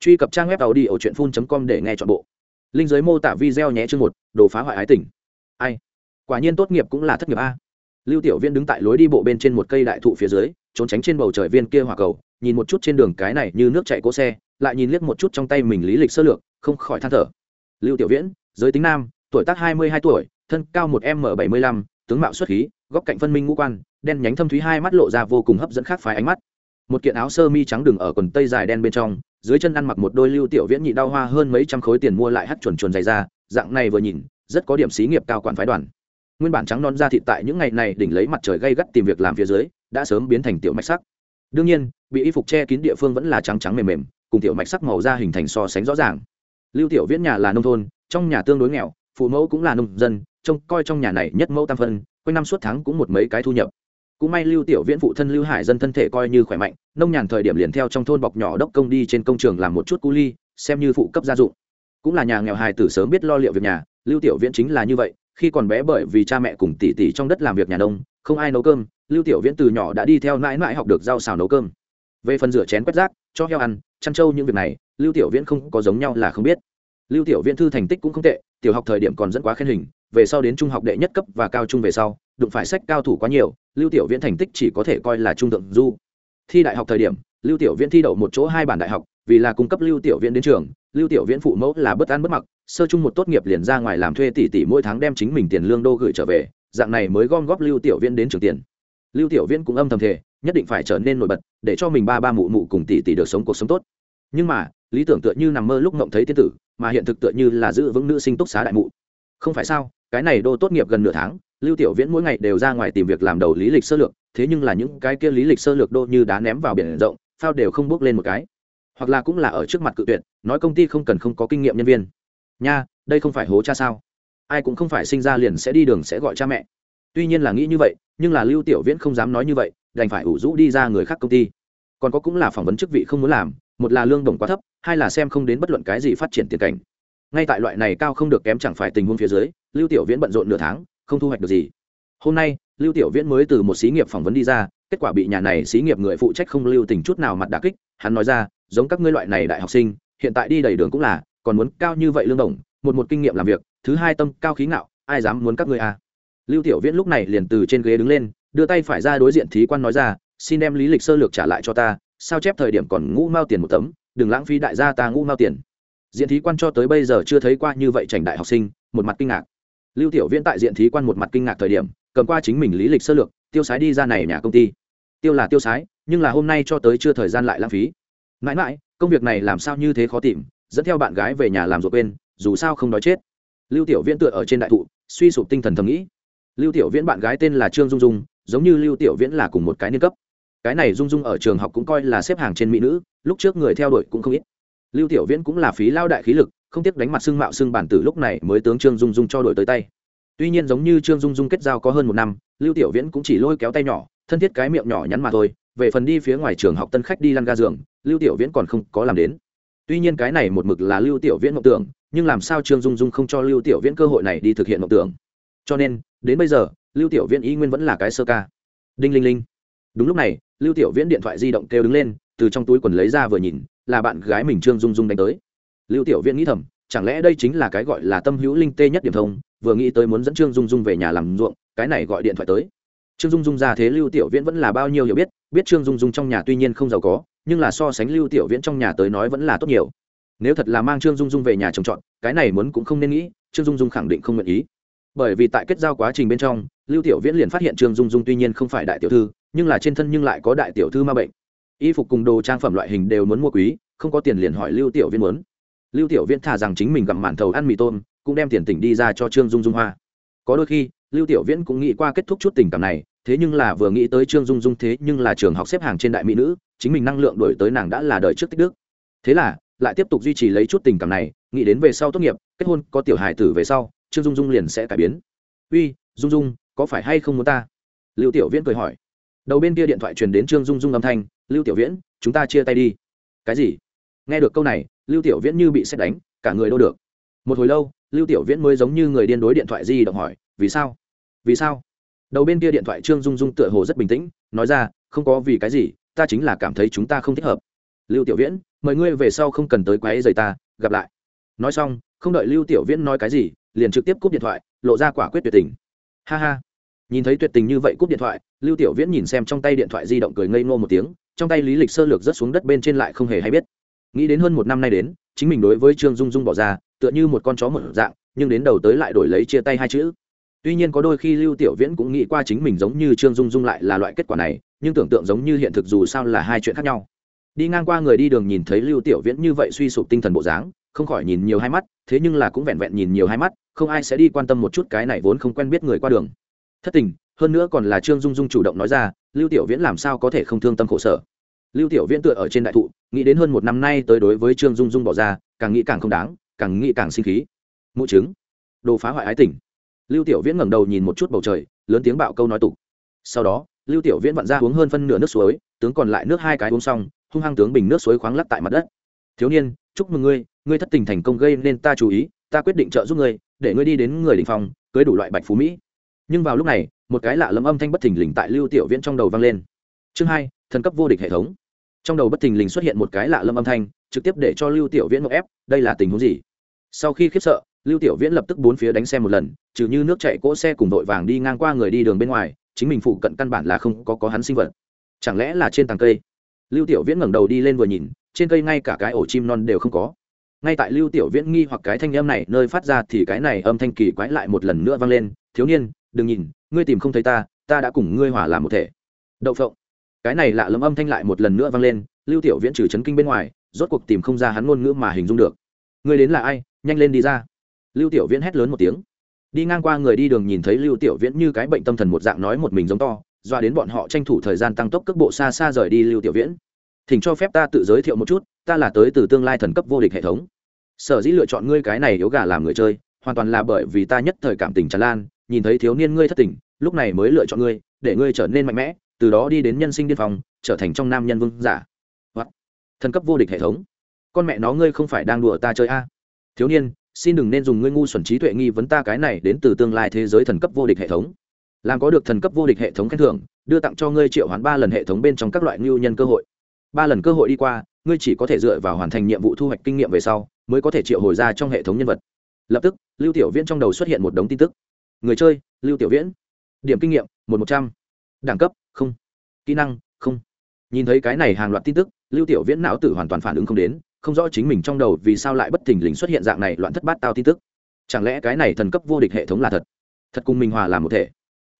truy cập trang web tàu đi ở truyện phun com để nghe chọn bộ. Linh giới mô tả video nhé chương một, đồ phá hoại ái tình. ai? Quả nhiên tốt nghiệp cũng là thất nghiệp a. Lưu tiểu viên đứng tại lối đi bộ bên trên một cây đại thụ phía dưới, trốn tránh trên bầu trời viên kia hỏa cầu, nhìn một chút trên đường cái này như nước chạy cỗ xe, lại nhìn liếc một chút trong tay mình lý lịch sơ lược, không khỏi than thở. Lưu tiểu viễn, giới tính nam, tuổi tác hai mươi hai tuổi, thân cao một m bảy mươi lăm, tướng mạo xuất khí, góc cạnh phân minh ngũ quan, đen nhánh thâm thúy hai mắt lộ ra vô cùng hấp dẫn khác phái ánh mắt một kiện áo sơ mi trắng đừng ở quần tây dài đen bên trong, dưới chân ăn mặc một đôi lưu tiểu viễn nhị đau hoa hơn mấy trăm khối tiền mua lại hắt chuồn chuồn dày ra, dạng này vừa nhìn, rất có điểm xí nghiệp cao quản phái đoàn. Nguyên bản trắng non da thịt tại những ngày này đỉnh lấy mặt trời gay gắt tìm việc làm phía dưới, đã sớm biến thành tiểu mạch sắc. Đương nhiên, bị y phục che kín địa phương vẫn là trắng trắng mềm mềm, cùng tiểu mạch sắc màu da hình thành so sánh rõ ràng. Lưu tiểu viễn nhà là nông thôn, trong nhà tương đối nghèo, phụ mẫu cũng là nông dân, trông coi trong nhà này nhất mẫu tam phân, quanh năm suốt tháng cũng một mấy cái thu nhập cũng may lưu tiểu viễn phụ thân lưu hải dân thân thể coi như khỏe mạnh, nông nhàn thời điểm liền theo trong thôn bọc nhỏ đốc công đi trên công trường làm một chút cu ly, xem như phụ cấp gia dụng. Cũng là nhà nghèo hài tử sớm biết lo liệu việc nhà, lưu tiểu viễn chính là như vậy, khi còn bé bởi vì cha mẹ cùng tỷ tỷ trong đất làm việc nhà nông, không ai nấu cơm, lưu tiểu viễn từ nhỏ đã đi theo mãi mãi học được rau xào nấu cơm. Về phần rửa chén quét rác, cho heo ăn, chăn trâu những việc này, lưu tiểu viễn không có giống nhau là không biết. Lưu tiểu viễn thư thành tích cũng không tệ, tiểu học thời điểm còn dẫn quá khen hình, về sau đến trung học đệ nhất cấp và cao trung về sau, đụng phải sách cao thủ quá nhiều lưu tiểu viễn thành tích chỉ có thể coi là trung thượng du. Thi đại học thời điểm, lưu tiểu viễn thi đậu một chỗ hai bản đại học, vì là cung cấp lưu tiểu viễn đến trường, lưu tiểu viễn phụ mẫu là bất ăn bất mặc, sơ chung một tốt nghiệp liền ra ngoài làm thuê tỷ tỷ mỗi tháng đem chính mình tiền lương đô gửi trở về, dạng này mới gom góp lưu tiểu viễn đến trường tiền. Lưu tiểu viễn cũng âm thầm thể nhất định phải trở nên nổi bật, để cho mình ba ba mụ mụ cùng tỷ tỷ được sống cuộc sống tốt. Nhưng mà, lý tưởng tựa như nằm mơ lúc ngộng thấy tiên tử, mà hiện thực tựa như là giữ vững nữ sinh túc xá đại mụ. Không phải sao, cái này đô tốt nghiệp gần nửa tháng lưu tiểu viễn mỗi ngày đều ra ngoài tìm việc làm đầu lý lịch sơ lược, thế nhưng là những cái kia lý lịch sơ lược đô như đá ném vào biển rộng, phao đều không bước lên một cái. Hoặc là cũng là ở trước mặt cự tuyệt, nói công ty không cần không có kinh nghiệm nhân viên. Nha, đây không phải hố cha sao? Ai cũng không phải sinh ra liền sẽ đi đường sẽ gọi cha mẹ. Tuy nhiên là nghĩ như vậy, nhưng là lưu tiểu viễn không dám nói như vậy, đành phải ủ rũ đi ra người khác công ty. Còn có cũng là phỏng vấn chức vị không muốn làm, một là lương đồng quá thấp, hai là xem không đến bất luận cái gì phát triển tiền cảnh. Ngay tại loại này cao không được kém chẳng phải tình huống phía dưới, lưu tiểu viễn bận rộn nửa tháng không thu hoạch được gì. Hôm nay, lưu tiểu viễn mới từ một xí nghiệp phỏng vấn đi ra, kết quả bị nhà này xí nghiệp người phụ trách không lưu tình chút nào mặt đà kích, hắn nói ra, giống các ngươi loại này đại học sinh, hiện tại đi đầy đường cũng là, còn muốn cao như vậy lương đồng, một một kinh nghiệm làm việc, thứ hai tâm cao khí ngạo, ai dám muốn các ngươi à? Lưu tiểu viễn lúc này liền từ trên ghế đứng lên, đưa tay phải ra đối diện thí quan nói ra, xin đem lý lịch sơ lược trả lại cho ta, sao chép thời điểm còn ngũ mao tiền một tấm, đừng lãng phí đại gia ta ngũ mao tiền. Diện thí quan cho tới bây giờ chưa thấy qua như vậy trành đại học sinh, một mặt kinh ngạc lưu tiểu viễn tại diện thí quan một mặt kinh ngạc thời điểm, cầm qua chính mình lý lịch sơ lược, tiêu sái đi ra này nhà công ty. Tiêu là tiêu sái, nhưng là hôm nay cho tới chưa thời gian lại lãng phí. Mãi mãi, công việc này làm sao như thế khó tìm, dẫn theo bạn gái về nhà làm ruột quên, dù sao không nói chết. Lưu tiểu viễn tựa ở trên đại thụ, suy sụp tinh thần thầm nghĩ. Lưu tiểu viễn bạn gái tên là trương dung dung, giống như lưu tiểu viễn là cùng một cái niên cấp. Cái này dung dung ở trường học cũng coi là xếp hàng trên mỹ nữ, lúc trước người theo đuổi cũng không ít. Lưu tiểu viễn cũng là phí lao đại khí lực không tiếc đánh mặt xưng mạo xưng bản tử lúc này mới tướng trương dung dung cho đổi tới tay. Tuy nhiên giống như trương dung dung kết giao có hơn một năm, lưu tiểu viễn cũng chỉ lôi kéo tay nhỏ, thân thiết cái miệng nhỏ nhắn mà thôi, về phần đi phía ngoài trường học tân khách đi lăn ga giường, lưu tiểu viễn còn không có làm đến. Tuy nhiên cái này một mực là lưu tiểu viễn mộng tưởng, nhưng làm sao trương dung dung không cho lưu tiểu viễn cơ hội này đi thực hiện mộng tưởng? Cho nên, đến bây giờ, lưu tiểu viễn ý nguyên vẫn là cái sơ ca. Đinh linh linh. Đúng lúc này, lưu tiểu viễn điện thoại di động kêu đứng lên, từ trong túi quần lấy ra vừa nhìn, là bạn gái mình trương dung dung đánh tới lưu tiểu viễn nghĩ thầm, chẳng lẽ đây chính là cái gọi là tâm hữu linh tê nhất điểm thông, vừa nghĩ tới muốn dẫn trương dung dung về nhà làm ruộng, cái này gọi điện thoại tới. Trương dung dung ra thế lưu tiểu viễn vẫn là bao nhiêu hiểu biết biết trương dung dung trong nhà tuy nhiên không giàu có, nhưng là so sánh lưu tiểu viễn trong nhà tới nói vẫn là tốt nhiều. Nếu thật là mang trương dung dung về nhà trồng trọt, cái này muốn cũng không nên nghĩ, trương dung dung khẳng định không nguyện ý. Bởi vì tại kết giao quá trình bên trong, lưu tiểu viễn liền phát hiện trương dung dung tuy nhiên không phải đại tiểu thư, nhưng là trên thân nhưng lại có đại tiểu thư ma bệnh. Y phục cùng đồ trang phẩm loại hình đều muốn mua quý, không có tiền liền hỏi lưu tiểu viễn muốn lưu tiểu viễn thả rằng chính mình gặm màn thầu ăn mì tôm, cũng đem tiền tỉnh đi ra cho trương dung dung hoa. Có đôi khi, lưu tiểu viễn cũng nghĩ qua kết thúc chút tình cảm này, thế nhưng là vừa nghĩ tới trương dung dung thế nhưng là trường học xếp hàng trên đại mỹ nữ, chính mình năng lượng đổi tới nàng đã là đời trước tích đức. Thế là, lại tiếp tục duy trì lấy chút tình cảm này, nghĩ đến về sau tốt nghiệp, kết hôn có tiểu hài tử về sau, trương dung dung liền sẽ cải biến. Uy, dung dung, có phải hay không muốn ta? Lưu tiểu viễn cười hỏi. Đầu bên kia điện thoại truyền đến trương dung dung âm thanh, lưu tiểu viễn, chúng ta chia tay đi. Cái gì? Nghe được câu này lưu tiểu viễn như bị xét đánh, cả người đâu được. Một hồi lâu, lưu tiểu viễn mới giống như người điên đối điện thoại di động hỏi, vì sao? Vì sao? Đầu bên kia điện thoại trương dung dung tựa hồ rất bình tĩnh, nói ra, không có vì cái gì, ta chính là cảm thấy chúng ta không thích hợp. Lưu tiểu viễn, mời ngươi về sau không cần tới quấy rầy ta, gặp lại. Nói xong, không đợi lưu tiểu viễn nói cái gì, liền trực tiếp cúp điện thoại, lộ ra quả quyết tuyệt tình. Ha ha. Nhìn thấy tuyệt tình như vậy cúp điện thoại, lưu tiểu viễn nhìn xem trong tay điện thoại di động cười ngây ngô một tiếng, trong tay lý lịch sơ lược rớt xuống đất bên trên lại không hề hay biết nghĩ đến hơn một năm nay đến, chính mình đối với trương dung dung bỏ ra, tựa như một con chó một dạng, nhưng đến đầu tới lại đổi lấy chia tay hai chữ. Tuy nhiên có đôi khi lưu tiểu viễn cũng nghĩ qua chính mình giống như trương dung dung lại là loại kết quả này, nhưng tưởng tượng giống như hiện thực dù sao là hai chuyện khác nhau. Đi ngang qua người đi đường nhìn thấy lưu tiểu viễn như vậy suy sụp tinh thần bộ dáng, không khỏi nhìn nhiều hai mắt, thế nhưng là cũng vẹn vẹn nhìn nhiều hai mắt, không ai sẽ đi quan tâm một chút cái này vốn không quen biết người qua đường. Thất tình, hơn nữa còn là trương dung dung chủ động nói ra, lưu tiểu viễn làm sao có thể không thương tâm khổ sở? Lưu tiểu viễn tựa ở trên đại thụ, nghĩ đến hơn một năm nay tới đối với trương dung dung bỏ ra, càng nghĩ càng không đáng, càng nghĩ càng sinh khí. Mụ chứng. Đồ phá hoại ái tình. Lưu tiểu viễn ngẩng đầu nhìn một chút bầu trời, lớn tiếng bạo câu nói tục. Sau đó, lưu tiểu viễn vặn ra uống hơn phân nửa nước suối, tướng còn lại nước hai cái uống xong, hung hăng tướng bình nước suối khoáng lắc tại mặt đất. Thiếu niên, chúc mừng ngươi ngươi thất tình thành công gây nên ta chú ý, ta quyết định trợ giúp ngươi, để ngươi đi đến người đ phòng cưới đủ loại bạch phú mỹ. Nhưng vào lúc này, một cái lạ lẫm âm thanh bất thình lình tại lưu tiểu viễn trong đầu vang lên. Chương hai, thần cấp vô địch hệ thống trong đầu bất thình lình xuất hiện một cái lạ lâm âm thanh, trực tiếp để cho lưu tiểu viễn một ép, đây là tình huống gì? Sau khi khiếp sợ, lưu tiểu viễn lập tức bốn phía đánh xe một lần, trừ như nước chạy cỗ xe cùng đội vàng đi ngang qua người đi đường bên ngoài, chính mình phụ cận căn bản là không có có hắn sinh vật. Chẳng lẽ là trên tàng cây? Lưu tiểu viễn ngẩng đầu đi lên vừa nhìn, trên cây ngay cả cái ổ chim non đều không có. Ngay tại lưu tiểu viễn nghi hoặc cái thanh âm này nơi phát ra thì cái này âm thanh kỳ quái lại một lần nữa vang lên, thiếu niên, đừng nhìn, ngươi tìm không thấy ta ta đã cùng ngươi hỏa làm một thể. Đậu phộng cái này lạ lẫm âm thanh lại một lần nữa vang lên, lưu tiểu viễn trừ chấn kinh bên ngoài, rốt cuộc tìm không ra hắn ngôn ngữ mà hình dung được. Người đến là ai? Nhanh lên đi ra. Lưu tiểu viễn hét lớn một tiếng. Đi ngang qua người đi đường nhìn thấy lưu tiểu viễn như cái bệnh tâm thần một dạng nói một mình giống to doa đến bọn họ tranh thủ thời gian tăng tốc cước bộ xa xa rời đi lưu tiểu viễn. Thỉnh cho phép ta tự giới thiệu một chút, ta là tới từ tương lai thần cấp vô địch hệ thống. Sở dĩ lựa chọn ngươi cái này yếu gà làm người chơi, hoàn toàn là bởi vì ta nhất thời cảm tình tràn lan, nhìn thấy thiếu niên ngươi thất tình, lúc này mới lựa chọn ngươi, để ngươi trở nên mạnh mẽ từ đó đi đến nhân sinh điên phòng trở thành trong nam nhân vương giả. What? thần cấp vô địch hệ thống. Con mẹ nó ngươi không phải đang đùa ta chơi a? Thiếu niên, xin đừng nên dùng ngươi ngu xuẩn trí tuệ nghi vấn ta cái này đến từ tương lai thế giới thần cấp vô địch hệ thống. Làm có được thần cấp vô địch hệ thống khen thưởng, đưa tặng cho ngươi triệu hoán ba lần hệ thống bên trong các loại ngưu nhân cơ hội. Ba lần cơ hội đi qua, ngươi chỉ có thể dựa vào hoàn thành nhiệm vụ thu hoạch kinh nghiệm về sau, mới có thể triệu hồi ra trong hệ thống nhân vật. Lập tức, lưu tiểu viễn trong đầu xuất hiện một đống tin tức. Người chơi, lưu tiểu viễn. Điểm kinh nghiệm, một một trăm. Đẳng cấp không. Kỹ năng, không. Nhìn thấy cái này hàng loạt tin tức, lưu tiểu viễn não tử hoàn toàn phản ứng không đến, không rõ chính mình trong đầu vì sao lại bất thình lình xuất hiện dạng này loạn thất bát tao tin tức. Chẳng lẽ cái này thần cấp vô địch hệ thống là thật? Thật cùng minh hòa làm một thể.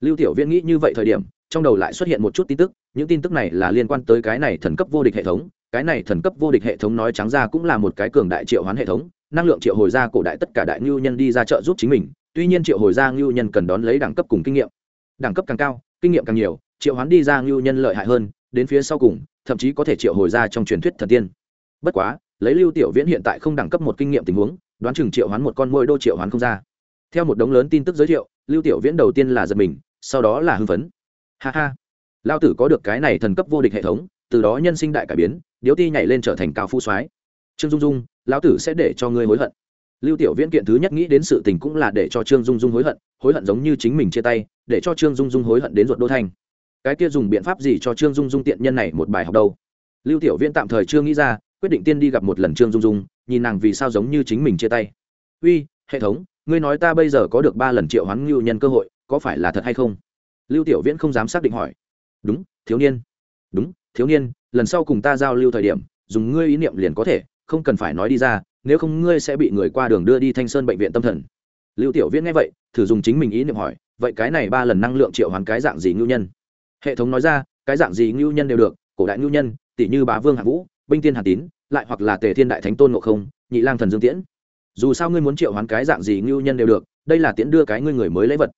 Lưu tiểu viễn nghĩ như vậy thời điểm, trong đầu lại xuất hiện một chút tin tức, những tin tức này là liên quan tới cái này thần cấp vô địch hệ thống, cái này thần cấp vô địch hệ thống nói trắng ra cũng là một cái cường đại triệu hoán hệ thống, năng lượng triệu hồi ra cổ đại tất cả đại ngưu nhân đi ra trợ giúp chính mình, tuy nhiên triệu hồi ra ngưu nhân cần đón lấy đẳng cấp cùng kinh nghiệm. Đẳng cấp càng cao, kinh nghiệm càng nhiều triệu hoán đi ra ngưu nhân lợi hại hơn, đến phía sau cùng, thậm chí có thể triệu hồi ra trong truyền thuyết thần tiên. Bất quá, lấy lưu tiểu viễn hiện tại không đẳng cấp một kinh nghiệm tình huống, đoán chừng triệu hoán một con môi đô triệu hoán không ra. Theo một đống lớn tin tức giới thiệu, lưu tiểu viễn đầu tiên là giật mình, sau đó là hưng phấn. Ha ha, lao tử có được cái này thần cấp vô địch hệ thống, từ đó nhân sinh đại cải biến, điếu ti nhảy lên trở thành cao phu soái. Trương dung dung, lão tử sẽ để cho ngươi hối hận. Lưu tiểu viễn kiện thứ nhất nghĩ đến sự tình cũng là để cho trương dung dung hối hận hối hận giống như chính mình chia tay, để cho trương dung dung hối hận đến ruột đô thanh cái kia dùng biện pháp gì cho trương dung dung tiện nhân này một bài học đâu? Lưu tiểu viễn tạm thời chưa nghĩ ra, quyết định tiên đi gặp một lần trương dung dung, nhìn nàng vì sao giống như chính mình chia tay. Uy, hệ thống, ngươi nói ta bây giờ có được ba lần triệu hoán ngưu nhân cơ hội, có phải là thật hay không? Lưu tiểu viễn không dám xác định hỏi. Đúng, thiếu niên. Đúng, thiếu niên, lần sau cùng ta giao lưu thời điểm, dùng ngươi ý niệm liền có thể, không cần phải nói đi ra, nếu không ngươi sẽ bị người qua đường đưa đi thanh sơn bệnh viện tâm thần. Lưu tiểu viễn nghe vậy, thử dùng chính mình ý niệm hỏi, vậy cái này ba lần năng lượng triệu hoán cái dạng gì ngưu nhân? Hệ thống nói ra, cái dạng gì ngưu nhân đều được, cổ đại ngưu nhân tỷ như bá vương hạ vũ, binh tiên hà tín, lại hoặc là tề thiên đại thánh tôn ngộ không, nhị lang thần dương tiễn. Dù sao ngươi muốn triệu hoán cái dạng gì ngưu nhân đều được, đây là tiễn đưa cái ngươi người mới lấy vật.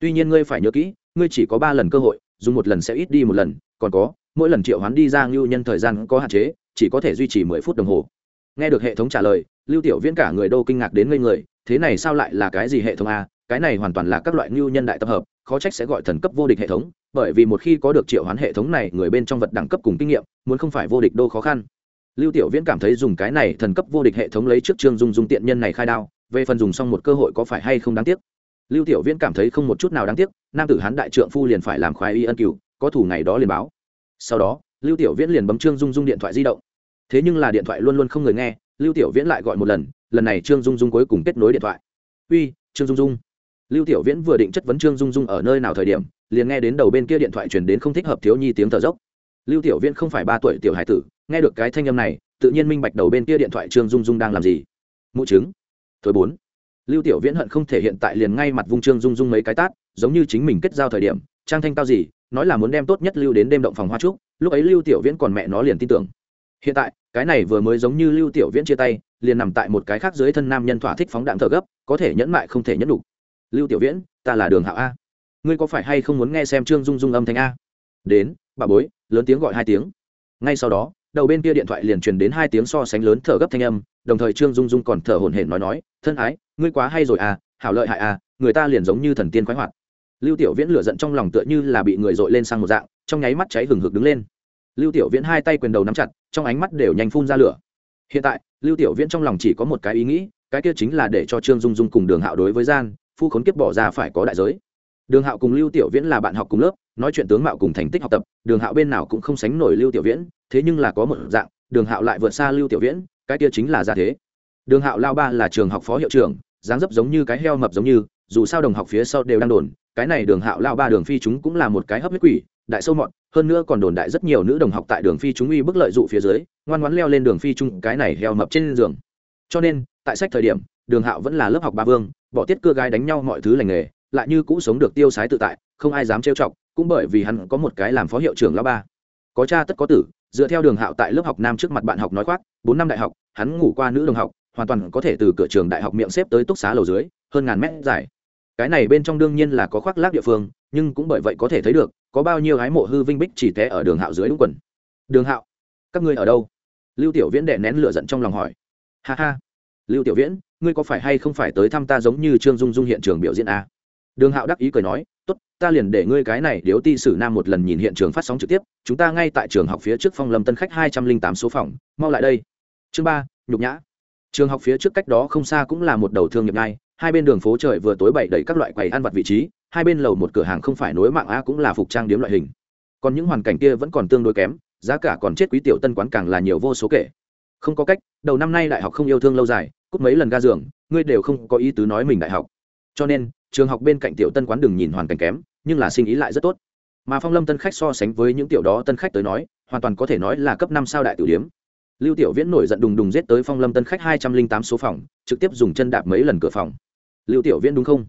Tuy nhiên ngươi phải nhớ kỹ, ngươi chỉ có ba lần cơ hội, dùng một lần sẽ ít đi một lần, còn có, mỗi lần triệu hoán đi ra ngưu nhân thời gian có hạn chế, chỉ có thể duy trì mười phút đồng hồ. Nghe được hệ thống trả lời, lưu tiểu viễn cả người đô kinh ngạc đến ngây người, thế này sao lại là cái gì hệ thống a? Cái này hoàn toàn là các loại ngưu nhân đại tập hợp khó trách sẽ gọi thần cấp vô địch hệ thống, bởi vì một khi có được triệu hoán hệ thống này, người bên trong vật đẳng cấp cùng kinh nghiệm, muốn không phải vô địch đô khó khăn. Lưu tiểu viễn cảm thấy dùng cái này thần cấp vô địch hệ thống lấy trước trương dung dung tiện nhân này khai đao, về phần dùng xong một cơ hội có phải hay không đáng tiếc? Lưu tiểu viễn cảm thấy không một chút nào đáng tiếc, nam tử hán đại trượng phu liền phải làm khoái y ân cửu, có thủ ngày đó liền báo. Sau đó, lưu tiểu viễn liền bấm trương dung dung điện thoại di động. Thế nhưng là điện thoại luôn luôn không người nghe, lưu tiểu viễn lại gọi một lần lần này trương dung dung cuối cùng kết nối điện thoại. Uy, trương dung dung lưu tiểu viễn vừa định chất vấn trương dung dung ở nơi nào thời điểm, liền nghe đến đầu bên kia điện thoại truyền đến không thích hợp thiếu nhi tiếng thở dốc. Lưu tiểu viễn không phải ba tuổi tiểu hải tử, nghe được cái thanh âm này, tự nhiên minh bạch đầu bên kia điện thoại trương dung dung đang làm gì. Mụ chứng. Thứ bốn. Lưu tiểu viễn hận không thể hiện tại liền ngay mặt vung trương dung dung mấy cái tát, giống như chính mình kết giao thời điểm, trang thanh cao gì, nói là muốn đem tốt nhất lưu đến đêm động phòng hoa trúc, lúc ấy lưu tiểu viễn còn mẹ nó liền tin tưởng. Hiện tại, cái này vừa mới giống như lưu tiểu viễn chia tay, liền nằm tại một cái khác dưới thân nam nhân thỏa thích phóng đạn thở gấp, có thể nhẫn mại không thể nhẫn đủ lưu tiểu viễn, ta là đường hạo a. Ngươi có phải hay không muốn nghe xem trương dung dung âm thanh a? Đến, bà bối, lớn tiếng gọi hai tiếng. Ngay sau đó, đầu bên kia điện thoại liền truyền đến hai tiếng so sánh lớn thở gấp thanh âm, đồng thời trương dung dung còn thở hổn hển nói nói, thân ái, ngươi quá hay rồi à hảo lợi hại à người ta liền giống như thần tiên khoái hoạt. Lưu tiểu viễn lửa giận trong lòng tựa như là bị người dội lên sang một dạng, trong nháy mắt cháy hừng hực đứng lên. Lưu tiểu viễn hai tay quyền đầu nắm chặt, trong ánh mắt đều nhanh phun ra lửa. Hiện tại, lưu tiểu viễn trong lòng chỉ có một cái ý nghĩ, cái kia chính là để cho trương dung dung cùng đường hạo đối với gian phu khốn kiếp bỏ ra phải có đại giới. Đường hạo cùng lưu tiểu viễn là bạn học cùng lớp, nói chuyện tướng mạo cùng thành tích học tập, đường hạo bên nào cũng không sánh nổi lưu tiểu viễn, thế nhưng là có một dạng, đường hạo lại vượt xa lưu tiểu viễn, cái kia chính là gia thế. Đường hạo lao ba là trường học phó hiệu trưởng, dáng dấp giống như cái heo mập giống như, dù sao đồng học phía sau đều đang đồn, cái này đường hạo lao ba đường phi chúng cũng là một cái hấp huyết quỷ, đại sâu mọn hơn nữa còn đồn đại rất nhiều nữ đồng học tại đường phi chúng uy bức lợi dụ phía dưới, ngoan ngoãn leo lên đường phi chúng cái này heo mập trên giường. Cho nên, tại sách thời điểm, đường hạo vẫn là lớp học ba vương bỏ tiết cưa gái đánh nhau mọi thứ lành nghề, lại như cũ sống được tiêu sái tự tại, không ai dám trêu chọc, cũng bởi vì hắn có một cái làm phó hiệu trưởng lao ba. Có cha tất có tử, dựa theo đường hạo tại lớp học nam trước mặt bạn học nói khoác, bốn năm đại học, hắn ngủ qua nữ đồng học, hoàn toàn có thể từ cửa trường đại học miệng xếp tới túc xá lầu dưới, hơn ngàn mét dài. Cái này bên trong đương nhiên là có khoác lác địa phương, nhưng cũng bởi vậy có thể thấy được, có bao nhiêu gái mộ hư vinh bích chỉ té ở đường hạo dưới đúng quần. Đường hạo, các ngươi ở đâu? Lưu tiểu viễn đệ nén lửa giận trong lòng hỏi. Ha ha, lưu tiểu viễn ngươi có phải hay không phải tới thăm ta giống như trương dung dung hiện trường biểu diễn a đường hạo đắc ý cười nói, tốt, ta liền để ngươi cái này điếu ti sử nam một lần nhìn hiện trường phát sóng trực tiếp, chúng ta ngay tại trường học phía trước phong lâm tân khách hai trăm linh tám số phòng, mau lại đây. Chương ba, nhục nhã. Trường học phía trước cách đó không xa cũng là một đầu thương nghiệp ngay, hai bên đường phố trời vừa tối bậy đầy các loại quầy ăn vặt vị trí, hai bên lầu một cửa hàng không phải nối mạng a cũng là phục trang điếm loại hình. Còn những hoàn cảnh kia vẫn còn tương đối kém, giá cả còn chết quý tiểu tân quán càng là nhiều vô số kể. Không có cách, đầu năm nay đại học không yêu thương lâu dài cút mấy lần ga giường, ngươi đều không có ý tứ nói mình đại học. Cho nên, trường học bên cạnh tiểu tân quán đừng nhìn hoàn cảnh kém, nhưng là sinh ý lại rất tốt. Mà phong lâm tân khách so sánh với những tiểu đó tân khách tới nói, hoàn toàn có thể nói là cấp năm sao đại tiểu điếm. Lưu tiểu viễn nổi giận đùng đùng giết tới phong lâm tân khách hai trăm linh tám số phòng, trực tiếp dùng chân đạp mấy lần cửa phòng. Lưu tiểu viễn đúng không?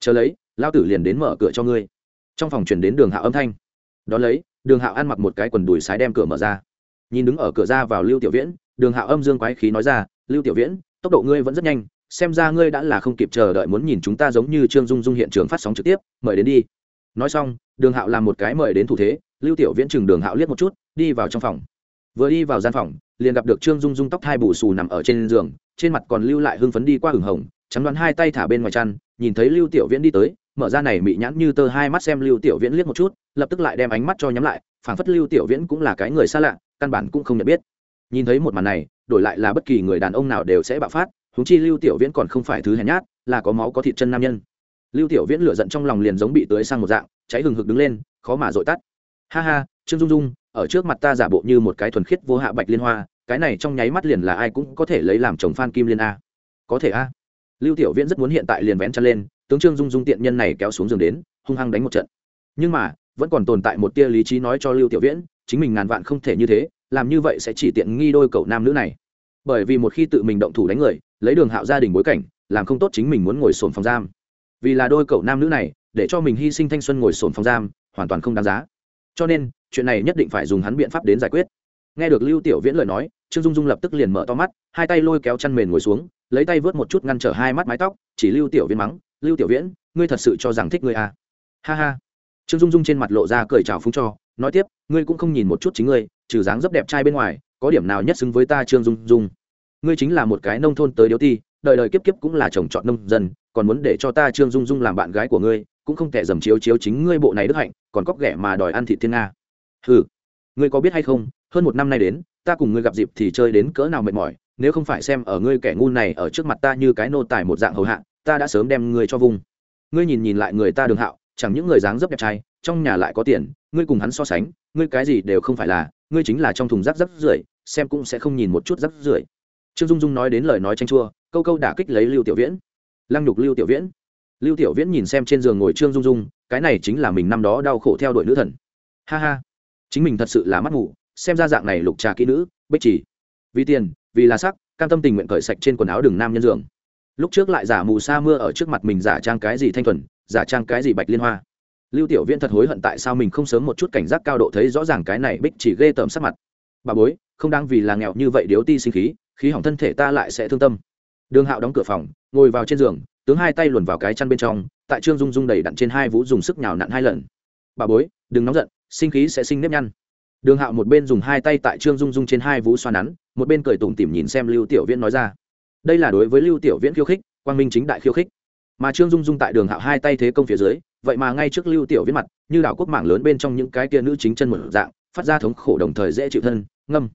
Chờ lấy, lao tử liền đến mở cửa cho ngươi. Trong phòng chuyển đến đường hạo âm thanh. Đón lấy, đường hạo ăn mặc một cái quần đùi sái đem cửa mở ra. Nhìn đứng ở cửa ra vào lưu tiểu viễn, đường hạo âm dương quái khí nói ra, lưu tiểu viễn tốc độ ngươi vẫn rất nhanh, xem ra ngươi đã là không kịp chờ đợi muốn nhìn chúng ta giống như trương dung dung hiện trường phát sóng trực tiếp, mời đến đi. Nói xong, đường hạo làm một cái mời đến thủ thế, lưu tiểu viễn chừng đường hạo liếc một chút, đi vào trong phòng. Vừa đi vào gian phòng, liền gặp được trương dung dung tóc hai bù xù nằm ở trên giường, trên mặt còn lưu lại hưng phấn đi qua hừng hồng chắn đoán hai tay thả bên ngoài chăn, nhìn thấy lưu tiểu viễn đi tới, mở ra này mị nhãn như tơ hai mắt xem lưu tiểu viễn liếc một chút, lập tức lại đem ánh mắt cho nhắm lại, phảng phất lưu tiểu viễn cũng là cái người xa lạ, căn bản cũng không nhận biết. Nhìn thấy một màn này đổi lại là bất kỳ người đàn ông nào đều sẽ bạo phát húng chi lưu tiểu viễn còn không phải thứ hèn nhát, là có máu có thịt chân nam nhân. Lưu tiểu viễn lửa giận trong lòng liền giống bị tưới sang một dạng, cháy hừng hực đứng lên, khó mà dội tắt. Ha ha, trương dung dung, ở trước mặt ta giả bộ như một cái thuần khiết vô hạ bạch liên hoa, cái này trong nháy mắt liền là ai cũng có thể lấy làm chồng phan kim liên a. Có thể a. Lưu tiểu viễn rất muốn hiện tại liền vén chân lên, tướng trương dung dung tiện nhân này kéo xuống giường đến, hung hăng đánh một trận. Nhưng mà, vẫn còn tồn tại một tia lý trí nói cho lưu tiểu viễn, chính mình ngàn vạn không thể như thế làm như vậy sẽ chỉ tiện nghi đôi cậu nam nữ này. Bởi vì một khi tự mình động thủ đánh người, lấy đường hạo gia đình bối cảnh, làm không tốt chính mình muốn ngồi sồn phòng giam. Vì là đôi cậu nam nữ này, để cho mình hy sinh thanh xuân ngồi sồn phòng giam, hoàn toàn không đáng giá. Cho nên, chuyện này nhất định phải dùng hắn biện pháp đến giải quyết. Nghe được lưu tiểu viễn lời nói, trương dung dung lập tức liền mở to mắt, hai tay lôi kéo chăn mền ngồi xuống, lấy tay vớt một chút ngăn trở hai mắt mái tóc, chỉ lưu tiểu viễn mắng, lưu tiểu viễn, ngươi thật sự cho rằng thích ngươi à. ha ha. Trương dung dung trên mặt lộ ra cười chào phúng cho, nói tiếp, ngươi cũng không nhìn một chút chính ngươi trừ dáng dấp đẹp trai bên ngoài, có điểm nào nhất xứng với ta trương dung dung? Ngươi chính là một cái nông thôn tới điếu ti, đời đời kiếp kiếp cũng là chồng chọn nông dân, còn muốn để cho ta trương dung dung làm bạn gái của ngươi, cũng không thể dầm chiếu chiếu chính ngươi bộ này đức hạnh, còn cóc ghẻ mà đòi ăn thịt thiên nga. Ừ ngươi có biết hay không, hơn một năm nay đến, ta cùng ngươi gặp dịp thì chơi đến cỡ nào mệt mỏi, nếu không phải xem ở ngươi kẻ ngu này ở trước mặt ta như cái nô tài một dạng hầu hạ, ta đã sớm đem ngươi cho vùng ngươi nhìn nhìn lại người ta đường hạo, chẳng những người dáng dấp đẹp trai, trong nhà lại có tiền, ngươi cùng hắn so sánh ngươi cái gì đều không phải là, ngươi chính là trong thùng rác rác rưởi, xem cũng sẽ không nhìn một chút rắc rưởi. Trương dung dung nói đến lời nói tranh chua, câu câu đả kích lấy lưu tiểu viễn. Lăng nhục lưu tiểu viễn. Lưu tiểu viễn nhìn xem trên giường ngồi trương dung dung, cái này chính là mình năm đó đau khổ theo đuổi nữ thần. Ha ha, chính mình thật sự là mắt ngủ xem ra dạng này lục trà kỹ nữ, bích chỉ. Vì tiền, vì là sắc, cam tâm tình nguyện cởi sạch trên quần áo đường nam nhân giường. Lúc trước lại giả mù sa mưa ở trước mặt mình giả trang cái gì thanh thuần, giả trang cái gì bạch liên hoa lưu tiểu viễn thật hối hận tại sao mình không sớm một chút cảnh giác cao độ thấy rõ ràng cái này bích chỉ ghê tởm sắc mặt. Bà bối, không đang vì là nghèo như vậy điếu ti sinh khí khí hỏng thân thể ta lại sẽ thương tâm. Đường hạo đóng cửa phòng, ngồi vào trên giường, tướng hai tay luồn vào cái chăn bên trong, tại trương dung dung đầy đặn trên hai vũ dùng sức nhào nặn hai lần. Bà bối, đừng nóng giận, sinh khí sẽ sinh nếp nhăn. Đường hạo một bên dùng hai tay tại trương dung dung trên hai vũ xoa nắn, một bên cười tủm tỉm nhìn xem lưu tiểu viễn nói ra. Đây là đối với lưu tiểu viễn khiêu khích, quang minh chính đại khiêu khích. Mà trương dung dung tại đường hạo hai tay thế công phía dưới vậy mà ngay trước lưu tiểu viễn mặt, như đảo quốc mảng lớn bên trong những cái kia nữ chính chân một dạng, phát ra thống khổ đồng thời dễ chịu thân, ngâm.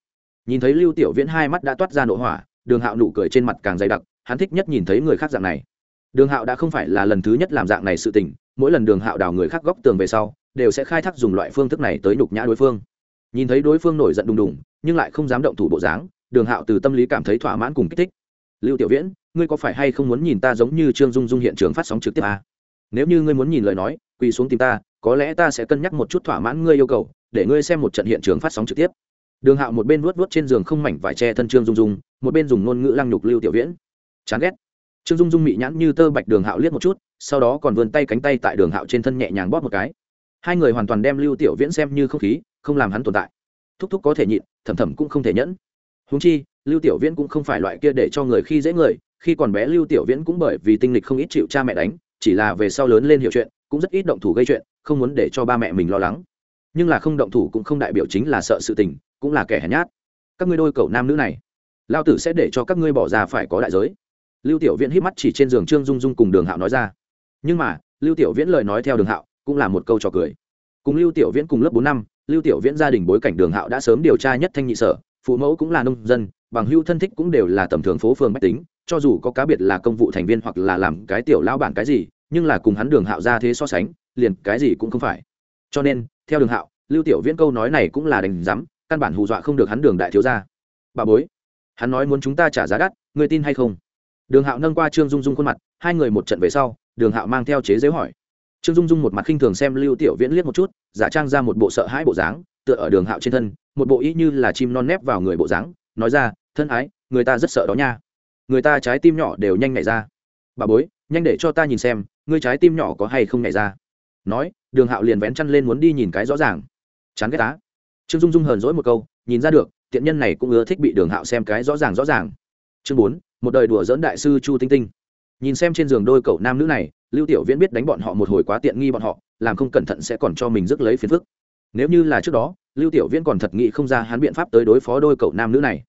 Nhìn thấy lưu tiểu viễn hai mắt đã toát ra nổ hỏa, đường hạo nụ cười trên mặt càng dày đặc, hắn thích nhất nhìn thấy người khác dạng này. Đường hạo đã không phải là lần thứ nhất làm dạng này sự tình, mỗi lần đường hạo đào người khác góc tường về sau, đều sẽ khai thác dùng loại phương thức này tới nhục nhã đối phương. Nhìn thấy đối phương nổi giận đùng đùng, nhưng lại không dám động thủ bộ dáng, đường hạo từ tâm lý cảm thấy thỏa mãn cùng kích thích. Lưu tiểu viễn, ngươi có phải hay không muốn nhìn ta giống như trương dung dung hiện trường phát sóng trực tiếp à? Nếu như ngươi muốn nhìn lời nói, quỳ xuống tìm ta, có lẽ ta sẽ cân nhắc một chút thỏa mãn ngươi yêu cầu, để ngươi xem một trận hiện trường phát sóng trực tiếp. Đường hạo một bên vuốt vuốt trên giường không mảnh vải che thân trương dung dung, một bên dùng ngôn ngữ lăng nhục lưu tiểu viễn. Chán ghét. Trương dung dung mị nhãn như tơ bạch đường hạo liếc một chút, sau đó còn vươn tay cánh tay tại đường hạo trên thân nhẹ nhàng bóp một cái. Hai người hoàn toàn đem lưu tiểu viễn xem như không khí, không làm hắn tồn tại. Thúc thúc có thể nhịn, thầm thầm cũng không thể nhẫn. Húng chi, lưu tiểu viễn cũng không phải loại kia để cho người khi dễ người, khi còn bé lưu tiểu viễn cũng bởi vì tinh lịch không ít chịu cha mẹ đánh chỉ là về sau lớn lên hiểu chuyện, cũng rất ít động thủ gây chuyện, không muốn để cho ba mẹ mình lo lắng. Nhưng là không động thủ cũng không đại biểu chính là sợ sự tình, cũng là kẻ hèn nhát. Các ngươi đôi cậu nam nữ này lao tử sẽ để cho các ngươi bỏ ra phải có đại giới. Lưu tiểu viễn hít mắt chỉ trên giường trương dung dung cùng đường hạo nói ra. Nhưng mà, lưu tiểu viễn lời nói theo đường hạo cũng là một câu trò cười. Cùng lưu tiểu viễn cùng lớp bốn năm, lưu tiểu viễn gia đình bối cảnh đường hạo đã sớm điều tra nhất thanh nhị sở, phụ mẫu cũng là nông dân, bằng hưu thân thích cũng đều là tầm thường phố phường bách tính cho dù có cá biệt là công vụ thành viên hoặc là làm cái tiểu lao bản cái gì, nhưng là cùng hắn đường hạo ra thế so sánh, liền cái gì cũng không phải. Cho nên, theo đường hạo, lưu tiểu viễn câu nói này cũng là đành rắm căn bản hù dọa không được hắn đường đại thiếu gia. Bà bối, hắn nói muốn chúng ta trả giá đắt người tin hay không? Đường hạo nâng qua trương dung dung khuôn mặt, hai người một trận về sau, đường hạo mang theo chế giới hỏi. Trương dung dung một mặt khinh thường xem lưu tiểu viễn liếc một chút, giả trang ra một bộ sợ hãi bộ dáng, tựa ở đường hạo trên thân, một bộ ý như là chim non nép vào người bộ dáng, nói ra, thân ái, người ta rất sợ đó nha người ta trái tim nhỏ đều nhanh nhảy ra. Bà bối, nhanh để cho ta nhìn xem, ngươi trái tim nhỏ có hay không nhảy ra. Nói, đường hạo liền vén chăn lên muốn đi nhìn cái rõ ràng. Chán ghét tá trương dung dung hờn dỗi một câu, nhìn ra được, tiện nhân này cũng ưa thích bị đường hạo xem cái rõ ràng rõ ràng. Chương bốn, một đời đùa dỡn đại sư chu tinh tinh. Nhìn xem trên giường đôi cậu nam nữ này, lưu tiểu viễn biết đánh bọn họ một hồi quá tiện nghi bọn họ, làm không cẩn thận sẽ còn cho mình rước lấy phiền phức. Nếu như là trước đó, lưu tiểu viễn còn thật nghĩ không ra hắn biện pháp tới đối phó đôi cậu nam nữ này.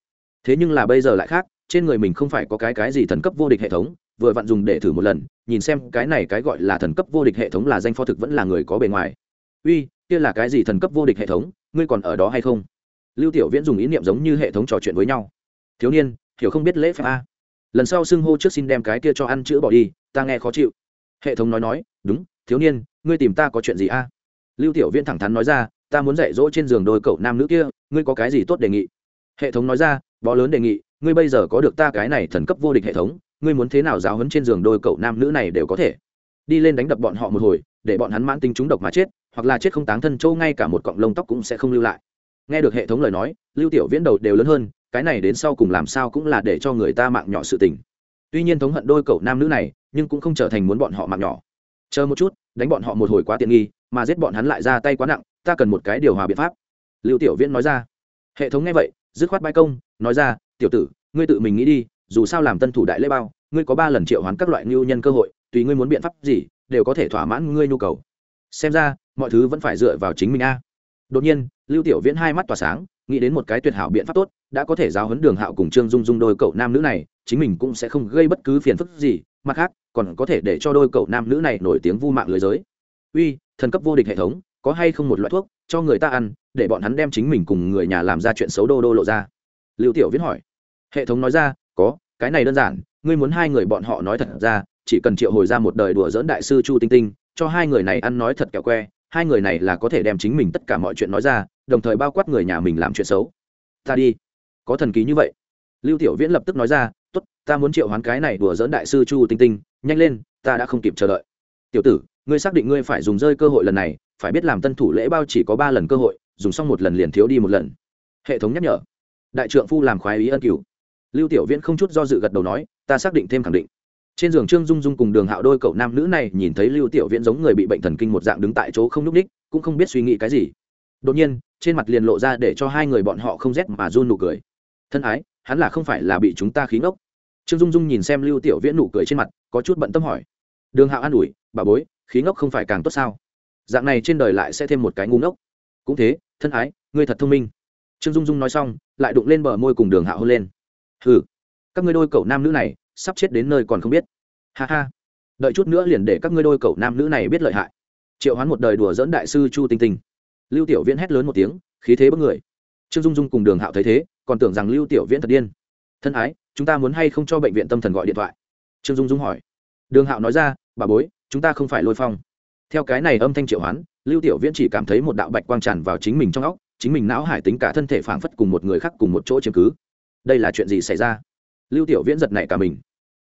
Thế nhưng là bây giờ lại khác trên người mình không phải có cái cái gì thần cấp vô địch hệ thống, vừa vặn dùng để thử một lần, nhìn xem cái này cái gọi là thần cấp vô địch hệ thống là danh pho thực vẫn là người có bề ngoài. Uy, kia là cái gì thần cấp vô địch hệ thống, ngươi còn ở đó hay không? Lưu tiểu viễn dùng ý niệm giống như hệ thống trò chuyện với nhau. Thiếu niên, hiểu không biết lễ phép a? Lần sau xưng hô trước xin đem cái kia cho ăn chữa bỏ đi, ta nghe khó chịu. Hệ thống nói nói, đúng, thiếu niên, ngươi tìm ta có chuyện gì a? Lưu tiểu viễn thẳng thắn nói ra, ta muốn dạy dỗ trên giường đôi cậu nam nữ kia, ngươi có cái gì tốt đề nghị? Hệ thống nói ra, bó lớn đề nghị ngươi bây giờ có được ta cái này thần cấp vô địch hệ thống, ngươi muốn thế nào giáo hấn trên giường đôi cậu nam nữ này đều có thể. Đi lên đánh đập bọn họ một hồi, để bọn hắn mãn tính trúng độc mà chết, hoặc là chết không táng thân châu ngay cả một cọng lông tóc cũng sẽ không lưu lại. Nghe được hệ thống lời nói, lưu tiểu viễn đầu đều lớn hơn, cái này đến sau cùng làm sao cũng là để cho người ta mạng nhỏ sự tình. Tuy nhiên thống hận đôi cậu nam nữ này, nhưng cũng không trở thành muốn bọn họ mạng nhỏ. Chờ một chút, đánh bọn họ một hồi quá tiện nghi, mà giết bọn hắn lại ra tay quá nặng, ta cần một cái điều hòa biện pháp. Lưu tiểu viễn nói ra. Hệ thống nghe vậy, dứt khoát bãi công, nói ra tiểu tử, ngươi tự mình nghĩ đi, dù sao làm tân thủ đại lễ bao, ngươi có ba lần triệu hoán các loại ngưu nhân cơ hội, tùy ngươi muốn biện pháp gì, đều có thể thỏa mãn ngươi nhu cầu. Xem ra, mọi thứ vẫn phải dựa vào chính mình a. Đột nhiên, lưu tiểu viễn hai mắt tỏa sáng, nghĩ đến một cái tuyệt hảo biện pháp tốt, đã có thể giáo huấn đường hạo cùng trương dung dung đôi cậu nam nữ này, chính mình cũng sẽ không gây bất cứ phiền phức gì, mặt khác, còn có thể để cho đôi cậu nam nữ này nổi tiếng vu mạng lưới giới. Uy, thần cấp vô địch hệ thống, có hay không một loại thuốc cho người ta ăn, để bọn hắn đem chính mình cùng người nhà làm ra chuyện xấu đô đô lộ ra? Lưu tiểu viễn hỏi hệ thống nói ra, có, cái này đơn giản, ngươi muốn hai người bọn họ nói thật ra, chỉ cần triệu hồi ra một đời đùa dỡn đại sư chu tinh tinh, cho hai người này ăn nói thật kẹo que, hai người này là có thể đem chính mình tất cả mọi chuyện nói ra, đồng thời bao quát người nhà mình làm chuyện xấu. Ta đi. Có thần ký như vậy. Lưu tiểu viễn lập tức nói ra, tốt, ta muốn triệu hoán cái này đùa dỡn đại sư chu tinh tinh, nhanh lên, ta đã không kịp chờ đợi. Tiểu tử, ngươi xác định ngươi phải dùng rơi cơ hội lần này, phải biết làm tân thủ lễ bao chỉ có ba lần cơ hội, dùng xong một lần liền thiếu đi một lần. Hệ thống nhắc nhở. Đại trượng phu làm khoái ý ân cửu lưu tiểu viễn không chút do dự gật đầu nói, ta xác định thêm khẳng định. Trên giường trương dung dung cùng đường hạo đôi cậu nam nữ này nhìn thấy lưu tiểu viễn giống người bị bệnh thần kinh một dạng đứng tại chỗ không n ú c ních, cũng không biết suy nghĩ cái gì. Đột nhiên, trên mặt liền lộ ra để cho hai người bọn họ không rét mà run nụ cười. Thân ái, hắn là không phải là bị chúng ta khí ngốc. Trương dung dung nhìn xem lưu tiểu viễn nụ cười trên mặt, có chút bận tâm hỏi. Đường hạo an ủi, bà bối, khí ngốc không phải càng tốt sao? Dạng này trên đời lại sẽ thêm một cái ngu ngốc. Cũng thế, thân ái, ngươi thật thông minh. Trương dung dung nói xong, lại đụng lên bờ môi cùng đường hạo hôn lên hừ, các ngươi đôi cậu nam nữ này sắp chết đến nơi còn không biết. Ha ha, đợi chút nữa liền để các ngươi đôi cậu nam nữ này biết lợi hại. Triệu hoán một đời đùa dỡn đại sư chu tinh tinh. Lưu tiểu viễn hét lớn một tiếng, khí thế bất người. Trương dung dung cùng đường hạo thấy thế, còn tưởng rằng lưu tiểu viễn thật điên. Thân ái, chúng ta muốn hay không cho bệnh viện tâm thần gọi điện thoại? Trương dung dung hỏi. Đường hạo nói ra, bà bối, chúng ta không phải lôi phong. Theo cái này âm thanh triệu hoán, lưu tiểu viễn chỉ cảm thấy một đạo bạch quang tràn vào chính mình trong óc, chính mình não hải tính cả thân thể phảng phất cùng một người khác cùng một chỗ chiếm cứ đây là chuyện gì xảy ra? Lưu tiểu viễn giật nảy cả mình.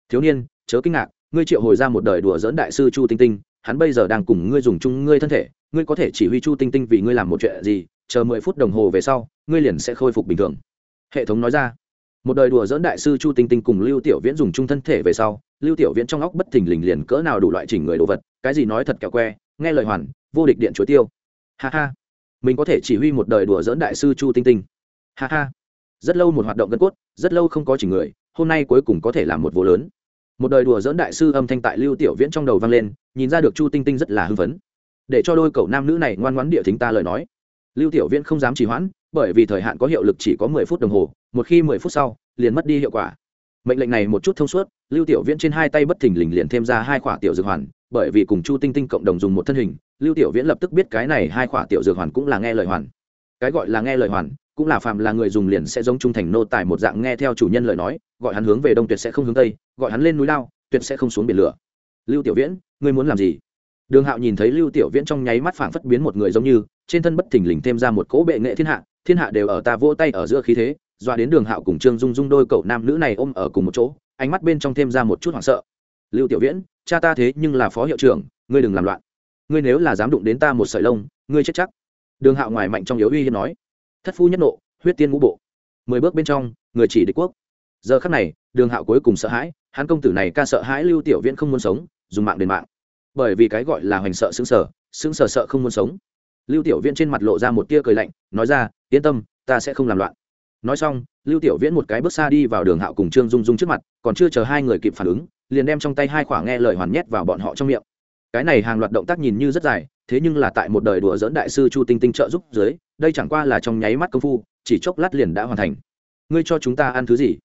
Thiếu niên, chớ kinh ngạc, ngươi triệu hồi ra một đời đùa dỡn đại sư chu tinh tinh, hắn bây giờ đang cùng ngươi dùng chung ngươi thân thể, ngươi có thể chỉ huy chu tinh tinh vì ngươi làm một chuyện gì, chờ mười phút đồng hồ về sau, ngươi liền sẽ khôi phục bình thường. Hệ thống nói ra. Một đời đùa dỡn đại sư chu tinh tinh cùng lưu tiểu viễn dùng chung thân thể về sau, lưu tiểu viễn trong óc bất thình lình liền cỡ nào đủ loại chỉnh người đồ vật, cái gì nói thật kẹo que, nghe lời hoàn, vô địch điện chuối tiêu. Ha ha. Mình có thể chỉ huy một đời đùa dỡn đại sư chu tinh tinh. Ha ha rất lâu một hoạt động gân cốt, rất lâu không có chỉnh người, hôm nay cuối cùng có thể làm một vô lớn. Một đời đùa dỡn đại sư âm thanh tại lưu tiểu viễn trong đầu vang lên, nhìn ra được chu tinh tinh rất là hưng phấn. Để cho đôi cậu nam nữ này ngoan ngoãn địa thính ta lời nói. Lưu tiểu viễn không dám trì hoãn, bởi vì thời hạn có hiệu lực chỉ có mười phút đồng hồ, một khi mười phút sau, liền mất đi hiệu quả. Mệnh lệnh này một chút thông suốt, lưu tiểu viễn trên hai tay bất thình lình liền thêm ra hai khỏa tiểu dược hoàn, bởi vì cùng chu tinh tinh cộng đồng dùng một thân hình, lưu tiểu viễn lập tức biết cái này hai khỏa tiểu dược hoàn cũng là nghe lời hoàn. Cái gọi là nghe lời hoàn cũng là phàm là người dùng liền sẽ giống trung thành nô tài một dạng nghe theo chủ nhân lời nói, gọi hắn hướng về đông tuyệt sẽ không hướng tây, gọi hắn lên núi lao, tuyệt sẽ không xuống biển lửa. Lưu tiểu viễn, ngươi muốn làm gì? Đường hạo nhìn thấy lưu tiểu viễn trong nháy mắt phảng phất biến một người giống như, trên thân bất thình lình thêm ra một cỗ bệ nghệ thiên hạ thiên hạ đều ở ta vỗ tay ở giữa khí thế doa đến đường hạo cùng trương dung dung đôi cậu nam nữ này ôm ở cùng một chỗ, ánh mắt bên trong thêm ra một chút hoảng sợ. Lưu tiểu viễn, cha ta thế nhưng là phó hiệu trưởng, ngươi đừng làm loạn. Ngươi nếu là dám đụng đến ta một sợi lông, ngươi chết chắc. Đường hạo ngoài mạnh trong yếu uy hiếp nói thất phu nhất nộ, huyết tiên ngũ bộ. Mười bước bên trong, người chỉ địch quốc. Giờ khắc này, đường hạo cuối cùng sợ hãi, hắn công tử này ca sợ hãi lưu tiểu viễn không muốn sống, dùng mạng đền mạng. Bởi vì cái gọi là hoành sợ xứng sở xứng sở sợ không muốn sống. Lưu tiểu viễn trên mặt lộ ra một tia cười lạnh, nói ra, yên tâm, ta sẽ không làm loạn. Nói xong, lưu tiểu viễn một cái bước xa đi vào đường hạo cùng trương dung dung trước mặt, còn chưa chờ hai người kịp phản ứng, liền đem trong tay hai khoảng nghe lời hoàn nhét vào bọn họ trong miệng. Cái này hàng loạt động tác nhìn như rất dài thế nhưng là tại một đời đùa dỡn đại sư chu tinh tinh trợ giúp dưới, đây chẳng qua là trong nháy mắt công phu, chỉ chốc lát liền đã hoàn thành. Ngươi cho chúng ta ăn thứ gì?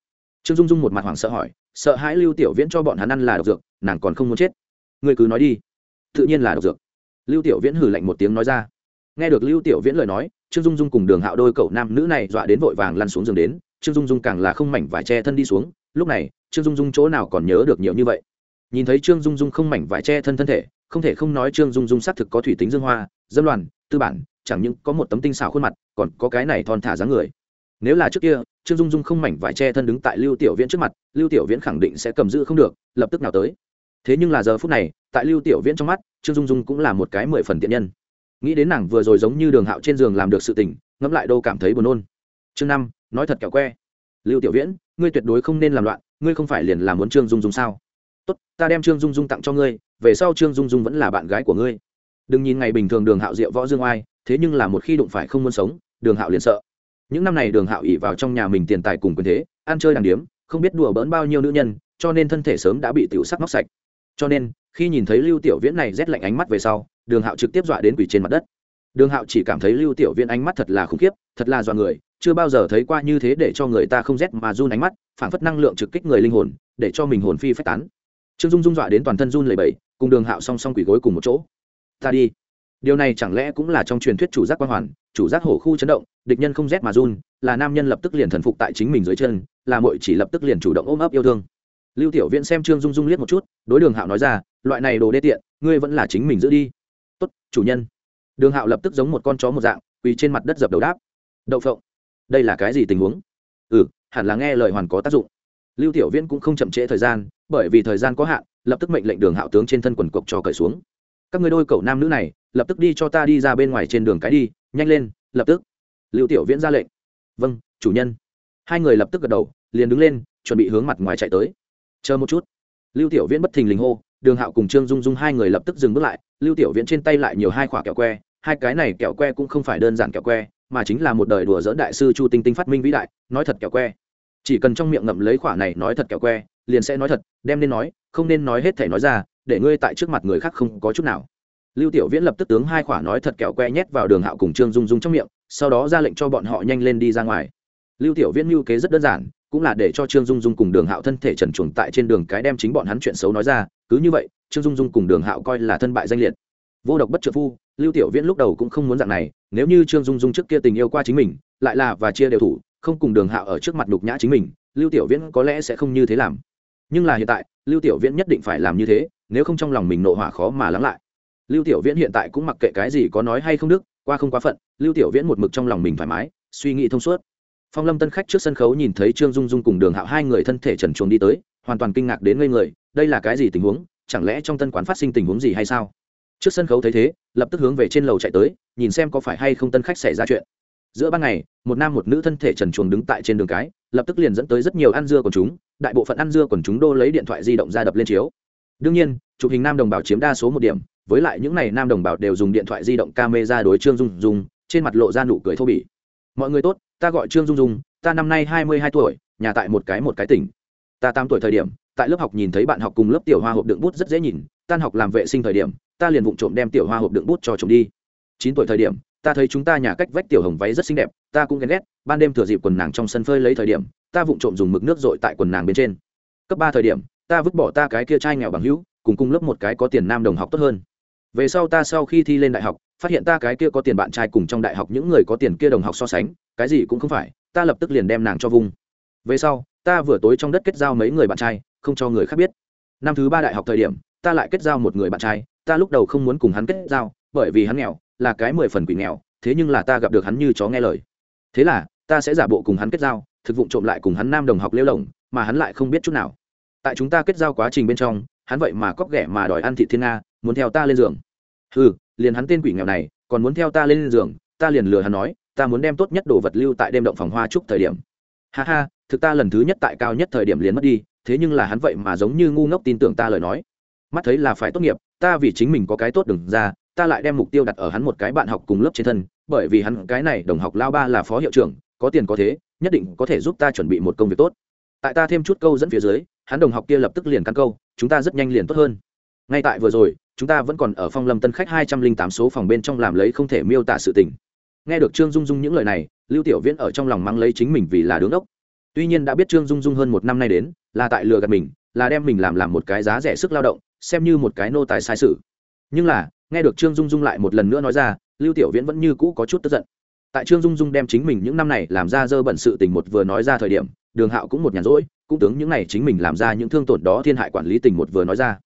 Trương dung dung một mặt hoảng sợ hỏi, sợ hãi lưu tiểu viễn cho bọn hắn ăn là độc dược, nàng còn không muốn chết. Ngươi cứ nói đi. Tự nhiên là độc dược. Lưu tiểu viễn hử lạnh một tiếng nói ra. Nghe được lưu tiểu viễn lời nói, trương dung dung cùng đường hạo đôi cậu nam nữ này dọa đến vội vàng lăn xuống giường đến, trương dung dung càng là không mảnh vải che thân đi xuống. Lúc này, trương dung dung chỗ nào còn nhớ được nhiều như vậy? Nhìn thấy trương dung dung không mảnh vải che thân thân thể không thể không nói trương dung dung xác thực có thủy tính dương hoa, dâm loàn, tư bản, chẳng những có một tấm tinh xảo khuôn mặt, còn có cái này thon thả dáng người. Nếu là trước kia, trương dung dung không mảnh vải che thân đứng tại lưu tiểu viễn trước mặt, lưu tiểu viễn khẳng định sẽ cầm giữ không được, lập tức nào tới. Thế nhưng là giờ phút này, tại lưu tiểu viễn trong mắt, trương dung dung cũng là một cái mười phần tiện nhân. Nghĩ đến nàng vừa rồi giống như đường hạo trên giường làm được sự tình, ngẫm lại đâu cảm thấy buồn nôn. Chương năm, nói thật kẹo que. Lưu tiểu viễn, ngươi tuyệt đối không nên làm loạn, ngươi không phải liền làm muốn trương dung dung sao? Tốt, ta đem trương dung dung tặng cho ngươi, về sau trương dung dung vẫn là bạn gái của ngươi. Đừng nhìn ngày bình thường đường hạo diệu võ dương oai, thế nhưng là một khi đụng phải không muốn sống, đường hạo liền sợ. Những năm này đường hạo ỉ vào trong nhà mình tiền tài cùng quyền thế, ăn chơi đàng điếm, không biết đùa bỡn bao nhiêu nữ nhân, cho nên thân thể sớm đã bị tiểu sắc móc sạch. Cho nên, khi nhìn thấy lưu tiểu viễn này rét lạnh ánh mắt về sau, đường hạo trực tiếp dọa đến quỷ trên mặt đất. Đường hạo chỉ cảm thấy lưu tiểu viễn ánh mắt thật là khủng khiếp, thật là dọa người, chưa bao giờ thấy qua như thế để cho người ta không rét mà run ánh mắt phản phất năng lượng trực kích người linh hồn, để cho mình hồn phi phách tán trương dung dung dọa đến toàn thân run lầy bẩy, cùng đường hạo song song quỷ gối cùng một chỗ. Ta đi. Điều này chẳng lẽ cũng là trong truyền thuyết chủ giác quan hoàn chủ giác hổ khu chấn động địch nhân không rét mà run là nam nhân lập tức liền thần phục tại chính mình dưới chân là mội chỉ lập tức liền chủ động ôm ấp yêu thương. Lưu tiểu viễn xem trương dung dung liếc một chút đối đường hạo nói ra loại này đồ đê tiện ngươi vẫn là chính mình giữ đi. Tốt chủ nhân. Đường hạo lập tức giống một con chó một dạng quỳ trên mặt đất dập đầu đáp. Đậu phộng. Đây là cái gì tình huống? Ừ hẳn là nghe lời hoàn có tác dụng. Lưu tiểu viễn cũng không chậm trễ thời gian bởi vì thời gian có hạn, lập tức mệnh lệnh đường hạo tướng trên thân quần cộc cho cởi xuống. Các người đôi cậu nam nữ này, lập tức đi cho ta đi ra bên ngoài trên đường cái đi, nhanh lên, lập tức. Lưu tiểu viễn ra lệnh. Vâng chủ nhân. Hai người lập tức gật đầu, liền đứng lên, chuẩn bị hướng mặt ngoài chạy tới. Chờ một chút. Lưu tiểu viễn bất thình lình hô, đường hạo cùng trương dung dung hai người lập tức dừng bước lại, lưu tiểu viễn trên tay lại nhiều hai quả kẹo que, hai cái này kẹo que cũng không phải đơn giản kẹo que, mà chính là một đời đùa dỡ đại sư chu tinh tinh phát minh vĩ đại, nói thật kẹo que chỉ cần trong miệng ngậm lấy quả này nói thật kẹo que, liền sẽ nói thật, đem nên nói, không nên nói hết thể nói ra, để ngươi tại trước mặt người khác không có chút nào. Lưu tiểu viễn lập tức tướng hai quả nói thật kẹo que nhét vào đường hạo cùng trương dung dung trong miệng, sau đó ra lệnh cho bọn họ nhanh lên đi ra ngoài. Lưu tiểu viễn mưu kế rất đơn giản, cũng là để cho trương dung dung cùng đường hạo thân thể trần chuồng tại trên đường cái đem chính bọn hắn chuyện xấu nói ra, cứ như vậy, trương dung dung cùng đường hạo coi là thân bại danh liệt. Vô độc bất trợ phu, lưu tiểu viễn lúc đầu cũng không muốn dạng này, nếu như trương dung dung trước kia tình yêu qua chính mình, lại là và chia đều thủ không cùng đường hạo ở trước mặt đục nhã chính mình, lưu tiểu viễn có lẽ sẽ không như thế làm. Nhưng là hiện tại, lưu tiểu viễn nhất định phải làm như thế, nếu không trong lòng mình nộ hỏa khó mà lắng lại. Lưu tiểu viễn hiện tại cũng mặc kệ cái gì có nói hay không đức, qua không quá phận, lưu tiểu viễn một mực trong lòng mình thoải mái, suy nghĩ thông suốt. Phong lâm tân khách trước sân khấu nhìn thấy trương dung dung cùng đường hạo hai người thân thể trần chuồng đi tới, hoàn toàn kinh ngạc đến ngây người, đây là cái gì tình huống, chẳng lẽ trong tân quán phát sinh tình huống gì hay sao? Trước sân khấu thấy thế, lập tức hướng về trên lầu chạy tới, nhìn xem có phải hay không tân khách xảy ra chuyện giữa ban ngày, một nam một nữ thân thể trần chuồng đứng tại trên đường cái, lập tức liền dẫn tới rất nhiều ăn dưa của chúng, đại bộ phận ăn dưa còn chúng đô lấy điện thoại di động ra đập lên chiếu. Đương nhiên, chụp hình nam đồng bào chiếm đa số một điểm, với lại những n à y nam đồng bào đều dùng điện thoại di động camera đối trương dung dung, trên mặt lộ ra nụ cười thô bỉ. Mọi người tốt, ta gọi trương dung dung, ta năm nay hai mươi hai tuổi, nhà tại một cái một cái tỉnh. Ta tám tuổi thời điểm, tại lớp học nhìn thấy bạn học cùng lớp tiểu hoa hộp đựng bút rất dễ nhìn, tan học làm vệ sinh thời điểm, ta liền vụng trộm đem tiểu hoa hộp đựng bút cho trộm đi. Chín tuổi thời điểm ta thấy chúng ta nhà cách vách tiểu hồng váy rất xinh đẹp, ta cũng ghen ghét, ban đêm thừa dịp quần nàng trong sân phơi lấy thời điểm, ta vụng trộm dùng mực nước dội tại quần nàng bên trên. Cấp ba thời điểm, ta vứt bỏ ta cái kia trai nghèo bằng hữu, cùng cung lớp một cái có tiền nam đồng học tốt hơn. Về sau ta sau khi thi lên đại học, phát hiện ta cái kia có tiền bạn trai cùng trong đại học những người có tiền kia đồng học so sánh, cái gì cũng không phải, ta lập tức liền đem nàng cho vung. Về sau, ta vừa tối trong đất kết giao mấy người bạn trai, không cho người khác biết. Năm thứ ba đại học thời điểm, ta lại kết giao một người bạn trai, ta lúc đầu không muốn cùng hắn kết giao, bởi vì hắn nghèo là cái mười phần quỷ nghèo, thế nhưng là ta gặp được hắn như chó nghe lời. Thế là, ta sẽ giả bộ cùng hắn kết giao, thực vụ trộm lại cùng hắn nam đồng học lêu lồng, mà hắn lại không biết chút nào. Tại chúng ta kết giao quá trình bên trong, hắn vậy mà cóc ghẻ mà đòi ăn thị thiên nga, muốn theo ta lên giường. Ừ liền hắn tên quỷ nghèo này, còn muốn theo ta lên giường, ta liền lừa hắn nói, ta muốn đem tốt nhất đồ vật lưu tại đêm động phòng hoa chúc thời điểm. Ha ha, thực ta lần thứ nhất tại cao nhất thời điểm liền mất đi, thế nhưng là hắn vậy mà giống như ngu ngốc tin tưởng ta lời nói. Mắt thấy là phải tốt nghiệp, ta vì chính mình có cái tốt đừng ra ta lại đem mục tiêu đặt ở hắn một cái bạn học cùng lớp trên thân, bởi vì hắn cái này đồng học lao ba là phó hiệu trưởng, có tiền có thế, nhất định có thể giúp ta chuẩn bị một công việc tốt. Tại ta thêm chút câu dẫn phía dưới, hắn đồng học kia lập tức liền căn câu, chúng ta rất nhanh liền tốt hơn. Ngay tại vừa rồi, chúng ta vẫn còn ở phong lâm tân khách hai trăm linh tám số phòng bên trong làm lấy không thể miêu tả sự tình. Nghe được trương dung dung những lời này, lưu tiểu viễn ở trong lòng mang lấy chính mình vì là đứng ốc tuy nhiên đã biết trương dung dung hơn một năm nay đến, là tại lừa gạt mình, là đem mình làm làm một cái giá rẻ sức lao động, xem như một cái nô tài sai sự. Nhưng là nghe được trương dung dung lại một lần nữa nói ra, lưu tiểu viễn vẫn như cũ có chút tức giận. Tại trương dung dung đem chính mình những năm này làm ra dơ bẩn sự tình một vừa nói ra thời điểm, đường hạo cũng một nhàn rỗi, cũng tướng những này chính mình làm ra những thương tổn đó thiên hại quản lý tình một vừa nói ra.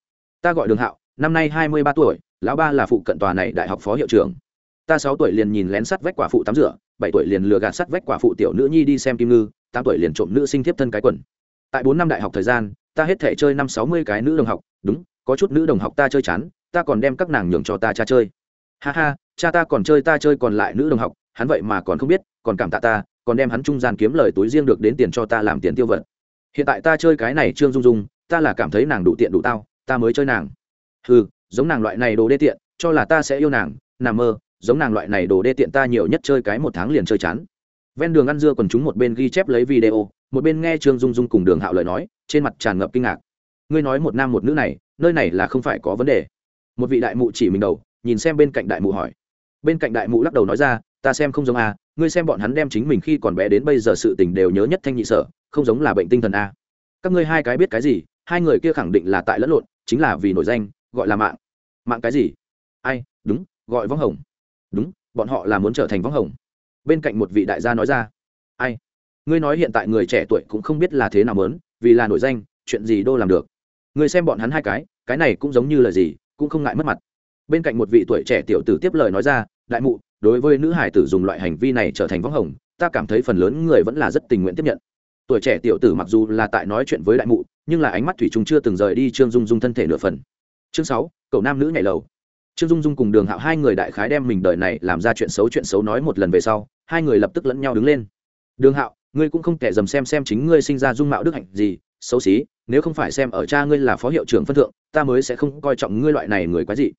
Ta gọi đường hạo, năm nay hai mươi ba tuổi, lão ba là phụ cận tòa này đại học phó hiệu trưởng. Ta sáu tuổi liền nhìn lén sắt vách quả phụ tắm rửa, bảy tuổi liền lừa gạt sắt vách quả phụ tiểu nữ nhi đi xem kim ngư, tám tuổi liền trộm nữ sinh thiếp thân cái quần. Tại bốn năm đại học thời gian, ta hết thể chơi năm sáu mươi cái nữ đồng học, đúng, có chút nữ đồng học ta chơi chán ta còn đem các nàng nhường cho ta cha chơi. Ha ha, cha ta còn chơi, ta chơi còn lại nữ đồng học, hắn vậy mà còn không biết, còn cảm tạ ta, còn đem hắn trung gian kiếm lời túi riêng được đến tiền cho ta làm tiền tiêu vật. Hiện tại ta chơi cái này trương dung dung, ta là cảm thấy nàng đủ tiện đủ tao, ta mới chơi nàng. Ừ giống nàng loại này đồ đê tiện, cho là ta sẽ yêu nàng, nằm mơ, giống nàng loại này đồ đê tiện ta nhiều nhất chơi cái một tháng liền chơi chán. Ven đường ăn dưa còn chúng một bên ghi chép lấy video, một bên nghe trương dung dung cùng đường hạo lời nói, trên mặt tràn ngập kinh ngạc. Ngươi nói một nam một nữ này, nơi này là không phải có vấn đề một vị đại mụ chỉ mình đầu, nhìn xem bên cạnh đại mụ hỏi. Bên cạnh đại mụ lắc đầu nói ra, ta xem không giống a, ngươi xem bọn hắn đem chính mình khi còn bé đến bây giờ sự tình đều nhớ nhất thanh nhị sở, không giống là bệnh tinh thần a. Các ngươi hai cái biết cái gì, hai người kia khẳng định là tại lẫn lộn, chính là vì nổi danh, gọi là mạng. Mạng cái gì? Ai, đúng, gọi võng hồng. Đúng, bọn họ là muốn trở thành võng hồng. Bên cạnh một vị đại gia nói ra. Ai, ngươi nói hiện tại người trẻ tuổi cũng không biết là thế nào mớn vì là nổi danh, chuyện gì đô làm được? Ngươi xem bọn hắn hai cái cái này cũng giống như là gì? Cũng không ngại mất mặt. Bên cạnh một vị tuổi trẻ tiểu tử tiếp lời nói ra, đại mụ, đối với nữ hải tử dùng loại hành vi này trở thành võng hồng, ta cảm thấy phần lớn người vẫn là rất tình nguyện tiếp nhận. Tuổi trẻ tiểu tử mặc dù là tại nói chuyện với đại mụ, nhưng là ánh mắt thủy chung chưa từng rời đi trương dung dung thân thể nửa phần. Chương sáu, cậu nam nữ nhảy lầu. Trương dung dung cùng đường hạo hai người đại khái đem mình đời này làm ra chuyện xấu chuyện xấu nói một lần về sau, hai người lập tức lẫn nhau đứng lên. Đường hạo, ngươi cũng không kẻ dầm xem xem chính ngươi sinh ra dung mạo đức hạnh gì xấu xí, nếu không phải xem ở cha ngươi là phó hiệu trưởng phân thượng, ta mới sẽ không coi trọng ngươi loại này người quái dị.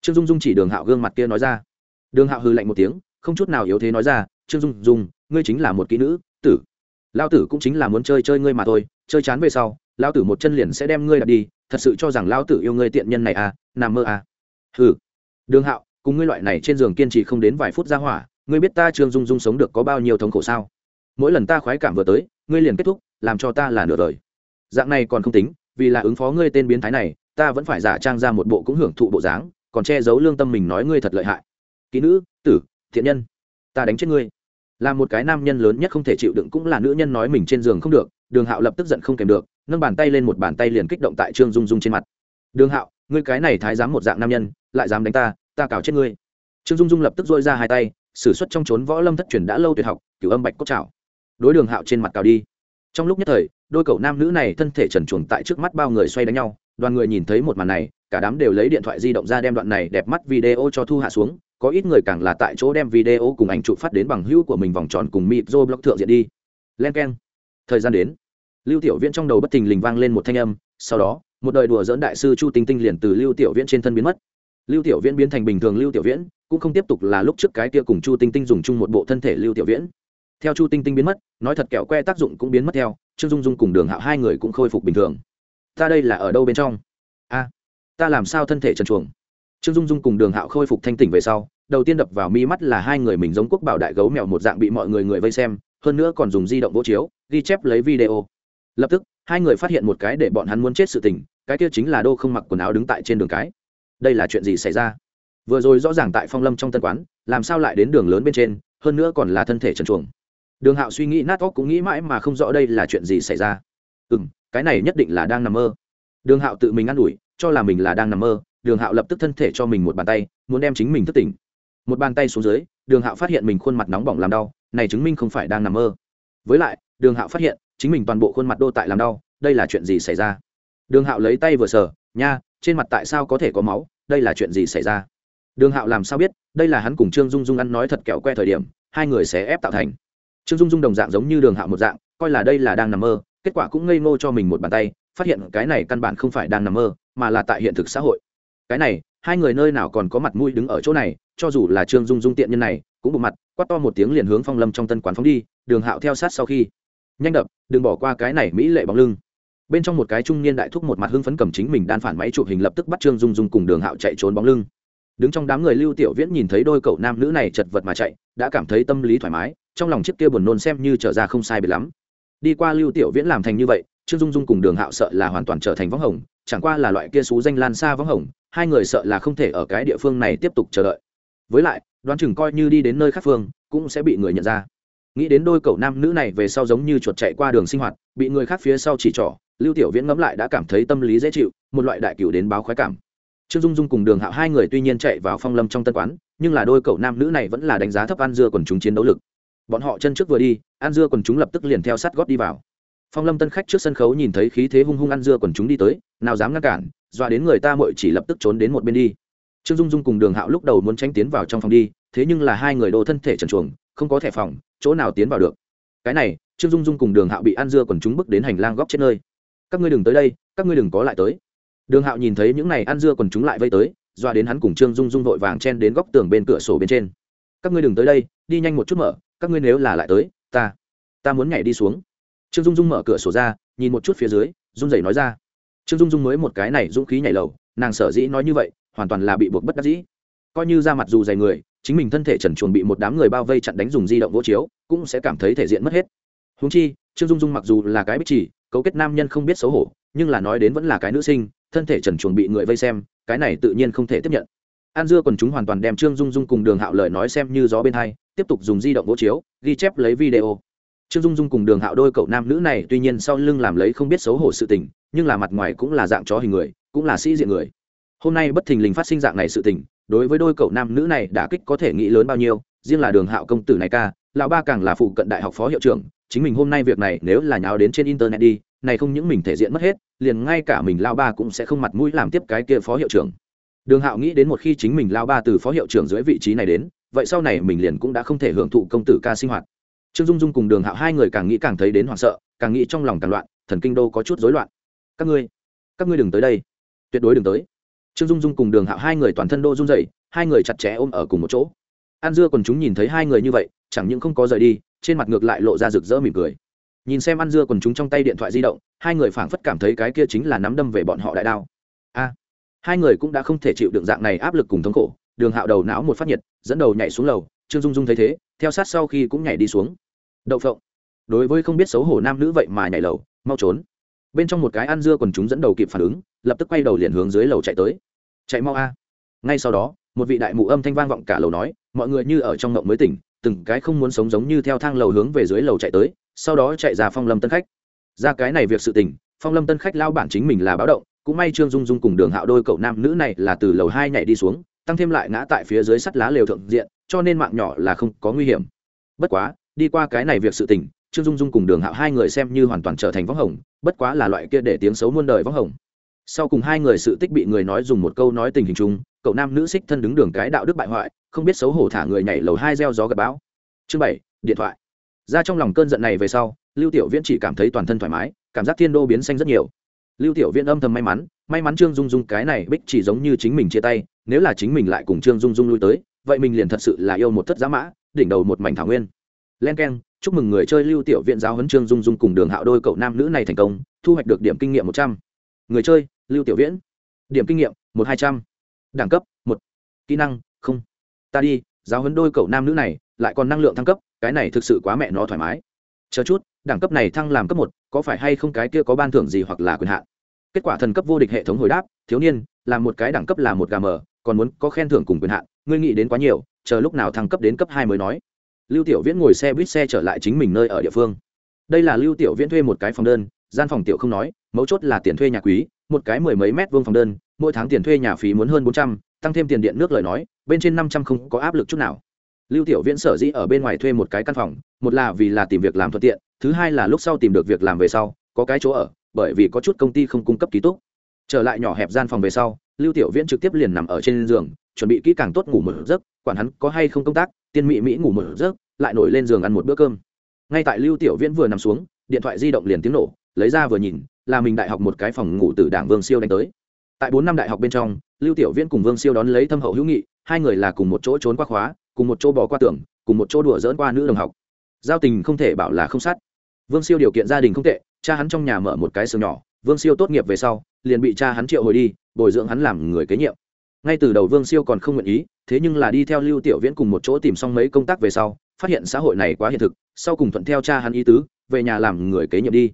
Trương dung dung chỉ đường hạo gương mặt kia nói ra. Đường hạo hư lạnh một tiếng, không chút nào yếu thế nói ra, trương dung dung, ngươi chính là một kỹ nữ, tử. Lao tử cũng chính là muốn chơi chơi ngươi mà thôi, chơi chán về sau lao tử một chân liền sẽ đem ngươi đặt đi, thật sự cho rằng lao tử yêu ngươi tiện nhân này à nằm mơ à. Hừ. Đường hạo, cùng ngươi loại này trên giường kiên trì không đến vài phút ra hỏa, ngươi biết ta trương dung dung sống được có bao nhiêu thống khổ sao? Mỗi lần ta khoái cảm vừa tới, ngươi liền kết thúc, làm cho ta là nửa đời dạng này còn không tính, vì là ứng phó ngươi tên biến thái này, ta vẫn phải giả trang ra một bộ cũng hưởng thụ bộ dáng, còn che giấu lương tâm mình nói ngươi thật lợi hại. Kỹ nữ, tử, thiện nhân, ta đánh chết ngươi. Là một cái nam nhân lớn nhất không thể chịu đựng cũng là nữ nhân nói mình trên giường không được, đường hạo lập tức giận không kèm được, nâng bàn tay lên một bàn tay liền kích động tại trương dung dung trên mặt. Đường hạo, ngươi cái này thái dám một dạng nam nhân, lại dám đánh ta ta cào chết ngươi. Trương dung dung lập tức dôi ra hai tay s ử suất trong trốn võ lâm thất truyền đã lâu tuyệt học, cửu âm bạch cốt trào đối đường hạo trên mặt cào đi trong lúc nhất thời, đôi cậu nam nữ này thân thể trần chuồng tại trước mắt bao người xoay đánh nhau, đoàn người nhìn thấy một màn này, cả đám đều lấy điện thoại di động ra đem đoạn này đẹp mắt video cho thu hạ xuống, có ít người càng là tại chỗ đem video cùng ảnh chụp phát đến bằng hữu của mình vòng tròn cùng mịp dô blog thượng diện đi. Len k e n thời gian đến. Lưu tiểu viễn trong đầu bất thình lình vang lên một thanh âm, sau đó, một đời đùa dỡn đại sư chu tinh tinh liền từ lưu tiểu viễn trên thân biến mất. Lưu tiểu viễn biến thành bình thường lưu tiểu viễn, cũng không tiếp tục là lúc trước cái kia cùng chu tinh tinh dùng chung một bộ thân thể lưu tiểu viễn theo chu tinh tinh biến mất, nói thật kẹo que tác dụng cũng biến mất theo, trương dung dung cùng đường hạo hai người cũng khôi phục bình thường. Ta đây là ở đâu bên trong? A, ta làm sao thân thể trần chuồng trương dung dung cùng đường hạo khôi phục thanh tỉnh về sau, đầu tiên đập vào mi mắt là hai người mình giống quốc bảo đại gấu mèo một dạng bị mọi người người vây xem, hơn nữa còn dùng di động vỗ chiếu, ghi chép lấy video. Lập tức, hai người phát hiện một cái để bọn hắn muốn chết sự tình, cái kia chính là đô không mặc quần áo đứng tại trên đường cái. Đây là chuyện gì xảy ra? Vừa rồi rõ ràng tại phong lâm trong tân quán, làm sao lại đến đường lớn bên trên, hơn nữa còn là thân thể trần chuồng đường hạo suy nghĩ nát óc cũng nghĩ mãi mà không rõ đây là chuyện gì xảy ra. Ừ m cái này nhất định là đang nằm mơ. Đường hạo tự mình ă n ủi, cho là mình là đang nằm mơ, đường hạo lập tức thân thể cho mình một bàn tay, muốn đem chính mình thức tỉnh. Một bàn tay xuống dưới, đường hạo phát hiện mình khuôn mặt nóng bỏng làm đau, này chứng minh không phải đang nằm mơ. Với lại, đường hạo phát hiện, chính mình toàn bộ khuôn mặt đô tại làm đau, đây là chuyện gì xảy ra? Đường hạo lấy tay vừa sờ, nha, trên mặt tại sao có thể có máu? Đây là chuyện gì xảy ra? Đường hạo làm sao biết, đây là hắn cùng trương dung dung ăn nói thật kẹo que thời điểm, hai người sẽ ép tạo thành trương dung dung đồng dạng giống như đường hạo một dạng, coi là đây là đang nằm mơ, kết quả cũng ngây ngô cho mình một bàn tay, phát hiện cái này căn bản không phải đang nằm mơ, mà là tại hiện thực xã hội. Cái này, hai người nơi nào còn có mặt mũi đứng ở chỗ này, cho dù là trương dung dung tiện nhân này, cũng bộ mặt, quát to một tiếng liền hướng phong lâm trong tân quán phóng đi, đường hạo theo sát sau khi. Nhanh đập, đừng bỏ qua cái này mỹ lệ bóng lưng. Bên trong một cái trung niên đại thúc một mặt hưng phấn cầm chính mình đan phản máy chụp hình lập tức bắt trương dung dung cùng đường hạo chạy trốn bóng lưng. Đứng trong đám người lưu tiểu viễn nhìn thấy đôi cậu nam nữ này chật vật mà chạy, đã cảm thấy tâm lý thoải mái trong lòng chiếc kia buồn nôn xem như trở ra không sai biệt lắm. Đi qua lưu tiểu viễn làm thành như vậy, trương dung dung cùng đường hạo sợ là hoàn toàn trở thành võng hồng, chẳng qua là loại kia xú danh lan xa võng hồng, hai người sợ là không thể ở cái địa phương này tiếp tục chờ đợi. Với lại, đoán chừng coi như đi đến nơi khác phương, cũng sẽ bị người nhận ra. Nghĩ đến đôi cậu nam nữ này về sau giống như chuột chạy qua đường sinh hoạt, bị người khác phía sau chỉ trỏ, lưu tiểu viễn ngẫm lại đã cảm thấy tâm lý dễ chịu, một loại đại cửu đến báo khoái cảm. Trương dung dung cùng đường hạo hai người tuy nhiên chạy vào phong lâm trong tân quán, nhưng là đôi cậu nam nữ này vẫn là đánh giá thấp ăn dưa quần chúng chiến đấu lực bọn họ chân trước vừa đi, ăn dưa quần chúng lập tức liền theo sát gót đi vào. Phong lâm tân khách trước sân khấu nhìn thấy khí thế hung hung ăn dưa quần chúng đi tới, nào dám ngăn cản, dọa đến người ta mội chỉ lập tức trốn đến một bên đi. Trương dung dung cùng đường hạo lúc đầu muốn tránh tiến vào trong phòng đi, thế nhưng là hai người đồ thân thể trần chuồng không có thẻ phòng, chỗ nào tiến vào được. Cái này, trương dung dung cùng đường hạo bị ăn dưa quần chúng bước đến hành lang góc chết nơi. Các ngươi đừng tới đây, các ngươi đừng có lại tới. Đường hạo nhìn thấy những này ăn dưa quần chúng lại vây tới doa đến hắn cùng trương dung dung vội vàng chen đến góc tường bên cửa sổ bên trên. Các ngươi đừng tới đây, đi nhanh một chút mở các ngươi nếu là lại tới, ta ta muốn nhảy đi xuống. Trương dung dung mở cửa sổ ra, nhìn một chút phía dưới, run rẩy nói ra. Trương dung dung mới một cái này dũng khí nhảy lầu, nàng sở dĩ nói như vậy, hoàn toàn là bị buộc bất đắc dĩ. Coi như ra mặt dù dày người, chính mình thân thể trần chuồn bị một đám người bao vây chặn đánh dùng di động vỗ chiếu, cũng sẽ cảm thấy thể diện mất hết. Húng chi, trương dung dung mặc dù là cái bích chỉ, cấu kết nam nhân không biết xấu hổ, nhưng là nói đến vẫn là cái nữ sinh, thân thể trần chuồng bị người vây xem, cái này tự nhiên không thể tiếp nhận. An dưa còn chúng hoàn toàn đem trương dung dung cùng đường hạo lời nói xem như gió bên hai tiếp tục dùng di động vỗ chiếu, ghi chép lấy video. Trương dung dung cùng đường hạo đôi cậu nam nữ này tuy nhiên sau lưng làm lấy không biết xấu hổ sự tình, nhưng là mặt ngoài cũng là dạng chó hình người, cũng là sĩ diện người. Hôm nay bất thình lình phát sinh dạng này sự tình, đối với đôi cậu nam nữ này đã kích có thể nghĩ lớn bao nhiêu, riêng là đường hạo công tử này ca, lão ba càng là phụ cận đại học phó hiệu trưởng, chính mình hôm nay việc này nếu là nháo đến trên internet đi, này không những mình thể diện mất hết, liền ngay cả mình lao ba cũng sẽ không mặt mũi làm tiếp cái kia phó hiệu trưởng. Đường hạo nghĩ đến một khi chính mình lao ba từ phó hiệu trưởng dưới vị trí này đến vậy sau này mình liền cũng đã không thể hưởng thụ công tử ca sinh hoạt. Trương dung dung cùng đường hạo hai người càng nghĩ càng thấy đến hoảng sợ, càng nghĩ trong lòng càng loạn, thần kinh đô có chút rối loạn. Các ngươi các ngươi đừng tới đây. Tuyệt đối đừng tới. Trương dung dung cùng đường hạo hai người toàn thân đô run dậy hai người chặt chẽ ôm ở cùng một chỗ. An dưa còn chúng nhìn thấy hai người như vậy, chẳng những không có rời đi, trên mặt ngược lại lộ ra rực rỡ mỉm cười. Nhìn xem ăn dưa còn chúng trong tay điện thoại di động, hai người phảng phất cảm thấy cái kia chính là nắm đâm về bọn họ đại đao. A, hai người cũng đã không thể chịu đựng dạng này áp lực cùng thống khổ đường hạo đầu não một phát nhiệt, dẫn đầu nhảy xuống lầu, trương dung dung thấy thế, theo sát sau khi cũng nhảy đi xuống. Đậu phộng. Đối với không biết xấu hổ nam nữ vậy mà nhảy lầu, mau trốn. Bên trong một cái ăn dưa còn chúng dẫn đầu kịp phản ứng, lập tức quay đầu liền hướng dưới lầu chạy tới. Chạy mau a. Ngay sau đó, một vị đại mụ âm thanh vang vọng cả lầu nói, mọi người như ở trong ngộng mới tỉnh, từng cái không muốn sống giống như theo thang lầu hướng về dưới lầu chạy tới, sau đó chạy ra phong lâm tân khách. Ra cái này việc sự tình, phong lâm tân khách lao bản chính mình là báo động, cũng may trương dung dung cùng đường hạo đôi cậu nam nữ này là từ lầu hai nhảy đi xuống tăng thêm lại ngã tại phía dưới sắt lá lều thượng diện, cho nên mạng nhỏ là không có nguy hiểm. Bất quá, đi qua cái này việc sự tình, trương dung dung cùng đường hạo hai người xem như hoàn toàn trở thành võng hồng, bất quá là loại kia để tiếng xấu muôn đời võng hồng. Sau cùng hai người sự tích bị người nói dùng một câu nói tình hình chung, cậu nam nữ xích thân đứng đường cái đạo đức bại hoại, không biết xấu hổ thả người nhảy lầu hai gieo gió gặp bão. Chương bảy, điện thoại. Ra trong lòng cơn giận này về sau, lưu tiểu viễn chỉ cảm thấy toàn thân thoải mái, cảm giác thiên đô biến xanh rất nhiều. Lưu tiểu viễn âm thầm may mắn may mắn trương dung dung cái này bích chỉ giống như chính mình chia tay nếu là chính mình lại cùng trương dung dung lui tới, vậy mình liền thật sự là yêu một thất giá mã, đỉnh đầu một mảnh thảo nguyên. Len k e n chúc mừng người chơi lưu tiểu viện giáo huấn trương dung dung cùng đường hạo đôi cậu nam nữ này thành công, thu hoạch được điểm kinh nghiệm một trăm. Người chơi, lưu tiểu viễn. Điểm kinh nghiệm, một hai trăm. Đẳng cấp, một. Kỹ năng, không. Ta đi, giáo huấn đôi cậu nam nữ này, lại còn năng lượng thăng cấp, cái này thực sự quá mẹ nó thoải mái. Chờ chút, đẳng cấp này thăng làm cấp một, có phải hay không cái kia có ban thưởng gì hoặc là quyền hạn? Kết quả thần cấp vô địch hệ thống hồi đáp, thiếu niên là một cái đẳng cấp là một gà mờ còn muốn có khen thưởng cùng quyền hạn, ngươi nghĩ đến quá nhiều, chờ lúc nào thăng cấp đến cấp hai mới nói. Lưu tiểu viễn ngồi xe buýt xe trở lại chính mình nơi ở địa phương. Đây là lưu tiểu viễn thuê một cái phòng đơn, gian phòng tiểu không nói, mấu chốt là tiền thuê nhà quý, một cái mười mấy mét vuông phòng đơn, mỗi tháng tiền thuê nhà phí muốn hơn bốn trăm, tăng thêm tiền điện nước lời nói, bên trên năm trăm không có áp lực chút nào. Lưu tiểu viễn sở dĩ ở bên ngoài thuê một cái căn phòng, một là vì là tìm việc làm thuận tiện, thứ hai là lúc sau tìm được việc làm về sau, có cái chỗ ở, bởi vì có chút công ty không cung cấp ký túc. Trở lại nhỏ hẹp gian phòng về sau lưu tiểu viễn trực tiếp liền nằm ở trên giường, chuẩn bị kỹ càng tốt ngủ một giấc, quản hắn có hay không công tác, tiên mỹ mỹ ngủ một giấc, lại nổi lên giường ăn một bữa cơm. Ngay tại lưu tiểu viễn vừa nằm xuống, điện thoại di động liền tiếng nổ, lấy ra vừa nhìn, là mình đại học một cái phòng ngủ từ đảng vương siêu đánh tới. Tại bốn năm đại học bên trong, lưu tiểu viễn cùng vương siêu đón lấy thâm hậu hữu nghị, hai người là cùng một chỗ trốn qua khóa, cùng một chỗ bỏ qua tường, cùng một chỗ đùa dỡn qua nữ đồng học. Giao tình không thể bảo là không sát. Vương siêu điều kiện gia đình không tệ, cha hắn trong nhà mở một cái xưởng nhỏ, vương siêu tốt nghiệp về sau, liền bị cha hắn triệu hồi đi bồi dưỡng hắn làm người kế nhiệm. Ngay từ đầu vương siêu còn không nguyện ý, thế nhưng là đi theo lưu tiểu viễn cùng một chỗ tìm xong mấy công tác về sau, phát hiện xã hội này quá hiện thực, sau cùng thuận theo cha hắn ý tứ, về nhà làm người kế nhiệm đi.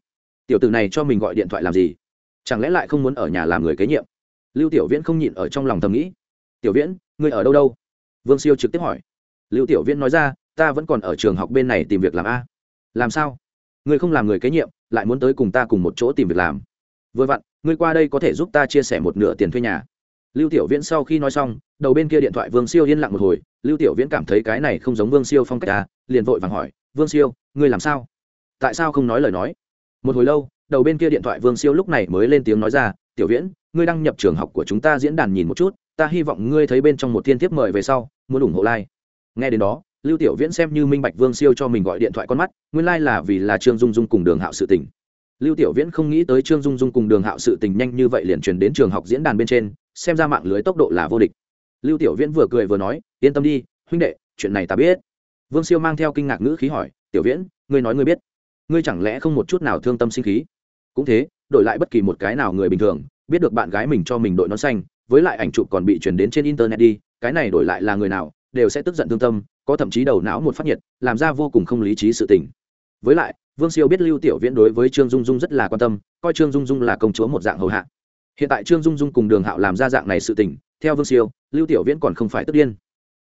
Tiểu tử này cho mình gọi điện thoại làm gì? Chẳng lẽ lại không muốn ở nhà làm người kế nhiệm? Lưu tiểu viễn không nhịn ở trong lòng thầm nghĩ. Tiểu viễn, ngươi ở đâu đâu? Vương siêu trực tiếp hỏi. Lưu tiểu viễn nói ra, ta vẫn còn ở trường học bên này tìm việc làm a. Làm sao? Ngươi không làm người kế nhiệm, lại muốn tới cùng ta cùng một chỗ tìm việc làm? Vừa vặn, ngươi qua đây có thể giúp ta chia sẻ một nửa tiền thuê nhà. Lưu tiểu viễn sau khi nói xong, đầu bên kia điện thoại vương siêu yên lặng một hồi. Lưu tiểu viễn cảm thấy cái này không giống vương siêu phong cách ta liền vội vàng hỏi, vương siêu, ngươi làm sao? Tại sao không nói lời nói? Một hồi lâu, đầu bên kia điện thoại vương siêu lúc này mới lên tiếng nói ra, tiểu viễn, ngươi đăng nhập trường học của chúng ta diễn đàn nhìn một chút, ta hy vọng ngươi thấy bên trong một thiên tiếp mời về sau, muốn ủng hộ like. Nghe đến đó, lưu tiểu viễn xem như minh bạch vương siêu cho mình gọi điện thoại con mắt, nguyên lai、like、là vì là trương dung dung cùng đường hạo sự tình lưu tiểu viễn không nghĩ tới trương dung dung cùng đường hạo sự tình nhanh như vậy liền truyền đến trường học diễn đàn bên trên, xem ra mạng lưới tốc độ là vô địch. Lưu tiểu viễn vừa cười vừa nói, yên tâm đi, huynh đệ, chuyện này ta biết. Vương siêu mang theo kinh ngạc ngữ khí hỏi, tiểu viễn, ngươi nói ngươi biết. Ngươi chẳng lẽ không một chút nào thương tâm sinh khí? Cũng thế, đổi lại bất kỳ một cái nào người bình thường, biết được bạn gái mình cho mình đội nón xanh, với lại ảnh chụp còn bị truyền đến trên internet đi, cái này đổi lại là người nào, đều sẽ tức giận thương tâm, có thậm chí đầu não một phát nhiệt, làm ra vô cùng không lý trí sự tình với lại, vương siêu biết lưu tiểu viễn đối với trương dung dung rất là quan tâm, coi trương dung dung là công chúa một dạng hầu hạ. Hiện tại trương dung dung cùng đường hạo làm ra dạng này sự tình, theo vương siêu, lưu tiểu viễn còn không phải tức điên.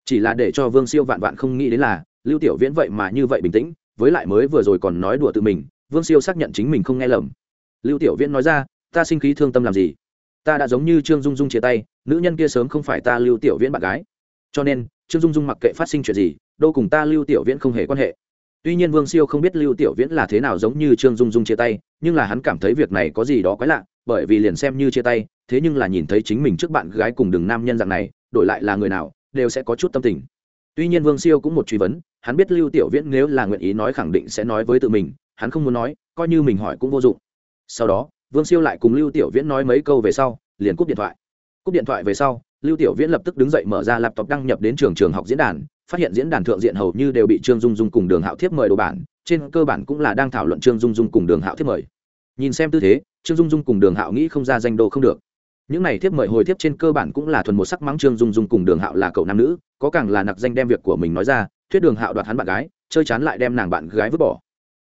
Chỉ là để cho vương siêu vạn vạn không nghĩ đến là, lưu tiểu viễn vậy mà như vậy bình tĩnh, với lại mới vừa rồi còn nói đùa tự mình, vương siêu xác nhận chính mình không nghe lầm. Lưu tiểu viễn nói ra, ta sinh khí thương tâm làm gì? Ta đã giống như trương dung dung chia tay, nữ nhân kia sớm không phải ta lưu tiểu viễn bạn gái. Cho nên, trương dung dung mặc kệ phát sinh chuyện gì, đâu cùng ta lưu tiểu viễn không hề quan hệ tuy nhiên vương siêu không biết lưu tiểu viễn là thế nào giống như trương dung dung chia tay, nhưng là hắn cảm thấy việc này có gì đó quái lạ, bởi vì liền xem như chia tay, thế nhưng là nhìn thấy chính mình trước bạn gái cùng đường nam nhân dạng này, đổi lại là người nào, đều sẽ có chút tâm tình. Tuy nhiên vương siêu cũng một truy vấn, hắn biết lưu tiểu viễn nếu là nguyện ý nói khẳng định sẽ nói với tự mình, hắn không muốn nói, coi như mình hỏi cũng vô dụng. Sau đó, vương siêu lại cùng lưu tiểu viễn nói mấy câu về sau, liền cúp điện thoại. Cúp điện thoại về sau, lưu tiểu viễn lập tức đứng dậy mở ra laptop đăng nhập đến trường trường học diễn đàn phát hiện diễn đàn thượng diện hầu như đều bị trương dung dung cùng đường hạo thiếp mời đồ bản, trên cơ bản cũng là đang thảo luận trương dung dung cùng đường hạo thiếp mời. Nhìn xem tư thế, trương dung dung cùng đường hạo nghĩ không ra danh đồ không được. Những này thiếp mời hồi thiếp trên cơ bản cũng là thuần một sắc mắng trương dung dung cùng đường hạo là cậu nam nữ, có càng là nặc danh đem việc của mình nói ra, thuyết đường hạo đoạt hắn bạn gái, chơi chán lại đem nàng bạn gái vứt bỏ.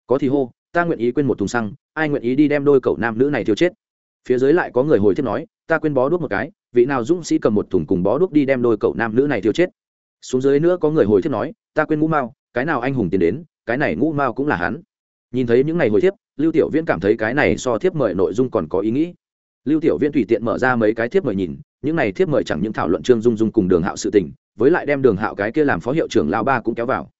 Có thì hô, ta nguyện ý quên một thùng xăng, ai nguyện ý đi đem đôi cậu nam nữ này thiêu chết? Phía dưới lại có người hồi thiếp nói, ta quên bó đuốc một cái, vị nào dũng sĩ cầm một thùng cùng bó đuốc đi đem đôi cậu nam nữ này thiêu chết? Xuống dưới nữa có người hồi thiếp nói, ta quên ngũ mao, cái nào anh hùng tiến đến, cái này ngũ mao cũng là hắn. Nhìn thấy những ngày hồi thiếp, lưu tiểu viễn cảm thấy cái này so thiếp mời nội dung còn có ý nghĩ. Lưu tiểu viễn tùy tiện mở ra mấy cái thiếp mời nhìn, những này thiếp mời chẳng những thảo luận trương dung dung cùng đường hạo sự tình, với lại đem đường hạo cái kia làm phó hiệu trưởng lao ba cũng kéo vào.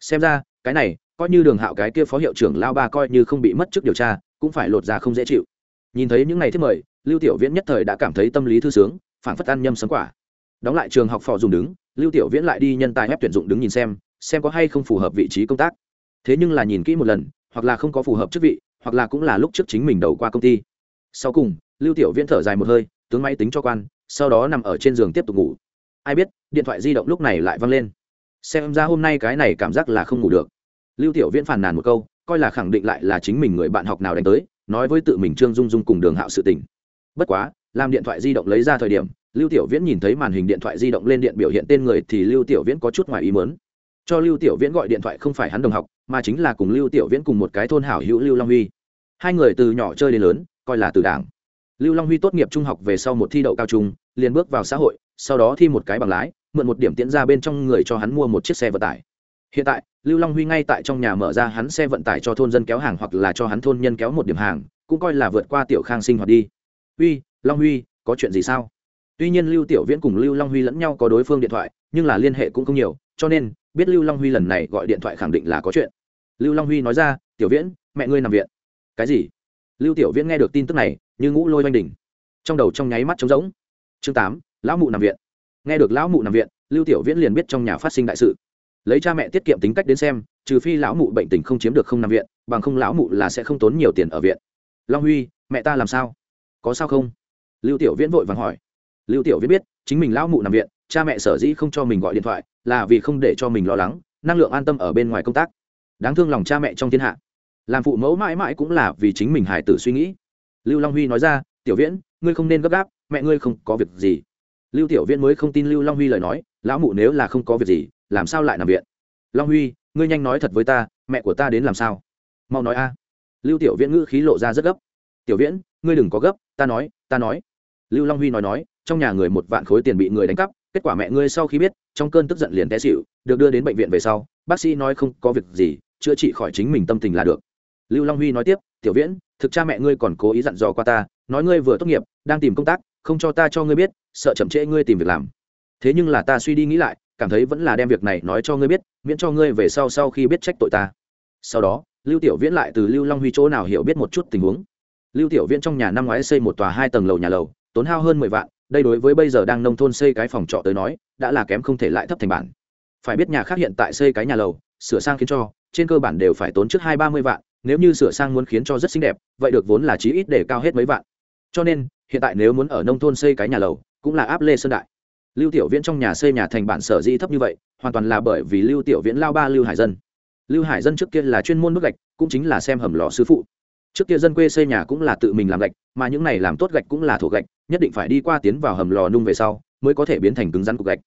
Xem ra, cái này, coi như đường hạo cái kia phó hiệu trưởng lao ba coi như không bị mất chức điều tra, cũng phải lột ra không dễ chịu. Nhìn thấy những ngày thiếp mời, lưu tiểu viễn nhất thời đã cảm thấy tâm lý thư sướng phản phất ăn nhâm sấm quả. Đóng lại trường học phò dùng đứng lưu tiểu viễn lại đi nhân tài ép tuyển dụng đứng nhìn xem xem có hay không phù hợp vị trí công tác. Thế nhưng là nhìn kỹ một lần, hoặc là không có phù hợp chức vị, hoặc là cũng là lúc trước chính mình đầu qua công ty. Sau cùng, lưu tiểu viễn thở dài một hơi, tướng máy tính cho quan, sau đó nằm ở trên giường tiếp tục ngủ. Ai biết, điện thoại di động lúc này lại văng lên. Xem ra hôm nay cái này cảm giác là không ngủ được. Lưu tiểu viễn phàn nàn một câu, coi là khẳng định lại là chính mình người bạn học nào đánh tới, nói với tự mình trương dung dung cùng đường hạo sự tình. Bất quá, làm điện thoại di động lấy ra thời điểm lưu tiểu viễn nhìn thấy màn hình điện thoại di động lên điện biểu hiện tên người thì lưu tiểu viễn có chút ngoài ý mớn cho lưu tiểu viễn gọi điện thoại không phải hắn đồng học, mà chính là cùng lưu tiểu viễn cùng một cái thôn hảo hữu lưu long huy. Hai người từ nhỏ chơi đến lớn, coi là từ đảng. Lưu long huy tốt nghiệp trung học về sau một thi đậu cao trung, liền bước vào xã hội, sau đó thi một cái bằng lái, mượn một điểm tiễn ra bên trong người cho hắn mua một chiếc xe vận tải. Hiện tại, lưu long huy ngay tại trong nhà mở ra hắn xe vận tải cho thôn dân kéo hàng hoặc là cho hắn thôn nhân kéo một điểm hàng, cũng coi là vượt qua tiểu khang sinh hoạt đi. Huy, long huy, có chuyện gì sao? Tuy nhiên lưu tiểu viễn cùng lưu long huy lẫn nhau có đối phương điện thoại, nhưng là liên hệ cũng không nhiều, cho nên, biết lưu long huy lần này gọi điện thoại khẳng định là có chuyện. Lưu long huy nói ra, tiểu viễn, mẹ ngươi nằm viện. Cái gì? Lưu tiểu viễn nghe được tin tức này, như ngũ lôi oanh đỉnh. Trong đầu trong nháy mắt trống rỗng. Chương tám, lão mụ nằm viện. Nghe được lão mụ nằm viện, lưu tiểu viễn liền biết trong nhà phát sinh đại sự. Lấy cha mẹ tiết kiệm tính cách đến xem, trừ phi lão mụ bệnh tình không chiếm được không nằm viện, bằng không lão mụ là sẽ không tốn nhiều tiền ở viện. Long huy, mẹ ta làm sao? Có sao không? Lưu tiểu viễn vội vàng hỏi lưu tiểu Viết biết, chính mình lão mụ nằm viện, cha mẹ sở dĩ không cho mình gọi điện thoại, là vì không để cho mình lo lắng, năng lượng an tâm ở bên ngoài công tác. Đáng thương lòng cha mẹ trong thiên hạ. Làm phụ mẫu mãi mãi cũng là vì chính mình hải tử suy nghĩ. Lưu long huy nói ra, tiểu viễn, ngươi không nên gấp gáp, mẹ ngươi không có việc gì. Lưu tiểu viễn mới không tin lưu long huy lời nói, lão mụ nếu là không có việc gì, làm sao lại nằm viện? Long huy, ngươi nhanh nói thật với ta, mẹ của ta đến làm sao? Mau nói a. Lưu tiểu viễn ngữ khí lộ ra rất gấp. Tiểu viễn, ngươi đừng có gấp, ta nói ta nói. Lưu long huy nói nói trong nhà người một vạn khối tiền bị người đánh cắp, kết quả mẹ ngươi sau khi biết, trong cơn tức giận liền té xịu được đưa đến bệnh viện về sau, bác sĩ nói không có việc gì, chữa trị khỏi chính mình tâm tình là được. Lưu long huy nói tiếp, tiểu viễn, thực cha mẹ ngươi còn cố ý dặn dò qua ta, nói ngươi vừa tốt nghiệp, đang tìm công tác, không cho ta cho ngươi biết, sợ chậm trễ ngươi tìm việc làm. Thế nhưng là ta suy đi nghĩ lại, cảm thấy vẫn là đem việc này nói cho ngươi biết, miễn cho ngươi về sau sau khi biết trách tội ta. Sau đó, lưu tiểu viễn lại từ lưu long huy chỗ nào hiểu biết một chút tình huống. Lưu tiểu viễn trong nhà năm ngoái xây một tòa hai tầng lầu nhà lầu, tốn hao hơn mười vạn đây đối với bây giờ đang nông thôn xây cái phòng trọ tới nói, đã là kém không thể lại thấp thành bản. Phải biết nhà khác hiện tại xây cái nhà lầu, sửa sang khiến cho, trên cơ bản đều phải tốn trước hai ba mươi vạn, nếu như sửa sang muốn khiến cho rất xinh đẹp, vậy được vốn là chí ít để cao hết mấy vạn. Cho nên, hiện tại nếu muốn ở nông thôn xây cái nhà lầu, cũng là áp lê sơn đại. Lưu tiểu viễn trong nhà xây nhà thành bản sở dĩ thấp như vậy, hoàn toàn là bởi vì lưu tiểu viễn lao ba lưu hải dân. Lưu hải dân trước kia là chuyên môn bức gạch, cũng chính là xem hầm lò sư phụ trước kia dân quê xây nhà cũng là tự mình làm gạch, mà những này làm tốt gạch cũng là thổ gạch, nhất định phải đi qua tiến vào hầm lò nung về sau mới có thể biến thành cứng rắn cục gạch.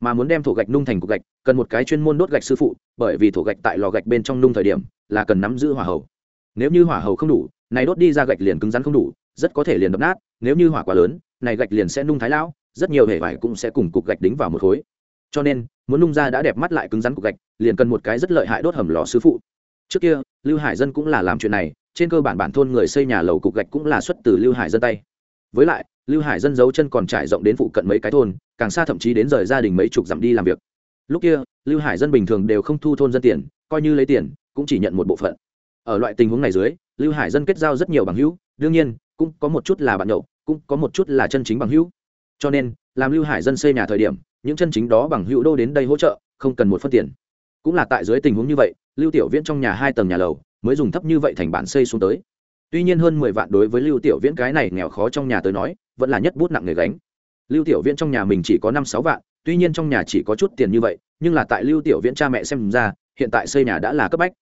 Mà muốn đem thổ gạch nung thành cục gạch, cần một cái chuyên môn đốt gạch sư phụ, bởi vì thổ gạch tại lò gạch bên trong nung thời điểm là cần nắm giữ hỏa hầu. Nếu như hỏa hầu không đủ, này đốt đi ra gạch liền cứng rắn không đủ, rất có thể liền đập nát, nếu như hỏa quá lớn, này gạch liền sẽ nung thái lão, rất nhiều hệ vải cũng sẽ cùng cục gạch đính vào một khối. Cho nên, muốn nung ra đã đẹp mắt lại cứng rắn cục gạch, liền cần một cái rất lợi hại đốt hầm lò sư phụ. Trước kia, lưu hải dân cũng là làm chuyện này trên cơ bản bản thôn người xây nhà lầu cục gạch cũng là xuất từ lưu hải dân tay. Với lại, lưu hải dân giấu chân còn trải rộng đến phụ cận mấy cái thôn, càng xa thậm chí đến rời gia đình mấy chục dặm đi làm việc. Lúc kia, lưu hải dân bình thường đều không thu thôn dân tiền, coi như lấy tiền, cũng chỉ nhận một bộ phận. Ở loại tình huống này dưới, lưu hải dân kết giao rất nhiều bằng hữu, đương nhiên, cũng có một chút là bạn nhậu, cũng có một chút là chân chính bằng hữu. Cho nên, làm lưu hải dân xây nhà thời điểm, những chân chính đó bằng hữu đô đến đây hỗ trợ, không cần một phân tiền. Cũng là tại dưới tình huống như vậy, lưu tiểu viễn trong nhà hai tầng nhà lầu mới dùng thấp như vậy thành bản xây xuống tới. Tuy nhiên hơn mười vạn đối với lưu tiểu viễn cái này nghèo khó trong nhà tới nói, vẫn là nhất bút nặng người gánh. Lưu tiểu viễn trong nhà mình chỉ có năm sáu vạn, tuy nhiên trong nhà chỉ có chút tiền như vậy, nhưng là tại lưu tiểu viễn cha mẹ xem ra, hiện tại xây nhà đã là cấp bách.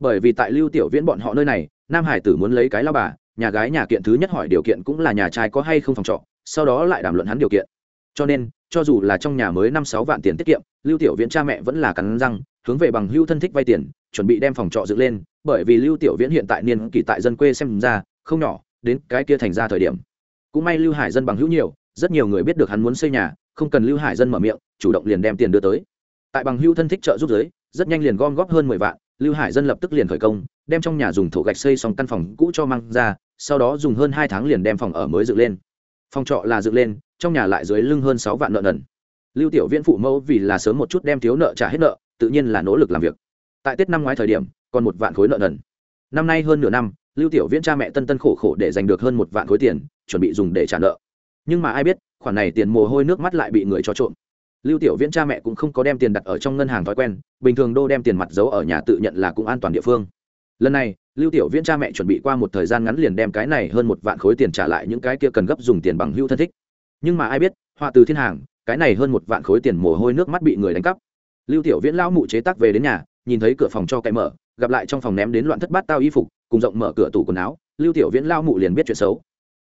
Bởi vì tại lưu tiểu viễn bọn họ nơi này, nam hải tử muốn lấy cái lao bà, nhà gái nhà kiện thứ nhất hỏi điều kiện cũng là nhà trai có hay không phòng trọ, sau đó lại đàm luận hắn điều kiện. Cho nên cho dù là trong nhà mới năm sáu vạn tiền tiết kiệm, lưu tiểu viễn cha mẹ vẫn là cắn răng, hướng về bằng hưu thân thích vay tiền, chuẩn bị đem phòng trọ dựng lên, bởi vì lưu tiểu viễn hiện tại niên kỳ tại dân quê xem ra, không nhỏ, đến cái kia thành ra thời điểm. Cũng may lưu hải dân bằng hữu nhiều, rất nhiều người biết được hắn muốn xây nhà, không cần lưu hải dân mở miệng, chủ động liền đem tiền đưa tới. Tại bằng hưu thân thích trợ giúp giới rất nhanh liền gom góp hơn mười vạn, lưu hải dân lập tức liền khởi công, đem trong nhà dùng thổ gạch xây xong căn phòng cũ cho mang ra, sau đó dùng hơn hai tháng liền đem phòng ở mới dựng lên phòng trọ là dựng lên, trong nhà lại dưới lưng hơn sáu vạn nợ nần. Lưu tiểu viễn phụ mẫu vì là sớm một chút đem thiếu nợ trả hết nợ, tự nhiên là nỗ lực làm việc. Tại tết năm ngoái thời điểm, còn một vạn khối nợ nần. Năm nay hơn nửa năm, lưu tiểu viễn cha mẹ tân tân khổ khổ để giành được hơn một vạn khối tiền, chuẩn bị dùng để trả nợ. Nhưng mà ai biết, khoản này tiền mồ hôi nước mắt lại bị người cho trộm. Lưu tiểu viễn cha mẹ cũng không có đem tiền đặt ở trong ngân hàng thói quen, bình thường đô đem tiền mặt giấu ở nhà tự nhận là cũng an toàn địa phương. Lần này lưu tiểu viễn cha mẹ chuẩn bị qua một thời gian ngắn liền đem cái này hơn một vạn khối tiền trả lại những cái kia cần gấp dùng tiền bằng hưu thân thích. Nhưng mà ai biết, họa từ thiên hàng, cái này hơn một vạn khối tiền mồ hôi nước mắt bị người đánh cắp. Lưu tiểu viễn lão mụ chế tác về đến nhà, nhìn thấy cửa phòng cho cậy mở, gặp lại trong phòng ném đến loạn thất bát tao y phục, cùng rộng mở cửa tủ quần áo, lưu tiểu viễn lao mụ liền biết chuyện xấu.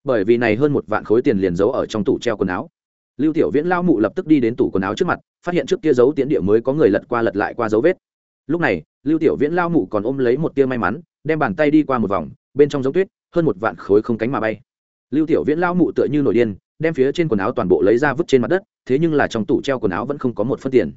Bởi vì này hơn một vạn khối tiền liền giấu ở trong tủ treo quần áo. Lưu tiểu viễn lao mụ lập tức đi đến tủ quần áo trước mặt, phát hiện trước kia dấu tiến địa mới có người lật qua lật lại qua dấu vết lúc này, lưu tiểu viễn lao mụ còn ôm lấy một tia may mắn, đem bàn tay đi qua một vòng, bên trong giống tuyết, hơn một vạn khối không cánh mà bay. Lưu tiểu viễn lao mụ tựa như nổi điên, đem phía trên quần áo toàn bộ lấy ra vứt trên mặt đất, thế nhưng là trong tủ treo quần áo vẫn không có một phân tiền.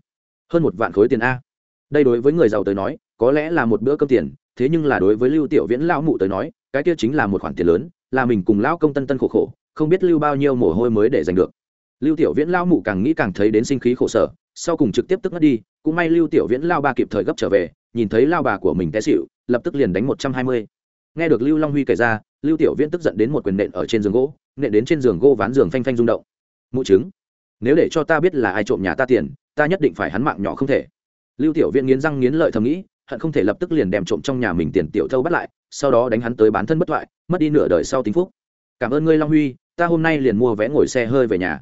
Hơn một vạn khối tiền a. Đây đối với người giàu tới nói, có lẽ là một bữa cơm tiền, thế nhưng là đối với lưu tiểu viễn lao mụ tới nói, cái kia chính là một khoản tiền lớn, là mình cùng lao công tân tân khổ khổ, không biết lưu bao nhiêu mồ hôi mới để giành được lưu tiểu viễn lao mụ càng nghĩ càng thấy đến sinh khí khổ sở, sau cùng trực tiếp tức ngất đi, cũng may lưu tiểu viễn lao ba kịp thời gấp trở về, nhìn thấy lao bà của mình té xịu lập tức liền đánh một trăm hai mươi. Nghe được lưu long huy kể ra, lưu tiểu viễn tức giận đến một quyền nện ở trên giường gỗ, nện đến trên giường gỗ ván giường phanh phanh rung động. Mụ chứng nếu để cho ta biết là ai trộm nhà ta tiền, ta nhất định phải hắn mạng nhỏ không thể. Lưu tiểu viễn nghiến răng nghiến lợi thầm nghĩ, hận không thể lập tức liền đem trộm trong nhà mình tiền tiểu thâu bắt lại, sau đó đánh hắn tới bán thân bất thoại, mất đi nửa đời sau tính phúc. Cảm ơn ngươi, long huy, ta hôm nay liền mua vé ngồi xe hơi về nhà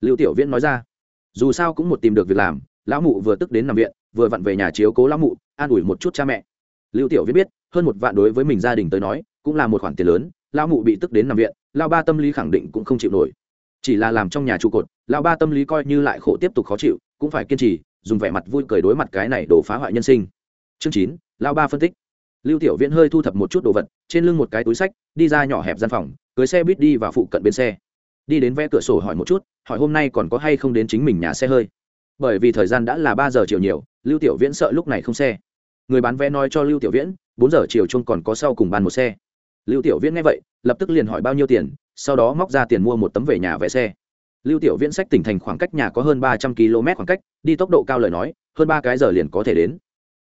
lưu tiểu viễn nói ra. Dù sao cũng một tìm được việc làm, lão mụ vừa tức đến nằm viện, vừa vặn về nhà chiếu cố lão mụ, an ủi một chút cha mẹ. Lưu tiểu viễn biết, hơn một vạn đối với mình gia đình tới nói, cũng là một khoản tiền lớn, lão mụ bị tức đến nằm viện, lão ba tâm lý khẳng định cũng không chịu nổi. Chỉ là làm trong nhà trụ cột, lão ba tâm lý coi như lại khổ tiếp tục khó chịu, cũng phải kiên trì, dùng vẻ mặt vui cười đối mặt cái này đổ phá hoại nhân sinh. Chương chín, lão ba phân tích. Lưu tiểu viễn hơi thu thập một chút đồ vật, trên lưng một cái túi sách, đi ra nhỏ hẹp gian phòng, cưới xe buýt đi và phụ cận bên xe đi đến vé cửa sổ hỏi một chút, hỏi hôm nay còn có hay không đến chính mình nhà xe hơi. Bởi vì thời gian đã là ba giờ chiều nhiều, lưu tiểu viễn sợ lúc này không xe. Người bán vé nói cho lưu tiểu viễn, bốn giờ chiều chung còn có sau cùng bàn một xe. Lưu tiểu viễn nghe vậy, lập tức liền hỏi bao nhiêu tiền, sau đó móc ra tiền mua một tấm về nhà vé xe. Lưu tiểu viễn sách tỉnh thành khoảng cách nhà có hơn ba trăm km khoảng cách, đi tốc độ cao lời nói, hơn ba cái giờ liền có thể đến.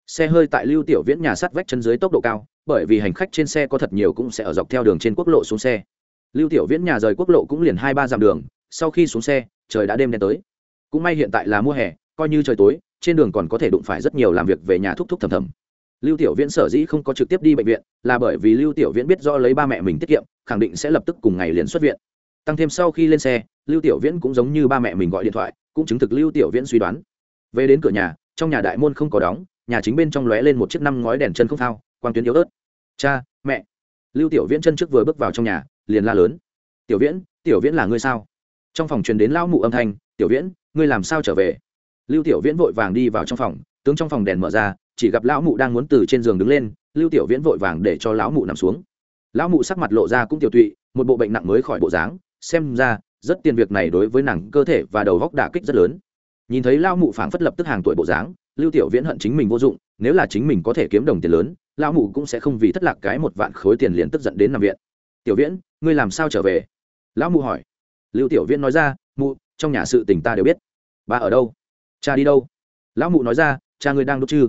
Xe hơi tại lưu tiểu viễn nhà sắt vách chân dưới tốc độ cao, bởi vì hành khách trên xe có thật nhiều cũng sẽ ở dọc theo đường trên quốc lộ xuống xe lưu tiểu viễn nhà rời quốc lộ cũng liền hai ba dặm đường, sau khi xuống xe, trời đã đêm đen tới. Cũng may hiện tại là mùa hè, coi như trời tối, trên đường còn có thể đụng phải rất nhiều làm việc về nhà thúc thúc thầm thầm. Lưu tiểu viễn sở dĩ không có trực tiếp đi bệnh viện, là bởi vì lưu tiểu viễn biết do lấy ba mẹ mình tiết kiệm, khẳng định sẽ lập tức cùng ngày liền xuất viện. Tăng thêm sau khi lên xe, lưu tiểu viễn cũng giống như ba mẹ mình gọi điện thoại, cũng chứng thực lưu tiểu viễn suy đoán. Về đến cửa nhà, trong nhà đại môn không có đóng, nhà chính bên trong lóe lên một chiếc năm ngói đèn chân không thao quang tuyến yếu ớt. Cha, mẹ. Lưu tiểu viễn chân trước vừa bước vào trong nhà liền la lớn. Tiểu viễn tiểu viễn là ngươi sao? Trong phòng truyền đến lão mụ âm thanh, tiểu viễn, ngươi làm sao trở về? Lưu tiểu viễn vội vàng đi vào trong phòng, tướng trong phòng đèn mở ra, chỉ gặp lão mụ đang muốn từ trên giường đứng lên, lưu tiểu viễn vội vàng để cho lão mụ nằm xuống. Lão mụ sắc mặt lộ ra cũng tiểu tụy, một bộ bệnh nặng mới khỏi bộ dáng, xem ra, rất tiền việc này đối với nàng cơ thể và đầu góc đả kích rất lớn. Nhìn thấy lão mụ phảng phất lập tức hàng tuổi bộ dáng, lưu tiểu viễn hận chính mình vô dụng, nếu là chính mình có thể kiếm đồng tiền lớn, lão mụ cũng sẽ không vì thất lạc cái một vạn khối tiền liền tức giận đến nằm viện tiểu viễn, ngươi làm sao trở về? Lão mụ hỏi. Lưu tiểu viễn nói ra, mụ, trong nhà sự tình ta đều biết. Ba ở đâu? Cha đi đâu? Lão mụ nói ra, cha ngươi đang đốt chư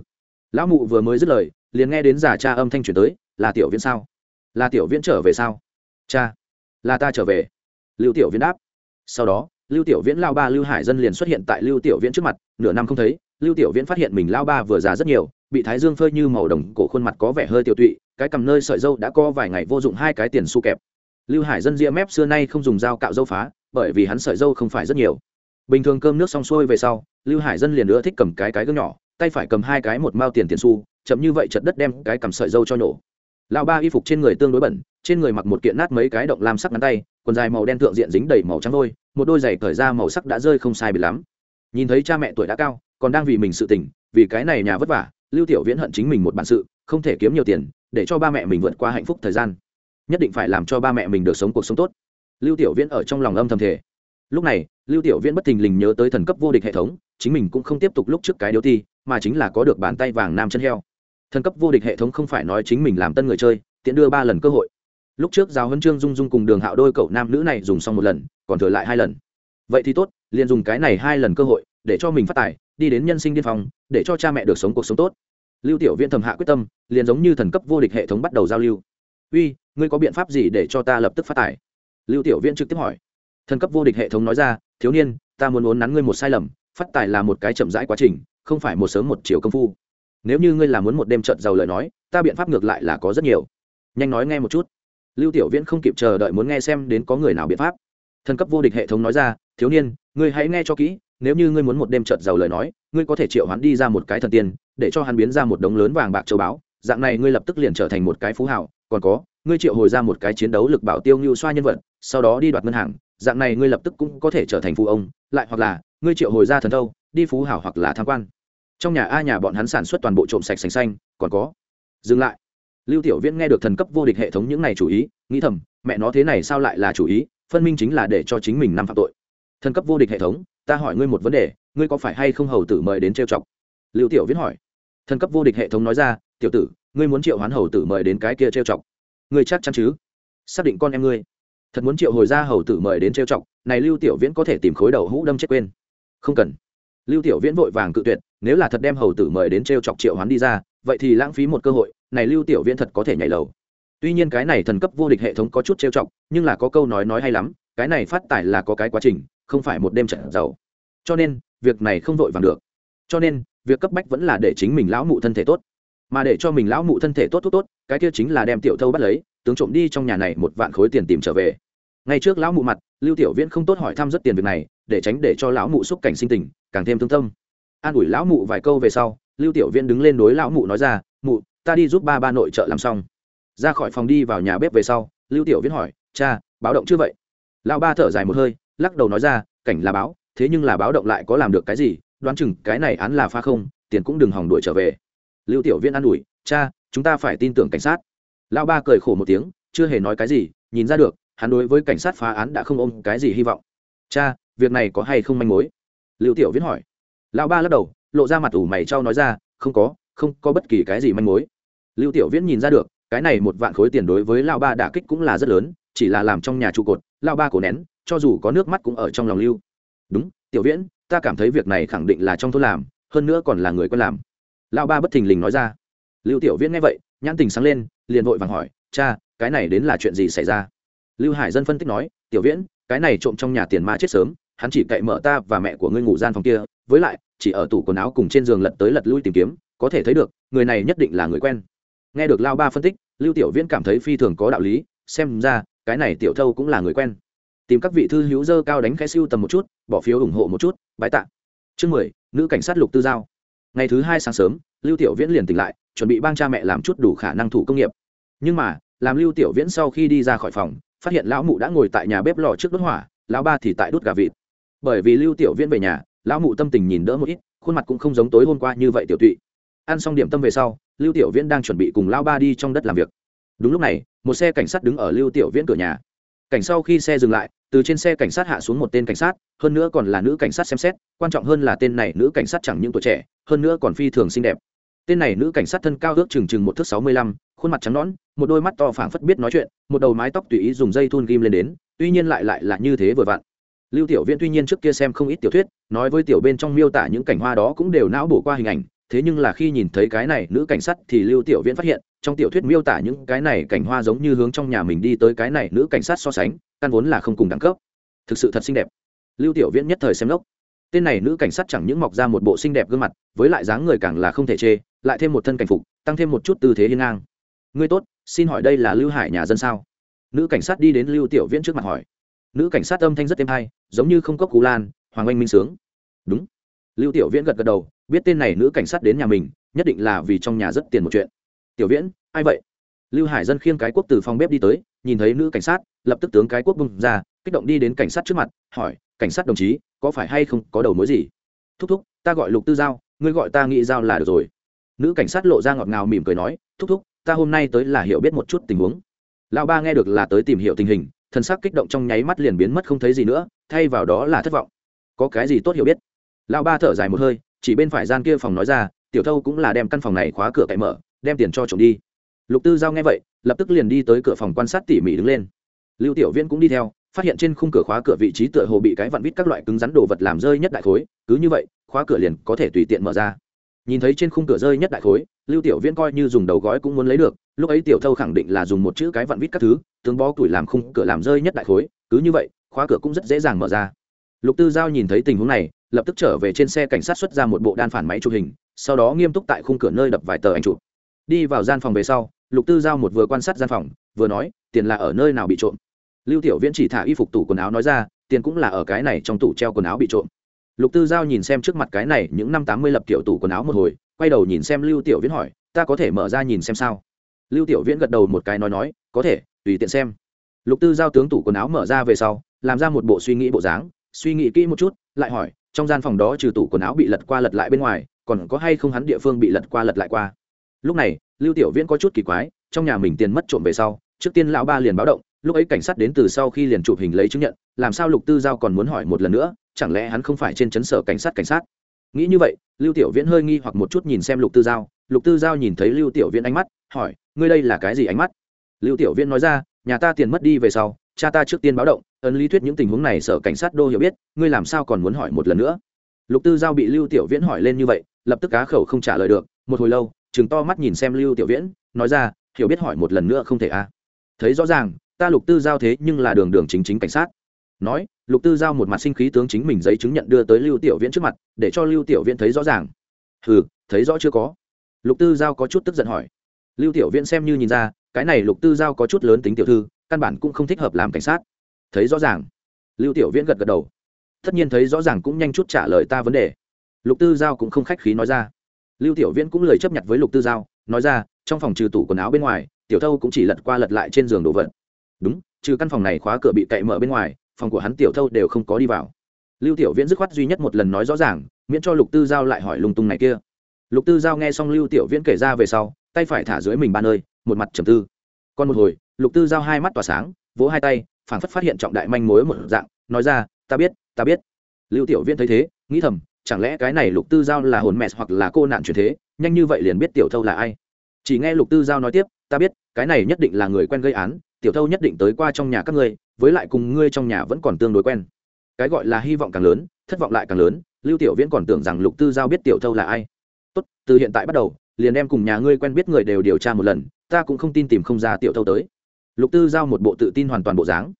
lão mụ vừa mới dứt lời, liền nghe đến giả cha âm thanh chuyển tới, là tiểu viễn sao? Là tiểu viễn trở về sao? Cha, là ta trở về. Lưu tiểu viễn đáp. Sau đó, lưu tiểu viễn lao ba lưu hải dân liền xuất hiện tại lưu tiểu viễn trước mặt, nửa năm không thấy, lưu tiểu viễn phát hiện mình lao ba vừa già rất nhiều, bị thái dương phơi như màu đồng, cổ khuôn mặt có vẻ hơi tiểu tụy cái cầm nơi sợi dâu đã co vài ngày vô dụng hai cái tiền xu kẹp. Lưu hải dân ria mép xưa nay không dùng dao cạo dâu phá bởi vì hắn sợi dâu không phải rất nhiều. Bình thường cơm nước xong xuôi về sau lưu hải dân liền nữa thích cầm cái cái gương nhỏ tay phải cầm hai cái một mao tiền tiền xu chậm như vậy chật đất đem cái cầm sợi dâu cho nổ. Lão ba y phục trên người tương đối bẩn trên người mặc một kiện nát mấy cái động lam sắc ngắn tay quần dài màu đen thượng diện dính đầy màu trắng đôi, một đôi giày cởi ra màu sắc đã rơi không sai bị lắm. Nhìn thấy cha mẹ tuổi đã cao còn đang vì mình sự tỉnh, vì cái này nhà vất vả lưu tiểu viễn hận chính mình một bản sự, không thể kiếm nhiều tiền, để cho ba mẹ mình vượt qua hạnh phúc thời gian. Nhất định phải làm cho ba mẹ mình được sống cuộc sống tốt. Lưu tiểu viễn ở trong lòng âm thầm thể lúc này, lưu tiểu viễn bất thình lình nhớ tới thần cấp vô địch hệ thống, chính mình cũng không tiếp tục lúc trước cái điếu ti, mà chính là có được bàn tay vàng nam chân heo. Thần cấp vô địch hệ thống không phải nói chính mình làm tân người chơi, tiện đưa ba lần cơ hội. Lúc trước giáo huấn trương dung dung cùng đường hạo đôi cậu nam nữ này dùng xong một lần, còn thừa lại hai lần. Vậy thì tốt, liền dùng cái này hai lần cơ hội, để cho mình phát tài đi đến nhân sinh điên phòng để cho cha mẹ được sống cuộc sống tốt. Lưu tiểu viễn thầm hạ quyết tâm, liền giống như thần cấp vô địch hệ thống bắt đầu giao lưu. Uy, ngươi có biện pháp gì để cho ta lập tức phát tài lưu tiểu viễn trực tiếp hỏi. Thần cấp vô địch hệ thống nói ra, thiếu niên, ta muốn uốn nắn ngươi một sai lầm, phát tài là một cái chậm rãi quá trình, không phải một sớm một chiều công phu. Nếu như ngươi là muốn một đêm trận giàu lời nói, ta biện pháp ngược lại là có rất nhiều. Nhanh nói nghe một chút. Lưu tiểu viễn không kịp chờ đợi muốn nghe xem đến có người nào biện pháp. Thần cấp vô địch hệ thống nói ra, thiếu niên, ngươi hãy nghe cho kỹ nếu như ngươi muốn một đêm trợt giàu lời nói, ngươi có thể triệu hắn đi ra một cái thần tiên, để cho hắn biến ra một đống lớn vàng bạc châu báu, dạng này ngươi lập tức liền trở thành một cái phú hảo còn có, ngươi triệu hồi ra một cái chiến đấu lực bảo tiêu như xoa nhân vật, sau đó đi đoạt ngân hàng, dạng này ngươi lập tức cũng có thể trở thành phú ông. Lại hoặc là, ngươi triệu hồi ra thần thâu, đi phú hảo hoặc là tham quan. Trong nhà a nhà bọn hắn sản xuất toàn bộ trộm sạch sành xanh, còn có, dừng lại. Lưu tiểu viễn nghe được thần cấp vô địch hệ thống những này chủ ý, nghĩ thầm, mẹ nó thế này sao lại là chủ ý, phân minh chính là để cho chính mình năm phạm tội. Thần cấp vô địch hệ thống ta hỏi ngươi một vấn đề, ngươi có phải hay không hầu tử mời đến trêu chọc? Lưu tiểu viễn hỏi. Thần cấp vô địch hệ thống nói ra, tiểu tử, ngươi muốn triệu hoán hầu tử mời đến cái kia trêu chọc. Ngươi chắc chắn chứ? Xác định con em ngươi. Thật muốn triệu hồi ra hầu tử mời đến trêu chọc, này lưu tiểu viễn có thể tìm khối đầu hũ đâm chết quên. Không cần. Lưu tiểu viễn vội vàng cự tuyệt, nếu là thật đem hầu tử mời đến trêu chọc triệu hoán đi ra, vậy thì lãng phí một cơ hội, này lưu tiểu viễn thật có thể nhảy lầu. Tuy nhiên cái này thần cấp vô địch hệ thống có chút trêu chọc, nhưng là có câu nói nói hay lắm cái này phát tài là có cái quá trình, không phải một đêm trận giàu. Cho nên, việc này không vội vàng được. Cho nên, việc cấp bách vẫn là để chính mình lão mụ thân thể tốt. Mà để cho mình lão mụ thân thể tốt tốt tốt, cái kia chính là đem tiểu thâu bắt lấy, tướng trộm đi trong nhà này một vạn khối tiền tìm trở về. Ngay trước lão mụ mặt, lưu tiểu viễn không tốt hỏi thăm rất tiền việc này, để tránh để cho lão mụ xúc cảnh sinh tình, càng thêm thương tâm. An ủi lão mụ vài câu về sau, lưu tiểu viễn đứng lên đối lão mụ nói ra, mụ, ta đi giúp ba ba nội trợ làm xong. Ra khỏi phòng đi vào nhà bếp về sau, lưu tiểu viễn hỏi, cha, báo động chưa vậy? Lão ba thở dài một hơi, lắc đầu nói ra, cảnh là báo, thế nhưng là báo động lại có làm được cái gì? Đoán chừng cái này án là pha không, tiền cũng đừng hòng đuổi trở về. Lưu tiểu viễn an ủi, cha, chúng ta phải tin tưởng cảnh sát. Lão ba cười khổ một tiếng, chưa hề nói cái gì, nhìn ra được, hắn đối với cảnh sát phá án đã không ôm cái gì hy vọng. Cha, việc này có hay không manh mối? Lưu tiểu viễn hỏi. Lão ba lắc đầu, lộ ra mặt ủ mày trao nói ra, không có không có bất kỳ cái gì manh mối. Lưu tiểu viễn nhìn ra được, cái này một vạn khối tiền đối với lão ba đả kích cũng là rất lớn chỉ là làm trong nhà trụ cột, lão ba cổ nén, cho dù có nước mắt cũng ở trong lòng lưu. Đúng, tiểu viễn, ta cảm thấy việc này khẳng định là trong thôn làm, hơn nữa còn là người quen làm. Lão ba bất thình lình nói ra. Lưu tiểu viễn nghe vậy, nhãn tình sáng lên, liền vội vàng hỏi, cha, cái này đến là chuyện gì xảy ra? Lưu hải dân phân tích nói, tiểu viễn, cái này trộm trong nhà tiền ma chết sớm, hắn chỉ cậy mở ta và mẹ của ngươi ngủ gian phòng kia, với lại, chỉ ở tủ quần áo cùng trên giường lật tới lật lui tìm kiếm, có thể thấy được, người này nhất định là người quen. Nghe được lao ba phân tích, lưu tiểu viễn cảm thấy phi thường có đạo lý, xem ra cái này tiểu thâu cũng là người quen. Tìm các vị thư hữu dơ cao đánh khẽ siêu tầm một chút, bỏ phiếu ủng hộ một chút, bái tạ. Chương mười, nữ cảnh sát lục tư giao. Ngày thứ hai sáng sớm, lưu tiểu viễn liền tỉnh lại, chuẩn bị bang cha mẹ làm chút đủ khả năng thủ công nghiệp. Nhưng mà, làm lưu tiểu viễn sau khi đi ra khỏi phòng, phát hiện lão mụ đã ngồi tại nhà bếp lò trước đốt hỏa, lão ba thì tại đốt gà vịt. Bởi vì lưu tiểu viễn về nhà, lão mụ tâm tình nhìn đỡ một ít, khuôn mặt cũng không giống tối hôm qua như vậy tiểu tụy. Ăn xong điểm tâm về sau, lưu tiểu viễn đang chuẩn bị cùng lão ba đi trong đất làm việc. Đúng lúc này một xe cảnh sát đứng ở lưu tiểu viễn cửa nhà. Cảnh sau khi xe dừng lại, từ trên xe cảnh sát hạ xuống một tên cảnh sát, hơn nữa còn là nữ cảnh sát xem xét, quan trọng hơn là tên này nữ cảnh sát chẳng những tuổi trẻ, hơn nữa còn phi thường xinh đẹp. Tên này nữ cảnh sát thân cao ước chừng chừng một thước sáu mươi lăm, khuôn mặt trắng nõn, một đôi mắt to phảng phất biết nói chuyện, một đầu mái tóc tùy ý dùng dây thun ghim lên đến, tuy nhiên lại lại là như thế vừa vặn. Lưu tiểu viễn tuy nhiên trước kia xem không ít tiểu thuyết, nói với tiểu bên trong miêu tả những cảnh hoa đó cũng đều não bổ qua hình ảnh thế nhưng là khi nhìn thấy cái này nữ cảnh sát thì lưu tiểu viễn phát hiện, trong tiểu thuyết miêu tả những cái này cảnh hoa giống như hướng trong nhà mình đi tới cái này nữ cảnh sát so sánh, căn vốn là không cùng đẳng cấp. Thực sự thật xinh đẹp. Lưu tiểu viễn nhất thời xem lốc. Tên này nữ cảnh sát chẳng những mọc ra một bộ xinh đẹp gương mặt, với lại dáng người càng là không thể chê, lại thêm một thân cảnh phục, tăng thêm một chút tư thế hiên ngang. Ngươi tốt, xin hỏi đây là lưu hải nhà dân sao? Nữ cảnh sát đi đến lưu tiểu viễn trước mặt hỏi. Nữ cảnh sát âm thanh rất êm hay, giống như không có cú lan, hoàng anh minh sướng. Đúng lưu tiểu viễn gật gật đầu, biết tên này nữ cảnh sát đến nhà mình, nhất định là vì trong nhà rất tiền một chuyện. Tiểu viễn, ai vậy? Lưu hải dân khiêng cái quốc từ phòng bếp đi tới, nhìn thấy nữ cảnh sát, lập tức tướng cái quốc bung ra, kích động đi đến cảnh sát trước mặt, hỏi, cảnh sát đồng chí, có phải hay không có đầu mối gì? Thúc thúc, ta gọi lục tư giao, ngươi gọi ta nghĩ giao là được rồi. Nữ cảnh sát lộ ra ngọt ngào mỉm cười nói, thúc thúc, ta hôm nay tới là hiểu biết một chút tình huống. Lão ba nghe được là tới tìm hiểu tình hình thân sắc kích động trong nháy mắt liền biến mất không thấy gì nữa, thay vào đó là thất vọng. Có cái gì tốt hiểu biết? Lão ba thở dài một hơi, chỉ bên phải gian kia phòng nói ra, tiểu thâu cũng là đem căn phòng này khóa cửa cậy mở, đem tiền cho trộm đi. Lục tư giao nghe vậy, lập tức liền đi tới cửa phòng quan sát tỉ mỉ đứng lên. Lưu tiểu viễn cũng đi theo, phát hiện trên khung cửa khóa cửa vị trí tựa hồ bị cái vặn vít các loại cứng rắn đồ vật làm rơi nhất đại khối, cứ như vậy, khóa cửa liền có thể tùy tiện mở ra. Nhìn thấy trên khung cửa rơi nhất đại khối, lưu tiểu viễn coi như dùng đầu gói cũng muốn lấy được, lúc ấy tiểu thâu khẳng định là dùng một chữ cái vặn vít các thứ, tướng bó tuổi làm khung cửa làm rơi nhất đại khối, cứ như vậy, khóa cửa cũng rất dễ dàng mở ra lục tư giao nhìn thấy tình huống này, lập tức trở về trên xe cảnh sát xuất ra một bộ đan phản máy chụp hình, sau đó nghiêm túc tại khung cửa nơi đập vài tờ ảnh chụp. Đi vào gian phòng về sau, lục tư giao một vừa quan sát gian phòng, vừa nói, tiền là ở nơi nào bị trộm? Lưu tiểu viễn chỉ thả y phục tủ quần áo nói ra, tiền cũng là ở cái này trong tủ treo quần áo bị trộm. Lục tư giao nhìn xem trước mặt cái này những năm tám mươi lập kiểu tủ quần áo một hồi, quay đầu nhìn xem lưu tiểu viễn hỏi, ta có thể mở ra nhìn xem sao? Lưu tiểu viễn gật đầu một cái nói nói, có thể, tùy tiện xem. Lục tư giao tướng tủ quần áo mở ra về sau, làm ra một bộ suy nghĩ bộ dáng suy nghĩ kỹ một chút, lại hỏi, trong gian phòng đó trừ tủ quần áo bị lật qua lật lại bên ngoài, còn có hay không hắn địa phương bị lật qua lật lại qua? Lúc này, lưu tiểu viễn có chút kỳ quái, trong nhà mình tiền mất trộm về sau, trước tiên lão ba liền báo động, lúc ấy cảnh sát đến từ sau khi liền chụp hình lấy chứng nhận, làm sao lục tư giao còn muốn hỏi một lần nữa, chẳng lẽ hắn không phải trên chấn sở cảnh sát cảnh sát? Nghĩ như vậy, lưu tiểu viễn hơi nghi hoặc một chút nhìn xem lục tư giao, lục tư giao nhìn thấy lưu tiểu viễn ánh mắt, hỏi, ngươi đây là cái gì ánh mắt? Lưu tiểu viễn nói ra, nhà ta tiền mất đi về sau cha ta trước tiên báo động, ấn lý thuyết những tình huống này sở cảnh sát đô hiểu biết, ngươi làm sao còn muốn hỏi một lần nữa? Lục tư giao bị lưu tiểu viễn hỏi lên như vậy, lập tức cá khẩu không trả lời được, một hồi lâu, chừng to mắt nhìn xem lưu tiểu viễn, nói ra, hiểu biết hỏi một lần nữa không thể à? Thấy rõ ràng, ta lục tư giao thế nhưng là đường đường chính chính cảnh sát. Nói, lục tư giao một mặt sinh khí tướng chính mình giấy chứng nhận đưa tới lưu tiểu viễn trước mặt, để cho lưu tiểu viễn thấy rõ ràng. Ừ thấy rõ chưa có? Lục tư giao có chút tức giận hỏi. Lưu tiểu viễn xem như nhìn ra, cái này lục tư giao có chút lớn tính tiểu thư căn bản cũng không thích hợp làm cảnh sát. Thấy rõ ràng. Lưu tiểu viễn gật gật đầu. Tất nhiên thấy rõ ràng cũng nhanh chút trả lời ta vấn đề. Lục tư giao cũng không khách khí nói ra. Lưu tiểu viễn cũng lời chấp nhận với lục tư giao, nói ra, trong phòng trừ tủ quần áo bên ngoài, tiểu thâu cũng chỉ lật qua lật lại trên giường đồ vật. Đúng, trừ căn phòng này khóa cửa bị cậy mở bên ngoài, phòng của hắn tiểu thâu đều không có đi vào. Lưu tiểu viễn dứt khoát duy nhất một lần nói rõ ràng, miễn cho lục tư giao lại hỏi lung tung này kia. Lục tư giao nghe xong lưu tiểu viễn kể ra về sau, tay phải thả dưới mình ba nơi, một mặt trầm tư. Còn một hồi lục tư giao hai mắt tỏa sáng, vỗ hai tay, phảng phất phát hiện trọng đại manh mối một dạng, nói ra, ta biết ta biết. Lưu tiểu viễn thấy thế, nghĩ thầm, chẳng lẽ cái này lục tư giao là hồn mẹ hoặc là cô nạn chuyển thế, nhanh như vậy liền biết tiểu thâu là ai? Chỉ nghe lục tư giao nói tiếp, ta biết, cái này nhất định là người quen gây án, tiểu thâu nhất định tới qua trong nhà các ngươi, với lại cùng ngươi trong nhà vẫn còn tương đối quen. Cái gọi là hy vọng càng lớn, thất vọng lại càng lớn, lưu tiểu viễn còn tưởng rằng lục tư giao biết tiểu thâu là ai. Tốt, từ hiện tại bắt đầu, liền đem cùng nhà ngươi quen biết người đều điều tra một lần, ta cũng không tin tìm không ra tiểu thâu tới lục tư giao một bộ tự tin hoàn toàn bộ dáng.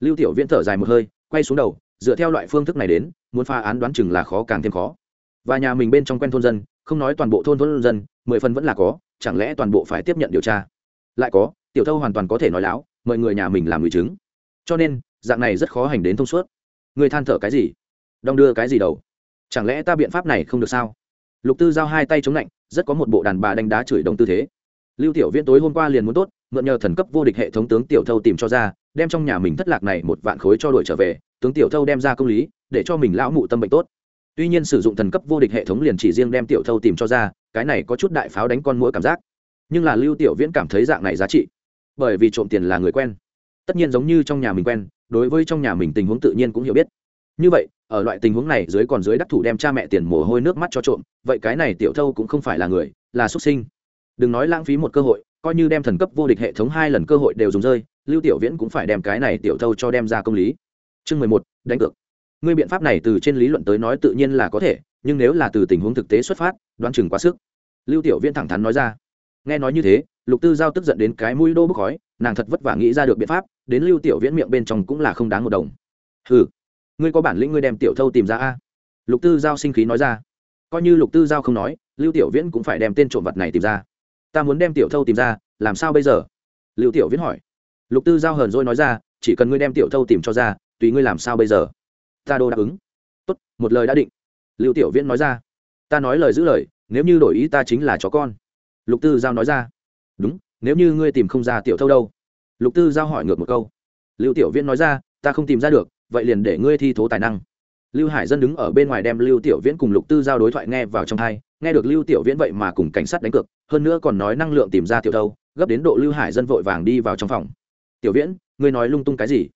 Lưu tiểu viễn thở dài một hơi, quay xuống đầu, dựa theo loại phương thức này đến, muốn pha án đoán chừng là khó càng thêm khó. Và nhà mình bên trong quen thôn dân, không nói toàn bộ thôn thôn dân, mười phần vẫn là có, chẳng lẽ toàn bộ phải tiếp nhận điều tra? Lại có, tiểu thâu hoàn toàn có thể nói láo, mời người nhà mình làm người chứng. Cho nên, dạng này rất khó hành đến thông suốt. Người than thở cái gì? Đong đưa cái gì đầu? Chẳng lẽ ta biện pháp này không được sao? Lục tư giao hai tay chống lạnh, rất có một bộ đàn bà đánh đá chửi đồng tư thế. Lưu tiểu viễn tối hôm qua liền muốn tốt mượn nhờ thần cấp vô địch hệ thống tướng tiểu thâu tìm cho ra, đem trong nhà mình thất lạc này một vạn khối cho đuổi trở về, tướng tiểu thâu đem ra công lý, để cho mình lão mụ tâm bệnh tốt. Tuy nhiên sử dụng thần cấp vô địch hệ thống liền chỉ riêng đem tiểu thâu tìm cho ra, cái này có chút đại pháo đánh con mũi cảm giác. Nhưng là lưu tiểu viễn cảm thấy dạng này giá trị. Bởi vì trộm tiền là người quen. Tất nhiên giống như trong nhà mình quen, đối với trong nhà mình tình huống tự nhiên cũng hiểu biết. Như vậy, ở loại tình huống này dưới còn dưới đắc thủ đem cha mẹ tiền mồ hôi nước mắt cho trộm, vậy cái này tiểu thâu cũng không phải là người, là xuất sinh. Đừng nói lãng phí một cơ hội coi như đem thần cấp vô địch hệ thống hai lần cơ hội đều dùng rơi, lưu tiểu viễn cũng phải đem cái này tiểu thâu cho đem ra công lý. Chương mười một, đánh cược. Ngươi biện pháp này từ trên lý luận tới nói tự nhiên là có thể, nhưng nếu là từ tình huống thực tế xuất phát, đoán chừng quá sức. Lưu tiểu viễn thẳng thắn nói ra. Nghe nói như thế, lục tư giao tức giận đến cái mũi đô bốc khói, nàng thật vất vả nghĩ ra được biện pháp, đến lưu tiểu viễn miệng bên trong cũng là không đáng một đồng. Hừ, ngươi có bản lĩnh ngươi đem tiểu thâu tìm ra a? Lục tư giao sinh khí nói ra. Coi như lục tư giao không nói, lưu tiểu viễn cũng phải đem tên trộm vật này tìm ra ta muốn đem tiểu thâu tìm ra, làm sao bây giờ? Lưu tiểu viễn hỏi. Lục tư giao hờn dỗi nói ra, chỉ cần ngươi đem tiểu thâu tìm cho ra, tùy ngươi làm sao bây giờ? Ta đô đáp ứng. Tốt, một lời đã định. Lưu tiểu viễn nói ra. Ta nói lời giữ lời, nếu như đổi ý ta chính là chó con. Lục tư giao nói ra. Đúng, nếu như ngươi tìm không ra tiểu thâu đâu. Lục tư giao hỏi ngược một câu. Lưu tiểu viễn nói ra, ta không tìm ra được, vậy liền để ngươi thi thố tài năng. Lưu hải dân đứng ở bên ngoài đem lưu tiểu viễn cùng lục tư giao đối thoại nghe vào trong thai nghe được lưu tiểu viễn vậy mà cùng cảnh sát đánh cược, hơn nữa còn nói năng lượng tìm ra tiểu thâu, gấp đến độ lưu hải dân vội vàng đi vào trong phòng. Tiểu viễn, ngươi nói lung tung cái gì?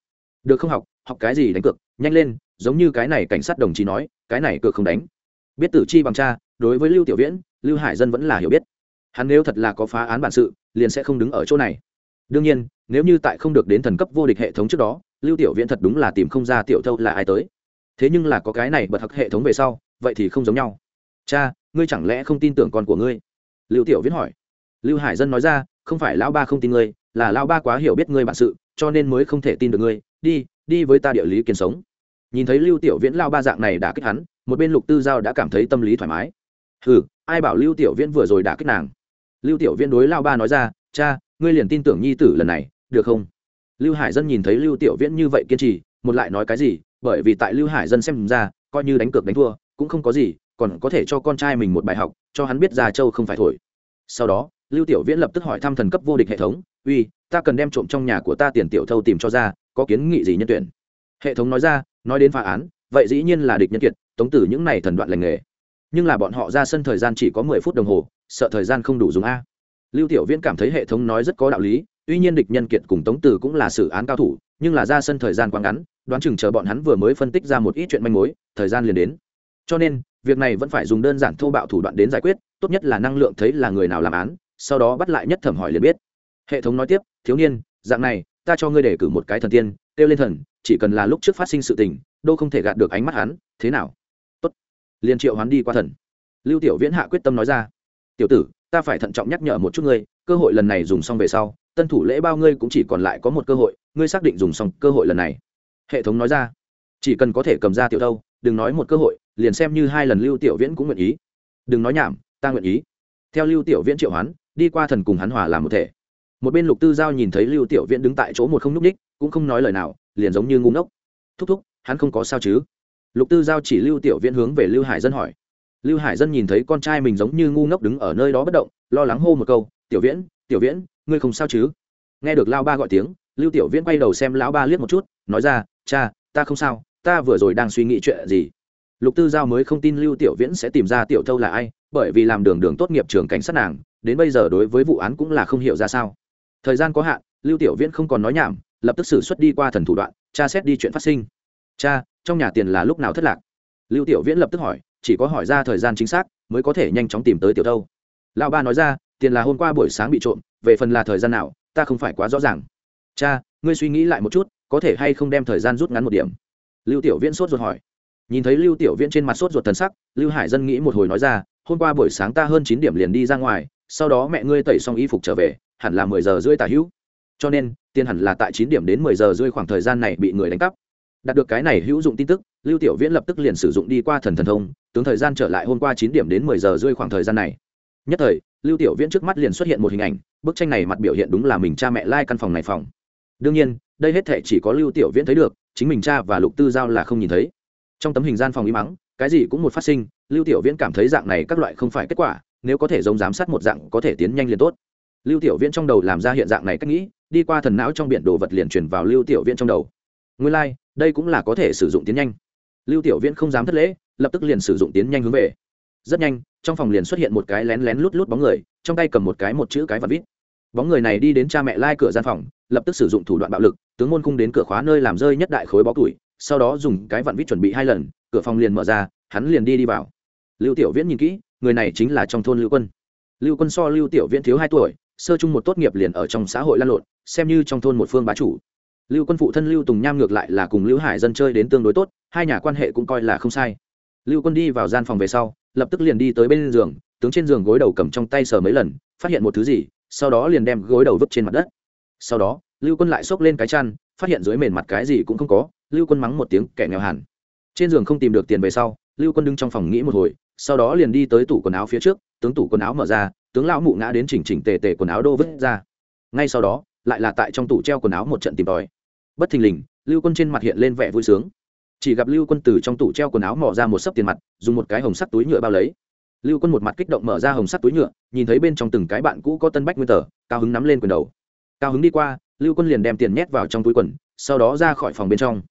Được không học học cái gì đánh cược, nhanh lên, giống như cái này cảnh sát đồng chí nói, cái này cược không đánh. Biết tử chi bằng cha, đối với lưu tiểu viễn, lưu hải dân vẫn là hiểu biết. Hắn nếu thật là có phá án bản sự, liền sẽ không đứng ở chỗ này. Đương nhiên, nếu như tại không được đến thần cấp vô địch hệ thống trước đó, lưu tiểu viễn thật đúng là tìm không ra tiểu thâu là ai tới. Thế nhưng là có cái này bật hặc hệ thống về sau, vậy thì không giống nhau. Cha ngươi chẳng lẽ không tin tưởng con của ngươi? Lưu tiểu viễn hỏi. Lưu hải dân nói ra, không phải lão ba không tin ngươi, là lão ba quá hiểu biết ngươi bản sự, cho nên mới không thể tin được ngươi. Đi đi với ta địa lý kiến sống. Nhìn thấy lưu tiểu viễn lao ba dạng này đã kích hắn, một bên lục tư giao đã cảm thấy tâm lý thoải mái. Ừ ai bảo lưu tiểu viễn vừa rồi đã kích nàng? Lưu tiểu viễn đối lao ba nói ra, cha, ngươi liền tin tưởng nhi tử lần này, được không? Lưu hải dân nhìn thấy lưu tiểu viễn như vậy kiên trì, một lại nói cái gì, bởi vì tại lưu hải dân xem ra, coi như đánh cược đánh thua, cũng không có gì còn có thể cho con trai mình một bài học, cho hắn biết già châu không phải thổi. Sau đó, lưu tiểu viễn lập tức hỏi thăm thần cấp vô địch hệ thống, uy, ta cần đem trộm trong nhà của ta tiền tiểu thâu tìm cho ra, có kiến nghị gì nhân tuyển? Hệ thống nói ra, nói đến phá án, vậy dĩ nhiên là địch nhân kiệt, tống tử những này thần đoạn lành nghề. Nhưng là bọn họ ra sân thời gian chỉ có mười phút đồng hồ, sợ thời gian không đủ dùng a. Lưu tiểu viễn cảm thấy hệ thống nói rất có đạo lý, tuy nhiên địch nhân kiệt cùng tống tử cũng là xử án cao thủ, nhưng là ra sân thời gian quá ngắn, đoán chừng chờ bọn hắn vừa mới phân tích ra một ít chuyện manh mối, thời gian liền đến. Cho nên việc này vẫn phải dùng đơn giản thô bạo thủ đoạn đến giải quyết, tốt nhất là năng lượng thấy là người nào làm án, sau đó bắt lại nhất thẩm hỏi liền biết. Hệ thống nói tiếp, thiếu niên, dạng này, ta cho ngươi để cử một cái thần tiên, kêu lên thần, chỉ cần là lúc trước phát sinh sự tình đô không thể gạt được ánh mắt hắn, thế nào? Tốt. Liền triệu hắn đi qua thần. Lưu tiểu viễn hạ quyết tâm nói ra, tiểu tử, ta phải thận trọng nhắc nhở một chút ngươi, cơ hội lần này dùng xong về sau, tân thủ lễ bao ngươi cũng chỉ còn lại có một cơ hội, ngươi xác định dùng xong cơ hội lần này. Hệ thống nói ra, chỉ cần có thể cầm ra tiểu đâu đừng nói một cơ hội liền xem như hai lần lưu tiểu viễn cũng nguyện ý. Đừng nói nhảm, ta nguyện ý. Theo lưu tiểu viễn triệu hoán, đi qua thần cùng hắn hòa làm một thể. Một bên lục tư giao nhìn thấy lưu tiểu viễn đứng tại chỗ một không nhúc ních cũng không nói lời nào, liền giống như ngu ngốc. Thúc thúc, hắn không có sao chứ? Lục tư giao chỉ lưu tiểu viễn hướng về lưu hải dân hỏi. Lưu hải dân nhìn thấy con trai mình giống như ngu ngốc đứng ở nơi đó bất động, lo lắng hô một câu, tiểu viễn tiểu viễn, ngươi không sao chứ? Nghe được lao ba gọi tiếng, lưu tiểu viễn quay đầu xem lão ba liếc một chút, nói ra, cha, ta không sao, ta vừa rồi đang suy nghĩ chuyện gì? Lục tư giao mới không tin lưu tiểu viễn sẽ tìm ra tiểu thâu là ai, bởi vì làm đường đường tốt nghiệp trường cảnh sát nàng, đến bây giờ đối với vụ án cũng là không hiểu ra sao. Thời gian có hạn, lưu tiểu viễn không còn nói nhảm, lập tức xử xuất đi qua thần thủ đoạn cha xét đi chuyện phát sinh. Cha, trong nhà tiền là lúc nào thất lạc? Lưu tiểu viễn lập tức hỏi, chỉ có hỏi ra thời gian chính xác mới có thể nhanh chóng tìm tới tiểu thâu. Lão ba nói ra, tiền là hôm qua buổi sáng bị trộm, về phần là thời gian nào, ta không phải quá rõ ràng. Cha, ngươi suy nghĩ lại một chút, có thể hay không đem thời gian rút ngắn một điểm? Lưu tiểu viễn sốt ruột hỏi nhìn thấy lưu tiểu viễn trên mặt sốt ruột thần sắc, lưu hải dân nghĩ một hồi nói ra, hôm qua buổi sáng ta hơn chín điểm liền đi ra ngoài, sau đó mẹ ngươi tẩy xong y phục trở về, hẳn là mười giờ rưỡi tả hữu. Cho nên, tiền hẳn là tại chín điểm đến mười giờ rưỡi khoảng thời gian này bị người đánh cắp. Đạt được cái này hữu dụng tin tức, lưu tiểu viễn lập tức liền sử dụng đi qua thần thần thông, tướng thời gian trở lại hôm qua chín điểm đến mười giờ rưỡi khoảng thời gian này. Nhất thời, lưu tiểu viễn trước mắt liền xuất hiện một hình ảnh, bức tranh này mặt biểu hiện đúng là mình cha mẹ lai căn phòng này phòng. Đương nhiên, đây hết thể chỉ có lưu tiểu viễn thấy được, chính mình cha và lục tư giao là không nhìn thấy trong tấm hình gian phòng im mắng cái gì cũng một phát sinh lưu tiểu viễn cảm thấy dạng này các loại không phải kết quả nếu có thể giống giám sát một dạng có thể tiến nhanh liền tốt. Lưu tiểu viễn trong đầu làm ra hiện dạng này cách nghĩ đi qua thần não trong biển đồ vật liền chuyển vào lưu tiểu viễn trong đầu. Nguyên lai、like, đây cũng là có thể sử dụng tiến nhanh. Lưu tiểu viễn không dám thất lễ lập tức liền sử dụng tiến nhanh hướng về. Rất nhanh trong phòng liền xuất hiện một cái lén lén lút lút bóng người trong tay cầm một cái một chữ cái vật vít. Bóng người này đi đến cha mẹ lai cửa gian phòng lập tức sử dụng thủ đoạn bạo lực tướng môn cung đến cửa khóa nơi làm rơi nhất đại khối bó tuổi sau đó dùng cái vặn vít chuẩn bị hai lần, cửa phòng liền mở ra, hắn liền đi đi vào. Lưu tiểu viễn nhìn kỹ, người này chính là trong thôn lưu quân. Lưu quân so lưu tiểu viễn thiếu hai tuổi, sơ chung một tốt nghiệp liền ở trong xã hội lan lộn, xem như trong thôn một phương bá chủ. Lưu quân phụ thân lưu tùng nham ngược lại là cùng lưu hải dân chơi đến tương đối tốt, hai nhà quan hệ cũng coi là không sai. Lưu quân đi vào gian phòng về sau, lập tức liền đi tới bên giường, tướng trên giường gối đầu cầm trong tay sờ mấy lần, phát hiện một thứ gì, sau đó liền đem gối đầu vứt trên mặt đất. Sau đó, lưu quân lại xốc lên cái chăn, phát hiện dưới mền mặt cái gì cũng không có lưu quân mắng một tiếng, kẻ nghèo hẳn. Trên giường không tìm được tiền về sau, lưu quân đứng trong phòng nghĩ một hồi, sau đó liền đi tới tủ quần áo phía trước, tướng tủ quần áo mở ra, tướng lão mụ ngã đến chỉnh chỉnh tề tề quần áo đô vứt ra. Ngay sau đó, lại là tại trong tủ treo quần áo một trận tìm tòi. Bất thình lình, lưu quân trên mặt hiện lên vẻ vui sướng. Chỉ gặp lưu quân từ trong tủ treo quần áo mỏ ra một sấp tiền mặt, dùng một cái hồng sắt túi nhựa bao lấy. Lưu quân một mặt kích động mở ra hồng sắt túi nhựa, nhìn thấy bên trong từng cái bạn cũ có tân bách nguyên tờ, cao hứng nắm lên quyền đầu. Cao hứng đi qua, lưu quân liền đem tiền nhét vào trong túi quần, sau đó ra khỏi phòng bên trong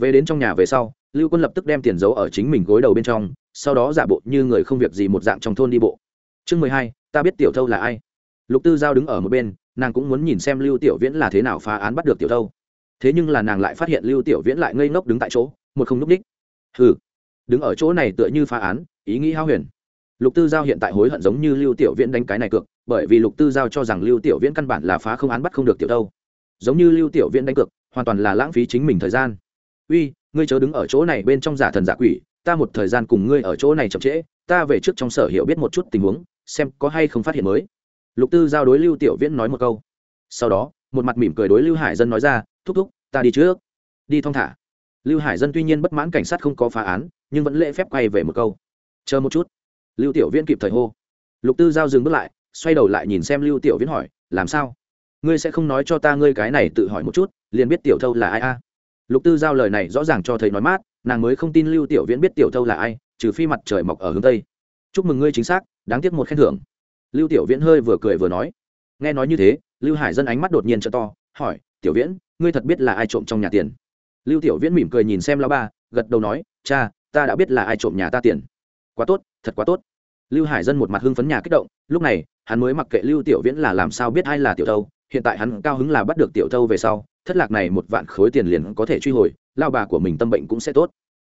về đến trong nhà về sau, lưu quân lập tức đem tiền giấu ở chính mình gối đầu bên trong, sau đó giả bộ như người không việc gì một dạng trong thôn đi bộ. Chương mười hai, ta biết tiểu thâu là ai. Lục tư giao đứng ở một bên, nàng cũng muốn nhìn xem lưu tiểu viễn là thế nào phá án bắt được tiểu thâu. Thế nhưng là nàng lại phát hiện lưu tiểu viễn lại ngây ngốc đứng tại chỗ, một không n ú c ních hừ, đứng ở chỗ này tựa như phá án, ý nghĩ hao huyền. Lục tư giao hiện tại hối hận giống như lưu tiểu viễn đánh cái này cược, bởi vì lục tư giao cho rằng lưu tiểu viễn căn bản là phá không án bắt không được tiểu thâu. Giống như lưu tiểu viễn đánh cược, hoàn toàn là lãng phí chính mình thời gian uy, ngươi chớ đứng ở chỗ này bên trong giả thần giả quỷ, ta một thời gian cùng ngươi ở chỗ này chậm trễ, ta về trước trong sở hiểu biết một chút tình huống, xem có hay không phát hiện mới. Lục tư giao đối lưu tiểu viễn nói một câu. Sau đó, một mặt mỉm cười đối lưu hải dân nói ra, thúc thúc, ta đi trước. Đi thong thả. Lưu hải dân tuy nhiên bất mãn cảnh sát không có phá án, nhưng vẫn lễ phép quay về một câu. Chờ một chút. Lưu tiểu viễn kịp thời hô. Lục tư giao dừng bước lại, xoay đầu lại nhìn xem lưu tiểu viễn hỏi, làm sao? Ngươi sẽ không nói cho ta ngươi cái này tự hỏi một chút, liền biết tiểu thâu là ai a? Lục tư giao lời này rõ ràng cho thấy nói mát, nàng mới không tin lưu tiểu viễn biết tiểu thâu là ai, trừ phi mặt trời mọc ở hướng tây. Chúc mừng ngươi chính xác, đáng tiếc một khen thưởng. Lưu tiểu viễn hơi vừa cười vừa nói. Nghe nói như thế, lưu hải dân ánh mắt đột nhiên t to, hỏi, tiểu viễn, ngươi thật biết là ai trộm trong nhà tiền? Lưu tiểu viễn mỉm cười nhìn xem lao ba, gật đầu nói, cha, ta đã biết là ai trộm nhà ta tiền. Quá tốt, thật quá tốt. Lưu hải dân một mặt hưng phấn nhà kích động, lúc này, hắn mới mặc kệ lưu tiểu viễn là làm sao biết ai là tiểu thâu, hiện tại hắn cao hứng là bắt được tiểu thâu về sau thất lạc này một vạn khối tiền liền có thể truy hồi, lao bà của mình tâm bệnh cũng sẽ tốt.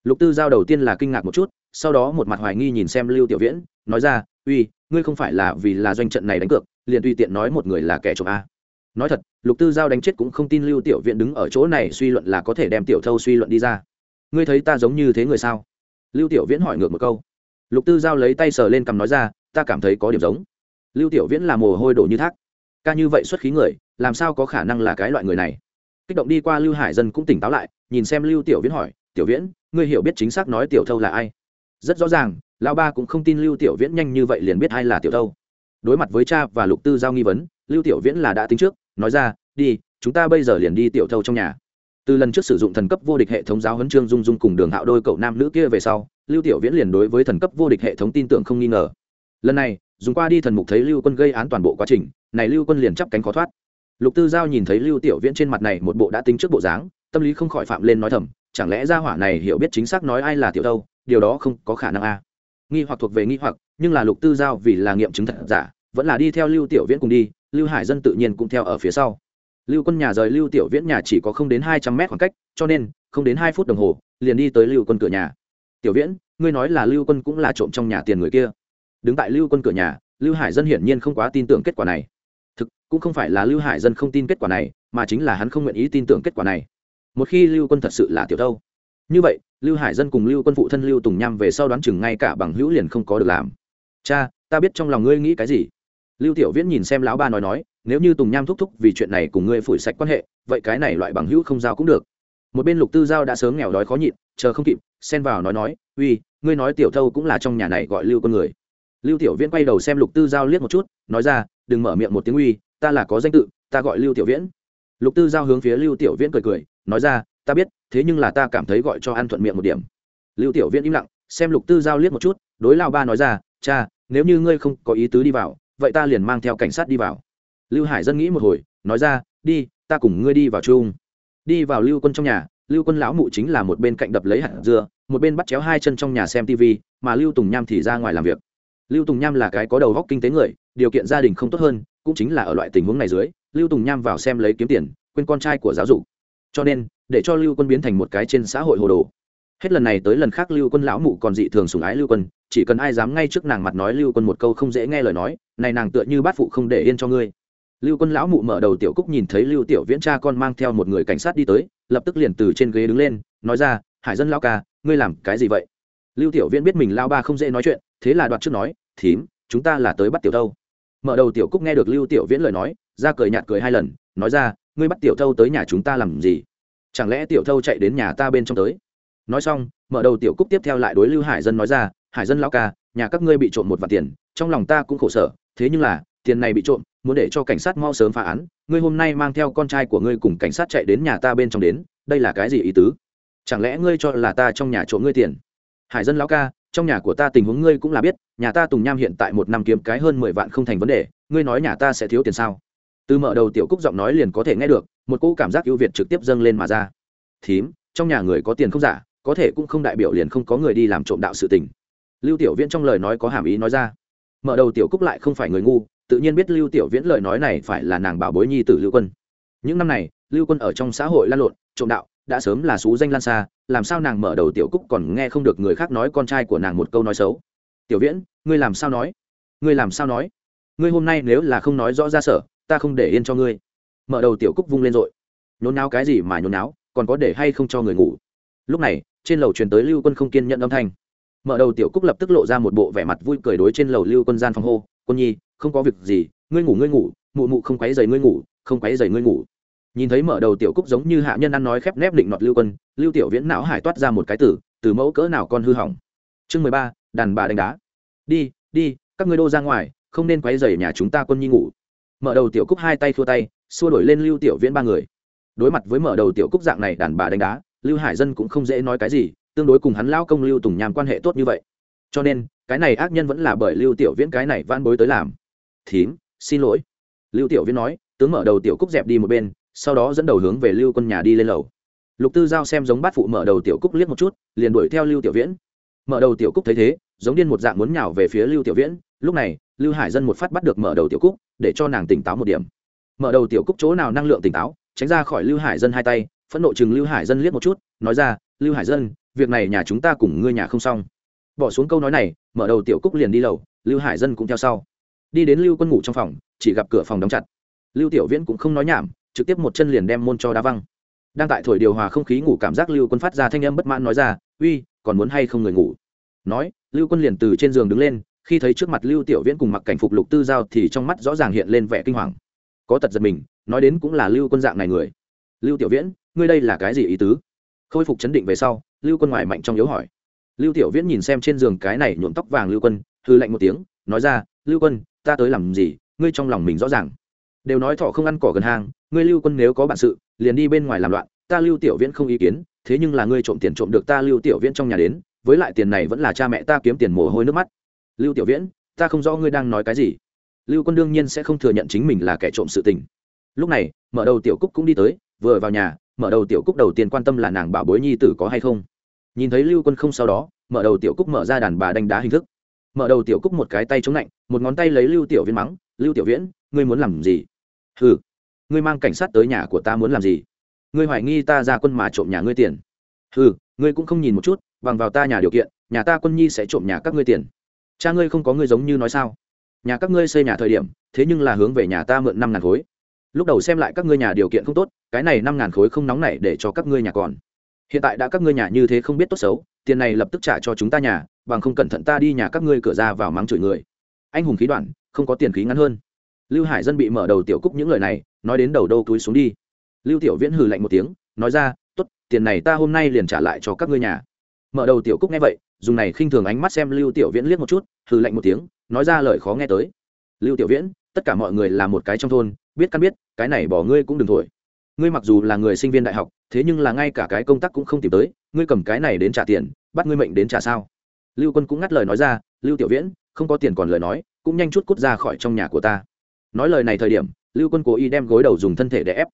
Lục tư giao đầu tiên là kinh ngạc một chút, sau đó một mặt hoài nghi nhìn xem lưu tiểu viễn, nói ra, uy, ngươi không phải là vì là doanh trận này đánh cược, liền tùy tiện nói một người là kẻ trộm a. Nói thật, lục tư giao đánh chết cũng không tin lưu tiểu viễn đứng ở chỗ này suy luận là có thể đem tiểu thâu suy luận đi ra. Ngươi thấy ta giống như thế người sao? Lưu tiểu viễn hỏi ngược một câu. Lục tư giao lấy tay sờ lên cằm nói ra, ta cảm thấy có điểm giống. Lưu tiểu viễn là mồ hôi đổ như thác. Ca như vậy xuất khí người, làm sao có khả năng là cái loại người này? Kích động đi qua lưu hải dân cũng tỉnh táo lại, nhìn xem lưu tiểu viễn hỏi, tiểu viễn, ngươi hiểu biết chính xác nói tiểu thâu là ai? Rất rõ ràng, lão ba cũng không tin lưu tiểu viễn nhanh như vậy liền biết ai là tiểu thâu. Đối mặt với cha và lục tư giao nghi vấn, lưu tiểu viễn là đã tính trước, nói ra, đi, chúng ta bây giờ liền đi tiểu thâu trong nhà. Từ lần trước sử dụng thần cấp vô địch hệ thống giáo huấn trương dung dung cùng đường hạo đôi cậu nam nữ kia về sau, lưu tiểu viễn liền đối với thần cấp vô địch hệ thống tin tưởng không nghi ngờ. Lần này, dùng qua đi thần mục thấy lưu quân gây án toàn bộ quá trình, này lưu quân liền chắp cánh khó thoát lục tư giao nhìn thấy lưu tiểu viễn trên mặt này một bộ đã tính trước bộ dáng, tâm lý không khỏi phạm lên nói thầm, chẳng lẽ gia hỏa này hiểu biết chính xác nói ai là tiểu đâu, điều đó không có khả năng a nghi hoặc thuộc về nghi hoặc, nhưng là lục tư giao vì là nghiệm chứng thật giả, vẫn là đi theo lưu tiểu viễn cùng đi, lưu hải dân tự nhiên cũng theo ở phía sau. Lưu quân nhà rời lưu tiểu viễn nhà chỉ có không đến hai trăm mét khoảng cách, cho nên, không đến hai phút đồng hồ, liền đi tới lưu quân cửa nhà. Tiểu viễn, ngươi nói là lưu quân cũng là trộm trong nhà tiền người kia. Đứng tại lưu quân cửa nhà, lưu hải dân hiển nhiên không quá tin tưởng kết quả này cũng không phải là lưu hải dân không tin kết quả này, mà chính là hắn không nguyện ý tin tưởng kết quả này. Một khi lưu quân thật sự là tiểu thâu. Như vậy, lưu hải dân cùng lưu quân phụ thân lưu tùng nham về sau đoán chừng ngay cả bằng hữu liền không có được làm. Cha, ta biết trong lòng ngươi nghĩ cái gì? Lưu tiểu viễn nhìn xem lão ba nói nói, nếu như tùng nham thúc thúc vì chuyện này cùng ngươi phủi sạch quan hệ, vậy cái này loại bằng hữu không giao cũng được. Một bên lục tư giao đã sớm nghèo đói khó nhịn, chờ không kịp, xen vào nói nói, uy, ngươi nói tiểu thâu cũng là trong nhà này gọi lưu con người. Lưu tiểu viễn quay đầu xem lục tư giao liếc một chút, nói ra, đừng mở miệng một tiếng uy ta là có danh tự, ta gọi lưu tiểu viễn. Lục tư giao hướng phía lưu tiểu viễn cười cười, nói ra, ta biết, thế nhưng là ta cảm thấy gọi cho ăn thuận miệng một điểm. Lưu tiểu viễn im lặng, xem lục tư giao liếc một chút, đối lao ba nói ra, cha, nếu như ngươi không có ý tứ đi vào, vậy ta liền mang theo cảnh sát đi vào. Lưu hải dân nghĩ một hồi, nói ra, đi, ta cùng ngươi đi vào chung. Đi vào lưu quân trong nhà, lưu quân lão mụ chính là một bên cạnh đập lấy hạt dưa, một bên bắt chéo hai chân trong nhà xem tv mà lưu tùng nham thì ra ngoài làm việc. Lưu tùng nham là cái có đầu góc kinh tế người điều kiện gia đình không tốt hơn, cũng chính là ở loại tình huống này dưới, lưu tùng nham vào xem lấy kiếm tiền, quên con trai của giáo dục. Cho nên, để cho lưu quân biến thành một cái trên xã hội hồ đồ. Hết lần này tới lần khác lưu quân lão mụ còn dị thường sùng ái lưu quân, chỉ cần ai dám ngay trước nàng mặt nói lưu quân một câu không dễ nghe lời nói, này nàng tựa như bát phụ không để yên cho ngươi. Lưu quân lão mụ mở đầu tiểu cúc nhìn thấy lưu tiểu viễn cha con mang theo một người cảnh sát đi tới, lập tức liền từ trên ghế đứng lên, nói ra, hải dân lao ca, ngươi làm cái gì vậy? Lưu tiểu viễn biết mình lao ba không dễ nói chuyện, thế là đoạt trước nói, thím, chúng ta là tới bắt tiểu đâu mở đầu tiểu cúc nghe được lưu tiểu viễn lời nói, ra cười nhạt cười hai lần, nói ra, ngươi bắt tiểu thâu tới nhà chúng ta làm gì? Chẳng lẽ tiểu thâu chạy đến nhà ta bên trong tới? Nói xong, mở đầu tiểu cúc tiếp theo lại đối lưu hải dân nói ra, hải dân lão ca, nhà các ngươi bị trộm một vạn tiền, trong lòng ta cũng khổ sở, thế nhưng là, tiền này bị trộm, muốn để cho cảnh sát mau sớm phá án, ngươi hôm nay mang theo con trai của ngươi cùng cảnh sát chạy đến nhà ta bên trong đến, đây là cái gì ý tứ? Chẳng lẽ ngươi cho là ta trong nhà trộm ngươi tiền? Hải dân lão ca trong nhà của ta tình huống ngươi cũng là biết, nhà ta tùng nham hiện tại một năm kiếm cái hơn mười vạn không thành vấn đề, ngươi nói nhà ta sẽ thiếu tiền sao? Từ mở đầu tiểu cúc giọng nói liền có thể nghe được, một cỗ cảm giác ưu việt trực tiếp dâng lên mà ra. Thím, trong nhà người có tiền không giả, có thể cũng không đại biểu liền không có người đi làm trộm đạo sự tình. Lưu tiểu viễn trong lời nói có hàm ý nói ra. Mở đầu tiểu cúc lại không phải người ngu, tự nhiên biết lưu tiểu viễn lời nói này phải là nàng bảo bối nhi tử lưu quân. Những năm này, lưu quân ở trong xã hội lan lộn, trộm đạo đã sớm là xú danh lan xa, làm sao nàng mở đầu tiểu cúc còn nghe không được người khác nói con trai của nàng một câu nói xấu? Tiểu viễn, ngươi làm sao nói? Ngươi làm sao nói? Ngươi hôm nay nếu là không nói rõ ra sở, ta không để yên cho ngươi. Mở đầu tiểu cúc vung lên rồi. Nhốn náo cái gì mà nhốn náo còn có để hay không cho người ngủ? Lúc này, trên lầu truyền tới lưu quân không kiên nhận âm thanh. Mở đầu tiểu cúc lập tức lộ ra một bộ vẻ mặt vui cười đối trên lầu lưu quân gian phòng hô, quân nhi, không có việc gì, ngươi ngủ ngươi ngủ, mụ mụ không quấy dày ngươi ngủ, không quấy dày ngươi ngủ nhìn thấy mở đầu tiểu cúc giống như hạ nhân ăn nói khép nép định nọt lưu quân, lưu tiểu viễn não hải toát ra một cái tử, từ mẫu cỡ nào con hư hỏng. Chương mười ba, đàn bà đánh đá. Đi đi, các ngươi đô ra ngoài, không nên quấy dày nhà chúng ta quân nhi ngủ. Mở đầu tiểu cúc hai tay thua tay, xua đổi lên lưu tiểu viễn ba người. Đối mặt với mở đầu tiểu cúc dạng này đàn bà đánh đá, lưu hải dân cũng không dễ nói cái gì, tương đối cùng hắn lao công lưu tùng nhàm quan hệ tốt như vậy. Cho nên, cái này ác nhân vẫn là bởi lưu tiểu viễn cái này van bối tới làm. Thím, xin lỗi. Lưu tiểu viễn nói, tướng mở đầu tiểu cúc dẹp đi một bên sau đó dẫn đầu hướng về lưu quân nhà đi lên lầu. Lục tư giao xem giống bát phụ mở đầu tiểu cúc liếc một chút, liền đuổi theo lưu tiểu viễn. Mở đầu tiểu cúc thấy thế, giống điên một dạng muốn nhào về phía lưu tiểu viễn, lúc này, lưu hải dân một phát bắt được mở đầu tiểu cúc, để cho nàng tỉnh táo một điểm. Mở đầu tiểu cúc chỗ nào năng lượng tỉnh táo, tránh ra khỏi lưu hải dân hai tay, phẫn nộ chừng lưu hải dân liếc một chút, nói ra, lưu hải dân, việc này nhà chúng ta cùng ngươi nhà không xong. Bỏ xuống câu nói này, mở đầu tiểu cúc liền đi lầu, lưu hải dân cũng theo sau. Đi đến lưu quân ngủ trong phòng, chỉ gặp cửa phòng đóng chặt. Lưu tiểu viễn cũng không nói nhảm trực tiếp một chân liền đem môn cho đá văng. Đang tại thổi điều hòa không khí ngủ cảm giác lưu quân phát ra thanh âm bất mãn nói ra, uy, còn muốn hay không người ngủ? Nói, lưu quân liền từ trên giường đứng lên, khi thấy trước mặt lưu tiểu viễn cùng mặc cảnh phục lục tư giao thì trong mắt rõ ràng hiện lên vẻ kinh hoàng. Có tật giật mình, nói đến cũng là lưu quân dạng này người. Lưu tiểu viễn, ngươi đây là cái gì ý tứ? Khôi phục chấn định về sau, lưu quân ngoài mạnh trong yếu hỏi. Lưu tiểu viễn nhìn xem trên giường cái này nhuộm tóc vàng lưu quân hư lạnh một tiếng, nói ra, lưu quân, ta tới làm gì? Ngươi trong lòng mình rõ ràng. Đều nói thọ không ăn cỏ gần hang ngươi lưu quân nếu có bản sự, liền đi bên ngoài làm loạn, ta lưu tiểu viễn không ý kiến, thế nhưng là ngươi trộm tiền trộm được ta lưu tiểu viễn trong nhà đến, với lại tiền này vẫn là cha mẹ ta kiếm tiền mồ hôi nước mắt. Lưu tiểu viễn, ta không rõ ngươi đang nói cái gì. Lưu quân đương nhiên sẽ không thừa nhận chính mình là kẻ trộm sự tình. Lúc này, mở đầu tiểu cúc cũng đi tới, vừa vào nhà, mở đầu tiểu cúc đầu tiên quan tâm là nàng bảo bối nhi tử có hay không. Nhìn thấy lưu quân không sau đó, mở đầu tiểu cúc mở ra đàn bà đánh đá hình thức. Mở đầu tiểu cúc một cái tay chống lạnh, một ngón tay lấy lưu tiểu viễn mắng, lưu tiểu viễn, ngươi muốn làm gì? Hừ ngươi mang cảnh sát tới nhà của ta muốn làm gì? Ngươi hoài nghi ta ra quân mà trộm nhà ngươi tiền. Ừ ngươi cũng không nhìn một chút, bằng vào ta nhà điều kiện, nhà ta quân nhi sẽ trộm nhà các ngươi tiền. Cha ngươi không có ngươi giống như nói sao? Nhà các ngươi xây nhà thời điểm, thế nhưng là hướng về nhà ta mượn năm ngàn khối. Lúc đầu xem lại các ngươi nhà điều kiện không tốt, cái này năm ngàn khối không nóng này để cho các ngươi nhà còn. Hiện tại đã các ngươi nhà như thế không biết tốt xấu, tiền này lập tức trả cho chúng ta nhà, bằng không cẩn thận ta đi nhà các ngươi cửa ra vào mắng chửi người. Anh hùng khí đoạn, không có tiền khí ngắn hơn lưu hải dân bị mở đầu tiểu cúc những lời này, nói đến đầu đâu túi xuống đi. Lưu tiểu viễn hừ lạnh một tiếng, nói ra t ố t tiền này ta hôm nay liền trả lại cho các ngươi nhà. Mở đầu tiểu cúc nghe vậy, dùng này khinh thường ánh mắt xem lưu tiểu viễn liếc một chút, hừ lạnh một tiếng, nói ra lời khó nghe tới. Lưu tiểu viễn, tất cả mọi người là một cái trong thôn, biết căn biết, cái này bỏ ngươi cũng đừng thổi. Ngươi mặc dù là người sinh viên đại học, thế nhưng là ngay cả cái công tác cũng không tìm tới, ngươi cầm cái này đến trả tiền, bắt ngươi mệnh đến trả sao? Lưu quân cũng ngắt lời nói ra, lưu tiểu viễn, không có tiền còn lời nói, cũng nhanh chút cút ra khỏi trong nhà của ta nói lời này thời điểm, lưu quân cố ý đem gối đầu dùng thân thể để ép.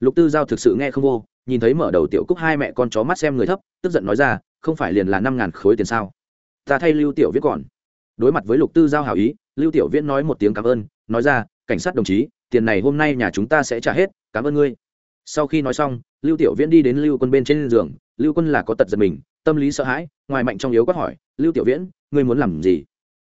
Lục tư giao thực sự nghe không vô, nhìn thấy mở đầu tiểu cúc hai mẹ con chó mắt xem người thấp, tức giận nói ra, không phải liền là năm ngàn khối tiền sao? Ta thay lưu tiểu viễn còn. Đối mặt với lục tư giao hảo ý, lưu tiểu viễn nói một tiếng cảm ơn, nói ra, cảnh sát đồng chí, tiền này hôm nay nhà chúng ta sẽ trả hết, cảm ơn ngươi. Sau khi nói xong, lưu tiểu viễn đi đến lưu quân bên trên giường, lưu quân là có tật giật mình, tâm lý sợ hãi, ngoài mạnh trong yếu quát hỏi, lưu tiểu viễn, ngươi muốn làm gì?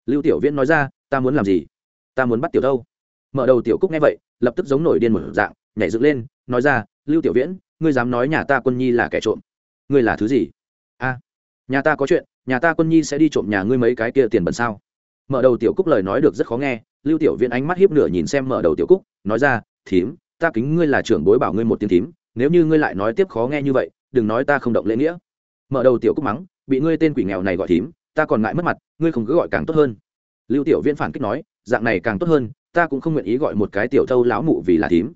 Lưu tiểu viễn nói ra, ta muốn làm gì? Ta muốn bắt tiểu đâu? Mở đầu tiểu cúc nghe vậy, lập tức giống nổi điên một dạng, nhảy dựng lên, nói ra, lưu tiểu viễn, ngươi dám nói nhà ta quân nhi là kẻ trộm. Ngươi là thứ gì? A, nhà ta có chuyện, nhà ta quân nhi sẽ đi trộm nhà ngươi mấy cái kia tiền bẩn sao? Mở đầu tiểu cúc lời nói được rất khó nghe, lưu tiểu viễn ánh mắt hiếp nửa nhìn xem mở đầu tiểu cúc, nói ra, thím, ta kính ngươi là trưởng bối bảo ngươi một tiếng thím, nếu như ngươi lại nói tiếp khó nghe như vậy, đừng nói ta không động lễ nghĩa. Mở đầu tiểu cúc mắng, bị ngươi tên quỷ nghèo này gọi thím, ta còn ngại mất mặt, ngươi không cứ gọi càng tốt hơn. Lưu tiểu viễn phản kích nói, dạng này càng tốt hơn ta cũng không nguyện ý gọi một cái tiểu thâu lão mụ vì là thím.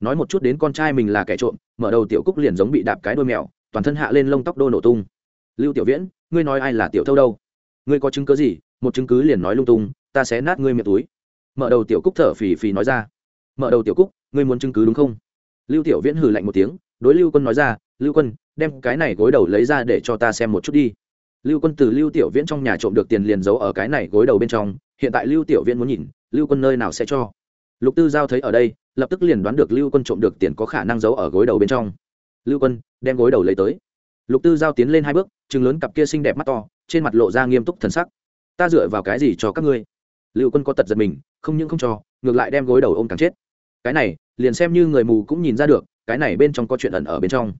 Nói một chút đến con trai mình là kẻ trộm, mở đầu tiểu cúc liền giống bị đạp cái đôi mèo, toàn thân hạ lên lông tóc đô nổ tung. Lưu tiểu viễn, ngươi nói ai là tiểu thâu đâu? Ngươi có chứng cứ gì? Một chứng cứ liền nói lung tung, ta sẽ nát ngươi miệng túi. Mở đầu tiểu cúc thở phì phì nói ra. Mở đầu tiểu cúc, ngươi muốn chứng cứ đúng không? Lưu tiểu viễn hừ lạnh một tiếng, đối lưu quân nói ra, lưu quân, đem cái này gối đầu lấy ra để cho ta xem một chút đi. Lưu quân từ lưu tiểu viễn trong nhà trộm được tiền liền giấu ở cái này gối đầu bên trong, hiện tại lưu tiểu viễn muốn nhìn lưu quân nơi nào sẽ cho? Lục tư giao thấy ở đây, lập tức liền đoán được lưu quân trộm được tiền có khả năng giấu ở gối đầu bên trong. Lưu quân, đem gối đầu lấy tới. Lục tư giao tiến lên hai bước chừng lớn cặp kia xinh đẹp mắt to, trên mặt lộ ra nghiêm túc thần sắc. Ta dựa vào cái gì cho các ngươi? Lưu quân có tật giật mình, không những không cho, ngược lại đem gối đầu ôm càng chết. Cái này, liền xem như người mù cũng nhìn ra được, cái này bên trong có chuyện ẩn ở bên trong.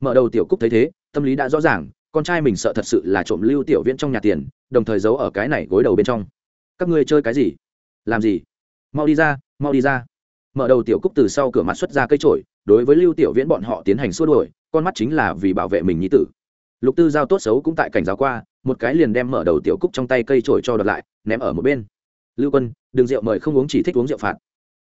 Mở đầu tiểu cúc thấy thế, tâm lý đã rõ ràng, con trai mình sợ thật sự là trộm lưu tiểu viễn trong nhà tiền, đồng thời giấu ở cái này gối đầu bên trong. Các ngươi chơi cái gì? Làm gì? Mau đi ra, mau đi ra. Mở đầu tiểu cúc từ sau cửa mặt xuất ra cây trổi đối với lưu tiểu viễn bọn họ tiến hành xua đuổi, con mắt chính là vì bảo vệ mình nhí tử. Lục tư giao tốt xấu cũng tại cảnh giáo qua, một cái liền đem mở đầu tiểu cúc trong tay cây trổi cho đợt lại, ném ở một bên. Lưu quân, đừng rượu mời không uống chỉ thích uống rượu phạt.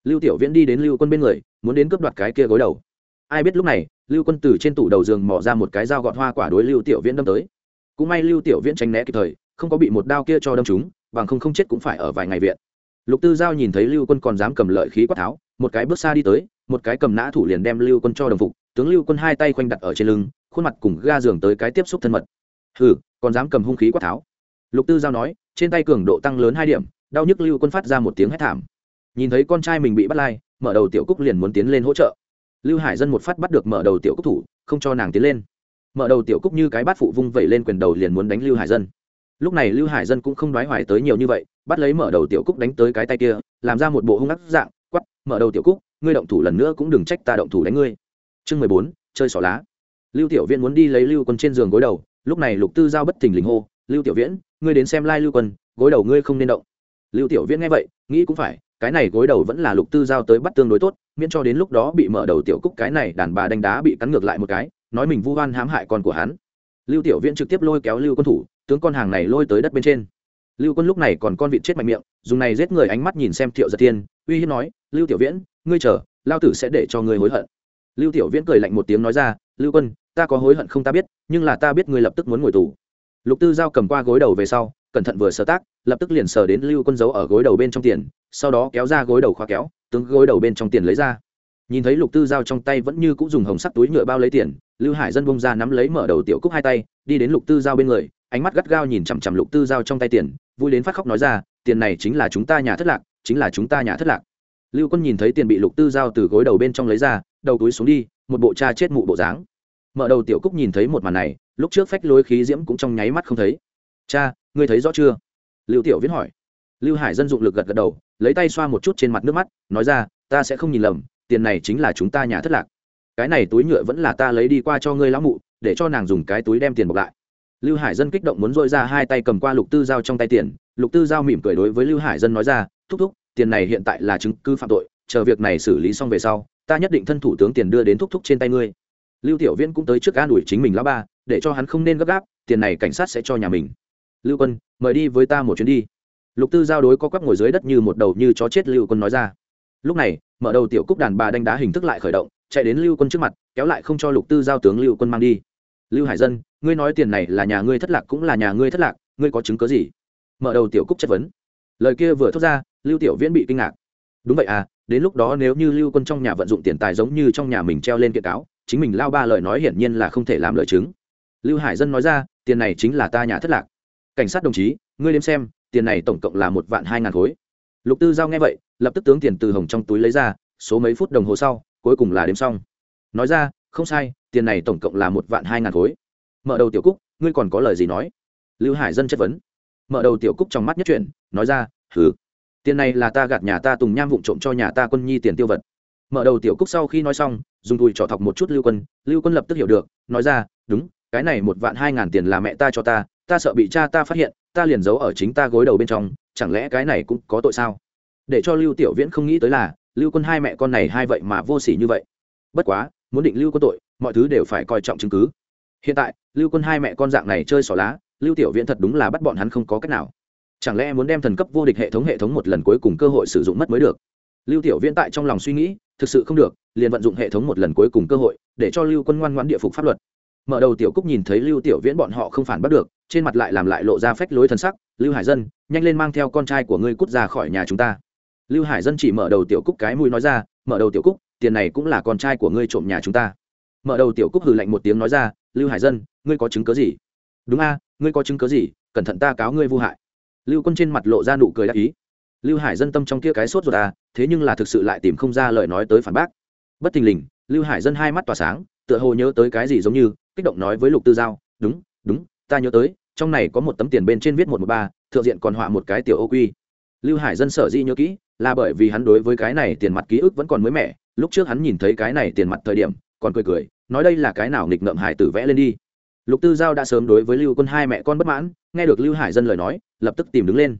Lưu tiểu viễn đi đến lưu quân bên người, muốn đến cướp đoạt cái kia gối đầu. Ai biết lúc này, lưu quân từ trên tủ đầu giường mỏ ra một cái dao gọt hoa quả đối lưu tiểu viễn đâm tới. Cũng may lưu tiểu viễn tránh né kịp thời, không có bị một đao kia cho đâm trúng, bằng không không chết cũng phải ở vài ngày viện lục tư giao nhìn thấy lưu quân còn dám cầm lợi khí quát tháo, một cái bước xa đi tới, một cái cầm nã thủ liền đem lưu quân cho đồng phục, tướng lưu quân hai tay khoanh đặt ở trên lưng, khuôn mặt cùng ga giường tới cái tiếp xúc thân mật. Hừ, còn dám cầm hung khí quát tháo? Lục tư giao nói, trên tay cường độ tăng lớn hai điểm, đau nhức lưu quân phát ra một tiếng hét thảm. Nhìn thấy con trai mình bị bắt lai, mở đầu tiểu cúc liền muốn tiến lên hỗ trợ. Lưu hải dân một phát bắt được mở đầu tiểu cúc thủ, không cho nàng tiến lên. Mở đầu tiểu cúc như cái bát phụ vung vẩy lên quyền đầu liền muốn đánh lưu hải dân. Lúc này lưu hải dân cũng không đoái hoài tới nhiều như vậy bắt lấy mở đầu tiểu cúc đánh tới cái tay kia, làm ra một bộ hung ác dạng quắp mở đầu tiểu cúc, ngươi động thủ lần nữa cũng đừng trách ta động thủ đánh ngươi. Chương mười bốn, chơi xỏ lá. Lưu tiểu viễn muốn đi lấy lưu quân trên giường gối đầu, lúc này lục tư giao bất thình lình hô, lưu tiểu viễn, ngươi đến xem lai lưu quân, gối đầu ngươi không nên động. Lưu tiểu viễn nghe vậy, nghĩ cũng phải, cái này gối đầu vẫn là lục tư giao tới bắt tương đối tốt, miễn cho đến lúc đó bị mở đầu tiểu cúc cái này đàn bà đánh đá bị cắn ngược lại một cái, nói mình vu hoan hãm hại con của hắn. Lưu tiểu viễn trực tiếp lôi kéo lưu quân thủ, tướng con hàng này lôi tới đất bên trên lưu quân lúc này còn con vịt chết mạnh miệng, dùng này giết người ánh mắt nhìn xem thiệu giật thiên, uy hiếp nói, lưu tiểu viễn, ngươi chờ, lao tử sẽ để cho ngươi hối hận. Lưu tiểu viễn cười lạnh một tiếng nói ra, lưu quân, ta có hối hận không ta biết, nhưng là ta biết ngươi lập tức muốn ngồi tù. Lục tư giao cầm qua gối đầu về sau, cẩn thận vừa sờ tác, lập tức liền sờ đến lưu quân giấu ở gối đầu bên trong tiền, sau đó kéo ra gối đầu khóa kéo, tướng gối đầu bên trong tiền lấy ra. Nhìn thấy lục tư giao trong tay vẫn như cũng dùng hồng sắc túi nhựa bao lấy tiền, lưu hải dân bông ra nắm lấy mở đầu tiểu cúc hai tay, đi đến lục tư giao bên người ánh mắt gắt gao nhìn chằm chằm lục tư giao trong tay tiền, vui đến phát khóc nói ra, tiền này chính là chúng ta nhà thất lạc, chính là chúng ta nhà thất lạc. Lưu quân nhìn thấy tiền bị lục tư giao từ gối đầu bên trong lấy ra, đầu túi xuống đi, một bộ cha chết mụ bộ dáng. Mở đầu tiểu cúc nhìn thấy một màn này, lúc trước phách lối khí diễm cũng trong nháy mắt không thấy. Cha, ngươi thấy rõ chưa? Lưu tiểu viết hỏi. Lưu hải dân dụng lực gật gật đầu, lấy tay xoa một chút trên mặt nước mắt, nói ra, ta sẽ không nhìn lầm, tiền này chính là chúng ta nhà thất lạc. Cái này túi nhựa vẫn là ta lấy đi qua cho ngươi lão mụ, để cho nàng dùng cái túi đem tiền bọc lại lưu hải dân kích động muốn dội ra hai tay cầm qua lục tư giao trong tay tiền. Lục tư giao mỉm cười đối với lưu hải dân nói ra, thúc thúc, tiền này hiện tại là chứng cứ phạm tội, chờ việc này xử lý xong về sau, ta nhất định thân thủ tướng tiền đưa đến thúc thúc trên tay ngươi. Lưu tiểu viễn cũng tới trước an ủi chính mình lá ba, để cho hắn không nên gấp gáp, tiền này cảnh sát sẽ cho nhà mình. Lưu quân, mời đi với ta một chuyến đi. Lục tư giao đối có quắp ngồi dưới đất như một đầu như chó chết lưu quân nói ra. Lúc này, mở đầu tiểu cúc đàn bà đánh đá hình thức lại khởi động, chạy đến lưu quân trước mặt, kéo lại không cho lục tư giao tướng lưu quân mang đi lưu hải dân, ngươi nói tiền này là nhà ngươi thất lạc cũng là nhà ngươi thất lạc, ngươi có chứng cớ gì? Mở đầu tiểu cúc chất vấn. Lời kia vừa thốt ra, lưu tiểu viễn bị kinh ngạc. Đúng vậy à đến lúc đó nếu như lưu quân trong nhà vận dụng tiền tài giống như trong nhà mình treo lên kiện cáo, chính mình lao ba lời nói hiển nhiên là không thể làm lời chứng. Lưu hải dân nói ra, tiền này chính là ta nhà thất lạc. Cảnh sát đồng chí, ngươi đếm xem, tiền này tổng cộng là một vạn hai ngàn khối. Lục tư giao nghe vậy, lập tức tướng tiền từ hồng trong túi lấy ra, số mấy phút đồng hồ sau, cuối cùng là đếm xong. Nói ra không sai, tiền này tổng cộng là một vạn hai ngàn khối. Mở đầu tiểu cúc, ngươi còn có lời gì nói? Lưu hải dân chất vấn. Mở đầu tiểu cúc trong mắt nhất chuyện nói ra thử tiền này là ta gạt nhà ta tùng nham vụng trộm cho nhà ta quân nhi tiền tiêu vật. Mở đầu tiểu cúc sau khi nói xong, dùng đùi trỏ thọc một chút lưu quân lưu quân lập tức hiểu được, nói ra, đúng, cái này một vạn hai ngàn tiền là mẹ ta cho ta ta sợ bị cha ta phát hiện, ta liền giấu ở chính ta gối đầu bên trong, chẳng lẽ cái này cũng có tội sao? Để cho lưu tiểu viễn không nghĩ tới là, lưu quân hai mẹ con này hai vậy mà vô s ỉ như vậy. Bất quá muốn định lưu quân tội, mọi thứ đều phải coi trọng chứng cứ. Hiện tại, lưu quân hai mẹ con dạng này chơi xỏ lá, lưu tiểu viễn thật đúng là bắt bọn hắn không có cách nào. Chẳng lẽ muốn đem thần cấp vô địch hệ thống hệ thống một lần cuối cùng cơ hội sử dụng mất mới được? Lưu tiểu viễn tại trong lòng suy nghĩ, thực sự không được, liền vận dụng hệ thống một lần cuối cùng cơ hội, để cho lưu quân ngoan ngoãn địa phục pháp luật. Mở đầu tiểu cúc nhìn thấy lưu tiểu viễn bọn họ không phản bắt được, trên mặt lại làm lại lộ ra phách lối thần sắc, lưu hải dân, nhanh lên mang theo con trai của ngươi cút ra khỏi nhà chúng ta. Lưu hải dân chỉ mở đầu tiểu cúc cái mũi nói ra, mở đầu tiểu cúc tiền này cũng là con trai của ngươi trộm nhà chúng ta. Mở đầu tiểu cúc hừ lạnh một tiếng nói ra, lưu hải dân, ngươi có chứng cớ gì? Đúng a, ngươi có chứng cớ gì? Cẩn thận ta cáo ngươi vô hại. Lưu quân trên mặt lộ ra nụ cười đắc ý. Lưu hải dân tâm trong kia cái sốt ruột à thế nhưng là thực sự lại tìm không ra lời nói tới phản bác. Bất thình lình, lưu hải dân hai mắt tỏa sáng, tựa hồ nhớ tới cái gì giống như, kích động nói với lục tư giao, đúng đúng, ta nhớ tới, trong này có một tấm tiền bên trên viết một một ba, thượng diện còn họa một cái tiểu ô quy. Lưu hải dân sở di nhớ kỹ, là bởi vì hắn đối với cái này tiền mặt ký ức vẫn còn mới mẻ lúc trước hắn nhìn thấy cái này tiền mặt thời điểm, còn cười cười, nói đây là cái nào nghịch ngợm hải tử vẽ lên đi. Lục tư giao đã sớm đối với lưu quân hai mẹ con bất mãn, nghe được lưu hải dân lời nói, lập tức tìm đứng lên.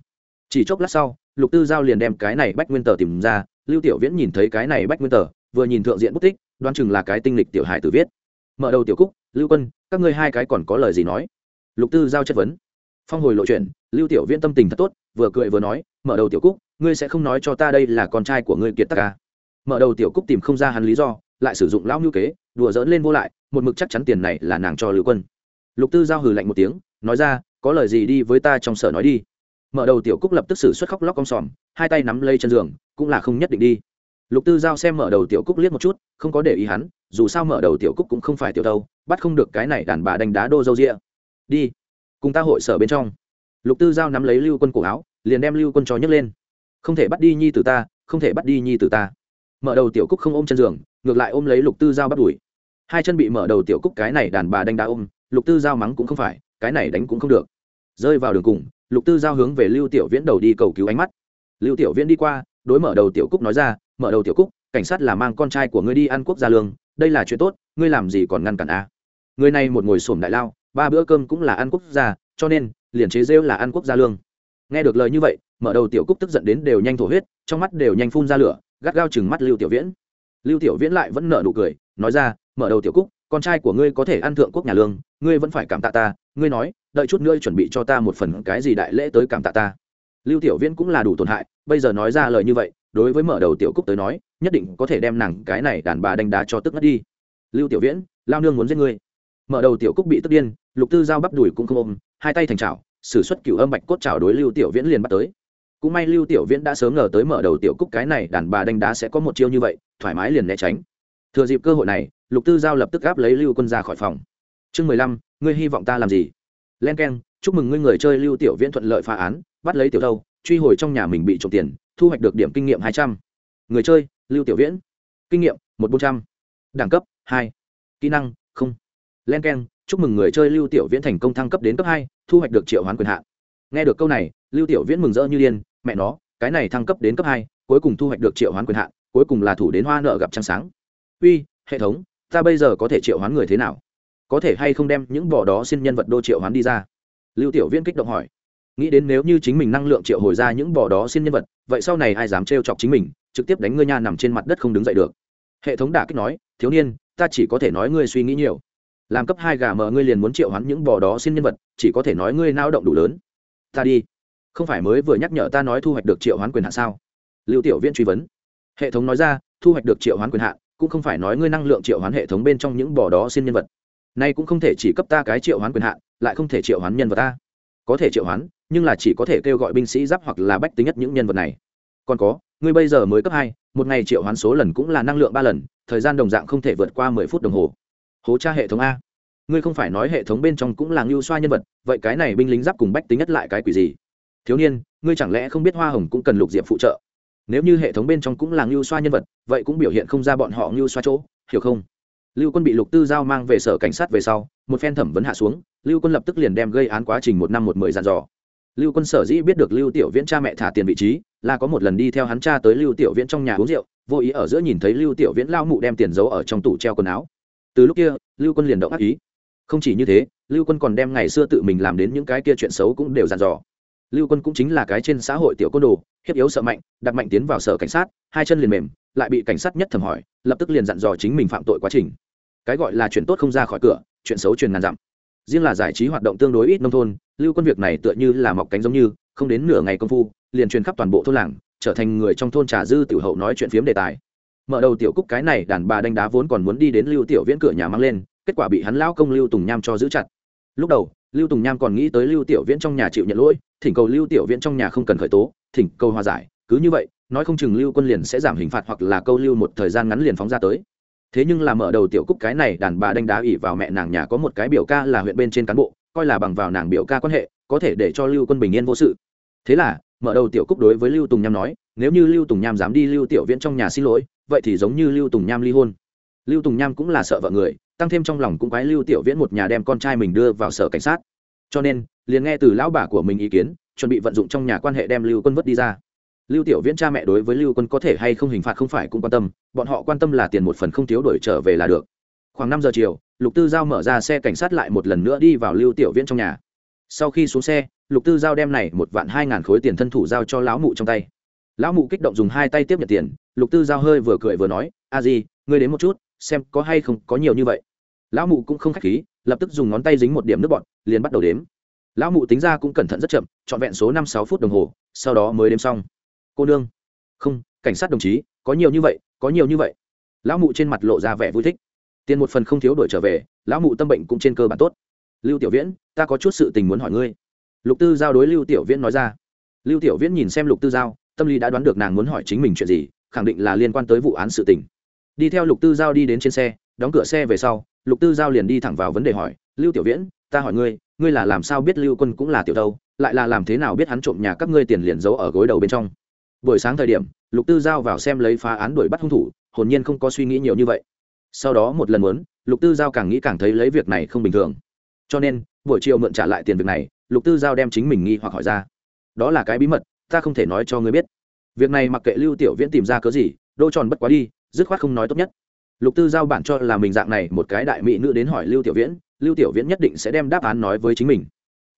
Chỉ chốc lát sau, lục tư giao liền đem cái này bách nguyên tờ tìm ra, lưu tiểu viễn nhìn thấy cái này bách nguyên tờ, vừa nhìn thượng diện bút tích, đoán chừng là cái tinh lịch tiểu hải tử viết. Mở đầu tiểu cúc lưu quân, các ngươi hai cái còn có lời gì nói? Lục tư giao chất vấn. Phong hồi lộ chuyện, lưu tiểu viễn tâm tình thật tốt, vừa cười vừa nói, mở đầu tiểu cúc ngươi sẽ không nói cho ta đây là con trai của ngươi kiệt tắc ca à? Mở đầu tiểu cúc tìm không ra hắn lý do, lại sử dụng lão ngữ kế, đùa dỡn lên vô lại, một mực chắc chắn tiền này là nàng cho lưu quân. Lục tư giao hừ lạnh một tiếng, nói ra, có lời gì đi với ta trong sở nói đi. Mở đầu tiểu cúc lập tức xử xuất khóc lóc cong sòm, hai tay nắm lây chân giường, cũng là không nhất định đi. Lục tư giao xem mở đầu tiểu cúc liếc một chút, không có để ý hắn, dù sao mở đầu tiểu cúc cũng không phải tiểu đâu, bắt không được cái này đàn bà đánh đá đô dâu rịa đi, cùng ta hội sở bên trong. Lục tư giao nắm lấy lưu quân cổ áo, liền đem lưu quân cho nhấc lên. Không thể bắt đi nhi từ ta, không thể bắt đi nhi từ ta mở đầu tiểu cúc không ôm chân giường, ngược lại ôm lấy lục tư giao bắt đuổi. Hai chân bị mở đầu tiểu cúc cái này đàn bà đánh đá ôm, lục tư giao mắng cũng không phải, cái này đánh cũng không được. Rơi vào đường cùng, lục tư giao hướng về lưu tiểu viễn đầu đi cầu cứu ánh mắt. Lưu tiểu viễn đi qua, đối mở đầu tiểu cúc nói ra, mở đầu tiểu cúc, cảnh sát là mang con trai của ngươi đi ăn quốc gia lương, đây là chuyện tốt, ngươi làm gì còn ngăn cản a à? người này một ngồi sổm đại lao, ba bữa cơm cũng là ăn quốc gia, cho nên, liền chế rêu là ăn quốc gia lương. Nghe được lời như vậy, mở đầu tiểu cúc tức giận đến đều nhanh thổ huyết, trong mắt đều nhanh phun ra lửa gắt gao chừng mắt lưu tiểu viễn. Lưu tiểu viễn lại vẫn nở nụ cười, nói ra, mở đầu tiểu cúc, con trai của ngươi có thể ăn thượng quốc nhà lương, ngươi vẫn phải cảm tạ ta, ngươi nói, đợi chút nữa chuẩn bị cho ta một phần cái gì đại lễ tới cảm tạ ta. Lưu tiểu viễn cũng là đủ tổn hại, bây giờ nói ra lời như vậy, đối với mở đầu tiểu cúc tới nói, nhất định có thể đem nàng cái này đàn bà đánh đá cho tức ngất đi. Lưu tiểu viễn, lao nương muốn giết ngươi. Mở đầu tiểu cúc bị tức điên, lục tư giao bắp đùi cũng không ôm, hai tay thành chảo, sử xuất cửu âm bạch cốt chảo đối lưu tiểu viễn liền bắt tới cũng may lưu tiểu viễn đã sớm ngờ tới mở đầu tiểu cúc cái này, đàn bà đánh đá sẽ có một chiêu như vậy, thoải mái liền né tránh. Thừa dịp cơ hội này, lục tư giao lập tức gáp lấy lưu quân ra khỏi phòng. Chương mười lăm, ngươi hy vọng ta làm gì? Len k e n chúc mừng ngươi người chơi lưu tiểu viễn thuận lợi phá án, bắt lấy tiểu thâu, truy hồi trong nhà mình bị trộm tiền, thu hoạch được điểm kinh nghiệm hai trăm. Người chơi, lưu tiểu viễn. Kinh nghiệm, một bốn trăm. Đẳng cấp, hai. Kỹ năng, không. Len k e n chúc mừng người chơi lưu tiểu viễn thành công thăng cấp đến cấp hai, thu hoạch được triệu hoán quyền hạn. Nghe được câu này, lưu tiểu viễn mừng rỡ như điên mẹ nó, cái này thăng cấp đến cấp hai, cuối cùng thu hoạch được triệu hoán quyền hạn, cuối cùng là thủ đến hoa nợ gặp trăng sáng. Uy, hệ thống, ta bây giờ có thể triệu hoán người thế nào? Có thể hay không đem những bỏ đó xin nhân vật đô triệu hoán đi ra? Lưu tiểu viễn kích động hỏi. Nghĩ đến nếu như chính mình năng lượng triệu hồi ra những bỏ đó xin nhân vật, vậy sau này ai dám trêu chọc chính mình, trực tiếp đánh ngươi nha nằm trên mặt đất không đứng dậy được. Hệ thống đả kích nói, thiếu niên, ta chỉ có thể nói ngươi suy nghĩ nhiều. Làm cấp hai gà mờ ngươi liền muốn triệu hoán những bò đó xin nhân vật, chỉ có thể nói ngươi nao động đủ lớn. Ta đi không phải mới vừa nhắc nhở ta nói thu hoạch được triệu hoán quyền hạn sao? Lưu tiểu viễn truy vấn. Hệ thống nói ra, thu hoạch được triệu hoán quyền hạn, cũng không phải nói ngươi năng lượng triệu hoán hệ thống bên trong những bò đó xin nhân vật. Nay cũng không thể chỉ cấp ta cái triệu hoán quyền hạn, lại không thể triệu hoán nhân vật ta. Có thể triệu hoán, nhưng là chỉ có thể kêu gọi binh sĩ giáp hoặc là bách tính nhất những nhân vật này. Còn có, ngươi bây giờ mới cấp hai, một ngày triệu hoán số lần cũng là năng lượng ba lần, thời gian đồng dạng không thể vượt qua mười phút đồng hồ. Hố tra hệ thống a. Ngươi không phải nói hệ thống bên trong cũng là ngưu xoa nhân vật, vậy cái này binh lính giáp cùng bách tính nhất lại cái quỷ gì? Thiếu niên, ngươi chẳng lẽ không biết hoa hồng cũng cần lục diệp phụ trợ? Nếu như hệ thống bên trong cũng là ngưu xoa nhân vật, vậy cũng biểu hiện không ra bọn họ ngưu xoa chỗ, hiểu không? Lưu quân bị lục tư giao mang về sở cảnh sát về sau, một phen thẩm vấn hạ xuống, lưu quân lập tức liền đem gây án quá trình một năm một mười dàn dò. Lưu quân sở dĩ biết được lưu tiểu viễn cha mẹ thả tiền vị trí, là có một lần đi theo hắn cha tới lưu tiểu viễn trong nhà uống rượu, vô ý ở giữa nhìn thấy lưu tiểu viễn lao mụ đem tiền giấu ở trong tủ treo quần áo. Từ lúc kia, lưu quân liền động ác ý. Không chỉ như thế, lưu quân còn đem ngày xưa tự mình làm đến những cái kia chuyện xấu cũng đều dàn dò lưu quân cũng chính là cái trên xã hội tiểu côn đồ hiếp yếu sợ mạnh, đặt mạnh tiến vào sở cảnh sát, hai chân liền mềm, lại bị cảnh sát nhất thẩm hỏi, lập tức liền dặn dò chính mình phạm tội quá trình. Cái gọi là chuyện tốt không ra khỏi cửa, chuyện xấu truyền ngàn dặm. Riêng là giải trí hoạt động tương đối ít nông thôn, lưu quân việc này tựa như là mọc cánh giống như, không đến nửa ngày công phu, liền truyền khắp toàn bộ thôn làng, trở thành người trong thôn trà dư tiểu hậu nói chuyện phiếm đề tài. Mở đầu tiểu cúc cái này đàn bà đánh đá vốn còn muốn đi đến lưu tiểu viễn cửa nhà mang lên, kết quả bị hắn lão công lưu tùng nham cho giữ chặt. Lúc đầu, lưu tùng nham còn nghĩ tới lưu tiểu viễn trong nhà chịu nhận lỗi thỉnh cầu lưu tiểu viễn trong nhà không cần khởi tố, thỉnh cầu hòa giải, cứ như vậy, nói không chừng lưu quân liền sẽ giảm hình phạt hoặc là câu lưu một thời gian ngắn liền phóng ra tới. Thế nhưng là mở đầu tiểu cúc cái này, đàn bà đánh đá ỉ vào mẹ nàng nhà có một cái biểu ca là huyện bên trên cán bộ, coi là bằng vào nàng biểu ca quan hệ, có thể để cho lưu quân bình yên vô sự. Thế là, mở đầu tiểu cúc đối với lưu tùng nham nói, nếu như lưu tùng nham dám đi lưu tiểu viễn trong nhà xin lỗi, vậy thì giống như lưu tùng nham ly hôn. Lưu tùng nham cũng là sợ vợ người, tăng thêm trong lòng cũng quái lưu tiểu viễn một nhà đem con trai mình đưa vào sở cảnh sát. Cho nên liền nghe từ lão bà của mình ý kiến, chuẩn bị vận dụng trong nhà quan hệ đem lưu quân vớt đi ra. Lưu tiểu viễn cha mẹ đối với lưu quân có thể hay không hình phạt không phải cũng quan tâm, bọn họ quan tâm là tiền một phần không thiếu đổi trở về là được. Khoảng năm giờ chiều, lục tư giao mở ra xe cảnh sát lại một lần nữa đi vào lưu tiểu viễn trong nhà. Sau khi xuống xe, lục tư giao đem này một vạn hai ngàn khối tiền thân thủ giao cho lão mụ trong tay. Lão mụ kích động dùng hai tay tiếp nhận tiền, lục tư giao hơi vừa cười vừa nói, a di, ngươi đến một chút, xem có hay không có nhiều như vậy. Lão mụ cũng không k h á c h khí, lập tức dùng ngón tay dính một điểm nước bọt, liền bắt đầu đếm lão mụ tính ra cũng cẩn thận rất chậm, trọn vẹn số năm sáu phút đồng hồ, sau đó mới đếm xong. Cô nương. Không, cảnh sát đồng chí, có nhiều như vậy, có nhiều như vậy. Lão mụ trên mặt lộ ra vẻ vui thích. Tiền một phần không thiếu đổi trở về, lão mụ tâm bệnh cũng trên cơ bản tốt. Lưu tiểu viễn, ta có chút sự tình muốn hỏi ngươi. Lục tư giao đối lưu tiểu viễn nói ra. Lưu tiểu viễn nhìn xem lục tư giao, tâm lý đã đoán được nàng muốn hỏi chính mình chuyện gì, khẳng định là liên quan tới vụ án sự tình. Đi theo lục tư giao đi đến trên xe, đóng cửa xe về sau, lục tư giao liền đi thẳng vào vấn đề hỏi, lưu tiểu viễn, ta hỏi ngươi ngươi là làm sao biết lưu quân cũng là tiểu đâu, lại là làm thế nào biết hắn trộm nhà các ngươi tiền liền giấu ở gối đầu bên trong? Buổi sáng thời điểm, lục tư giao vào xem lấy phá án đuổi bắt hung thủ, hồn nhiên không có suy nghĩ nhiều như vậy. Sau đó một lần muốn, lục tư giao càng nghĩ càng thấy lấy việc này không bình thường. Cho nên, buổi chiều mượn trả lại tiền việc này, lục tư giao đem chính mình nghi hoặc hỏi ra. Đó là cái bí mật, ta không thể nói cho ngươi biết. Việc này mặc kệ lưu tiểu viễn tìm ra cớ gì, đô tròn bất quá đi, dứt khoát không nói tốt nhất. Lục tư giao bản cho là mình dạng này một cái đại mỹ nữ đến hỏi lưu tiểu viễn lưu tiểu viễn nhất định sẽ đem đáp án nói với chính mình.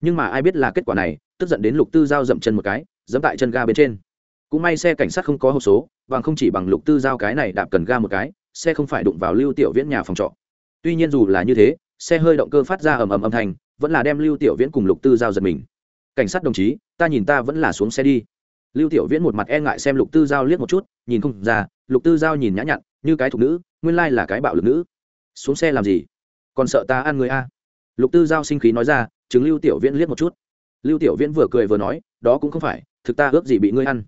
Nhưng mà ai biết là kết quả này, tức giận đến lục tư giao dậm chân một cái, dẫm tại chân ga bên trên. Cũng may xe cảnh sát không có hộp số và không chỉ bằng lục tư giao cái này đạp cần ga một cái, xe không phải đụng vào lưu tiểu viễn nhà phòng trọ. Tuy nhiên dù là như thế, xe hơi động cơ phát ra ầm ầm âm thanh, vẫn là đem lưu tiểu viễn cùng lục tư giao giật mình. Cảnh sát đồng chí, ta nhìn ta vẫn là xuống xe đi. Lưu tiểu viễn một mặt e ngại xem lục tư giao liếc một chút, nhìn không ra, lục tư giao nhìn nhã nhặn, như cái thục nữ, nguyên lai là cái bạo lực nữ. Xuống xe làm gì? Còn sợ ta ăn người a? Lục tư giao sinh khí nói ra, chứng lưu tiểu viễn liếc một chút. Lưu tiểu viễn vừa cười vừa nói, đó cũng không phải, thực ta ước gì bị ngươi ăn.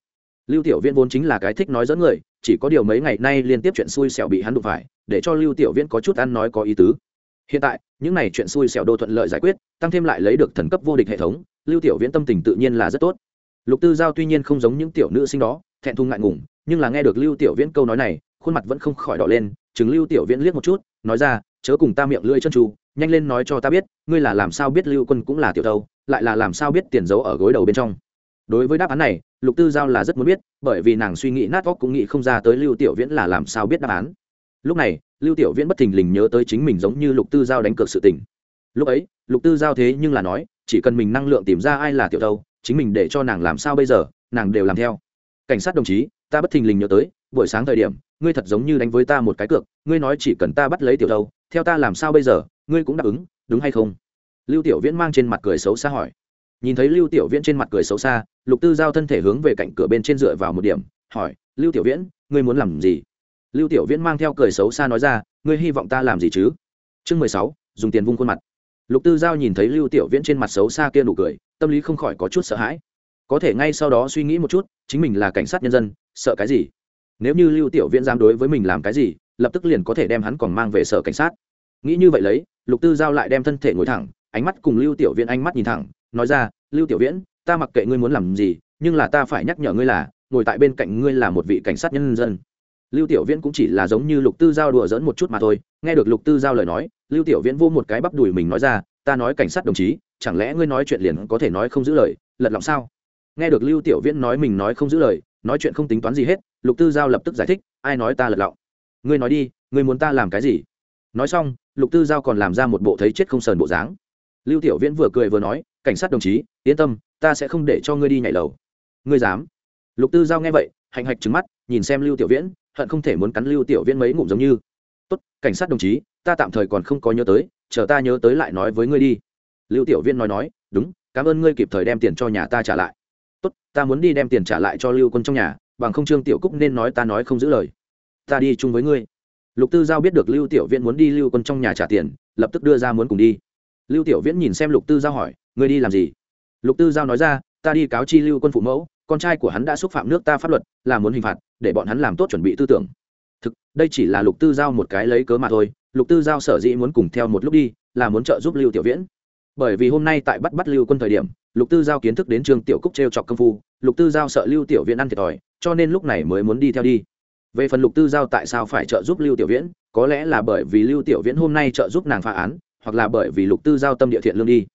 Lưu tiểu viễn vốn chính là cái thích nói dẫn người, chỉ có điều mấy ngày nay liên tiếp chuyện xui xẻo bị hắn đụng phải, để cho lưu tiểu viễn có chút ăn nói có ý tứ. Hiện tại, những này chuyện xui xẻo đô thuận lợi giải quyết, tăng thêm lại lấy được thần cấp vô địch hệ thống, lưu tiểu viễn tâm tình tự nhiên là rất tốt. Lục tư giao tuy nhiên không giống những tiểu nữ sinh đó, thẹn thùng ngại ngùng, nhưng là nghe được lưu tiểu viễn câu nói này, khuôn mặt vẫn không khỏi đỏ lên, chứng lưu tiểu viễn liếc một chút, nói ra chớ cùng ta miệng lưỡi chân tru, nhanh lên nói cho ta biết, ngươi là làm sao biết lưu quân cũng là tiểu thâu, lại là làm sao biết tiền giấu ở gối đầu bên trong. Đối với đáp án này, lục tư giao là rất muốn biết, bởi vì nàng suy nghĩ nát óc cũng nghĩ không ra tới lưu tiểu viễn là làm sao biết đáp án. Lúc này, lưu tiểu viễn bất thình lình nhớ tới chính mình giống như lục tư giao đánh cược sự tình. Lúc ấy, lục tư giao thế nhưng là nói, chỉ cần mình năng lượng tìm ra ai là tiểu thâu, chính mình để cho nàng làm sao bây giờ, nàng đều làm theo. Cảnh sát đồng chí, ta bất thình lình nhớ tới, buổi sáng thời điểm, ngươi thật giống như đánh với ta một cái cược, ngươi nói chỉ cần ta bắt lấy tiểu thâu theo ta làm sao bây giờ, ngươi cũng đáp ứng, đúng hay không? Lưu tiểu viễn mang trên mặt cười xấu xa hỏi. Nhìn thấy lưu tiểu viễn trên mặt cười xấu xa, lục tư giao thân thể hướng về cạnh cửa bên trên dựa vào một điểm, hỏi, lưu tiểu viễn, ngươi muốn làm gì? Lưu tiểu viễn mang theo cười xấu xa nói ra, ngươi hy vọng ta làm gì chứ? Chương mười sáu, dùng tiền vung khuôn mặt. Lục tư giao nhìn thấy lưu tiểu viễn trên mặt xấu xa kia nụ cười, tâm lý không khỏi có chút sợ hãi. Có thể ngay sau đó suy nghĩ một chút, chính mình là cảnh sát nhân dân, sợ cái gì? Nếu như lưu tiểu viễn dám đối với mình làm cái gì lập tức liền có thể đem hắn còn mang về sở cảnh sát. Nghĩ như vậy lấy, lục tư giao lại đem thân thể ngồi thẳng, ánh mắt cùng lưu tiểu viễn ánh mắt nhìn thẳng, nói ra, lưu tiểu viễn, ta mặc kệ ngươi muốn làm gì, nhưng là ta phải nhắc nhở ngươi là, ngồi tại bên cạnh ngươi là một vị cảnh sát nhân dân. Lưu tiểu viễn cũng chỉ là giống như lục tư giao đùa dẫn một chút mà thôi, nghe được lục tư giao lời nói, lưu tiểu viễn vô một cái bắp đùi mình nói ra, ta nói cảnh sát đồng chí, chẳng lẽ ngươi nói chuyện liền có thể nói không giữ lời, lật lọng sao? Nghe được lưu tiểu viễn nói mình nói không giữ lời, nói chuyện không tính toán gì hết, lục tư giao lập tức giải thích, ai nói ta lật lọng? Ngươi nói đi, ngươi muốn ta làm cái gì? Nói xong, lục tư giao còn làm ra một bộ thấy chết không sờn bộ dáng. Lưu tiểu viễn vừa cười vừa nói, cảnh sát đồng chí, yên tâm, ta sẽ không để cho ngươi đi nhảy lầu. Ngươi dám? Lục tư giao nghe vậy, hạnh hạch trứng mắt, nhìn xem lưu tiểu viễn, hận không thể muốn cắn lưu tiểu viễn mấy ngụm giống như. Tốt, cảnh sát đồng chí, ta tạm thời còn không có nhớ tới, chờ ta nhớ tới lại nói với ngươi đi. Lưu tiểu viễn nói nói, đúng, cảm ơn ngươi kịp thời đem tiền cho nhà ta trả lại. Tốt, ta muốn đi đem tiền trả lại cho lưu quân trong nhà, bằng không trương tiểu cúc nên nói ta nói không giữ lời ta đi chung với ngươi. Lục tư giao biết được lưu tiểu viễn muốn đi lưu quân trong nhà trả tiền, lập tức đưa ra muốn cùng đi. Lưu tiểu viễn nhìn xem lục tư giao hỏi, ngươi đi làm gì? Lục tư giao nói ra, ta đi cáo chi lưu quân phụ mẫu, con trai của hắn đã xúc phạm nước ta pháp luật, là muốn hình phạt, để bọn hắn làm tốt chuẩn bị tư tưởng. Thực, đây chỉ là lục tư giao một cái lấy cớ mà thôi, lục tư giao sở dĩ muốn cùng theo một lúc đi, là muốn trợ giúp lưu tiểu viễn. Bởi vì hôm nay tại bắt bắt lưu quân thời điểm, lục tư giao kiến thức đến Trường tiểu cúc t r e o chọc công phu, lục tư giao sợ lưu tiểu viễn ăn thiệt thòi, cho nên lúc này mới muốn đi theo đi về phần lục tư giao tại sao phải trợ giúp lưu tiểu viễn, có lẽ là bởi vì lưu tiểu viễn hôm nay trợ giúp nàng phá án, hoặc là bởi vì lục tư giao tâm địa thiện lương đi.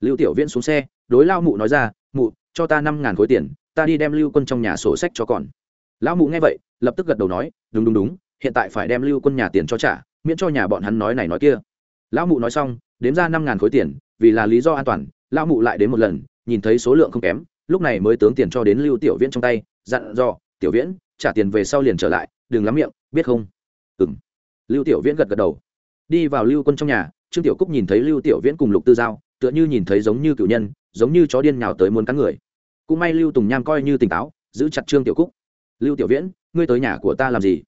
Lưu tiểu viễn xuống xe, đối lao mụ nói ra, mụ, cho ta năm ngàn khối tiền, ta đi đem lưu quân trong nhà sổ sách cho còn lão mụ nghe vậy, lập tức gật đầu nói, đúng đúng đúng, hiện tại phải đem lưu quân nhà tiền cho trả, miễn cho nhà bọn hắn nói này nói kia. Lão mụ nói xong, đếm ra năm ngàn khối tiền, vì là lý do an toàn, lão mụ lại đến một lần, nhìn thấy số lượng không kém, lúc này mới tướng tiền cho đến lưu tiểu viễn trong tay, dặn dò, tiểu viễn trả tiền về sau liền trở lại, đừng lắm miệng, biết không? Ừ m lưu tiểu viễn gật gật đầu. Đi vào lưu quân trong nhà, trương tiểu cúc nhìn thấy lưu tiểu viễn cùng lục tư giao, tựa như nhìn thấy giống như cựu nhân, giống như chó điên nào tới muốn cắn người. Cũng may lưu tùng nham coi như tỉnh táo, giữ chặt trương tiểu cúc. Lưu tiểu viễn, ngươi tới nhà của ta làm gì?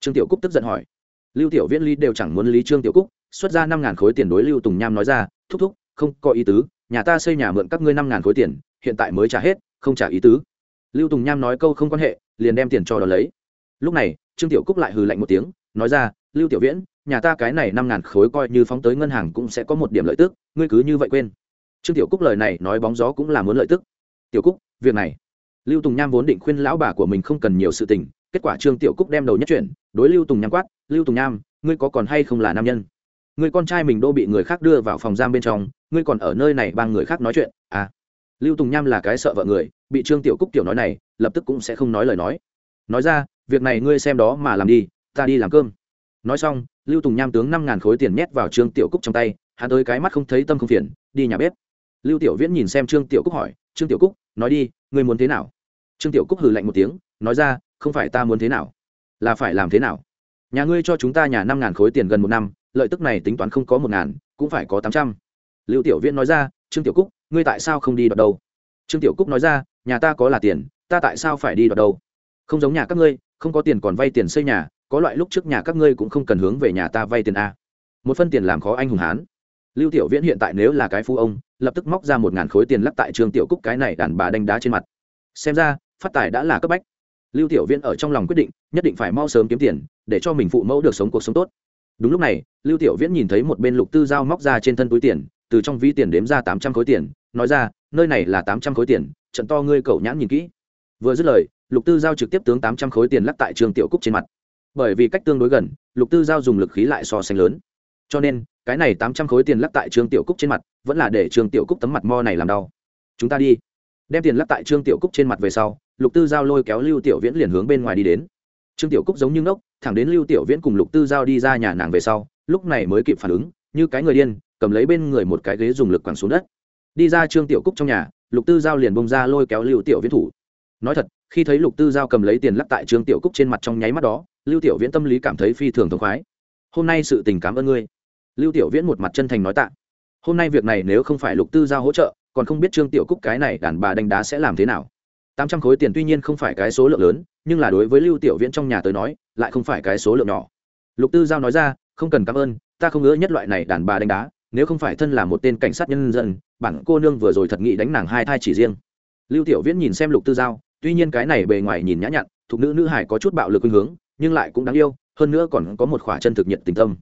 Trương tiểu cúc tức giận hỏi. Lưu tiểu viễn lý đều chẳng muốn lý trương tiểu cúc, xuất ra năm ngàn khối tiền đối lưu tùng nham nói ra, thúc thúc, không có ý tứ, nhà ta xây nhà mượn các ngươi năm ngàn khối tiền, hiện tại mới trả hết, không trả ý tứ lưu tùng nham nói câu không quan hệ, liền đem tiền cho đ ó lấy. Lúc này, trương tiểu cúc lại hừ lạnh một tiếng, nói ra, lưu tiểu viễn, nhà ta cái này năm ngàn khối coi như phóng tới ngân hàng cũng sẽ có một điểm lợi tức, ngươi cứ như vậy quên. Trương tiểu cúc lời này nói bóng gió cũng là muốn lợi tức. Tiểu cúc, việc này. Lưu tùng nham vốn định khuyên lão bà của mình không cần nhiều sự tình, kết quả trương tiểu cúc đem đầu nhất chuyển, đối lưu tùng nham quát, lưu tùng nham, ngươi có còn hay không là nam nhân? Người con trai mình đô bị người khác đưa vào phòng giam bên trong, ngươi còn ở nơi này bằng người khác nói chuyện à? Lưu tùng nham là cái sợ vợ người bị trương tiểu cúc tiểu nói này, lập tức cũng sẽ không nói lời nói. Nói ra, việc này ngươi xem đó mà làm đi, ta đi làm cơm. Nói xong, lưu tùng nham tướng năm ngàn khối tiền nhét vào trương tiểu cúc trong tay, hắn tới cái mắt không thấy tâm không phiền, đi nhà bếp. Lưu tiểu viễn nhìn xem trương tiểu cúc hỏi, trương tiểu cúc, nói đi, ngươi muốn thế nào? Trương tiểu cúc hừ lạnh một tiếng, nói ra, không phải ta muốn thế nào, là phải làm thế nào. Nhà ngươi cho chúng ta nhà năm ngàn khối tiền gần một năm, lợi tức này tính toán không có một ngàn, cũng phải có tám trăm. Lưu tiểu viễn nói ra, trương tiểu cúc, ngươi tại sao không đi đọc đâu? Trương tiểu cúc nói ra nhà ta có là tiền, ta tại sao phải đi đoạt đâu? Không giống nhà các ngươi, không có tiền còn vay tiền xây nhà, có loại lúc trước nhà các ngươi cũng không cần hướng về nhà ta vay tiền a. Một phân tiền làm khó anh hùng hán. Lưu tiểu viễn hiện tại nếu là cái phu ông, lập tức móc ra một ngàn khối tiền lắp tại trương tiểu cúc cái này đàn bà đánh đá trên mặt. Xem ra, phát tài đã là cấp bách. Lưu tiểu viễn ở trong lòng quyết định, nhất định phải mau sớm kiếm tiền, để cho mình phụ mẫu được sống cuộc sống tốt. Đúng lúc này, lưu tiểu viễn nhìn thấy một bên lục tư giao móc ra trên thân túi tiền, từ trong ví tiền đếm ra tám trăm khối tiền nói ra, nơi này là tám trăm khối tiền, trận to ngươi cậu nhãn nhìn kỹ. Vừa dứt lời, lục tư giao trực tiếp tướng tám trăm khối tiền lắc tại trường tiểu cúc trên mặt. Bởi vì cách tương đối gần, lục tư giao dùng lực khí lại so sánh lớn. Cho nên, cái này tám trăm khối tiền lắc tại trương tiểu cúc trên mặt, vẫn là để trương tiểu cúc tấm mặt mo này làm đau. Chúng ta đi. Đem tiền lắc tại trương tiểu cúc trên mặt về sau, lục tư giao lôi kéo lưu tiểu viễn liền hướng bên ngoài đi đến. Trương tiểu cúc giống như ngốc, thẳng đến lưu tiểu viễn cùng lục tư giao đi ra nhà nàng về sau, lúc này mới kịp phản ứng, như cái người điên, cầm lấy bên người một cái ghế dùng lực quẳng xuống đất đi ra trương tiểu cúc trong nhà, lục tư giao liền bông ra lôi kéo lưu tiểu viễn thủ. Nói thật, khi thấy lục tư giao cầm lấy tiền lắc tại trương tiểu cúc trên mặt trong nháy mắt đó, lưu tiểu viễn tâm lý cảm thấy phi thường thống khoái. Hôm nay sự tình cảm ơn ngươi. Lưu tiểu viễn một mặt chân thành nói tạ. Hôm nay việc này nếu không phải lục tư giao hỗ trợ, còn không biết trương tiểu cúc cái này đàn bà đánh đá sẽ làm thế nào. Tám trăm khối tiền tuy nhiên không phải cái số lượng lớn, nhưng là đối với lưu tiểu viễn trong nhà tới nói, lại không phải cái số lượng nhỏ. Lục tư giao nói ra, không cần cảm ơn, ta không ngỡ nhất loại này đàn bà đánh đá nếu không phải thân là một tên cảnh sát nhân dân, bản cô nương vừa rồi thật nghĩ đánh nàng hai thai chỉ riêng. Lưu tiểu viễn nhìn xem lục tư giao, tuy nhiên cái này bề ngoài nhìn nhã nhặn, thuộc nữ nữ hải có chút bạo lực khuynh hướng, nhưng lại cũng đáng yêu, hơn nữa còn có một khỏa chân thực nhiệt tình tâm.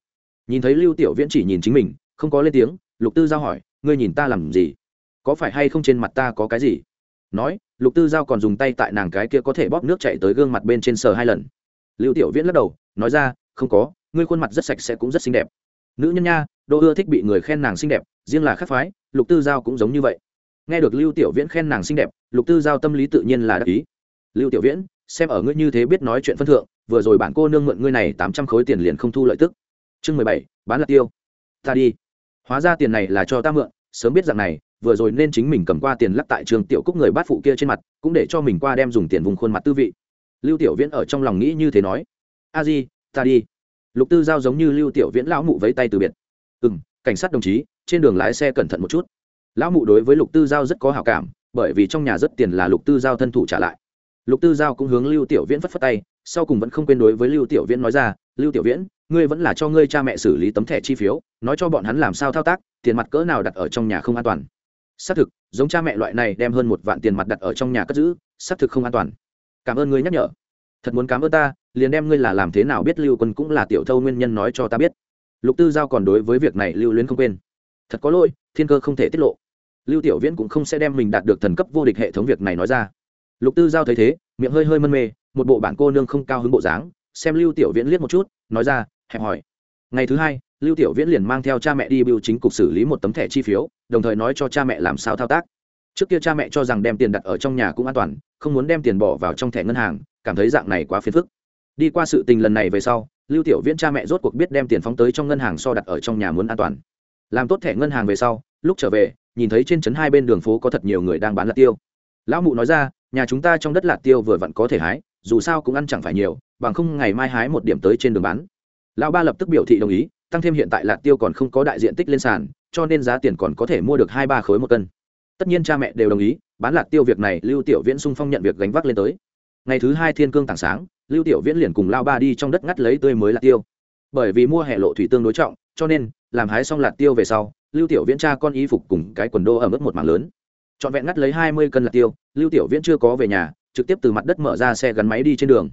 Nhìn thấy lưu tiểu viễn chỉ nhìn chính mình, không có lên tiếng, lục tư giao hỏi, ngươi nhìn ta làm gì? Có phải hay không trên mặt ta có cái gì? Nói, lục tư giao còn dùng tay tại nàng cái kia có thể bóp nước chạy tới gương mặt bên trên sờ hai lần. Lưu tiểu viễn lắc đầu, nói ra, không có, ngươi khuôn mặt rất sạch sẽ cũng rất xinh đẹp. Nữ nhân nha đô ưa thích bị người khen nàng xinh đẹp, riêng là khắc phái, lục tư giao cũng giống như vậy. Nghe được lưu tiểu viễn khen nàng xinh đẹp, lục tư giao tâm lý tự nhiên là đắc ý. Lưu tiểu viễn, xem ở ngươi như thế biết nói chuyện phân thượng, vừa rồi bạn cô nương mượn ngươi này tám trăm khối tiền liền không thu lợi tức. Chương mười bảy, bán lạc tiêu. Ta đi. Hóa ra tiền này là cho ta mượn, sớm biết rằng này, vừa rồi nên chính mình cầm qua tiền lắc tại trường tiểu cúc người bát phụ kia trên mặt, cũng để cho mình qua đem dùng tiền vùng khuôn mặt tư vị. Lưu tiểu viễn ở trong lòng nghĩ như thế nói. A di, ta đi. Lục tư giao giống như lưu tiểu viễn lão mụ vẫy tay từ biệt ừ m cảnh sát đồng chí, trên đường lái xe cẩn thận một chút. Lão mụ đối với lục tư giao rất có hào cảm, bởi vì trong nhà rất tiền là lục tư giao thân thủ trả lại. Lục tư giao cũng hướng lưu tiểu viễn phất phất tay, sau cùng vẫn không quên đối với lưu tiểu viễn nói ra, lưu tiểu viễn, ngươi vẫn là cho ngươi cha mẹ xử lý tấm thẻ chi phiếu, nói cho bọn hắn làm sao thao tác, tiền mặt cỡ nào đặt ở trong nhà không an toàn. Xác thực, giống cha mẹ loại này đem hơn một vạn tiền mặt đặt ở trong nhà cất giữ, xác thực không an toàn. Cảm ơn ngươi nhắc nhở. Thật muốn cảm ơn ta, liền đem ngươi là làm thế nào biết lưu quân cũng là tiểu thâu nguyên nhân nói cho ta biết lục tư giao còn đối với việc này lưu luyến không quên. Thật có lỗi, thiên cơ không thể tiết lộ. Lưu tiểu viễn cũng không sẽ đem mình đạt được thần cấp vô địch hệ thống việc này nói ra. Lục tư giao thấy thế, miệng hơi hơi mân mê, một bộ bản cô nương không cao hứng bộ dáng, xem lưu tiểu viễn liếc một chút, nói ra, hẹp hỏi. Ngày thứ hai, lưu tiểu viễn liền mang theo cha mẹ đi biêu chính cục xử lý một tấm thẻ chi phiếu, đồng thời nói cho cha mẹ làm sao thao tác. Trước kia cha mẹ cho rằng đem tiền đặt ở trong nhà cũng an toàn, không muốn đem tiền bỏ vào trong thẻ ngân hàng, cảm thấy dạng này quá phiền phức. Đi qua sự tình lần này về sau lưu tiểu viễn cha mẹ rốt cuộc biết đem tiền phóng tới trong ngân hàng so đặt ở trong nhà muốn an toàn. Làm tốt thẻ ngân hàng về sau, lúc trở về, nhìn thấy trên trấn hai bên đường phố có thật nhiều người đang bán lạc tiêu. Lão mụ nói ra, nhà chúng ta trong đất lạc tiêu vừa vặn có thể hái, dù sao cũng ăn chẳng phải nhiều, bằng không ngày mai hái một điểm tới trên đường bán. Lão ba lập tức biểu thị đồng ý, tăng thêm hiện tại lạc tiêu còn không có đại diện tích lên sàn, cho nên giá tiền còn có thể mua được hai ba khối một cân. Tất nhiên cha mẹ đều đồng ý, bán lạc tiêu việc này lưu tiểu viễn sung phong nhận việc gánh vác lên tới. Ngày thứ hai thiên cương tảng sáng lưu tiểu viễn liền cùng lao ba đi trong đất ngắt lấy tươi mới lạt tiêu. Bởi vì mua hệ lộ thủy tương đối trọng, cho nên, làm hái xong lạt tiêu về sau, lưu tiểu viễn cha con y phục cùng cái quần đô ở mức một mảng lớn. Trọn vẹn ngắt lấy hai mươi cân lạt tiêu, lưu tiểu viễn chưa có về nhà, trực tiếp từ mặt đất mở ra xe gắn máy đi trên đường.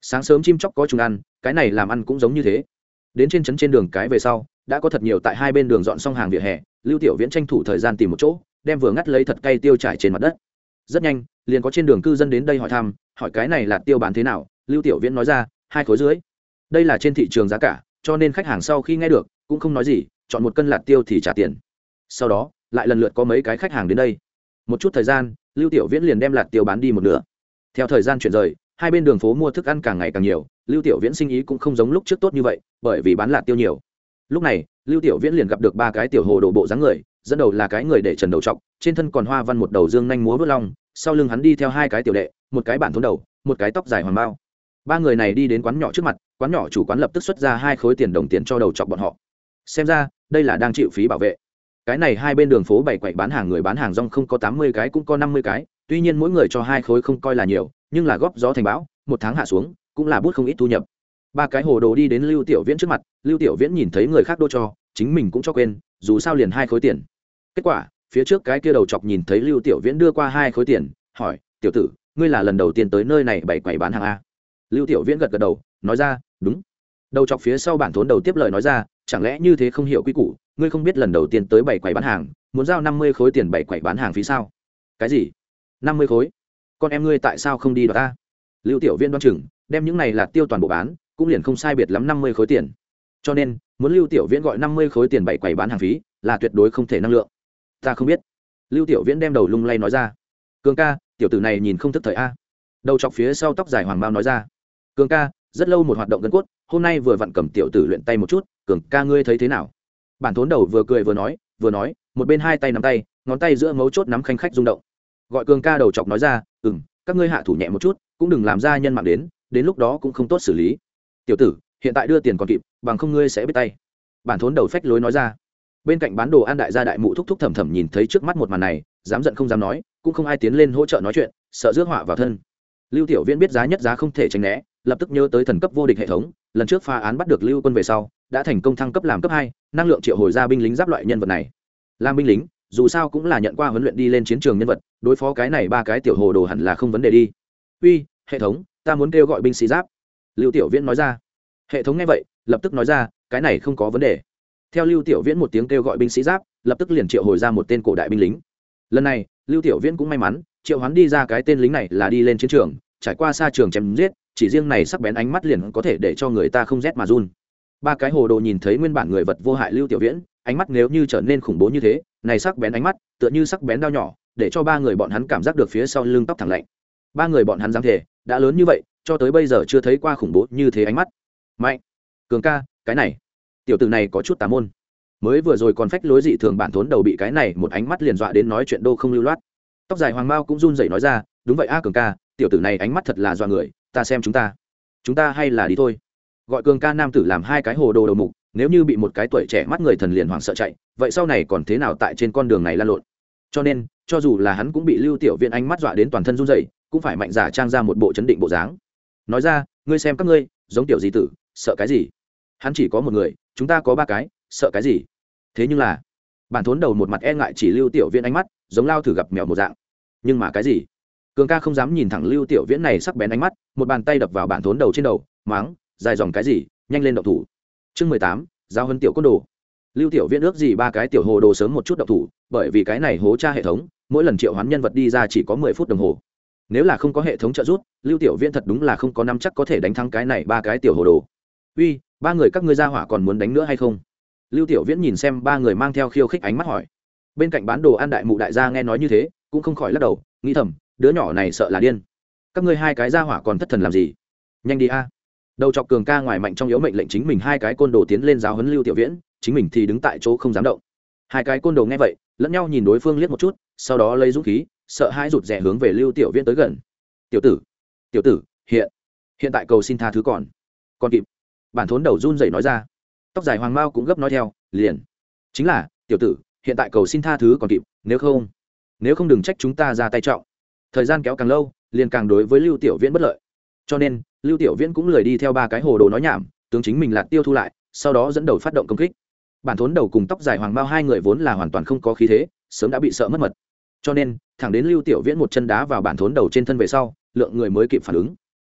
Sáng sớm chim chóc có chúng ăn, cái này làm ăn cũng giống như thế. Đến trên trấn trên đường cái về sau, đã có thật nhiều tại hai bên đường dọn xong hàng vỉa hè, lưu tiểu viễn tranh thủ thời gian tìm một chỗ, đem vừa ngắt lấy thật cây tiêu trải trên mặt đất. Rất nhanh, liền có trên đường cư dân đến đây hỏi thăm, hỏi cái này là tiêu bán thế nào lưu tiểu viễn nói ra, hai khối dưới. Đây là trên thị trường giá cả, cho nên khách hàng sau khi nghe được, cũng không nói gì, chọn một cân lạt tiêu thì trả tiền. Sau đó, lại lần lượt có mấy cái khách hàng đến đây. Một chút thời gian, lưu tiểu viễn liền đem lạt tiêu bán đi một nửa. Theo thời gian chuyển rời, hai bên đường phố mua thức ăn càng ngày càng nhiều, lưu tiểu viễn sinh ý cũng không giống lúc trước tốt như vậy, bởi vì bán lạt tiêu nhiều. Lúc này, lưu tiểu viễn liền gặp được ba cái tiểu hồ đổ bộ dáng người, dẫn đầu là cái người để trần đầu trọc, trên thân còn hoa văn một đầu dương nhanh múa vớt long, sau lưng hắn đi theo hai cái tiểu đệ, một cái bản thốn đầu, một cái tóc dài hoàng bao ba người này đi đến quán nhỏ trước mặt, quán nhỏ chủ quán lập tức xuất ra hai khối tiền đồng tiền cho đầu chọc bọn họ. Xem ra, đây là đang chịu phí bảo vệ. Cái này hai bên đường phố bảy quậy bán hàng người bán hàng rong không có tám mươi cái cũng có năm mươi cái, tuy nhiên mỗi người cho hai khối không coi là nhiều, nhưng là góp gió thành bão, một tháng hạ xuống, cũng là bút không ít thu nhập. Ba cái hồ đồ đi đến lưu tiểu viễn trước mặt, lưu tiểu viễn nhìn thấy người khác đô cho, chính mình cũng cho quên, dù sao liền hai khối tiền. Kết quả, phía trước cái kia đầu chọc nhìn thấy lưu tiểu viễn đưa qua hai khối tiền, hỏi, tiểu tử, ngươi là lần đầu tiên tới nơi này bày quầy bán hàng a? Lưu tiểu viễn gật gật đầu, nói ra, đúng. Đầu chọc phía sau bản thốn đầu tiếp lời nói ra, chẳng lẽ như thế không hiểu quy củ, ngươi không biết lần đầu tiên tới bảy quầy bán hàng, muốn giao năm mươi khối tiền bảy quầy bán hàng phí sao? Cái gì? năm mươi khối? Con em ngươi tại sao không đi đ ta? Lưu tiểu Viễn đoan chừng, đem những này là tiêu toàn bộ bán, cũng liền không sai biệt lắm năm mươi khối tiền. Cho nên, muốn lưu tiểu viễn gọi năm mươi khối tiền bảy quầy bán hàng phí, là tuyệt đối không thể năng lượng. Ta không biết. Lưu tiểu viễn đem đầu lung lay nói ra, cường ca, tiểu tử này nhìn không thức thời a. Đầu chọc phía sau tóc dài hoàng bao nói ra cường ca, rất lâu một hoạt động gân cốt, hôm nay vừa vặn cầm tiểu tử luyện tay một chút, cường ca ngươi thấy thế nào? Bản thốn đầu vừa cười vừa nói vừa nói, một bên hai tay nắm tay, ngón tay giữa mấu chốt nắm khanh khách rung động. Gọi cường ca đầu chọc nói ra ừ m các ngươi hạ thủ nhẹ một chút, cũng đừng làm ra nhân mạng đến đến lúc đó cũng không tốt xử lý. Tiểu tử, hiện tại đưa tiền còn kịp, bằng không ngươi sẽ biết tay. Bản thốn đầu phách lối nói ra. Bên cạnh bán đồ an đại gia đại mụ thúc thúc thầm thầm nhìn thấy trước mắt một màn này, dám giận không dám nói, cũng không ai tiến lên hỗ trợ nói chuyện, sợ rước họa vào thân. Lưu tiểu viễn biết giá nhất giá không thể tránh né lập tức nhớ tới thần cấp vô địch hệ thống, lần trước phá án bắt được lưu quân về sau, đã thành công thăng cấp làm cấp hai, năng lượng triệu hồi ra binh lính giáp loại nhân vật này. Làm binh lính, dù sao cũng là nhận qua huấn luyện đi lên chiến trường nhân vật, đối phó cái này ba cái tiểu hồ đồ hẳn là không vấn đề đi. Uy, hệ thống, ta muốn kêu gọi binh sĩ giáp. Lưu tiểu viễn nói ra. Hệ thống nghe vậy, lập tức nói ra, cái này không có vấn đề. Theo lưu tiểu viễn một tiếng kêu gọi binh sĩ giáp, lập tức liền triệu hồi ra một tên cổ đại binh lính. Lần này, lưu tiểu viễn cũng may mắn, triệu hoán đi ra cái tên lính này là đi lên chiến trường, trải qua xa trường chém giết chỉ riêng này sắc bén ánh mắt liền có thể để cho người ta không rét mà run. Ba cái hồ đồ nhìn thấy nguyên bản người vật vô hại lưu tiểu viễn, ánh mắt nếu như trở nên khủng bố như thế, này sắc bén ánh mắt, tựa như sắc bén đao nhỏ, để cho ba người bọn hắn cảm giác được phía sau lưng tóc thẳng lạnh. Ba người bọn hắn dám thể đã lớn như vậy, cho tới bây giờ chưa thấy qua khủng bố như thế ánh mắt. Mạnh, cường ca, cái này, tiểu tử này có chút tà môn. Mới vừa rồi còn phách lối dị thường bản thốn đầu bị cái này một ánh mắt liền dọa đến nói chuyện đô không lưu loát. Tóc dài hoàng mao cũng run rẩy nói ra, đúng vậy a, cường ca, tiểu tử này ánh mắt thật là dọa người ta xem chúng ta. Chúng ta hay là đi thôi. Gọi cường ca nam tử làm hai cái hồ đồ đầu mục, nếu như bị một cái tuổi trẻ mắt người thần liền hoảng sợ chạy, vậy sau này còn thế nào tại trên con đường này lan lộn? Cho nên, cho dù là hắn cũng bị lưu tiểu viện ánh mắt dọa đến toàn thân run rẩy, cũng phải mạnh giả trang ra một bộ chấn định bộ dáng. Nói ra, ngươi xem các ngươi, giống tiểu gì tử, sợ cái gì? Hắn chỉ có một người, chúng ta có ba cái, sợ cái gì? Thế nhưng là, bản thốn đầu một mặt e ngại chỉ lưu tiểu viện ánh mắt, giống lao thử gặp mèo một dạng. Nhưng mà cái gì? Cường ca không dám nhìn thẳng lưu tiểu viễn này sắc bén ánh mắt, một bàn tay đập vào bản thốn đầu trên đầu, máng, dài dòng cái gì, nhanh lên động thủ. Chương mười tám, giao hân tiểu côn đồ. Lưu tiểu viễn ước gì ba cái tiểu hồ đồ sớm một chút động thủ, bởi vì cái này hố tra hệ thống, mỗi lần triệu hoán nhân vật đi ra chỉ có mười phút đồng hồ. Nếu là không có hệ thống trợ giúp, lưu tiểu viễn thật đúng là không có năm chắc có thể đánh thắng cái này ba cái tiểu hồ đồ. Uy, ba người các ngươi ra hỏa còn muốn đánh nữa hay không? Lưu tiểu viễn nhìn xem ba người mang theo khiêu khích ánh mắt hỏi. Bên cạnh bán đồ ăn đại mụ đại gia nghe nói như thế, cũng không khỏi lắc đầu, nghĩ thầm đứa nhỏ này sợ là điên. Các ngươi hai cái ra hỏa còn thất thần làm gì? Nhanh đi a. Đầu chọc cường ca ngoài mạnh trong yếu mệnh lệnh chính mình hai cái côn đồ tiến lên giáo huấn lưu tiểu viễn, chính mình thì đứng tại chỗ không dám động. Hai cái côn đồ nghe vậy, lẫn nhau nhìn đối phương liếc một chút, sau đó lấy dũng khí, sợ hãi rụt rè hướng về lưu tiểu viễn tới gần. Tiểu tử tiểu tử, hiện hiện tại cầu xin tha thứ còn còn kịp. Bản thốn đầu run rẩy nói ra. Tóc dài hoàng mao cũng gấp nói theo, liền. Chính là, tiểu tử, hiện tại cầu xin tha thứ còn kịp, nếu không nếu không đừng trách chúng ta ra tay trọng thời gian kéo càng lâu, liền càng đối với lưu tiểu viễn bất lợi. Cho nên, lưu tiểu viễn cũng lười đi theo ba cái hồ đồ nói nhảm, tướng chính mình lạc tiêu thu lại, sau đó dẫn đầu phát động công kích. Bản thốn đầu cùng tóc dài hoàng Mao hai người vốn là hoàn toàn không có khí thế, sớm đã bị sợ mất mật. Cho nên, thẳng đến lưu tiểu viễn một chân đá vào bản thốn đầu trên thân về sau, lượng người mới kịp phản ứng.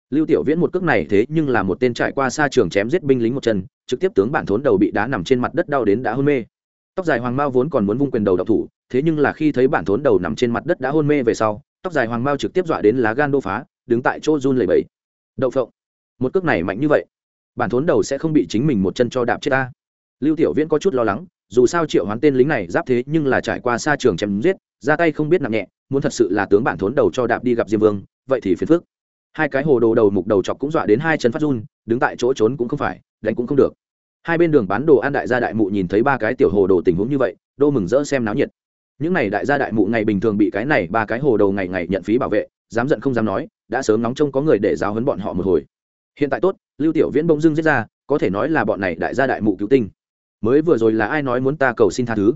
Lưu tiểu viễn một cước này thế nhưng là một tên trải qua xa trường chém giết binh lính một chân, trực tiếp tướng bản thốn đầu bị đá nằm trên mặt đất đau đến đã hôn mê. Tóc dài hoàng mao vốn còn muốn vung quyền đầu độc thủ, thế nhưng là khi thấy bản thốn đầu nằm trên mặt đất đã hôn mê về sau tóc dài hoàng mao trực tiếp dọa đến lá gan đô phá, đứng tại chỗ run lẩy bẩy. Đậu phộng. Một cước này mạnh như vậy, bản thốn đầu sẽ không bị chính mình một chân cho đạp chết ta. Lưu tiểu viễn có chút lo lắng, dù sao triệu hoán tên lính này giáp thế nhưng là trải qua xa trường chém giết, ra tay không biết nặng nhẹ, muốn thật sự là tướng bản thốn đầu cho đạp đi gặp diêm vương, vậy thì phiền phức. Hai cái hồ đồ đầu mục đầu chọc cũng dọa đến hai chân phát run, đứng tại chỗ trốn cũng không phải, đánh cũng không được. Hai bên đường bán đồ ăn đại gia đại mụ nhìn thấy ba cái tiểu hồ đồ tình huống như vậy, đô mừng rỡ xem náo nhiệt những này đại gia đại mụ ngày bình thường bị cái này ba cái hồ đầu ngày ngày nhận phí bảo vệ, dám giận không dám nói, đã sớm nóng trông có người để giáo hấn bọn họ một hồi. Hiện tại tốt, lưu tiểu viễn bỗng dưng giết ra, có thể nói là bọn này đại gia đại mụ cứu tinh. Mới vừa rồi là ai nói muốn ta cầu xin tha thứ?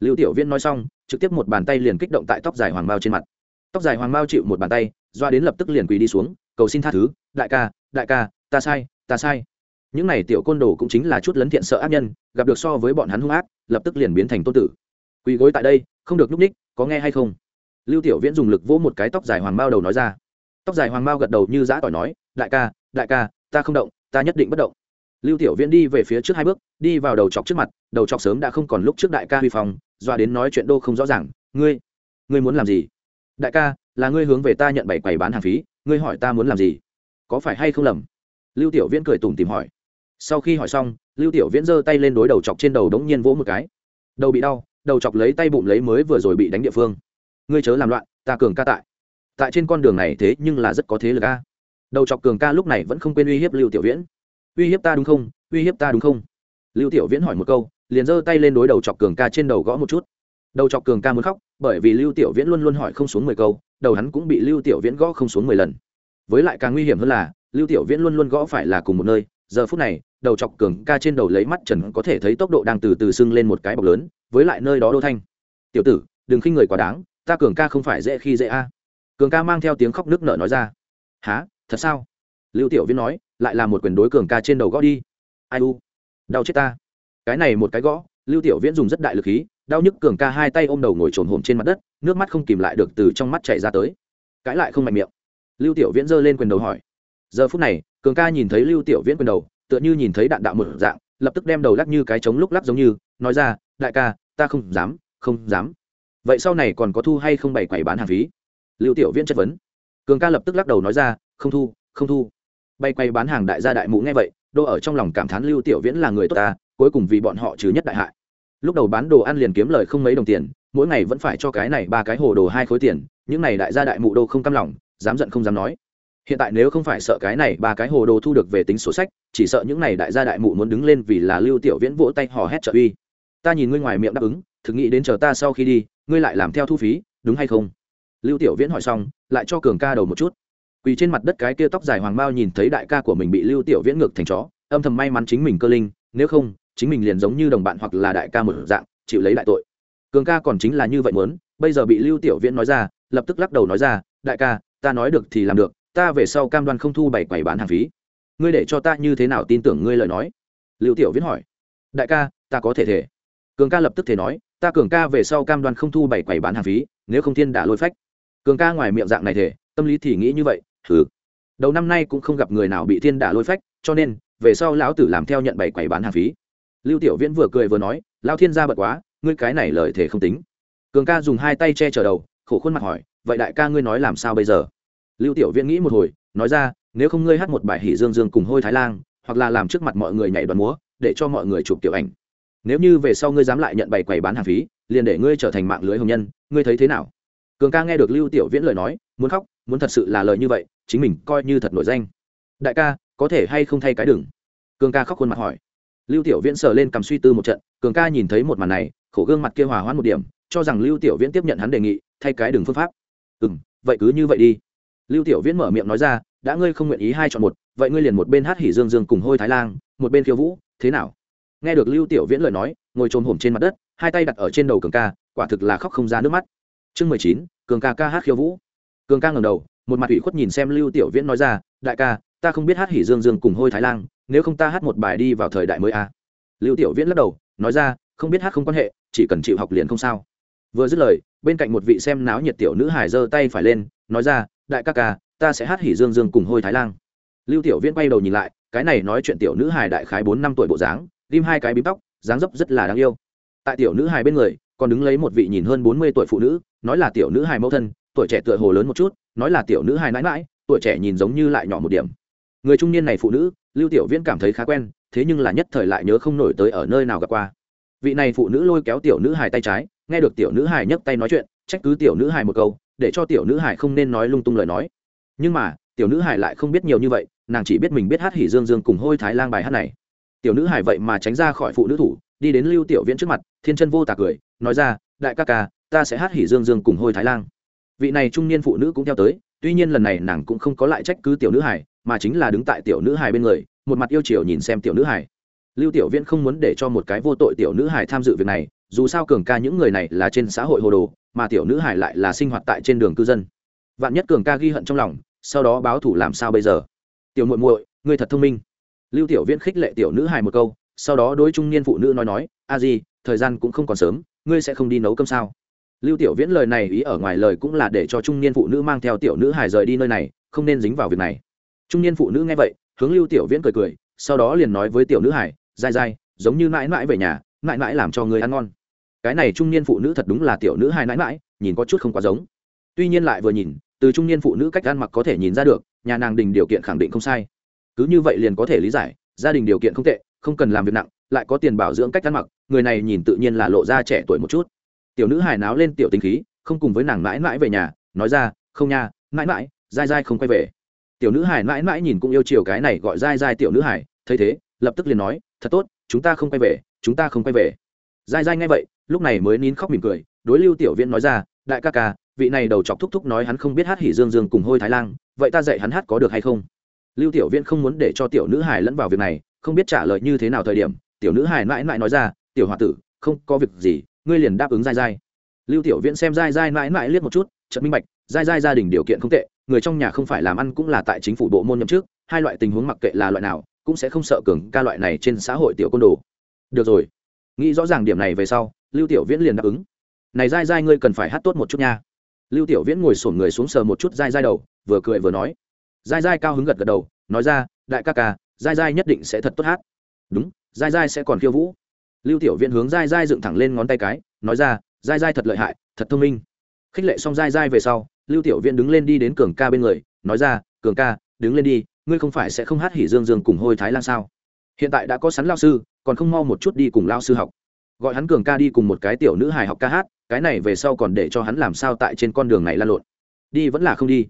Lưu tiểu viễn nói xong, trực tiếp một bàn tay liền kích động tại tóc dài hoàng bao trên mặt. Tóc dài hoàng bao chịu một bàn tay, doa đến lập tức liền quỳ đi xuống, cầu xin tha thứ, đại ca đại ca, ta sai ta sai. Những này tiểu côn đồ cũng chính là chút lấn thiện sợ ác nhân, gặp được so với bọn hắn hung ác, lập tức liền biến thành tôn tử. Quỳ gối tại đây không được núp ních, có nghe hay không? Lưu tiểu viễn dùng lực vỗ một cái tóc dài hoàng Mao đầu nói ra. Tóc dài hoàng Mao gật đầu như giã tỏi nói, đại ca đại ca, ta không động, ta nhất định bất động. Lưu tiểu viễn đi về phía trước hai bước, đi vào đầu chọc trước mặt, đầu chọc sớm đã không còn lúc trước đại ca huy phòng doa đến nói chuyện đô không rõ ràng. Ngươi ngươi muốn làm gì? Đại ca, là ngươi hướng về ta nhận bảy quầy bán hàng phí, ngươi hỏi ta muốn làm gì? Có phải hay không lầm? Lưu tiểu viễn cười tủm tìm hỏi. Sau khi hỏi xong, lưu tiểu viễn giơ tay lên đối đầu chọc trên đầu đống nhiên vỗ một cái. Đầu bị đau đầu chọc lấy tay bụng lấy mới vừa rồi bị đánh địa phương. Ngươi chớ làm loạn, ta cường ca tại. Tại trên con đường này thế nhưng là rất có thế lực a. Đầu chọc cường ca lúc này vẫn không quên uy hiếp lưu tiểu viễn. Uy hiếp ta đúng không? Uy hiếp ta đúng không? Lưu tiểu viễn hỏi một câu, liền giơ tay lên đối đầu chọc cường ca trên đầu gõ một chút. Đầu chọc cường ca muốn khóc, bởi vì lưu tiểu viễn luôn luôn hỏi không xuống mười câu, đầu hắn cũng bị lưu tiểu viễn gõ không xuống mười lần. Với lại càng nguy hiểm hơn là, lưu tiểu viễn luôn luôn gõ phải là cùng một nơi. Giờ phút này, đầu chọc cường ca trên đầu lấy mắt trần có thể thấy tốc độ đang từ từ sưng lên một cái bọc lớn với lại nơi đó đô thanh. Tiểu tử, đừng khinh người quá đáng, ta cường ca không phải dễ khi dễ a. Cường ca mang theo tiếng khóc nước nở nói ra. Há thật sao? Lưu tiểu viễn nói, lại là một quyền đối cường ca trên đầu gõ đi. Ai u? Đau chết ta. Cái này một cái gõ, lưu tiểu viễn dùng rất đại lực khí, đau nhức cường ca hai tay ôm đầu ngồi trồn hồm trên mặt đất, nước mắt không kìm lại được từ trong mắt chảy ra tới. Cãi lại không mạnh miệng. Lưu tiểu viễn giơ lên quyền đầu hỏi. Giờ phút này, cường ca nhìn thấy lưu tiểu viễn quyền đầu, tựa như nhìn thấy đạn đạo một dạng, lập tức đem đầu lắc như cái trống lúc lắc giống như, nói ra, đại ca ta không dám không dám. Vậy sau này còn có thu hay không bày quầy bán hàng phí? Lưu tiểu viễn chất vấn. Cường ca lập tức lắc đầu nói ra, không thu không thu. Bay quay bán hàng đại gia đại mụ nghe vậy, đô ở trong lòng cảm thán lưu tiểu viễn là người tốt ta, cuối cùng vì bọn họ trừ nhất đại hại. Lúc đầu bán đồ ăn liền kiếm lời không mấy đồng tiền, mỗi ngày vẫn phải cho cái này ba cái hồ đồ hai khối tiền, những này đại gia đại mụ đô không căm lòng, dám giận không dám nói. Hiện tại nếu không phải sợ cái này ba cái hồ đồ thu được về tính sổ sách, chỉ sợ những này đại gia đại mụ muốn đứng lên vì là lưu tiểu viễn vỗ tay hò hét trợ uy ta nhìn ngươi ngoài miệng đáp ứng, thực nghĩ đến chờ ta sau khi đi, ngươi lại làm theo thu phí, đúng hay không? Lưu tiểu viễn hỏi xong, lại cho cường ca đầu một chút. Quỳ trên mặt đất cái kia tóc dài hoàng bao nhìn thấy đại ca của mình bị lưu tiểu viễn ngược thành chó, âm thầm may mắn chính mình cơ linh, nếu không, chính mình liền giống như đồng bạn hoặc là đại ca một dạng, chịu lấy đại tội. Cường ca còn chính là như vậy muốn, bây giờ bị lưu tiểu viễn nói ra, lập tức lắc đầu nói ra, đại ca, ta nói được thì làm được, ta về sau cam đoan không thu bảy quầy bán hàng phí. Ngươi để cho ta như thế nào tin tưởng ngươi lời nói? Lưu tiểu viễn hỏi. Đại ca, ta có thể thể cường ca lập tức thể nói, ta cường ca về sau cam đoan không thu bảy quầy bán hàng phí, nếu không thiên đã lôi phách. Cường ca ngoài miệng dạng này thể tâm lý thì nghĩ như vậy thử đầu năm nay cũng không gặp người nào bị thiên đả lôi phách, cho nên, về sau lão tử làm theo nhận bảy quầy bán hàng phí. Lưu tiểu viễn vừa cười vừa nói lao thiên gia bật quá, ngươi cái này lời thể không tính. Cường ca dùng hai tay che chở đầu, khổ khuôn mặt hỏi, vậy đại ca ngươi nói làm sao bây giờ? Lưu tiểu viễn nghĩ một hồi, nói ra, nếu không ngươi hát một bài hỉ dương dương cùng hôi thái lan hoặc là làm trước mặt mọi người nhảy đoàn múa, để cho mọi người chụp tiểu ảnh nếu như về sau ngươi dám lại nhận bày quầy bán hàng phí, liền để ngươi trở thành mạng lưới hồng nhân, ngươi thấy thế nào? Cường ca nghe được lưu tiểu viễn lời nói, muốn khóc, muốn thật sự là lời như vậy, chính mình coi như thật nổi danh. Đại ca, có thể hay không thay cái đừng cường ca khóc khuôn mặt hỏi. Lưu tiểu viễn sờ lên cầm suy tư một trận, cường ca nhìn thấy một màn này, khổ gương mặt kia hòa hoãn một điểm, cho rằng lưu tiểu viễn tiếp nhận hắn đề nghị, thay cái đường phương pháp. Ừ m vậy cứ như vậy đi. Lưu tiểu viễn mở miệng nói ra, đã ngươi không nguyện ý hai chọn một, vậy ngươi liền một bên hát hỉ dương dương cùng hôi thái lan một bên khiêu vũ, thế nào? Nghe được lưu tiểu viễn lời nói, ngồi trồm hổm trên mặt đất, hai tay đặt ở trên đầu cường ca, quả thực là khóc không ra nước mắt. Chương mười chín, cường ca ca hát khiêu vũ. Cường ca ngầm đầu, một mặt ủy khuất nhìn xem lưu tiểu viễn nói ra, đại ca, ta không biết hát hỉ dương dương cùng hôi thái lan nếu không ta hát một bài đi vào thời đại mới à. lưu tiểu viễn lắc đầu, nói ra, không biết hát không quan hệ, chỉ cần chịu học liền không sao. Vừa dứt lời, bên cạnh một vị xem náo nhiệt tiểu nữ hải giơ tay phải lên, nói ra, đại ca ca, ta sẽ hát hỉ dương dương cùng hôi thái lan lưu tiểu viễn quay đầu nhìn lại, cái này nói chuyện tiểu nữ hải đại khái bốn năm tuổi bộ dáng tim hai cái bím tóc, dáng dấp rất là đáng yêu. Tại tiểu nữ hài bên người, còn đứng lấy một vị nhìn hơn bốn mươi tuổi phụ nữ, nói là tiểu nữ hài mẫu thân, tuổi trẻ tựa hồ lớn một chút, nói là tiểu nữ hải mãi mãi, tuổi trẻ nhìn giống như lại nhỏ một điểm. Người trung niên này phụ nữ, lưu tiểu viễn cảm thấy khá quen, thế nhưng là nhất thời lại nhớ không nổi tới ở nơi nào gặp qua. Vị này phụ nữ lôi kéo tiểu nữ hài tay trái, nghe được tiểu nữ hài nhấc tay nói chuyện, trách cứ tiểu nữ hài một câu, để cho tiểu nữ hài không nên nói lung tung lời nói. Nhưng mà, tiểu nữ hài lại không biết nhiều như vậy, nàng chỉ biết mình biết hát hỉ dương dương cùng hôi thái lang bài hát này tiểu nữ hải vậy mà tránh ra khỏi phụ nữ thủ, đi đến lưu tiểu viễn trước mặt, thiên chân vô tà cười, nói ra, đại ca ca, ta sẽ hát hỉ dương dương cùng hôi thái lang. Vị này trung niên phụ nữ cũng theo tới, tuy nhiên lần này nàng cũng không có lại trách cứ tiểu nữ hải mà chính là đứng tại tiểu nữ hải bên người, một mặt yêu chiều nhìn xem tiểu nữ hải lưu tiểu viễn không muốn để cho một cái vô tội tiểu nữ hải tham dự việc này, dù sao cường ca những người này là trên xã hội hồ đồ, mà tiểu nữ hải lại là sinh hoạt tại trên đường cư dân. Vạn nhất cường ca ghi hận trong lòng, sau đó báo thủ làm sao bây giờ? Tiểu muội muội, ngươi thật thông minh lưu tiểu viễn khích lệ tiểu nữ hải một câu, sau đó đối trung niên phụ nữ nói nói, a di, thời gian cũng không còn sớm, ngươi sẽ không đi nấu cơm sao? Lưu tiểu viễn lời này ý ở ngoài lời cũng là để cho trung niên phụ nữ mang theo tiểu nữ hải rời đi nơi này, không nên dính vào việc này. Trung niên phụ nữ nghe vậy, hướng lưu tiểu viễn cười cười, sau đó liền nói với tiểu nữ hải dai dai, giống như mãi mãi về nhà, mãi mãi làm cho người ăn ngon. Cái này trung niên phụ nữ thật đúng là tiểu nữ hai mãi mãi, nhìn có chút không quá giống. Tuy nhiên lại vừa nhìn, từ trung niên phụ nữ cách ăn mặc có thể nhìn ra được, nhà nàng đình điều kiện khẳng định không sai cứ như vậy liền có thể lý giải, gia đình điều kiện không tệ, không cần làm việc nặng, lại có tiền bảo dưỡng cách ăn mặc, người này nhìn tự nhiên là lộ ra trẻ tuổi một chút. Tiểu nữ hài náo lên tiểu tinh khí, không cùng với nàng mãi mãi về nhà, nói ra, không nha, mãi mãi, dai dai không quay về. Tiểu nữ hài mãi mãi nhìn cũng yêu chiều cái này gọi dai dai tiểu nữ hài, thấy thế, lập tức liền nói, thật tốt, chúng ta không quay về, chúng ta không quay về. Dai dai ngay vậy, lúc này mới nín khóc mỉm cười, đối lưu tiểu viễn nói ra, đại ca ca, vị này đầu chọc thúc thúc nói hắn không biết hát hỉ dương dương cùng hôi thái lan, vậy ta dạy hắn hát có được hay không? Lưu tiểu viễn không muốn để cho tiểu nữ hài lẫn vào việc này, không biết trả lời như thế nào thời điểm, tiểu nữ hài mãi mãi nói ra, tiểu h o a tử, không có việc gì, ngươi liền đáp ứng dai dai lưu tiểu viễn xem dai dai mãi mãi liếc một chút trận minh bạch dai dai gia đình điều kiện không tệ, người trong nhà không phải làm ăn cũng là tại chính phủ bộ môn nhậm trước hai loại tình huống mặc kệ là loại nào, cũng sẽ không sợ cường ca loại này trên xã hội tiểu côn đồ. Được rồi. Nghĩ rõ ràng điểm này về sau, lưu tiểu viễn liền đáp ứng. Này dai dai ngươi cần phải hát tốt một chút nha. Lưu tiểu viễn ngồi sổn người xuống sờ một chút dai dai đầu, vừa cười vừa nói dai dai cao hứng gật gật đầu, nói ra, đại ca ca dai dai nhất định sẽ thật tốt hát. Đúng dai dai sẽ còn khiêu vũ. Lưu tiểu viễn hướng dai dai dựng thẳng lên ngón tay cái, nói ra dai dai thật lợi hại, thật thông minh. Khích lệ xong dai dai về sau, lưu tiểu viễn đứng lên đi đến cường ca bên người, nói ra, cường ca, đứng lên đi, ngươi không phải sẽ không hát hỉ dương dương cùng hôi thái lan sao? Hiện tại đã có sắn lao sư, còn không mau một chút đi cùng lao sư học. Gọi hắn cường ca đi cùng một cái tiểu nữ hài học ca hát, cái này về sau còn để cho hắn làm sao tại trên con đường này lan lộn. Đi vẫn là không đi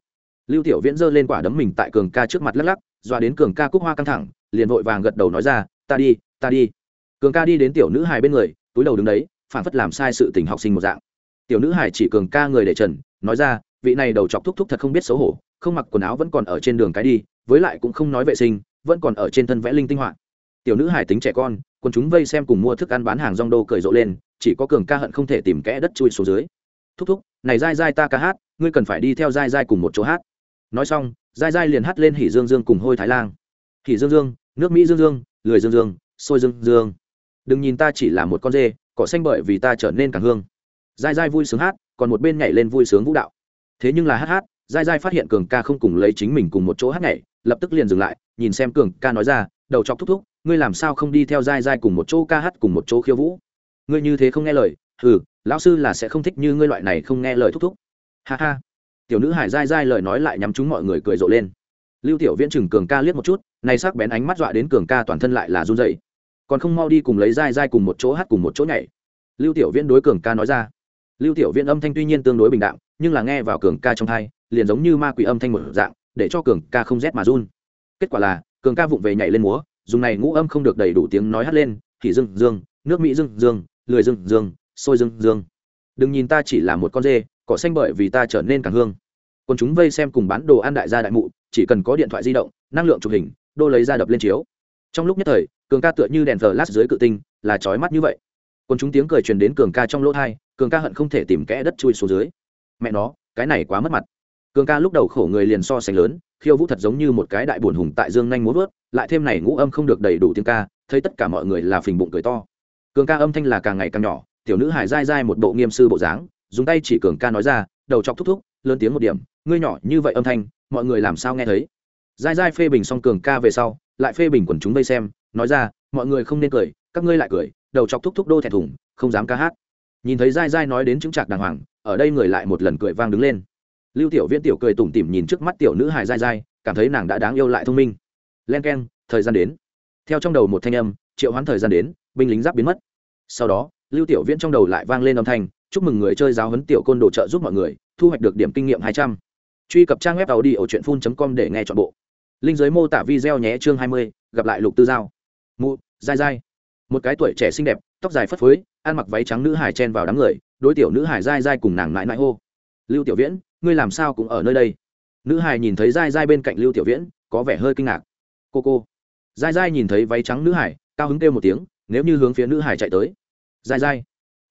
lưu tiểu viễn giơ lên quả đấm mình tại cường ca trước mặt lắc lắc doa đến cường ca cúc hoa căng thẳng, liền vội vàng gật đầu nói ra, ta đi ta đi. Cường ca đi đến tiểu nữ hài bên người, túi đầu đứng đấy, phản phất làm sai sự tình học sinh một dạng. Tiểu nữ hài chỉ cường ca người để trần, nói ra, vị này đầu chọc thúc thúc thật không biết xấu hổ, không mặc quần áo vẫn còn ở trên đường cái đi, với lại cũng không nói vệ sinh, vẫn còn ở trên thân vẽ linh tinh họa. Tiểu nữ hài tính trẻ con, quần chúng vây xem cùng mua thức ăn bán hàng rong đô cười rộ lên, chỉ có cường ca hận không thể tìm kẽ đất chui xuống dưới. Thúc thúc, này dai dai ta ca hát, ngươi cần phải đi theo dai dai cùng một chỗ hát nói xong dai dai liền hát lên hỉ dương dương cùng hôi thái lan hỉ dương dương, nước mỹ dương dương lười dương dương sôi dương dương. Đừng nhìn ta chỉ là một con dê, cỏ xanh bởi vì ta trở nên càng hương. Dai dai vui sướng hát, còn một bên nhảy lên vui sướng vũ đạo. Thế nhưng là hát hát dai dai phát hiện cường ca không cùng lấy chính mình cùng một chỗ hát nhảy, lập tức liền dừng lại, nhìn xem cường ca nói ra, đầu chọc thúc thúc, ngươi làm sao không đi theo dai dai cùng một chỗ ca hát cùng một chỗ khiêu vũ? Ngươi như thế không nghe lời ừ lão sư là sẽ không thích như ngươi loại này không nghe lời thúc thúc. Ha ha tiểu nữ hải dai dai lời nói lại nhắm chúng mọi người cười rộ lên. Lưu tiểu viễn chừng cường ca liếc một chút, này sắc bén ánh mắt dọa đến cường ca toàn thân lại là run dậy còn không mau đi cùng lấy dai dai cùng một chỗ hát cùng một chỗ nhảy. Lưu tiểu viễn đối cường ca nói ra. Lưu tiểu viễn âm thanh tuy nhiên tương đối bình đạm, nhưng là nghe vào cường ca trong thai liền giống như ma quỷ âm thanh một dạng, để cho cường ca không rét mà run. Kết quả là, cường ca vụng về nhảy lên múa, dùng này ngũ âm không được đầy đủ tiếng nói hát lên, thì dương dương nước mỹ dương dương lười dương dương sôi dương dương đừng nhìn ta chỉ là một con dê cỏ xanh bởi vì ta trở nên càng hương. Còn chúng vây xem cùng bán đồ ăn đại gia đại mụ, chỉ cần có điện thoại di động, năng lượng chụp hình, đô lấy ra đập lên chiếu. Trong lúc nhất thời, cường ca tựa như đèn thờ lát dưới cự tinh, là trói mắt như vậy. Còn chúng tiếng cười truyền đến cường ca trong lỗ thai, cường ca hận không thể tìm kẽ đất chui xuống dưới. Mẹ nó, cái này quá mất mặt. Cường ca lúc đầu khổ người liền so sánh lớn, khiêu vũ thật giống như một cái đại buồn hùng tại dương nhanh muốn vớt lại thêm này ngũ âm không được đầy đủ tiếng ca, thấy tất cả mọi người là phình bụng cười to. Cường ca âm thanh là càng ngày càng nhỏ, tiểu nữ hải dai dai một bộ nghiêm sư bộ dáng dùng tay chỉ cường ca nói ra, đầu chọc thúc thúc, lớn tiếng một điểm, ngươi nhỏ như vậy âm thanh, mọi người làm sao nghe thấy? Dai dai phê bình xong cường ca về sau, lại phê bình quần chúng vây xem, nói ra, mọi người không nên cười, các ngươi lại cười, đầu chọc thúc thúc đô thẹn thùng không dám ca hát. Nhìn thấy dai dai nói đến chứng trạc đàng hoàng, ở đây người lại một lần cười vang đứng lên. Lưu tiểu viễn tiểu cười tủm tỉm nhìn trước mắt tiểu nữ hài dai dai, cảm thấy nàng đã đáng yêu lại thông minh. Len k e n thời gian đến. Theo trong đầu một thanh âm, triệu hoán thời gian đến, binh lính giáp biến mất. Sau đó, lưu tiểu viễn trong đầu lại vang lên âm thanh chúc mừng người chơi giáo huấn tiểu côn đồ trợ giúp mọi người, thu hoạch được điểm kinh nghiệm hai trăm. Truy cập trang web tàu đi ở truyện phun com để nghe chọn bộ. Linh giới mô tả video nhé, chương hai mươi, gặp lại lục tư giao. Mụ, dai dai. Một cái tuổi trẻ xinh đẹp, tóc dài phất phới, ăn mặc váy trắng nữ hải chen vào đám người, đối tiểu nữ hải dai dai cùng nàng mãi mãi hô. Lưu tiểu viễn, ngươi làm sao cũng ở nơi đây? Nữ hải nhìn thấy dai dai bên cạnh lưu tiểu viễn, có vẻ hơi kinh ngạc. Cô cô. Dai dai nhìn thấy váy trắng nữ hải cao hứng kêu một tiếng, nếu như hướng phía nữ hải chạy tới. Dai dai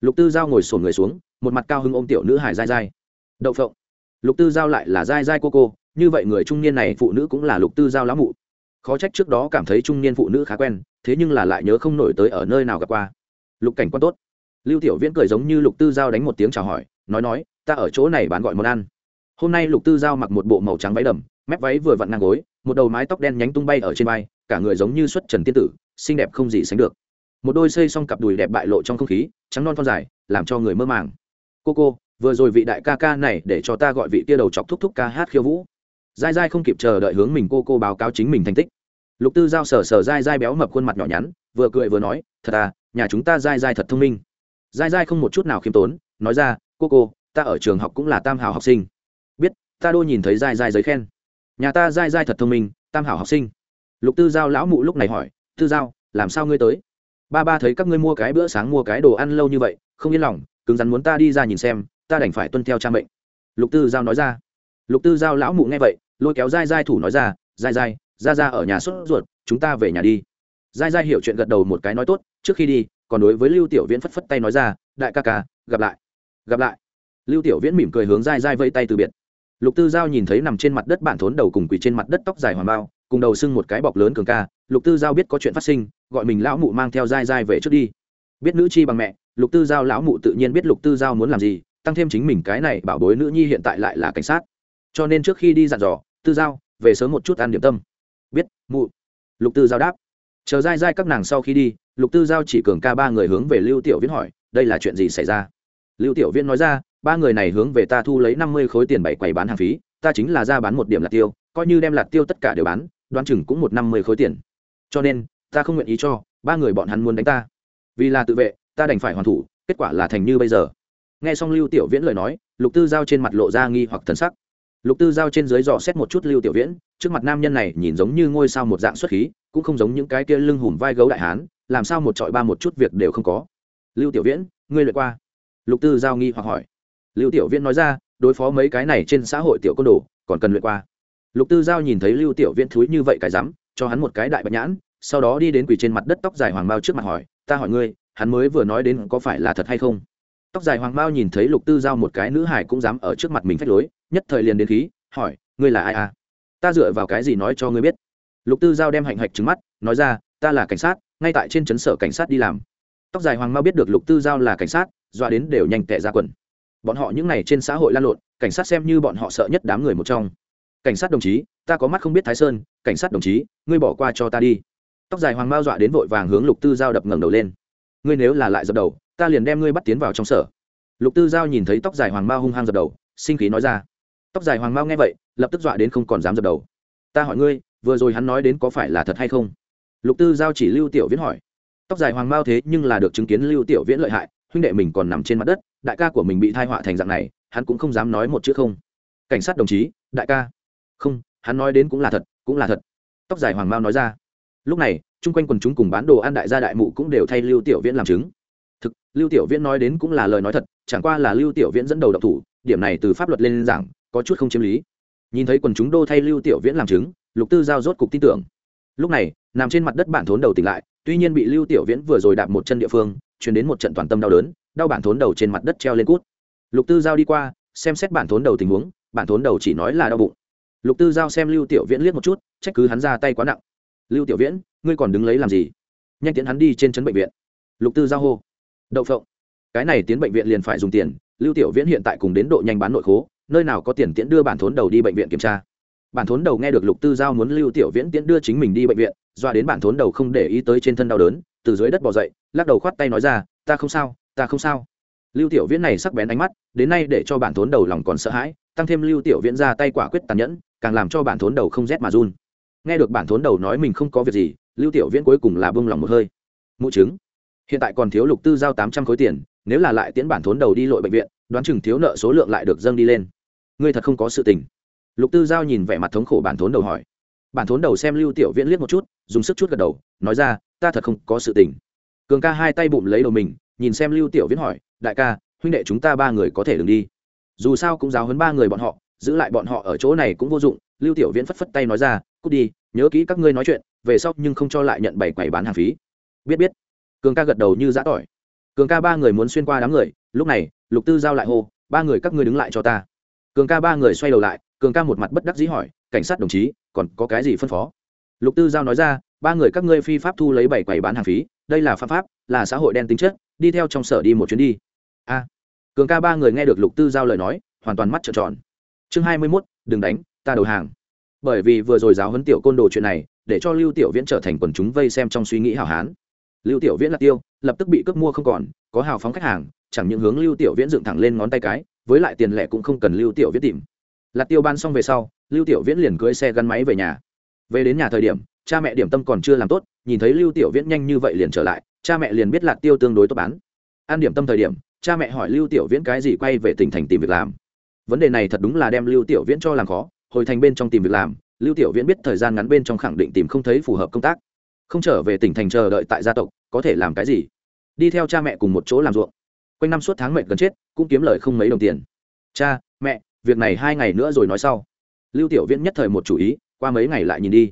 lục tư giao ngồi sổn người xuống, một mặt cao hưng ôm tiểu nữ hải dai dai. Đậu phộng. Lục tư giao lại là dai dai cô cô, như vậy người trung niên này phụ nữ cũng là lục tư giao lão mụ. Khó trách trước đó cảm thấy trung niên phụ nữ khá quen, thế nhưng là lại nhớ không nổi tới ở nơi nào gặp qua. Lục cảnh quan tốt. Lưu tiểu viễn cười giống như lục tư giao đánh một tiếng chào hỏi, nói nói, ta ở chỗ này bán gọi món ăn. Hôm nay lục tư giao mặc một bộ màu trắng váy đầm, mép váy vừa vặn ngang gối, một đầu mái tóc đen nhánh tung bay ở trên vai, cả người giống như xuất trần tiên tử, xinh đẹp không gì sánh được một đôi xây xong cặp đùi đẹp bại lộ trong không khí, trắng non con dài, làm cho người mơ màng. Cô cô, vừa rồi vị đại ca ca này để cho ta gọi vị tia đầu chọc thúc thúc ca hát khiêu vũ. Dai dai không kịp chờ đợi hướng mình cô cô báo cáo chính mình thành tích. Lục tư giao sờ sờ dai dai béo mập khuôn mặt nhỏ nhắn, vừa cười vừa nói, thật à nhà chúng ta dai dai thật thông minh. Dai dai không một chút nào khiêm tốn, nói ra, cô cô, ta ở trường học cũng là tam hảo học sinh. Biết, ta đôi nhìn thấy dai dai giấy khen. Nhà ta dai dai thật thông minh, tam hảo học sinh. Lục tư giao lão mụ lúc này hỏi, tư giao, làm sao ngươi tới? Ba ba thấy các ngươi mua cái bữa sáng mua cái đồ ăn lâu như vậy, không yên lòng, cứng rắn muốn ta đi ra nhìn xem, ta đành phải tuân theo cha mệnh. Lục tư giao nói ra. Lục tư giao lão mụ nghe vậy, lôi kéo dai dai thủ nói ra dai dai ra ra ở nhà sốt ruột, chúng ta về nhà đi. Dai dai hiểu chuyện gật đầu một cái nói tốt, trước khi đi, còn đối với lưu tiểu viễn phất phất tay nói ra, đại ca ca, gặp lại gặp lại. Lưu tiểu viễn mỉm cười hướng dai dai vây tay từ biệt. Lục tư giao nhìn thấy nằm trên mặt đất bản thốn đầu cùng quỳ trên mặt đất tóc dài hoàng bao cùng đầu sưng một cái bọc lớn cường ca, lục tư giao biết có chuyện phát sinh, gọi mình lão mụ mang theo dai dai về trước đi. Biết nữ chi bằng mẹ, lục tư giao lão mụ tự nhiên biết lục tư giao muốn làm gì, tăng thêm chính mình cái này bảo bối nữ nhi hiện tại lại là cảnh sát. Cho nên trước khi đi dặn dò, tư giao, về sớm một chút ăn điểm tâm. Biết, mụ. Lục tư giao đáp. Chờ dai dai các nàng sau khi đi, lục tư giao chỉ cường ca ba người hướng về lưu tiểu viễn hỏi, đây là chuyện gì xảy ra? Lưu tiểu viễn nói ra, ba người này hướng về ta thu lấy năm mươi khối tiền bảy quầy bán hàng phí, ta chính là ra bán một điểm lạt tiêu, coi như đem lạt tiêu tất cả đều bán đoán chừng cũng một năm mười khối tiền. Cho nên, ta không nguyện ý cho, ba người bọn hắn muốn đánh ta. Vì là tự vệ, ta đành phải hoàn thủ, kết quả là thành như bây giờ. Nghe xong lưu tiểu viễn lời nói, lục tư giao trên mặt lộ ra nghi hoặc thần sắc. Lục tư giao trên dưới dò xét một chút lưu tiểu viễn, trước mặt nam nhân này nhìn giống như ngôi sao một dạng xuất khí, cũng không giống những cái kia lưng hùm vai gấu đại hán, làm sao một trọi ba một chút việc đều không có. Lưu tiểu viễn, ngươi lượt qua. Lục tư giao nghi hoặc hỏi. Lưu tiểu viễn nói ra, đối phó mấy cái này trên xã hội tiểu côn đồ, còn cần luyện qua lục tư giao nhìn thấy lưu tiểu viễn thúi như vậy cái rắm cho hắn một cái đại bạch nhãn, sau đó đi đến quỳ trên mặt đất tóc dài hoàng Mao trước mặt hỏi, ta hỏi ngươi, hắn mới vừa nói đến có phải là thật hay không? Tóc dài hoàng Mao nhìn thấy lục tư giao một cái nữ hải cũng dám ở trước mặt mình phách lối, nhất thời liền đến khí, hỏi, ngươi là ai à? Ta dựa vào cái gì nói cho ngươi biết? Lục tư giao đem hạnh hạch trứng mắt, nói ra, ta là cảnh sát, ngay tại trên trấn sở cảnh sát đi làm. Tóc dài hoàng mao biết được lục tư giao là cảnh sát doa đến đều nhanh tệ ra quần. Bọn họ những n à y trên xã hội lan lộn, cảnh sát xem như bọn họ sợ nhất đám người một trong cảnh sát đồng chí, ta có mắt không biết thái sơn, cảnh sát đồng chí, ngươi bỏ qua cho ta đi. Tóc dài hoàng mao dọa đến vội vàng hướng lục tư giao đập ngẩng đầu lên. Ngươi nếu là lại dập đầu, ta liền đem ngươi bắt tiến vào trong sở. Lục tư giao nhìn thấy tóc dài hoàng mao hung hăng dập đầu, sinh khí nói ra. Tóc dài hoàng mao nghe vậy, lập tức dọa đến không còn dám dập đầu. Ta hỏi ngươi, vừa rồi hắn nói đến có phải là thật hay không? Lục tư giao chỉ lưu tiểu viễn hỏi. Tóc dài hoàng mao thế nhưng là được chứng kiến lưu tiểu viễn lợi hại, huynh đệ mình còn nằm trên mặt đất, đại ca của mình bị thai họa thành dạng này, hắn cũng không dám nói một chữ không. Cảnh sát đồng chí, đại ca không, hắn nói đến cũng là thật, cũng là thật. Tóc dài hoàng mao nói ra. Lúc này, chung quanh quần chúng cùng bán đồ ăn đại gia đại mụ cũng đều thay lưu tiểu viễn làm chứng. Thực, lưu tiểu viễn nói đến cũng là lời nói thật, chẳng qua là lưu tiểu viễn dẫn đầu độc thủ, điểm này từ pháp luật lên giảng, có chút không chiếm lý. Nhìn thấy quần chúng đô thay lưu tiểu viễn làm chứng, lục tư giao rốt cục tin tưởng. Lúc này, nằm trên mặt đất bản thốn đầu tỉnh lại, tuy nhiên bị lưu tiểu viễn vừa rồi đạp một chân địa phương chuyển đến một trận toàn tâm đau đớn, đau bản thốn đầu trên mặt đất treo lên cút. Lục tư giao đi qua, xem xét bản thốn đầu tình huống, bản thốn đầu chỉ nói là đau bụng lục tư giao xem lưu tiểu viễn liếc một chút, trách cứ hắn ra tay quá nặng. Lưu tiểu viễn, ngươi còn đứng lấy làm gì? Nhanh tiến hắn đi trên trấn bệnh viện. Lục tư giao hô. Đậu phộng. Cái này tiến bệnh viện liền phải dùng tiền. Lưu tiểu viễn hiện tại cùng đến độ nhanh bán nội khố, nơi nào có tiền tiễn đưa bản thốn đầu đi bệnh viện kiểm tra. Bản thốn đầu nghe được lục tư giao muốn lưu tiểu viễn tiễn đưa chính mình đi bệnh viện, doa đến bản thốn đầu không để ý tới trên thân đau đớn, từ dưới đất bỏ dậy, lắc đầu khoát tay nói ra, ta không sao, ta không sao. Lưu tiểu viễn này sắc bén ánh mắt, đến nay để cho bản thốn đầu lòng còn sợ hãi, tăng thêm lưu tiểu viễn ra tay quả quyết tàn nhẫn càng làm cho bản thốn đầu không rét mà run. Nghe được bản thốn đầu nói mình không có việc gì, lưu tiểu viễn cuối cùng là bông lòng một hơi. Mụ chứng. Hiện tại còn thiếu lục tư giao tám trăm khối tiền, nếu là lại tiễn bản thốn đầu đi lội bệnh viện, đoán chừng thiếu nợ số lượng lại được dâng đi lên. Ngươi thật không có sự tình. Lục tư giao nhìn vẻ mặt thống khổ bản thốn đầu hỏi. Bản thốn đầu xem lưu tiểu viễn liếc một chút, dùng sức chút gật đầu, nói ra, ta thật không có sự tình. Cường ca hai tay bụng lấy đầu mình, nhìn xem lưu tiểu viễn hỏi, đại ca, huynh đệ chúng ta ba người có thể đừng đi. Dù sao cũng giáo hấn ba người bọn họ giữ lại bọn họ ở chỗ này cũng vô dụng, lưu tiểu viễn phất phất tay nói ra, cút đi, nhớ kỹ các ngươi nói chuyện, về sau nhưng không cho lại nhận bảy quầy bán hàng phí. Biết biết. Cường ca gật đầu như giã tỏi. Cường ca ba người muốn xuyên qua đám người, lúc này, lục tư giao lại hô, ba người các ngươi đứng lại cho ta. Cường ca ba người xoay đầu lại, cường ca một mặt bất đắc dĩ hỏi, cảnh sát đồng chí, còn có cái gì phân phó? Lục tư giao nói ra, ba người các ngươi phi pháp thu lấy bảy quầy bán hàng phí, đây là pháp pháp, là xã hội đen tính chất, đi theo trong sở đi một chuyến đi. A. Cường ca ba người nghe được lục tư giao lời nói, hoàn toàn mắt trợn tròn chương hai mươi mốt, đừng đánh, ta đầu hàng. Bởi vì vừa rồi giáo huấn tiểu côn đồ chuyện này, để cho lưu tiểu viễn trở thành quần chúng vây xem trong suy nghĩ hảo hán. Lưu tiểu viễn là tiêu, lập tức bị cướp mua không còn, có hào phóng khách hàng, chẳng những hướng lưu tiểu viễn dựng thẳng lên ngón tay cái, với lại tiền lẻ cũng không cần lưu tiểu viễn tìm. Lạc tiêu ban xong về sau, lưu tiểu viễn liền cưới xe gắn máy về nhà. Về đến nhà thời điểm, cha mẹ điểm tâm còn chưa làm tốt, nhìn thấy lưu tiểu viễn nhanh như vậy liền trở lại, cha mẹ liền biết lạc tiêu tương đối tốt bán. Ăn điểm tâm thời điểm, cha mẹ hỏi lưu tiểu viễn cái gì quay về tỉnh thành tìm việc làm vấn đề này thật đúng là đem lưu tiểu viễn cho làm khó, hồi thành bên trong tìm việc làm, lưu tiểu viễn biết thời gian ngắn bên trong khẳng định tìm không thấy phù hợp công tác. Không trở về tỉnh thành chờ đợi tại gia tộc, có thể làm cái gì? Đi theo cha mẹ cùng một chỗ làm ruộng. Quanh năm suốt tháng mệt gần chết, cũng kiếm lời không mấy đồng tiền. Cha, mẹ, việc này hai ngày nữa rồi nói sau. Lưu tiểu viễn nhất thời một chủ ý, qua mấy ngày lại nhìn đi.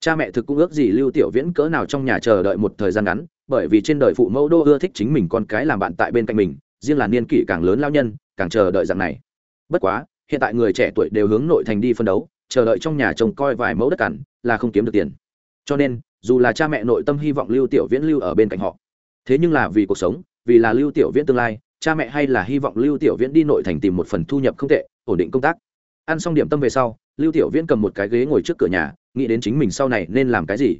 Cha mẹ thực cũng ước gì lưu tiểu viễn cỡ nào trong nhà chờ đợi một thời gian ngắn, bởi vì trên đời phụ mẫu đô ưa thích chính mình con cái làm bạn tại bên cạnh mình, riêng là niên kỷ càng lớn lao nhân, càng chờ đợi dạng này bất quá, hiện tại người trẻ tuổi đều hướng nội thành đi phân đấu, chờ đợi trong nhà chồng coi vài mẫu đất cằn là không kiếm được tiền. Cho nên, dù là cha mẹ nội tâm hy vọng lưu tiểu viễn lưu ở bên cạnh họ, thế nhưng là vì cuộc sống, vì là lưu tiểu viễn tương lai, cha mẹ hay là hy vọng lưu tiểu viễn đi nội thành tìm một phần thu nhập không tệ, ổn định công tác. Ăn xong điểm tâm về sau, lưu tiểu viễn cầm một cái ghế ngồi trước cửa nhà, nghĩ đến chính mình sau này nên làm cái gì.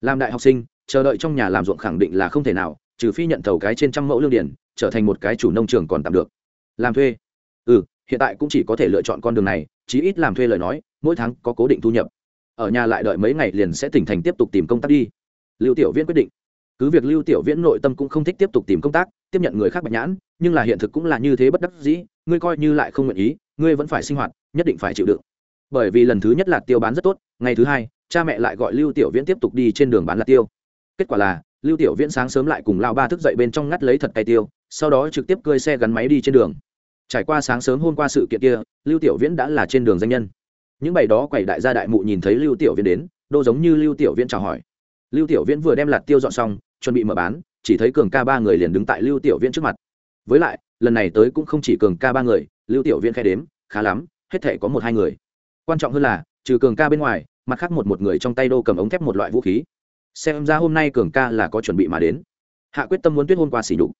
Làm đại học sinh, chờ đợi trong nhà làm ruộng khẳng định là không thể nào, trừ phi nhận thầu cái trên trăm mẫu lương điển trở thành một cái chủ nông trường còn tạm được. Làm thuê. Ừ hiện tại cũng chỉ có thể lựa chọn con đường này, chí ít làm thuê lời nói, mỗi tháng có cố định thu nhập. Ở nhà lại đợi mấy ngày liền sẽ tỉnh thành tiếp tục tìm công tác đi. Lưu tiểu viễn quyết định. Cứ việc lưu tiểu viễn nội tâm cũng không thích tiếp tục tìm công tác, tiếp nhận người khác bạch nhãn, nhưng là hiện thực cũng là như thế bất đắc dĩ, ngươi coi như lại không nguyện ý, ngươi vẫn phải sinh hoạt, nhất định phải chịu đựng. Bởi vì lần thứ nhất là tiêu bán rất tốt, ngày thứ hai, cha mẹ lại gọi lưu tiểu viễn tiếp tục đi trên đường bán lạt tiêu. Kết quả là, lưu tiểu viễn sáng sớm lại cùng lao ba thức dậy bên trong ngắt lấy thật cây tiêu, sau đó trực tiếp cơi xe gắn máy đi trên đường trải qua sáng sớm hôm qua sự kiện kia, lưu tiểu viễn đã là trên đường danh nhân. Những bày đó quầy đại gia đại mụ nhìn thấy lưu tiểu viễn đến, đô giống như lưu tiểu viễn chào hỏi. Lưu tiểu viễn vừa đem lạt tiêu dọn xong, chuẩn bị mở bán, chỉ thấy cường ca ba người liền đứng tại lưu tiểu viễn trước mặt. Với lại, lần này tới cũng không chỉ cường ca ba người, lưu tiểu viễn khai đếm, khá lắm, hết thể có một hai người. Quan trọng hơn là, trừ cường ca bên ngoài, mặt khác một một người trong tay đô cầm ống thép một loại vũ khí. Xem ra hôm nay cường ca là có chuẩn bị mà đến. Hạ quyết tâm muốn tuyết hôm qua xỉ đục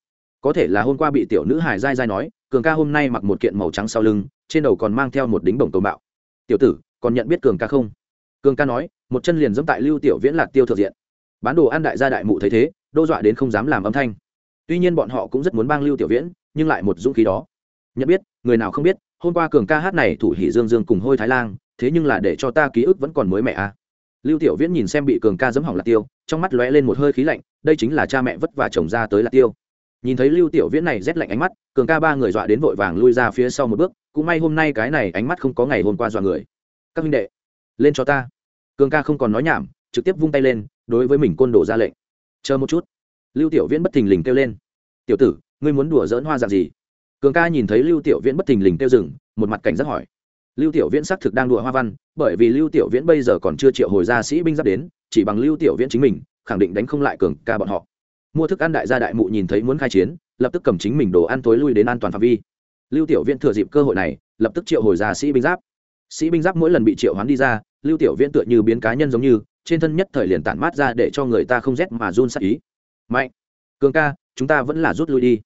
có thể là hôm qua bị tiểu nữ hải dai dai nói, cường ca hôm nay mặc một kiện màu trắng sau lưng, trên đầu còn mang theo một đính bổng tồn bạo. Tiểu tử, còn nhận biết cường ca không? Cường ca nói, một chân liền dẫm tại lưu tiểu viễn lạc tiêu thượng diện. Bán đồ ăn đại gia đại mụ thấy thế, đô dọa đến không dám làm âm thanh. Tuy nhiên bọn họ cũng rất muốn bang lưu tiểu viễn, nhưng lại một dũng khí đó. Nhận biết, người nào không biết, hôm qua cường ca hát này thủ hỉ dương dương cùng hôi thái lan thế nhưng là để cho ta ký ức vẫn còn mới mẹ à. lưu tiểu viễn nhìn xem bị cường ca dẫm hỏng lạc tiêu, trong mắt lóe lên một hơi khí lạnh, đây chính là cha mẹ vất vả chồng ra tới lạc tiêu nhìn thấy lưu tiểu viễn này rét lạnh ánh mắt, cường ca ba người dọa đến vội vàng lui ra phía sau một bước, cũng may hôm nay cái này ánh mắt không có ngày hôm qua dọa người. Các huynh đệ, lên cho ta. Cường ca không còn nói nhảm, trực tiếp vung tay lên, đối với mình côn đồ ra lệnh. Chờ một chút. Lưu tiểu viễn bất thình lình kêu lên. Tiểu tử, ngươi muốn đùa dỡn hoa dạng gì? Cường ca nhìn thấy lưu tiểu viễn bất thình lình kêu rừng một mặt cảnh giác hỏi. Lưu tiểu viễn xác thực đang đùa hoa văn, bởi vì lưu tiểu viễn bây giờ còn chưa triệu hồi ra sĩ binh giáp đến, chỉ bằng lưu tiểu viễn chính mình, khẳng định đánh không lại cường ca bọn họ mua thức ăn đại gia đại mụ nhìn thấy muốn khai chiến, lập tức cầm chính mình đồ ăn tối lui đến an toàn phạm vi. Lưu tiểu viễn thừa dịp cơ hội này, lập tức triệu hồi ra sĩ binh giáp. Sĩ binh giáp mỗi lần bị triệu hoán đi ra, lưu tiểu viễn tựa như biến cá nhân giống như, trên thân nhất thời liền tản mát ra để cho người ta không rét mà run sắc ý. Mạnh, cường ca, chúng ta vẫn là rút lui đi.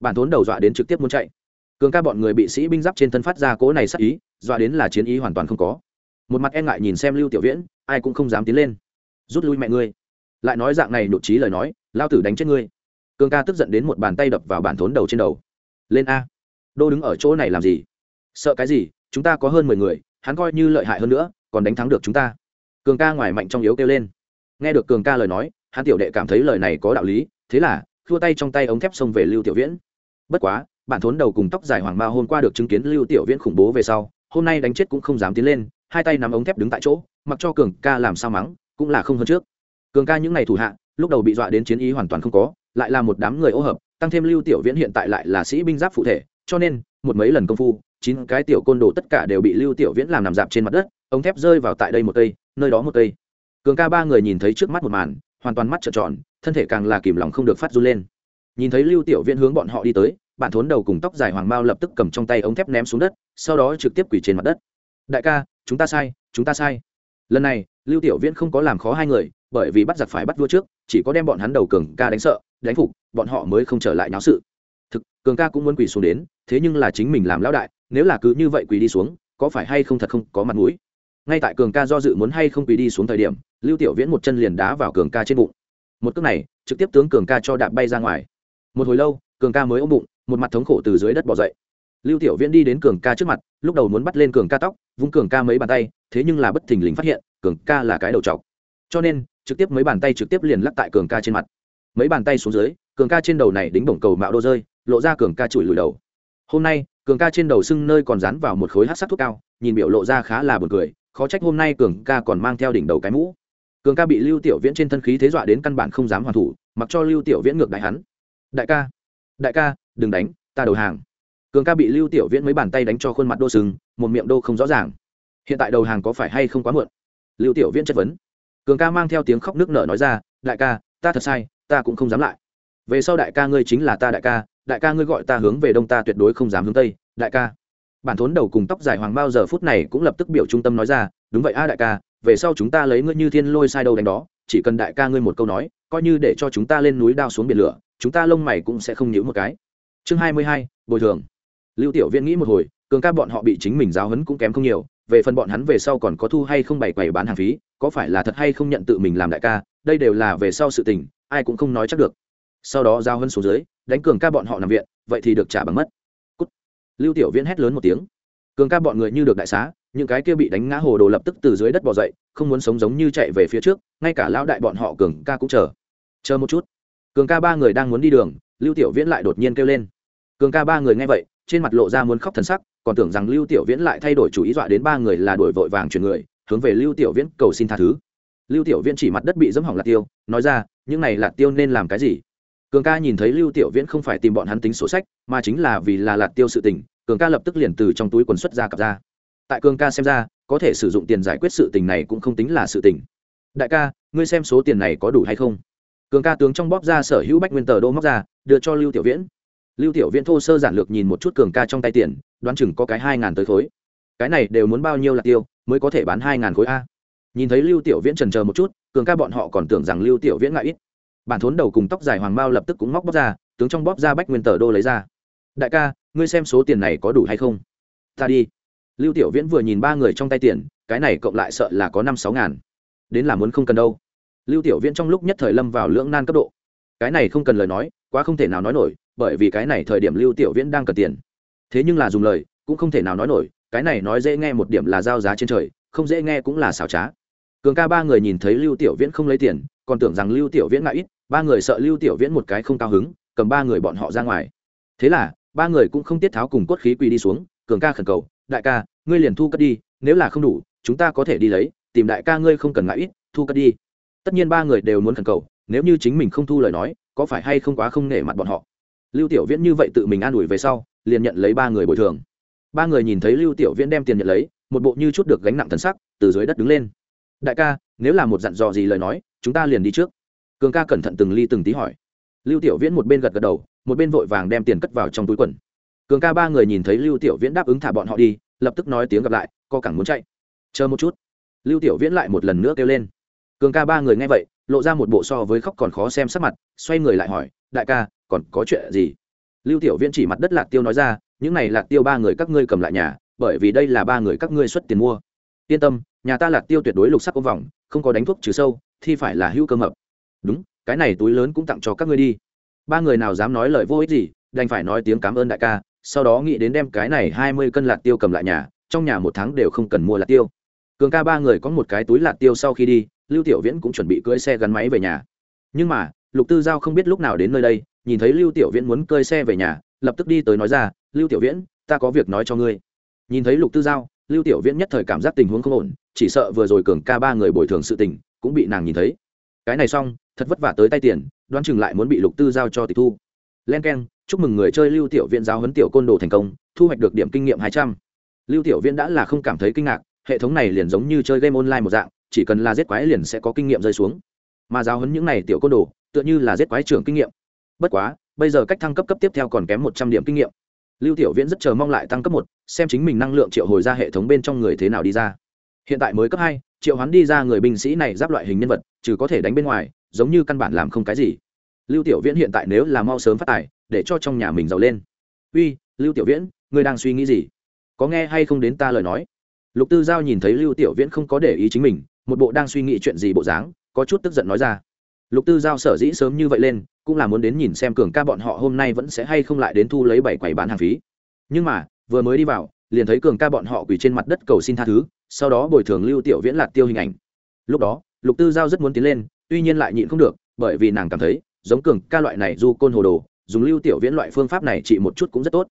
Bản thốn đầu dọa đến trực tiếp muốn chạy. Cường ca bọn người bị sĩ binh giáp trên thân phát ra cố này sắc ý, dọa đến là chiến ý hoàn toàn không có. Một mặt e ngại nhìn xem lưu tiểu viễn, ai cũng không dám tiến lên. Rút lui mẹ ngươi lại nói dạng này nhụt trí lời nói, lao tử đánh chết ngươi. Cường ca tức giận đến một bàn tay đập vào bản thốn đầu trên đầu. Lên a. Đô đứng ở chỗ này làm gì? Sợ cái gì? Chúng ta có hơn mười người, hắn coi như lợi hại hơn nữa, còn đánh thắng được chúng ta. Cường ca ngoài mạnh trong yếu kêu lên. Nghe được cường ca lời nói, hắn tiểu đệ cảm thấy lời này có đạo lý, thế là thua tay trong tay ống thép xông về lưu tiểu viễn. Bất quá, bản thốn đầu cùng tóc dài hoàng ma hôm qua được chứng kiến lưu tiểu viễn khủng bố về sau, hôm nay đánh chết cũng không dám tiến lên, hai tay nắm ống thép đứng tại chỗ, mặc cho cường ca làm sao mắng, cũng là không hơn trước cường ca những ngày thủ hạ, lúc đầu bị dọa đến chiến ý hoàn toàn không có, lại là một đám người ô hợp, tăng thêm lưu tiểu viễn hiện tại lại là sĩ binh giáp phụ thể, cho nên, một mấy lần công phu, chín cái tiểu côn đồ tất cả đều bị lưu tiểu viễn làm nằm dạp trên mặt đất, ống thép rơi vào tại đây một cây, nơi đó một cây. Cường ca ba người nhìn thấy trước mắt một màn, hoàn toàn mắt trợn tròn, thân thể càng là kìm lòng không được phát run lên. Nhìn thấy lưu tiểu viễn hướng bọn họ đi tới, bạn thốn đầu cùng tóc dài hoàng mao lập tức cầm trong tay ống thép ném xuống đất, sau đó trực tiếp quỳ trên mặt đất. Đại ca, chúng ta sai, chúng ta sai. Lần này, lưu tiểu viễn không có làm khó hai người bởi vì bắt giặc phải bắt vua trước chỉ có đem bọn hắn đầu cường ca đánh sợ đánh phục bọn họ mới không trở lại náo sự thực cường ca cũng muốn quỳ xuống đến thế nhưng là chính mình làm lão đại nếu là cứ như vậy quỳ đi xuống có phải hay không thật không có mặt mũi ngay tại cường ca do dự muốn hay không quỳ đi xuống thời điểm lưu tiểu viễn một chân liền đá vào cường ca trên bụng một cước này trực tiếp tướng cường ca cho đạp bay ra ngoài một hồi lâu cường ca mới ôm bụng một mặt thống khổ từ dưới đất bỏ dậy lưu tiểu viễn đi đến cường ca trước mặt lúc đầu muốn bắt lên cường ca tóc vung cường ca mấy bàn tay thế nhưng là bất thình lình phát hiện cường ca là cái đầu trọc cho nên trực tiếp mấy bàn tay trực tiếp liền lắc tại cường ca trên mặt. Mấy bàn tay xuống dưới, cường ca trên đầu này đính bổng cầu mạo đô rơi, lộ ra cường ca chùi lùi đầu. Hôm nay, cường ca trên đầu sưng nơi còn dán vào một khối hát sắc thuốc cao, nhìn biểu lộ ra khá là buồn cười, khó trách hôm nay cường ca còn mang theo đỉnh đầu cái mũ. Cường ca bị lưu tiểu viễn trên thân khí thế dọa đến căn bản không dám hoàn thủ, mặc cho lưu tiểu viễn ngược đại hắn. Đại ca đại ca, đừng đánh, ta đầu hàng. Cường ca bị lưu tiểu viễn mấy bàn tay đánh cho khuôn mặt đô sừng, một miệng đô không rõ ràng. Hiện tại đầu hàng có phải hay không quá muộn? Lưu tiểu viễn chất vấn cường ca mang theo tiếng khóc nước nở nói ra, đại ca, ta thật sai, ta cũng không dám lại. Về sau đại ca ngươi chính là ta đại ca đại ca ngươi gọi ta hướng về đông ta tuyệt đối không dám hướng tây, đại ca. Bản thốn đầu cùng tóc dài hoàng bao giờ phút này cũng lập tức biểu trung tâm nói ra, đúng vậy a đại ca, về sau chúng ta lấy ngươi như thiên lôi sai đâu đánh đó, chỉ cần đại ca ngươi một câu nói, coi như để cho chúng ta lên núi đao xuống biển lửa, chúng ta lông mày cũng sẽ không nhíu một cái. Chương hai mươi hai, bồi thường. Lưu tiểu viễn nghĩ một hồi, cường ca bọn họ bị chính mình giáo hấn cũng kém không nhiều về phần bọn hắn về sau còn có thu hay không bày quầy bán hàng phí, có phải là thật hay không nhận tự mình làm đại ca, đây đều là về sau sự tình, ai cũng không nói chắc được. Sau đó giao hân xuống dưới, đánh cường ca bọn họ nằm viện, vậy thì được trả bằng mất. Cút. lưu tiểu viễn hét lớn một tiếng. Cường ca bọn người như được đại xá, những cái kia bị đánh ngã hồ đồ lập tức từ dưới đất bỏ dậy, không muốn sống giống như chạy về phía trước, ngay cả lão đại bọn họ cường ca cũng chờ. Chờ một chút. Cường ca ba người đang muốn đi đường, lưu tiểu viễn lại đột nhiên kêu lên. Cường ca ba người nghe vậy, trên mặt lộ ra muốn khóc thần sắc còn tưởng rằng lưu tiểu viễn lại thay đổi chủ ý dọa đến ba người là đổi vội vàng chuyển người, hướng về lưu tiểu viễn cầu xin tha thứ. Lưu tiểu viễn chỉ mặt đất bị dẫm hỏng lạt tiêu, nói ra, những này lạt tiêu nên làm cái gì? Cường ca nhìn thấy lưu tiểu viễn không phải tìm bọn hắn tính sổ sách, mà chính là vì là lạt tiêu sự tình, cường ca lập tức liền từ trong túi quần xuất ra cặp ra. Tại cường ca xem ra, có thể sử dụng tiền giải quyết sự tình này cũng không tính là sự tình. Đại ca, ngươi xem số tiền này có đủ hay không? Cường ca tướng trong bóp ra sở hữu bách nguyên tờ đô móc ra, đưa cho lưu tiểu viễn lưu tiểu viễn thô sơ giản lược nhìn một chút cường ca trong tay tiền, đoán chừng có cái hai ngàn tới khối. Cái này đều muốn bao nhiêu là tiêu, mới có thể bán hai ngàn khối a. Nhìn thấy lưu tiểu viễn trần chờ một chút, cường ca bọn họ còn tưởng rằng lưu tiểu viễn ngại ít. Bản thốn đầu cùng tóc dài hoàng bao lập tức cũng móc bóp ra, tướng trong bóp ra bách nguyên tờ đô lấy ra. Đại ca, ngươi xem số tiền này có đủ hay không? Ta đi. Lưu tiểu viễn vừa nhìn ba người trong tay tiền, cái này cộng lại sợ là có năm sáu ngàn. Đến là muốn không cần đâu. Lưu tiểu viễn trong lúc nhất thời lâm vào lưỡng nan cấp độ. Cái này không cần lời nói quá không thể nào nói nổi, bởi vì cái này thời điểm lưu tiểu viễn đang cần tiền. Thế nhưng là dùng lời, cũng không thể nào nói nổi, cái này nói dễ nghe một điểm là giao giá trên trời, không dễ nghe cũng là xảo trá. Cường ca ba người nhìn thấy lưu tiểu viễn không lấy tiền, còn tưởng rằng lưu tiểu viễn ngại ít, ba người sợ lưu tiểu viễn một cái không cao hứng, cầm ba người bọn họ ra ngoài. Thế là, ba người cũng không tiết tháo cùng cốt khí quỳ đi xuống, cường ca khẩn cầu, đại ca, ngươi liền thu cất đi, nếu là không đủ, chúng ta có thể đi lấy, tìm đại ca ngươi không cần ngại ít, thu cất đi. Tất nhiên ba người đều muốn khẩn cầu, nếu như chính mình không thu lời nói có phải hay không quá không nể mặt bọn họ? Lưu tiểu viễn như vậy tự mình an ủi về sau, liền nhận lấy ba người bồi thường. Ba người nhìn thấy lưu tiểu viễn đem tiền nhận lấy, một bộ như chút được gánh nặng thần sắc, từ dưới đất đứng lên. Đại ca, nếu là một dặn dò gì lời nói, chúng ta liền đi trước. Cường ca cẩn thận từng ly từng tí hỏi. Lưu tiểu viễn một bên gật gật đầu, một bên vội vàng đem tiền cất vào trong túi quần. Cường ca ba người nhìn thấy lưu tiểu viễn đáp ứng thả bọn họ đi, lập tức nói tiếng gặp lại, co cẳng muốn chạy. Chờ một chút. Lưu tiểu viễn lại một lần nữa kêu lên. Cường ca ba người nghe vậy lộ ra một bộ so với khóc còn khó xem sắc mặt, xoay người lại hỏi, đại ca, còn có chuyện gì? Lưu tiểu viễn chỉ mặt đất lạc tiêu nói ra, những này lạc tiêu ba người các ngươi cầm lại nhà, bởi vì đây là ba người các ngươi xuất tiền mua. Yên tâm, nhà ta lạc tiêu tuyệt đối lục sắc ôm vòng, không có đánh thuốc trừ sâu, thì phải là hữu cơ mập. Đúng, cái này túi lớn cũng tặng cho các ngươi đi. Ba người nào dám nói lời vô ích gì, đành phải nói tiếng cảm ơn đại ca, sau đó nghĩ đến đem cái này hai mươi cân lạc tiêu cầm lại nhà, trong nhà một tháng đều không cần mua lạc tiêu. Cường ca ba người có một cái túi lạc tiêu sau khi đi lưu tiểu viễn cũng chuẩn bị cưỡi xe gắn máy về nhà. Nhưng mà, lục tư giao không biết lúc nào đến nơi đây, nhìn thấy lưu tiểu viễn muốn cơi xe về nhà, lập tức đi tới nói ra, lưu tiểu viễn, ta có việc nói cho ngươi. Nhìn thấy lục tư giao, lưu tiểu viễn nhất thời cảm giác tình huống không ổn, chỉ sợ vừa rồi cường ca ba người bồi thường sự tình, cũng bị nàng nhìn thấy. Cái này xong, thật vất vả tới tay tiền, đoán chừng lại muốn bị lục tư giao cho tịch thu. Len k e n chúc mừng người chơi lưu tiểu viễn giáo huấn tiểu côn đồ thành công, thu hoạch được điểm kinh nghiệm hai trăm. Lưu tiểu viễn đã là không cảm thấy kinh ngạc, hệ thống này liền giống như chơi game online một dạng chỉ cần là giết quái liền sẽ có kinh nghiệm rơi xuống. Mà giáo huấn những này tiểu côn đồ, tựa như là giết quái trưởng kinh nghiệm. Bất quá, bây giờ cách thăng cấp cấp tiếp theo còn kém một trăm điểm kinh nghiệm. Lưu tiểu viễn rất chờ mong lại tăng cấp một, xem chính mình năng lượng triệu hồi ra hệ thống bên trong người thế nào đi ra. Hiện tại mới cấp hai, triệu hắn đi ra người binh sĩ này giáp loại hình nhân vật, trừ có thể đánh bên ngoài, giống như căn bản làm không cái gì. Lưu tiểu viễn hiện tại nếu là mau sớm phát tài, để cho trong nhà mình giàu lên. Uy, lưu tiểu viễn, ngươi đang suy nghĩ gì? Có nghe hay không đến ta lời nói? Lục tư giao nhìn thấy lưu tiểu viễn không có để ý chính mình một bộ đang suy nghĩ chuyện gì bộ dáng, có chút tức giận nói ra. Lục tư giao sở dĩ sớm như vậy lên, cũng là muốn đến nhìn xem cường ca bọn họ hôm nay vẫn sẽ hay không lại đến thu lấy bảy quầy bán hàng phí. Nhưng mà, vừa mới đi vào, liền thấy cường ca bọn họ quỳ trên mặt đất cầu xin tha thứ, sau đó bồi thường lưu tiểu viễn lạt tiêu hình ảnh. Lúc đó, lục tư giao rất muốn tiến lên, tuy nhiên lại nhịn không được, bởi vì nàng cảm thấy, giống cường ca loại này du côn hồ đồ, dùng lưu tiểu viễn loại phương pháp này chỉ một chút cũng rất tốt.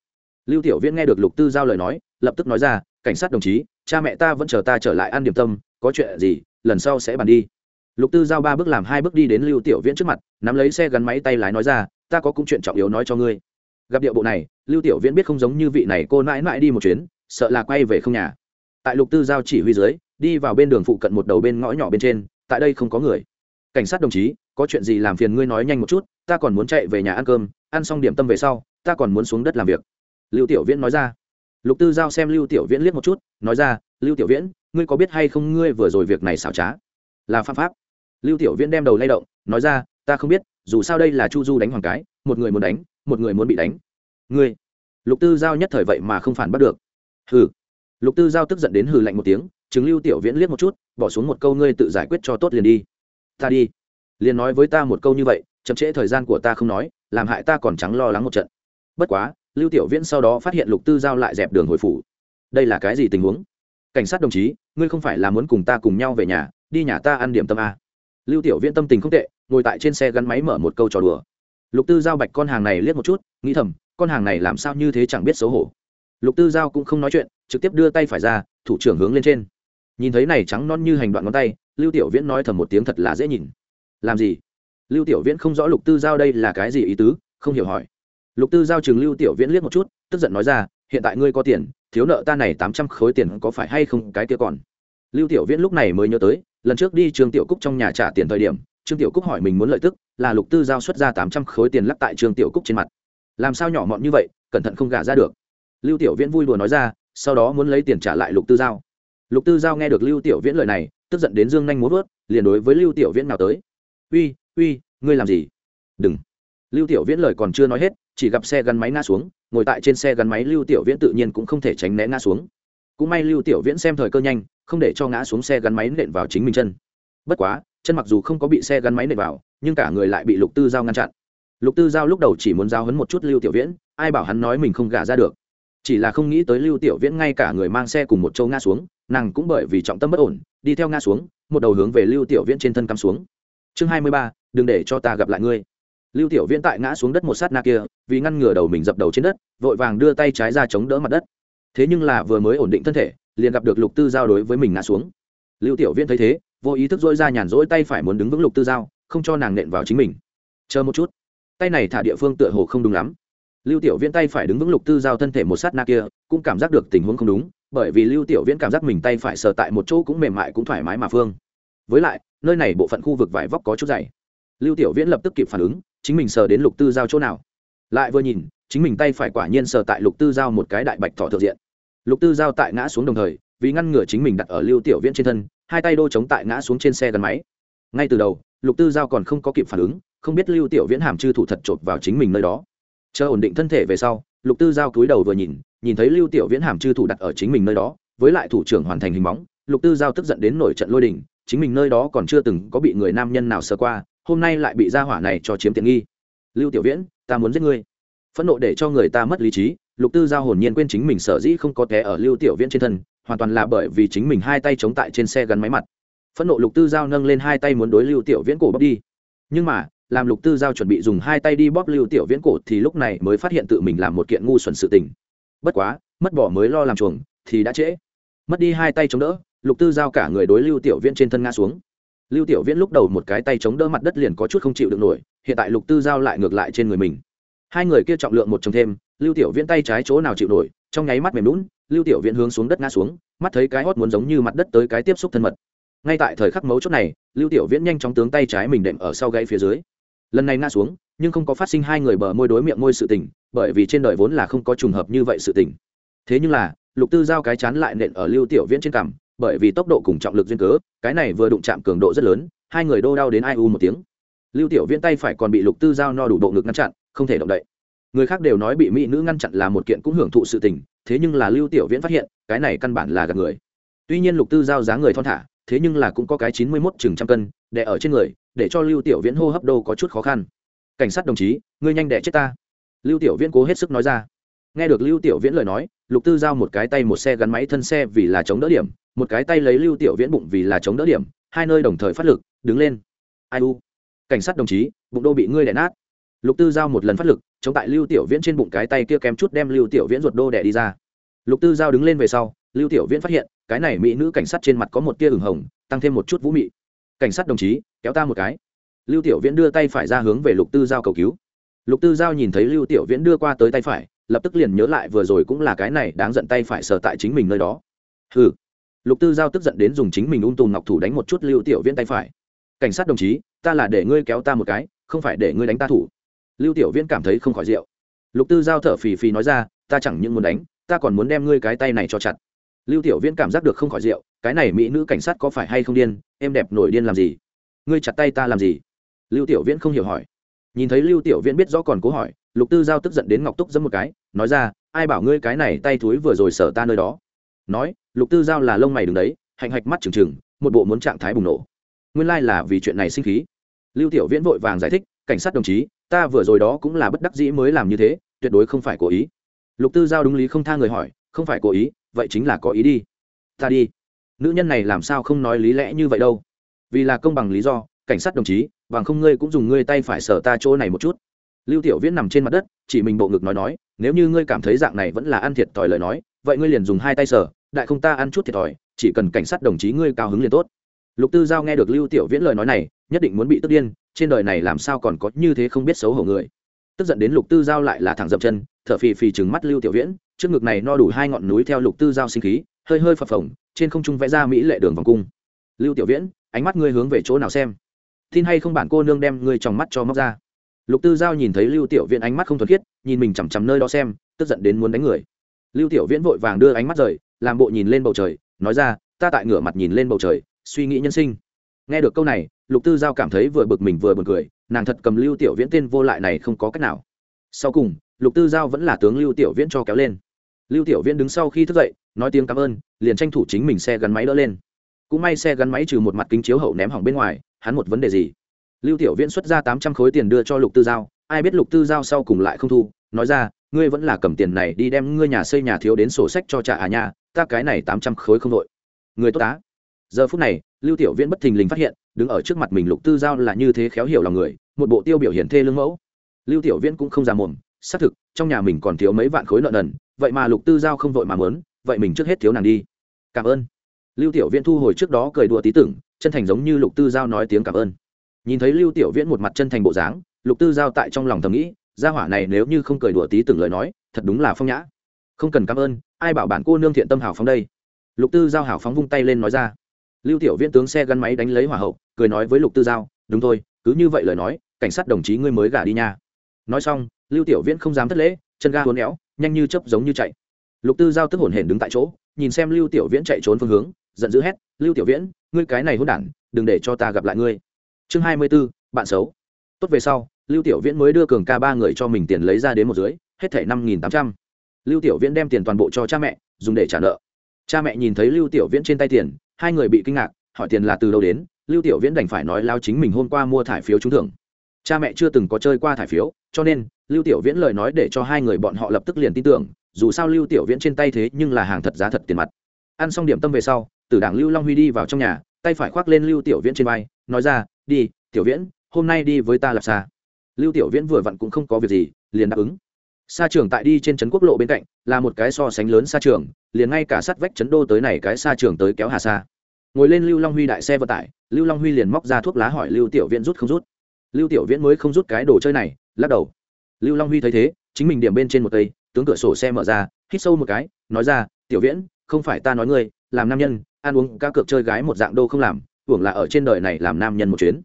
Lưu tiểu viễn nghe được lục tư giao lời nói, lập tức nói ra, cảnh sát đồng chí, cha mẹ ta vẫn chờ ta trở lại ăn điểm tâm có chuyện gì, lần sau sẽ bàn đi. Lục tư giao ba bước làm hai bước đi đến lưu tiểu viễn trước mặt, nắm lấy xe gắn máy tay lái nói ra, ta có cũng chuyện trọng yếu nói cho ngươi. Gặp điệu bộ này, lưu tiểu viễn biết không giống như vị này cô mãi mãi đi một chuyến, sợ là quay về không nhà. Tại lục tư giao chỉ huy dưới, đi vào bên đường phụ cận một đầu bên ngõ nhỏ bên trên, tại đây không có người. Cảnh sát đồng chí, có chuyện gì làm phiền ngươi nói nhanh một chút, ta còn muốn chạy về nhà ăn cơm, ăn xong điểm tâm về sau, ta còn muốn xuống đất làm việc. Lưu tiểu viễn nói ra lục tư giao xem lưu tiểu viễn liếc một chút, nói ra, lưu tiểu viễn, ngươi có biết hay không ngươi vừa rồi việc này xảo trá? Là pháp pháp. Lưu tiểu viễn đem đầu lay động, nói ra, ta không biết, dù sao đây là chu du đánh hoàng cái, một người muốn đánh, một người muốn bị đánh. Ngươi? Lục tư giao nhất thời vậy mà không phản bắt được. Hừ. Lục tư giao tức giận đến hừ lạnh một tiếng chứng lưu tiểu viễn liếc một chút, bỏ xuống một câu ngươi tự giải quyết cho tốt liền đi. Ta đi. Liền nói với ta một câu như vậy, chậm trễ thời gian của ta không nói, làm hại ta còn trắng lo lắng một trận. Bất quá lưu tiểu viễn sau đó phát hiện lục tư giao lại dẹp đường hồi phủ. Đây là cái gì tình huống? Cảnh sát đồng chí, ngươi không phải là muốn cùng ta cùng nhau về nhà, đi nhà ta ăn điểm tâm a lưu tiểu viễn tâm tình không tệ, ngồi tại trên xe gắn máy mở một câu trò đùa. Lục tư giao bạch con hàng này liếc một chút, nghĩ thầm, con hàng này làm sao như thế chẳng biết xấu hổ. Lục tư giao cũng không nói chuyện, trực tiếp đưa tay phải ra, thủ trưởng hướng lên trên. Nhìn thấy này trắng non như hành đoạn ngón tay, lưu tiểu viễn nói thầm một tiếng thật là dễ nhìn. Làm gì? Lưu tiểu viễn không rõ lục tư giao đây là cái gì ý tứ, không hiểu hỏi lục tư giao chừng lưu tiểu viễn liếc một chút, tức giận nói ra, hiện tại ngươi có tiền, thiếu nợ ta này tám trăm khối tiền có phải hay không cái kia còn? Lưu tiểu viễn lúc này mới nhớ tới, lần trước đi trường tiểu cúc trong nhà trả tiền thời điểm trương tiểu cúc hỏi mình muốn lợi tức, là lục tư giao xuất ra tám trăm khối tiền lắc tại trương tiểu cúc trên mặt. Làm sao nhỏ mọn như vậy, cẩn thận không gả ra được. Lưu tiểu viễn vui đùa nói ra, sau đó muốn lấy tiền trả lại lục tư giao. Lục tư giao nghe được lưu tiểu viễn lời này, tức giận đến dương nhanh muốn vớt liền đối với lưu tiểu viễn nào tới. Uy uy, ngươi làm gì? Đừng. Lưu tiểu viễn lời còn chưa nói hết chỉ gặp xe gắn máy ngã xuống, ngồi tại trên xe gắn máy lưu tiểu viễn tự nhiên cũng không thể tránh né ngã xuống. Cũng may lưu tiểu viễn xem thời cơ nhanh, không để cho ngã xuống xe gắn máy nện vào chính mình chân. Bất quá, chân mặc dù không có bị xe gắn máy nện vào, nhưng cả người lại bị lục tư giao ngăn chặn. Lục tư giao lúc đầu chỉ muốn giao hấn một chút lưu tiểu viễn, ai bảo hắn nói mình không gả ra được. Chỉ là không nghĩ tới lưu tiểu viễn ngay cả người mang xe cùng một châu ngã xuống, nàng cũng bởi vì trọng tâm bất ổn, đi theo ngã xuống, một đầu hướng về lưu tiểu viễn trên thân cắm xuống. Chương hai mươi ba, đừng để cho ta gặp lại ngươi lưu tiểu viễn tại ngã xuống đất một sát na kia, vì ngăn ngừa đầu mình dập đầu trên đất, vội vàng đưa tay trái ra chống đỡ mặt đất. Thế nhưng là vừa mới ổn định thân thể, liền gặp được lục tư giao đối với mình ngã xuống. Lưu tiểu viễn thấy thế, vô ý thức dỗi ra nhàn rỗi tay phải muốn đứng vững lục tư giao, không cho nàng nện vào chính mình. Chờ một chút. Tay này thả địa phương tựa hồ không đúng lắm. Lưu tiểu viễn tay phải đứng vững lục tư giao thân thể một sát na kia, cũng cảm giác được tình huống không đúng, bởi vì lưu tiểu viễn cảm giác mình tay phải sờ tại một chỗ cũng mềm mại cũng thoải mái mà phương. Với lại, nơi này bộ phận khu vực vải vóc có chút dày. Lưu tiểu viễn lập tức kịp phản ứng chính mình sờ đến lục tư giao chỗ nào. Lại vừa nhìn, chính mình tay phải quả nhiên sờ tại lục tư giao một cái đại bạch thỏ thượng diện. Lục tư giao tại ngã xuống đồng thời, vì ngăn ngừa chính mình đặt ở lưu tiểu viễn trên thân, hai tay đô chống tại ngã xuống trên xe gắn máy. Ngay từ đầu, lục tư giao còn không có kịp phản ứng, không biết lưu tiểu viễn hàm chư thủ thật chộp vào chính mình nơi đó. Chờ ổn định thân thể về sau, lục tư giao cúi đầu vừa nhìn nhìn thấy lưu tiểu viễn hàm chư thủ đặt ở chính mình nơi đó, với lại thủ trưởng hoàn thành hình bóng, lục tư giao tức giận đến nổi trận lôi đình, chính mình nơi đó còn chưa từng có bị người nam nhân nào sơ qua hôm nay lại bị gia hỏa này cho chiếm tiện nghi. Lưu tiểu viễn, ta muốn giết ngươi. Phẫn nộ để cho người ta mất lý trí, lục tư giao hồn nhiên quên chính mình sở dĩ không có té ở lưu tiểu viễn trên thân, hoàn toàn là bởi vì chính mình hai tay chống tại trên xe gắn máy mặt. Phẫn nộ lục tư giao nâng lên hai tay muốn đối lưu tiểu viễn cổ bóp đi. Nhưng mà, làm lục tư giao chuẩn bị dùng hai tay đi bóp lưu tiểu viễn cổ thì lúc này mới phát hiện tự mình làm một kiện ngu xuẩn sự tình. Bất quá, mất bỏ mới lo làm chuồng, thì đã trễ. Mất đi hai tay chống đỡ, lục tư giao cả người đối lưu tiểu viễn trên thân ngã xuống lưu tiểu viễn lúc đầu một cái tay chống đỡ mặt đất liền có chút không chịu được nổi, hiện tại lục tư giao lại ngược lại trên người mình. Hai người kia trọng lượng một chồng thêm, lưu tiểu viễn tay trái chỗ nào chịu nổi, trong nháy mắt mềm lún lưu tiểu viễn hướng xuống đất ngã xuống, mắt thấy cái hót muốn giống như mặt đất tới cái tiếp xúc thân mật. Ngay tại thời khắc mấu chốt này, lưu tiểu viễn nhanh chóng tướng tay trái mình đệm ở sau gãy phía dưới. Lần này ngã xuống, nhưng không có phát sinh hai người bờ môi đối miệng môi sự tình, bởi vì trên đời vốn là không có trùng hợp như vậy sự tình. Thế nhưng là, lục tư giao cái chán lại nện ở lưu tiểu viễn trên cằm bởi vì tốc độ cùng trọng lực duyên cớ, cái này vừa đụng chạm cường độ rất lớn, hai người đô đau đến ai u một tiếng. Lưu tiểu viễn tay phải còn bị lục tư giao no đủ độ ngực ngăn chặn, không thể động đậy. Người khác đều nói bị mỹ nữ ngăn chặn là một kiện cũng hưởng thụ sự tình, thế nhưng là lưu tiểu viễn phát hiện, cái này căn bản là gạt người. Tuy nhiên lục tư giao giá người thon thả, thế nhưng là cũng có cái chín mươi mốt chừng trăm cân, đè ở trên người, để cho lưu tiểu viễn hô hấp đô có chút khó khăn. Cảnh sát đồng chí, ngươi nhanh đẻ chết ta. Lưu tiểu viễn cố hết sức nói ra. Nghe được lưu tiểu viễn lời nói, lục tư giao một cái tay một xe gắn máy thân xe vì là chống đỡ điểm một cái tay lấy lưu tiểu viễn bụng vì là chống đỡ điểm, hai nơi đồng thời phát lực, đứng lên. Ai u? Cảnh sát đồng chí, bụng đô bị ngươi đẻ nát. Lục tư giao một lần phát lực, chống tại lưu tiểu viễn trên bụng cái tay kia kém chút đem lưu tiểu viễn ruột đô đẻ đi ra. Lục tư giao đứng lên về sau, lưu tiểu viễn phát hiện, cái này mỹ nữ cảnh sát trên mặt có một tia ửng hồng, tăng thêm một chút vũ mị. Cảnh sát đồng chí, kéo ta một cái. Lưu tiểu viễn đưa tay phải ra hướng về lục tư giao cầu cứu. Lục tư giao nhìn thấy lưu tiểu viễn đưa qua tới tay phải, lập tức liền nhớ lại vừa rồi cũng là cái này đáng giận tay phải sờ tại chính mình nơi đó. Hừ lục tư giao tức giận đến dùng chính mình ung tùm ngọc thủ đánh một chút lưu tiểu viễn tay phải. Cảnh sát đồng chí, ta là để ngươi kéo ta một cái, không phải để ngươi đánh ta thủ. Lưu tiểu viễn cảm thấy không khỏi rượu. Lục tư giao thở phì phì nói ra, ta chẳng những muốn đánh, ta còn muốn đem ngươi cái tay này cho chặt. Lưu tiểu viễn cảm giác được không khỏi rượu, cái này mỹ nữ cảnh sát có phải hay không điên, em đẹp nổi điên làm gì? Ngươi chặt tay ta làm gì? Lưu tiểu viễn không hiểu hỏi. Nhìn thấy lưu tiểu viễn biết rõ còn cố hỏi, lục tư giao tức giận đến ngọc túc giấm một cái, nói ra, ai bảo ngươi cái này tay thúi vừa rồi sở ta nơi đó? Nói lục tư giao là lông mày đứng đấy, hạnh hạch mắt trừng trừng, một bộ muốn trạng thái bùng nổ. Nguyên lai là vì chuyện này sinh khí. Lưu tiểu viễn vội vàng giải thích, cảnh sát đồng chí, ta vừa rồi đó cũng là bất đắc dĩ mới làm như thế, tuyệt đối không phải cố ý. Lục tư giao đúng lý không tha người hỏi, không phải cố ý, vậy chính là có ý đi. Ta đi. Nữ nhân này làm sao không nói lý lẽ như vậy đâu? Vì là công bằng lý do, cảnh sát đồng chí, bằng không ngươi cũng dùng ngươi tay phải sở ta chỗ này một chút. Lưu tiểu viễn nằm trên mặt đất, chỉ mình bộ ngực nói nói, nếu như ngươi cảm thấy dạng này vẫn là ăn thiệt thòi lời nói, vậy ngươi liền dùng hai tay sở đại không ta ăn chút thiệt thòi, chỉ cần cảnh sát đồng chí ngươi cao hứng liền tốt. Lục tư giao nghe được lưu tiểu viễn lời nói này, nhất định muốn bị tức điên, trên đời này làm sao còn có như thế không biết xấu hổ người. Tức giận đến lục tư giao lại là thẳng dậm chân, thở phì phì chừng mắt lưu tiểu viễn, trước ngực này no đủ hai ngọn núi theo lục tư giao sinh khí, hơi hơi phập phồng, trên không trung vẽ ra mỹ lệ đường vòng cung. Lưu tiểu viễn, ánh mắt ngươi hướng về chỗ nào xem? Tin hay không bản cô nương đem ngươi trong mắt cho móc ra? Lục tư giao nhìn thấy lưu tiểu viễn ánh mắt không thuần khiết, nhìn mình chằm chằm nơi đó xem, tức giận đến muốn đánh người. Lưu tiểu viễn vội vàng đưa ánh mắt rời làm bộ nhìn lên bầu trời, nói ra, ta tại ngửa mặt nhìn lên bầu trời, suy nghĩ nhân sinh. Nghe được câu này, lục tư giao cảm thấy vừa bực mình vừa buồn cười, nàng thật cầm lưu tiểu viễn tên vô lại này không có cách nào. Sau cùng, lục tư giao vẫn là tướng lưu tiểu viễn cho kéo lên. Lưu tiểu viễn đứng sau khi thức dậy, nói tiếng cảm ơn, liền tranh thủ chính mình xe gắn máy đỡ lên. Cũng may xe gắn máy trừ một mặt kính chiếu hậu ném hỏng bên ngoài, hắn một vấn đề gì? Lưu tiểu viễn xuất ra tám trăm khối tiền đưa cho lục tư giao, ai biết lục tư giao sau cùng lại không thu, nói ra, ngươi vẫn là cầm tiền này đi đem ngươi nhà xây nhà thiếu đến sổ sách cho trả à nhà ta cái này tám trăm khối không đội. Người tốt tá giờ phút này, lưu tiểu viễn bất thình lình phát hiện, đứng ở trước mặt mình lục tư giao là như thế khéo hiểu lòng người, một bộ tiêu biểu hiển thê lương mẫu. Lưu tiểu viễn cũng không ra mồm, xác thực, trong nhà mình còn thiếu mấy vạn khối nợ nần, vậy mà lục tư giao không vội mà mớn vậy mình trước hết thiếu nàng đi. Cảm ơn. Lưu tiểu viễn thu hồi trước đó cười đùa tí tưởng, chân thành giống như lục tư giao nói tiếng cảm ơn. Nhìn thấy lưu tiểu viễn một mặt chân thành bộ dáng, lục tư giao tại trong lòng thầm nghĩ, gia hỏa này nếu như không cười đùa tí từng lời nói, thật đúng là phong nhã. Không cần cảm ơn ai bảo bản cô nương thiện tâm hảo phóng đây? Lục tư giao hảo phóng vung tay lên nói ra. Lưu tiểu viễn tướng xe gắn máy đánh lấy hỏa hậu cười nói với lục tư giao đúng thôi cứ như vậy lời nói cảnh sát đồng chí ngươi mới gả đi nha. Nói xong lưu tiểu viễn không dám thất lễ chân ga hốn éo nhanh như chớp giống như chạy. Lục tư giao tức hổn hển đứng tại chỗ nhìn xem lưu tiểu viễn chạy trốn phương hướng giận dữ hét lưu tiểu viễn ngươi cái này hôn đản đừng để cho ta gặp lại ngươi. Chương hai mươi 24, bạn xấu. Tốt về sau lưu tiểu viễn mới đưa cường ca ba người cho mình tiền lấy ra đến một dưới hết thảy năm nghìn tám trăm lưu tiểu viễn đem tiền toàn bộ cho cha mẹ, dùng để trả nợ. Cha mẹ nhìn thấy lưu tiểu viễn trên tay tiền, hai người bị kinh ngạc, hỏi tiền là từ đâu đến, lưu tiểu viễn đành phải nói lao chính mình hôm qua mua thải phiếu trúng thưởng. Cha mẹ chưa từng có chơi qua thải phiếu, cho nên, lưu tiểu viễn lời nói để cho hai người bọn họ lập tức liền tin tưởng, dù sao lưu tiểu viễn trên tay thế nhưng là hàng thật giá thật tiền mặt. Ăn xong điểm tâm về sau tử đảng lưu long huy đi vào trong nhà, tay phải khoác lên lưu tiểu viễn trên vai, nói ra, đi, tiểu viễn, hôm nay đi với ta lạp xa. Lưu tiểu viễn vừa vặn cũng không có việc gì, liền đáp ứng. Sa trường tại đi trên trấn quốc lộ bên cạnh, là một cái so sánh lớn sa trường, liền ngay cả sắt vách trấn đô tới này cái sa trường tới kéo hà xa ngồi lên lưu long huy đại xe vận tải, lưu long huy liền móc ra thuốc lá hỏi lưu tiểu viễn rút không rút. Lưu tiểu viễn mới không rút cái đồ chơi này, lắc đầu. Lưu long huy thấy thế, chính mình điểm bên trên một cây, tướng cửa sổ xe mở ra, hít sâu một cái, nói ra, tiểu viễn, không phải ta nói ngươi, làm nam nhân, ăn uống cá cược chơi gái một dạng đô không làm, tưởng là ở trên đời này làm nam nhân một chuyến.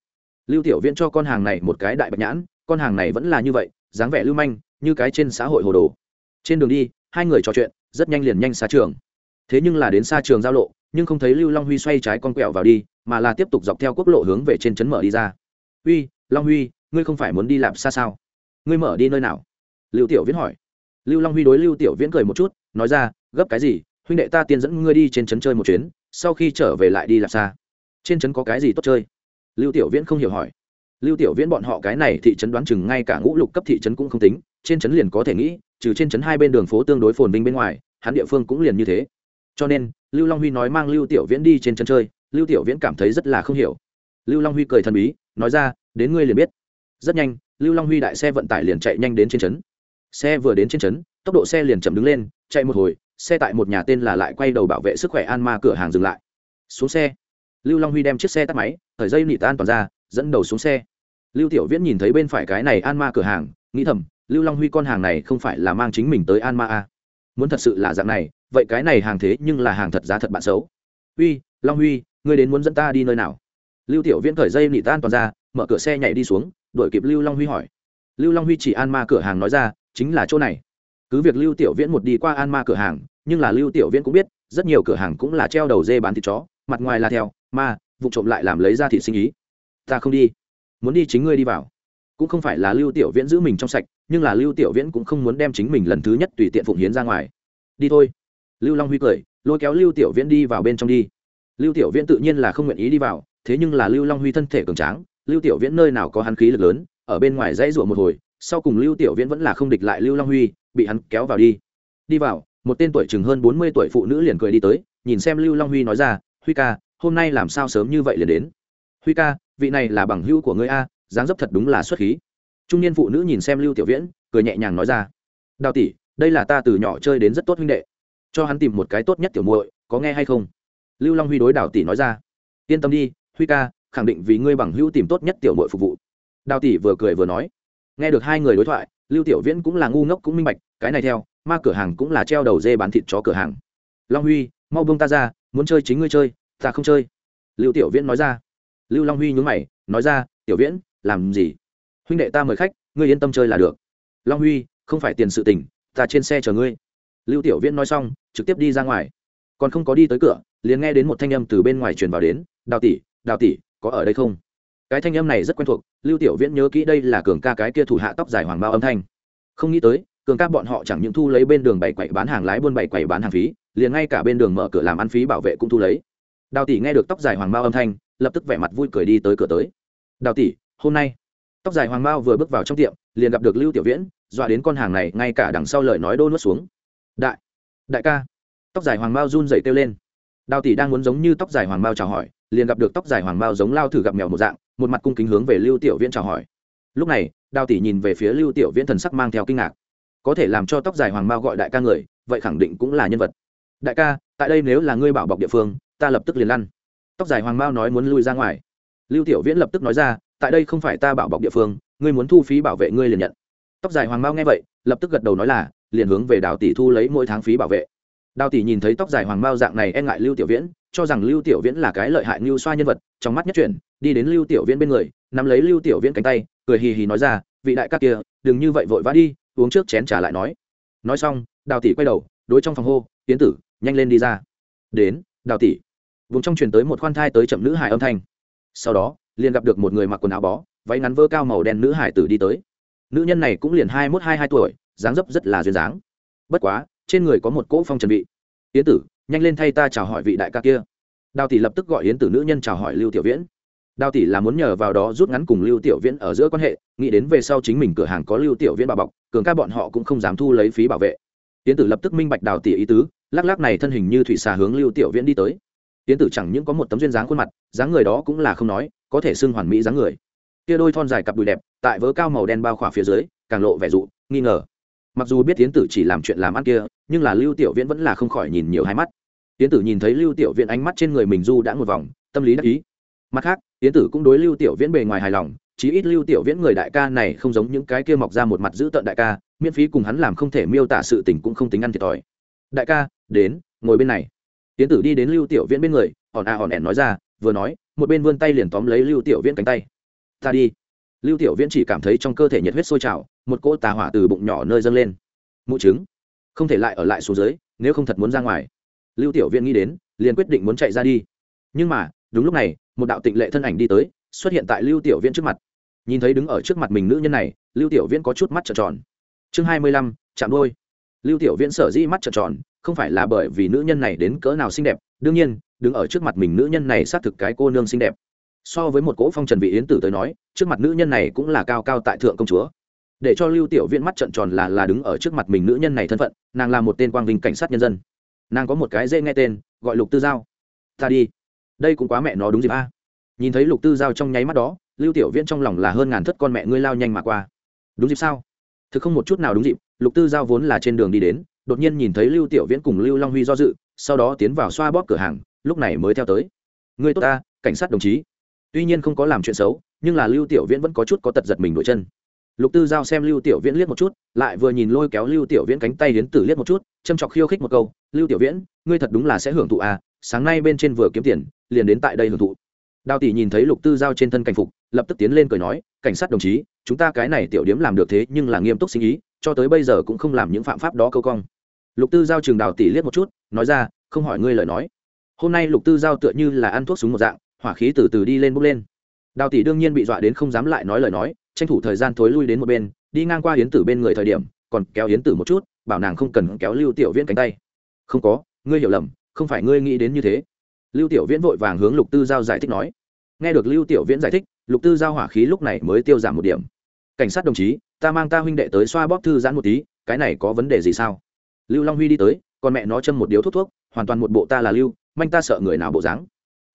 Lưu tiểu viễn cho con hàng này một cái đại bạch nhãn, con hàng này vẫn là như vậy dáng vẻ lưu manh, như cái trên xã hội hồ đồ. Trên đường đi, hai người trò chuyện, rất nhanh liền nhanh xa trường. Thế nhưng là đến xa trường giao lộ, nhưng không thấy lưu long huy xoay trái con quẹo vào đi, mà là tiếp tục dọc theo quốc lộ hướng về trên trấn mở đi ra. Uy, long huy, ngươi không phải muốn đi làm xa sao? Ngươi mở đi nơi nào? Lưu tiểu viễn hỏi. Lưu long huy đối lưu tiểu viễn cười một chút, nói ra, gấp cái gì? Huynh đệ ta tiên dẫn ngươi đi trên trấn chơi một chuyến, sau khi trở về lại đi làm xa. Trên trấn có cái gì tốt chơi? Lưu tiểu viễn không hiểu hỏi lưu tiểu viễn bọn họ cái này thị trấn đoán chừng ngay cả ngũ lục cấp thị trấn cũng không tính, trên trấn liền có thể nghĩ, trừ trên trấn hai bên đường phố tương đối phồn vinh bên ngoài, hắn địa phương cũng liền như thế. Cho nên, lưu long huy nói mang lưu tiểu viễn đi trên trấn chơi, lưu tiểu viễn cảm thấy rất là không hiểu. Lưu long huy cười thần bí, nói ra, đến ngươi liền biết. Rất nhanh, lưu long huy đại xe vận tải liền chạy nhanh đến trên trấn. Xe vừa đến trên trấn, tốc độ xe liền chậm đứng lên, chạy một hồi, xe tại một nhà tên là lại quay đầu bảo vệ sức khỏe an ma cửa hàng dừng lại. Xuống xe, lưu long huy đem chiếc xe tắt máy, thời dây nị tan toàn ra dẫn đầu xuống xe. Lưu tiểu viễn nhìn thấy bên phải cái này an ma cửa hàng, nghĩ thầm, lưu long huy con hàng này không phải là mang chính mình tới an ma a à. muốn thật sự là dạng này, vậy cái này hàng thế nhưng là hàng thật giá thật bạn xấu. Uy, long huy, ngươi đến muốn dẫn ta đi nơi nào? Lưu tiểu viễn cởi dây nịt tan toàn ra, mở cửa xe nhảy đi xuống, đuổi kịp lưu long huy hỏi. Lưu long huy chỉ an ma cửa hàng nói ra, chính là chỗ này. Cứ việc lưu tiểu viễn một đi qua an ma cửa hàng, nhưng là lưu tiểu viễn cũng biết, rất nhiều cửa hàng cũng là treo đầu dê bán thịt chó, mặt ngoài là theo, ma, vụ trộm lại làm lấy ra thịt sinh ý ta không đi. Muốn đi chính ngươi đi vào. Cũng không phải là lưu tiểu viễn giữ mình trong sạch, nhưng là lưu tiểu viễn cũng không muốn đem chính mình lần thứ nhất tùy tiện phụng hiến ra ngoài. Đi thôi. Lưu long huy cười, lôi kéo lưu tiểu viễn đi vào bên trong đi. Lưu tiểu viễn tự nhiên là không nguyện ý đi vào, thế nhưng là lưu long huy thân thể cường tráng, lưu tiểu viễn nơi nào có hắn khí lực lớn, ở bên ngoài dãy rủa một hồi, sau cùng lưu tiểu viễn vẫn là không địch lại lưu long huy, bị hắn kéo vào đi. Đi vào, một tên tuổi chừng hơn bốn mươi tuổi phụ nữ liền cười đi tới, nhìn xem lưu long huy nói ra, huy ca, hôm nay làm sao sớm như vậy liền đến? Huy ca vị này là bằng hữu của ngươi a, dáng dấp thật đúng là xuất khí. Trung niên phụ nữ nhìn xem lưu tiểu viễn, cười nhẹ nhàng nói ra. Đào tỷ, đây là ta từ nhỏ chơi đến rất tốt huynh đệ. Cho hắn tìm một cái tốt nhất tiểu muội, có nghe hay không? Lưu long huy đối đào tỷ nói ra. Yên tâm đi, huy ca, khẳng định vì ngươi bằng hữu tìm tốt nhất tiểu muội phục vụ. Đào tỷ vừa cười vừa nói. Nghe được hai người đối thoại, lưu tiểu viễn cũng là ngu ngốc cũng minh bạch, cái này theo, ma cửa hàng cũng là treo đầu dê bán thịt chó cửa hàng. Long huy, mau buông ta ra, muốn chơi chính ngươi chơi, ta không chơi. Lưu tiểu viễn nói ra lưu long huy nhún mày, nói ra, tiểu viễn, làm gì? Huynh đệ ta mời khách, ngươi yên tâm chơi là được. Long huy, không phải tiền sự tình, ta trên xe chờ ngươi. Lưu tiểu viễn nói xong, trực tiếp đi ra ngoài. Còn không có đi tới cửa, liền nghe đến một thanh âm từ bên ngoài truyền vào đến, đào tỷ đào tỷ, có ở đây không? Cái thanh âm này rất quen thuộc, lưu tiểu viễn nhớ kỹ đây là cường ca cái kia thủ hạ tóc dài hoàng bao âm thanh. Không nghĩ tới, cường ca bọn họ chẳng những thu lấy bên đường bảy quậy bán hàng lái buôn bảy quậy bán hàng phí, liền ngay cả bên đường mở cửa làm ăn phí bảo vệ cũng thu lấy. Đào tỷ nghe được tóc dài hoàng bao âm thanh lập tức vẻ mặt vui cười đi tới cửa tới. Đào tỷ, hôm nay. Tóc dài hoàng bao vừa bước vào trong tiệm, liền gặp được lưu tiểu viễn, dọa đến con hàng này ngay cả đằng sau lời nói đô nuốt xuống. Đại đại ca. Tóc dài hoàng bao run dậy kêu lên. Đào tỷ đang muốn giống như tóc dài hoàng bao chào hỏi, liền gặp được tóc dài hoàng bao giống lao thử gặp mèo một dạng, một mặt cung kính hướng về lưu tiểu viễn chào hỏi. Lúc này, đào tỷ nhìn về phía lưu tiểu viễn thần sắc mang theo kinh ngạc. Có thể làm cho tóc dài hoàng bao gọi đại ca người, vậy khẳng định cũng là nhân vật. Đại ca, tại đây nếu là ngươi bảo bọc địa phương, ta lập tức liền lăn tóc dài hoàng Mao nói muốn lui ra ngoài. Lưu tiểu viễn lập tức nói ra, tại đây không phải ta bảo bọc địa phương, ngươi muốn thu phí bảo vệ ngươi liền nhận. Tóc dài hoàng Mao nghe vậy, lập tức gật đầu nói là, liền hướng về đào tỷ thu lấy mỗi tháng phí bảo vệ. Đào tỷ nhìn thấy tóc dài hoàng Mao dạng này e ngại lưu tiểu viễn, cho rằng lưu tiểu viễn là cái lợi hại như xoa nhân vật, trong mắt nhất chuyển, đi đến lưu tiểu viễn bên người, nắm lấy lưu tiểu viễn cánh tay, cười hì hì nói ra, vị đại các kia, đừng như vậy vội vã đi, uống trước chén trả lại nói. Nói xong, đào tỷ quay đầu, đối trong phòng hô tiến tử, nhanh lên đi ra. Đến, đào tỷ vùng trong truyền tới một khoan thai tới chậm nữ hải âm thanh. Sau đó, liền gặp được một người mặc quần áo bó, váy ngắn vơ cao màu đen nữ hải tử đi tới. Nữ nhân này cũng liền hai mốt, hai hai tuổi, dáng dấp rất là duyên dáng. Bất quá, trên người có một cỗ phong trần vị. Yến tử, nhanh lên thay ta chào hỏi vị đại ca kia. Đào tỷ lập tức gọi yến tử nữ nhân chào hỏi lưu tiểu viễn. Đào tỷ là muốn nhờ vào đó rút ngắn cùng lưu tiểu viễn ở giữa quan hệ, nghĩ đến về sau chính mình cửa hàng có lưu tiểu viễn bảo bọc, cường ca bọn họ cũng không dám thu lấy phí bảo vệ. Yến tử lập tức minh bạch đào tỷ ý tứ, lắc lắc này thân hình như thủy xà hướng lưu tiểu viễn đi tới. Tiến tử chẳng những có một tấm duyên dáng khuôn mặt, dáng người đó cũng là không nói, có thể xưng hoàn mỹ dáng người. Kia đôi thon dài cặp đùi đẹp, tại vớ cao màu đen bao khỏa phía dưới, càng lộ vẻ dụ, nghi ngờ. Mặc dù biết tiến tử chỉ làm chuyện làm ăn kia, nhưng là lưu tiểu viễn vẫn là không khỏi nhìn nhiều hai mắt. Tiến tử nhìn thấy lưu tiểu viễn ánh mắt trên người mình du đã một vòng, tâm lý đắc ý. Mặt khác tiến tử cũng đối lưu tiểu viễn bề ngoài hài lòng, chí ít lưu tiểu viễn người đại ca này không giống những cái kia mọc ra một mặt giữ tận đại ca, miễn phí cùng hắn làm không thể miêu tả sự tình cũng không tính ăn thiệt thòi. Đại ca, đến, ngồi bên này tiến tử đi đến lưu tiểu viễn bên người, hòn a hòn ẻn nói ra, vừa nói, một bên vươn tay liền tóm lấy lưu tiểu viễn cánh tay. Ta đi. Lưu tiểu viễn chỉ cảm thấy trong cơ thể nhiệt huyết sôi trào, một cỗ tà hỏa từ bụng nhỏ nơi dâng lên. Mụ trứng, không thể lại ở lại xuống dưới, nếu không thật muốn ra ngoài. Lưu tiểu viễn nghĩ đến, liền quyết định muốn chạy ra đi. Nhưng mà, đúng lúc này, một đạo tịnh lệ thân ảnh đi tới, xuất hiện tại lưu tiểu viễn trước mặt. Nhìn thấy đứng ở trước mặt mình nữ nhân này, lưu tiểu viễn có chút mắt trợn tròn. Chương hai mươi lăm, chạm đôi. Lưu tiểu viễn sở dĩ mắt trợn tròn không phải là bởi vì nữ nhân này đến cỡ nào xinh đẹp, đương nhiên, đứng ở trước mặt mình nữ nhân này xác thực cái cô nương xinh đẹp. So với một cỗ phong trần vị yến tử tới nói, trước mặt nữ nhân này cũng là cao cao tại thượng công chúa. Để cho lưu tiểu viễn mắt trận tròn là là đứng ở trước mặt mình nữ nhân này thân phận, nàng là một tên quang vinh cảnh sát nhân dân. Nàng có một cái dễ nghe tên, gọi lục tư giao. Ta đi. Đây cũng quá mẹ nó đúng dịp a. Nhìn thấy lục tư giao trong nháy mắt đó, lưu tiểu viễn trong lòng là hơn ngàn thất con mẹ ngươi lao nhanh mà qua. Đúng dịp sao? Thực không một chút nào đúng dịp, lục tư giao vốn là trên đường đi đến đột nhiên nhìn thấy lưu tiểu viễn cùng lưu long huy do dự, sau đó tiến vào xoa bóp cửa hàng, lúc này mới theo tới. Người tốt ta, cảnh sát đồng chí. Tuy nhiên không có làm chuyện xấu, nhưng là lưu tiểu viễn vẫn có chút có tật giật mình đổi chân. Lục tư giao xem lưu tiểu viễn liếc một chút, lại vừa nhìn lôi kéo lưu tiểu viễn cánh tay đến tử liếc một chút châm chọc khiêu khích một câu, lưu tiểu viễn, ngươi thật đúng là sẽ hưởng thụ à sáng nay bên trên vừa kiếm tiền, liền đến tại đây hưởng thụ. Đào tỷ nhìn thấy lục tư giao trên thân cảnh phục, lập tức tiến lên cười nói, cảnh sát đồng chí, chúng ta cái này tiểu điếm làm được thế nhưng là nghiêm túc sinh ý, cho tới bây giờ cũng không làm những phạm pháp đó câu cong lục tư giao trường đào tỷ liếc một chút, nói ra, không hỏi ngươi lời nói. Hôm nay lục tư giao tựa như là ăn thuốc súng một dạng, hỏa khí từ từ đi lên bốc lên. Đào tỷ đương nhiên bị dọa đến không dám lại nói lời nói, tranh thủ thời gian thối lui đến một bên, đi ngang qua hiến tử bên người thời điểm, còn kéo hiến tử một chút, bảo nàng không cần kéo lưu tiểu viễn cánh tay. Không có, ngươi hiểu lầm, không phải ngươi nghĩ đến như thế. Lưu tiểu viễn vội vàng hướng lục tư giao giải thích nói. Nghe được lưu tiểu viễn giải thích, lục tư giao hỏa khí lúc này mới tiêu giảm một điểm. Cảnh sát đồng chí, ta mang ta huynh đệ tới xoa bóp thư giãn một tí, cái này có vấn đề gì sao? Lưu long huy đi tới còn mẹ nó châm một điếu thuốc thuốc, hoàn toàn một bộ ta là lưu, manh ta sợ người nào bộ dáng.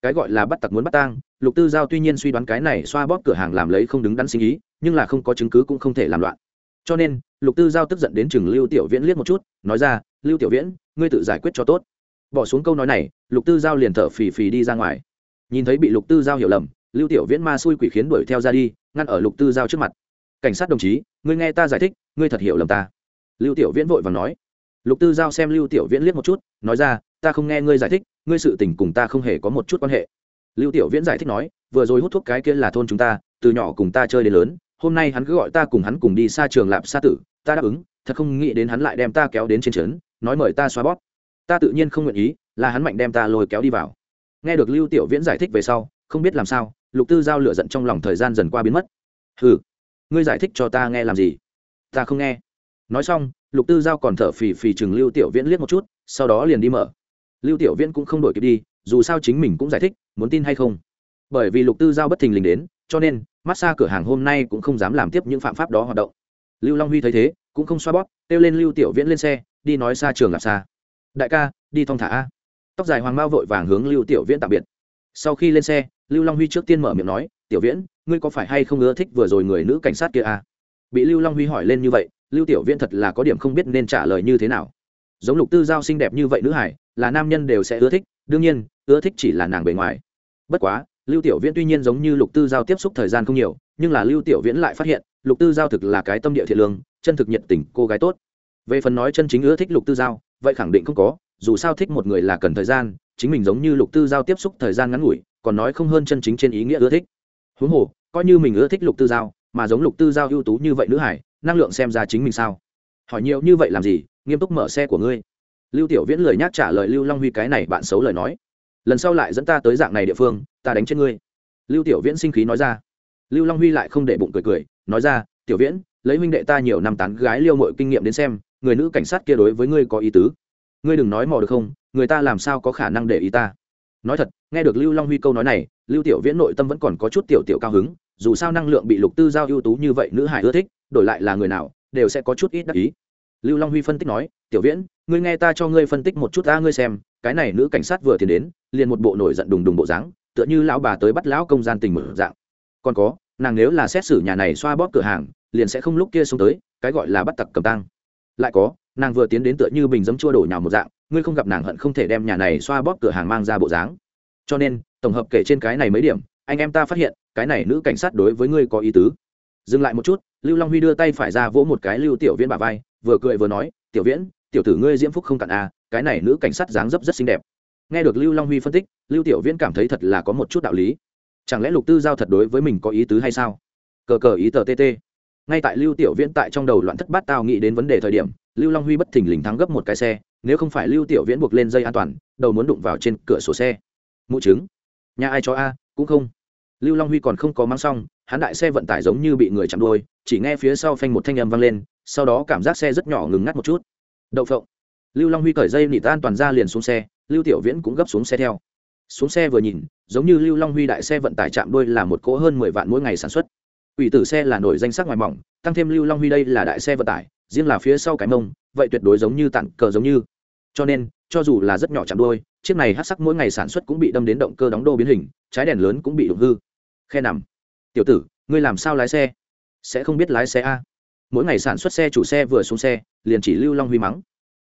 Cái gọi là bắt tặc muốn bắt tang, lục tư giao tuy nhiên suy đoán cái này xoa bóp cửa hàng làm lấy không đứng đắn sinh ý, nhưng là không có chứng cứ cũng không thể làm loạn. Cho nên, lục tư giao tức giận đến chừng lưu tiểu viễn liếc một chút, nói ra, lưu tiểu viễn, ngươi tự giải quyết cho tốt. Bỏ xuống câu nói này, lục tư giao liền thở phì phì đi ra ngoài. Nhìn thấy bị lục tư giao hiểu lầm, lưu tiểu viễn ma xui quỷ khiến đuổi theo ra đi, ngăn ở lục tư giao trước mặt. Cảnh sát đồng chí, ngươi nghe ta giải thích, ngươi thật hiểu lầm ta. Lưu tiểu viễn vội và nói lục tư giao xem lưu tiểu viễn liếc một chút, nói ra, ta không nghe ngươi giải thích, ngươi sự tình cùng ta không hề có một chút quan hệ. Lưu tiểu viễn giải thích nói, vừa rồi hút thuốc cái kia là thôn chúng ta, từ nhỏ cùng ta chơi đến lớn, hôm nay hắn cứ gọi ta cùng hắn cùng đi xa trường lạp xa tử, ta đáp ứng, thật không nghĩ đến hắn lại đem ta kéo đến trên trấn, nói mời ta xoa bóp. Ta tự nhiên không nguyện ý, là hắn mạnh đem ta lôi kéo đi vào. Nghe được lưu tiểu viễn giải thích về sau, không biết làm sao, lục tư giao lửa giận trong lòng thời gian dần qua biến mất. Ừ ngươi giải thích cho ta nghe làm gì? Ta không nghe nói xong, lục tư giao còn thở phì phì chừng lưu tiểu viễn liếc một chút, sau đó liền đi mở. Lưu tiểu viễn cũng không đổi kịp đi, dù sao chính mình cũng giải thích, muốn tin hay không. Bởi vì lục tư giao bất thình lình đến, cho nên massage cửa hàng hôm nay cũng không dám làm tiếp những phạm pháp đó hoạt động. Lưu long huy thấy thế, cũng không xoa bóp, kêu lên lưu tiểu viễn lên xe, đi nói xa trường gặp xa. Đại ca, đi thong thả a. Tóc dài hoàng mao vội vàng hướng lưu tiểu viễn tạm biệt. Sau khi lên xe, lưu long huy trước tiên mở miệng nói, tiểu viễn, ngươi có phải hay không ưa thích vừa rồi người nữ cảnh sát kia a? Bị lưu long huy hỏi lên như vậy lưu tiểu viễn thật là có điểm không biết nên trả lời như thế nào. Giống lục tư giao xinh đẹp như vậy nữ hải, là nam nhân đều sẽ ưa thích, đương nhiên, ưa thích chỉ là nàng bề ngoài. Bất quá, lưu tiểu viễn tuy nhiên giống như lục tư giao tiếp xúc thời gian không nhiều, nhưng là lưu tiểu viễn lại phát hiện, lục tư giao thực là cái tâm địa thiện lương, chân thực nhiệt tình, cô gái tốt. Về phần nói chân chính ưa thích lục tư giao, vậy khẳng định không có, dù sao thích một người là cần thời gian, chính mình giống như lục tư giao tiếp xúc thời gian ngắn ngủi, còn nói không hơn chân chính trên ý nghĩa ưa thích. Huống hồ, coi như mình ưa thích lục tư giao, mà giống lục tư giao ưu tú như vậy nữ hải năng lượng xem ra chính mình sao? Hỏi nhiều như vậy làm gì? Nghiêm túc mở xe của ngươi. Lưu tiểu viễn lời nhắc trả lời lưu long huy cái này bạn xấu lời nói. Lần sau lại dẫn ta tới dạng này địa phương, ta đánh chết ngươi. Lưu tiểu viễn sinh khí nói ra. Lưu long huy lại không để bụng cười cười, nói ra, tiểu viễn, lấy huynh đệ ta nhiều năm tán gái liêu mội kinh nghiệm đến xem, người nữ cảnh sát kia đối với ngươi có ý tứ. Ngươi đừng nói mò được không, người ta làm sao có khả năng để ý ta? Nói thật, nghe được lưu long huy câu nói này, lưu tiểu viễn nội tâm vẫn còn có chút tiểu tiểu cao hứng, dù sao năng lượng bị lục tư giao ưu tú như vậy nữ hải ưa thích đổi lại là người nào, đều sẽ có chút ít đắc ý. Lưu long huy phân tích nói, tiểu viễn, ngươi nghe ta cho ngươi phân tích một chút ta ngươi xem, cái này nữ cảnh sát vừa tiến đến, liền một bộ nổi giận đùng đùng bộ dáng, tựa như lão bà tới bắt lão công gian tình mở dạng. Còn có, nàng nếu là xét xử nhà này xoa bóp cửa hàng, liền sẽ không lúc kia xuống tới, cái gọi là bắt tặc cầm tăng lại có, nàng vừa tiến đến tựa như bình dấm chua đổ nhào một dạng, ngươi không gặp nàng hận không thể đem nhà này xoa bóp cửa hàng mang ra bộ dáng. Cho nên, tổng hợp kể trên cái này mấy điểm, anh em ta phát hiện, cái này nữ cảnh sát đối với ngươi có ý tứ dừng lại một chút, lưu long huy đưa tay phải ra vỗ một cái lưu tiểu viễn bà vai, vừa cười vừa nói, tiểu viễn, tiểu tử ngươi diễm phúc không cạn à cái này nữ cảnh sát dáng dấp rất xinh đẹp. Nghe được lưu long huy phân tích, lưu tiểu viễn cảm thấy thật là có một chút đạo lý. Chẳng lẽ lục tư giao thật đối với mình có ý tứ hay sao? Cờ cờ ý tờ tt ngay tại lưu tiểu viễn tại trong đầu loạn thất bát tao nghĩ đến vấn đề thời điểm, lưu long huy bất thình lình thắng gấp một cái xe, nếu không phải lưu tiểu viễn buộc lên dây an toàn, đầu muốn đụng vào trên cửa sổ xe. Mụ chứng. Nhà ai cho a, cũng không. Lưu long huy còn không có mang xong hắn đại xe vận tải giống như bị người chạm đôi chỉ nghe phía sau phanh một thanh âm vang lên, sau đó cảm giác xe rất nhỏ ngừng ngắt một chút. Đậu phộng. Lưu long huy cởi dây nịt an toàn ra liền xuống xe, lưu tiểu viễn cũng gấp xuống xe theo. Xuống xe vừa nhìn, giống như lưu long huy đại xe vận tải chạm đôi là một cỗ hơn mười vạn mỗi ngày sản xuất. Ủy tử xe là nổi danh sắc ngoài mỏng, tăng thêm lưu long huy đây là đại xe vận tải, riêng là phía sau cái mông, vậy tuyệt đối giống như tặng cờ giống như. Cho nên, cho dù là rất nhỏ chạm đôi chiếc này hát sắc mỗi ngày sản xuất cũng bị đâm đến động cơ đóng đô biến hình, trái đèn lớn cũng bị đụng hư. Khe nằm tiểu tử, ngươi làm sao lái xe? Sẽ không biết lái xe a. Mỗi ngày sản xuất xe chủ xe vừa xuống xe, liền chỉ lưu long huy mắng.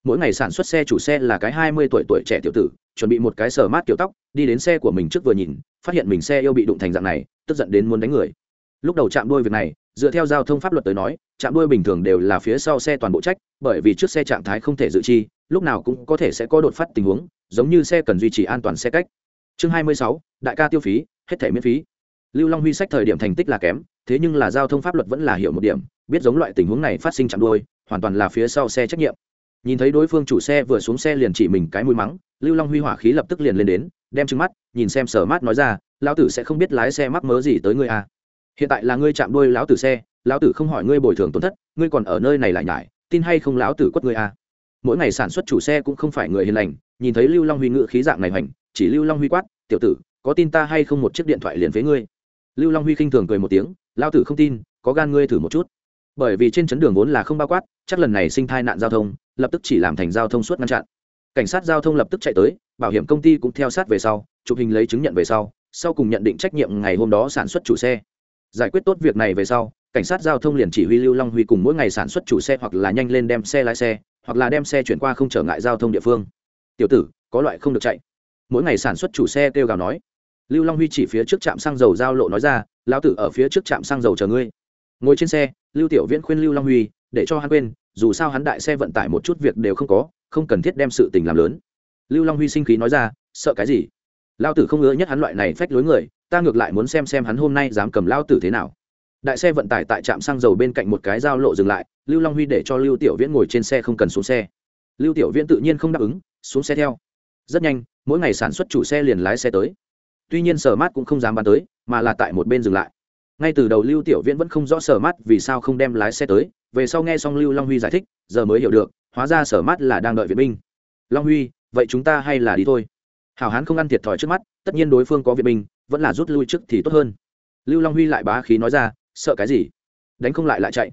Mỗi ngày sản xuất xe chủ xe là cái hai mươi tuổi tuổi trẻ tiểu tử, chuẩn bị một cái sờ mát kiểu tóc, đi đến xe của mình trước vừa nhìn, phát hiện mình xe yêu bị đụng thành dạng này, tức giận đến muốn đánh người. Lúc đầu chạm đôi việc này, dựa theo giao thông pháp luật tới nói, chạm đôi bình thường đều là phía sau xe toàn bộ trách, bởi vì trước xe trạng thái không thể dự chi, lúc nào cũng có thể sẽ có đột phát tình huống, giống như xe cần duy trì an toàn xe cách. Chương hai mươi sáu, đại ca tiêu phí, hết thẻ miễn phí lưu long huy sách thời điểm thành tích là kém, thế nhưng là giao thông pháp luật vẫn là hiểu một điểm, biết giống loại tình huống này phát sinh chạm đôi hoàn toàn là phía sau xe trách nhiệm nhìn thấy đối phương chủ xe vừa xuống xe liền chỉ mình cái mũi mắng, lưu long huy hỏa khí lập tức liền lên đến, đem trứng mắt, nhìn xem sở mát nói ra, lão tử sẽ không biết lái xe mắc mớ gì tới ngươi à. hiện tại là ngươi chạm đôi lão tử xe, lão tử không hỏi ngươi bồi thường tổn thất, ngươi còn ở nơi này lại nhải, tin hay không lão tử quất ngươi à. mỗi ngày sản xuất chủ xe cũng không phải người hiền lành, nhìn thấy lưu long huy ngự khí dạng này hoành, chỉ lưu long huy quát, tiểu tử, có tin ta hay không một chiếc điện thoại liền với ngươi lưu long huy khinh thường cười một tiếng, lão tử không tin, có gan ngươi thử một chút. Bởi vì trên chấn đường vốn là không bao quát, chắc lần này sinh thai nạn giao thông, lập tức chỉ làm thành giao thông suốt ngăn chặn. Cảnh sát giao thông lập tức chạy tới, bảo hiểm công ty cũng theo sát về sau, chụp hình lấy chứng nhận về sau sau cùng nhận định trách nhiệm ngày hôm đó sản xuất chủ xe. Giải quyết tốt việc này về sau, cảnh sát giao thông liền chỉ huy lưu long huy cùng mỗi ngày sản xuất chủ xe hoặc là nhanh lên đem xe lái xe, hoặc là đem xe chuyển qua không trở ngại giao thông địa phương. Tiểu tử, có loại không được chạy. Mỗi ngày sản xuất chủ xe kêu gào nói lưu long huy chỉ phía trước trạm xăng dầu giao lộ nói ra, lão tử ở phía trước trạm xăng dầu chờ ngươi. Ngồi trên xe, lưu tiểu viễn khuyên lưu long huy, để cho hắn quên, dù sao hắn đại xe vận tải một chút việc đều không có, không cần thiết đem sự tình làm lớn. Lưu long huy sinh khí nói ra, sợ cái gì? Lao tử không ngứa nhất hắn loại này phách lối người, ta ngược lại muốn xem xem hắn hôm nay dám cầm lao tử thế nào. Đại xe vận tải tại trạm xăng dầu bên cạnh một cái giao lộ dừng lại, lưu long huy để cho lưu tiểu viễn ngồi trên xe không cần xuống xe. Lưu tiểu viễn tự nhiên không đáp ứng, xuống xe theo. Rất nhanh, mỗi ngày sản xuất chủ xe liền lái xe tới tuy nhiên sở mát cũng không dám bắn tới, mà là tại một bên dừng lại. Ngay từ đầu lưu tiểu viễn vẫn không rõ sở mát vì sao không đem lái xe tới, về sau nghe xong lưu long huy giải thích, giờ mới hiểu được, hóa ra sở mát là đang đợi viện binh. Long huy, vậy chúng ta hay là đi thôi. Hảo hán không ăn thiệt thòi trước mắt, tất nhiên đối phương có viện binh, vẫn là rút lui trước thì tốt hơn. Lưu long huy lại bá khí nói ra, sợ cái gì? Đánh không lại lại chạy.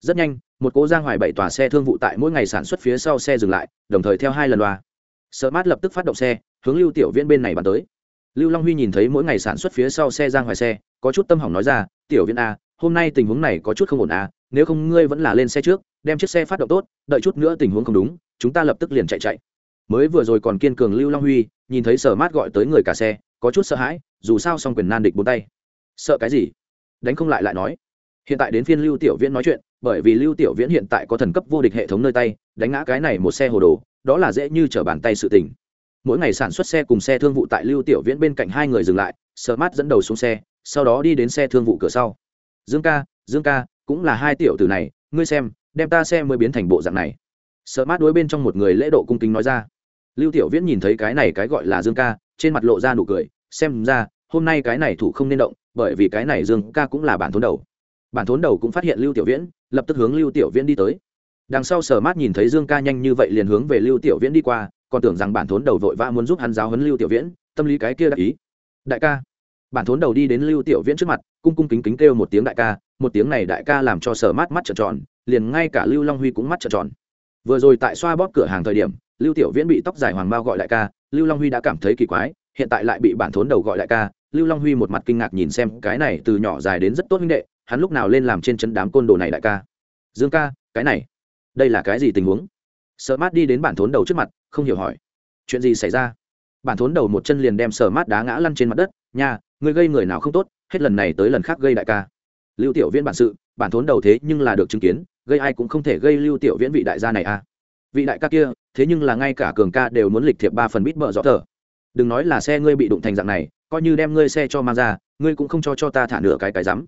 Rất nhanh, một cố giang hoài bảy tòa xe thương vụ tại mỗi ngày sản xuất phía sau xe dừng lại, đồng thời theo hai lần loa. Sợ mát lập tức phát động xe, hướng lưu tiểu viễn bên này bắn tới lưu long huy nhìn thấy mỗi ngày sản xuất phía sau xe giang hoài xe, có chút tâm hỏng nói ra, tiểu viễn a, hôm nay tình huống này có chút không ổn à? nếu không ngươi vẫn là lên xe trước, đem chiếc xe phát động tốt, đợi chút nữa tình huống không đúng, chúng ta lập tức liền chạy chạy. Mới vừa rồi còn kiên cường lưu long huy, nhìn thấy sở mát gọi tới người cả xe, có chút sợ hãi, dù sao song quyền nan địch bốn tay. Sợ cái gì? Đánh không lại lại nói. Hiện tại đến phiên lưu tiểu viễn nói chuyện, bởi vì lưu tiểu viễn hiện tại có thần cấp vô địch hệ thống nơi tay, đánh ngã cái này một xe hồ đồ, đó là dễ như t r ở bàn tay sự tình mỗi ngày sản xuất xe cùng xe thương vụ tại lưu tiểu viễn bên cạnh hai người dừng lại sợ mát dẫn đầu xuống xe, sau đó đi đến xe thương vụ cửa sau. Dương ca dương ca, cũng là hai tiểu tử này, ngươi xem, đem ta xe mới biến thành bộ dạng này. Sợ mát đối bên trong một người lễ độ cung kính nói ra. Lưu tiểu viễn nhìn thấy cái này cái gọi là dương ca, trên mặt lộ ra nụ cười, xem ra, hôm nay cái này thủ không nên động, bởi vì cái này dương ca cũng là bản thốn đầu. Bản thốn đầu cũng phát hiện lưu tiểu viễn, lập tức hướng lưu tiểu viễn đi tới. Đằng sau sở mát nhìn thấy dương ca nhanh như vậy liền hướng về lưu tiểu viễn đi qua còn tưởng rằng bản thốn đầu vội vã muốn giúp hắn giáo huấn lưu tiểu viễn, tâm lý cái kia đại ý. Đại ca. Bản thốn đầu đi đến lưu tiểu viễn trước mặt, cung cung kính kính kêu một tiếng đại ca, một tiếng này đại ca làm cho sở mát mắt trợn tròn, liền ngay cả lưu long huy cũng mắt trợn tròn. Vừa rồi tại xoa bóp cửa hàng thời điểm, lưu tiểu viễn bị tóc dài hoàng bao gọi đại ca, lưu long huy đã cảm thấy kỳ quái, hiện tại lại bị bản thốn đầu gọi đại ca, lưu long huy một mặt kinh ngạc nhìn xem cái này từ nhỏ dài đến rất tốt huynh đệ, hắn lúc nào lên làm trên chân đám côn đồ này đại ca. Dương ca, cái này, đây là cái gì tình huống? Sợ mát đi đến bản thốn đầu trước mặt không hiểu hỏi. Chuyện gì xảy ra? Bản thốn đầu một chân liền đem sờ mát đá ngã lăn trên mặt đất. Nha, ngươi gây người nào không tốt, hết lần này tới lần khác gây đại ca. Lưu tiểu viễn bản sự, bản thốn đầu thế nhưng là được chứng kiến, gây ai cũng không thể gây lưu tiểu viễn vị đại gia này à. Vị đại ca kia, thế nhưng là ngay cả cường ca đều muốn lịch thiệp ba phần bít bợ rõ thở đừng nói là xe ngươi bị đụng thành dạng này, coi như đem ngươi xe cho mang ra, ngươi cũng không cho cho ta thả nửa cái cái rắm.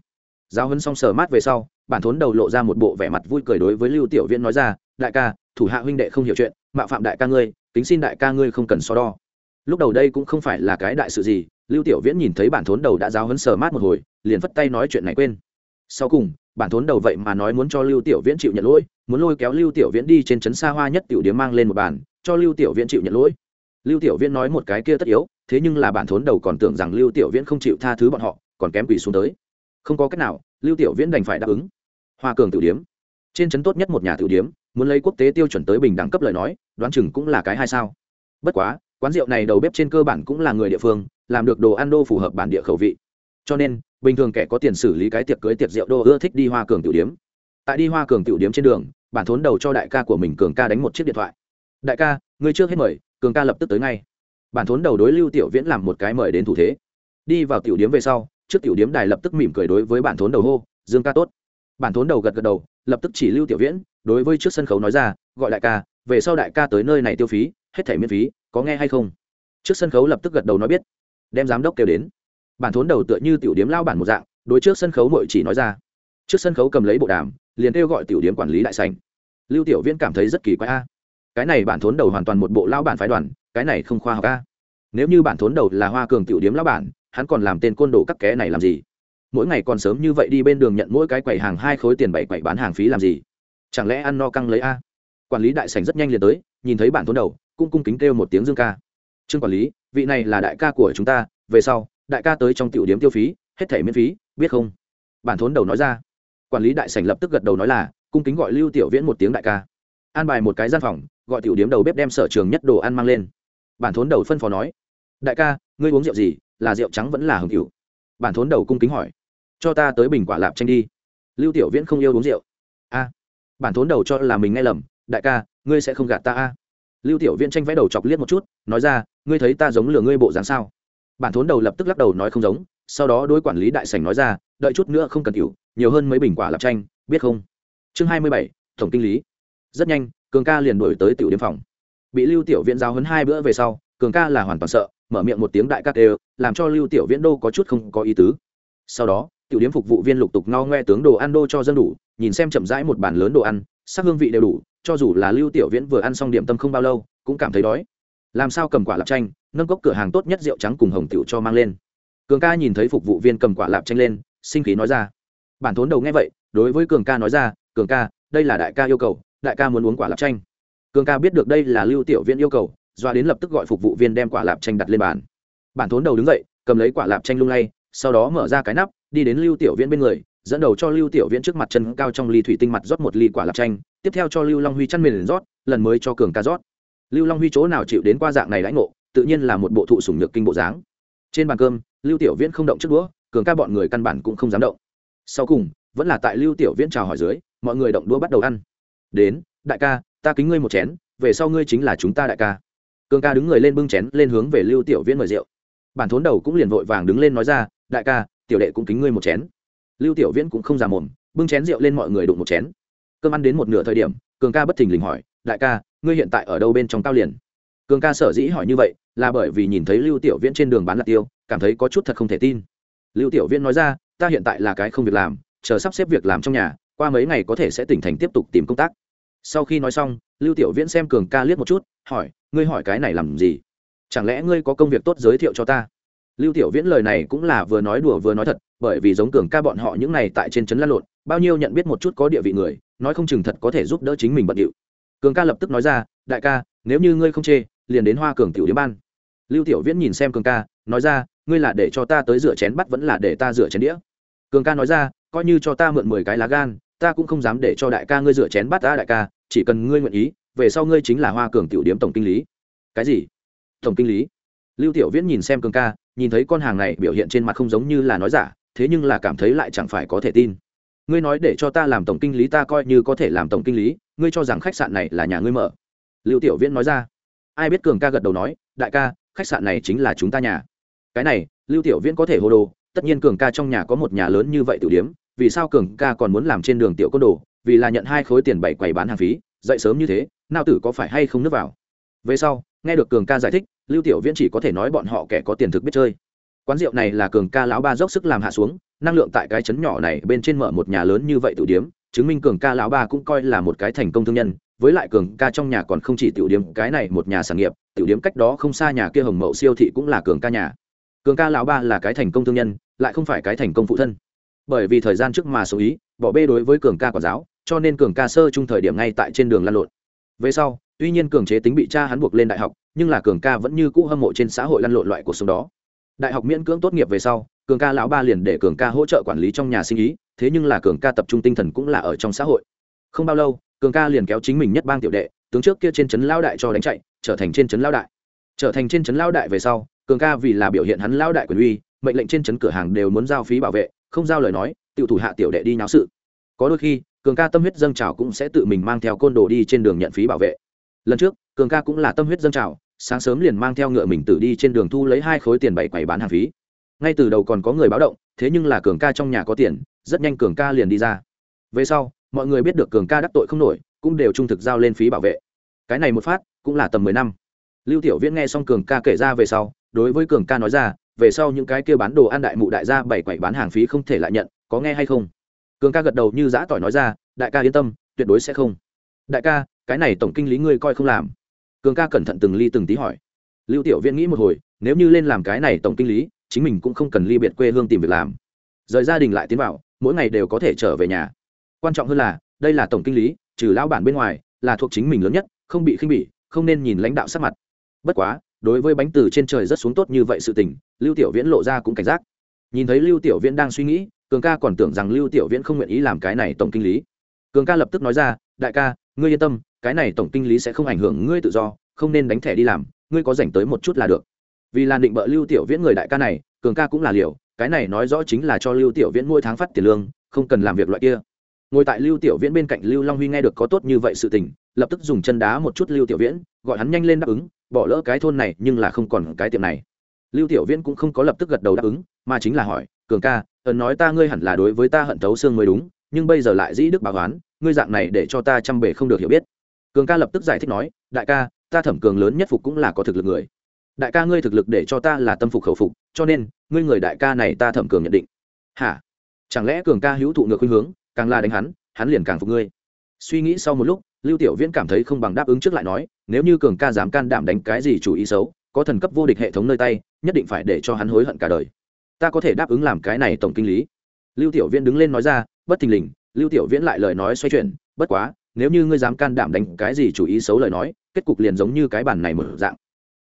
Giáo hấn xong sờ mát về sau, bản thốn đầu lộ ra một bộ vẻ mặt vui cười đối với lưu tiểu viễn nói ra, đại ca, thủ hạ huynh đệ không hiểu chuyện mạo phạm đại ca ngươi tính xin đại ca ngươi không cần so đo. Lúc đầu đây cũng không phải là cái đại sự gì, lưu tiểu viễn nhìn thấy bản thốn đầu đã giáo hấn sờ mát một hồi, liền phất tay nói chuyện này quên. Sau cùng, bản thốn đầu vậy mà nói muốn cho lưu tiểu viễn chịu nhận lỗi, muốn lôi kéo lưu tiểu viễn đi trên trấn xa hoa nhất tiểu điếm mang lên một bàn, cho lưu tiểu viễn chịu nhận lỗi. Lưu tiểu viễn nói một cái kia tất yếu, thế nhưng là bản thốn đầu còn tưởng rằng lưu tiểu viễn không chịu tha thứ bọn họ, còn kém quỷ xuống tới. Không có cách nào, lưu tiểu viễn đành phải đáp ứng. Hoa cường tiểu điếm. Trên trấn tốt nhất một nhà tiểu điếm muốn lấy quốc tế tiêu chuẩn tới bình đẳng cấp lời nói, đoán chừng cũng là cái hai sao. Bất quá, quán rượu này đầu bếp trên cơ bản cũng là người địa phương, làm được đồ ăn đô phù hợp bản địa khẩu vị. Cho nên, bình thường kẻ có tiền xử lý cái tiệc cưới tiệc rượu đô ưa thích đi hoa cường tiểu điếm. Tại đi hoa cường tiểu điếm trên đường, bản thốn đầu cho đại ca của mình cường ca đánh một chiếc điện thoại. Đại ca, ngươi trước hết mời, cường ca lập tức tới ngay. Bản thốn đầu đối lưu tiểu viễn làm một cái mời đến thủ thế. Đi vào tiểu điếm về sau, trước tiểu điếm đài lập tức mỉm cười đối với bản thốn đầu hô, dương ca tốt. Bản thốn đầu gật gật đầu, lập tức chỉ lưu tiểu viễn đối với trước sân khấu nói ra, gọi đại ca, về sau đại ca tới nơi này tiêu phí, hết thẻ miễn phí, có nghe hay không? Trước sân khấu lập tức gật đầu nói biết. Đem giám đốc kêu đến. Bản thốn đầu tựa như tiểu điếm lao bản một dạng, đối trước sân khấu mội chỉ nói ra. Trước sân khấu cầm lấy bộ đàm, liền kêu gọi tiểu điếm quản lý đại sành lưu tiểu viễn cảm thấy rất kỳ quái a. Cái này bản thốn đầu hoàn toàn một bộ lao bản phái đoàn, cái này không khoa học a. Nếu như bản thốn đầu là hoa cường tiểu điếm lao bản, hắn còn làm tên côn đồ các ké này làm gì? Mỗi ngày còn sớm như vậy đi bên đường nhận mỗi cái quầy hàng hai khối tiền bảy quầy bán hàng phí làm gì? Chẳng lẽ ăn no căng lấy a? Quản lý đại sành rất nhanh liền tới, nhìn thấy bản thốn đầu cung cung kính kêu một tiếng dương ca. Trương quản lý, vị này là đại ca của chúng ta, về sau, đại ca tới trong tiểu điếm tiêu phí, hết thẻ miễn phí, biết không? Bản thốn đầu nói ra. Quản lý đại sành lập tức gật đầu nói là, cung kính gọi lưu tiểu viễn một tiếng đại ca. An bài một cái gian phòng, gọi tiểu điếm đầu bếp đem sở trường nhất đồ ăn mang lên. Bản thốn đầu phân phó nói, đại ca, ngươi uống rượu gì? Là rượu trắng vẫn là hồng cựu bản thốn đầu cung kính hỏi, cho ta tới bình quả lạp tranh đi. Lưu tiểu viễn không yêu uống rượu bản thốn đầu cho là mình nghe lầm, đại ca, ngươi sẽ không gạt ta a. Lưu tiểu viễn tranh vẽ đầu chọc liếc một chút, nói ra, ngươi thấy ta giống lừa ngươi bộ dáng sao? Bản thốn đầu lập tức lắc đầu nói không giống, sau đó đối quản lý đại sảnh nói ra, đợi chút nữa không cần tiểu, nhiều hơn mấy bình quả lạp tranh biết không? Chương hai mươi bảy, tổng kinh lý. Rất nhanh, cường ca liền đổi tới tiểu điếm phòng. Bị lưu tiểu viễn giao hấn hai bữa về sau, cường ca là hoàn toàn sợ, mở miệng một tiếng đại ca đều, làm cho lưu tiểu viễn đô có chút không có ý tứ. Sau đó, tiểu điếm phục vụ viên lục tục no ngoe tướng đồ ăn đô cho dân đủ nhìn xem chậm rãi một bàn lớn đồ ăn, sắc hương vị đều đủ, cho dù là lưu tiểu viễn vừa ăn xong điểm tâm không bao lâu, cũng cảm thấy đói. Làm sao cầm quả lạp chanh, nâng cốc cửa hàng tốt nhất rượu trắng cùng hồng tiểu cho mang lên. Cường ca nhìn thấy phục vụ viên cầm quả lạp chanh lên, sinh khí nói ra. Bản thốn đầu nghe vậy, đối với cường ca nói ra, cường ca, đây là đại ca yêu cầu, đại ca muốn uống quả lạp chanh. Cường ca biết được đây là lưu tiểu viễn yêu cầu, doa đến lập tức gọi phục vụ viên đem quả lạp chanh đặt lên bàn. Bản thốn đầu đứng dậy, cầm lấy quả lạp chanh lung lay, sau đó mở ra cái nắp, đi đến lưu tiểu viễn bên người dẫn đầu cho lưu tiểu viễn trước mặt chân cao trong ly thủy tinh mặt rót một ly quả lạp chanh, tiếp theo cho lưu long huy chăn mềm rót, lần mới cho cường ca rót. Lưu long huy chỗ nào chịu đến qua dạng này lãnh ngộ, tự nhiên là một bộ thụ sủng nhược kinh bộ dáng. Trên bàn cơm, lưu tiểu viễn không động trước đũa, cường ca bọn người căn bản cũng không dám động. Sau cùng, vẫn là tại lưu tiểu viễn chào hỏi dưới, mọi người động đũa bắt đầu ăn. Đến, đại ca, ta kính ngươi một chén, về sau ngươi chính là chúng ta đại ca. Cường ca đứng người lên bưng chén, lên hướng về lưu tiểu viễn mời rượu. Bản thốn đầu cũng liền vội vàng đứng lên nói ra, đại ca, tiểu đệ cũng kính ngươi một chén lưu tiểu viễn cũng không già mồm, bưng chén rượu lên mọi người đụng một chén. Cơm ăn đến một nửa thời điểm, cường ca bất thình lình hỏi, đại ca, ngươi hiện tại ở đâu bên trong cao liền? Cường ca sở dĩ hỏi như vậy, là bởi vì nhìn thấy lưu tiểu viễn trên đường bán lạc tiêu, cảm thấy có chút thật không thể tin. Lưu tiểu viễn nói ra, ta hiện tại là cái không việc làm, chờ sắp xếp việc làm trong nhà, qua mấy ngày có thể sẽ tỉnh thành tiếp tục tìm công tác. Sau khi nói xong, lưu tiểu viễn xem cường ca liếc một chút, hỏi, ngươi hỏi cái này làm gì? Chẳng lẽ ngươi có công việc tốt giới thiệu cho ta? Lưu tiểu viễn lời này cũng là vừa nói đùa vừa nói thật bởi vì giống cường ca bọn họ những này tại trên trấn lăn lộn, bao nhiêu nhận biết một chút có địa vị người, nói không chừng thật có thể giúp đỡ chính mình bận điệu. Cường ca lập tức nói ra, đại ca, nếu như ngươi không chê, liền đến hoa cường tiểu điếm ban. Lưu tiểu viễn nhìn xem cường ca, nói ra, ngươi là để cho ta tới rửa chén bắt vẫn là để ta rửa chén đĩa? Cường ca nói ra, coi như cho ta mượn mười cái lá gan, ta cũng không dám để cho đại ca ngươi rửa chén bắt ta, đại ca, chỉ cần ngươi nguyện ý, về sau ngươi chính là hoa cường tiểu điếm tổng kinh lý. Cái gì? Tổng kinh lý. Lưu tiểu viễn nhìn xem cường ca, nhìn thấy con hàng này biểu hiện trên mặt không giống như là nói giả thế nhưng là cảm thấy lại chẳng phải có thể tin. Ngươi nói để cho ta làm tổng kinh lý ta coi như có thể làm tổng kinh lý, ngươi cho rằng khách sạn này là nhà ngươi mở. Lưu tiểu viễn nói ra. Ai biết cường ca gật đầu nói, đại ca, khách sạn này chính là chúng ta nhà. Cái này, lưu tiểu viễn có thể hô đồ, tất nhiên cường ca trong nhà có một nhà lớn như vậy tiểu điếm, vì sao cường ca còn muốn làm trên đường tiểu côn đồ, vì là nhận hai khối tiền bảy quầy bán hàng phí, dậy sớm như thế, nào tử có phải hay không nước vào. Về sau, nghe được cường ca giải thích, lưu tiểu viễn chỉ có thể nói bọn họ kẻ có tiền thực biết chơi quán rượu này là cường ca lão ba dốc sức làm hạ xuống, năng lượng tại cái chấn nhỏ này bên trên mở một nhà lớn như vậy tiểu điếm, chứng minh cường ca lão ba cũng coi là một cái thành công thương nhân, với lại cường ca trong nhà còn không chỉ tiểu điếm, cái này một nhà sản nghiệp, tiểu điếm cách đó không xa nhà kia hồng mậu siêu thị cũng là cường ca nhà. Cường ca lão ba là cái thành công thương nhân, lại không phải cái thành công phụ thân. Bởi vì thời gian trước mà số ý, bỏ bê đối với cường ca quản giáo, cho nên cường ca sơ chung thời điểm ngay tại trên đường lan lộn. Về sau, tuy nhiên cường chế tính bị cha hắn buộc lên đại học, nhưng là cường ca vẫn như cũ hâm mộ trên xã hội lăn lộn loại cuộc sống đó đại học miễn cưỡng tốt nghiệp về sau, cường ca lão ba liền để cường ca hỗ trợ quản lý trong nhà sinh ý, thế nhưng là cường ca tập trung tinh thần cũng là ở trong xã hội. Không bao lâu, cường ca liền kéo chính mình nhất bang tiểu đệ, tướng trước kia trên trấn lao đại cho đánh chạy, trở thành trên trấn lao đại. Trở thành trên trấn lao đại về sau, cường ca vì là biểu hiện hắn lao đại quyền uy, mệnh lệnh trên trấn cửa hàng đều muốn giao phí bảo vệ, không giao lời nói tự thủ hạ tiểu đệ đi nháo sự. Có đôi khi, cường ca tâm huyết dâng trào cũng sẽ tự mình mang theo côn đồ đi trên đường nhận phí bảo vệ. Lần trước, cường ca cũng là tâm huyết dâng trào sáng sớm liền mang theo ngựa mình tự đi trên đường thu lấy hai khối tiền bảy quầy bán hàng phí. Ngay từ đầu còn có người báo động, thế nhưng là cường ca trong nhà có tiền, rất nhanh cường ca liền đi ra. Về sau, mọi người biết được cường ca đắc tội không nổi, cũng đều trung thực giao lên phí bảo vệ. Cái này một phát, cũng là tầm mười năm. Lưu tiểu viễn nghe xong cường ca kể ra về sau, đối với cường ca nói ra, về sau những cái kia bán đồ ăn đại mụ đại gia bảy quầy bán hàng phí không thể lại nhận, có nghe hay không? Cường ca gật đầu như giã tỏi nói ra, đại ca yên tâm, tuyệt đối sẽ không. Đại ca, cái này tổng kinh lý ngươi coi không làm cường ca cẩn thận từng ly từng tí hỏi. Lưu tiểu viễn nghĩ một hồi, nếu như lên làm cái này tổng kinh lý, chính mình cũng không cần ly biệt quê hương tìm việc làm. Rời gia đình lại tiến vào, mỗi ngày đều có thể trở về nhà. Quan trọng hơn là, đây là tổng kinh lý, trừ lão bản bên ngoài, là thuộc chính mình lớn nhất, không bị khinh bỉ, không nên nhìn lãnh đạo sắc mặt. Bất quá, đối với bánh từ trên trời rất xuống tốt như vậy sự tình, lưu tiểu viễn lộ ra cũng cảnh giác. Nhìn thấy lưu tiểu viễn đang suy nghĩ, cường ca còn tưởng rằng lưu tiểu viễn không nguyện ý làm cái này tổng kinh lý. Cường ca lập tức nói ra, đại ca ngươi yên tâm, cái này tổng kinh lý sẽ không ảnh hưởng ngươi tự do, không nên đánh thẻ đi làm, ngươi có dành tới một chút là được vì làn định bợ lưu tiểu viễn người đại ca này, cường ca cũng là liều, cái này nói rõ chính là cho lưu tiểu viễn mỗi tháng phát tiền lương, không cần làm việc loại kia ngồi tại lưu tiểu viễn bên cạnh lưu long huy nghe được có tốt như vậy sự tình, lập tức dùng chân đá một chút lưu tiểu viễn, gọi hắn nhanh lên đáp ứng, bỏ lỡ cái thôn này, nhưng là không còn cái tiệm này lưu tiểu viễn cũng không có lập tức gật đầu đáp ứng, mà chính là hỏi, cường ca, ấn nói ta ngươi hẳn là đối với ta hận thấu xương mới đúng, nhưng bây giờ lại dĩ đức báo oán ngươi dạng này để cho ta chăm bể không được hiểu biết. Cường ca lập tức giải thích nói, đại ca, ta thẩm cường lớn nhất phục cũng là có thực lực người. Đại ca ngươi thực lực để cho ta là tâm phục khẩu phục, cho nên, ngươi người đại ca này ta thẩm cường nhận định. Hả? Chẳng lẽ cường ca hữu thụ ngược khuynh hướng, càng là đánh hắn hắn liền càng phục ngươi? Suy nghĩ sau một lúc, lưu tiểu viễn cảm thấy không bằng đáp ứng trước lại nói, nếu như cường ca dám can đảm đánh cái gì chủ ý xấu, có thần cấp vô địch hệ thống nơi tay, nhất định phải để cho hắn hối hận cả đời. Ta có thể đáp ứng làm cái này tổng kinh lý. Lưu tiểu viễn đứng lên nói ra, bất thình lình lưu tiểu viễn lại lời nói xoay chuyển, bất quá, nếu như ngươi dám can đảm đánh cái gì chủ ý xấu lời nói, kết cục liền giống như cái bản này mở dạng.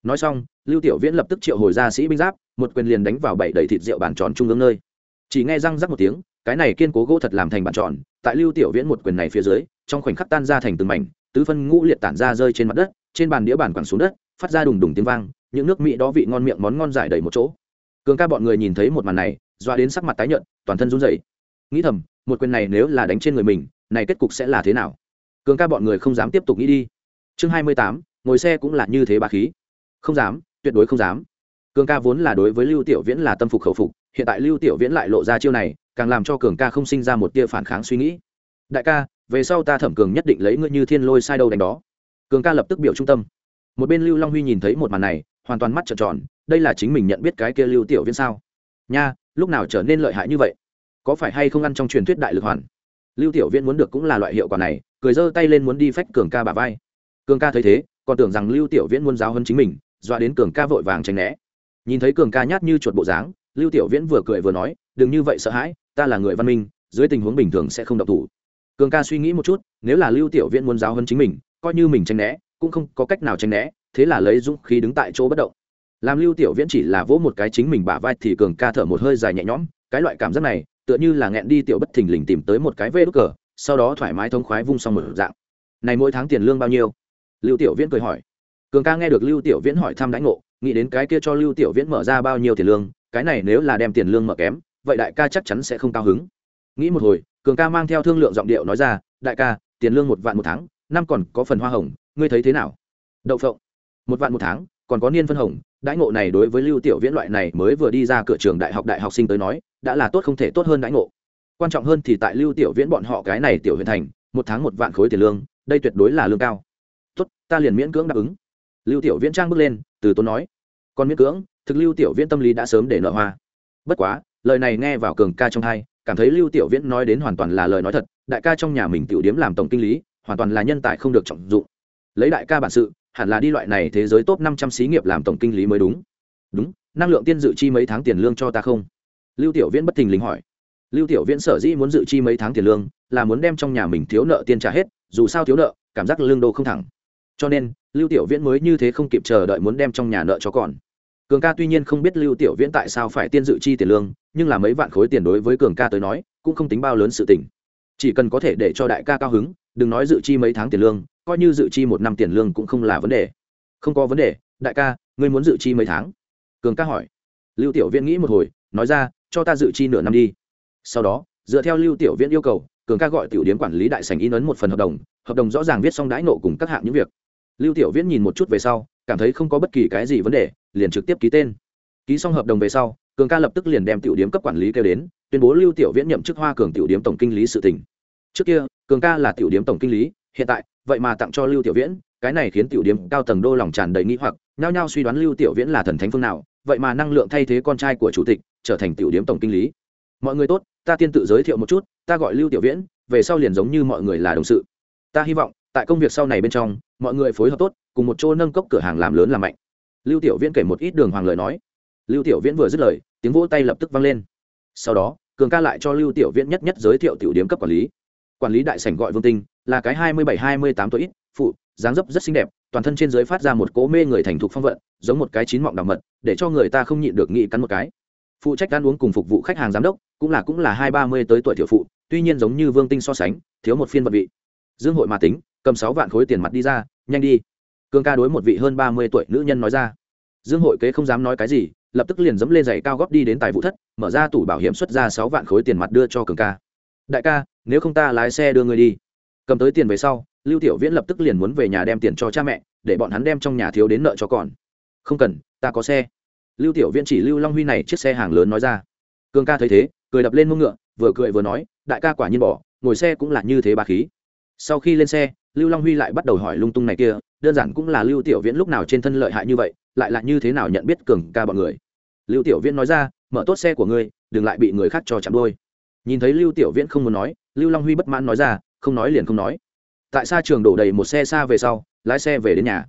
Nói xong, lưu tiểu viễn lập tức triệu hồi ra sĩ binh giáp, một quyền liền đánh vào bảy đầy thịt rượu bàn tròn trung ương nơi. Chỉ nghe răng rắc một tiếng, cái này kiên cố gỗ thật làm thành bàn tròn, tại lưu tiểu viễn một quyền này phía dưới, trong khoảnh khắc tan ra thành từng mảnh, tứ phân ngũ liệt tản ra rơi trên mặt đất, trên bàn đĩa bàn quẳng xuống đất, phát ra đùng đùng tiếng vang, những nước mỹ đó vị ngon miệng món ngon giải đầy một chỗ. Cường ca bọn người nhìn thấy một màn này, doa đến sắc mặt tái nhợt, toàn thân run rẩy. Nghĩ thầm một quyền này nếu là đánh trên người mình, này kết cục sẽ là thế nào? Cường ca bọn người không dám tiếp tục nghĩ đi. Chương hai mươi tám, ngồi xe cũng là như thế bà khí. Không dám, tuyệt đối không dám. Cường ca vốn là đối với lưu tiểu viễn là tâm phục khẩu phục, hiện tại lưu tiểu viễn lại lộ ra chiêu này, càng làm cho cường ca không sinh ra một tia phản kháng suy nghĩ. Đại ca, về sau ta thẩm cường nhất định lấy ngươi như thiên lôi sai đâu đánh đó. Cường ca lập tức biểu trung tâm. Một bên lưu long huy nhìn thấy một màn này, hoàn toàn mắt trợn tròn, đây là chính mình nhận biết cái kia lưu tiểu viễn sao? Nha, lúc nào trở nên lợi hại như vậy? Có phải hay không ăn trong truyền thuyết đại lực hoàn? Lưu tiểu viễn muốn được cũng là loại hiệu quả này, cười giơ tay lên muốn đi phách cường ca bà vai. Cường ca thấy thế, còn tưởng rằng lưu tiểu viễn muốn giáo hơn chính mình, dọa đến cường ca vội vàng tránh né. Nhìn thấy cường ca nhát như chuột bộ dáng, lưu tiểu viễn vừa cười vừa nói, đừng như vậy sợ hãi, ta là người văn minh, dưới tình huống bình thường sẽ không độc thủ. Cường ca suy nghĩ một chút, nếu là lưu tiểu viễn muốn giáo hơn chính mình, coi như mình tránh né, cũng không có cách nào tránh né, thế là lấy dũng khí đứng tại chỗ bất động. Làm lưu tiểu viễn chỉ là vỗ một cái chính mình bả vai thì cường ca thở một hơi dài nhẹ nhõm, cái loại cảm giác này tựa như là nghẹn đi tiểu bất thình lình tìm tới một cái vê đốt cờ, sau đó thoải mái thống khoái vung xong một dạng. Này mỗi tháng tiền lương bao nhiêu? Lưu tiểu viễn cười hỏi. Cường ca nghe được lưu tiểu viễn hỏi thăm đánh ngộ, nghĩ đến cái kia cho lưu tiểu viễn mở ra bao nhiêu tiền lương, cái này nếu là đem tiền lương mở kém, vậy đại ca chắc chắn sẽ không cao hứng. Nghĩ một hồi, cường ca mang theo thương lượng giọng điệu nói ra, đại ca, tiền lương một vạn một tháng, năm còn có phần hoa hồng, ngươi thấy thế nào? Đậu phộng. Một vạn một tháng, còn có niên phân hồng. Đãi ngộ này đối với lưu tiểu viễn loại này mới vừa đi ra cửa trường đại học đại học sinh tới nói đã là tốt không thể tốt hơn đãi ngộ. Quan trọng hơn thì tại lưu tiểu viễn bọn họ cái này tiểu huyện thành, một tháng một vạn khối tiền lương, đây tuyệt đối là lương cao. Tốt, ta liền miễn cưỡng đáp ứng. Lưu tiểu viễn trang bước lên, từ tốn nói. Còn miễn cưỡng, thực lưu tiểu viễn tâm lý đã sớm để nợ hoa. Bất quá, lời này nghe vào cường ca trong hai, cảm thấy lưu tiểu viễn nói đến hoàn toàn là lời nói thật. Đại ca trong nhà mình tiểu điếm làm tổng kinh lý, hoàn toàn là nhân tài không được trọng dụng. Lấy đại ca bản sự, hẳn là đi loại này thế giới top năm trăm xí nghiệp làm tổng kinh lý mới đúng. Đúng, năng lượng tiên dự chi mấy tháng tiền lương cho ta không? Lưu tiểu viễn bất thình lình hỏi. Lưu tiểu viễn sở dĩ muốn dự chi mấy tháng tiền lương, là muốn đem trong nhà mình thiếu nợ tiền trả hết, dù sao thiếu nợ, cảm giác lương đô không thẳng. Cho nên, lưu tiểu viễn mới như thế không kịp chờ đợi muốn đem trong nhà nợ cho còn. Cường ca tuy nhiên không biết lưu tiểu viễn tại sao phải tiên dự chi tiền lương, nhưng là mấy vạn khối tiền đối với cường ca tới nói, cũng không tính bao lớn sự tình. Chỉ cần có thể để cho đại ca cao hứng, đừng nói dự chi mấy tháng tiền lương, coi như dự chi một năm tiền lương cũng không là vấn đề. Không có vấn đề, đại ca, ngươi muốn dự chi mấy tháng? Cường ca hỏi. Lưu tiểu viễn nghĩ một hồi, nói ra cho ta dự chi nửa năm đi. Sau đó, dựa theo lưu tiểu viễn yêu cầu, cường ca gọi tiểu điếm quản lý đại sành in ấn một phần hợp đồng hợp đồng rõ ràng viết xong đãi nộ cùng các hạng những việc. Lưu tiểu viễn nhìn một chút về sau, cảm thấy không có bất kỳ cái gì vấn đề, liền trực tiếp ký tên. Ký xong hợp đồng về sau, cường ca lập tức liền đem tiểu điếm cấp quản lý kêu đến, tuyên bố lưu tiểu viễn nhậm chức hoa cường tiểu điếm tổng kinh lý sự tỉnh. Trước kia, cường ca là tiểu điếm tổng kinh lý, hiện tại, vậy mà tặng cho lưu tiểu viễn, cái này khiến tiểu điếm cao tầng đô lòng tràn đầy nghĩ hoặc, nhao nhao suy đoán lưu tiểu viễn là thần thánh phương nào vậy mà năng lượng thay thế con trai của chủ tịch, trở thành tiểu điếm tổng kinh lý. Mọi người tốt, ta tiên tự giới thiệu một chút, ta gọi lưu tiểu viễn, về sau liền giống như mọi người là đồng sự. Ta hy vọng, tại công việc sau này bên trong, mọi người phối hợp tốt, cùng một chỗ nâng cốc cửa hàng làm lớn làm mạnh. Lưu tiểu viễn kể một ít đường hoàng lời nói. Lưu tiểu viễn vừa dứt lời, tiếng vỗ tay lập tức vang lên. Sau đó, cường ca lại cho lưu tiểu viễn nhất nhất giới thiệu tiểu điếm cấp quản lý. Quản lý đại sảnh gọi vương tinh, là cái hai mươi bảy hai mươi tám tuổi ít phụ, dáng dấp rất xinh đẹp toàn thân trên dưới phát ra một cỗ mê người thành thục phong vận, giống một cái chín mọng đặc mật, để cho người ta không nhịn được nghĩ cắn một cái. Phụ trách ăn uống cùng phục vụ khách hàng giám đốc, cũng là cũng là hai ba mươi tới tuổi tiểu phụ, tuy nhiên giống như vương tinh so sánh, thiếu một phiên vật vị. Dương hội mà tính, cầm sáu vạn khối tiền mặt đi ra, nhanh đi. Cương ca đối một vị hơn ba mươi tuổi nữ nhân nói ra. Dương hội kế không dám nói cái gì, lập tức liền dẫm lên giày cao góp đi đến tài vụ thất, mở ra tủ bảo hiểm xuất ra sáu vạn khối tiền mặt đưa cho cường ca. Đại ca, nếu không ta lái xe đưa người đi. Cầm tới tiền về sau lưu tiểu viễn lập tức liền muốn về nhà đem tiền cho cha mẹ, để bọn hắn đem trong nhà thiếu đến nợ cho còn. Không cần, ta có xe. Lưu tiểu viễn chỉ lưu long huy này chiếc xe hàng lớn nói ra. Cương ca thấy thế, cười đập lên mông ngựa, vừa cười vừa nói, đại ca quả nhiên bỏ, ngồi xe cũng là như thế bà khí. Sau khi lên xe, lưu long huy lại bắt đầu hỏi lung tung này kia, đơn giản cũng là lưu tiểu viễn lúc nào trên thân lợi hại như vậy, lại là như thế nào nhận biết cường ca bọn người. Lưu tiểu viễn nói ra, mở tốt xe của ngươi, đừng lại bị người khác cho chạm đôi. Nhìn thấy lưu tiểu viễn không muốn nói, lưu long huy bất mãn nói ra, không nói liền không nói tại xa trường đổ đầy một xe xa về sau, lái xe về đến nhà.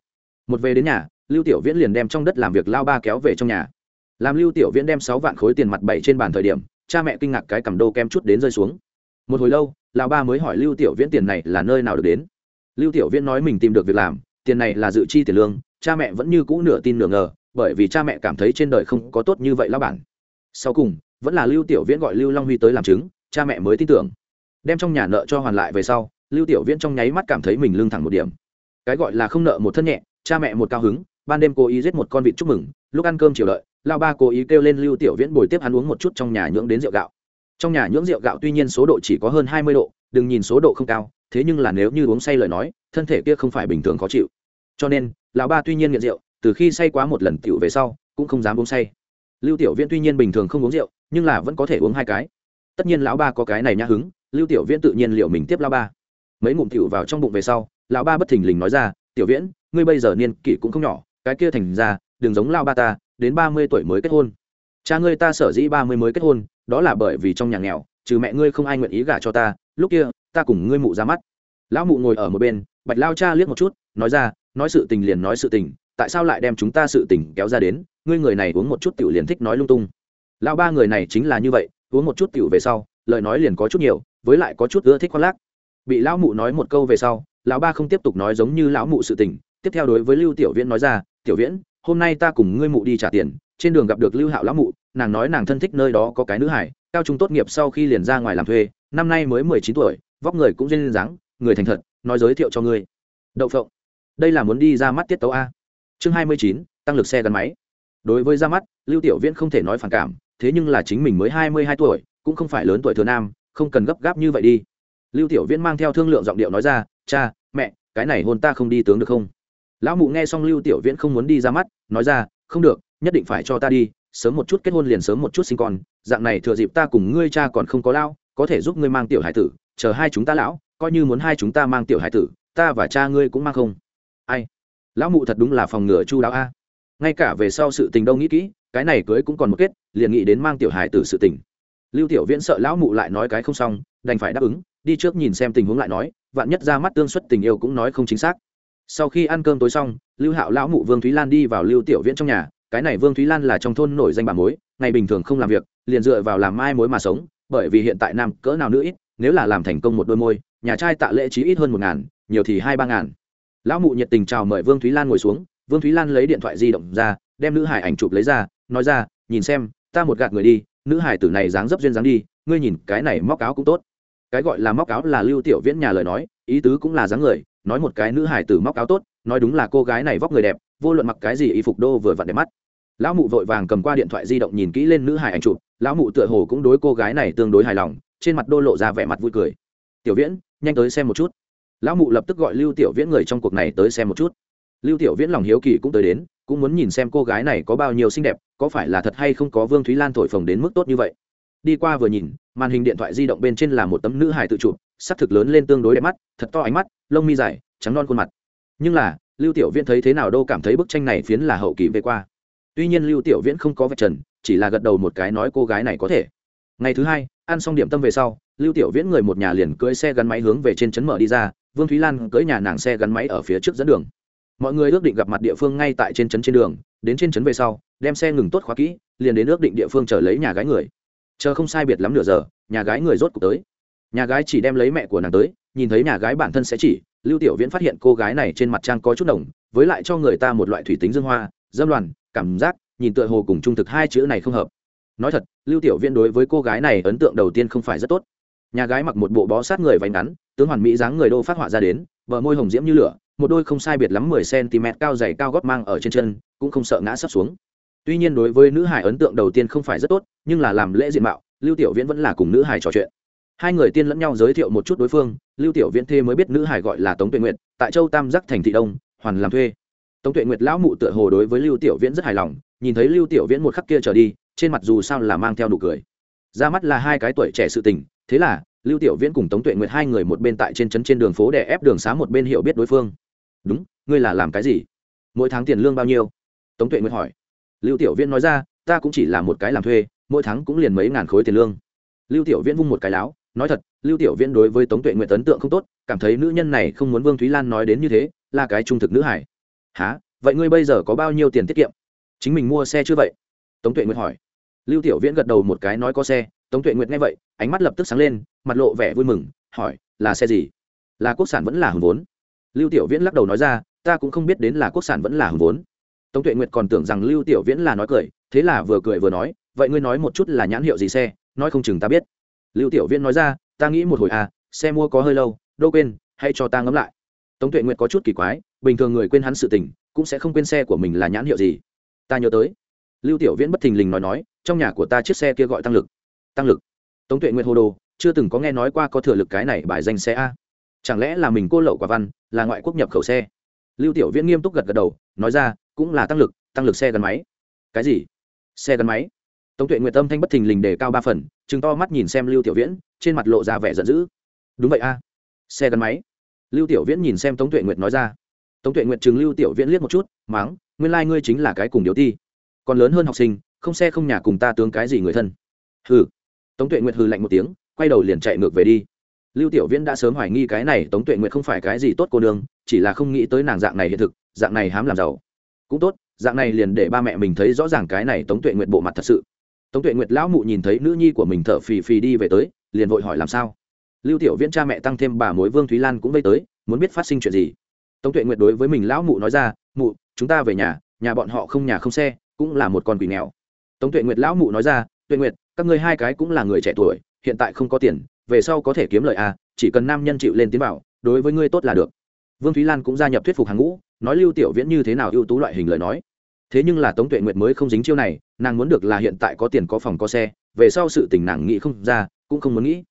Một về đến nhà, lưu tiểu viễn liền đem trong đất làm việc lao ba kéo về trong nhà. Làm lưu tiểu viễn đem sáu vạn khối tiền mặt bảy trên bàn thời điểm, cha mẹ kinh ngạc cái cầm đô kem chút đến rơi xuống. Một hồi lâu lão ba mới hỏi lưu tiểu viễn tiền này là nơi nào được đến. Lưu tiểu viễn nói mình tìm được việc làm, tiền này là dự chi tiền lương, cha mẹ vẫn như cũ nửa tin nửa ngờ, bởi vì cha mẹ cảm thấy trên đời không có tốt như vậy lão bản. Sau cùng, vẫn là lưu tiểu viễn gọi lưu long huy tới làm chứng, cha mẹ mới tin tưởng. Đem trong nhà nợ cho hoàn lại về sau lưu tiểu viễn trong nháy mắt cảm thấy mình lưng thẳng một điểm. Cái gọi là không nợ một thân nhẹ, cha mẹ một cao hứng, ban đêm cố ý giết một con vịt chúc mừng, lúc ăn cơm chiều đợi lao ba cố ý kêu lên lưu tiểu viễn bồi tiếp hắn uống một chút trong nhà nhưỡng đến rượu gạo. Trong nhà nhưỡng rượu gạo tuy nhiên số độ chỉ có hơn hai mươi độ, đừng nhìn số độ không cao, thế nhưng là nếu như uống say lời nói, thân thể kia không phải bình thường khó chịu. Cho nên, lão ba tuy nhiên nghiện rượu, từ khi say quá một lần tiểu về sau, cũng không dám uống say. Lưu tiểu viễn tuy nhiên bình thường không uống rượu, nhưng là vẫn có thể uống hai cái. Tất nhiên lão ba có cái này nhã hứng, lưu tiểu viễn tự nhiên liệu mình tiếp lão ba mấy ngụm tiểu vào trong bụng về sau, lão ba bất thình lình nói ra, tiểu viễn, ngươi bây giờ niên kỷ cũng không nhỏ, cái kia thành ra, đừng giống lao ba ta, đến ba mươi tuổi mới kết hôn. Cha ngươi ta sở dĩ ba mươi mới kết hôn, đó là bởi vì trong nhà nghèo, trừ mẹ ngươi không ai nguyện ý gả cho ta, lúc kia, ta cùng ngươi mụ ra mắt. Lão mụ ngồi ở một bên, bạch lao cha liếc một chút, nói ra, nói sự tình liền nói sự tình, tại sao lại đem chúng ta sự tình kéo ra đến, ngươi người này uống một chút tiểu liền thích nói lung tung. Lão ba người này chính là như vậy, uống một chút tiểu về sau, lời nói liền có chút nhiều, với lại có chút ưa thích khoác lác bị lão mụ nói một câu về sau, lão ba không tiếp tục nói giống như lão mụ sự tình. Tiếp theo đối với lưu tiểu viễn nói ra, tiểu viễn, hôm nay ta cùng ngươi mụ đi trả tiền, trên đường gặp được lưu hạo lão mụ, nàng nói nàng thân thích nơi đó có cái nữ hải, cao trung tốt nghiệp sau khi liền ra ngoài làm thuê, năm nay mới mười chín tuổi, vóc người cũng duyên dáng, người thành thật, nói giới thiệu cho ngươi. Đậu phộng, đây là muốn đi ra mắt tiết tấu a. Chương hai mươi chín, tăng lực xe gắn máy. Đối với ra mắt, lưu tiểu viễn không thể nói phản cảm, thế nhưng là chính mình mới hai mươi hai tuổi, cũng không phải lớn tuổi thừa nam, không cần gấp gáp như vậy đi lưu tiểu viễn mang theo thương lượng giọng điệu nói ra, cha, mẹ, cái này hôn ta không đi tướng được không? Lão mụ nghe xong lưu tiểu viễn không muốn đi ra mắt, nói ra, không được, nhất định phải cho ta đi, sớm một chút kết hôn liền sớm một chút sinh con, dạng này thừa dịp ta cùng ngươi cha còn không có lao, có thể giúp ngươi mang tiểu hải tử, chờ hai chúng ta lão, coi như muốn hai chúng ta mang tiểu hải tử, ta và cha ngươi cũng mang không. Ai? Lão mụ thật đúng là phòng ngừa chu đáo a. Ngay cả về sau sự tình đâu nghĩ kỹ, cái này cưới cũng còn một kết, liền nghĩ đến mang tiểu hải tử sự tình. Lưu tiểu viễn sợ lão mụ lại nói cái không xong, đành phải đáp ứng đi trước nhìn xem tình huống lại nói, vạn nhất ra mắt tương xuất tình yêu cũng nói không chính xác. Sau khi ăn cơm tối xong, lưu hạo lão mụ vương thúy lan đi vào lưu tiểu viễn trong nhà, cái này vương thúy lan là trong thôn nổi danh bà mối, ngày bình thường không làm việc, liền dựa vào làm mai mối mà sống, bởi vì hiện tại nam cỡ nào nữ ít, nếu là làm thành công một đôi môi, nhà trai tạ lễ chí ít hơn một ngàn, nhiều thì hai ba ngàn. Lão mụ nhiệt tình chào mời vương thúy lan ngồi xuống, vương thúy lan lấy điện thoại di động ra, đem nữ hải ảnh chụp lấy ra, nói ra, nhìn xem, ta một gạt người đi, nữ hải tử này dáng dấp duyên dáng đi, ngươi nhìn cái này móc áo cũng tốt cái gọi là móc áo là lưu tiểu viễn nhà lời nói, ý tứ cũng là dáng người, nói một cái nữ hải tử móc áo tốt, nói đúng là cô gái này vóc người đẹp, vô luận mặc cái gì y phục đô vừa vặn đẹp mắt. Lão mụ vội vàng cầm qua điện thoại di động nhìn kỹ lên nữ hải ảnh chụp, lão mụ tựa hồ cũng đối cô gái này tương đối hài lòng, trên mặt đô lộ ra vẻ mặt vui cười. Tiểu viễn, nhanh tới xem một chút. Lão mụ lập tức gọi lưu tiểu viễn người trong cuộc này tới xem một chút. Lưu tiểu viễn lòng hiếu kỳ cũng tới đến, cũng muốn nhìn xem cô gái này có bao nhiêu xinh đẹp, có phải là thật hay không có vương thúy lan thổi phồng đến mức tốt như vậy. Đi qua vừa nhìn màn hình điện thoại di động bên trên là một tấm nữ hài tự chụp, sắc thực lớn lên tương đối đẹp mắt, thật to ánh mắt, lông mi dài, trắng non khuôn mặt. Nhưng là, lưu tiểu viễn thấy thế nào đâu cảm thấy bức tranh này phiến là hậu kỳ về qua. Tuy nhiên lưu tiểu viễn không có vạch trần, chỉ là gật đầu một cái nói cô gái này có thể. Ngày thứ hai, ăn xong điểm tâm về sau, lưu tiểu viễn người một nhà liền cưỡi xe gắn máy hướng về trên trấn mở đi ra, vương thúy lan cưỡi nhà nàng xe gắn máy ở phía trước dẫn đường. Mọi người ước định gặp mặt địa phương ngay tại trên trấn trên đường, đến trên trấn về sau, đem xe ngừng tốt khóa kỹ, liền đến ước định địa phương chờ lấy nhà gái người chờ không sai biệt lắm nửa giờ, nhà gái người rốt cuộc tới. Nhà gái chỉ đem lấy mẹ của nàng tới, nhìn thấy nhà gái bản thân sẽ chỉ, lưu tiểu viễn phát hiện cô gái này trên mặt trang có chút đồng, với lại cho người ta một loại thủy tính dương hoa, dâm loàn, cảm giác, nhìn tựa hồ cùng trung thực hai chữ này không hợp. Nói thật, lưu tiểu viễn đối với cô gái này ấn tượng đầu tiên không phải rất tốt. Nhà gái mặc một bộ bó sát người váy ngắn, tướng hoàn mỹ dáng người đô phát họa ra đến vợ môi hồng diễm như lửa, một đôi không sai biệt lắm mười cm cao dày cao gót mang ở trên chân, cũng không sợ ngã sắp xuống tuy nhiên đối với nữ hải ấn tượng đầu tiên không phải rất tốt, nhưng là làm lễ diện mạo, lưu tiểu viễn vẫn là cùng nữ hải trò chuyện. Hai người tiên lẫn nhau giới thiệu một chút đối phương, lưu tiểu viễn thê mới biết nữ hải gọi là tống tuệ nguyệt, tại châu tam giác thành thị đông, hoàn làm thuê. Tống tuệ nguyệt lão mụ tựa hồ đối với lưu tiểu viễn rất hài lòng, nhìn thấy lưu tiểu viễn một khắc kia trở đi, trên mặt dù sao là mang theo nụ cười. Ra mắt là hai cái tuổi trẻ sự tình, thế là, lưu tiểu viễn cùng tống tuệ nguyệt hai người một bên tại trên trấn trên đường phố để ép đường xá một bên hiểu biết đối phương. Đúng, ngươi là làm cái gì? Mỗi tháng tiền lương bao nhiêu? Tống tuệ nguyệt hỏi lưu tiểu viễn nói ra, ta cũng chỉ là một cái làm thuê, mỗi tháng cũng liền mấy ngàn khối tiền lương. Lưu tiểu viễn vung một cái láo, nói thật, lưu tiểu viễn đối với tống tuệ nguyệt ấn tượng không tốt, cảm thấy nữ nhân này không muốn vương thúy lan nói đến như thế, là cái trung thực nữ hải há vậy ngươi bây giờ có bao nhiêu tiền tiết kiệm? Chính mình mua xe chưa vậy? Tống tuệ nguyệt hỏi. Lưu tiểu viễn gật đầu một cái nói có xe, tống tuệ nguyệt nghe vậy, ánh mắt lập tức sáng lên, mặt lộ vẻ vui mừng, hỏi, là xe gì? Là quốc sản vẫn là hùng vốn. Lưu tiểu viễn lắc đầu nói ra, ta cũng không biết đến là quốc sản vẫn là hùng vốn tống tuệ nguyệt còn tưởng rằng lưu tiểu viễn là nói cười, thế là vừa cười vừa nói, vậy ngươi nói một chút là nhãn hiệu gì xe, nói không chừng ta biết. Lưu tiểu viễn nói ra, ta nghĩ một hồi à xe mua có hơi lâu, đâu quên, hãy cho ta ngẫm lại. Tống tuệ nguyệt có chút kỳ quái, bình thường người quên hắn sự tình, cũng sẽ không quên xe của mình là nhãn hiệu gì. Ta nhớ tới. Lưu tiểu viễn bất thình lình nói nói, trong nhà của ta chiếc xe kia gọi tăng lực. Tăng lực? Tống tuệ nguyệt hô đồ, chưa từng có nghe nói qua có thừa lực cái này bài danh xe a. Chẳng lẽ là mình cô lậu quả văn, là ngoại quốc nhập khẩu xe? Lưu tiểu viễn nghiêm túc gật gật đầu, nói ra cũng là tăng lực tăng lực xe gắn máy. Cái gì? Xe gắn máy? Tống tuệ nguyệt tâm thanh bất thình lình đề cao ba phần chừng to mắt nhìn xem lưu tiểu viễn, trên mặt lộ ra vẻ giận dữ. Đúng vậy a. Xe gắn máy. Lưu tiểu viễn nhìn xem tống tuệ nguyệt nói ra. Tống tuệ nguyệt chừng lưu tiểu viễn liếc một chút máng nguyên lai、like、ngươi chính là cái cùng điếu ti. Còn lớn hơn học sinh, không xe không nhà cùng ta tướng cái gì người thân? Hừ. Tống tuệ nguyệt hừ lạnh một tiếng, quay đầu liền chạy ngược về đi. Lưu tiểu viễn đã sớm hoài nghi cái này tống tuệ nguyệt không phải cái gì tốt cô nương, chỉ là không nghĩ tới nàng dạng này hiện thực, dạng này hám làm giàu cũng tốt, dạng này liền để ba mẹ mình thấy rõ ràng cái này tống tuệ nguyệt bộ mặt thật sự. Tống tuệ nguyệt lão mụ nhìn thấy nữ nhi của mình thở phì phì đi về tới, liền vội hỏi làm sao? Lưu tiểu viễn cha mẹ tăng thêm bà mối vương thúy lan cũng vây tới, muốn biết phát sinh chuyện gì? Tống tuệ nguyệt đối với mình lão mụ nói ra, mụ, chúng ta về nhà nhà bọn họ không nhà không xe, cũng là một con quỷ nghèo. Tống tuệ nguyệt lão mụ nói ra, tuệ nguyệt, các ngươi hai cái cũng là người trẻ tuổi, hiện tại không có tiền, về sau có thể kiếm lợi à chỉ cần nam nhân chịu lên tiến bảo đối với ngươi tốt là được. Vương thúy lan cũng gia nhập thuyết phục hàng ngũ nói lưu tiểu viễn như thế nào ưu tú loại hình lời nói. Thế nhưng là tống tuệ nguyệt mới không dính chiêu này, nàng muốn được là hiện tại có tiền có phòng có xe, về sau sự tình nàng nghĩ không ra, cũng không muốn nghĩ.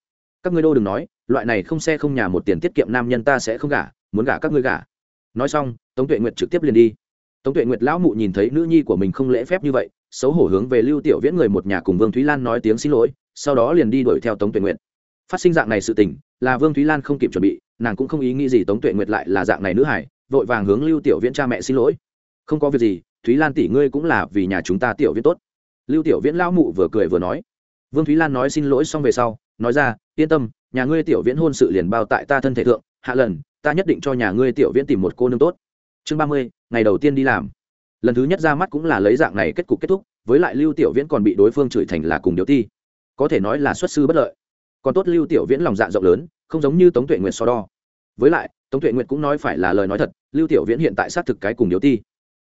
Các ngươi đô đừng nói, loại này không xe không nhà một tiền tiết kiệm nam nhân ta sẽ không gả, muốn gả các ngươi gả. Nói xong, tống tuệ nguyệt trực tiếp liền đi. Tống tuệ nguyệt lão mụ nhìn thấy nữ nhi của mình không lễ phép như vậy, xấu hổ hướng về lưu tiểu viễn người một nhà cùng vương thúy lan nói tiếng xin lỗi, sau đó liền đi đuổi theo tống tuệ nguyệt. Phát sinh dạng này sự tình, là vương thúy lan không kịp chuẩn bị, nàng cũng không ý nghĩ gì tống tuệ nguyệt lại là dạng này nữ hải vội vàng hướng lưu tiểu viễn cha mẹ xin lỗi. Không có việc gì, thúy lan tỷ ngươi cũng là vì nhà chúng ta tiểu viễn tốt. Lưu tiểu viễn lão mụ vừa cười vừa nói. Vương thúy lan nói xin lỗi xong về sau, nói ra, yên tâm, nhà ngươi tiểu viễn hôn sự liền bao tại ta thân thể thượng, hạ lần, ta nhất định cho nhà ngươi tiểu viễn tìm một cô nương tốt. Chương ba mươi, ngày đầu tiên đi làm. Lần thứ nhất ra mắt cũng là lấy dạng này kết cục kết thúc, với lại lưu tiểu viễn còn bị đối phương chửi thành là cùng điều ti. Có thể nói là xuất sư bất lợi. Còn tốt lưu tiểu viễn lòng dạ rộng lớn, không giống như tống tuệ nguyệt so đo. Với lại tống tuệ nguyệt cũng nói phải là lời nói thật, lưu tiểu viễn hiện tại xác thực cái cùng điếu ti.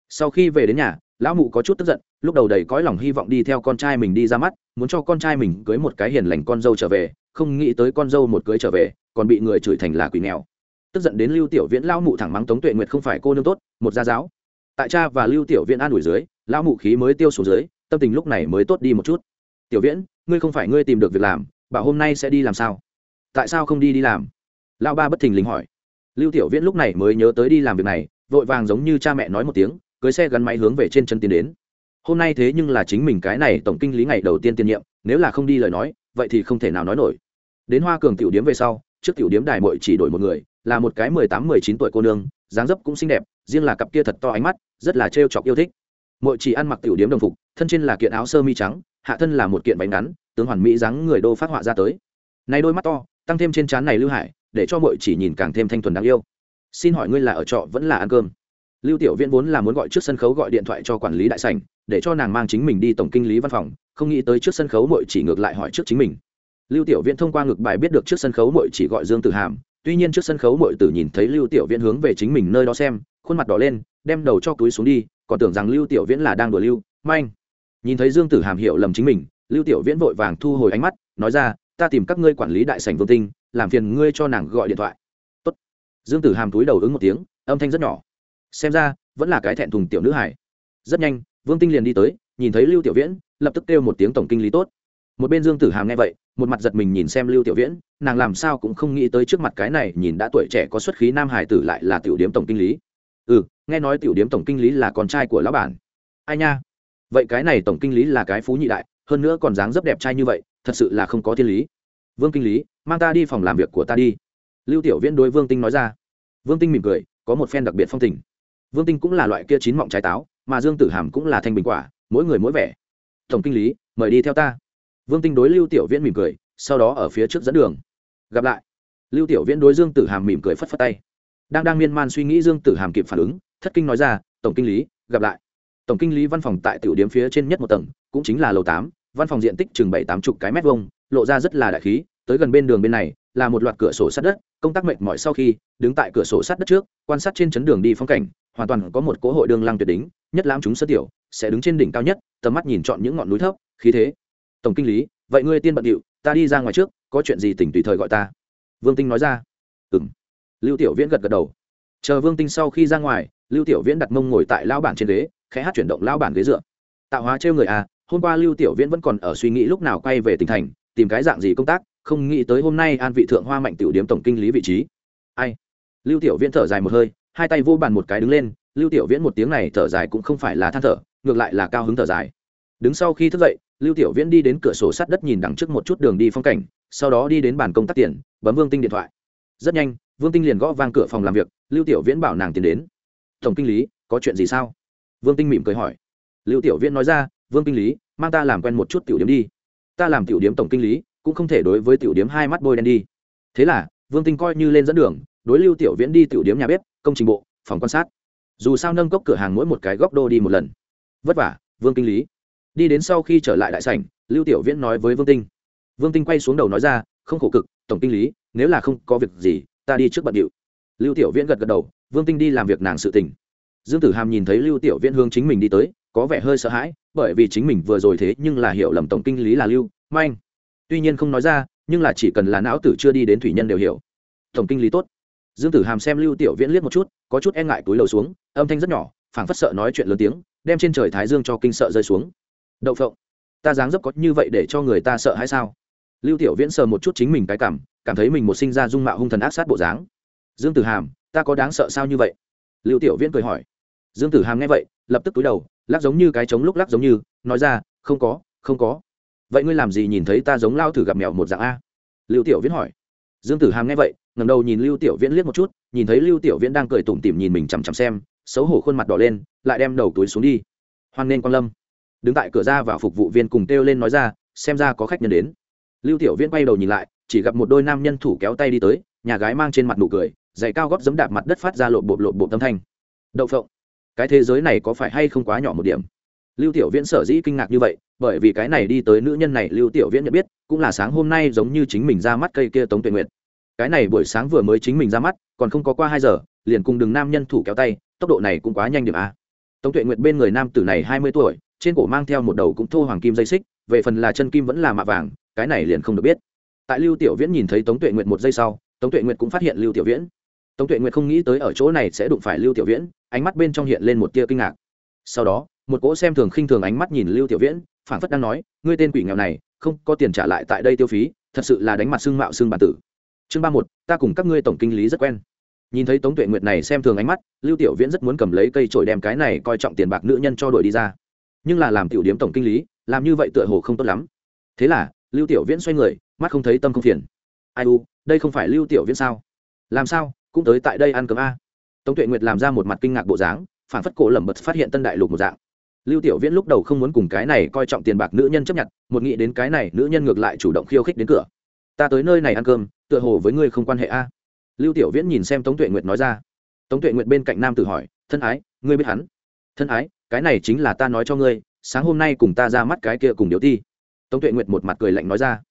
Sau khi về đến nhà, lão mụ có chút tức giận, lúc đầu đầy cõi lòng hy vọng đi theo con trai mình đi ra mắt, muốn cho con trai mình cưới một cái hiền lành con dâu trở về, không nghĩ tới con dâu một cưới trở về, còn bị người chửi thành là quỷ nghèo. Tức giận đến lưu tiểu viễn, lão mụ thẳng mắng tống tuệ nguyệt không phải cô nương tốt, một gia giáo. Tại cha và lưu tiểu viễn an ủi dưới, lão mụ khí mới tiêu xuống dưới, tâm tình lúc này mới tốt đi một chút. Tiểu viễn, ngươi không phải ngươi tìm được việc làm bảo hôm nay sẽ đi làm sao? Tại sao không đi đi làm? Lão ba bất thình lình hỏi lưu tiểu viễn lúc này mới nhớ tới đi làm việc này, vội vàng giống như cha mẹ nói một tiếng, cưới xe gắn máy hướng về trên chân tiến đến. Hôm nay thế nhưng là chính mình cái này tổng kinh lý ngày đầu tiên tiên nhiệm, nếu là không đi lời nói, vậy thì không thể nào nói nổi. Đến hoa cường tiểu điếm về sau, trước tiểu điếm đài mội chỉ đổi một người, là một cái mười tám, mười chín tuổi cô nương, dáng dấp cũng xinh đẹp, riêng là cặp kia thật to ánh mắt, rất là trêu chọc yêu thích. Mội chỉ ăn mặc tiểu điếm đồng phục, thân trên là kiện áo sơ mi trắng, hạ thân là một kiện bánh ngắn, tướng hoàn mỹ dáng người đô phát họa ra tới. Nay đôi mắt to, tăng thêm trên trán này lưu hải để cho mọi chỉ nhìn càng thêm thanh thuần đáng yêu. Xin hỏi ngươi là ở trọ vẫn là ăn cơm? Lưu tiểu viễn vốn là muốn gọi trước sân khấu gọi điện thoại cho quản lý đại sảnh, để cho nàng mang chính mình đi tổng kinh lý văn phòng, không nghĩ tới trước sân khấu mọi chỉ ngược lại hỏi trước chính mình. Lưu tiểu viễn thông qua ngược bài biết được trước sân khấu mọi chỉ gọi dương tử hàm, tuy nhiên trước sân khấu mọi tử nhìn thấy lưu tiểu viễn hướng về chính mình nơi đó xem, khuôn mặt đỏ lên, đem đầu cho túi xuống đi, còn tưởng rằng lưu tiểu viễn là đang đùa lưu manh. Nhìn thấy dương tử hàm hiểu lầm chính mình, lưu tiểu viễn vội vàng thu hồi ánh mắt, nói ra, ta tìm các ngươi quản lý đại sảnh vương tinh làm phiền ngươi cho nàng gọi điện thoại. Tốt. dương tử hàm túi đầu ứng một tiếng, âm thanh rất nhỏ. Xem ra, vẫn là cái thẹn thùng tiểu nữ hải rất nhanh, vương tinh liền đi tới, nhìn thấy lưu tiểu viễn, lập tức kêu một tiếng tổng kinh lý tốt. Một bên dương tử hàm nghe vậy, một mặt giật mình nhìn xem lưu tiểu viễn, nàng làm sao cũng không nghĩ tới trước mặt cái này nhìn đã tuổi trẻ có xuất khí nam hải tử lại là tiểu điếm tổng kinh lý. Ừ nghe nói tiểu điếm tổng kinh lý là con trai của lão bản. Ai nha? Vậy cái này tổng kinh lý là cái phú nhị đại, hơn nữa còn dáng dấp đẹp trai như vậy, thật sự là không có thiên lý. Vương kinh lý mang ta đi phòng làm việc của ta đi. Lưu tiểu viễn đối vương tinh nói ra. Vương tinh mỉm cười, có một phen đặc biệt phong tình. Vương tinh cũng là loại kia chín mọng trái táo, mà dương tử hàm cũng là thanh bình quả, mỗi người mỗi vẻ. Tổng kinh lý, mời đi theo ta. Vương tinh đối lưu tiểu viễn mỉm cười, sau đó ở phía trước dẫn đường. Gặp lại. Lưu tiểu viễn đối dương tử hàm mỉm cười phất phất tay. Đang đang miên man suy nghĩ dương tử hàm kịp phản ứng, thất kinh nói ra, tổng kinh lý, gặp lại. Tổng kinh lý văn phòng tại tiểu điếm phía trên nhất một tầng, cũng chính là lầu tám, văn phòng diện tích chừng bảy tám chục cái mét vuông, lộ ra rất là đại khí tới gần bên đường bên này, là một loạt cửa sổ sát đất, công tác mệt mỏi sau khi đứng tại cửa sổ sát đất trước, quan sát trên chấn đường đi phong cảnh, hoàn toàn có một cỗ hội đường lăng tuyệt đỉnh, nhất lãm chúng sơ tiểu, sẽ đứng trên đỉnh cao nhất, tầm mắt nhìn chọn những ngọn núi thấp, khí thế. Tổng kinh lý, vậy ngươi tiên bận điệu, ta đi ra ngoài trước, có chuyện gì tỉnh tùy thời gọi ta. Vương tinh nói ra. Ừng lưu tiểu viễn gật gật đầu. Chờ vương tinh sau khi ra ngoài, lưu tiểu viễn đặt mông ngồi tại lao bản trên ghế, khẽ hát chuyển động lao bản ghế dựa. Tạo hóa trêu người à hôm qua lưu tiểu viễn vẫn còn ở suy nghĩ lúc nào quay về tỉnh thành, tìm cái dạng gì công tác không nghĩ tới hôm nay an vị thượng hoa mạnh tiểu điếm tổng kinh lý vị trí. Ai? Lưu tiểu viễn thở dài một hơi, hai tay vô bàn một cái đứng lên, lưu tiểu viễn một tiếng này thở dài cũng không phải là than thở, ngược lại là cao hứng thở dài. Đứng sau khi thức dậy, lưu tiểu viễn đi đến cửa sổ sát đất nhìn đằng trước một chút đường đi phong cảnh, sau đó đi đến bàn công tác tiền, bấm vương tinh điện thoại. Rất nhanh, vương tinh liền gõ vang cửa phòng làm việc, lưu tiểu viễn bảo nàng tiến đến. Tổng kinh lý, có chuyện gì sao? Vương tinh mỉm cười hỏi. Lưu tiểu viễn nói ra, vương kinh lý, mang ta làm quen một chút tiểu điểm đi. Ta làm tiểu điểm tổng kinh lý cũng không thể đối với tiểu điếm hai mắt bôi đen đi. Thế là, vương tinh coi như lên dẫn đường, đối lưu tiểu viễn đi tiểu điếm nhà bếp, công trình bộ, phòng quan sát. Dù sao nâng cốc cửa hàng mỗi một cái góc đô đi một lần. Vất vả, vương kinh lý. Đi đến sau khi trở lại đại sảnh, lưu tiểu viễn nói với vương tinh. Vương tinh quay xuống đầu nói ra, không khổ cực, tổng kinh lý, nếu là không có việc gì, ta đi trước bận điệu. Lưu tiểu viễn gật gật đầu, vương tinh đi làm việc nàng sự tình. Dương tử hàm nhìn thấy lưu tiểu viễn hướng chính mình đi tới, có vẻ hơi sợ hãi, bởi vì chính mình vừa rồi thế nhưng là hiểu lầm tổng kinh lý là lưu, manh tuy nhiên không nói ra, nhưng là chỉ cần là não tử chưa đi đến thủy nhân đều hiểu. Tổng kinh lý tốt. Dương tử hàm xem lưu tiểu viễn liếc một chút, có chút e ngại túi lầu xuống, âm thanh rất nhỏ, phảng phất sợ nói chuyện lớn tiếng, đem trên trời thái dương cho kinh sợ rơi xuống. Đậu phộng. Ta dáng dấp có như vậy để cho người ta sợ hay sao? Lưu tiểu viễn sờ một chút chính mình cái cảm cảm thấy mình một sinh ra dung mạo hung thần ác sát bộ dáng. Dương tử hàm, ta có đáng sợ sao như vậy? Lưu tiểu viễn cười hỏi. Dương tử hàm nghe vậy, lập tức túi đầu, lắc giống như cái trống lúc lắc giống như, nói ra, không có không có vậy ngươi làm gì nhìn thấy ta giống lao thử gặp mèo một dạng a? Lưu tiểu viễn hỏi. Dương tử hàm nghe vậy ngầm đầu nhìn lưu tiểu viễn liếc một chút, nhìn thấy lưu tiểu viễn đang cười tủm tỉm nhìn mình chằm chằm xem, xấu hổ khuôn mặt đỏ lên, lại đem đầu túi xuống đi. Hoan nên quan lâm. Đứng tại cửa ra vào phục vụ viên cùng kêu lên nói ra, xem ra có khách nhân đến. Lưu tiểu viễn quay đầu nhìn lại, chỉ gặp một đôi nam nhân thủ kéo tay đi tới, nhà gái mang trên mặt nụ cười, giày cao góp giấm đạp mặt đất phát ra lộp bộp lộp bộp tâm thanh. Đậu phộng, cái thế giới này có phải hay không quá nhỏ một điểm? Lưu tiểu viễn sở dĩ kinh ngạc như vậy, bởi vì cái này đi tới nữ nhân này lưu tiểu viễn nhận biết, cũng là sáng hôm nay giống như chính mình ra mắt cây kia tống tuệ nguyệt. Cái này buổi sáng vừa mới chính mình ra mắt, còn không có qua hai giờ, liền cùng đừng nam nhân thủ kéo tay, tốc độ này cũng quá nhanh điểm a. Tống tuệ nguyệt bên người nam tử này hai mươi tuổi, trên cổ mang theo một đầu cũng thô hoàng kim dây xích, về phần là chân kim vẫn là mạ vàng, cái này liền không được biết. Tại lưu tiểu viễn nhìn thấy tống tuệ nguyệt một giây sau, tống tuệ nguyệt cũng phát hiện lưu tiểu viễn. Tống tuệ nguyệt không nghĩ tới ở chỗ này sẽ đụng phải lưu tiểu viễn, ánh mắt bên trong hiện lên một tia kinh ngạc. Sau đó một cỗ xem thường khinh thường ánh mắt nhìn lưu tiểu viễn phản phất đang nói, ngươi tên quỷ nghèo này, không có tiền trả lại tại đây tiêu phí, thật sự là đánh mặt xương mạo xương bản tử. Chương ba một, ta cùng các ngươi tổng kinh lý rất quen. Nhìn thấy tống tuệ nguyệt này xem thường ánh mắt, lưu tiểu viễn rất muốn cầm lấy cây trổi đem cái này coi trọng tiền bạc nữ nhân cho đội đi ra. Nhưng là làm tiểu điếm tổng kinh lý, làm như vậy tựa hồ không tốt lắm. Thế là, lưu tiểu viễn xoay người, mắt không thấy tâm không phiền. Ai u, đây không phải lưu tiểu viễn sao? Làm sao, cũng tới tại đây ăn cơm a? Tống tuệ nguyệt làm ra một mặt kinh ngạc bộ dáng phản phất cổ lẩm bật phát hiện tân đại lục một dạng lưu tiểu viễn lúc đầu không muốn cùng cái này coi trọng tiền bạc nữ nhân chấp nhận, một nghĩ đến cái này nữ nhân ngược lại chủ động khiêu khích đến cửa. Ta tới nơi này ăn cơm, tựa hồ với ngươi không quan hệ a. Lưu tiểu viễn nhìn xem tống tuệ nguyệt nói ra. Tống tuệ nguyệt bên cạnh nam tự hỏi, thân ái, ngươi biết hắn? Thân ái, cái này chính là ta nói cho ngươi, sáng hôm nay cùng ta ra mắt cái kia cùng điếu ti. Tống tuệ nguyệt một mặt cười lạnh nói ra.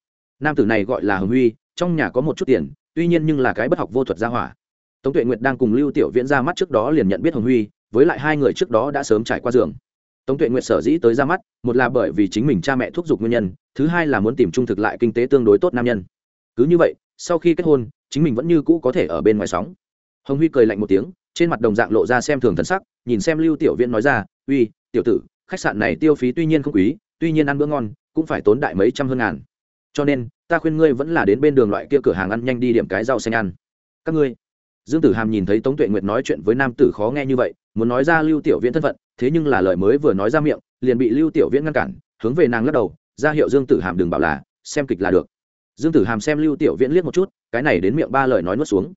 Nam tử này gọi là hồng huy, trong nhà có một chút tiền, tuy nhiên nhưng là cái bất học vô thuật gia hỏa. Tống tuệ nguyệt đang cùng lưu tiểu viễn ra mắt trước đó liền nhận biết hồng huy, với lại hai người trước đó đã sớm trải qua giường tống tuệ nguyệt sở dĩ tới ra mắt, một là bởi vì chính mình cha mẹ thúc giục nguyên nhân, thứ hai là muốn tìm trung thực lại kinh tế tương đối tốt nam nhân. Cứ như vậy, sau khi kết hôn, chính mình vẫn như cũ có thể ở bên ngoài sóng. Hồng huy cười lạnh một tiếng, trên mặt đồng dạng lộ ra xem thường thân sắc, nhìn xem lưu tiểu viễn nói ra, uy, tiểu tử, khách sạn này tiêu phí tuy nhiên không quý, tuy nhiên ăn bữa ngon, cũng phải tốn đại mấy trăm hơn ngàn. Cho nên, ta khuyên ngươi vẫn là đến bên đường loại kia cửa hàng ăn nhanh đi điểm cái rau xanh ăn. Các ngươi. Dương tử hàm nhìn thấy tống tuệ nguyệt nói chuyện với nam tử khó nghe như vậy, muốn nói ra lưu tiểu viễn thân phận thế nhưng là lời mới vừa nói ra miệng, liền bị lưu tiểu viễn ngăn cản, hướng về nàng lắc đầu, ra hiệu dương tử hàm đừng bảo là, xem kịch là được. Dương tử hàm xem lưu tiểu viễn liếc một chút, cái này đến miệng ba lời nói nuốt xuống.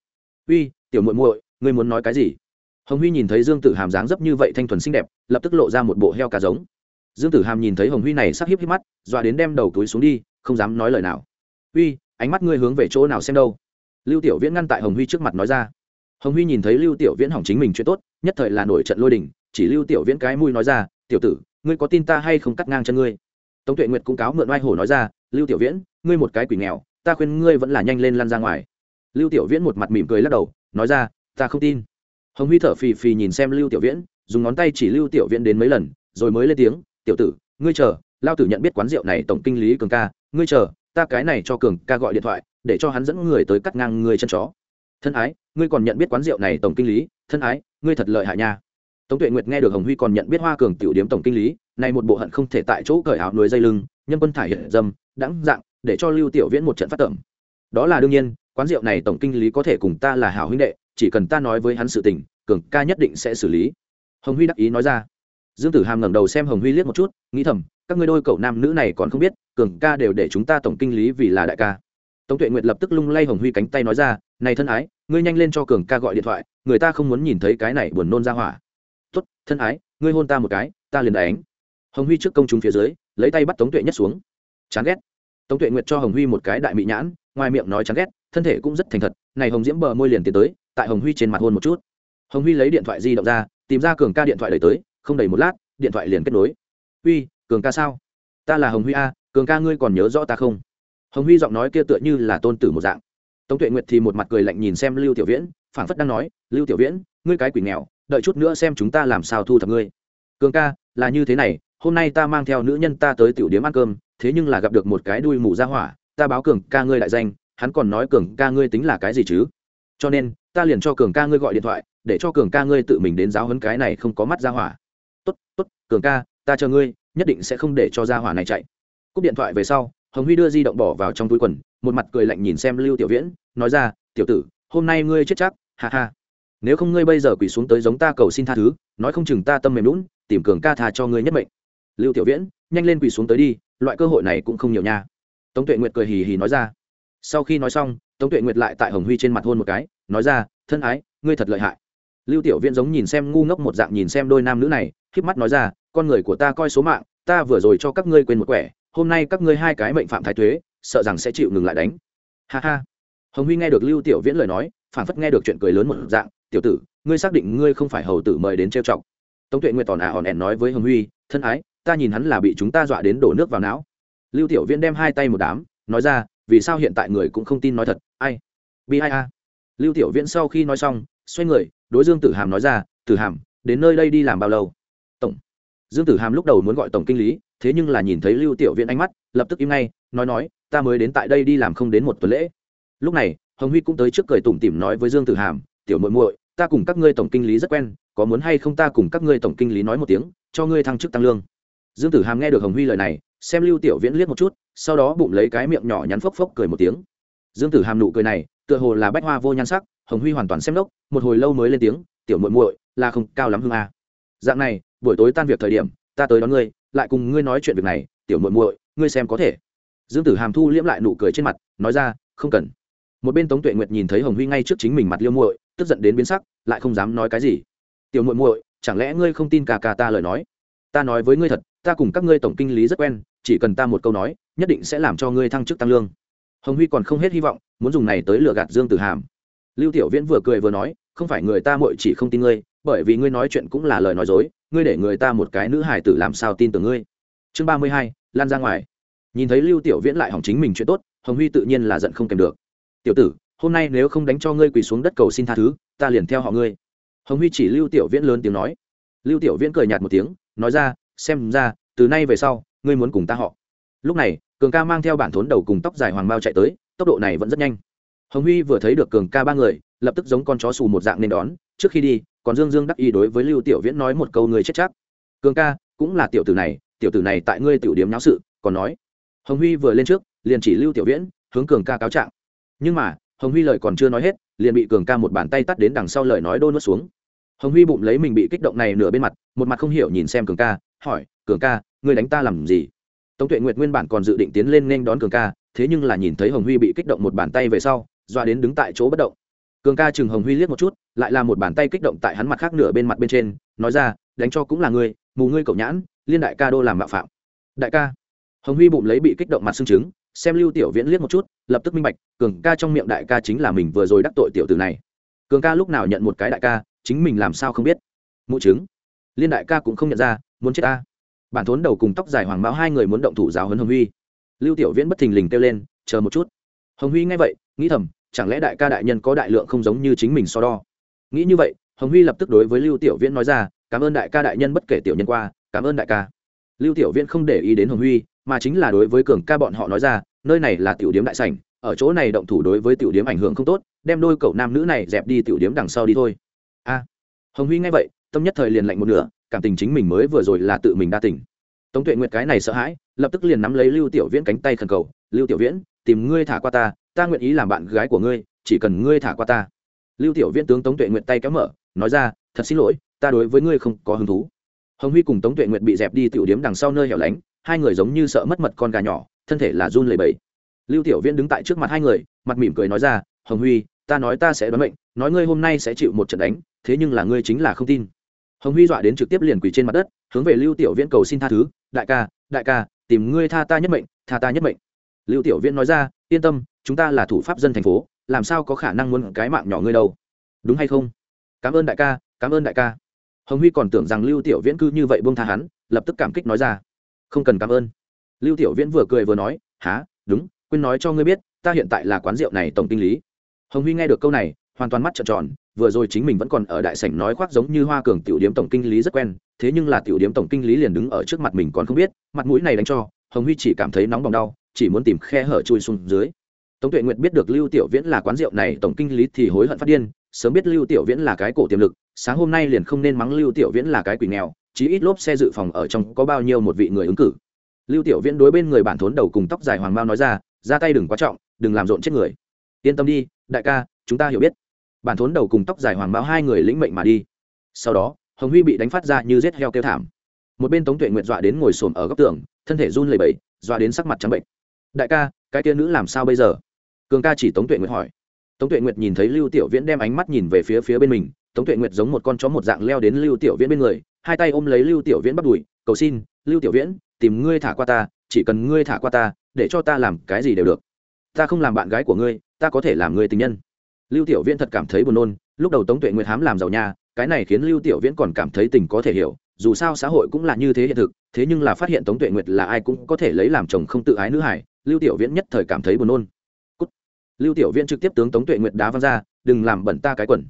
Uy, tiểu muội muội, ngươi muốn nói cái gì? Hồng huy nhìn thấy dương tử hàm dáng dấp như vậy thanh thuần xinh đẹp, lập tức lộ ra một bộ heo cá giống. Dương tử hàm nhìn thấy hồng huy này sắc hiếp hiếp mắt, dọa đến đem đầu túi xuống đi, không dám nói lời nào. Uy, ánh mắt ngươi hướng về chỗ nào xem đâu? Lưu tiểu viễn ngăn tại hồng huy trước mặt nói ra. Hồng huy nhìn thấy lưu tiểu viễn hỏng chính mình chuyện tốt, nhất thời là nổi trận lôi đình chỉ lưu tiểu viễn cái mũi nói ra, tiểu tử, ngươi có tin ta hay không cắt ngang chân ngươi? Tống tuệ nguyệt cũng cáo mượn oai hổ nói ra, lưu tiểu viễn, ngươi một cái quỷ nghèo, ta khuyên ngươi vẫn là nhanh lên lăn ra ngoài. Lưu tiểu viễn một mặt mỉm cười lắc đầu, nói ra, ta không tin. Hồng huy thở phì phì nhìn xem lưu tiểu viễn, dùng ngón tay chỉ lưu tiểu viễn đến mấy lần, rồi mới lên tiếng, tiểu tử, ngươi chờ, lao tử nhận biết quán rượu này tổng kinh lý cường ca, ngươi chờ, ta cái này cho cường ca gọi điện thoại, để cho hắn dẫn người tới cắt ngang người chân chó. Thân ái, ngươi còn nhận biết quán rượu này tổng kinh lý, thân ái, ngươi thật lợi hại nha tống tuệ nguyệt nghe được hồng huy còn nhận biết hoa cường tiểu điếm tổng kinh lý, này một bộ hận không thể tại chỗ cởi áo nuôi dây lưng, nhân quân thải hiện dâm, đãng dạng, để cho lưu tiểu viễn một trận phát tẩm. Đó là đương nhiên, quán rượu này tổng kinh lý có thể cùng ta là hảo huynh đệ, chỉ cần ta nói với hắn sự tình, cường ca nhất định sẽ xử lý. Hồng huy đắc ý nói ra. Dương tử hàm ngẩng đầu xem hồng huy liếc một chút, nghĩ thầm, các ngươi đôi cậu nam nữ này còn không biết, cường ca đều để chúng ta tổng kinh lý vì là đại ca. Tống tuệ nguyệt lập tức lung lay hồng huy cánh tay nói ra, này thân ái, ngươi nhanh lên cho cường ca gọi điện thoại, người ta không muốn nhìn thấy cái này buồn nôn ra hỏa thân ái, ngươi hôn ta một cái, ta liền đánh. Hồng huy trước công chúng phía dưới, lấy tay bắt tống tuệ nhất xuống. Chán ghét. Tống tuệ nguyệt cho hồng huy một cái đại mị nhãn, ngoài miệng nói chán ghét, thân thể cũng rất thành thật. Này hồng diễm bờ môi liền tiến tới, tại hồng huy trên mặt hôn một chút. Hồng huy lấy điện thoại di động ra, tìm ra cường ca điện thoại đẩy tới, không đầy một lát, điện thoại liền kết nối. Uy, cường ca sao? Ta là hồng huy a, cường ca ngươi còn nhớ rõ ta không? Hồng huy giọng nói kia tựa như là tôn tử một dạng. Tống tuệ nguyệt thì một mặt cười lạnh nhìn xem lưu tiểu viễn, phảng phất đang nói, lưu tiểu viễn, ngươi cái quỷ nghèo đợi chút nữa xem chúng ta làm sao thu thập ngươi. Cường ca, là như thế này, hôm nay ta mang theo nữ nhân ta tới tiểu điếm ăn cơm, thế nhưng là gặp được một cái đuôi mù ra hỏa, ta báo cường ca ngươi đại danh, hắn còn nói cường ca ngươi tính là cái gì chứ? Cho nên, ta liền cho cường ca ngươi gọi điện thoại, để cho cường ca ngươi tự mình đến giáo hấn cái này không có mắt ra hỏa. Tốt tốt, cường ca, ta chờ ngươi, nhất định sẽ không để cho ra hỏa này chạy. Cúp điện thoại về sau, hồng huy đưa di động bỏ vào trong túi quần, một mặt cười lạnh nhìn xem lưu tiểu viễn, nói ra, tiểu tử, hôm nay ngươi chết chắc, ha ha nếu không ngươi bây giờ quỳ xuống tới giống ta cầu xin tha thứ, nói không chừng ta tâm mềm lún tìm cường ca tha cho ngươi nhất mệnh. Lưu tiểu viễn, nhanh lên quỳ xuống tới đi, loại cơ hội này cũng không nhiều nha. Tống tuệ nguyệt cười hì hì nói ra. Sau khi nói xong, tống tuệ nguyệt lại tại hồng huy trên mặt hôn một cái, nói ra, thân ái, ngươi thật lợi hại. Lưu tiểu viễn giống nhìn xem ngu ngốc một dạng nhìn xem đôi nam nữ này k mắt nói ra, con người của ta coi số mạng, ta vừa rồi cho các ngươi quên một quẻ, hôm nay các ngươi hai cái mệnh phạm thái thuế, sợ rằng sẽ chịu ngừng lại đánh. Ha ha. Hồng huy nghe được lưu tiểu viễn lời nói, phản phất nghe được chuyện cười lớn một dạng tiểu tử, ngươi xác định ngươi không phải hầu tử mời đến trêu chọc. Tống tuệ nguyệt tòn à hòn ẻn nói với hồng huy, thân ái, ta nhìn hắn là bị chúng ta dọa đến đổ nước vào não. Lưu tiểu viễn đem hai tay một đám, nói ra, vì sao hiện tại người cũng không tin nói thật, ai? Bi ai a? Lưu tiểu viễn sau khi nói xong, xoay người, đối dương tử hàm nói ra, tử hàm, đến nơi đây đi làm bao lâu? Tổng. Dương tử hàm lúc đầu muốn gọi tổng kinh lý, thế nhưng là nhìn thấy lưu tiểu viễn ánh mắt, lập tức im ngay, nói nói, ta mới đến tại đây đi làm không đến một tuần lễ. Lúc này, hồng huy cũng tới trước cười tủm tỉm nói với dương tử hàm, tiểu muội muội ta cùng các ngươi tổng kinh lý rất quen, có muốn hay không ta cùng các ngươi tổng kinh lý nói một tiếng, cho ngươi thăng chức tăng lương. Dương tử hàm nghe được hồng huy lời này, xem lưu tiểu viễn liếc một chút, sau đó bụng lấy cái miệng nhỏ nhắn phốc phốc cười một tiếng. Dương tử hàm nụ cười này, tựa hồ là bách hoa vô nhan sắc, hồng huy hoàn toàn xem lốc, một hồi lâu mới lên tiếng, tiểu muội muội, là không cao lắm hương a. À. dạng này, buổi tối tan việc thời điểm, ta tới đón ngươi, lại cùng ngươi nói chuyện việc này, tiểu muội muội, ngươi xem có thể. Dương tử hàm thu liễm lại nụ cười trên mặt, nói ra, không cần. Một bên tống tuệ nguyệt nhìn thấy hồng huy ngay trước chính mình mặt liêu muội tức giận đến biến sắc, lại không dám nói cái gì. Tiểu muội muội, chẳng lẽ ngươi không tin cả cả ta lời nói? Ta nói với ngươi thật, ta cùng các ngươi tổng kinh lý rất quen, chỉ cần ta một câu nói, nhất định sẽ làm cho ngươi thăng chức tăng lương. Hồng huy còn không hết hy vọng, muốn dùng này tới lừa gạt dương tử hàm. Lưu tiểu viễn vừa cười vừa nói, không phải người ta muội chỉ không tin ngươi, bởi vì ngươi nói chuyện cũng là lời nói dối, ngươi để người ta một cái nữ hải tử làm sao tin tưởng ngươi? Chương ba mươi hai, lan ra ngoài. Nhìn thấy lưu tiểu viễn lại hỏng chính mình chuyện tốt, hồng huy tự nhiên là giận không kèm được. Tiểu tử hôm nay nếu không đánh cho ngươi quỳ xuống đất cầu xin tha thứ, ta liền theo họ ngươi. Hồng huy chỉ lưu tiểu viễn lớn tiếng nói. Lưu tiểu viễn cười nhạt một tiếng, nói ra, xem ra, từ nay về sau, ngươi muốn cùng ta họ. Lúc này, cường ca mang theo bản thốn đầu cùng tóc dài hoàng mao chạy tới, tốc độ này vẫn rất nhanh. Hồng huy vừa thấy được cường ca ba người, lập tức giống con chó xù một dạng nên đón. Trước khi đi, còn dương dương đắc ý đối với lưu tiểu viễn nói một câu người chết chắc. Cường ca, cũng là tiểu tử này, tiểu tử này tại ngươi tiểu điếm náo sự, còn nói. Hồng huy vừa lên trước, liền chỉ lưu tiểu viễn, hướng cường ca cáo trạng. Nhưng mà hồng huy lời còn chưa nói hết, liền bị cường ca một bàn tay tắt đến đằng sau lời nói đô nuốt xuống. Hồng huy bụng lấy mình bị kích động này nửa bên mặt, một mặt không hiểu nhìn xem cường ca, hỏi, cường ca, ngươi đánh ta làm gì? Tống tuệ nguyệt nguyên bản còn dự định tiến lên nên đón cường ca, thế nhưng là nhìn thấy hồng huy bị kích động một bàn tay về sau doa đến đứng tại chỗ bất động. Cường ca chừng hồng huy liếc một chút, lại là một bàn tay kích động tại hắn mặt khác nửa bên mặt bên trên, nói ra, đánh cho cũng là ngươi, mù ngươi cậu nhãn, liên đại ca đô làm mạo phạm. Đại ca? Hồng huy bụng lấy bị kích động mặt xương chứng xem lưu tiểu viễn liếc một chút, lập tức minh bạch, cường ca trong miệng đại ca chính là mình vừa rồi đắc tội tiểu tử này. Cường ca lúc nào nhận một cái đại ca, chính mình làm sao không biết. Mụ chứng. Liên đại ca cũng không nhận ra, muốn chết ta. Bản thốn đầu cùng tóc dài hoàng mão hai người muốn động thủ giáo hấn hồng huy. Lưu tiểu viễn bất thình lình kêu lên, chờ một chút. Hồng huy nghe vậy, nghĩ thầm, chẳng lẽ đại ca đại nhân có đại lượng không giống như chính mình so đo? Nghĩ như vậy, hồng huy lập tức đối với lưu tiểu viễn nói ra, cảm ơn đại ca đại nhân bất kể tiểu nhân qua, cảm ơn đại ca. Lưu tiểu viễn không để ý đến hồng huy mà chính là đối với cường ca bọn họ nói ra, nơi này là tiểu điếm đại sảnh, ở chỗ này động thủ đối với tiểu điếm ảnh hưởng không tốt, đem đôi cậu nam nữ này dẹp đi tiểu điếm đằng sau đi thôi. A, hồng huy nghe vậy, tâm nhất thời liền lạnh một nửa, cảm tình chính mình mới vừa rồi là tự mình đa tỉnh tống tuệ nguyệt cái này sợ hãi, lập tức liền nắm lấy lưu tiểu viễn cánh tay khẩn cầu, lưu tiểu viễn, tìm ngươi thả qua ta ta nguyện ý làm bạn gái của ngươi, chỉ cần ngươi thả qua ta. Lưu tiểu viễn tướng tống tuệ nguyệt tay kéo mở, nói ra, thật xin lỗi, ta đối với ngươi không có hứng thú. Hồng huy cùng tống tuệ nguyệt bị dẹp đi tiểu điếm đằng sau nơi hẻo lánh hai người giống như sợ mất mật con gà nhỏ, thân thể là run lẩy bẩy. Lưu tiểu viễn đứng tại trước mặt hai người, mặt mỉm cười nói ra, hồng huy, ta nói ta sẽ đoán mệnh, nói ngươi hôm nay sẽ chịu một trận đánh, thế nhưng là ngươi chính là không tin. Hồng huy dọa đến trực tiếp liền quỳ trên mặt đất, hướng về lưu tiểu viễn cầu xin tha thứ, đại ca đại ca, tìm ngươi tha ta nhất mệnh, tha ta nhất mệnh. Lưu tiểu viễn nói ra, yên tâm, chúng ta là thủ pháp dân thành phố, làm sao có khả năng muốn cái mạng nhỏ ngươi đâu. Đúng hay không? Cảm ơn đại ca, cảm ơn đại ca. Hồng huy còn tưởng rằng lưu tiểu viễn cư như vậy buông tha hắn, lập tức cảm kích nói ra không cần cảm ơn. Lưu tiểu viễn vừa cười vừa nói há đúng, quên nói cho ngươi biết, ta hiện tại là quán rượu này tổng kinh lý. Hồng huy nghe được câu này, hoàn toàn mắt trợn tròn, vừa rồi chính mình vẫn còn ở đại sảnh nói khoác giống như hoa cường tiểu điếm tổng kinh lý rất quen, thế nhưng là tiểu điếm tổng kinh lý liền đứng ở trước mặt mình còn không biết, mặt mũi này đánh cho, hồng huy chỉ cảm thấy nóng bỏng đau, chỉ muốn tìm khe hở chui xuống dưới. Tống tuệ nguyệt biết được lưu tiểu viễn là quán rượu này tổng kinh lý thì hối hận phát điên, sớm biết lưu tiểu viễn là cái cổ tiềm lực, sáng hôm nay liền không nên mắng lưu tiểu viễn là cái quỷ nghèo chí ít lốp xe dự phòng ở trong có bao nhiêu một vị người ứng cử. Lưu tiểu viễn đối bên người bản thốn đầu cùng tóc dài hoàng mao nói ra ra tay đừng quá trọng, đừng làm rộn chết người. Yên tâm đi, đại ca, chúng ta hiểu biết. Bản thốn đầu cùng tóc dài hoàng mao hai người lĩnh mệnh mà đi. Sau đó, hồng huy bị đánh phát ra như rết heo kêu thảm. Một bên tống tuệ nguyện dọa đến ngồi xổm ở góc tường, thân thể run lẩy bẩy, dọa đến sắc mặt trắng bệnh. Đại ca, cái kia nữ làm sao bây giờ? Cường ca chỉ tống tuệ nguyệt hỏi. Tống tuệ nguyệt nhìn thấy lưu tiểu viễn đem ánh mắt nhìn về phía phía bên mình, tống tuệ nguyệt giống một con chó một dạng leo đến lưu tiểu viễn bên người hai tay ôm lấy lưu tiểu viễn bắt đùi, cầu xin, lưu tiểu viễn, tìm ngươi thả qua ta, chỉ cần ngươi thả qua ta, để cho ta làm cái gì đều được. Ta không làm bạn gái của ngươi, ta có thể làm người tình nhân. Lưu tiểu viễn thật cảm thấy buồn nôn, lúc đầu tống tuệ nguyệt hám làm giàu nhà, cái này khiến lưu tiểu viễn còn cảm thấy tình có thể hiểu, dù sao xã hội cũng là như thế hiện thực, thế nhưng là phát hiện tống tuệ nguyệt là ai cũng có thể lấy làm chồng không tự ái nữ hải lưu tiểu viễn nhất thời cảm thấy buồn nôn. Cút. lưu tiểu viễn trực tiếp tướng tống tuệ nguyệt đá văng ra, đừng làm bẩn ta cái quần.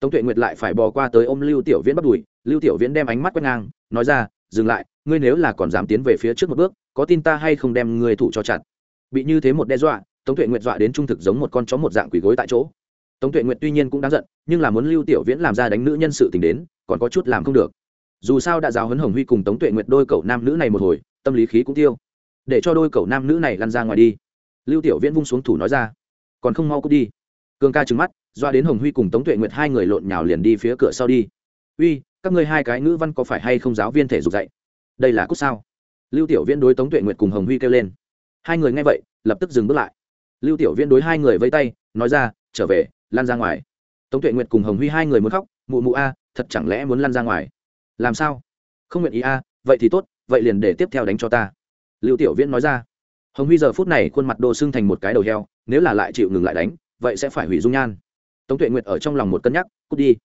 Tống tuệ nguyệt lại phải bò qua tới ôm lưu tiểu viễn bắt đùi lưu tiểu viễn đem ánh mắt quét ngang, nói ra, dừng lại, ngươi nếu là còn dám tiến về phía trước một bước, có tin ta hay không đem ngươi thủ cho chặt? Bị như thế một đe dọa, tống tuệ nguyệt dọa đến trung thực giống một con chó một dạng quỷ gối tại chỗ. Tống tuệ nguyệt tuy nhiên cũng đáng giận, nhưng là muốn lưu tiểu viễn làm ra đánh nữ nhân sự tình đến, còn có chút làm không được. Dù sao đã giáo huấn hồng huy cùng tống tuệ nguyệt đôi cậu nam nữ này một hồi, tâm lý khí cũng tiêu. Để cho đôi cậu nam nữ này lăn ra ngoài đi. Lưu tiểu viễn vung xuống thủ nói ra, còn không mau cút đi. Cường ca trừng mắt doa đến hồng huy cùng tống tuệ nguyệt hai người lộn nhào liền đi phía cửa sau đi. Uy các ngươi hai cái ngữ văn có phải hay không giáo viên thể dục dạy? Đây là cút sao? Lưu tiểu viễn đối tống tuệ nguyệt cùng hồng huy kêu lên. Hai người nghe vậy, lập tức dừng bước lại. Lưu tiểu viễn đối hai người vây tay, nói ra, trở về, lan ra ngoài. Tống tuệ nguyệt cùng hồng huy hai người muốn khóc, mụ mụ a, thật chẳng lẽ muốn lăn ra ngoài? Làm sao? Không nguyện ý a, vậy thì tốt, vậy liền để tiếp theo đánh cho ta. Lưu tiểu viễn nói ra. Hồng huy giờ phút này khuôn mặt đồ xưng thành một cái đầu heo, nếu là lại chịu ngừng lại đánh, vậy sẽ phải hủy dung nhan. Tống tuệ nguyệt ở trong lòng một cân nhắc, cút đi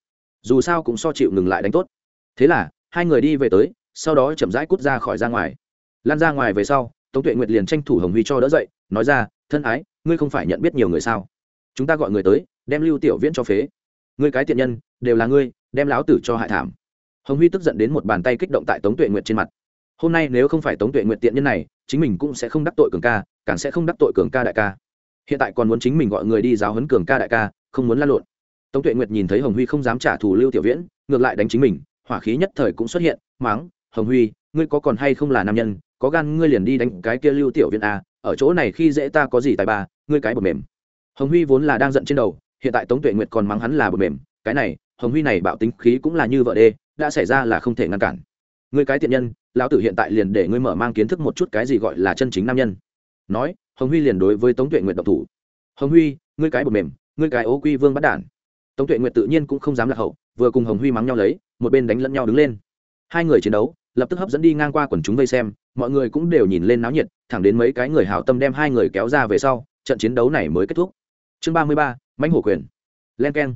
dù sao cũng so chịu ngừng lại đánh tốt. Thế là, hai người đi về tới, sau đó chậm rãi cút ra khỏi ra ngoài. Lan ra ngoài về sau, tống tuệ nguyệt liền tranh thủ hồng huy cho đỡ dậy, nói ra, thân ái, ngươi không phải nhận biết nhiều người sao? Chúng ta gọi người tới, đem lưu tiểu viễn cho phế. Ngươi cái tiện nhân, đều là ngươi, đem láo tử cho hại thảm. Hồng huy tức giận đến một bàn tay kích động tại tống tuệ nguyệt trên mặt. Hôm nay nếu không phải tống tuệ nguyệt tiện nhân này, chính mình cũng sẽ không đắc tội cường ca, càng sẽ không đắc tội cường ca đại ca. Hiện tại còn muốn chính mình gọi người đi giáo huấn cường ca đại ca, không muốn l a lộn tống tuệ nguyệt nhìn thấy hồng huy không dám trả thù lưu tiểu viễn ngược lại đánh chính mình hỏa khí nhất thời cũng xuất hiện máng hồng huy ngươi có còn hay không là nam nhân có gan ngươi liền đi đánh cái kia lưu tiểu viễn à, ở chỗ này khi dễ ta có gì tài ba ngươi cái bột mềm. Hồng huy vốn là đang giận trên đầu hiện tại tống tuệ nguyệt còn mắng hắn là bột mềm cái này hồng huy này bạo tính khí cũng là như vợ đê đã xảy ra là không thể ngăn cản. Ngươi cái tiện nhân lão tử hiện tại liền để ngươi mở mang kiến thức một chút cái gì gọi là chân chính nam nhân. Nói hồng huy liền đối với tống tuệ nguyệt độc thủ. Hồng huy ngươi cái bột mềm ngươi cái ố quy vương bắt đản tống tuệ nguyệt tự nhiên cũng không dám lạc hậu, vừa cùng hồng huy mắng nhau lấy, một bên đánh lẫn nhau đứng lên. Hai người chiến đấu, lập tức hấp dẫn đi ngang qua quần chúng vây xem, mọi người cũng đều nhìn lên náo nhiệt, thẳng đến mấy cái người hào tâm đem hai người kéo ra về sau, trận chiến đấu này mới kết thúc. Chương ba mươi ba, mãnh hổ quyền. Len k e n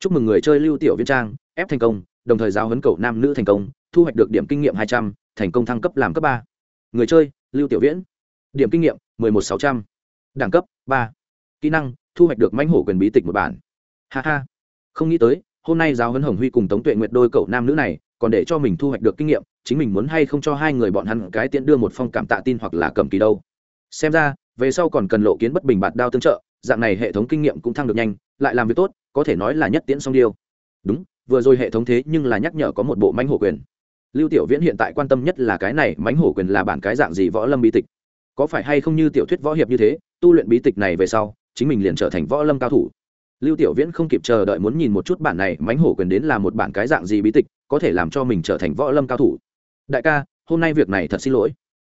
chúc mừng người chơi lưu tiểu viên trang, ép thành công, đồng thời giáo huấn cầu nam nữ thành công, thu hoạch được điểm kinh nghiệm hai trăm, thành công thăng cấp làm cấp ba. Người chơi, lưu tiểu viễn. Điểm kinh nghiệm, mười một sáu trăm. Đẳng cấp, ba. Kỹ năng, thu hoạch được mãnh hổ quyền bí tịch một bản. Ha ha không nghĩ tới, hôm nay giáo huấn hồng huy cùng tống tuệ nguyệt đôi cậu nam nữ này, còn để cho mình thu hoạch được kinh nghiệm, chính mình muốn hay không cho hai người bọn hắn cái tiễn đưa một phong cảm tạ tin hoặc là cầm kỳ đâu. Xem ra, về sau còn cần lộ kiến bất bình bạt đao tương trợ, dạng này hệ thống kinh nghiệm cũng thăng được nhanh, lại làm việc tốt, có thể nói là nhất tiễn song điêu. Đúng, vừa rồi hệ thống thế nhưng là nhắc nhở có một bộ mánh hổ quyền. Lưu tiểu viễn hiện tại quan tâm nhất là cái này mánh hổ quyền là bản cái dạng gì võ lâm bí tịch? Có phải hay không như tiểu thuyết võ hiệp như thế, tu luyện bí tịch này về sau, chính mình liền trở thành võ lâm cao thủ? Lưu tiểu viễn không kịp chờ đợi muốn nhìn một chút bản này mánh hổ quyền đến là một bản cái dạng gì bí tịch, có thể làm cho mình trở thành võ lâm cao thủ. Đại ca, hôm nay việc này thật xin lỗi.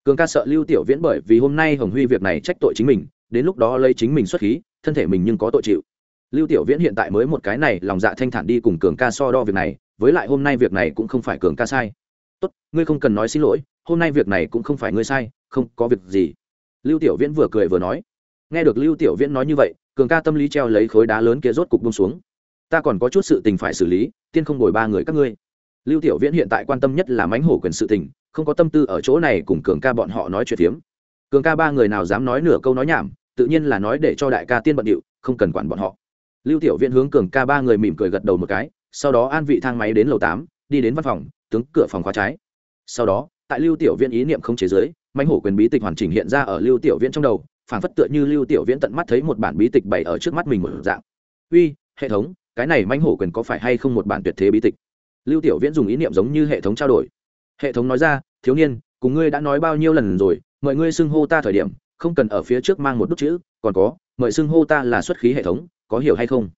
Cường ca sợ lưu tiểu viễn bởi vì hôm nay hồng huy việc này trách tội chính mình, đến lúc đó lấy chính mình xuất khí, thân thể mình nhưng có tội chịu. Lưu tiểu viễn hiện tại mới một cái này lòng dạ thanh thản đi cùng cường ca so đo việc này, với lại hôm nay việc này cũng không phải cường ca sai. Tốt, ngươi không cần nói xin lỗi, hôm nay việc này cũng không phải ngươi sai, không có việc gì. Lưu tiểu viễn vừa cười vừa nói. Nghe được lưu tiểu viễn nói như vậy cường ca tâm lý treo lấy khối đá lớn kia rốt cục bông xuống. Ta còn có chút sự tình phải xử lý, tiên không đổi ba người các ngươi. Lưu tiểu viễn hiện tại quan tâm nhất là mánh hổ quyền sự tình, không có tâm tư ở chỗ này cùng cường ca bọn họ nói chuyện phiếm. Cường ca ba người nào dám nói nửa câu nói nhảm, tự nhiên là nói để cho đại ca tiên bận điệu, không cần quản bọn họ. Lưu tiểu viễn hướng cường ca ba người mỉm cười gật đầu một cái, sau đó an vị thang máy đến lầu tám, đi đến văn phòng, tướng cửa phòng khóa trái. Sau đó, tại lưu tiểu viễn ý niệm không chế giới mánh hổ quyền bí tịch hoàn chỉnh hiện ra ở lưu tiểu viễn trong đầu phản phất tựa như lưu tiểu viễn tận mắt thấy một bản bí tịch bày ở trước mắt mình một dạng. Uy, hệ thống, cái này manh hổ quyền có phải hay không một bản tuyệt thế bí tịch? Lưu tiểu viễn dùng ý niệm giống như hệ thống trao đổi. Hệ thống nói ra, thiếu niên, cùng ngươi đã nói bao nhiêu lần rồi, mời ngươi xưng hô ta thời điểm, không cần ở phía trước mang một đúc chữ, còn có, mời xưng hô ta là xuất khí hệ thống, có hiểu hay không?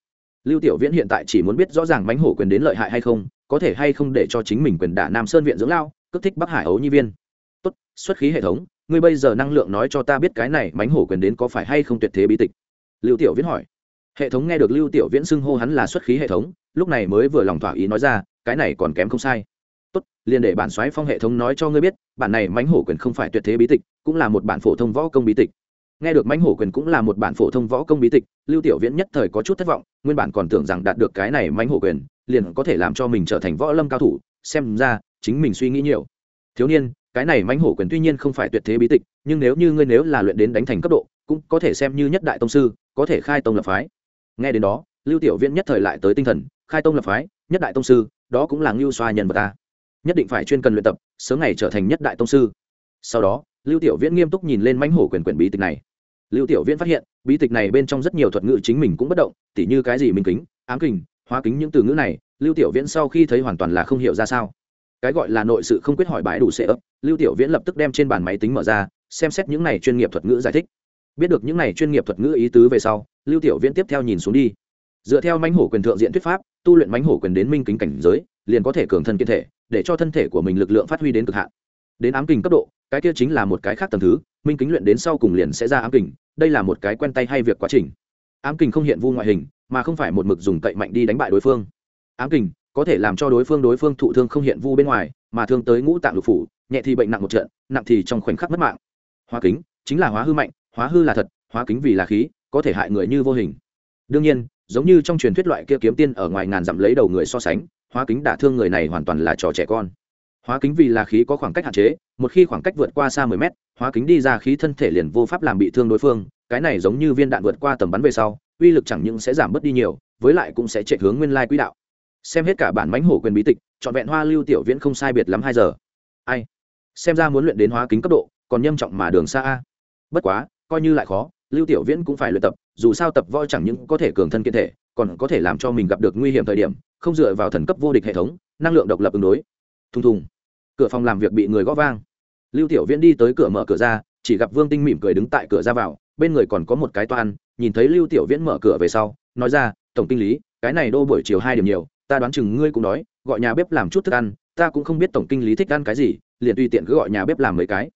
Lưu tiểu viễn hiện tại chỉ muốn biết rõ ràng mánh hổ quyền đến lợi hại hay không, có thể hay không để cho chính mình quyền đả nam sơn viện dưỡng lao cất thích bắc hải ấu nhi viên. Tốt, xuất khí hệ thống ngươi bây giờ năng lượng nói cho ta biết cái này mánh hổ quyền đến có phải hay không tuyệt thế bí tịch? Lưu tiểu viễn hỏi. Hệ thống nghe được lưu tiểu viễn xưng hô hắn là xuất khí hệ thống, lúc này mới vừa lòng thỏa ý nói ra, cái này còn kém không sai. Tốt, liền để bản xoáy phong hệ thống nói cho ngươi biết, bản này mãnh hổ quyền không phải tuyệt thế bí tịch, cũng là một bản phổ thông võ công bí tịch. Nghe được mãnh hổ quyền cũng là một bản phổ thông võ công bí tịch, lưu tiểu viễn nhất thời có chút thất vọng, nguyên bản còn tưởng rằng đạt được cái này mãnh hổ quyền, liền có thể làm cho mình trở thành võ lâm cao thủ, xem ra, chính mình suy nghĩ nhiều. Thiếu niên cái này mãnh hổ quyền tuy nhiên không phải tuyệt thế bí tịch, nhưng nếu như ngươi nếu là luyện đến đánh thành cấp độ, cũng có thể xem như nhất đại tông sư, có thể khai tông lập phái. Nghe đến đó, lưu tiểu viễn nhất thời lại tới tinh thần, khai tông lập phái, nhất đại tông sư, đó cũng là ngưu xoa nhân vật ta. Nhất định phải chuyên cần luyện tập, sớm ngày trở thành nhất đại tông sư. Sau đó, lưu tiểu viễn nghiêm túc nhìn lên mãnh hổ quyền quyền bí tịch này. Lưu tiểu viễn phát hiện, bí tịch này bên trong rất nhiều thuật ngữ chính mình cũng bất động, tỉ như cái gì minh kính, ám kình, hóa kính những từ ngữ này, lưu tiểu viễn sau khi thấy hoàn toàn là không hiểu ra sao cái gọi là nội sự không quyết hỏi bãi đủ sẽ ấp, lưu tiểu viễn lập tức đem trên bàn máy tính mở ra, xem xét những này chuyên nghiệp thuật ngữ giải thích. Biết được những này chuyên nghiệp thuật ngữ ý tứ về sau, lưu tiểu viễn tiếp theo nhìn xuống đi. Dựa theo mãnh hổ quyền thượng diện thuyết pháp, tu luyện mãnh hổ quyền đến minh kính cảnh giới, liền có thể cường thân kiên thể, để cho thân thể của mình lực lượng phát huy đến cực hạn. Đến ám kình cấp độ, cái kia chính là một cái khác tầng thứ, minh kính luyện đến sau cùng liền sẽ ra ám kình, đây là một cái quen tay hay việc quá trình. Ám kình không hiện vu ngoại hình, mà không phải một mực dùng cậy mạnh đi đánh bại đối phương. Ám kình có thể làm cho đối phương đối phương thụ thương không hiện vu bên ngoài, mà thương tới ngũ tạng lục phủ, nhẹ thì bệnh nặng một trận, nặng thì trong khoảnh khắc mất mạng. Hóa kính, chính là hóa hư mạnh, hóa hư là thật, hóa kính vì là khí, có thể hại người như vô hình. Đương nhiên, giống như trong truyền thuyết loại kia kiếm tiên ở ngoài ngàn dặm lấy đầu người so sánh, hóa kính đả thương người này hoàn toàn là trò trẻ con. Hóa kính vì là khí có khoảng cách hạn chế, một khi khoảng cách vượt qua xa mười mét, hóa kính đi ra khí thân thể liền vô pháp làm bị thương đối phương, cái này giống như viên đạn vượt qua tầm bắn về sau, uy lực chẳng những sẽ giảm bớt đi nhiều, với lại cũng sẽ chạy hướng nguyên lai quỹ đạo xem hết cả bản mánh hổ quyền bí tịch, trọn vẹn hoa lưu tiểu viễn không sai biệt lắm hai giờ. Ai? Xem ra muốn luyện đến hóa kính cấp độ, còn nhâm trọng mà đường xa a. Bất quá, coi như lại khó, lưu tiểu viễn cũng phải luyện tập, dù sao tập voi chẳng những có thể cường thân kiện thể, còn có thể làm cho mình gặp được nguy hiểm thời điểm, không dựa vào thần cấp vô địch hệ thống, năng lượng độc lập ứng đối. Thùng thùng. Cửa phòng làm việc bị người gõ vang. Lưu tiểu viễn đi tới cửa mở cửa ra, chỉ gặp vương tinh mỉm cười đứng tại cửa ra vào, bên người còn có một cái toan, nhìn thấy lưu tiểu viễn mở cửa về sau, nói ra, tổng kinh lý, cái này đô buổi chiều hai điểm nhiều ta đoán chừng ngươi cũng đói, gọi nhà bếp làm chút thức ăn, ta cũng không biết tổng kinh lý thích ăn cái gì, liền tùy tiện cứ gọi nhà bếp làm mấy cái.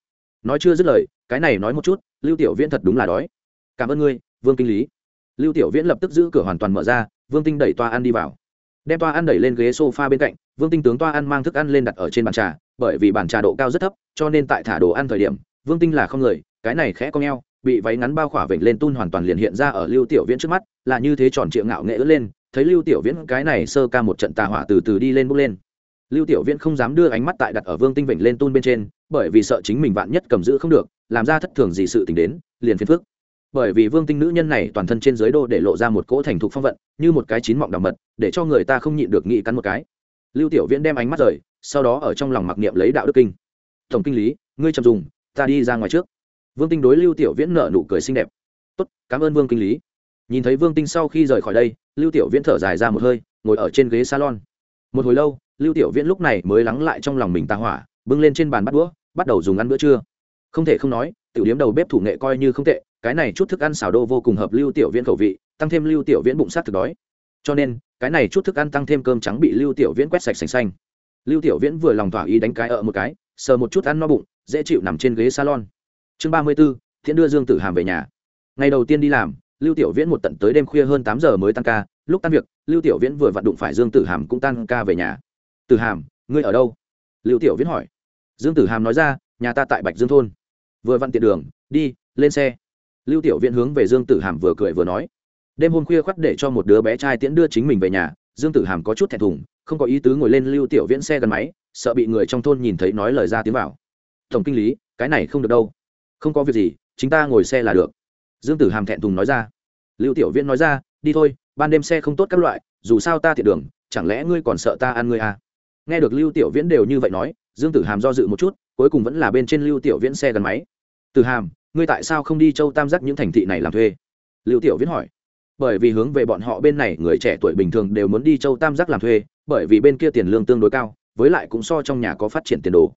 Nói chưa dứt lời, cái này nói một chút, lưu tiểu viễn thật đúng là đói. Cảm ơn ngươi, vương kinh lý. Lưu tiểu viễn lập tức giữ cửa hoàn toàn mở ra, vương tinh đẩy toa ăn đi vào. Đem toa ăn đẩy lên ghế sofa bên cạnh, vương tinh tướng toa ăn mang thức ăn lên đặt ở trên bàn trà, bởi vì bàn trà độ cao rất thấp, cho nên tại thả đồ ăn thời điểm, vương tinh là không người, cái này khẽ cong eo, bị váy ngắn bao khỏa vểnh lên tun hoàn toàn liền hiện ra ở lưu tiểu viễn trước mắt, là như thế tròn trịa ngạo nghệ ớt lên thấy lưu tiểu viễn cái này sơ ca một trận tà hỏa từ từ đi lên bốc lên. Lưu tiểu viễn không dám đưa ánh mắt tại đặt ở vương tinh Vịnh lên tôn bên trên, bởi vì sợ chính mình vạn nhất cầm giữ không được, làm ra thất thường gì sự tình đến, liền phiền phức. Bởi vì vương tinh nữ nhân này toàn thân trên dưới đô để lộ ra một cỗ thành thục phong vận, như một cái chín mọng đằng mật, để cho người ta không nhịn được nghĩ cắn một cái. Lưu tiểu viễn đem ánh mắt rời, sau đó ở trong lòng mặc niệm lấy đạo đức kinh. Tổng kinh lý, ngươi chậm dùng, ta đi ra ngoài trước. Vương tinh đối lưu tiểu viễn nở nụ cười xinh đẹp. Tốt, cảm ơn vương kinh lý nhìn thấy vương tinh sau khi rời khỏi đây, lưu tiểu viễn thở dài ra một hơi, ngồi ở trên ghế salon. Một hồi lâu, lưu tiểu viễn lúc này mới lắng lại trong lòng mình tà hỏa, bưng lên trên bàn bắt đũa, bắt đầu dùng ăn bữa trưa. Không thể không nói, tiểu điếm đầu bếp thủ nghệ coi như không tệ, cái này chút thức ăn xào đô vô cùng hợp lưu tiểu viễn khẩu vị, tăng thêm lưu tiểu viễn bụng sát thực đói. Cho nên, cái này chút thức ăn tăng thêm cơm trắng bị lưu tiểu viễn quét sạch sành xanh. Lưu tiểu viễn vừa lòng thỏa ý đánh cái ở một cái, sờ một chút ăn no bụng, dễ chịu nằm trên ghế salon. Chương ba mươi b ố thiện đưa dương tử hàm về nhà. Ngày đầu tiên đi làm lưu tiểu viễn một tận tới đêm khuya hơn tám giờ mới tăng ca. Lúc tan việc, lưu tiểu viễn vừa vặn đụng phải dương tử hàm cũng tăng ca về nhà. Tử hàm, ngươi ở đâu? Lưu tiểu viễn hỏi. Dương tử hàm nói ra, nhà ta tại bạch dương thôn. Vừa vặn tiện đường, đi, lên xe. Lưu tiểu viễn hướng về dương tử hàm vừa cười vừa nói. Đêm hôm khuya khoắt để cho một đứa bé trai tiễn đưa chính mình về nhà, dương tử hàm có chút thẹn thùng, không có ý tứ ngồi lên lưu tiểu viễn xe gắn máy, sợ bị người trong thôn nhìn thấy nói lời ra tiếng vào. Tổng kinh lý, cái này không được đâu. Không có việc gì chúng ta ngồi xe là được dương tử hàm thẹn thùng nói ra. Lưu tiểu viễn nói ra, đi thôi, ban đêm xe không tốt các loại, dù sao ta thiệt đường, chẳng lẽ ngươi còn sợ ta ăn ngươi à? Nghe được lưu tiểu viễn đều như vậy nói, dương tử hàm do dự một chút, cuối cùng vẫn là bên trên lưu tiểu viễn xe gắn máy. Tử hàm, ngươi tại sao không đi châu tam giác những thành thị này làm thuê? Lưu tiểu viễn hỏi. Bởi vì hướng về bọn họ bên này người trẻ tuổi bình thường đều muốn đi châu tam giác làm thuê, bởi vì bên kia tiền lương tương đối cao, với lại cũng so trong nhà có phát triển tiền đồ.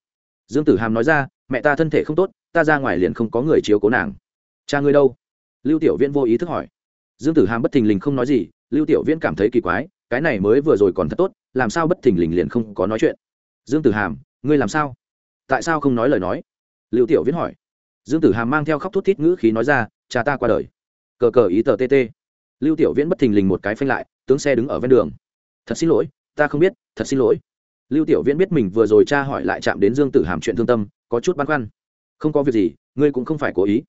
Dương tử hàm nói ra, mẹ ta thân thể không tốt, ta ra ngoài liền không có người chiếu cố nàng. Cha ngươi đâu? Lưu tiểu viễn vô ý thức hỏi. Dương tử hàm bất thình lình không nói gì, lưu tiểu viễn cảm thấy kỳ quái, cái này mới vừa rồi còn thật tốt, làm sao bất thình lình liền không có nói chuyện? Dương tử hàm, ngươi làm sao? Tại sao không nói lời nói? Lưu tiểu viễn hỏi. Dương tử hàm mang theo khóc thút thít ngữ khí nói ra, cha ta qua đời. Cờ cờ ý tờ tt lưu tiểu viễn bất thình lình một cái phanh lại, tướng xe đứng ở ven đường. Thật xin lỗi, ta không biết, thật xin lỗi. Lưu tiểu viễn biết mình vừa rồi cha hỏi lại chạm đến dương tử hàm chuyện thương tâm, có chút băn khoăn. Không có việc gì, ngươi cũng không phải cố ý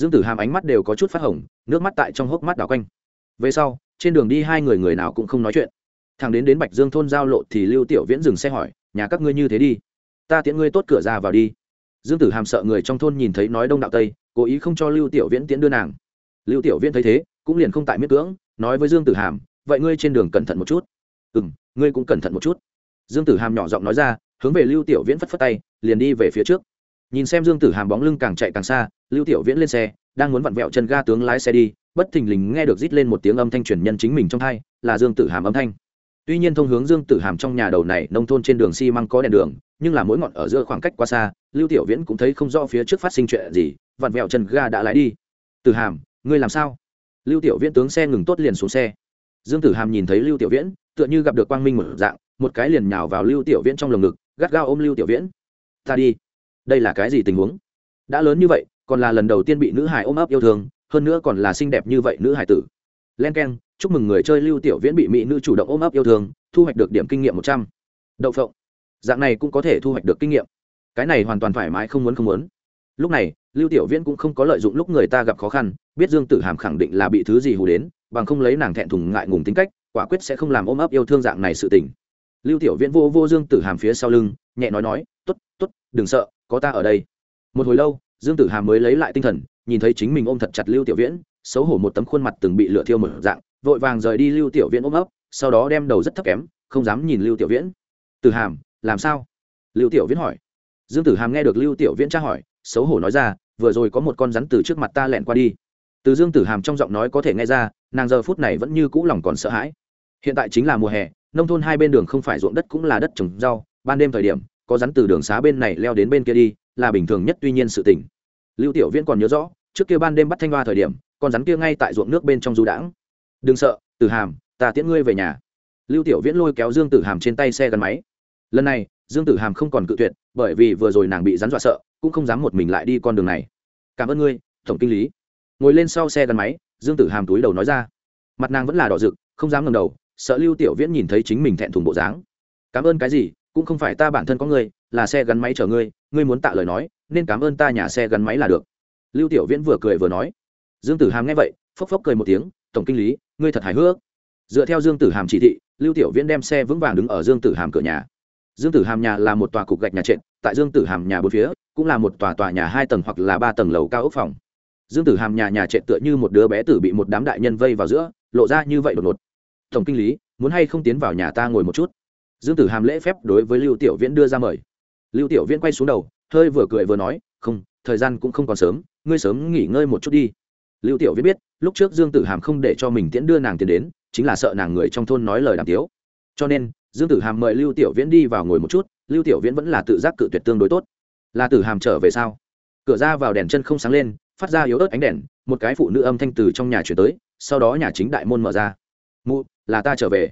dương tử hàm ánh mắt đều có chút phát hồng, nước mắt tại trong hốc mắt đảo quanh. Về sau, trên đường đi hai người người nào cũng không nói chuyện. Thằng đến đến bạch dương thôn giao lộ thì lưu tiểu viễn dừng xe hỏi, nhà các ngươi như thế đi? Ta tiễn ngươi tốt cửa ra vào đi. Dương tử hàm sợ người trong thôn nhìn thấy nói đông đạo tây, cố ý không cho lưu tiểu viễn tiễn đưa nàng. Lưu tiểu viễn thấy thế, cũng liền không tại miết cưỡng, nói với dương tử hàm, vậy ngươi trên đường cẩn thận một chút. Ừ m ngươi cũng cẩn thận một chút. Dương tử hàm nhỏ giọng nói ra, hướng về lưu tiểu viễn phất phất tay, liền đi về phía trước nhìn xem dương tử hàm bóng lưng càng chạy càng xa, lưu tiểu viễn lên xe, đang muốn vặn vẹo chân ga tướng lái xe đi, bất thình lình nghe được rít lên một tiếng âm thanh truyền nhân chính mình trong thai, là dương tử hàm âm thanh. Tuy nhiên thông hướng dương tử hàm trong nhà đầu này, nông thôn trên đường xi măng có đèn đường, nhưng là mỗi ngọn ở giữa khoảng cách quá xa, lưu tiểu viễn cũng thấy không rõ phía trước phát sinh chuyện gì, vặn vẹo chân ga đã lái đi. Tử hàm, ngươi làm sao? Lưu tiểu viễn tướng xe ngừng tốt liền xuống xe. Dương tử hàm nhìn thấy lưu tiểu viễn, tựa như gặp được quang minh một dạng, một cái liền nhào vào lưu tiểu viễn trong lồng ngực, gắt gao ôm lưu tiểu viễn. Ta đi đây là cái gì tình huống? Đã lớn như vậy, còn là lần đầu tiên bị nữ hải ôm ấp yêu thương, hơn nữa còn là xinh đẹp như vậy nữ hải tử. Len k e n chúc mừng người chơi lưu tiểu viễn bị mỹ nữ chủ động ôm ấp yêu thương, thu hoạch được điểm kinh nghiệm một trăm. Đậu phộng. Dạng này cũng có thể thu hoạch được kinh nghiệm. Cái này hoàn toàn thoải mái, không muốn không muốn. Lúc này, lưu tiểu viễn cũng không có lợi dụng lúc người ta gặp khó khăn, biết dương tử hàm khẳng định là bị thứ gì hù đến, bằng không lấy nàng thẹn thùng ngại ngùng tính cách, quả quyết sẽ không làm ôm ấp yêu thương dạng này sự tình. Lưu tiểu viễn vô vô dương tử hàm phía sau lưng, nhẹ nói nói t ố t t ố t đừng sợ có ta ở đây. Một hồi lâu, dương tử hàm mới lấy lại tinh thần, nhìn thấy chính mình ôm thật chặt lưu tiểu viễn, xấu hổ một tấm khuôn mặt từng bị lửa thiêu mở dạng, vội vàng rời đi lưu tiểu viễn ôm ấp, sau đó đem đầu rất thấp kém, không dám nhìn lưu tiểu viễn. Tử hàm, làm sao? Lưu tiểu viễn hỏi. Dương tử hàm nghe được lưu tiểu viễn tra hỏi, xấu hổ nói ra, vừa rồi có một con rắn từ trước mặt ta lẹn qua đi. Từ dương tử hàm trong giọng nói có thể nghe ra, nàng giờ phút này vẫn như cũ lòng còn sợ hãi. Hiện tại chính là mùa hè, nông thôn hai bên đường không phải ruộng đất cũng là đất trồng rau, ban đêm thời điểm có rắn từ đường xá bên này leo đến bên kia đi, là bình thường nhất tuy nhiên sự tỉnh lưu tiểu viễn còn nhớ rõ, trước kia ban đêm bắt thanh hoa thời điểm, con rắn kia ngay tại ruộng nước bên trong du đãng. Đừng sợ, tử hàm, ta tiễn ngươi về nhà. Lưu tiểu viễn lôi kéo dương tử hàm trên tay xe gắn máy. Lần này, dương tử hàm không còn cự tuyệt, bởi vì vừa rồi nàng bị rắn dọa sợ, cũng không dám một mình lại đi con đường này. Cảm ơn ngươi, tổng kinh lý. Ngồi lên sau xe gắn máy, dương tử hàm túi đầu nói ra. Mặt nàng vẫn là đỏ rực, không dám ngầm đầu, sợ lưu tiểu viễn nhìn thấy chính mình thẹn thùng bộ dáng. Cảm ơn cái gì cũng không phải ta bản thân có ngươi, là xe gắn máy chở ngươi ngươi muốn tạ lời nói, nên cảm ơn ta nhà xe gắn máy là được. Lưu tiểu viễn vừa cười vừa nói. Dương tử hàm nghe vậy, phốc phốc cười một tiếng, tổng kinh lý, ngươi thật hài hước. Dựa theo dương tử hàm chỉ thị, lưu tiểu viễn đem xe vững vàng đứng ở dương tử hàm cửa nhà. Dương tử hàm nhà là một tòa cục gạch nhà trệt, tại dương tử hàm nhà bốn phía, cũng là một tòa tòa nhà hai tầng hoặc là ba tầng lầu cao ốc phòng. Dương tử hàm nhà nhà trệt tựa như một đứa bé tử bị một đám đại nhân vây vào giữa, lộ ra như vậy đột ngột. Tổng kinh lý, muốn hay không tiến vào nhà ta ngồi một chút? Dương tử hàm lễ phép đối với lưu tiểu viễn đưa ra mời. Lưu tiểu viễn quay xuống đầu, hơi vừa cười vừa nói, không, thời gian cũng không còn sớm, ngươi sớm nghỉ ngơi một chút đi. Lưu tiểu viễn biết, lúc trước dương tử hàm không để cho mình tiễn đưa nàng tiền đến, chính là sợ nàng người trong thôn nói lời đàm tiếu. Cho nên, dương tử hàm mời lưu tiểu viễn đi vào ngồi một chút, lưu tiểu viễn vẫn là tự giác cự tuyệt tương đối tốt. Là tử hàm trở về sau cửa ra vào đèn chân không sáng lên, phát ra yếu ớt ánh đèn, một cái phụ nữ âm thanh từ trong nhà chuyển tới, sau đó nhà chính đại môn mở ra. Mụ, là ta trở về.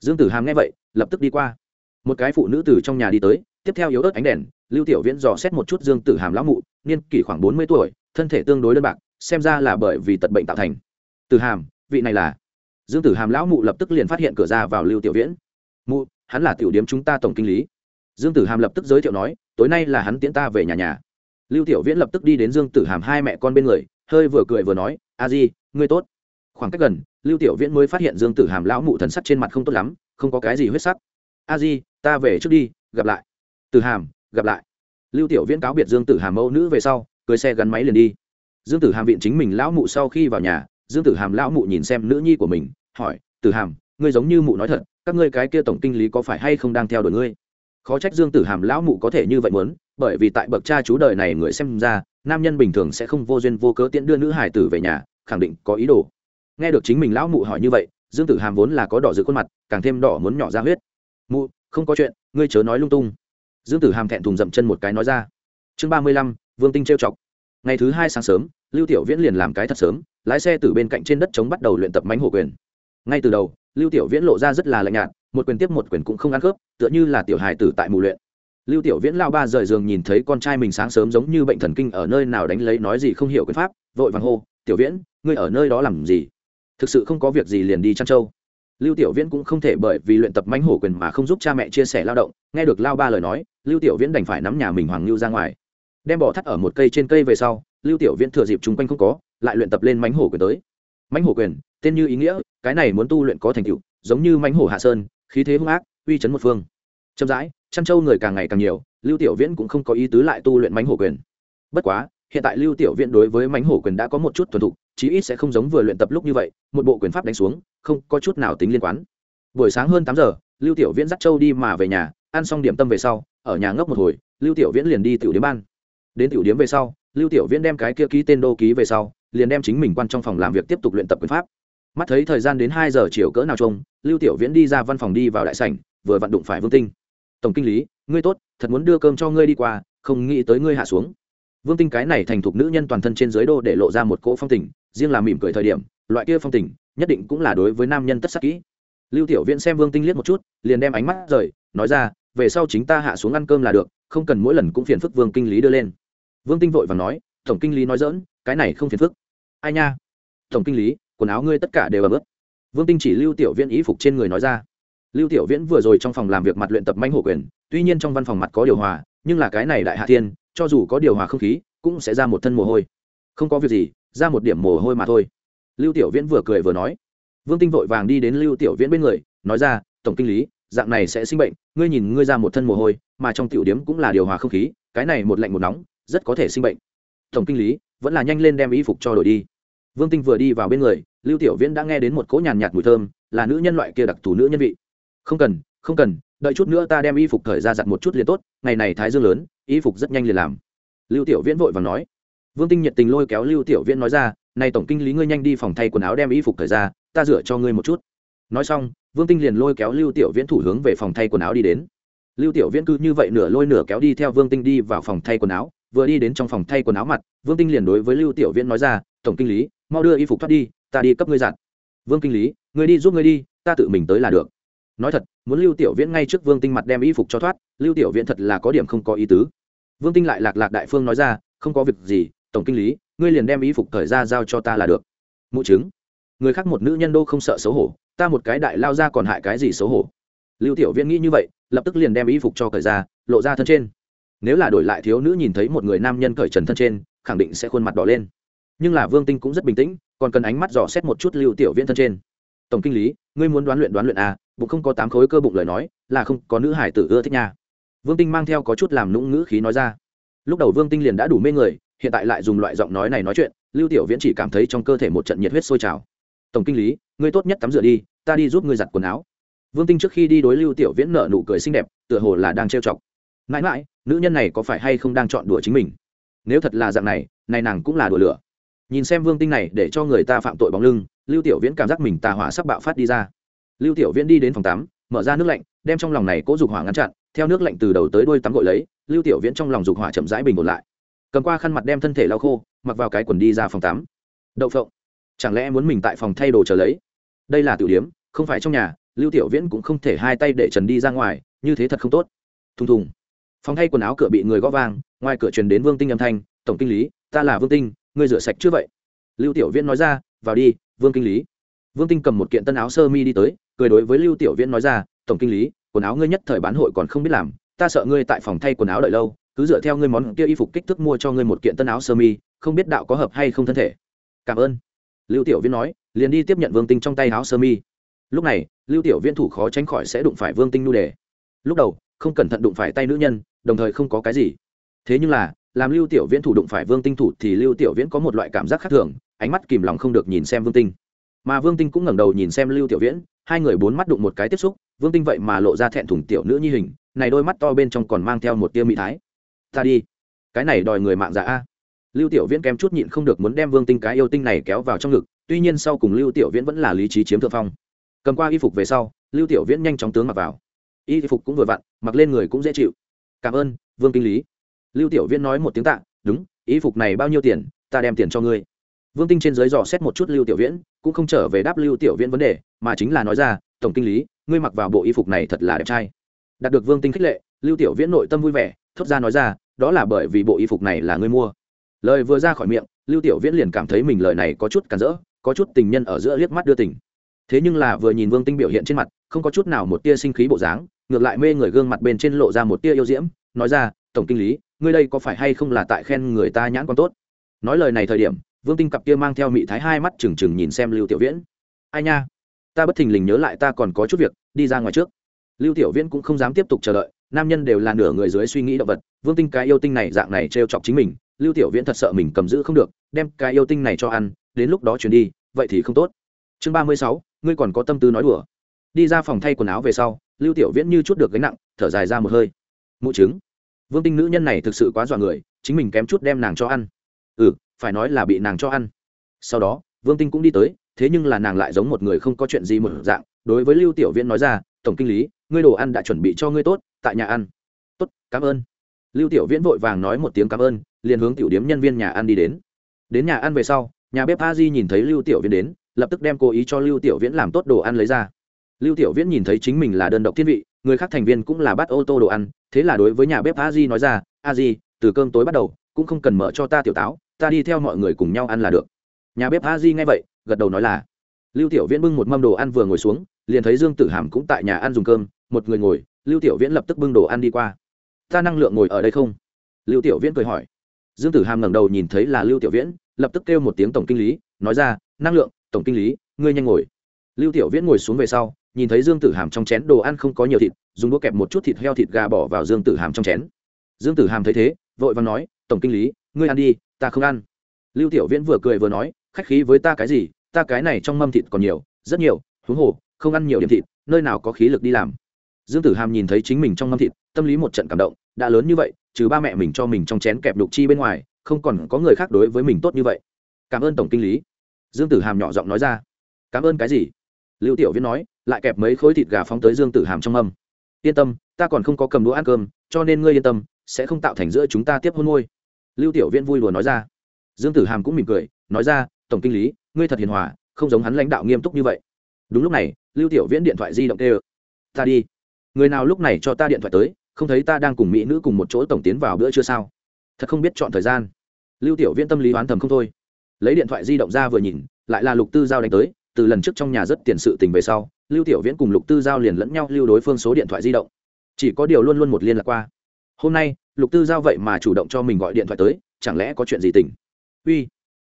Dương tử hàm nghe vậy lập tức đi qua. Một cái phụ nữ từ trong nhà đi tới, tiếp theo yếu ớt ánh đèn, lưu tiểu viễn dò xét một chút dương tử hàm lão mụ, niên kỷ khoảng bốn mươi tuổi, thân thể tương đối đơn bạc, xem ra là bởi vì tật bệnh tạo thành. Tử hàm, vị này là? Dương tử hàm lão mụ lập tức liền phát hiện cửa ra vào lưu tiểu viễn. Mụ, hắn là tiểu điếm chúng ta tổng kinh lý. Dương tử hàm lập tức giới thiệu nói, tối nay là hắn tiễn ta về nhà nhà. Lưu tiểu viễn lập tức đi đến dương tử hàm hai mẹ con bên người, hơi vừa cười vừa nói, a di, ngươi tốt. Khoảng cách gần, lưu tiểu viễn mới phát hiện dương tử hàm lão mụ thần sắc trên mặt không tốt lắm không có cái gì huyết sắc. A di, ta về trước đi, gặp lại. Tử hàm, gặp lại. Lưu tiểu viễn cáo biệt dương tử hàm mẫu nữ về sau, cưới xe gắn máy liền đi. Dương tử hàm viện chính mình lão mụ sau khi vào nhà, dương tử hàm lão mụ nhìn xem nữ nhi của mình, hỏi, tử hàm, ngươi giống như mụ nói thật, các ngươi cái kia tổng kinh lý có phải hay không đang theo đuổi ngươi? Khó trách dương tử hàm lão mụ có thể như vậy muốn, bởi vì tại bậc cha chú đời này người xem ra, nam nhân bình thường sẽ không vô duyên vô cớ tiễn đưa nữ hải tử về nhà, khẳng định có ý đồ. Nghe được chính mình lão mụ hỏi như vậy dương tử hàm vốn là có đỏ dự khuôn mặt, càng thêm đỏ muốn nhỏ ra huyết. Mụ, không có chuyện, ngươi chớ nói lung tung. Dương tử hàm thẹn thùng dậm chân một cái nói ra. Chương ba mươi lăm, vương tinh trêu chọc. Ngày thứ hai sáng sớm, lưu tiểu viễn liền làm cái thật sớm, lái xe từ bên cạnh trên đất chống bắt đầu luyện tập mánh hổ quyền. Ngay từ đầu, lưu tiểu viễn lộ ra rất là lạnh nhạt, một quyền tiếp một quyền cũng không ăn khớp, tựa như là tiểu hài tử tại mù luyện. Lưu tiểu viễn lao ba rời giường nhìn thấy con trai mình sáng sớm giống như bệnh thần kinh ở nơi nào đánh lấy nói gì không hiểu quyền pháp, vội vàng hô, tiểu viễn, ngươi ở nơi đó làm gì? Thực sự không có việc gì liền đi chăn trâu lưu tiểu viễn cũng không thể bởi vì luyện tập mánh hổ quyền mà không giúp cha mẹ chia sẻ lao động, nghe được lao ba lời nói, lưu tiểu viễn đành phải nắm nhà mình hoàng lưu ra ngoài. Đem bỏ thắt ở một cây trên cây về sau, lưu tiểu viễn thừa dịp chung quanh không có, lại luyện tập lên mánh hổ quyền tới. Mánh hổ quyền, tên như ý nghĩa, cái này muốn tu luyện có thành tựu, giống như mánh hổ hạ sơn, khí thế hung ác, uy chấn một phương. Chậm rãi chăn trâu người càng ngày càng nhiều, lưu tiểu viễn cũng không có ý tứ lại tu luyện mánh hổ quyền. Bất quá, hiện tại lưu tiểu viễn đối với mánh hổ quyền đã có một chút thuần thục chí ít sẽ không giống vừa luyện tập lúc như vậy, một bộ quyền pháp đánh xuống, không có chút nào tính liên quan. Buổi sáng hơn tám giờ, lưu tiểu viễn dắt Châu đi mà về nhà, ăn xong điểm tâm về sau, ở nhà ngốc một hồi, lưu tiểu viễn liền đi tiểu điếm ban. Đến tiểu điếm về sau, lưu tiểu viễn đem cái kia ký tên đô ký về sau, liền đem chính mình quan trong phòng làm việc tiếp tục luyện tập quyền pháp. Mắt thấy thời gian đến hai giờ chiều cỡ nào trông, lưu tiểu viễn đi ra văn phòng đi vào đại sảnh, vừa vặn đụng phải vương tinh. Tổng kinh lý, ngươi tốt, thật muốn đưa cơm cho ngươi đi qua, không nghĩ tới ngươi hạ xuống. Vương tinh cái này thành thục nữ nhân toàn thân trên dưới đô để lộ ra một cỗ phong tình riêng là mỉm cười thời điểm, loại kia phong tình, nhất định cũng là đối với nam nhân tất sắc kỹ. Lưu tiểu viễn xem vương tinh liếc một chút, liền đem ánh mắt rời, nói ra, về sau chính ta hạ xuống ăn cơm là được, không cần mỗi lần cũng phiền phức vương kinh lý đưa lên. Vương tinh vội và nói, tổng kinh lý nói dỡn cái này không phiền phức. Ai nha? Tổng kinh lý, quần áo ngươi tất cả đều ấm ướt. Vương tinh chỉ lưu tiểu viễn ý phục trên người nói ra. Lưu tiểu viễn vừa rồi trong phòng làm việc mặt luyện tập manh hổ quyền, tuy nhiên trong văn phòng mặt có điều hòa, nhưng là cái này đại hạ thiên, cho dù có điều hòa không khí, cũng sẽ ra một thân mồ hôi. Không có việc gì ra một điểm mồ hôi mà thôi. Lưu tiểu viễn vừa cười vừa nói. Vương tinh vội vàng đi đến lưu tiểu viễn bên người, nói ra, tổng kinh lý, dạng này sẽ sinh bệnh, ngươi nhìn ngươi ra một thân mồ hôi, mà trong tiểu điếm cũng là điều hòa không khí, cái này một lạnh một nóng, rất có thể sinh bệnh. Tổng kinh lý, vẫn là nhanh lên đem y phục cho đổi đi. Vương tinh vừa đi vào bên người, lưu tiểu viễn đã nghe đến một cỗ nhàn nhạt mùi thơm, là nữ nhân loại kia đặc thù nữ nhân vị. Không cần không cần, đợi chút nữa ta đem y phục thời ra giặt một chút liền tốt, ngày này thái dương lớn, y phục rất nhanh liền làm. Lưu tiểu viễn vội và nói vương tinh nhiệt tình lôi kéo lưu tiểu viễn nói ra, này tổng kinh lý ngươi nhanh đi phòng thay quần áo đem y phục thời ra, ta rửa cho ngươi một chút. Nói xong, vương tinh liền lôi kéo lưu tiểu viễn thủ hướng về phòng thay quần áo đi đến. Lưu tiểu viễn cứ như vậy nửa lôi nửa kéo đi theo vương tinh đi vào phòng thay quần áo, vừa đi đến trong phòng thay quần áo mặt, vương tinh liền đối với lưu tiểu viễn nói ra, tổng kinh lý, mau đưa y phục thoát đi, ta đi cấp ngươi giặt. Vương kinh lý, ngươi đi giúp ngươi đi, ta tự mình tới là được. Nói thật, muốn lưu tiểu viễn ngay trước vương tinh mặt đem y phục cho thoát, lưu tiểu viễn thật là có điểm không có ý tứ. Vương tinh lại lạc lạc đại phương nói ra, không có việc gì tổng kinh lý, ngươi liền đem y phục thời ra giao cho ta là được. Mụ chứng. Người khác một nữ nhân đô không sợ xấu hổ, ta một cái đại lao ra còn hại cái gì xấu hổ? Lưu tiểu viễn nghĩ như vậy, lập tức liền đem y phục cho cởi ra, lộ ra thân trên. Nếu là đổi lại thiếu nữ nhìn thấy một người nam nhân cởi trần thân trên, khẳng định sẽ khuôn mặt đỏ lên. Nhưng là vương tinh cũng rất bình tĩnh, còn cần ánh mắt dò xét một chút lưu tiểu viễn thân trên. Tổng kinh lý, ngươi muốn đoán luyện đoán luyện à bụng không có tám khối cơ bụng lời nói, là không, có nữ hải tử ưa thích nha. Vương tinh mang theo có chút làm nũng ngữ khí nói ra. Lúc đầu vương tinh liền đã đủ mê người hiện tại lại dùng loại giọng nói này nói chuyện, lưu tiểu viễn chỉ cảm thấy trong cơ thể một trận nhiệt huyết sôi trào. Tổng kinh lý, ngươi tốt nhất tắm rửa đi, ta đi giúp ngươi giặt quần áo. Vương tinh trước khi đi đối lưu tiểu viễn nợ nụ cười xinh đẹp, tựa hồ là đang trêu chọc. Mãi mãi, nữ nhân này có phải hay không đang chọn đùa chính mình? Nếu thật là dạng này này nàng cũng là đùa lửa. Nhìn xem vương tinh này để cho người ta phạm tội bóng lưng, lưu tiểu viễn cảm giác mình tà hỏa sắp bạo phát đi ra. Lưu tiểu viễn đi đến phòng tắm, mở ra nước lạnh, đem trong lòng này cố dục hỏa ngăn chặn, theo nước lạnh từ đầu tới đuôi tắm gội lấy, lưu tiểu viễn trong lòng dục hỏa chậm rãi bình ổn lại cầm qua khăn mặt đem thân thể lau khô, mặc vào cái quần đi ra phòng tắm. Đậu phộng. Chẳng lẽ muốn mình tại phòng thay đồ chờ lấy? Đây là tiểu điếm không phải trong nhà, lưu tiểu viễn cũng không thể hai tay để trần đi ra ngoài, như thế thật không tốt. Thùng thùng. Phòng thay quần áo cửa bị người gõ vang, ngoài cửa truyền đến vương tinh âm thanh, tổng kinh lý, ta là vương tinh, ngươi rửa sạch chưa vậy? Lưu tiểu viễn nói ra, vào đi, vương kinh lý. Vương tinh cầm một kiện tân áo sơ mi đi tới, cười đối với lưu tiểu viễn nói ra, tổng kinh lý, quần áo ngươi nhất thời bán hội còn không biết làm, ta sợ ngươi tại phòng thay quần áo đợi lâu cứ dựa theo ngươi món kia y phục kích thước mua cho ngươi một kiện tân áo sơ mi, không biết đạo có hợp hay không thân thể. Cảm ơn. Lưu tiểu viễn nói, liền đi tiếp nhận vương tinh trong tay áo sơ mi. Lúc này, lưu tiểu viễn thủ khó tránh khỏi sẽ đụng phải vương tinh nu đề. Lúc đầu, không cẩn thận đụng phải tay nữ nhân, đồng thời không có cái gì. Thế nhưng là, làm lưu tiểu viễn thủ đụng phải vương tinh thủ thì lưu tiểu viễn có một loại cảm giác khác thường, ánh mắt kìm lòng không được nhìn xem vương tinh. Mà vương tinh cũng ngẩng đầu nhìn xem lưu tiểu viễn, hai người bốn mắt đụng một cái tiếp xúc, vương tinh vậy mà lộ ra thẹn thùng tiểu nữ nhi hình, này đôi mắt to bên trong còn mang theo một tia mỹ thái ta đi. Cái này đòi người mạng giả a. Lưu tiểu viễn kém chút nhịn không được muốn đem vương tinh cái yêu tinh này kéo vào trong ngực, tuy nhiên sau cùng lưu tiểu viễn vẫn là lý trí chiếm thượng phong. Cầm qua y phục về sau, lưu tiểu viễn nhanh chóng tướng mặc vào. Y phục cũng vừa vặn, mặc lên người cũng dễ chịu. Cảm ơn, vương kinh lý. Lưu tiểu viễn nói một tiếng tạ, đúng, y phục này bao nhiêu tiền, ta đem tiền cho ngươi. Vương tinh trên dưới dò xét một chút lưu tiểu viễn, cũng không trở về đáp lưu tiểu viễn vấn đề, mà chính là nói ra, tổng kinh lý, ngươi mặc vào bộ y phục này thật là đẹp trai. Đạt được vương tinh khích lệ, lưu tiểu viễn nội tâm vui vẻ thốt ra nói ra, đó là bởi vì bộ y phục này là ngươi mua. Lời vừa ra khỏi miệng, lưu tiểu viễn liền cảm thấy mình lời này có chút cản rỡ, có chút tình nhân ở giữa liếc mắt đưa tình. Thế nhưng là vừa nhìn vương tinh biểu hiện trên mặt, không có chút nào một tia sinh khí bộ dáng, ngược lại mê người gương mặt bên trên lộ ra một tia yêu diễm, nói ra, tổng kinh lý, ngươi đây có phải hay không là tại khen người ta nhãn con tốt? Nói lời này thời điểm, vương tinh cặp kia mang theo mị thái hai mắt trừng trừng nhìn xem lưu tiểu viễn. Ai nha, ta bất thình lình nhớ lại ta còn có chút việc, đi ra ngoài trước. Lưu tiểu viễn cũng không dám tiếp tục chờ đợi nam nhân đều là nửa người dưới suy nghĩ động vật, vương tinh cái yêu tinh này dạng này trêu chọc chính mình, lưu tiểu viễn thật sợ mình cầm giữ không được, đem cái yêu tinh này cho ăn, đến lúc đó chuyển đi, vậy thì không tốt. Chương ba mươi sáu, ngươi còn có tâm tư nói đùa. Đi ra phòng thay quần áo về sau, lưu tiểu viễn như chút được gánh nặng, thở dài ra một hơi. Mụ chứng vương tinh nữ nhân này thực sự quá dọa người, chính mình kém chút đem nàng cho ăn. Ừ phải nói là bị nàng cho ăn. Sau đó, vương tinh cũng đi tới, thế nhưng là nàng lại giống một người không có chuyện gì một dạng. Đối với lưu tiểu viễn nói ra, tổng kinh lý, ngươi đồ ăn đã chuẩn bị cho ngươi tốt tại nhà ăn. Tốt, cảm ơn. Lưu tiểu viễn vội vàng nói một tiếng cảm ơn, liền hướng tiểu điếm nhân viên nhà ăn đi đến. Đến nhà ăn về sau, nhà bếp a di nhìn thấy lưu tiểu viễn đến, lập tức đem cố ý cho lưu tiểu viễn làm tốt đồ ăn lấy ra. Lưu tiểu viễn nhìn thấy chính mình là đơn độc thiên vị, người khác thành viên cũng là bắt ô tô đồ ăn, thế là đối với nhà bếp a di nói ra, a di, từ cơm tối bắt đầu, cũng không cần mở cho ta tiểu táo, ta đi theo mọi người cùng nhau ăn là được. Nhà bếp a di nghe vậy, gật đầu nói là. Lưu tiểu viễn bưng một mâm đồ ăn vừa ngồi xuống, liền thấy dương tử hàm cũng tại nhà ăn dùng cơm, một người ngồi lưu tiểu viễn lập tức bưng đồ ăn đi qua. Ta năng lượng ngồi ở đây không? Lưu tiểu viễn cười hỏi. Dương tử hàm ngẩng đầu nhìn thấy là lưu tiểu viễn, lập tức kêu một tiếng tổng kinh lý, nói ra, năng lượng, tổng kinh lý, ngươi nhanh ngồi. Lưu tiểu viễn ngồi xuống về sau, nhìn thấy dương tử hàm trong chén đồ ăn không có nhiều thịt, dùng đũa kẹp một chút thịt heo thịt gà bỏ vào dương tử hàm trong chén. Dương tử hàm thấy thế, vội và nói, tổng kinh lý, ngươi ăn đi, ta không ăn. Lưu tiểu viễn vừa cười vừa nói, khách khí với ta cái gì, ta cái này trong mâm thịt còn nhiều, rất nhiều, huống hồ, không ăn nhiều điểm thịt, nơi nào có khí lực đi làm dương tử hàm nhìn thấy chính mình trong ngâm thịt, tâm lý một trận cảm động, đã lớn như vậy, trừ ba mẹ mình cho mình trong chén kẹp đục chi bên ngoài, không còn có người khác đối với mình tốt như vậy. Cảm ơn tổng kinh lý. Dương tử hàm nhỏ giọng nói ra. Cảm ơn cái gì? Lưu tiểu viễn nói, lại kẹp mấy khối thịt gà phóng tới dương tử hàm trong âm. yên tâm, ta còn không có cầm đũa ăn cơm, cho nên ngươi yên tâm, sẽ không tạo thành giữa chúng ta tiếp hôn môi. Lưu tiểu viễn vui đùa nói ra. Dương tử hàm cũng mỉm cười, nói ra, tổng kinh lý, ngươi thật hiền hòa, không giống hắn lãnh đạo nghiêm túc như vậy. Đúng lúc này, lưu tiểu viễn điện thoại di động kêu, ta đi người nào lúc này cho ta điện thoại tới, không thấy ta đang cùng mỹ nữ cùng một chỗ tổng tiến vào bữa chưa sao? Thật không biết chọn thời gian. Lưu tiểu viễn tâm lý oán thầm không thôi. Lấy điện thoại di động ra vừa nhìn, lại là lục tư giao đánh tới, từ lần trước trong nhà rất tiền sự tình về sau, lưu tiểu viễn cùng lục tư giao liền lẫn nhau lưu đối phương số điện thoại di động. Chỉ có điều luôn luôn một liên lạc qua. Hôm nay, lục tư giao vậy mà chủ động cho mình gọi điện thoại tới, chẳng lẽ có chuyện gì tình? Uy.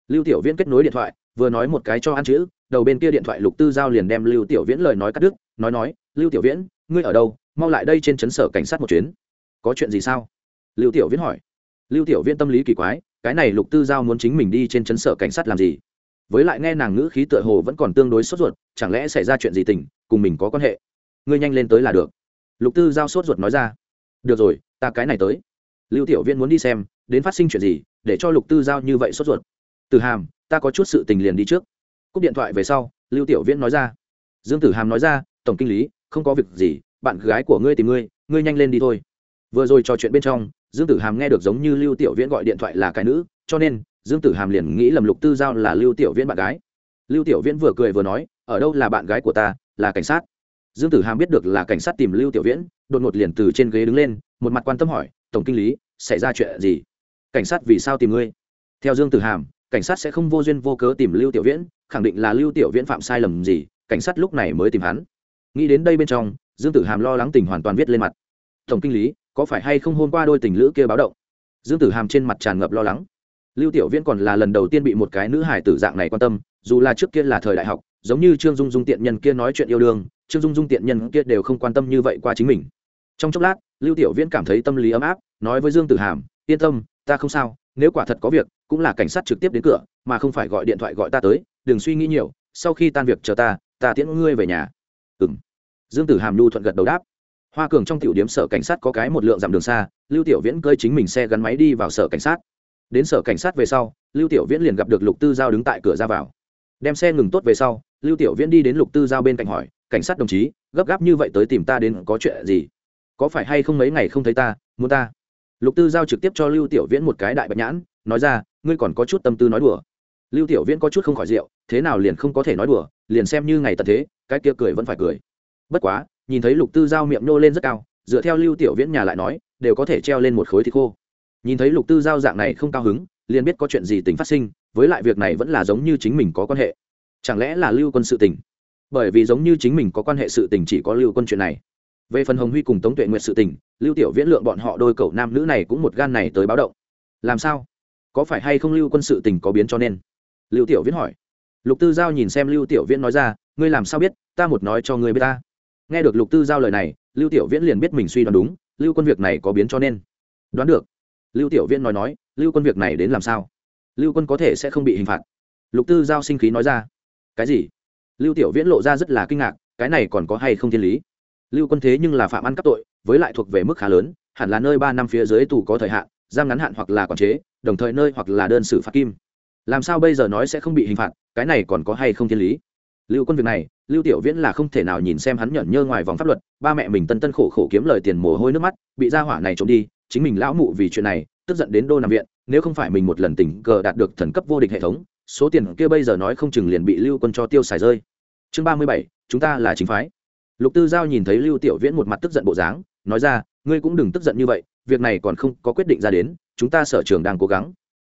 Lưu tiểu viễn kết nối điện thoại, vừa nói một cái cho ăn chữ, đầu bên kia điện thoại lục tư giao liền đem lưu tiểu viễn lời nói cắt đứt, nói nói, lưu tiểu viễn ngươi ở đâu, mau lại đây trên chấn sở cảnh sát một chuyến. Có chuyện gì sao? Lưu tiểu viễn hỏi. Lưu tiểu viễn tâm lý kỳ quái, cái này lục tư giao muốn chính mình đi trên chấn sở cảnh sát làm gì? Với lại nghe nàng ngữ khí tựa hồ vẫn còn tương đối sốt ruột, chẳng lẽ xảy ra chuyện gì tình, cùng mình có quan hệ? Ngươi nhanh lên tới là được. Lục tư giao sốt ruột nói ra. Được rồi, ta cái này tới. Lưu tiểu viễn muốn đi xem, đến phát sinh chuyện gì, để cho lục tư giao như vậy sốt ruột. Từ hàm, ta có chút sự tình liền đi trước. Cúp điện thoại về sau, lưu tiểu viễn nói ra. Dương tử hàm nói ra, tổng kinh lý không có việc gì, bạn gái của ngươi tìm ngươi ngươi nhanh lên đi thôi. Vừa rồi trò chuyện bên trong, dương tử hàm nghe được giống như lưu tiểu viễn gọi điện thoại là cái nữ, cho nên, dương tử hàm liền nghĩ lầm lục tư giao là lưu tiểu viễn bạn gái. Lưu tiểu viễn vừa cười vừa nói, ở đâu là bạn gái của ta, là cảnh sát. Dương tử hàm biết được là cảnh sát tìm lưu tiểu viễn, đột ngột liền từ trên ghế đứng lên, một mặt quan tâm hỏi, tổng kinh lý, xảy ra chuyện gì? Cảnh sát vì sao tìm ngươi? Theo dương tử hàm, cảnh sát sẽ không vô duyên vô cớ tìm lưu tiểu viễn, khẳng định là lưu tiểu viễn phạm sai lầm gì, cảnh sát lúc này mới tìm hắn nghĩ đến đây bên trong, dương tử hàm lo lắng tình hoàn toàn viết lên mặt. Tổng kinh lý, có phải hay không hôm qua đôi tình lữ kia báo động? Dương tử hàm trên mặt tràn ngập lo lắng. Lưu tiểu viễn còn là lần đầu tiên bị một cái nữ hải tử dạng này quan tâm, dù là trước kia là thời đại học, giống như trương dung dung tiện nhân kia nói chuyện yêu đương, trương dung dung tiện nhân kia đều không quan tâm như vậy qua chính mình. Trong chốc lát, lưu tiểu viễn cảm thấy tâm lý ấm áp, nói với dương tử hàm, yên tâm, ta không sao, nếu quả thật có việc, cũng là cảnh sát trực tiếp đến cửa, mà không phải gọi điện thoại gọi ta tới, đừng suy nghĩ nhiều, sau khi tan việc chờ ta ta tiễn ngươi về nhà. Ừ m dương tử hàm nhu thuận gật đầu đáp. Hoa cường trong tiểu điếm sở cảnh sát có cái một lượng dặm đường xa, lưu tiểu viễn cơi chính mình xe gắn máy đi vào sở cảnh sát. Đến sở cảnh sát về sau, lưu tiểu viễn liền gặp được lục tư giao đứng tại cửa ra vào. Đem xe ngừng tốt về sau, lưu tiểu viễn đi đến lục tư giao bên cạnh hỏi, cảnh sát đồng chí, gấp gáp như vậy tới tìm ta đến có chuyện gì? Có phải hay không mấy ngày không thấy ta, muốn ta? Lục tư giao trực tiếp cho lưu tiểu viễn một cái đại bạch nhãn, nói ra, ngươi còn có chút tâm tư nói đùa. Lưu tiểu viễn có chút không khỏi rượu, thế nào liền không có thể nói đùa, liền xem như ngày tận thế, cái kia cười vẫn phải cười bất quá, nhìn thấy lục tư giao miệng nô lên rất cao, dựa theo lưu tiểu viễn nhà lại nói, đều có thể treo lên một khối thịt khô. Nhìn thấy lục tư giao dạng này không cao hứng, liền biết có chuyện gì tình phát sinh, với lại việc này vẫn là giống như chính mình có quan hệ. Chẳng lẽ là lưu quân sự tình? Bởi vì giống như chính mình có quan hệ sự tình chỉ có lưu quân chuyện này. Về phần hồng huy cùng tống tuệ nguyệt sự tình, lưu tiểu viễn lượng bọn họ đôi cậu nam nữ này cũng một gan này tới báo động. Làm sao? Có phải hay không lưu quân sự tình có biến cho nên? Lưu tiểu viễn hỏi. Lục tư giao nhìn xem lưu tiểu viễn nói ra, ngươi làm sao biết? Ta một nói cho ngươi biết ta nghe được lục tư giao lời này, lưu tiểu viễn liền biết mình suy đoán đúng, lưu quân việc này có biến cho nên. Đoán được. Lưu tiểu viễn nói nói, lưu quân việc này đến làm sao? Lưu quân có thể sẽ không bị hình phạt. Lục tư giao sinh khí nói ra. Cái gì? Lưu tiểu viễn lộ ra rất là kinh ngạc, cái này còn có hay không thiên lý? Lưu quân thế nhưng là phạm ăn cắp tội, với lại thuộc về mức khá lớn, hẳn là nơi ba năm phía dưới tù có thời hạn, giam ngắn hạn hoặc là quản chế, đồng thời nơi hoặc là đơn xử phạt kim. Làm sao bây giờ nói sẽ không bị hình phạt, cái này còn có hay không thiên lý? Lưu quân việc này lưu tiểu viễn là không thể nào nhìn xem hắn nhẫn nhơ ngoài vòng pháp luật, ba mẹ mình tân tân khổ khổ kiếm lời tiền mồ hôi nước mắt, bị gia hỏa này trộm đi, chính mình lão mụ vì chuyện này, tức giận đến đô nằm viện, nếu không phải mình một lần tình cờ đạt được thần cấp vô địch hệ thống, số tiền kia bây giờ nói không chừng liền bị lưu quân cho tiêu xài rơi. Chương ba mươi bảy, chúng ta là chính phái. Lục tư giao nhìn thấy lưu tiểu viễn một mặt tức giận bộ dáng, nói ra, ngươi cũng đừng tức giận như vậy, việc này còn không có quyết định ra đến, chúng ta sở trường đang cố gắng.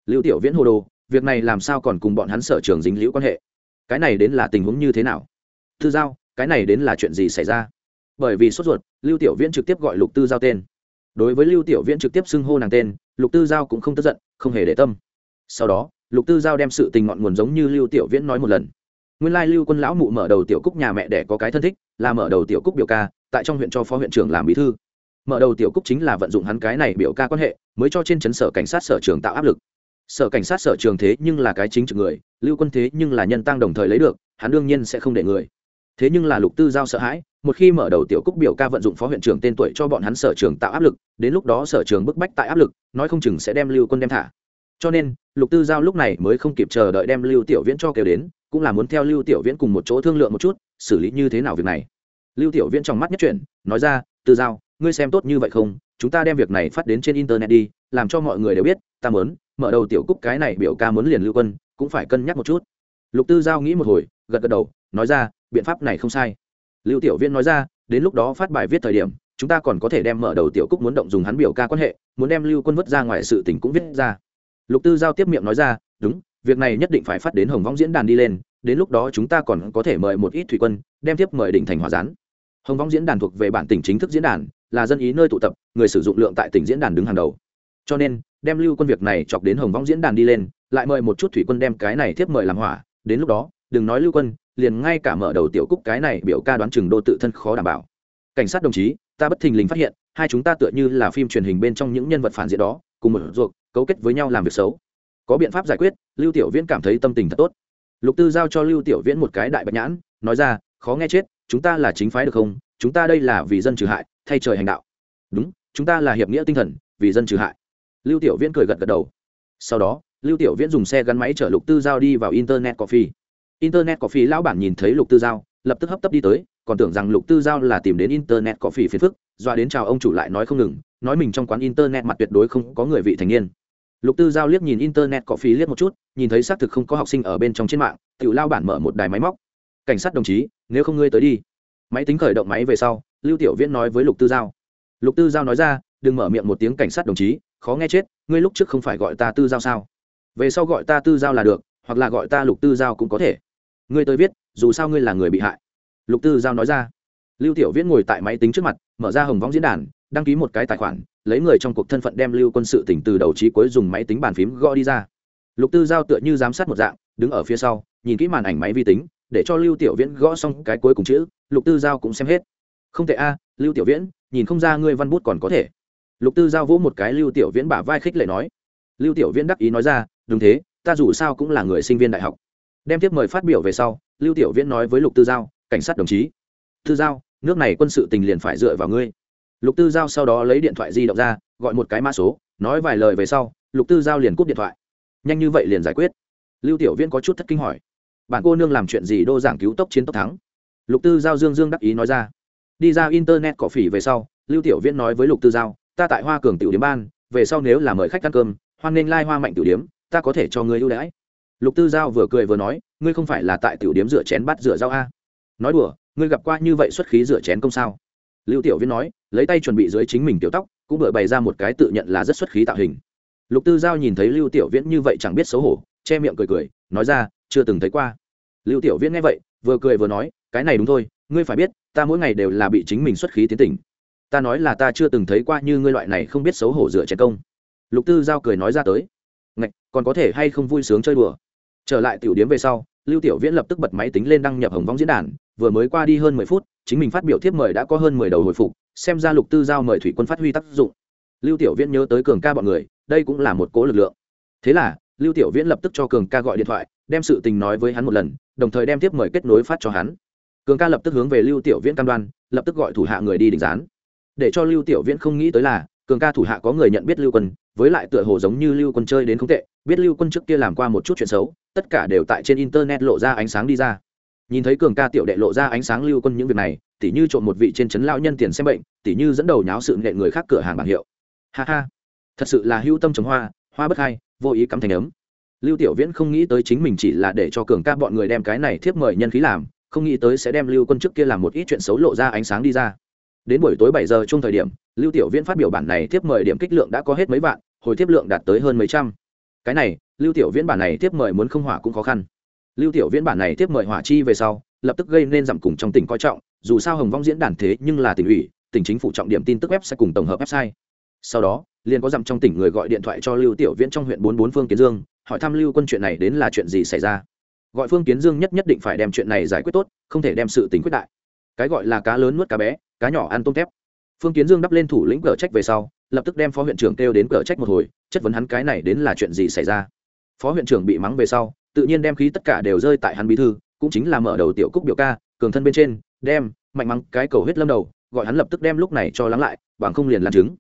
Lưu tiểu viễn hồ đồ, việc này làm sao còn cùng bọn hắn sở trường dính liễu quan hệ? Cái này đến là tình huống như thế nào? Tư giao, cái này đến là chuyện gì xảy ra? Bởi vì sốt ruột, lưu tiểu viễn trực tiếp gọi lục tư giao tên. Đối với lưu tiểu viễn trực tiếp xưng hô nàng tên, lục tư giao cũng không tức giận, không hề để tâm. Sau đó, lục tư giao đem sự tình ngọn nguồn giống như lưu tiểu viễn nói một lần. Nguyên lai lưu quân lão mụ mở đầu tiểu cúc nhà mẹ để có cái thân thích, là mở đầu tiểu cúc biểu ca, tại trong huyện cho phó huyện trưởng làm bí thư. Mở đầu tiểu cúc chính là vận dụng hắn cái này biểu ca quan hệ, mới cho trên chấn sở cảnh sát sở trường tạo áp lực. Sở cảnh sát sở trường thế nhưng là cái chính trực người, lưu quân thế nhưng là nhân tăng đồng thời lấy được, hắn đương nhiên sẽ không để người thế nhưng là lục tư giao sợ hãi, một khi mở đầu tiểu cúc biểu ca vận dụng phó huyện trưởng tên tuổi cho bọn hắn sở trường tạo áp lực, đến lúc đó sở trường bức bách tại áp lực, nói không chừng sẽ đem lưu quân đem thả. Cho nên, lục tư giao lúc này mới không kịp chờ đợi đem lưu tiểu viễn cho kêu đến, cũng là muốn theo lưu tiểu viễn cùng một chỗ thương lượng một chút, xử lý như thế nào việc này. Lưu tiểu viễn trong mắt nhất chuyển, nói ra, tư giao, ngươi xem tốt như vậy không? Chúng ta đem việc này phát đến trên internet đi, làm cho mọi người đều biết, ta muốn, mở đầu tiểu cúc cái này biểu ca muốn liền lưu quân, cũng phải cân nhắc một chút. Lục tư giao nghĩ một hồi, gật gật đầu, nói ra biện pháp này không sai. Lưu tiểu viên nói ra, đến lúc đó phát bài viết thời điểm, chúng ta còn có thể đem mở đầu tiểu cúc muốn động dùng hắn biểu ca quan hệ, muốn đem lưu quân vứt ra ngoài sự tình cũng viết ra. Lục tư giao tiếp miệng nói ra, đúng, việc này nhất định phải phát đến hồng võng diễn đàn đi lên, đến lúc đó chúng ta còn có thể mời một ít thủy quân, đem tiếp mời đỉnh thành hòa gián. Hồng võng diễn đàn thuộc về bản tỉnh chính thức diễn đàn, là dân ý nơi tụ tập, người sử dụng lượng tại tỉnh diễn đàn đứng hàng đầu. Cho nên, đem lưu quân việc này chọc đến hồng võng diễn đàn đi lên, lại mời một chút thủy quân đem cái này tiếp mời làm hỏa, đến lúc đó, đừng nói lưu quân liền ngay cả mở đầu tiểu cúc cái này biểu ca đoán chừng đô tự thân khó đảm bảo. Cảnh sát đồng chí, ta bất thình lình phát hiện, hai chúng ta tựa như là phim truyền hình bên trong những nhân vật phản diện đó, cùng một ruột, cấu kết với nhau làm việc xấu. Có biện pháp giải quyết, lưu tiểu viễn cảm thấy tâm tình thật tốt. Lục tư giao cho lưu tiểu viễn một cái đại bạch nhãn, nói ra, khó nghe chết, chúng ta là chính phái được không? Chúng ta đây là vì dân trừ hại, thay trời hành đạo. Đúng, chúng ta là hiệp nghĩa tinh thần, vì dân trừ hại. Lưu tiểu viễn cười gật gật đầu. Sau đó, lưu tiểu viễn dùng xe gắn máy chở lục tư giao đi vào internet coffee internet coffee lão bản nhìn thấy lục tư giao, lập tức hấp tấp đi tới, còn tưởng rằng lục tư giao là tìm đến internet coffee phiền phức doa đến chào ông chủ lại nói không ngừng, nói mình trong quán internet mặt tuyệt đối không có người vị thành niên. Lục tư giao liếc nhìn internet có phí liếc một chút, nhìn thấy xác thực không có học sinh ở bên trong trên mạng tự lao bản mở một đài máy móc. Cảnh sát đồng chí, nếu không ngươi tới đi. Máy tính khởi động máy về sau, lưu tiểu viễn nói với lục tư giao. Lục tư giao nói ra, đừng mở miệng một tiếng cảnh sát đồng chí, khó nghe chết, ngươi lúc trước không phải gọi ta tư giao sao? Về sau gọi ta tư giao là được, hoặc là gọi ta lục tư giao cũng có thể ngươi tới viết, dù sao ngươi là người bị hại. Lục tư giao nói ra. Lưu tiểu viễn ngồi tại máy tính trước mặt, mở ra hồng võng diễn đàn, đăng ký một cái tài khoản, lấy người trong cuộc thân phận đem lưu quân sự tỉnh từ đầu trí cuối dùng máy tính bàn phím gõ đi ra. Lục tư giao tựa như giám sát một dạng, đứng ở phía sau, nhìn kỹ màn ảnh máy vi tính, để cho lưu tiểu viễn gõ xong cái cuối cùng chữ, lục tư giao cũng xem hết. Không thể a, lưu tiểu viễn, nhìn không ra ngươi văn bút còn có thể. Lục tư giao vỗ một cái lưu tiểu viễn bả vai khích lệ nói. Lưu tiểu viễn đắc ý nói ra, đúng thế, ta dù sao cũng là người sinh viên đại học đem tiếp mời phát biểu về sau, lưu tiểu viễn nói với lục tư giao, cảnh sát đồng chí, tư giao, nước này quân sự tình liền phải dựa vào ngươi. Lục tư giao sau đó lấy điện thoại di động ra, gọi một cái mã số, nói vài lời về sau, lục tư giao liền cúp điện thoại. Nhanh như vậy liền giải quyết. Lưu tiểu viễn có chút thất kinh hỏi, bạn cô nương làm chuyện gì đô giảng cứu tốc chiến tốc thắng? Lục tư giao dương dương đắc ý nói ra, đi ra internet cỏ phỉ về sau, lưu tiểu viễn nói với lục tư giao, ta tại hoa cường tiểu điếm ban, về sau nếu là mời khách ăn cơm, hoan nghênh Hoa mạnh tiểu điếm, ta có thể cho ngươi ưu đãi lục tư giao vừa cười vừa nói, ngươi không phải là tại tiểu điếm rửa chén bắt rửa dao a? Nói đùa, ngươi gặp qua như vậy xuất khí rửa chén công sao? Lưu tiểu viễn nói, lấy tay chuẩn bị dưới chính mình tiểu tóc, cũng bởi bày ra một cái tự nhận là rất xuất khí tạo hình. Lục tư giao nhìn thấy lưu tiểu viễn như vậy chẳng biết xấu hổ, che miệng cười cười, nói ra, chưa từng thấy qua. Lưu tiểu viễn nghe vậy, vừa cười vừa nói, cái này đúng thôi, ngươi phải biết, ta mỗi ngày đều là bị chính mình xuất khí tiến tình ta nói là ta chưa từng thấy qua như ngươi loại này không biết xấu hổ dựa chén công. Lục tư giao cười nói ra tới, ngạch, còn có thể hay không vui sướng chơi đùa? Trở lại tiểu điếm về sau, lưu tiểu viễn lập tức bật máy tính lên đăng nhập hồng vong diễn đàn, vừa mới qua đi hơn mười phút, chính mình phát biểu thiếp mời đã có hơn mười đầu hồi phục, xem ra lục tư giao mời thủy quân phát huy tác dụng. Lưu tiểu viễn nhớ tới cường ca bọn người, đây cũng là một cố lực lượng. Thế là, lưu tiểu viễn lập tức cho cường ca gọi điện thoại, đem sự tình nói với hắn một lần, đồng thời đem tiếp mời kết nối phát cho hắn. Cường ca lập tức hướng về lưu tiểu viễn cam đoan, lập tức gọi thủ hạ người đi đình gián để cho lưu tiểu viễn không nghĩ tới là, cường ca thủ hạ có người nhận biết lưu quân, với lại tựa hồ giống như lưu quân chơi đến không tệ, biết lưu quân trước kia làm qua một chút chuyện xấu tất cả đều tại trên internet lộ ra ánh sáng đi ra. Nhìn thấy cường ca tiểu đệ lộ ra ánh sáng lưu quân những việc này, tỉ như trộm một vị trên trấn lao nhân tiền xem bệnh, tỉ như dẫn đầu nháo sự nghệ người khác cửa hàng bảng hiệu. Ha ha. Thật sự là hữu tâm trồng hoa hoa bất hay vô ý cắm thành ấm. Lưu tiểu viễn không nghĩ tới chính mình chỉ là để cho cường ca bọn người đem cái này thiếp mời nhân khí làm, không nghĩ tới sẽ đem lưu quân trước kia làm một ít chuyện xấu lộ ra ánh sáng đi ra. Đến buổi tối bảy giờ chung thời điểm, lưu tiểu viễn phát biểu bản này thiếp mời điểm kích lượng đã có hết mấy vạn, hồi thiếp lượng đạt tới hơn mấy trăm. Cái này lưu tiểu viễn bản này tiếp mời muốn không hỏa cũng khó khăn. Lưu tiểu viễn bản này tiếp mời hỏa chi về sau, lập tức gây nên giảm cùng trong tỉnh coi trọng, dù sao hồng vong diễn đàn thế nhưng là tỉnh ủy, tỉnh chính phủ trọng điểm tin tức web sẽ cùng tổng hợp website. Sau đó, liền có dặm trong tỉnh người gọi điện thoại cho lưu tiểu viễn trong huyện bốn bốn phương kiến dương, hỏi thăm lưu quân chuyện này đến là chuyện gì xảy ra. Gọi phương kiến dương nhất nhất định phải đem chuyện này giải quyết tốt, không thể đem sự tình quyết đại. Cái gọi là cá lớn nuốt cá bé, cá nhỏ ăn tôm tép phương kiến dương đắp lên thủ lĩnh cờ trách về sau, lập tức đem phó huyện trưởng kêu đến cờ trách một hồi, chất vấn hắn cái này đến là chuyện gì xảy ra phó huyện trưởng bị mắng về sau, tự nhiên đem khí tất cả đều rơi tại hắn bí thư, cũng chính là mở đầu tiểu cúc biểu ca, cường thân bên trên, đem, mạnh mắng cái cầu huyết lâm đầu, gọi hắn lập tức đem lúc này cho lắng lại, bằng không liền làm chứng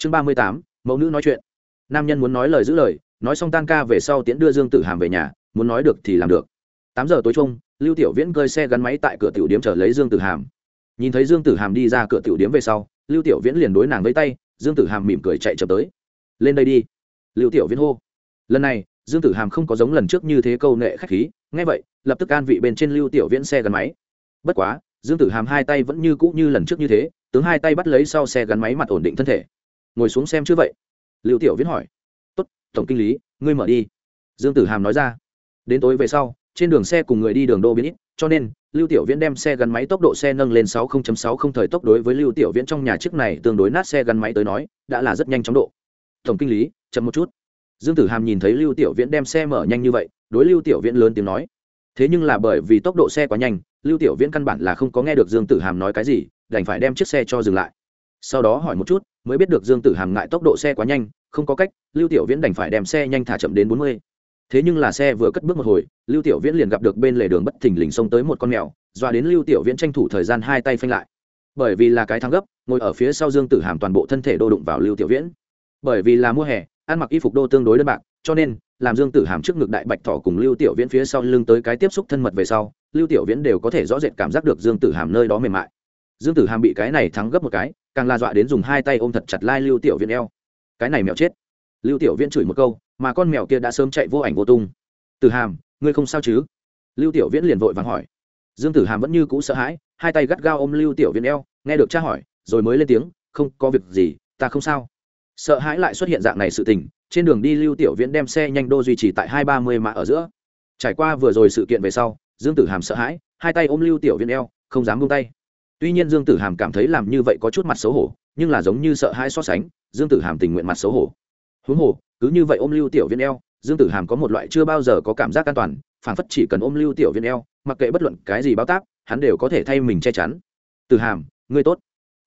chương ba mươi tám, mẫu nữ nói chuyện. Nam nhân muốn nói lời giữ lời, nói xong tan ca về sau tiễn đưa dương tử hàm về nhà, muốn nói được thì làm được. Tám giờ tối chung, lưu tiểu viễn cơi xe gắn máy tại cửa tiểu điếm chờ lấy dương tử hàm. Nhìn thấy dương tử hàm đi ra cửa tiểu điếm về sau, lưu tiểu viễn liền đối nàng với tay, dương tử hàm mỉm cười chạy chậm tới. Lên đây đi. Lưu tiểu viễn hô. Lần này dương tử hàm không có giống lần trước như thế câu nệ khách khí ngay vậy, lập tức an vị bên trên lưu tiểu viễn xe gắn máy. Bất quá, dương tử hàm hai tay vẫn như cũ như lần trước như thế, tướng hai tay bắt lấy sau xe gắn máy mặt ổn định thân thể. Ngồi xuống xem chứ vậy? Lưu tiểu viễn hỏi. Tốt, tổng kinh lý, ngươi mở đi. Dương tử hàm nói ra. Đến tối về sau, trên đường xe cùng người đi đường đô biến ít, cho nên, lưu tiểu viễn đem xe gắn máy tốc độ xe nâng lên 60.60 thời tốc đối với lưu tiểu viễn trong nhà chiếc này tương đối nát xe gắn máy tới nói, đã là rất nhanh chóng độ. Tổng kinh lý, chậm một chút dương tử hàm nhìn thấy lưu tiểu viễn đem xe mở nhanh như vậy, đối lưu tiểu viễn lớn tiếng nói, thế nhưng là bởi vì tốc độ xe quá nhanh, lưu tiểu viễn căn bản là không có nghe được dương tử hàm nói cái gì, đành phải đem chiếc xe cho dừng lại. Sau đó hỏi một chút, mới biết được dương tử hàm ngại tốc độ xe quá nhanh, không có cách, lưu tiểu viễn đành phải đem xe nhanh thả chậm đến bốn mươi. Thế nhưng là xe vừa cất bước một hồi, lưu tiểu viễn liền gặp được bên lề đường bất thình lình xông tới một con mèo doa đến lưu tiểu viễn tranh thủ thời gian hai tay phanh lại. Bởi vì là cái thang gấp, ngồi ở phía sau dương tử hàm toàn bộ thân thể đô đụng vào lưu tiểu viễn. Bởi vì là mùa hè ăn mặc y phục đô tương đối đơn bạc, cho nên, làm dương tử hàm trước ngực đại bạch thỏ cùng lưu tiểu viễn phía sau lưng tới cái tiếp xúc thân mật về sau, lưu tiểu viễn đều có thể rõ rệt cảm giác được dương tử hàm nơi đó mềm mại. Dương tử hàm bị cái này thắng gấp một cái, càng la dọa đến dùng hai tay ôm thật chặt lai lưu tiểu viễn eo. Cái này mèo chết. Lưu tiểu viễn chửi một câu, mà con mèo kia đã sớm chạy vô ảnh vô tung. Tử hàm, ngươi không sao chứ? Lưu tiểu viễn liền vội vàng hỏi. Dương tử hàm vẫn như cũ sợ hãi, hai tay gắt gao ôm lưu tiểu viễn eo, nghe được cha hỏi, rồi mới lên tiếng, không có việc gì, ta không sao sợ hãi lại xuất hiện dạng này sự tình trên đường đi lưu tiểu viễn đem xe nhanh đô duy trì tại hai ba mươi mã ở giữa. Trải qua vừa rồi sự kiện về sau dương tử hàm sợ hãi hai tay ôm lưu tiểu viễn eo không dám buông tay. Tuy nhiên dương tử hàm cảm thấy làm như vậy có chút mặt xấu hổ nhưng là giống như sợ hãi so sánh dương tử hàm tình nguyện mặt xấu hổ. Huống hồ cứ như vậy ôm lưu tiểu viễn eo dương tử hàm có một loại chưa bao giờ có cảm giác an toàn phản phất chỉ cần ôm lưu tiểu viễn eo mặc kệ bất luận cái gì báo tác, hắn đều có thể thay mình che chắn. Tử hàm ngươi tốt.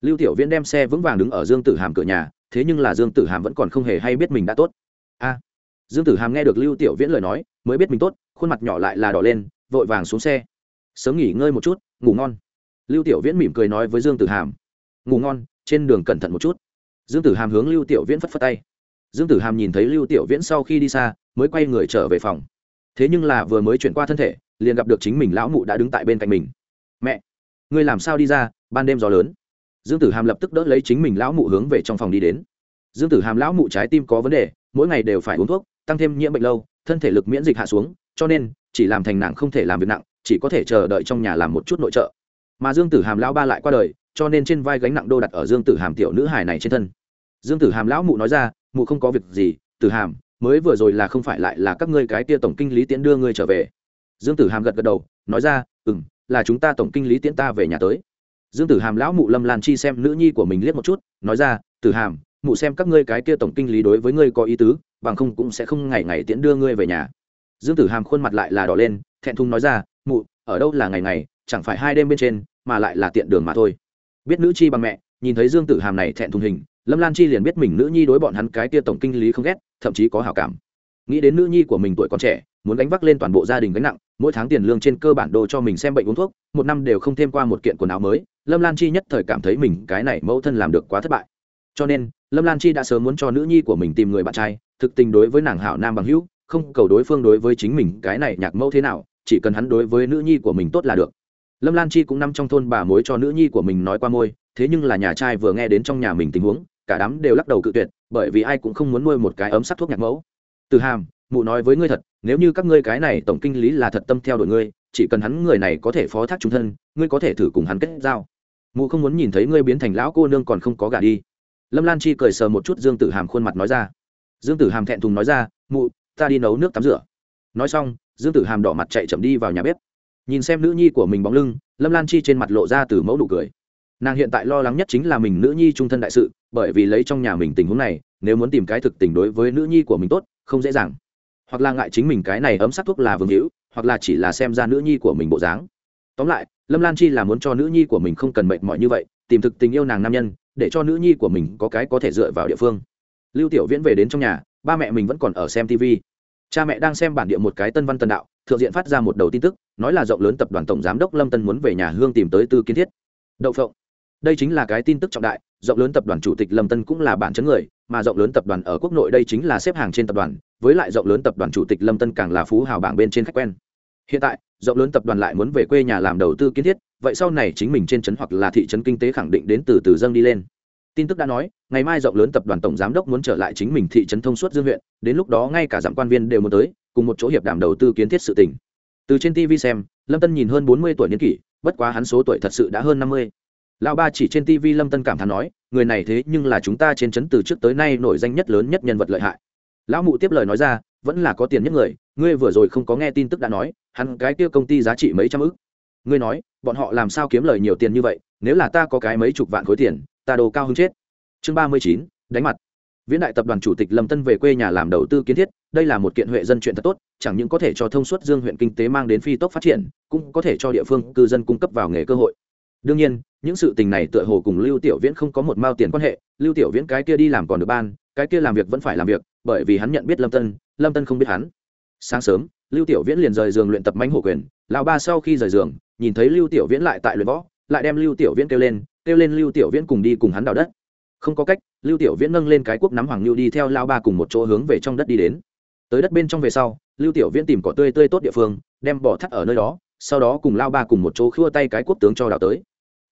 Lưu tiểu viễn đem xe vững vàng đứng ở dương tử hàm cửa nhà thế nhưng là dương tử hàm vẫn còn không hề hay biết mình đã tốt. A. Dương tử hàm nghe được lưu tiểu viễn lời nói, mới biết mình tốt, khuôn mặt nhỏ lại là đỏ lên, vội vàng xuống xe. Sớm nghỉ ngơi một chút, ngủ ngon. Lưu tiểu viễn mỉm cười nói với dương tử hàm. Ngủ ngon, trên đường cẩn thận một chút. Dương tử hàm hướng lưu tiểu viễn phất phất tay. Dương tử hàm nhìn thấy lưu tiểu viễn sau khi đi xa, mới quay người trở về phòng. Thế nhưng là vừa mới chuyển qua thân thể, liền gặp được chính mình lão mụ đã đứng tại bên cạnh mình. Mẹ, ngươi làm sao đi ra? Ban đêm gió lớn dương tử hàm lập tức đỡ lấy chính mình lão mụ hướng về trong phòng đi đến. Dương tử hàm lão mụ trái tim có vấn đề, mỗi ngày đều phải uống thuốc, tăng thêm nhiễm bệnh lâu, thân thể lực miễn dịch hạ xuống, cho nên, chỉ làm thành nặng không thể làm việc nặng, chỉ có thể chờ đợi trong nhà làm một chút nội trợ. Mà dương tử hàm lão ba lại qua đời, cho nên trên vai gánh nặng đô đặt ở dương tử hàm tiểu nữ hài này trên thân. Dương tử hàm lão mụ nói ra, mụ không có việc gì, tử hàm, mới vừa rồi là không phải lại là các ngươi cái tia tổng kinh lý tiễn đưa ngươi trở về. Dương tử hàm gật gật đầu, nói ra ừ m là chúng ta tổng kinh lý tiễn ta về nhà tới dương tử hàm lão mụ lâm lan chi xem nữ nhi của mình liếc một chút, nói ra, tử hàm, mụ xem các ngươi cái kia tổng kinh lý đối với ngươi có ý tứ, bằng không cũng sẽ không ngày ngày tiễn đưa ngươi về nhà. Dương tử hàm khuôn mặt lại là đỏ lên, thẹn thùng nói ra, mụ, ở đâu là ngày ngày, chẳng phải hai đêm bên trên, mà lại là tiện đường mà thôi. Biết nữ chi bằng mẹ, nhìn thấy dương tử hàm này thẹn thùng hình, lâm lan chi liền biết mình nữ nhi đối bọn hắn cái kia tổng kinh lý không ghét, thậm chí có hảo cảm. Nghĩ đến nữ nhi của mình tuổi còn trẻ, muốn gánh vác lên toàn bộ gia đình gánh nặng mỗi tháng tiền lương trên cơ bản đồ cho mình xem bệnh uống thuốc, một năm đều không thêm qua một kiện quần áo mới, lâm lan chi nhất thời cảm thấy mình cái này mẫu thân làm được quá thất bại. Cho nên, lâm lan chi đã sớm muốn cho nữ nhi của mình tìm người bạn trai, thực tình đối với nàng hảo nam bằng hữu, không cầu đối phương đối với chính mình cái này nhạc mẫu thế nào, chỉ cần hắn đối với nữ nhi của mình tốt là được. Lâm lan chi cũng nằm trong thôn bà mối cho nữ nhi của mình nói qua môi, thế nhưng là nhà trai vừa nghe đến trong nhà mình tình huống, cả đám đều lắc đầu cự tuyệt, bởi vì ai cũng không muốn nuôi một cái ấm sắc thuốc nhạc mẫu. Từ hàm mụ nói với ngươi thật, nếu như các ngươi cái này tổng kinh lý là thật tâm theo đuổi ngươi, chỉ cần hắn người này có thể phó thác trung thân, ngươi có thể thử cùng hắn kết giao. Mụ không muốn nhìn thấy ngươi biến thành lão cô nương còn không có gả đi. Lâm lan chi cười sờ một chút dương tử hàm khuôn mặt nói ra. Dương tử hàm thẹn thùng nói ra, mụ, ta đi nấu nước tắm rửa. Nói xong, dương tử hàm đỏ mặt chạy chậm đi vào nhà bếp. Nhìn xem nữ nhi của mình bóng lưng, lâm lan chi trên mặt lộ ra từ mẫu nụ cười. Nàng hiện tại lo lắng nhất chính là mình nữ nhi trung thân đại sự, bởi vì lấy trong nhà mình tình huống này, nếu muốn tìm cái thực tình đối với nữ nhi của mình tốt, không dễ dàng hoặc là ngại chính mình cái này ấm sắc thuốc là vương hữu, hoặc là chỉ là xem ra nữ nhi của mình bộ dáng. Tóm lại, lâm lan chi là muốn cho nữ nhi của mình không cần mệt mỏi như vậy, tìm thực tình yêu nàng nam nhân, để cho nữ nhi của mình có cái có thể dựa vào địa phương. Lưu tiểu viễn về đến trong nhà, ba mẹ mình vẫn còn ở xem tv cha mẹ đang xem bản địa một cái tân văn tân đạo, thượng diện phát ra một đầu tin tức, nói là rộng lớn tập đoàn tổng giám đốc lâm tân muốn về nhà hương tìm tới tư kiến thiết. Đậu phộng đây chính là cái tin tức trọng đại, rộng lớn tập đoàn chủ tịch lâm tân cũng là bản chấn người, mà rộng lớn tập đoàn ở quốc nội đây chính là xếp hàng trên tập đoàn, với lại rộng lớn tập đoàn chủ tịch lâm tân càng là phú hào bảng bên trên khách quen. Hiện tại, rộng lớn tập đoàn lại muốn về quê nhà làm đầu tư kiến thiết, vậy sau này chính mình trên trấn hoặc là thị trấn kinh tế khẳng định đến từ từ dâng đi lên. Tin tức đã nói, ngày mai rộng lớn tập đoàn tổng giám đốc muốn trở lại chính mình thị trấn thông suốt dương huyện, đến lúc đó ngay cả giảm quan viên đều muốn tới, cùng một chỗ hiệp đàm đầu tư kiến thiết sự tỉnh từ trên tv xem, lâm tân nhìn hơn bốn mươi tuổi niên kỷ, bất quá hắn số tuổi thật sự đã hơn năm mươi lão ba chỉ trên tv lâm tân cảm thán nói, người này thế nhưng là chúng ta trên trấn từ trước tới nay nổi danh nhất lớn nhất nhân vật lợi hại. Lão mụ tiếp lời nói ra, vẫn là có tiền nhất người, ngươi vừa rồi không có nghe tin tức đã nói, hắn cái kia công ty giá trị mấy trăm ức. Ngươi nói, bọn họ làm sao kiếm lời nhiều tiền như vậy, nếu là ta có cái mấy chục vạn khối tiền, ta đồ cao hơn chết. Chương ba mươi chín, đánh mặt. Viễn đại tập đoàn chủ tịch lâm tân về quê nhà làm đầu tư kiến thiết, đây là một kiện huệ dân chuyện thật tốt, chẳng những có thể cho thông suốt dương huyện kinh tế mang đến phi tốc phát triển, cũng có thể cho địa phương cư dân cung cấp vào nghề cơ hội đương nhiên, những sự tình này tựa hồ cùng lưu tiểu viễn không có một mao tiền quan hệ, lưu tiểu viễn cái kia đi làm còn được ban, cái kia làm việc vẫn phải làm việc, bởi vì hắn nhận biết lâm tân lâm tân không biết hắn. Sáng sớm, lưu tiểu viễn liền rời giường luyện tập mánh hổ quyền, lão ba sau khi rời giường, nhìn thấy lưu tiểu viễn lại tại luyện võ, lại đem lưu tiểu viễn kêu lên kêu lên lưu tiểu viễn cùng đi cùng hắn đào đất. Không có cách, lưu tiểu viễn nâng lên cái cuốc nắm hoàng lưu đi theo lao ba cùng một chỗ hướng về trong đất đi đến. Tới đất bên trong về sau, lưu tiểu viễn tìm cỏ tươi tươi tốt địa phương, đem bỏ thắt ở nơi đó, sau đó cùng lao ba cùng một chỗ khua tay cái cuốc tướng cho đào tới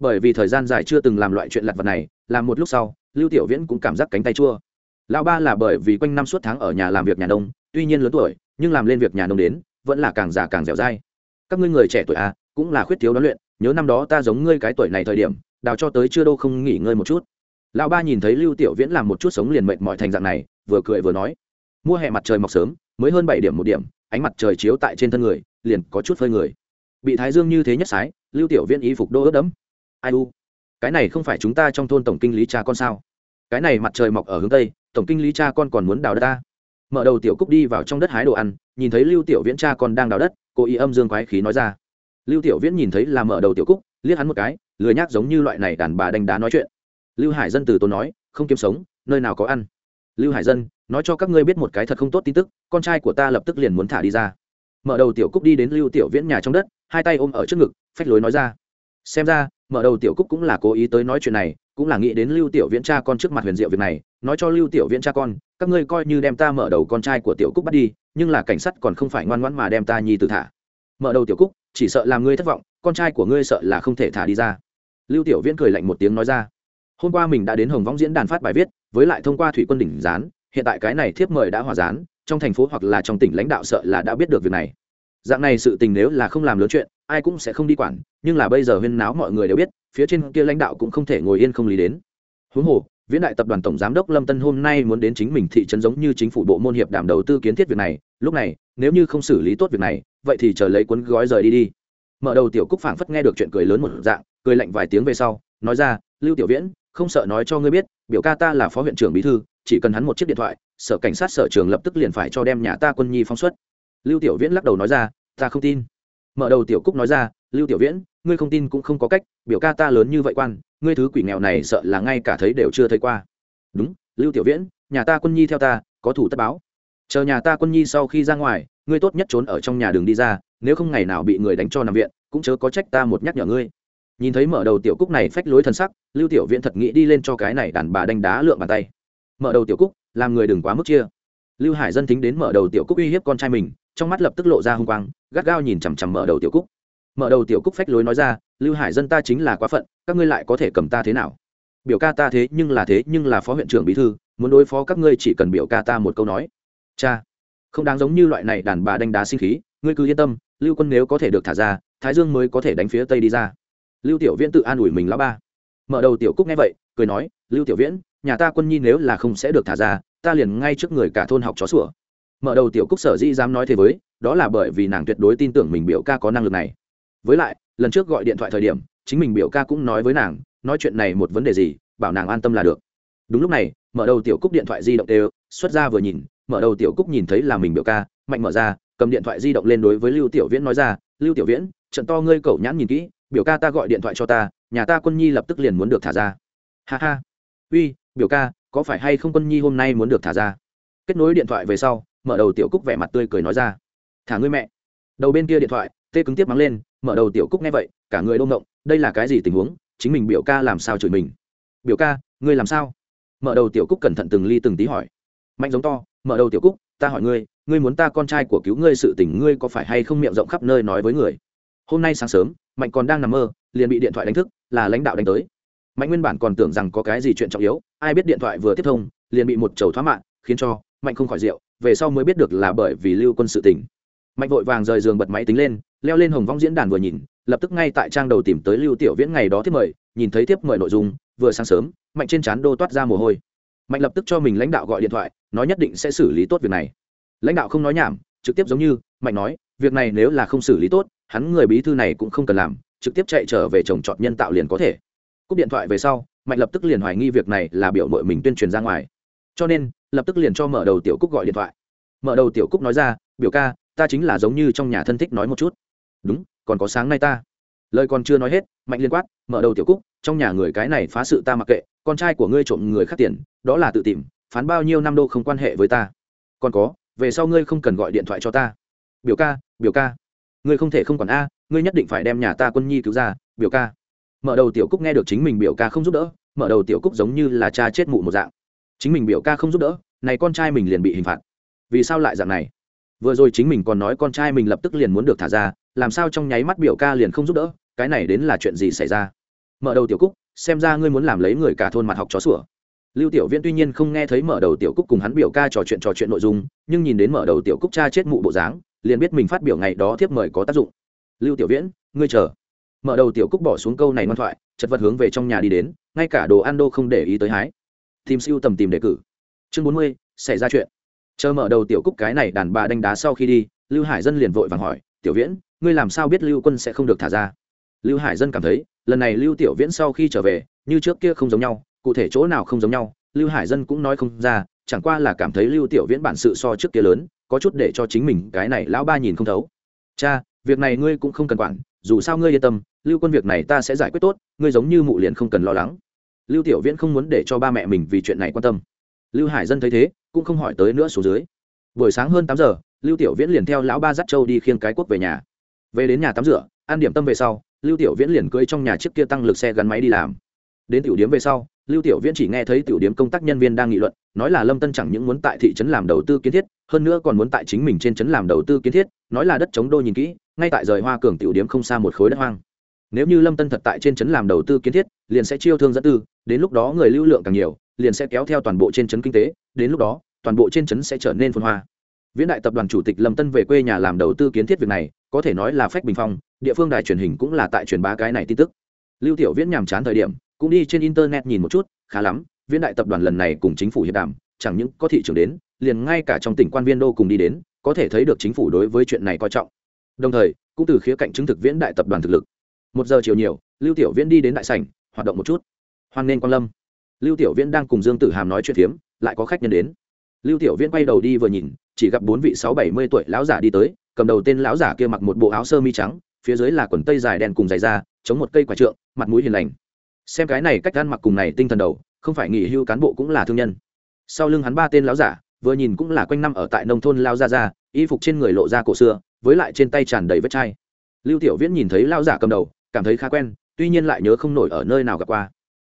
bởi vì thời gian dài chưa từng làm loại chuyện lặt vặt này, làm một lúc sau, lưu tiểu viễn cũng cảm giác cánh tay chua. Lão ba là bởi vì quanh năm suốt tháng ở nhà làm việc nhà nông, tuy nhiên lớn tuổi, nhưng làm lên việc nhà nông đến, vẫn là càng già càng dẻo dai. Các ngươi người trẻ tuổi à cũng là khuyết thiếu đoán luyện, nhớ năm đó ta giống ngươi cái tuổi này thời điểm, đào cho tới chưa đâu không nghỉ ngơi một chút. Lão ba nhìn thấy lưu tiểu viễn làm một chút sống liền mệt mỏi thành dạng này, vừa cười vừa nói mua hè mặt trời mọc sớm, mới hơn bảy điểm một điểm, ánh mặt trời chiếu tại trên thân người, liền có chút phơi người. Bị thái dương như thế nhất sái, lưu tiểu viễn y phục đô ướt đẫm ai u? Cái này không phải chúng ta trong thôn tổng kinh lý cha con sao? Cái này mặt trời mọc ở hướng tây, tổng kinh lý cha con còn muốn đào đất ta. Mở đầu tiểu cúc đi vào trong đất hái đồ ăn, nhìn thấy lưu tiểu viễn cha con đang đào đất, cô ý âm dương quái khí nói ra. Lưu tiểu viễn nhìn thấy là mở đầu tiểu cúc, liếc hắn một cái, lười nhác giống như loại này đàn bà đánh đá nói chuyện. Lưu hải dân từ tốn nói, không kiếm sống, nơi nào có ăn? Lưu hải dân, nói cho các ngươi biết một cái thật không tốt tin tức, con trai của ta lập tức liền muốn thả đi ra. Mở đầu tiểu cúc đi đến lưu tiểu viễn nhà trong đất, hai tay ôm ở trước ngực, phách lối nói ra. Xem ra mở đầu tiểu cúc cũng là cố ý tới nói chuyện này, cũng là nghĩ đến lưu tiểu viễn cha con trước mặt huyền diệu việc này, nói cho lưu tiểu viễn cha con, các ngươi coi như đem ta mở đầu con trai của tiểu cúc bắt đi, nhưng là cảnh sát còn không phải ngoan ngoãn mà đem ta nhi tử thả. Mở đầu tiểu cúc, chỉ sợ làm ngươi thất vọng, con trai của ngươi sợ là không thể thả đi ra. Lưu tiểu viễn cười lạnh một tiếng nói ra. Hôm qua mình đã đến hồng võng diễn đàn phát bài viết, với lại thông qua thủy quân đỉnh gián, hiện tại cái này thiếp mời đã hòa gián, trong thành phố hoặc là trong tỉnh lãnh đạo sợ là đã biết được việc này dạng này sự tình nếu là không làm lớn chuyện, ai cũng sẽ không đi quản, nhưng là bây giờ huyên náo mọi người đều biết, phía trên kia lãnh đạo cũng không thể ngồi yên không lý đến. Huống hồ, viễn đại tập đoàn tổng giám đốc lâm tân hôm nay muốn đến chính mình thị trấn giống như chính phủ bộ môn hiệp đảm đầu tư kiến thiết việc này, lúc này, nếu như không xử lý tốt việc này, vậy thì chờ lấy cuốn gói rời đi đi. Mở đầu tiểu cúc phảng phất nghe được chuyện cười lớn một dạng, cười lạnh vài tiếng về sau, nói ra, lưu tiểu viễn, không sợ nói cho ngươi biết, biểu ca ta là phó huyện trưởng bí thư, chỉ cần hắn một chiếc điện thoại, sở cảnh sát sở trường lập tức liền phải cho đem nhà ta quân nhi phóng xuất lưu tiểu viễn lắc đầu nói ra, ta không tin. Mở đầu tiểu cúc nói ra, lưu tiểu viễn, ngươi không tin cũng không có cách, biểu ca ta lớn như vậy quan, ngươi thứ quỷ nghèo này sợ là ngay cả thấy đều chưa thấy qua. Đúng, lưu tiểu viễn, nhà ta quân nhi theo ta, có thủ tất báo. Chờ nhà ta quân nhi sau khi ra ngoài, ngươi tốt nhất trốn ở trong nhà đường đi ra, nếu không ngày nào bị người đánh cho nằm viện, cũng chớ có trách ta một nhắc nhở ngươi. Nhìn thấy mở đầu tiểu cúc này phách lối thân sắc, lưu tiểu viễn thật nghĩ đi lên cho cái này đàn bà đánh đá lượng bàn tay. Mở đầu tiểu cúc, làm người đừng quá mức chia. Lưu hải dân tính đến mở đầu tiểu cúc uy hiếp con trai mình trong mắt lập tức lộ ra hung quang, gắt gao nhìn chằm chằm mở đầu tiểu cúc. Mở đầu tiểu cúc phách lối nói ra, lưu hải dân ta chính là quá phận, các ngươi lại có thể cầm ta thế nào? Biểu ca ta thế nhưng là thế, nhưng là phó huyện trưởng bí thư, muốn đối phó các ngươi chỉ cần biểu ca ta một câu nói. Cha, không đáng giống như loại này đàn bà đánh đá sinh khí, ngươi cứ yên tâm, lưu quân nếu có thể được thả ra, thái dương mới có thể đánh phía tây đi ra. Lưu tiểu viễn tự an ủi mình lão ba. Mở đầu tiểu cúc nghe vậy, cười nói, lưu tiểu viễn, nhà ta quân nhi nếu là không sẽ được thả ra, ta liền ngay trước người cả thôn học chó sủa mở đầu tiểu cúc sở dĩ dám nói thế với, đó là bởi vì nàng tuyệt đối tin tưởng mình biểu ca có năng lực này. Với lại, lần trước gọi điện thoại thời điểm, chính mình biểu ca cũng nói với nàng, nói chuyện này một vấn đề gì, bảo nàng an tâm là được. Đúng lúc này, mở đầu tiểu cúc điện thoại di động đều xuất ra vừa nhìn, mở đầu tiểu cúc nhìn thấy là mình biểu ca, mạnh mở ra, cầm điện thoại di động lên đối với lưu tiểu viễn nói ra, lưu tiểu viễn, trận to ngươi cậu nhãn nhìn kỹ, biểu ca ta gọi điện thoại cho ta, nhà ta quân nhi lập tức liền muốn được thả ra. Ha ha. Uy, biểu ca, có phải hay không quân nhi hôm nay muốn được thả ra? Kết nối điện thoại về sau mở đầu tiểu cúc vẻ mặt tươi cười nói ra. Thả ngươi mẹ. Đầu bên kia điện thoại, tê cứng tiếp mắng lên, mở đầu tiểu cúc nghe vậy, cả người đôm động đây là cái gì tình huống? Chính mình biểu ca làm sao chửi mình? Biểu ca, ngươi làm sao? Mở đầu tiểu cúc cẩn thận từng ly từng tí hỏi. Mạnh giống to, mở đầu tiểu cúc, ta hỏi ngươi ngươi muốn ta con trai của cứu ngươi sự tình ngươi có phải hay không miệng rộng khắp nơi nói với người? Hôm nay sáng sớm, mạnh còn đang nằm mơ, liền bị điện thoại đánh thức, là lãnh đạo đánh tới. Mạnh nguyên bản còn tưởng rằng có cái gì chuyện trọng yếu, ai biết điện thoại vừa tiếp thông, liền bị một chầu thoá mạng khiến cho mạnh không khỏi rượu về sau mới biết được là bởi vì lưu quân sự tỉnh mạnh vội vàng rời giường bật máy tính lên, leo lên hồng vong diễn đàn vừa nhìn, lập tức ngay tại trang đầu tìm tới lưu tiểu viễn ngày đó tiếp mời, nhìn thấy tiếp mời nội dung, vừa sáng sớm, mạnh trên trán đô toát ra mồ hôi. Mạnh lập tức cho mình lãnh đạo gọi điện thoại, nói nhất định sẽ xử lý tốt việc này. Lãnh đạo không nói nhảm, trực tiếp giống như, mạnh nói, việc này nếu là không xử lý tốt, hắn người bí thư này cũng không cần làm, trực tiếp chạy trở về trồng trọt nhân tạo liền có thể. Cúp điện thoại về sau, mạnh lập tức liền hoài nghi việc này là biểu mội mình tuyên truyền ra ngoài. Cho nên lập tức liền cho mở đầu tiểu cúc gọi điện thoại. Mở đầu tiểu cúc nói ra, biểu ca, ta chính là giống như trong nhà thân thích nói một chút. Đúng, còn có sáng nay ta. Lời còn chưa nói hết, mạnh liên quát, mở đầu tiểu cúc, trong nhà người cái này phá sự ta mặc kệ, con trai của ngươi trộm người khác tiền, đó là tự tìm, phán bao nhiêu năm đô không quan hệ với ta. Còn có, về sau ngươi không cần gọi điện thoại cho ta. Biểu ca biểu ca. Ngươi không thể không còn a, ngươi nhất định phải đem nhà ta quân nhi cứu ra, biểu ca. Mở đầu tiểu cúc nghe được chính mình biểu ca không giúp đỡ, mở đầu tiểu cúc giống như là cha chết mụ một dạng chính mình biểu ca không giúp đỡ, này con trai mình liền bị hình phạt. Vì sao lại dạng này? Vừa rồi chính mình còn nói con trai mình lập tức liền muốn được thả ra, làm sao trong nháy mắt biểu ca liền không giúp đỡ, cái này đến là chuyện gì xảy ra? Mở đầu tiểu cúc, xem ra ngươi muốn làm lấy người cả thôn mặt học chó sủa. Lưu tiểu viễn tuy nhiên không nghe thấy mở đầu tiểu cúc cùng hắn biểu ca trò chuyện trò chuyện nội dung, nhưng nhìn đến mở đầu tiểu cúc cha chết mụ bộ dáng, liền biết mình phát biểu ngày đó thiếp mời có tác dụng. Lưu tiểu viễn, ngươi chờ. Mở đầu tiểu cúc bỏ xuống câu này ngoan thoại, chật vật hướng về trong nhà đi đến, ngay cả đồ ăn đô không để ý tới hái tìm siêu tầm tìm đề cử. Chương bốn mươi, xảy ra chuyện. Chờ mở đầu tiểu cúc cái này đàn bà đánh đá sau khi đi, lưu hải dân liền vội vàng hỏi, tiểu viễn, ngươi làm sao biết lưu quân sẽ không được thả ra? Lưu hải dân cảm thấy, lần này lưu tiểu viễn sau khi trở về, như trước kia không giống nhau, cụ thể chỗ nào không giống nhau, lưu hải dân cũng nói không ra, chẳng qua là cảm thấy lưu tiểu viễn bản sự so trước kia lớn, có chút để cho chính mình cái này lão ba nhìn không thấu. Cha, việc này ngươi cũng không cần quản, dù sao ngươi yên tâm, lưu quân việc này ta sẽ giải quyết tốt, ngươi giống như mụ liền không cần lo lắng lưu tiểu viễn không muốn để cho ba mẹ mình vì chuyện này quan tâm. Lưu hải dân thấy thế, cũng không hỏi tới nữa xuống dưới. Buổi sáng hơn tám giờ, lưu tiểu viễn liền theo lão ba dắt châu đi khiêng cái quốc về nhà. Về đến nhà tắm rửa, ăn điểm tâm về sau, lưu tiểu viễn liền cưỡi trong nhà chiếc kia tăng lực xe gắn máy đi làm. Đến tiểu điếm về sau, lưu tiểu viễn chỉ nghe thấy tiểu điếm công tác nhân viên đang nghị luận, nói là lâm tân chẳng những muốn tại thị trấn làm đầu tư kiến thiết, hơn nữa còn muốn tại chính mình trên trấn làm đầu tư kiến thiết, nói là đất chống đô nhìn kỹ, ngay tại rời hoa cường tiểu điếm không xa một khối đất hoang nếu như lâm tân thật tại trên trấn làm đầu tư kiến thiết, liền sẽ chiêu thương dẫn tư, đến lúc đó người lưu lượng càng nhiều, liền sẽ kéo theo toàn bộ trên trấn kinh tế, đến lúc đó, toàn bộ trên trấn sẽ trở nên phồn hoa. Viễn đại tập đoàn chủ tịch lâm tân về quê nhà làm đầu tư kiến thiết việc này, có thể nói là phách bình phong, địa phương đài truyền hình cũng là tại truyền bá cái này tin tức. Lưu tiểu viễn nhàm chán thời điểm, cũng đi trên internet nhìn một chút, khá lắm, viễn đại tập đoàn lần này cùng chính phủ hiệp đàm, chẳng những có thị trường đến, liền ngay cả trong tỉnh quan viên đô cùng đi đến, có thể thấy được chính phủ đối với chuyện này coi trọng. Đồng thời, cũng từ khía cạnh chứng thực viễn đại tập đoàn thực lực một giờ chiều nhiều, lưu tiểu viễn đi đến đại sảnh, hoạt động một chút. Hoan nghênh quan lâm. Lưu tiểu viễn đang cùng dương tử hàm nói chuyện phiếm, lại có khách nhân đến. Lưu tiểu viễn quay đầu đi vừa nhìn, chỉ gặp bốn vị sáu bảy mươi tuổi lão giả đi tới, cầm đầu tên lão giả kia mặc một bộ áo sơ mi trắng, phía dưới là quần tây dài đen cùng dài da, chống một cây quả trượng, mặt mũi hiền lành. Xem cái này cách ăn mặc cùng này tinh thần đầu, không phải nghỉ hưu cán bộ cũng là thương nhân. Sau lưng hắn ba tên lão giả, vừa nhìn cũng là quanh năm ở tại nông thôn lao ra ra y phục trên người lộ ra cổ xưa, với lại trên tay tràn đầy vết chai. Lưu tiểu viễn nhìn thấy lao giả cầm đầu cảm thấy khá quen, tuy nhiên lại nhớ không nổi ở nơi nào gặp qua.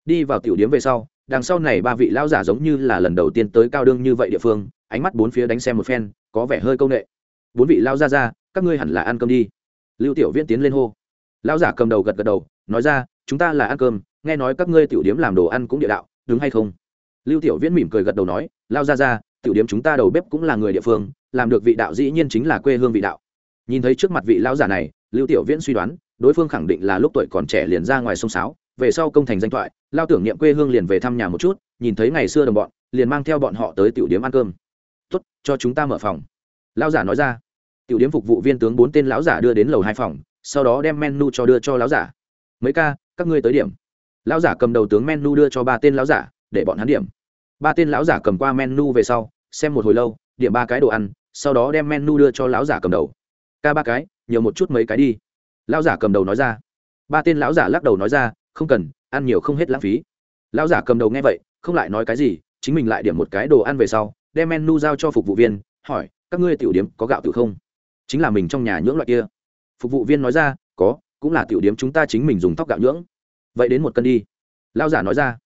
Đi vào tiểu điếm về sau, đằng sau này ba vị lão giả giống như là lần đầu tiên tới cao đương như vậy địa phương, ánh mắt bốn phía đánh xem một phen, có vẻ hơi công nghệ. Bốn vị lao ra ra các ngươi hẳn là ăn cơm đi. Lưu tiểu viễn tiến lên hô. Lão giả cầm đầu gật gật đầu, nói ra, chúng ta là ăn cơm, nghe nói các ngươi tiểu điếm làm đồ ăn cũng địa đạo, đúng hay không? Lưu tiểu viễn mỉm cười gật đầu nói lao ra ra tiểu điếm chúng ta đầu bếp cũng là người địa phương, làm được vị đạo dĩ nhiên chính là quê hương vị đạo. Nhìn thấy trước mặt vị lão giả này, lưu tiểu viễn suy đoán đối phương khẳng định là lúc tuổi còn trẻ liền ra ngoài sông sáo, về sau công thành danh thoại, lao tưởng niệm quê hương liền về thăm nhà một chút, nhìn thấy ngày xưa đồng bọn, liền mang theo bọn họ tới tiểu điếm ăn cơm. Tốt, cho chúng ta mở phòng. Lão giả nói ra. Tiểu điếm phục vụ viên tướng bốn tên lão giả đưa đến lầu hai phòng, sau đó đem menu cho đưa cho lão giả. Mấy ca, các ngươi tới điểm. Lão giả cầm đầu tướng menu đưa cho ba tên lão giả, để bọn hắn điểm. Ba tên lão giả cầm qua menu về sau, xem một hồi lâu, điểm ba cái đồ ăn, sau đó đem menu đưa cho lão giả cầm đầu. Ca ba cái, nhiều một chút mấy cái đi lão giả cầm đầu nói ra. Ba tên lão giả lắc đầu nói ra, không cần, ăn nhiều không hết lãng phí. Lão giả cầm đầu nghe vậy, không lại nói cái gì, chính mình lại điểm một cái đồ ăn về sau, đem menu giao cho phục vụ viên, hỏi, các ngươi tiểu điếm có gạo tự không? Chính là mình trong nhà nhưỡng loại kia. Phục vụ viên nói ra, có, cũng là tiểu điếm chúng ta chính mình dùng tóc gạo nhưỡng. Vậy đến một cân đi. Lão giả nói ra.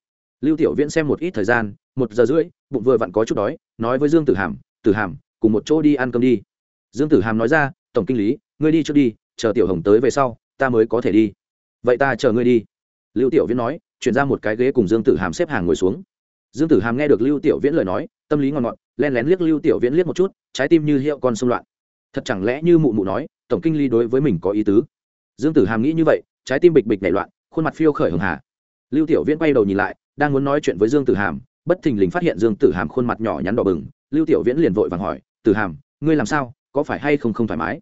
Lưu tiểu viễn xem một ít thời gian, một giờ rưỡi, bụng vừa vặn có chút đói, nói với dương tử hàm tử hàm, cùng một chỗ đi ăn cơm đi. Dương tử hàm nói ra, tổng kinh lý, ngươi đi trước đi chờ tiểu hồng tới về sau, ta mới có thể đi. Vậy ta chờ ngươi đi. Lưu tiểu viễn nói, chuyển ra một cái ghế cùng dương tử hàm xếp hàng ngồi xuống. Dương tử hàm nghe được lưu tiểu viễn lời nói, tâm lý ngon ngọt len lén liếc lưu tiểu viễn liếc một chút, trái tim như hiệu con xung loạn. Thật chẳng lẽ như mụ mụ nói, tổng kinh lý đối với mình có ý tứ? Dương tử hàm nghĩ như vậy, trái tim bịch bịch nảy loạn, khuôn mặt phiêu khởi hường hà. Lưu tiểu viễn quay đầu nhìn lại, đang muốn nói chuyện với dương tử hàm, bất thình lình phát hiện dương tử hàm khuôn mặt nhỏ nhắn đỏ bừng. Lưu tiểu viễn liền vội vàng hỏi, tử hàm, ngươi làm sao? Có phải hay không không thoải mái?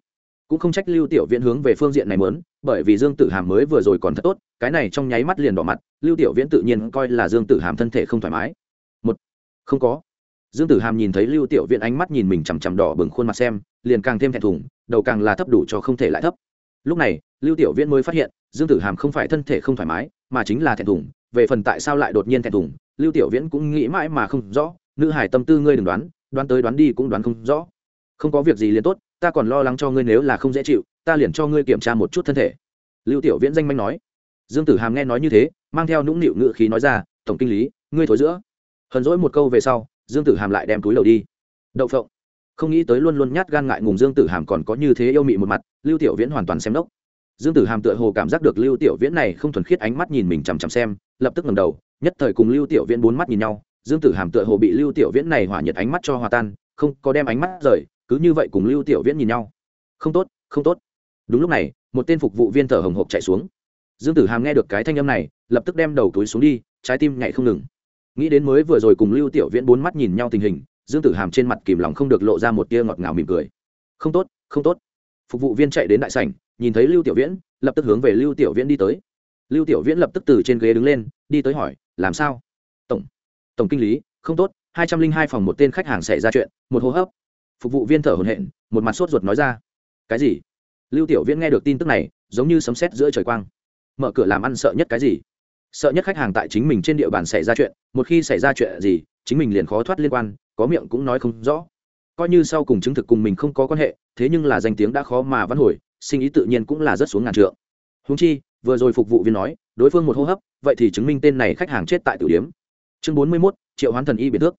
Cũng không trách lưu tiểu viễn hướng về phương diện này mớn bởi vì dương tử hàm mới vừa rồi còn thật tốt, cái này trong nháy mắt liền đỏ mặt, lưu tiểu viễn tự nhiên coi là dương tử hàm thân thể không thoải mái. Một, không có. Dương tử hàm nhìn thấy lưu tiểu viễn ánh mắt nhìn mình chằm chằm đỏ bừng khuôn mặt xem, liền càng thêm thẹn thùng, đầu càng là thấp đủ cho không thể lại thấp. Lúc này, lưu tiểu viễn mới phát hiện, dương tử hàm không phải thân thể không thoải mái, mà chính là thẹn thùng, về phần tại sao lại đột nhiên thẹn thùng, lưu tiểu viễn cũng nghĩ mãi mà không rõ, nữ hải tâm tư ngươi đừng đoán đoán tới đoán đi cũng đoán không rõ. Không có việc gì liền tốt ta còn lo lắng cho ngươi nếu là không dễ chịu, ta liền cho ngươi kiểm tra một chút thân thể. Lưu tiểu viễn danh manh nói. Dương tử hàm nghe nói như thế, mang theo nũng nịu ngự khí nói ra, tổng kinh lý, ngươi thối giữa. Hờn dỗi một câu về sau, dương tử hàm lại đem túi đầu đi. Đậu phộng. Không nghĩ tới luôn luôn nhát gan ngại ngùng dương tử hàm còn có như thế yêu mị một mặt, lưu tiểu viễn hoàn toàn xem đốc. Dương tử hàm tựa hồ cảm giác được lưu tiểu viễn này không thuần khiết ánh mắt nhìn mình chằm chằm xem, lập tức ngầm đầu, nhất thời cùng lưu tiểu viễn bốn mắt nhìn nhau, dương tử hàm tựa hồ bị lưu tiểu viễn này hỏa nhiệt ánh mắt cho hòa tan, không có đem ánh mắt rời cứ như vậy cùng lưu tiểu viễn nhìn nhau. Không tốt không tốt. Đúng lúc này, một tên phục vụ viên thở hồng hộc chạy xuống. Dương tử hàm nghe được cái thanh âm này, lập tức đem đầu túi xuống đi, trái tim nhảy không ngừng. Nghĩ đến mới vừa rồi cùng lưu tiểu viễn bốn mắt nhìn nhau tình hình, dương tử hàm trên mặt kìm lòng không được lộ ra một tia ngọt ngào mỉm cười. Không tốt không tốt. Phục vụ viên chạy đến đại sảnh, nhìn thấy lưu tiểu viễn, lập tức hướng về lưu tiểu viễn đi tới. Lưu tiểu viễn lập tức từ trên ghế đứng lên, đi tới hỏi, làm sao? Tổng tổng kinh lý, không tốt, hai trăm linh hai phòng một tên khách hàng xảy ra chuyện, một hô hấp phục vụ viên thở hổn hển, một mặt sốt ruột nói ra. Cái gì? Lưu tiểu viễn nghe được tin tức này, giống như sấm sét giữa trời quang. Mở cửa làm ăn sợ nhất cái gì? Sợ nhất khách hàng tại chính mình trên địa bàn xảy ra chuyện, một khi xảy ra chuyện gì, chính mình liền khó thoát liên quan, có miệng cũng nói không rõ. Coi như sau cùng chứng thực cùng mình không có quan hệ, thế nhưng là danh tiếng đã khó mà văn hồi, sinh ý tự nhiên cũng là rất xuống ngàn trượng. Húng chi, vừa rồi phục vụ viên nói, đối phương một hô hấp, vậy thì chứng minh tên này khách hàng chết tại tử điếm. Chương bốn mươi mốt, triệu hoán thần y biệt thước.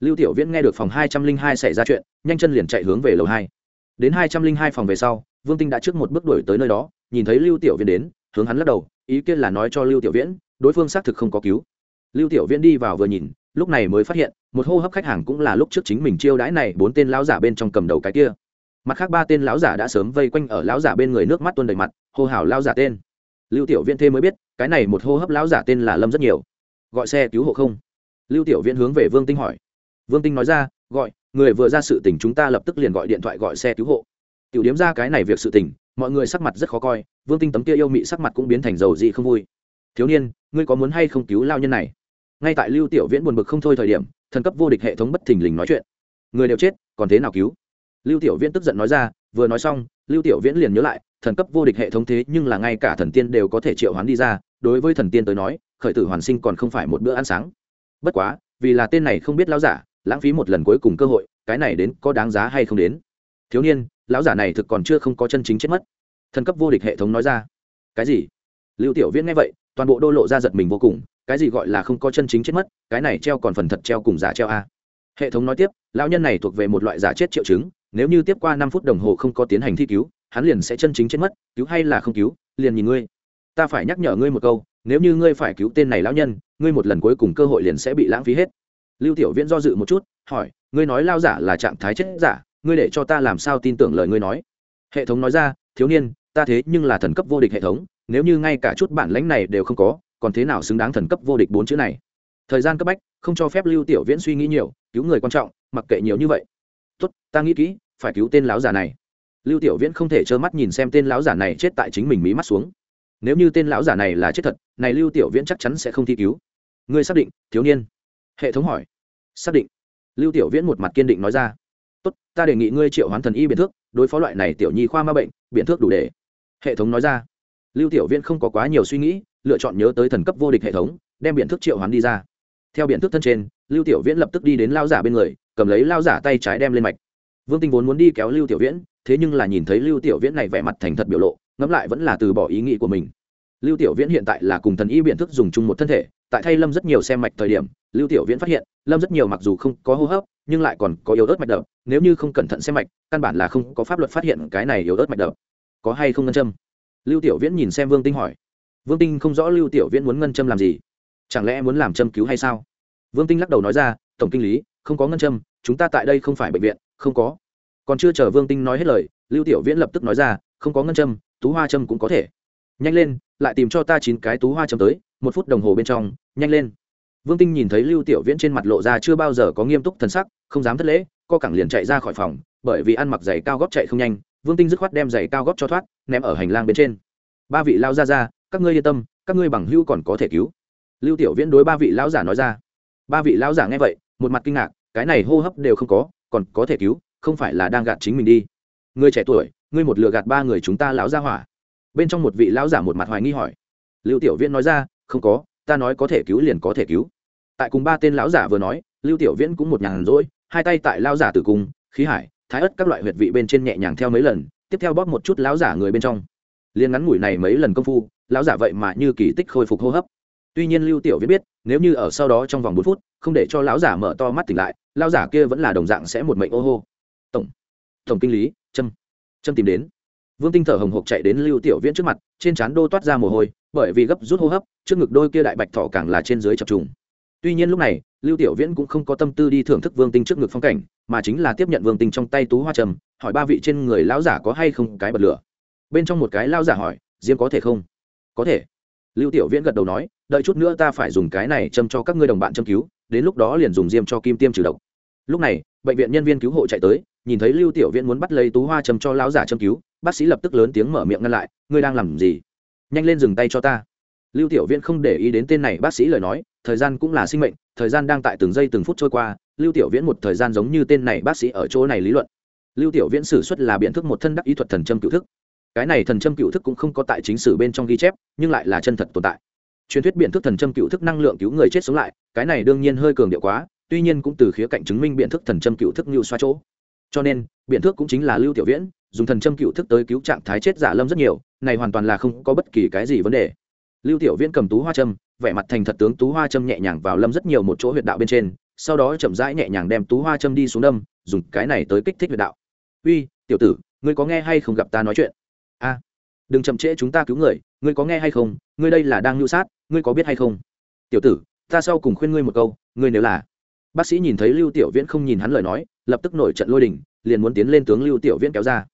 Lưu tiểu viễn nghe được phòng hai trăm linh hai xảy ra chuyện nhanh chân liền chạy hướng về lầu hai. Đến hai trăm linh hai phòng về sau, vương tinh đã trước một bước đuổi tới nơi đó, nhìn thấy lưu tiểu viễn đến, hướng hắn lắc đầu, ý kiến là nói cho lưu tiểu viễn, đối phương xác thực không có cứu. Lưu tiểu viễn đi vào vừa nhìn, lúc này mới phát hiện, một hô hấp khách hàng cũng là lúc trước chính mình chiêu đãi này bốn tên lão giả bên trong cầm đầu cái kia. Mặt khác ba tên lão giả đã sớm vây quanh ở lão giả bên người nước mắt tuôn đầy mặt, hô hào lão giả tên. Lưu tiểu viễn thêm mới biết, cái này một hô hấp lão giả tên là lâm rất nhiều. Gọi xe cứu hộ không? Lưu tiểu viễn hướng về vương tinh hỏi. Vương tinh nói ra, gọi người vừa ra sự tình chúng ta lập tức liền gọi điện thoại gọi xe cứu hộ. Tiểu điếm ra cái này việc sự tình, mọi người sắc mặt rất khó coi, vương tinh tấm kia yêu mị sắc mặt cũng biến thành dầu dị không vui. Thiếu niên, ngươi có muốn hay không cứu lao nhân này? Ngay tại lưu tiểu viễn buồn bực không thôi thời điểm, thần cấp vô địch hệ thống bất thình lình nói chuyện. Người đều chết, còn thế nào cứu? Lưu tiểu viễn tức giận nói ra, vừa nói xong, lưu tiểu viễn liền nhớ lại, thần cấp vô địch hệ thống thế nhưng là ngay cả thần tiên đều có thể triệu hoán đi ra, đối với thần tiên tới nói, khởi tử hoàn sinh còn không phải một bữa ăn sáng. Bất quá, vì là tên này không biết lão giả lãng phí một lần cuối cùng cơ hội, cái này đến có đáng giá hay không đến? Thiếu niên, lão giả này thực còn chưa không có chân chính chết mất. Thần cấp vô địch hệ thống nói ra. Cái gì? Lưu tiểu viễn nghe vậy, toàn bộ đô lộ ra giật mình vô cùng, cái gì gọi là không có chân chính chết mất, cái này treo còn phần thật treo cùng giả treo a. Hệ thống nói tiếp, lão nhân này thuộc về một loại giả chết triệu chứng, nếu như tiếp qua năm phút đồng hồ không có tiến hành thi cứu, hắn liền sẽ chân chính chết mất, cứu hay là không cứu, liền nhìn ngươi. Ta phải nhắc nhở ngươi một câu, nếu như ngươi phải cứu tên này lão nhân, ngươi một lần cuối cùng cơ hội liền sẽ bị lãng phí hết lưu tiểu viễn do dự một chút, hỏi, ngươi nói lao giả là trạng thái chết giả, ngươi để cho ta làm sao tin tưởng lời ngươi nói? Hệ thống nói ra, thiếu niên, ta thế nhưng là thần cấp vô địch hệ thống, nếu như ngay cả chút bản lãnh này đều không có, còn thế nào xứng đáng thần cấp vô địch bốn chữ này? Thời gian cấp bách, không cho phép lưu tiểu viễn suy nghĩ nhiều, cứu người quan trọng, mặc kệ nhiều như vậy. Tốt, ta nghĩ kỹ, phải cứu tên lão giả này. Lưu tiểu viễn không thể trơ mắt nhìn xem tên lão giả này chết tại chính mình mí mắt xuống. Nếu như tên lão giả này là chết thật, này lưu tiểu viễn chắc chắn sẽ không thi cứu. Ngươi xác định, thiếu niên? Hệ thống hỏi. Xác định. Lưu tiểu viễn một mặt kiên định nói ra. Tốt, ta đề nghị ngươi triệu hoán thần y biện thước, đối phó loại này tiểu nhi khoa ma bệnh, biện thước đủ để. Hệ thống nói ra. Lưu tiểu viễn không có quá nhiều suy nghĩ, lựa chọn nhớ tới thần cấp vô địch hệ thống, đem biện thức triệu hoán đi ra. Theo biện thức thân trên, lưu tiểu viễn lập tức đi đến lao giả bên người, cầm lấy lao giả tay trái đem lên mạch. Vương tinh vốn muốn đi kéo lưu tiểu viễn, thế nhưng là nhìn thấy lưu tiểu viễn này vẻ mặt thành thật biểu lộ, ngẫm lại vẫn là từ bỏ ý nghĩ của mình. Lưu tiểu viễn hiện tại là cùng thần y biện thức dùng chung một thân thể, tại thay lâm rất nhiều xem mạch thời điểm lưu tiểu viễn phát hiện, lâm rất nhiều mặc dù không có hô hấp, nhưng lại còn có yếu ớt mạch đập. Nếu như không cẩn thận xem mạch, căn bản là không có pháp luật phát hiện cái này yếu ớt mạch đập. Có hay không ngân châm? Lưu tiểu viễn nhìn xem vương tinh hỏi. Vương tinh không rõ lưu tiểu viễn muốn ngân châm làm gì. Chẳng lẽ muốn làm châm cứu hay sao? Vương tinh lắc đầu nói ra, tổng kinh lý, không có ngân châm, chúng ta tại đây không phải bệnh viện, không có. Còn chưa chờ vương tinh nói hết lời, lưu tiểu viễn lập tức nói ra, không có ngân châm, tú hoa châm cũng có thể. Nhanh lên, lại tìm cho ta chín cái tú hoa châm tới, một phút đồng hồ bên trong, nhanh lên vương tinh nhìn thấy lưu tiểu viễn trên mặt lộ ra chưa bao giờ có nghiêm túc thần sắc, không dám thất lễ, co cẳng liền chạy ra khỏi phòng, bởi vì ăn mặc giày cao góp chạy không nhanh, vương tinh dứt khoát đem giày cao góp cho thoát, ném ở hành lang bên trên. Ba vị lao ra ra các ngươi yên tâm, các ngươi bằng hữu còn có thể cứu. Lưu tiểu viễn đối ba vị lão giả nói ra. Ba vị lão giả nghe vậy, một mặt kinh ngạc, cái này hô hấp đều không có, còn có thể cứu, không phải là đang gạt chính mình đi. Người trẻ tuổi, ngươi một lừa gạt ba người chúng ta lão ra hỏa. Bên trong một vị lão giả một mặt hoài nghi hỏi. Lưu tiểu viễn nói ra, không có, ta nói có thể cứu liền có thể cứu tại cùng ba tên lão giả vừa nói, lưu tiểu viễn cũng một nhàn rỗi, hai tay tại lão giả tử cung khí hải, thái ất các loại huyệt vị bên trên nhẹ nhàng theo mấy lần, tiếp theo bóp một chút lão giả người bên trong. Liên ngắn ngủi này mấy lần công phu, lão giả vậy mà như kỳ tích khôi phục hô hấp. Tuy nhiên lưu tiểu viễn biết, nếu như ở sau đó trong vòng bốn phút, không để cho lão giả mở to mắt tỉnh lại, lão giả kia vẫn là đồng dạng sẽ một mệnh ô hô. Tổng tổng kinh lý trâm trâm tìm đến. Vương tinh thở hồng hộc chạy đến lưu tiểu viễn trước mặt, trên trán đô toát ra mồ hôi, bởi vì gấp rút hô hấp, trước ngực đôi kia đại bạch thỏ càng là trên dưới chập trùng tuy nhiên lúc này, lưu tiểu viễn cũng không có tâm tư đi thưởng thức vương tinh trước ngực phong cảnh, mà chính là tiếp nhận vương tinh trong tay tú hoa trầm, hỏi ba vị trên người lão giả có hay không cái bật lửa. Bên trong một cái lão giả hỏi, diêm có thể không? Có thể. Lưu tiểu viễn gật đầu nói, đợi chút nữa ta phải dùng cái này châm cho các ngươi đồng bạn châm cứu, đến lúc đó liền dùng diêm cho kim tiêm trừ độc. Lúc này, bệnh viện nhân viên cứu hộ chạy tới, nhìn thấy lưu tiểu viễn muốn bắt lấy tú hoa châm cho lão giả châm cứu, bác sĩ lập tức lớn tiếng mở miệng ngăn lại, ngươi đang làm gì? Nhanh lên dừng tay cho ta lưu tiểu viễn không để ý đến tên này bác sĩ lời nói, thời gian cũng là sinh mệnh, thời gian đang tại từng giây từng phút trôi qua, lưu tiểu viễn một thời gian giống như tên này bác sĩ ở chỗ này lý luận. Lưu tiểu viễn sử xuất là biện thức một thân đắc ý thuật thần châm cựu thức. Cái này thần châm cựu thức cũng không có tại chính sử bên trong ghi chép, nhưng lại là chân thật tồn tại. Truyền thuyết biện thức thần châm cựu thức năng lượng cứu người chết sống lại, cái này đương nhiên hơi cường điệu quá, tuy nhiên cũng từ khía cạnh chứng minh biện thức thần châm cựu thức như xoa chỗ. Cho nên, biện thức cũng chính là lưu tiểu viễn, dùng thần châm cựu thức tới cứu trạng thái chết giả lâm rất nhiều, này hoàn toàn là không có bất kỳ cái gì vấn đề lưu tiểu viễn cầm tú hoa châm, vẻ mặt thành thật tướng tú hoa châm nhẹ nhàng vào lâm rất nhiều một chỗ huyệt đạo bên trên, sau đó chậm rãi nhẹ nhàng đem tú hoa châm đi xuống đâm, dùng cái này tới kích thích huyệt đạo. Uy, tiểu tử, ngươi có nghe hay không gặp ta nói chuyện? A, đừng chậm trễ chúng ta cứu người, ngươi có nghe hay không? Ngươi đây là đang nhu sát, ngươi có biết hay không? Tiểu tử, ta sau cùng khuyên ngươi một câu, ngươi nếu là bác sĩ nhìn thấy lưu tiểu viễn không nhìn hắn lời nói, lập tức nổi trận lôi đình, liền muốn tiến lên tướng lưu tiểu viễn kéo ra.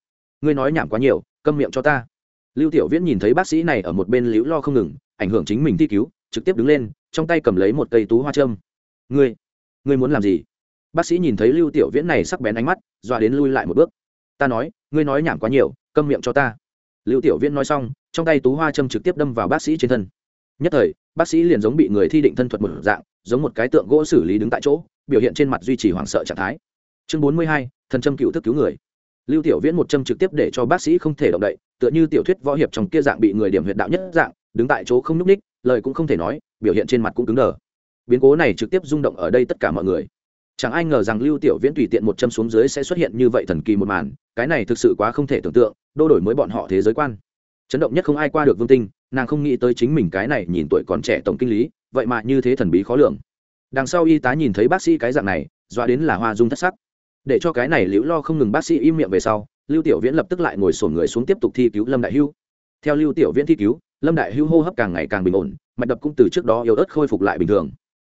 Ngươi nói nhảm quá nhiều, câm miệng cho ta lưu tiểu viễn nhìn thấy bác sĩ này ở một bên liễu lo không ngừng, ảnh hưởng chính mình thi cứu, trực tiếp đứng lên, trong tay cầm lấy một cây tú hoa trâm ngươi ngươi muốn làm gì? Bác sĩ nhìn thấy lưu tiểu viễn này sắc bén ánh mắt, dọa đến lui lại một bước. Ta nói, ngươi nói nhảm quá nhiều, câm miệng cho ta. Lưu tiểu viễn nói xong, trong tay tú hoa trâm trực tiếp đâm vào bác sĩ trên thân. Nhất thời, bác sĩ liền giống bị người thi định thân thuật một dạng, giống một cái tượng gỗ xử lý đứng tại chỗ, biểu hiện trên mặt duy trì hoảng sợ trạng thái. Chương bốn mươi hai, thần châm cựu thức cứu người lưu tiểu viễn một châm trực tiếp để cho bác sĩ không thể động đậy, tựa như tiểu thuyết võ hiệp trong kia dạng bị người điểm huyệt đạo nhất dạng, đứng tại chỗ không nhúc ních lời cũng không thể nói, biểu hiện trên mặt cũng cứng đờ. Biến cố này trực tiếp rung động ở đây tất cả mọi người. Chẳng ai ngờ rằng lưu tiểu viễn tùy tiện một châm xuống dưới sẽ xuất hiện như vậy thần kỳ một màn, cái này thực sự quá không thể tưởng tượng, đô đổi mới bọn họ thế giới quan. Chấn động nhất không ai qua được vương tinh, nàng không nghĩ tới chính mình cái này nhìn tuổi còn trẻ tổng kinh lý, vậy mà như thế thần bí khó lường. Đằng sau y tá nhìn thấy bác sĩ cái dạng này, dọa đến là hoa dung thất sắc để cho cái này liễu lo không ngừng bác sĩ im miệng về sau, lưu tiểu viễn lập tức lại ngồi sổn người xuống tiếp tục thi cứu lâm đại hưu. Theo lưu tiểu viễn thi cứu, lâm đại hưu hô hấp càng ngày càng bình ổn, mạch đập cũng từ trước đó yếu ớt khôi phục lại bình thường.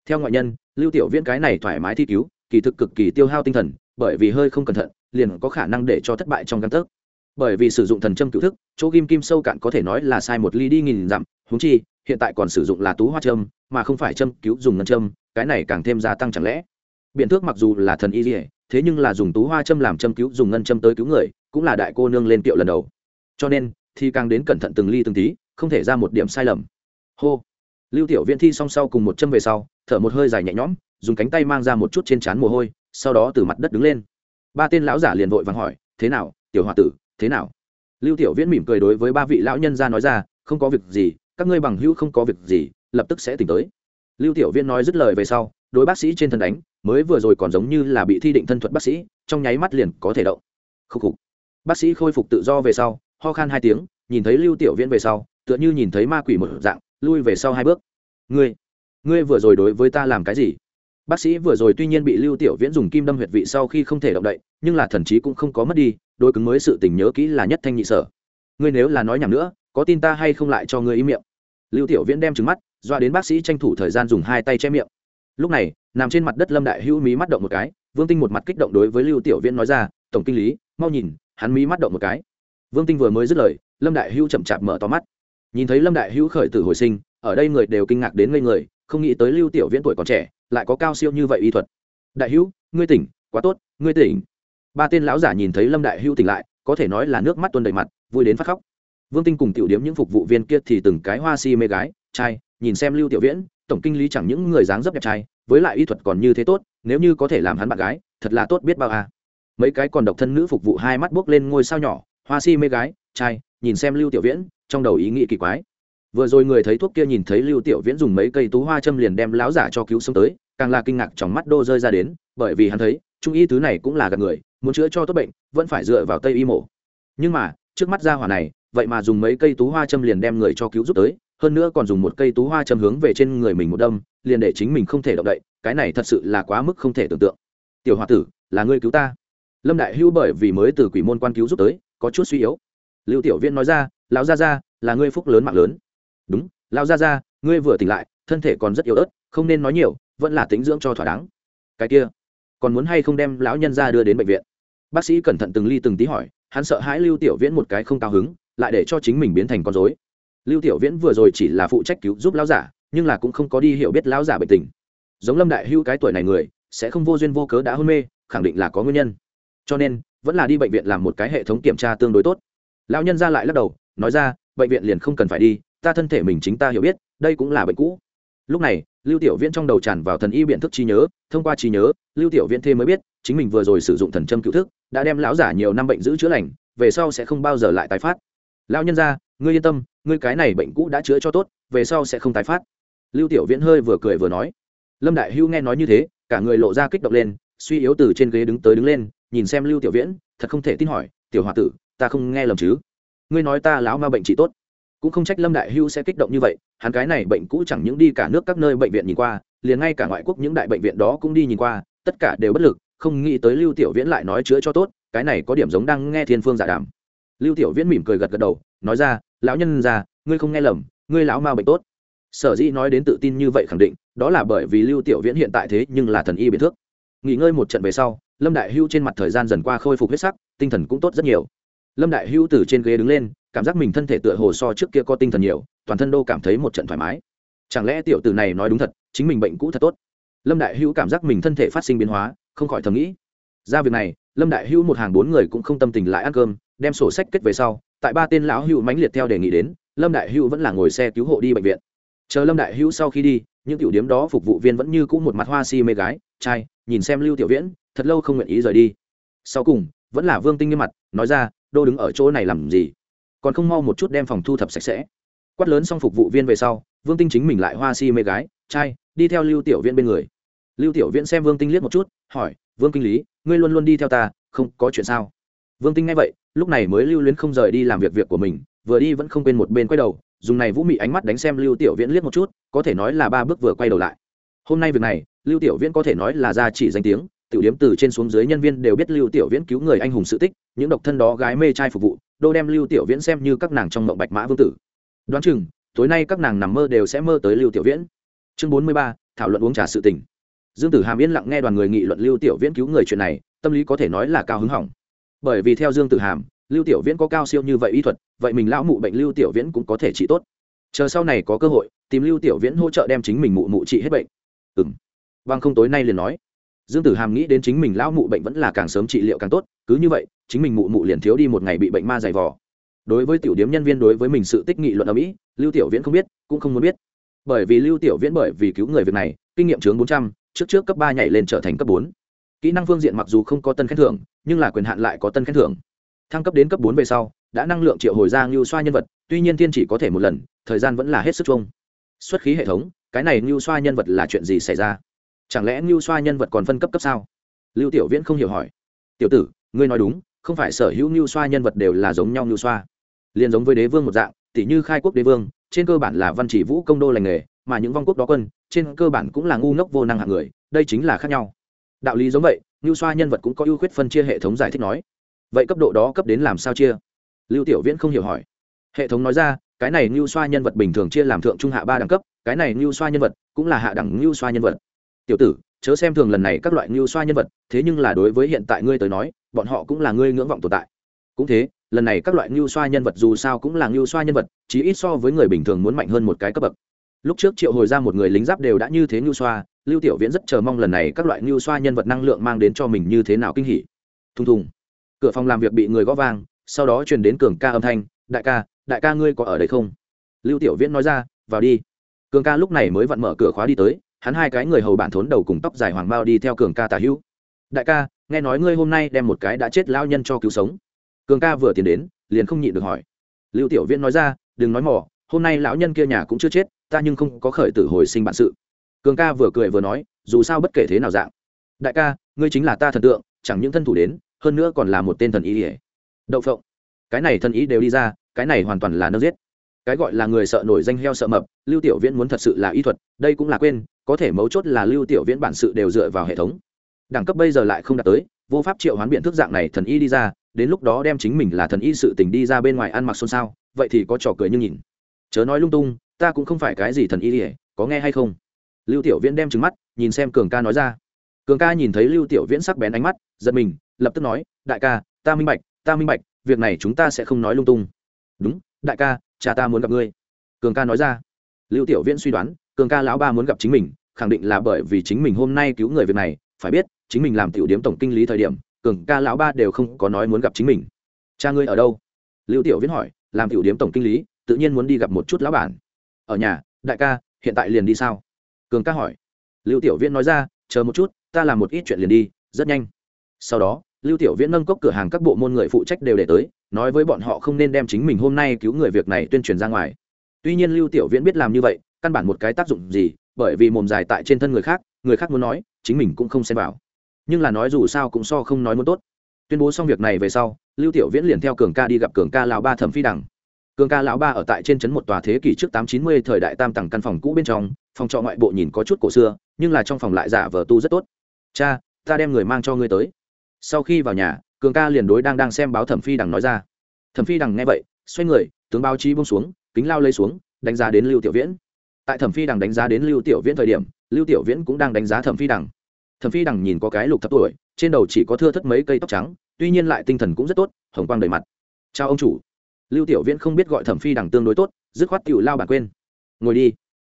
Theo ngoại nhân, lưu tiểu viễn cái này thoải mái thi cứu, kỳ thực cực kỳ tiêu hao tinh thần, bởi vì hơi không cẩn thận, liền có khả năng để cho thất bại trong căn tấc. Bởi vì sử dụng thần châm cựu thức, chỗ kim kim sâu cạn có thể nói là sai một ly đi nghìn dặm húng chi, hiện tại còn sử dụng là tú hoa châm, mà không phải châm cứu dùng ngân châm, cái này càng thêm gia tăng chẳng lẽ. Biện thước mặc dù là thần y dỉa thế nhưng là dùng tú hoa châm làm châm cứu, dùng ngân châm tới cứu người, cũng là đại cô nương lên kiệu lần đầu. Cho nên, thì càng đến cẩn thận từng ly từng tí, không thể ra một điểm sai lầm. Hô. Lưu tiểu viễn thi song sau cùng một châm về sau, thở một hơi dài nhẹ nhõm, dùng cánh tay mang ra một chút trên trán mồ hôi, sau đó từ mặt đất đứng lên. Ba tên lão giả liền vội vàng hỏi, thế nào, tiểu h tử, thế nào? Lưu tiểu viễn mỉm cười đối với ba vị lão nhân ra nói ra, không có việc gì, các ngươi bằng hữu không có việc gì, lập tức sẽ tỉnh tới lưu tiểu Viên nói dứt lời về sau, đối bác sĩ trên thân đánh, mới vừa rồi còn giống như là bị thi định thân thuật bác sĩ, trong nháy mắt liền có thể động. Khúc khục. Bác sĩ khôi phục tự do về sau, ho khan hai tiếng, nhìn thấy lưu tiểu viễn về sau, tựa như nhìn thấy ma quỷ một dạng, lui về sau hai bước. Ngươi ngươi vừa rồi đối với ta làm cái gì? Bác sĩ vừa rồi tuy nhiên bị lưu tiểu viễn dùng kim đâm huyệt vị sau khi không thể động đậy, nhưng là thần trí cũng không có mất đi đôi cứng mới sự tình nhớ kỹ là nhất thanh nhị sở. Ngươi nếu là nói nhầm nữa, có tin ta hay không lại cho ngươi ý miệng? Lưu tiểu viễn đem trứng mắt doa đến bác sĩ tranh thủ thời gian dùng hai tay che miệng. Lúc này, nằm trên mặt đất lâm đại hữu mí mắt động một cái, vương tinh một mặt kích động đối với lưu tiểu viễn nói ra, tổng kinh lý, mau nhìn, hắn mí mắt động một cái. Vương tinh vừa mới dứt lời, lâm đại hữu chậm chạp mở to mắt. Nhìn thấy lâm đại hữu khởi tử hồi sinh, ở đây người đều kinh ngạc đến ngây người, không nghĩ tới lưu tiểu viễn tuổi còn trẻ, lại có cao siêu như vậy y thuật. Đại hữu, ngươi tỉnh, quá tốt, ngươi tỉnh. Ba tên lão giả nhìn thấy lâm đại hữu tỉnh lại, có thể nói là nước mắt tuôn đầy mặt, vui đến phát khóc. Vương tinh cùng tiểu điếm những phục vụ viên kia thì từng cái hoa si mê gái, trai nhìn xem lưu tiểu viễn, tổng kinh lý chẳng những người dáng dấp đẹp trai, với lại y thuật còn như thế tốt, nếu như có thể làm hắn bạn gái, thật là tốt biết bao à. mấy cái còn độc thân nữ phục vụ hai mắt buốc lên ngôi sao nhỏ, hoa si mê gái, trai, nhìn xem lưu tiểu viễn, trong đầu ý nghĩ kỳ quái vừa rồi người thấy thuốc kia nhìn thấy lưu tiểu viễn dùng mấy cây tú hoa châm liền đem láo giả cho cứu sống tới, càng là kinh ngạc trong mắt đô rơi ra đến, bởi vì hắn thấy, trung y thứ này cũng là gạt người, muốn chữa cho tốt bệnh, vẫn phải dựa vào tây y mổ nhưng mà, trước mắt ra hỏa này, vậy mà dùng mấy cây tú hoa châm liền đem người cho cứu giúp tới hơn nữa còn dùng một cây tú hoa châm hướng về trên người mình một đâm, liền để chính mình không thể động đậy, cái này thật sự là quá mức không thể tưởng tượng. Tiểu h o a tử, là ngươi cứu ta. Lâm đại hữu bởi vì mới từ quỷ môn quan cứu giúp tới, có chút suy yếu. Lưu tiểu viên nói ra, lão gia gia, là ngươi phúc lớn mạng lớn. Đúng, lão gia gia, ngươi vừa tỉnh lại, thân thể còn rất yếu ớt, không nên nói nhiều, vẫn là tính dưỡng cho thỏa đáng. Cái kia, còn muốn hay không đem lão nhân ra đưa đến bệnh viện? Bác sĩ cẩn thận từng ly từng tí hỏi, hắn sợ hãi lưu tiểu viễn một cái không cao hứng, lại để cho chính mình biến thành con dối lưu tiểu viễn vừa rồi chỉ là phụ trách cứu giúp lão giả, nhưng là cũng không có đi hiểu biết lão giả bệnh tình. Giống lâm đại hưu cái tuổi này người, sẽ không vô duyên vô cớ đã hôn mê, khẳng định là có nguyên nhân. Cho nên, vẫn là đi bệnh viện làm một cái hệ thống kiểm tra tương đối tốt. Lão nhân ra lại lắc đầu, nói ra, bệnh viện liền không cần phải đi, ta thân thể mình chính ta hiểu biết, đây cũng là bệnh cũ. Lúc này, lưu tiểu viễn trong đầu tràn vào thần y biện thức trí nhớ, thông qua trí nhớ, lưu tiểu viễn thêm mới biết, chính mình vừa rồi sử dụng thần châm cựu thức, đã đem lão giả nhiều năm bệnh giữ chữa lành, về sau sẽ không bao giờ lại tái phát. Lão nhân ra, ngươi yên tâm ngươi cái này bệnh cũ đã chữa cho tốt, về sau sẽ không tái phát. Lưu tiểu viễn hơi vừa cười vừa nói. Lâm đại hưu nghe nói như thế, cả người lộ ra kích động lên, suy yếu từ trên ghế đứng tới đứng lên, nhìn xem lưu tiểu viễn, thật không thể tin hỏi, tiểu h o a tử, ta không nghe lầm chứ? Ngươi nói ta lão ma bệnh trị tốt. Cũng không trách lâm đại hưu sẽ kích động như vậy, hắn cái này bệnh cũ chẳng những đi cả nước các nơi bệnh viện nhìn qua, liền ngay cả ngoại quốc những đại bệnh viện đó cũng đi nhìn qua, tất cả đều bất lực, không nghĩ tới lưu tiểu viễn lại nói chữa cho tốt, cái này có điểm giống đang nghe thiên phương giả đàm. Lưu tiểu viễn mỉm cười gật gật đầu, nói ra lão nhân già ngươi không nghe lầm, ngươi lão ma bệnh tốt. Sở dĩ nói đến tự tin như vậy khẳng định, đó là bởi vì lưu tiểu viễn hiện tại thế nhưng là thần y biệt thước. Nghỉ ngơi một trận về sau, lâm đại hưu trên mặt thời gian dần qua khôi phục huyết sắc, tinh thần cũng tốt rất nhiều. Lâm đại hưu từ trên ghế đứng lên, cảm giác mình thân thể tựa hồ so trước kia có tinh thần nhiều, toàn thân đô cảm thấy một trận thoải mái. Chẳng lẽ tiểu tử này nói đúng thật, chính mình bệnh cũ thật tốt? Lâm đại hưu cảm giác mình thân thể phát sinh biến hóa, không khỏi thầm nghĩ. Ra việc này, lâm đại hưu một hàng bốn người cũng không tâm tình lại ăn cơm, đem sổ sách kết về sau tại ba tên lão hưu mãnh liệt theo đề nghị đến, lâm đại hưu vẫn là ngồi xe cứu hộ đi bệnh viện. Chờ lâm đại hưu sau khi đi, những tiểu điếm đó phục vụ viên vẫn như cũ một mặt hoa si mê gái, trai, nhìn xem lưu tiểu viễn, thật lâu không nguyện ý rời đi. Sau cùng, vẫn là vương tinh nghiêm mặt, nói ra, đô đứng ở chỗ này làm gì? Còn không mau một chút đem phòng thu thập sạch sẽ. Quát lớn xong phục vụ viên về sau, vương tinh chính mình lại hoa si mê gái, trai, đi theo lưu tiểu viễn bên người. Lưu tiểu viễn xem vương tinh liếc một chút, hỏi, vương kinh lý, ngươi luôn luôn đi theo ta, không có chuyện sao? Vương tinh nghe vậy lúc này mới lưu luyến không rời đi làm việc việc của mình, vừa đi vẫn không quên một bên quay đầu, dùng này vũ mị ánh mắt đánh xem lưu tiểu viễn liếc một chút, có thể nói là ba bước vừa quay đầu lại. Hôm nay việc này, lưu tiểu viễn có thể nói là ra chỉ danh tiếng, tiểu điếm từ trên xuống dưới nhân viên đều biết lưu tiểu viễn cứu người anh hùng sự tích, những độc thân đó gái mê trai phục vụ, đô đem lưu tiểu viễn xem như các nàng trong mộng bạch mã vương tử. Đoán chừng, tối nay các nàng nằm mơ đều sẽ mơ tới lưu tiểu viễn. Chương bốn mươi ba, thảo luận uống trà sự tình. Dương tử hàm yên lặng nghe đoàn người nghị luận lưu tiểu viễn cứu người chuyện này, tâm lý có thể nói là cao hứng hỏng bởi vì theo dương tử hàm, lưu tiểu viễn có cao siêu như vậy y thuật, vậy mình lão mụ bệnh lưu tiểu viễn cũng có thể trị tốt. Chờ sau này có cơ hội, tìm lưu tiểu viễn hỗ trợ đem chính mình mụ mụ trị hết bệnh. Ừ m vâng không tối nay liền nói. Dương tử hàm nghĩ đến chính mình lão mụ bệnh vẫn là càng sớm trị liệu càng tốt, cứ như vậy, chính mình mụ mụ liền thiếu đi một ngày bị bệnh ma dày vò. Đối với tiểu điếm nhân viên đối với mình sự tích nghị luận ở mỹ, lưu tiểu viễn không biết, cũng không muốn biết. Bởi vì lưu tiểu viễn bởi vì cứu người việc này, kinh nghiệm chướng bốn trăm, trước trước cấp ba nhảy lên trở thành cấp bốn kỹ năng phương diện mặc dù không có tân khen thưởng, nhưng là quyền hạn lại có tân khen thưởng. Thăng cấp đến cấp bốn về sau, đã năng lượng triệu hồi ra ngưu xoa nhân vật, tuy nhiên thiên chỉ có thể một lần, thời gian vẫn là hết sức chung. Xuất khí hệ thống, cái này ngưu xoa nhân vật là chuyện gì xảy ra? Chẳng lẽ ngưu xoa nhân vật còn phân cấp cấp sao? Lưu tiểu viễn không hiểu hỏi. Tiểu tử, ngươi nói đúng, không phải sở hữu ngưu xoa nhân vật đều là giống nhau ngưu xoa. Liền giống với đế vương một dạng tỷ như khai quốc đế vương, trên cơ bản là văn chỉ vũ công đô lành nghề, mà những vong quốc đó quân, trên cơ bản cũng là ngu ngốc vô năng hạng người, đây chính là khác nhau đạo lý giống vậy ngưu xoa nhân vật cũng có ưu khuyết phân chia hệ thống giải thích nói. Vậy cấp độ đó cấp đến làm sao chia? Lưu tiểu viễn không hiểu hỏi. Hệ thống nói ra, cái này ngưu xoa nhân vật bình thường chia làm thượng trung hạ ba đẳng cấp, cái này ngưu xoa nhân vật cũng là hạ đẳng ngưu xoa nhân vật. Tiểu tử, chớ xem thường lần này các loại ngưu xoa nhân vật, thế nhưng là đối với hiện tại ngươi tới nói, bọn họ cũng là ngươi ngưỡng vọng tồn tại. Cũng thế, lần này các loại ngưu xoa nhân vật dù sao cũng là ngưu xoa nhân vật, chí ít so với người bình thường muốn mạnh hơn một cái cấp bậc. Lúc trước triệu hồi ra một người lính giáp đều đã như thế ngưu xoa lưu tiểu viễn rất chờ mong lần này các loại ngưu xoa nhân vật năng lượng mang đến cho mình như thế nào kinh hỉ. Thùng thùng. Cửa phòng làm việc bị người gõ vang, sau đó truyền đến cường ca âm thanh, đại ca đại ca ngươi có ở đây không? Lưu tiểu viễn nói ra, vào đi. Cường ca lúc này mới vặn mở cửa khóa đi tới, hắn hai cái người hầu bản thốn đầu cùng tóc dài hoàng bao đi theo cường ca tả hữu. Đại ca, nghe nói ngươi hôm nay đem một cái đã chết lao nhân cho cứu sống. Cường ca vừa tiến đến, liền không nhịn được hỏi. Lưu tiểu viễn nói ra, đừng nói mỏ hôm nay lão nhân kia nhà cũng chưa chết, ta nhưng không có khởi tử hồi sinh bản sự cường ca vừa cười vừa nói, dù sao bất kể thế nào dạng. Đại ca, ngươi chính là ta thần tượng, chẳng những thân thủ đến, hơn nữa còn là một tên thần ý ỉa đậu phộng. Cái này thần ý đều đi ra, cái này hoàn toàn là nơ giết. Cái gọi là người sợ nổi danh heo sợ mập, lưu tiểu viễn muốn thật sự là y thuật, đây cũng là quên, có thể mấu chốt là lưu tiểu viễn bản sự đều dựa vào hệ thống. Đẳng cấp bây giờ lại không đạt tới, vô pháp triệu hoán biện thức dạng này thần y đi ra, đến lúc đó đem chính mình là thần y sự tình đi ra bên ngoài ăn mặc xôn xao, vậy thì có trò cười như nhìn. Chớ nói lung tung, ta cũng không phải cái gì thần y ỉa có nghe hay không? Lưu tiểu viễn đem trứng mắt, nhìn xem cường ca nói ra. Cường ca nhìn thấy lưu tiểu viễn sắc bén ánh mắt, giật mình, lập tức nói, đại ca, ta minh bạch, ta minh bạch, việc này chúng ta sẽ không nói lung tung. Đúng, đại ca, cha ta muốn gặp ngươi. Cường ca nói ra. Lưu tiểu viễn suy đoán, cường ca lão ba muốn gặp chính mình, khẳng định là bởi vì chính mình hôm nay cứu người việc này, phải biết, chính mình làm tiểu điếm tổng kinh lý thời điểm, cường ca lão ba đều không có nói muốn gặp chính mình. Cha ngươi ở đâu? Lưu tiểu viễn hỏi, làm tiểu điếm tổng kinh lý, tự nhiên muốn đi gặp một chút lão bản. Ở nhà, đại ca, hiện tại liền đi sao? Cường ca hỏi. Lưu tiểu viễn nói ra, chờ một chút, ta làm một ít chuyện liền đi, rất nhanh. Sau đó, lưu tiểu viễn nâng cốc cửa hàng các bộ môn người phụ trách đều để tới, nói với bọn họ không nên đem chính mình hôm nay cứu người việc này tuyên truyền ra ngoài. Tuy nhiên lưu tiểu viễn biết làm như vậy, căn bản một cái tác dụng gì, bởi vì mồm dài tại trên thân người khác người khác muốn nói, chính mình cũng không xem vào. Nhưng là nói dù sao cũng so không nói muốn tốt. Tuyên bố xong việc này về sau, lưu tiểu viễn liền theo cường ca đi gặp cường ca lão ba thẩm phi đằng cường ca lão ba ở tại trên trấn một tòa thế kỷ trước tám chín mươi thời đại tam tầng căn phòng cũ bên trong, phòng trọ ngoại bộ nhìn có chút cổ xưa, nhưng là trong phòng lại giả vờ tu rất tốt. Cha, ta đem người mang cho ngươi tới. Sau khi vào nhà, cường ca liền đối đang đang xem báo thẩm phi đằng nói ra. Thẩm phi đằng nghe vậy, xoay người, tướng báo chí bông xuống, kính lao lấy xuống, đánh giá đến lưu tiểu viễn. Tại thẩm phi đằng đánh giá đến lưu tiểu viễn thời điểm, lưu tiểu viễn cũng đang đánh giá thẩm phi đằng. Thẩm phi đằng nhìn có cái lục thập tuổi, trên đầu chỉ có thưa thất mấy cây tóc trắng, tuy nhiên lại tinh thần cũng rất tốt, hồng quang đầy mặt. Chào ông chủ lưu tiểu viễn không biết gọi thẩm phi đằng tương đối tốt, dứt khoát tiểu lao bản quên. Ngồi đi.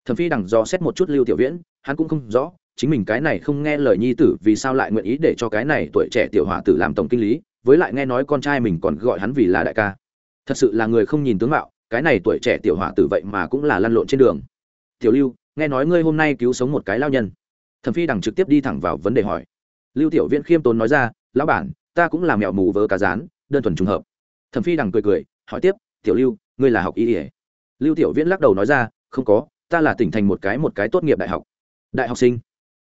Thẩm phi đằng do xét một chút lưu tiểu viễn, hắn cũng không rõ, chính mình cái này không nghe lời nhi tử vì sao lại nguyện ý để cho cái này tuổi trẻ tiểu hòa tử làm tổng kinh lý, với lại nghe nói con trai mình còn gọi hắn vì là đại ca. Thật sự là người không nhìn tướng mạo, cái này tuổi trẻ tiểu hòa tử vậy mà cũng là lăn lộn trên đường. Tiểu lưu, nghe nói ngươi hôm nay cứu sống một cái lao nhân. Thẩm phi đằng trực tiếp đi thẳng vào vấn đề hỏi. Lưu tiểu viễn khiêm tốn nói ra, lão bản, ta cũng làm mẹo mù vớ cá rán, đơn thuần trùng hợp. Thẩm phi đằng cười cười hỏi tiếp, tiểu lưu, ngươi là học y ỉa lưu tiểu viễn lắc đầu nói ra, không có, ta là tỉnh thành một cái một cái tốt nghiệp đại học. Đại học sinh.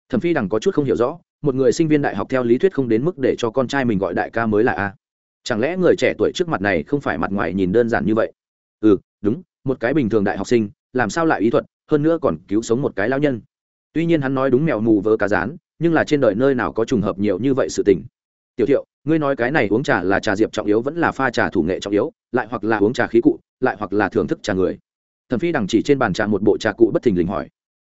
Thẩm phi đằng có chút không hiểu rõ, một người sinh viên đại học theo lý thuyết không đến mức để cho con trai mình gọi đại ca mới là a. Chẳng lẽ người trẻ tuổi trước mặt này không phải mặt ngoài nhìn đơn giản như vậy? Ừ đúng, một cái bình thường đại học sinh, làm sao lại ý thuật, hơn nữa còn cứu sống một cái lao nhân. Tuy nhiên hắn nói đúng mèo mù vớ cá rán, nhưng là trên đời nơi nào có trùng hợp nhiều như vậy sự tình tiểu thiệu, ngươi nói cái này uống trà là trà diệp trọng yếu vẫn là pha trà thủ nghệ trọng yếu, lại hoặc là uống trà khí cụ, lại hoặc là thưởng thức trà người. Thẩm phi đằng chỉ trên bàn trà một bộ trà cụ bất thình lình hỏi.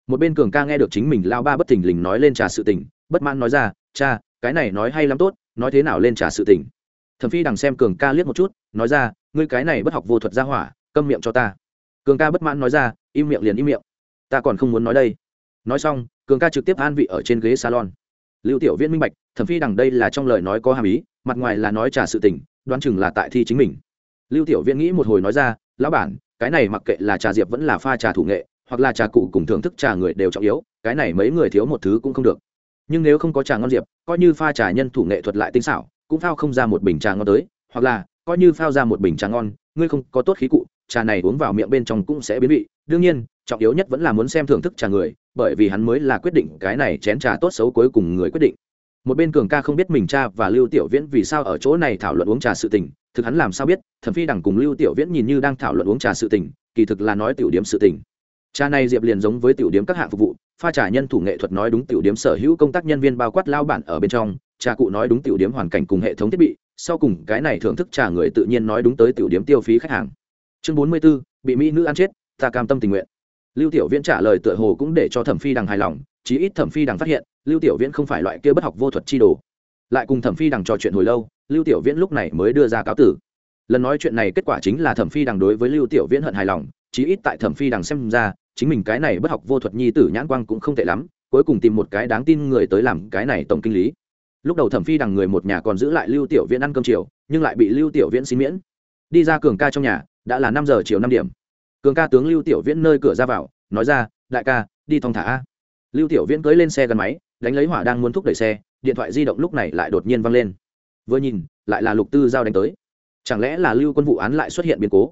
Một bên cường ca nghe được chính mình lao ba bất thình lình nói lên trà sự tình, bất mãn nói ra, cha, cái này nói hay lắm tốt, nói thế nào lên trà sự tình? Thẩm phi đằng xem cường ca liếc một chút, nói ra, ngươi cái này bất học vô thuật ra hỏa, câm miệng cho ta. Cường ca bất mãn nói ra, im miệng liền im miệng, ta còn không muốn nói đây. Nói xong, cường ca trực tiếp an vị ở trên ghế salon lưu tiểu viễn minh bạch, thẩm phi đằng đây là trong lời nói có hàm ý, mặt ngoài là nói trả sự tình, đoán chừng là tại thi chính mình. Lưu tiểu viễn nghĩ một hồi nói ra, lão bản, cái này mặc kệ là trà diệp vẫn là pha trà thủ nghệ, hoặc là trà cụ cùng thưởng thức trà người đều trọng yếu, cái này mấy người thiếu một thứ cũng không được. Nhưng nếu không có trà ngon diệp, coi như pha trà nhân thủ nghệ thuật lại tinh xảo, cũng phao không ra một bình trà ngon tới, hoặc là coi như phao ra một bình trà ngon, ngươi không có tốt khí cụ, trà này uống vào miệng bên trong cũng sẽ biến vị. Đương nhiên, trọng yếu nhất vẫn là muốn xem thưởng thức trà người bởi vì hắn mới là quyết định cái này chén trà tốt xấu cuối cùng người quyết định. Một bên cường ca không biết mình cha và lưu tiểu viễn vì sao ở chỗ này thảo luận uống trà sự tình thực hắn làm sao biết thẩm phi đằng cùng lưu tiểu viễn nhìn như đang thảo luận uống trà sự tình kỳ thực là nói tiểu điểm sự tình. Trà này diệp liền giống với tiểu điểm các hạng phục vụ pha trà nhân thủ nghệ thuật nói đúng tiểu điểm sở hữu công tác nhân viên bao quát lao bản ở bên trong trà cụ nói đúng tiểu điểm hoàn cảnh cùng hệ thống thiết bị sau cùng cái này thưởng thức trà người tự nhiên nói đúng tới tiểu điểm tiêu phí khách hàng. Chương bốn mươi 44, bị mỹ nữ ăn chết ta cam tâm tình nguyện lưu tiểu viễn trả lời tựa hồ cũng để cho thẩm phi đằng hài lòng, chí ít thẩm phi đằng phát hiện, lưu tiểu viễn không phải loại kia bất học vô thuật chi đồ. Lại cùng thẩm phi đằng trò chuyện hồi lâu, lưu tiểu viễn lúc này mới đưa ra cáo tử. Lần nói chuyện này kết quả chính là thẩm phi đằng đối với lưu tiểu viễn hận hài lòng, chí ít tại thẩm phi đằng xem ra, chính mình cái này bất học vô thuật nhi tử nhãn quang cũng không tệ lắm, cuối cùng tìm một cái đáng tin người tới làm cái này tổng kinh lý. Lúc đầu thẩm phi đằng người một nhà còn giữ lại lưu tiểu viễn ăn cơm chiều, nhưng lại bị lưu tiểu viễn xin miễn. Đi ra cường ca trong nhà, đã là năm giờ chiều năm điểm cường ca tướng lưu tiểu viễn nơi cửa ra vào, nói ra, đại ca, đi thong thả a. Lưu tiểu viễn cưới lên xe gắn máy, đánh lấy hỏa đang muốn thúc đẩy xe, điện thoại di động lúc này lại đột nhiên văng lên. Vừa nhìn, lại là lục tư giao đánh tới. Chẳng lẽ là lưu quân vụ án lại xuất hiện biến cố?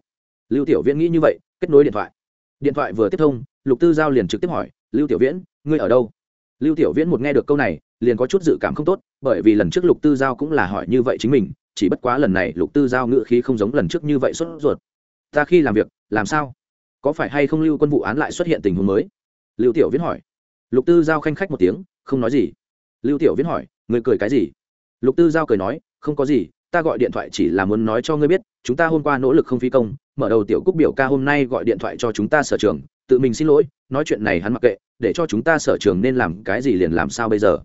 Lưu tiểu viễn nghĩ như vậy, kết nối điện thoại. Điện thoại vừa tiếp thông, lục tư giao liền trực tiếp hỏi, lưu tiểu viễn, ngươi ở đâu? Lưu tiểu viễn một nghe được câu này, liền có chút dự cảm không tốt, bởi vì lần trước lục tư giao cũng là hỏi như vậy chính mình, chỉ bất quá lần này lục tư giao ngự khí không giống lần trước như vậy sốt ruột. Ta khi làm việc, làm sao? Có phải hay không lưu quân vụ án lại xuất hiện tình huống mới? Lưu tiểu viễn hỏi. Lục tư giao khanh khách một tiếng, không nói gì. Lưu tiểu viễn hỏi, người cười cái gì? Lục tư giao cười nói, không có gì, ta gọi điện thoại chỉ là muốn nói cho ngươi biết, chúng ta hôm qua nỗ lực không phi công, mở đầu tiểu cúc biểu ca hôm nay gọi điện thoại cho chúng ta sở trường, tự mình xin lỗi, nói chuyện này hắn mặc kệ, để cho chúng ta sở trường nên làm cái gì liền làm sao bây giờ?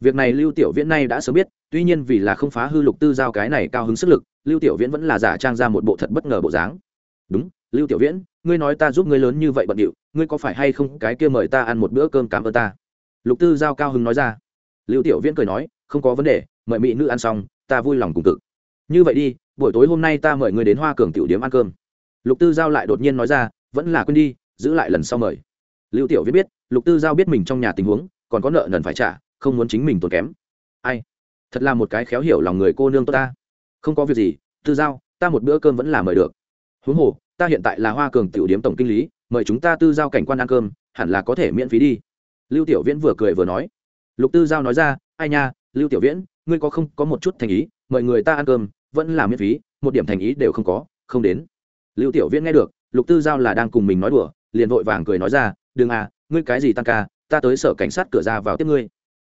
Việc này lưu tiểu viễn nay đã sớm biết, tuy nhiên vì là không phá hư lục tư giao cái này cao hứng sức lực, lưu tiểu viễn vẫn là giả trang ra một bộ thật bất ngờ bộ dáng. Đúng lưu tiểu viễn, ngươi nói ta giúp ngươi lớn như vậy bận điệu, ngươi có phải hay không cái kia mời ta ăn một bữa cơm cảm ơn ta? Lục tư giao cao hứng nói ra. Lưu tiểu viễn cười nói, không có vấn đề, mời mỹ nữ ăn xong, ta vui lòng cùng cực. Như vậy đi, buổi tối hôm nay ta mời ngươi đến hoa cường tiểu điếm ăn cơm. Lục tư giao lại đột nhiên nói ra, vẫn là quên đi, giữ lại lần sau mời. Lưu tiểu viễn biết, lục tư giao biết mình trong nhà tình huống, còn có nợ nần phải trả, không muốn chính mình tốn kém. Ai? Thật là một cái khéo hiểu lòng người cô nương tốt ta. Không có việc gì, tư giao, ta một bữa cơm vẫn là mời được. Huống hồ ta hiện tại là hoa cường tiểu điếm tổng kinh lý, mời chúng ta tư giao cảnh quan ăn cơm, hẳn là có thể miễn phí đi. Lưu tiểu viễn vừa cười vừa nói. Lục tư giao nói ra, ai nha, lưu tiểu viễn, ngươi có không, có một chút thành ý, mời người ta ăn cơm, vẫn là miễn phí, một điểm thành ý đều không có, không đến. Lưu tiểu viễn nghe được, lục tư giao là đang cùng mình nói đùa, liền vội vàng cười nói ra, đừng à ngươi cái gì tăng ca, ta tới sở cảnh sát cửa ra vào tiếp ngươi.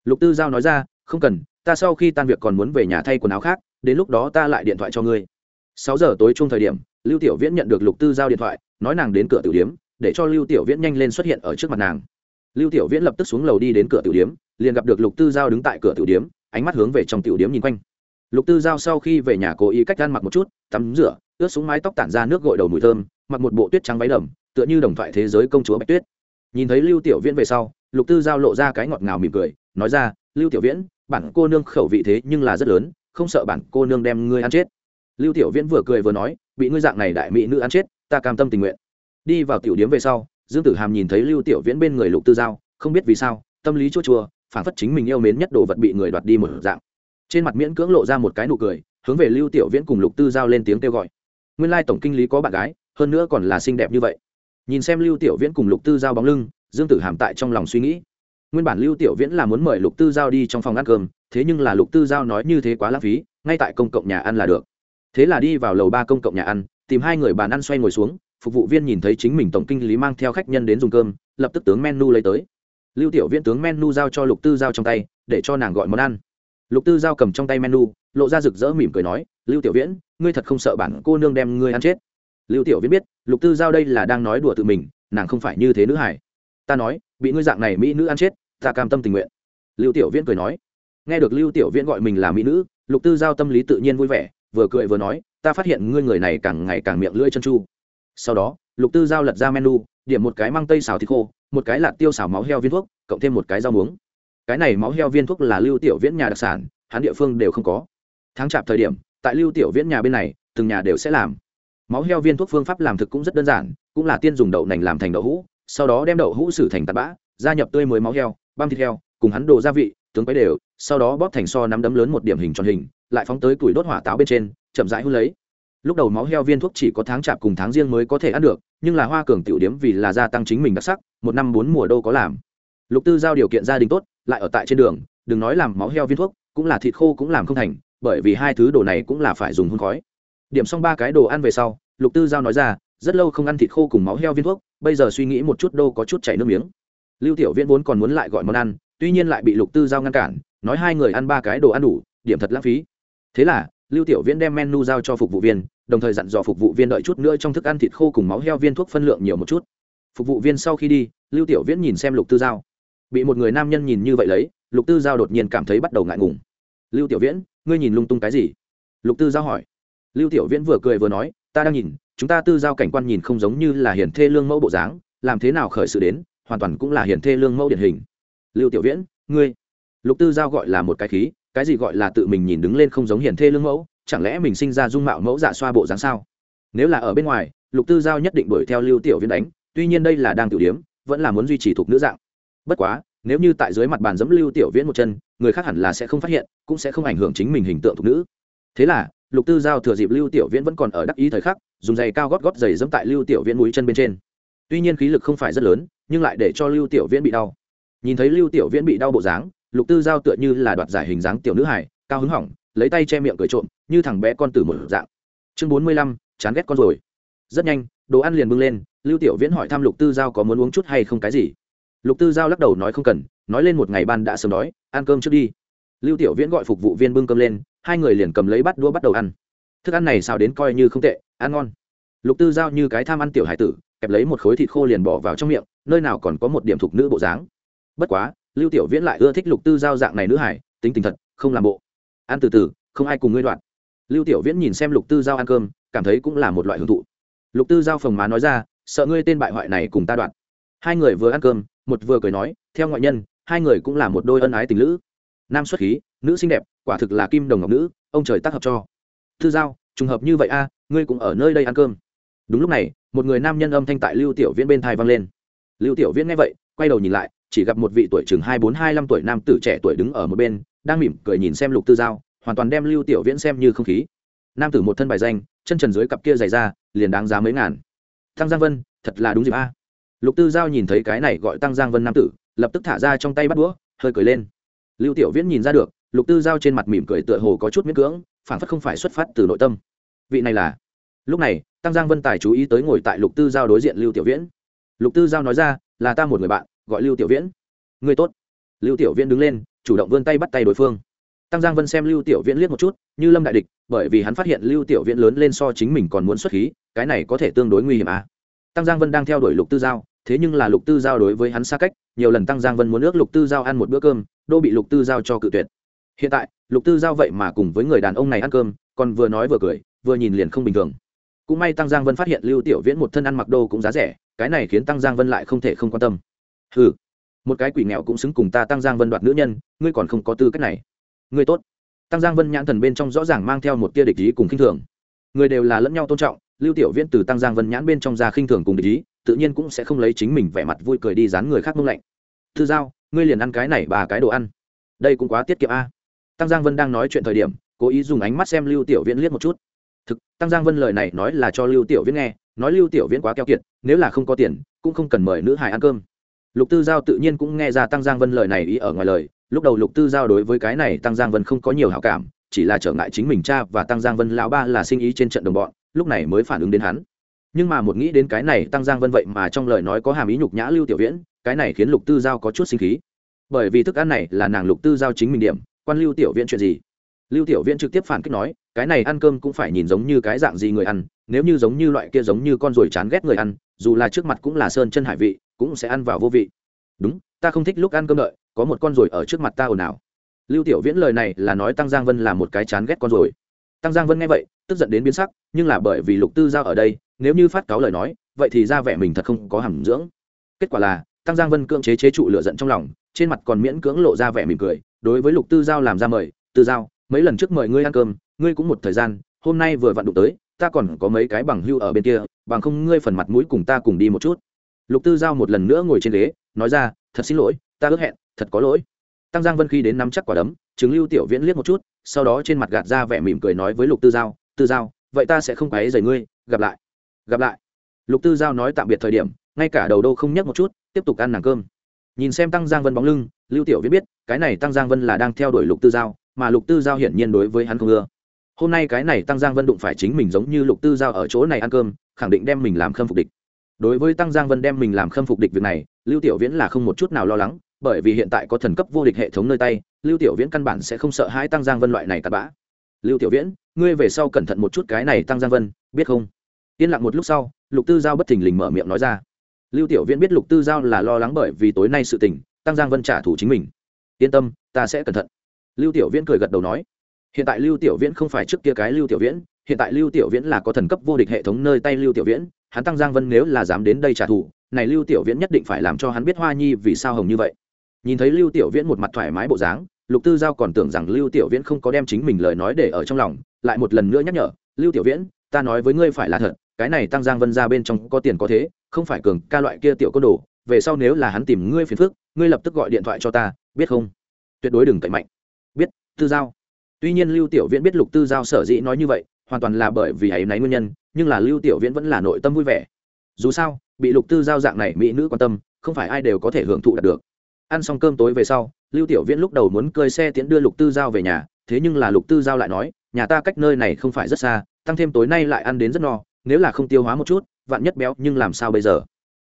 Lục tư giao nói ra, không cần, ta sau khi tan việc còn muốn về nhà thay quần áo khác, đến lúc đó ta lại điện thoại cho ngươi. Sáu giờ tối chung thời điểm lưu tiểu viễn nhận được lục tư giao điện thoại, nói nàng đến cửa tử điếm, để cho lưu tiểu viễn nhanh lên xuất hiện ở trước mặt nàng. Lưu tiểu viễn lập tức xuống lầu đi đến cửa tử điếm, liền gặp được lục tư giao đứng tại cửa tử điếm, ánh mắt hướng về trong tiểu điếm nhìn quanh. Lục tư giao sau khi về nhà cố ý cách gan mặc một chút, tắm rửa, ướt xuống mái tóc tản ra nước gội đầu mùi thơm, mặc một bộ tuyết trắng váy đầm, tựa như đồng thoại thế giới công chúa bạch tuyết. Nhìn thấy lưu tiểu viễn về sau, lục tư giao lộ ra cái ngọt ngào mỉm cười, nói ra, lưu tiểu viễn, bản cô nương khẩu vị thế nhưng là rất lớn, không sợ bản cô nương đem ngươi ăn chết. Lưu tiểu viễn vừa cười vừa nói bị ngươi dạng này đại mỹ nữ ăn chết, ta cam tâm tình nguyện. Đi vào tiểu điếm về sau, dương tử hàm nhìn thấy lưu tiểu viễn bên người lục tư giao, không biết vì sao, tâm lý chua chua phản phất chính mình yêu mến nhất đồ vật bị người đoạt đi một dạng. Trên mặt miễn cưỡng lộ ra một cái nụ cười, hướng về lưu tiểu viễn cùng lục tư giao lên tiếng kêu gọi. Nguyên lai tổng kinh lý có bạn gái, hơn nữa còn là xinh đẹp như vậy. Nhìn xem lưu tiểu viễn cùng lục tư giao bóng lưng, dương tử hàm tại trong lòng suy nghĩ. Nguyên bản lưu tiểu viễn là muốn mời lục tư giao đi trong phòng ăn cơm, thế nhưng là lục tư giao nói như thế quá lãng phí, ngay tại công cộng nhà ăn là được thế là đi vào lầu ba công cộng nhà ăn, tìm hai người bàn ăn xoay ngồi xuống, phục vụ viên nhìn thấy chính mình tổng kinh lý mang theo khách nhân đến dùng cơm, lập tức tướng menu lấy tới. Lưu tiểu viễn tướng menu giao cho lục tư giao trong tay, để cho nàng gọi món ăn. Lục tư giao cầm trong tay menu, lộ ra rực rỡ mỉm cười nói, lưu tiểu viễn, ngươi thật không sợ bản cô nương đem ngươi ăn chết? Lưu tiểu viễn biết, lục tư giao đây là đang nói đùa tự mình, nàng không phải như thế nữ hải ta nói, bị ngươi dạng này mỹ nữ ăn chết, ta cam tâm tình nguyện. Lưu tiểu viễn cười nói. Nghe được lưu tiểu viễn gọi mình là mỹ nữ, lục tư giao tâm lý tự nhiên vui vẻ vừa cười vừa nói, ta phát hiện ngươi người này càng ngày càng miệng lưỡi chân chu. Sau đó, lục tư giao lật ra menu, điểm một cái măng tây xào thịt khô, một cái lạt tiêu xào máu heo viên thuốc, cộng thêm một cái rau muống. Cái này máu heo viên thuốc là lưu tiểu viễn nhà đặc sản, hắn địa phương đều không có. Tháng chạp thời điểm, tại lưu tiểu viễn nhà bên này, từng nhà đều sẽ làm. Máu heo viên thuốc phương pháp làm thực cũng rất đơn giản, cũng là tiên dùng đậu nành làm thành đậu hũ, sau đó đem đậu hũ xử thành tạt bã, gia nhập tươi mới máu heo, băm thịt heo, cùng hắn đồ gia vị tướng quấy đều, sau đó bóp thành so nắm đấm lớn một điểm hình tròn hình lại phóng tới củi đốt hỏa táo bên trên, chậm rãi hút lấy. Lúc đầu máu heo viên thuốc chỉ có tháng chạp cùng tháng riêng mới có thể ăn được, nhưng là hoa cường tiểu điếm vì là gia tăng chính mình đặc sắc, một năm bốn mùa đâu có làm. Lục tư giao điều kiện gia đình tốt, lại ở tại trên đường, đừng nói làm máu heo viên thuốc, cũng là thịt khô cũng làm không thành, bởi vì hai thứ đồ này cũng là phải dùng hôn khói. Điểm xong ba cái đồ ăn về sau, lục tư giao nói ra, rất lâu không ăn thịt khô cùng máu heo viên thuốc, bây giờ suy nghĩ một chút đâu có chút chảy nước miếng. Lưu tiểu viễn vốn còn muốn lại gọi món ăn, tuy nhiên lại bị lục tư giao ngăn cản, nói hai người ăn ba cái đồ ăn đủ, điểm thật lãng phí thế là, lưu tiểu viễn đem menu giao cho phục vụ viên, đồng thời dặn dò phục vụ viên đợi chút nữa trong thức ăn thịt khô cùng máu heo viên thuốc phân lượng nhiều một chút. Phục vụ viên sau khi đi, lưu tiểu viễn nhìn xem lục tư giao. Bị một người nam nhân nhìn như vậy lấy, lục tư giao đột nhiên cảm thấy bắt đầu ngại ngùng. Lưu tiểu viễn, ngươi nhìn lung tung cái gì? Lục tư giao hỏi. Lưu tiểu viễn vừa cười vừa nói, ta đang nhìn, chúng ta tư giao cảnh quan nhìn không giống như là hiển thê lương mẫu bộ dáng, làm thế nào khởi sự đến, hoàn toàn cũng là hiển thê lương mẫu điển hình. Lưu tiểu viễn, ngươi? Lục tư giao gọi là một cái khí cái gì gọi là tự mình nhìn đứng lên không giống hiển thê lương mẫu, chẳng lẽ mình sinh ra dung mạo mẫu dạ xoa bộ dáng sao? Nếu là ở bên ngoài, lục tư giao nhất định đuổi theo lưu tiểu viễn đánh, tuy nhiên đây là đang tiểu điếm vẫn là muốn duy trì thuộc nữ dạng. Bất quá, nếu như tại dưới mặt bàn dẫm lưu tiểu viễn một chân, người khác hẳn là sẽ không phát hiện, cũng sẽ không ảnh hưởng chính mình hình tượng thuộc nữ. Thế là, lục tư giao thừa dịp lưu tiểu viễn vẫn còn ở đắc ý thời khắc, dùng giày cao gót gót giày dẫm tại lưu tiểu viễn mũi chân bên trên. Tuy nhiên khí lực không phải rất lớn, nhưng lại để cho lưu tiểu viễn bị đau. Nhìn thấy lưu tiểu viễn bị đau bộ dáng lục tư giao tựa như là đoạt giải hình dáng tiểu nữ hải cao hứng hỏng, lấy tay che miệng cười trộm, như thằng bé con tử một dạng. Chương bốn mươi lăm, chán ghét con rồi. Rất nhanh, đồ ăn liền bưng lên, lưu tiểu viễn hỏi thăm lục tư giao có muốn uống chút hay không cái gì. Lục tư giao lắc đầu nói không cần, nói lên một ngày ban đã sớm đói, ăn cơm trước đi. Lưu tiểu viễn gọi phục vụ viên bưng cơm lên, hai người liền cầm lấy bắt đũa bắt đầu ăn. Thức ăn này sao đến coi như không tệ, ăn ngon. Lục tư giao như cái tham ăn tiểu hải tử, kẹp lấy một khối thịt khô liền bỏ vào trong miệng, nơi nào còn có một điểm thục nữ bộ dáng. Bất quá lưu tiểu viễn lại ưa thích lục tư giao dạng này nữ hải tính tình thật, không làm bộ. Ăn từ từ, không ai cùng ngươi đoạn. Lưu tiểu viễn nhìn xem lục tư giao ăn cơm, cảm thấy cũng là một loại hưởng thụ. Lục tư giao phồng má nói ra, sợ ngươi tên bại hoại này cùng ta đoạn. Hai người vừa ăn cơm, một vừa cười nói, theo ngoại nhân, hai người cũng là một đôi ân ái tình lữ. Nam xuất khí, nữ xinh đẹp, quả thực là kim đồng ngọc nữ, ông trời tác hợp cho. Tư giao, trùng hợp như vậy a, ngươi cũng ở nơi đây ăn cơm. Đúng lúc này, một người nam nhân âm thanh tại lưu tiểu viễn bên thai vang lên. Lưu tiểu viễn nghe vậy, quay đầu nhìn lại chỉ gặp một vị tuổi chừng hai bốn hai năm tuổi nam tử trẻ tuổi đứng ở một bên, đang mỉm cười nhìn xem lục tư giao, hoàn toàn đem lưu tiểu viễn xem như không khí. Nam tử một thân bài danh, chân trần dưới cặp kia dày ra liền đáng giá mấy ngàn. Tăng giang vân, thật là đúng dịp a. Lục tư giao nhìn thấy cái này gọi tăng giang vân nam tử, lập tức thả ra trong tay bắt đũa, hơi cười lên. Lưu tiểu viễn nhìn ra được, lục tư giao trên mặt mỉm cười tựa hồ có chút miễn cưỡng, phản phất không phải xuất phát từ nội tâm. Vị này là? Lúc này, tăng giang vân tài chú ý tới ngồi tại lục tư giao đối diện lưu tiểu viễn. Lục tư giao nói ra, là ta một người bạn gọi lưu tiểu viễn người tốt lưu tiểu viễn đứng lên chủ động vươn tay bắt tay đối phương tăng giang vân xem lưu tiểu viễn liếc một chút như lâm đại địch bởi vì hắn phát hiện lưu tiểu viễn lớn lên so chính mình còn muốn xuất khí cái này có thể tương đối nguy hiểm à. tăng giang vân đang theo đuổi lục tư giao thế nhưng là lục tư giao đối với hắn xa cách nhiều lần tăng giang vân muốn ước lục tư giao ăn một bữa cơm đô bị lục tư giao cho cự tuyệt hiện tại lục tư giao vậy mà cùng với người đàn ông này ăn cơm còn vừa nói vừa cười vừa nhìn liền không bình thường cũng may tăng giang vân phát hiện lưu tiểu viễn một thân ăn mặc đô cũng giá rẻ cái này khiến tăng giang vân lại không thể không quan tâm ừ một cái quỷ nghèo cũng xứng cùng ta tăng giang vân đoạt nữ nhân, ngươi còn không có tư cách này. Ngươi tốt. Tăng giang vân nhãn thần bên trong rõ ràng mang theo một tia địch ý cùng khinh thường. Người đều là lẫn nhau tôn trọng, lưu tiểu viễn từ tăng giang vân nhãn bên trong ra khinh thường cùng địch ý, tự nhiên cũng sẽ không lấy chính mình vẻ mặt vui cười đi dán người khác mông lạnh. Thư giao, ngươi liền ăn cái này và cái đồ ăn. Đây cũng quá tiết kiệm a. Tăng giang vân đang nói chuyện thời điểm, cố ý dùng ánh mắt xem lưu tiểu viễn liếc một chút. Thực, tăng giang vân lời này nói là cho lưu tiểu viễn nghe, nói lưu tiểu viễn quá keo kiệt, nếu là không có tiền, cũng không cần mời nữ hài ăn cơm lục tư giao tự nhiên cũng nghe ra tăng giang vân lời này ý ở ngoài lời, lúc đầu lục tư giao đối với cái này tăng giang vân không có nhiều hảo cảm, chỉ là trở ngại chính mình cha và tăng giang vân lão ba là sinh ý trên trận đồng bọn, lúc này mới phản ứng đến hắn. Nhưng mà một nghĩ đến cái này tăng giang vân vậy mà trong lời nói có hàm ý nhục nhã lưu tiểu viễn, cái này khiến lục tư giao có chút sinh khí. Bởi vì thức ăn này là nàng lục tư giao chính mình điểm, quan lưu tiểu viễn chuyện gì? Lưu tiểu viễn trực tiếp phản kích nói, cái này ăn cơm cũng phải nhìn giống như cái dạng gì người ăn, nếu như giống như loại kia giống như con ruồi chán ghét người ăn dù là trước mặt cũng là sơn chân hải vị, cũng sẽ ăn vào vô vị. Đúng, ta không thích lúc ăn cơm đợi, có một con ruồi ở trước mặt ta ồn ào. Lưu tiểu viễn lời này là nói tăng giang vân là một cái chán ghét con ruồi. Tăng giang vân nghe vậy, tức giận đến biến sắc, nhưng là bởi vì lục tư giao ở đây, nếu như phát cáo lời nói, vậy thì ra vẻ mình thật không có hàm dưỡng. Kết quả là, tăng giang vân cưỡng chế chế trụ lựa giận trong lòng, trên mặt còn miễn cưỡng lộ ra vẻ mỉm cười, đối với lục tư giao làm ra mời, tư giao, mấy lần trước mời ngươi ăn cơm, ngươi cũng một thời gian, hôm nay vừa vặn đụng tới ta còn có mấy cái bằng hưu ở bên kia, bằng không ngươi phần mặt mũi cùng ta cùng đi một chút. Lục tư giao một lần nữa ngồi trên ghế, nói ra, thật xin lỗi, ta ước hẹn, thật có lỗi. Tăng giang vân khi đến nắm chắc quả đấm chứng lưu tiểu viễn liếc một chút, sau đó trên mặt gạt ra vẻ mỉm cười nói với lục tư giao tư giao, vậy ta sẽ không quấy rầy ngươi, gặp lại gặp lại. Lục tư giao nói tạm biệt thời điểm, ngay cả đầu đô không nhắc một chút, tiếp tục ăn nàng cơm. Nhìn xem tăng giang vân bóng lưng, lưu tiểu viễn biết, cái này tăng giang vân là đang theo đuổi lục tư giao, mà lục tư giao hiển nhiên đối với hắn không ưa hôm nay cái này tăng giang vân đụng phải chính mình giống như lục tư giao ở chỗ này ăn cơm, khẳng định đem mình làm khâm phục địch. đối với tăng giang vân đem mình làm khâm phục địch việc này, lưu tiểu viễn là không một chút nào lo lắng, bởi vì hiện tại có thần cấp vô địch hệ thống nơi tay, lưu tiểu viễn căn bản sẽ không sợ hãi tăng giang vân loại này tạt bã. lưu tiểu viễn, ngươi về sau cẩn thận một chút cái này tăng giang vân, biết không? yên lặng một lúc sau, lục tư giao bất thình lình mở miệng nói ra. lưu tiểu viễn biết lục tư giao là lo lắng bởi vì tối nay sự tình, tăng giang vân trả thù chính mình. yên tâm, ta sẽ cẩn thận. lưu tiểu viễn cười gật đầu nói hiện tại lưu tiểu viễn không phải trước kia cái lưu tiểu viễn, hiện tại lưu tiểu viễn là có thần cấp vô địch hệ thống nơi tay lưu tiểu viễn, hắn tăng giang vân nếu là dám đến đây trả thù, này lưu tiểu viễn nhất định phải làm cho hắn biết hoa nhi vì sao hồng như vậy. Nhìn thấy lưu tiểu viễn một mặt thoải mái bộ dáng, lục tư giao còn tưởng rằng lưu tiểu viễn không có đem chính mình lời nói để ở trong lòng, lại một lần nữa nhắc nhở, lưu tiểu viễn, ta nói với ngươi phải là thật, cái này tăng giang vân ra bên trong có tiền có thế, không phải cường ca loại kia tiểu côn đồ, về sau nếu là hắn tìm ngươi phiền phức, ngươi lập tức gọi điện thoại cho ta, biết không? Tuyệt đối đừng cậy mạnh. Biết, tư giao tuy nhiên lưu tiểu viễn biết lục tư giao sở dĩ nói như vậy, hoàn toàn là bởi vì ấy náy nguyên nhân, nhưng là lưu tiểu viễn vẫn là nội tâm vui vẻ. Dù sao, bị lục tư giao dạng này mỹ nữ quan tâm, không phải ai đều có thể hưởng thụ đạt được. Ăn xong cơm tối về sau, lưu tiểu viễn lúc đầu muốn cơi xe tiễn đưa lục tư giao về nhà, thế nhưng là lục tư giao lại nói, nhà ta cách nơi này không phải rất xa, tăng thêm tối nay lại ăn đến rất no, nếu là không tiêu hóa một chút, vạn nhất béo, nhưng làm sao bây giờ?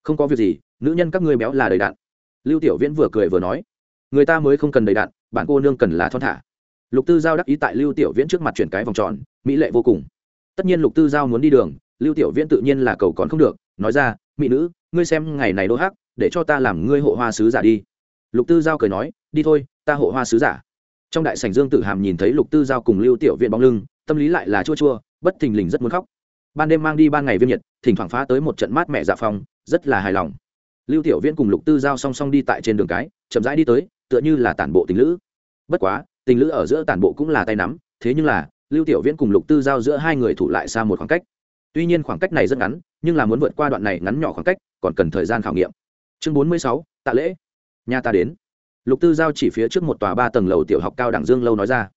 Không có việc gì, nữ nhân các ngươi béo là đầy đạn. Lưu tiểu viễn vừa cười vừa nói, người ta mới không cần đầy đạn, bạn cô nương cần là thon thả lục tư giao đắc ý tại lưu tiểu viễn trước mặt chuyển cái vòng tròn, mỹ lệ vô cùng. Tất nhiên lục tư giao muốn đi đường, lưu tiểu viễn tự nhiên là cầu còn không được, nói ra, mỹ nữ, ngươi xem ngày này đô hắc, để cho ta làm ngươi hộ hoa sứ giả đi. Lục tư giao cười nói, đi thôi, ta hộ hoa sứ giả. Trong đại sảnh dương tử hàm nhìn thấy lục tư giao cùng lưu tiểu viện bóng lưng, tâm lý lại là chua chua, bất thình lình rất muốn khóc. Ban đêm mang đi ban ngày viêm nhiệt, thỉnh thoảng phá tới một trận mát mẹ dạ phong rất là hài lòng. Lưu tiểu viễn cùng lục tư giao song song đi tại trên đường cái, chậm rãi đi tới, tựa như là tản bộ tình lữ. Bất quá tình lữ ở giữa tản bộ cũng là tay nắm, thế nhưng là, lưu tiểu viễn cùng lục tư giao giữa hai người thủ lại xa một khoảng cách. Tuy nhiên khoảng cách này rất ngắn, nhưng là muốn vượt qua đoạn này ngắn nhỏ khoảng cách, còn cần thời gian khảo nghiệm. Chương bốn mươi sáu, tạ lễ. Nhà ta đến. Lục tư giao chỉ phía trước một tòa ba tầng lầu tiểu học cao đẳng dương lâu nói ra.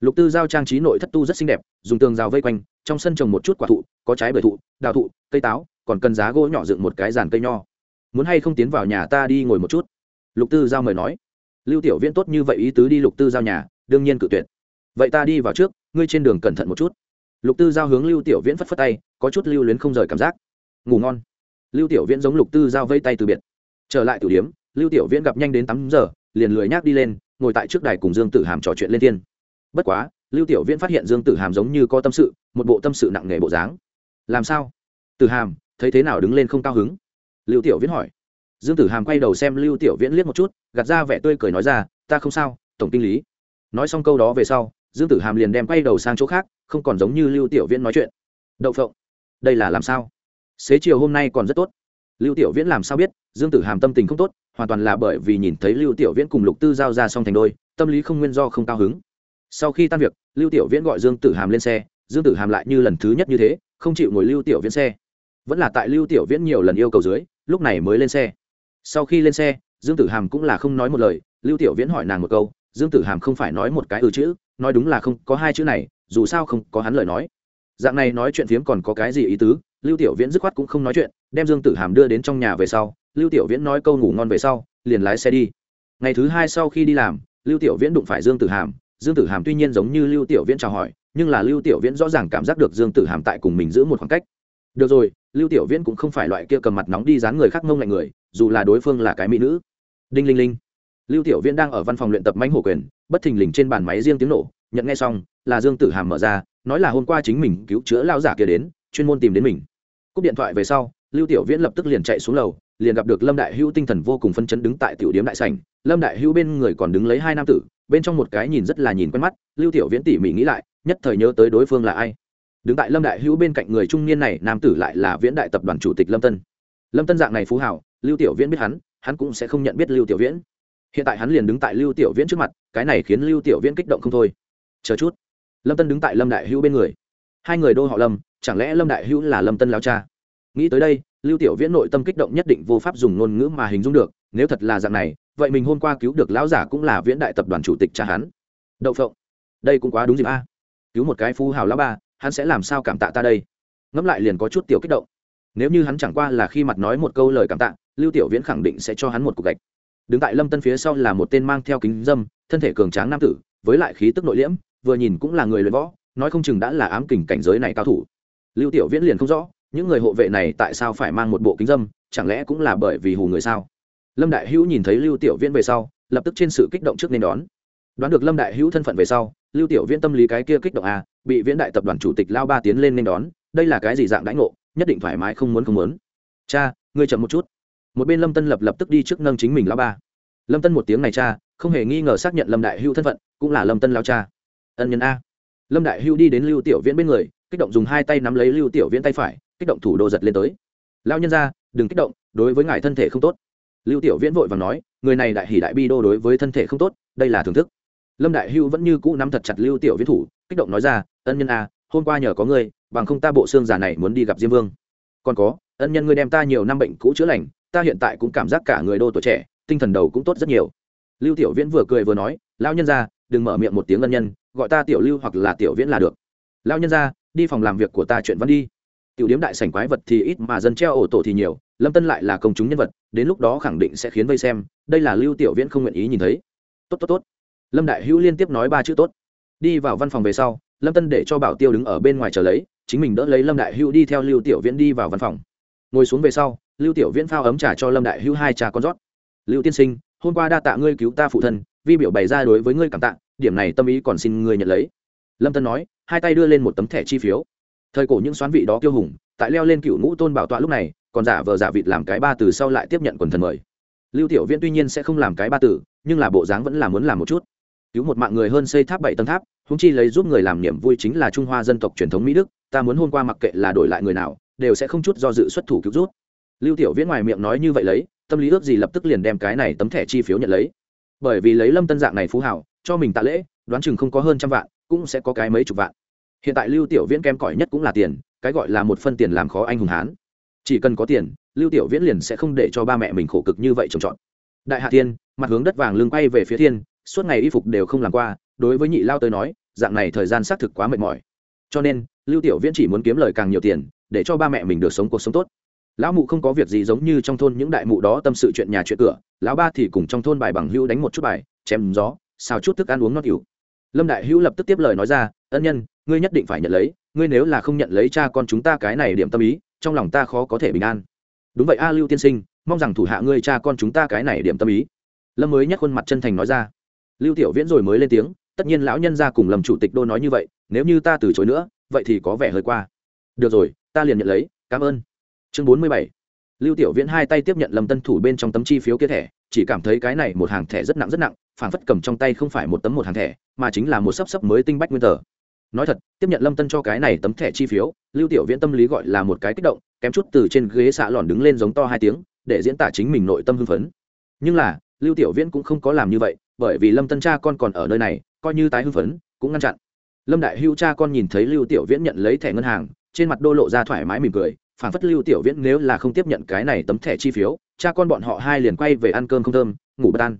Lục tư giao trang trí nội thất tu rất xinh đẹp, dùng tường rào vây quanh, trong sân trồng một chút quả thụ, có trái bưởi thụ, đào thụ, cây táo, còn cần giá gỗ nhỏ dựng một cái giàn cây nho. Muốn hay không tiến vào nhà ta đi ngồi một chút? Lục tư giao mời nói lưu tiểu viễn tốt như vậy ý tứ đi lục tư giao nhà, đương nhiên cự tuyệt. Vậy ta đi vào trước, ngươi trên đường cẩn thận một chút. Lục tư giao hướng lưu tiểu viễn phất phất tay, có chút lưu luyến không rời cảm giác. Ngủ ngon. Lưu tiểu viễn giống lục tư giao vây tay từ biệt. Trở lại tử điếm lưu tiểu viễn gặp nhanh đến tám giờ, liền lười nhác đi lên, ngồi tại trước đài cùng dương tử hàm trò chuyện lên tiên bất quá, lưu tiểu viễn phát hiện dương tử hàm giống như có tâm sự, một bộ tâm sự nặng nề bộ dáng. Làm sao? Tử hàm, thấy thế nào đứng lên không cao hứng? Lưu tiểu viễn hỏi dương tử hàm quay đầu xem lưu tiểu viễn liếc một chút, gạt ra vẻ tươi cười nói ra, ta không sao, tổng kinh lý. Nói xong câu đó về sau, dương tử hàm liền đem quay đầu sang chỗ khác, không còn giống như lưu tiểu viễn nói chuyện. Đậu phộng, đây là làm sao? Xế chiều hôm nay còn rất tốt. Lưu tiểu viễn làm sao biết, dương tử hàm tâm tình không tốt, hoàn toàn là bởi vì nhìn thấy lưu tiểu viễn cùng lục tư giao ra xong thành đôi, tâm lý không nguyên do không cao hứng. Sau khi tan việc, lưu tiểu viễn gọi dương tử hàm lên xe, dương tử hàm lại như lần thứ nhất như thế, không chịu ngồi lưu tiểu viễn xe. Vẫn là tại lưu tiểu viễn nhiều lần yêu cầu dưới, lúc này mới lên xe sau khi lên xe, dương tử hàm cũng là không nói một lời, lưu tiểu viễn hỏi nàng một câu, dương tử hàm không phải nói một cái ừ chữ, nói đúng là không có hai chữ này, dù sao không có hắn lời nói. Dạng này nói chuyện phiếm còn có cái gì ý tứ? Lưu tiểu viễn dứt khoát cũng không nói chuyện, đem dương tử hàm đưa đến trong nhà về sau, lưu tiểu viễn nói câu ngủ ngon về sau, liền lái xe đi. Ngày thứ hai sau khi đi làm, lưu tiểu viễn đụng phải dương tử hàm, dương tử hàm tuy nhiên giống như lưu tiểu viễn chào hỏi, nhưng là lưu tiểu viễn rõ ràng cảm giác được dương tử hàm tại cùng mình giữ một khoảng cách. Được rồi, lưu tiểu viễn cũng không phải loại kia cầm mặt nóng đi dán người khác mông lạnh người dù là đối phương là cái mỹ nữ. Đinh linh linh. Lưu tiểu viễn đang ở văn phòng luyện tập mánh hổ quyền, bất thình lình trên bàn máy riêng tiếng nổ, nhận nghe xong, là dương tử hàm mở ra, nói là hôm qua chính mình cứu chữa lao giả kia đến, chuyên môn tìm đến mình. Cúp điện thoại về sau, lưu tiểu viễn lập tức liền chạy xuống lầu, liền gặp được lâm đại hữu tinh thần vô cùng phân chấn đứng tại tiểu điếm đại sảnh, lâm đại hữu bên người còn đứng lấy hai nam tử, bên trong một cái nhìn rất là nhìn quen mắt, lưu tiểu viễn tỉ mỉ nghĩ lại, nhất thời nhớ tới đối phương là ai. Đứng tại lâm đại hữu bên cạnh người trung niên này, nam tử lại là viễn đại tập đoàn chủ tịch lâm tân. Lâm tân dạng này phú hảo lưu tiểu viễn biết hắn hắn cũng sẽ không nhận biết lưu tiểu viễn. Hiện tại hắn liền đứng tại lưu tiểu viễn trước mặt, cái này khiến lưu tiểu viễn kích động không thôi. Chờ chút. Lâm tân đứng tại lâm đại hữu bên người. Hai người đô họ lâm, chẳng lẽ lâm đại hữu là lâm tân lao cha? Nghĩ tới đây, lưu tiểu viễn nội tâm kích động nhất định vô pháp dùng ngôn ngữ mà hình dung được, nếu thật là dạng này, vậy mình hôm qua cứu được lão giả cũng là viễn đại tập đoàn chủ tịch cha hắn. Đậu phộng, đây cũng quá đúng dịp a. Cứu một cái phú hào lão ba, hắn sẽ làm sao cảm tạ ta đây? Ngẫm lại liền có chút tiểu kích động nếu như hắn chẳng qua là khi mặt nói một câu lời cảm tạ, lưu tiểu viễn khẳng định sẽ cho hắn một cục gạch. Đứng tại lâm tân phía sau là một tên mang theo kính dâm, thân thể cường tráng nam tử, với lại khí tức nội liễm, vừa nhìn cũng là người luyện võ, nói không chừng đã là ám kình cảnh giới này cao thủ. Lưu tiểu viễn liền không rõ, những người hộ vệ này tại sao phải mang một bộ kính dâm, chẳng lẽ cũng là bởi vì hù người sao? Lâm đại hữu nhìn thấy lưu tiểu viễn về sau, lập tức trên sự kích động trước nên đón. Đoán được lâm đại hữu thân phận về sau, lưu tiểu viễn tâm lý cái kia kích động à bị viễn đại tập đoàn chủ tịch lao ba tiến lên nên đón, đây là cái gì dạng đãi ngộ? Nhất định thoải mái không muốn không muốn. Cha, ngươi chậm một chút. Một bên lâm tân lập lập tức đi trước nâng chính mình lao ba. Lâm tân một tiếng này cha, không hề nghi ngờ xác nhận lâm đại hưu thân phận, cũng là lâm tân lao cha. Ân nhân a. Lâm đại hưu đi đến lưu tiểu viễn bên người, kích động dùng hai tay nắm lấy lưu tiểu viễn tay phải, kích động thủ đô giật lên tới. Lao nhân ra, đừng kích động, đối với ngài thân thể không tốt. Lưu tiểu viễn vội và nói, người này đại hỉ đại bi đô đối với thân thể không tốt, đây là thưởng thức. Lâm đại hưu vẫn như cũ nắm thật chặt lưu tiểu viễn thủ, kích động nói ra, ân nhân a hôm qua nhờ có ngươi, bằng không ta bộ xương giả này muốn đi gặp diêm vương. Còn có, ân nhân ngươi đem ta nhiều năm bệnh cũ chữa lành, ta hiện tại cũng cảm giác cả người đô tuổi trẻ, tinh thần đầu cũng tốt rất nhiều. Lưu tiểu viễn vừa cười vừa nói lao nhân ra đừng mở miệng một tiếng ân nhân, gọi ta tiểu lưu hoặc là tiểu viễn là được. Lao nhân ra đi phòng làm việc của ta chuyện văn đi. Tiểu điếm đại sảnh quái vật thì ít mà dân treo ổ tổ thì nhiều, lâm tân lại là công chúng nhân vật, đến lúc đó khẳng định sẽ khiến vây xem, đây là lưu tiểu viễn không nguyện ý nhìn thấy. Tốt tốt tốt. Lâm đại hữu liên tiếp nói ba chữ tốt. Đi vào văn phòng về sau lâm tân để cho bảo tiêu đứng ở bên ngoài chờ lấy, chính mình đỡ lấy lâm đại hữu đi theo lưu tiểu viễn đi vào văn phòng. Ngồi xuống về sau, lưu tiểu viễn phao ấm trà cho lâm đại hữu hai trà con rót. Lưu tiên sinh, hôm qua đa tạ ngươi cứu ta phụ thân, vi biểu bày ra đối với ngươi cảm tạ, điểm này tâm ý còn xin ngươi nhận lấy. Lâm tân nói, hai tay đưa lên một tấm thẻ chi phiếu. Thời cổ những xoán vị đó kiêu hùng, tại leo lên cựu ngũ tôn bảo tọa lúc này, còn giả vờ giả vịt làm cái ba từ sau lại tiếp nhận quần thần mời. Lưu tiểu viễn tuy nhiên sẽ không làm cái ba từ, nhưng là bộ dáng vẫn là muốn làm một chút cứu một mạng người hơn xây tháp bảy tầng tháp húng chi lấy giúp người làm niềm vui chính là trung hoa dân tộc truyền thống mỹ đức, ta muốn hôm qua mặc kệ là đổi lại người nào, đều sẽ không chút do dự xuất thủ cứu rút lưu tiểu viễn ngoài miệng nói như vậy lấy, tâm lý ước gì lập tức liền đem cái này tấm thẻ chi phiếu nhận lấy. Bởi vì lấy lâm tân dạng này phú hảo, cho mình tạ lễ, đoán chừng không có hơn trăm vạn, cũng sẽ có cái mấy chục vạn. Hiện tại lưu tiểu viễn kém cỏi nhất cũng là tiền, cái gọi là một phân tiền làm khó anh hùng hán. Chỉ cần có tiền, lưu tiểu viễn liền sẽ không để cho ba mẹ mình khổ cực như vậy trồng trọt. Đại hạ tiên mặt hướng đất vàng lưng quay về phía thiên suốt ngày y phục đều không làm qua, đối với nhị lao tới nói, dạng này thời gian xác thực quá mệt mỏi. Cho nên, lưu tiểu viễn chỉ muốn kiếm lời càng nhiều tiền, để cho ba mẹ mình được sống cuộc sống tốt. Lão mụ không có việc gì giống như trong thôn những đại mụ đó tâm sự chuyện nhà chuyện cửa, lão ba thì cùng trong thôn bài bằng hữu đánh một chút bài, chém gió, xào chút thức ăn uống nót hiểu lâm đại hữu lập tức tiếp lời nói ra, ân nhân, ngươi nhất định phải nhận lấy, ngươi nếu là không nhận lấy cha con chúng ta cái này điểm tâm ý, trong lòng ta khó có thể bình an. Đúng vậy a lưu tiên sinh, mong rằng thủ hạ ngươi cha con chúng ta cái này điểm tâm ý. Lâm mới nhắc khuôn mặt chân thành nói ra lưu tiểu viễn rồi mới lên tiếng, tất nhiên lão nhân ra cùng lầm chủ tịch đô nói như vậy, nếu như ta từ chối nữa, vậy thì có vẻ hơi qua. Được rồi, ta liền nhận lấy, cảm ơn. Chương bốn mươi bảy. Lưu tiểu viễn hai tay tiếp nhận lâm tân thủ bên trong tấm chi phiếu kia thẻ, chỉ cảm thấy cái này một hàng thẻ rất nặng rất nặng phản phất cầm trong tay không phải một tấm một hàng thẻ, mà chính là một sấp sấp mới tinh bách nguyên tờ. Nói thật, tiếp nhận lâm tân cho cái này tấm thẻ chi phiếu, lưu tiểu viễn tâm lý gọi là một cái kích động, kém chút từ trên ghế xạ lòn đứng lên giống to hai tiếng, để diễn tả chính mình nội tâm hưng phấn. Nhưng là, lưu tiểu viễn cũng không có làm như vậy bởi vì lâm tân cha con còn ở nơi này, coi như tái hưng phấn, cũng ngăn chặn. Lâm đại hưu cha con nhìn thấy lưu tiểu viễn nhận lấy thẻ ngân hàng, trên mặt đô lộ ra thoải mái mỉm cười phản phất lưu tiểu viễn nếu là không tiếp nhận cái này tấm thẻ chi phiếu, cha con bọn họ hai liền quay về ăn cơm không thơm, ngủ bất an.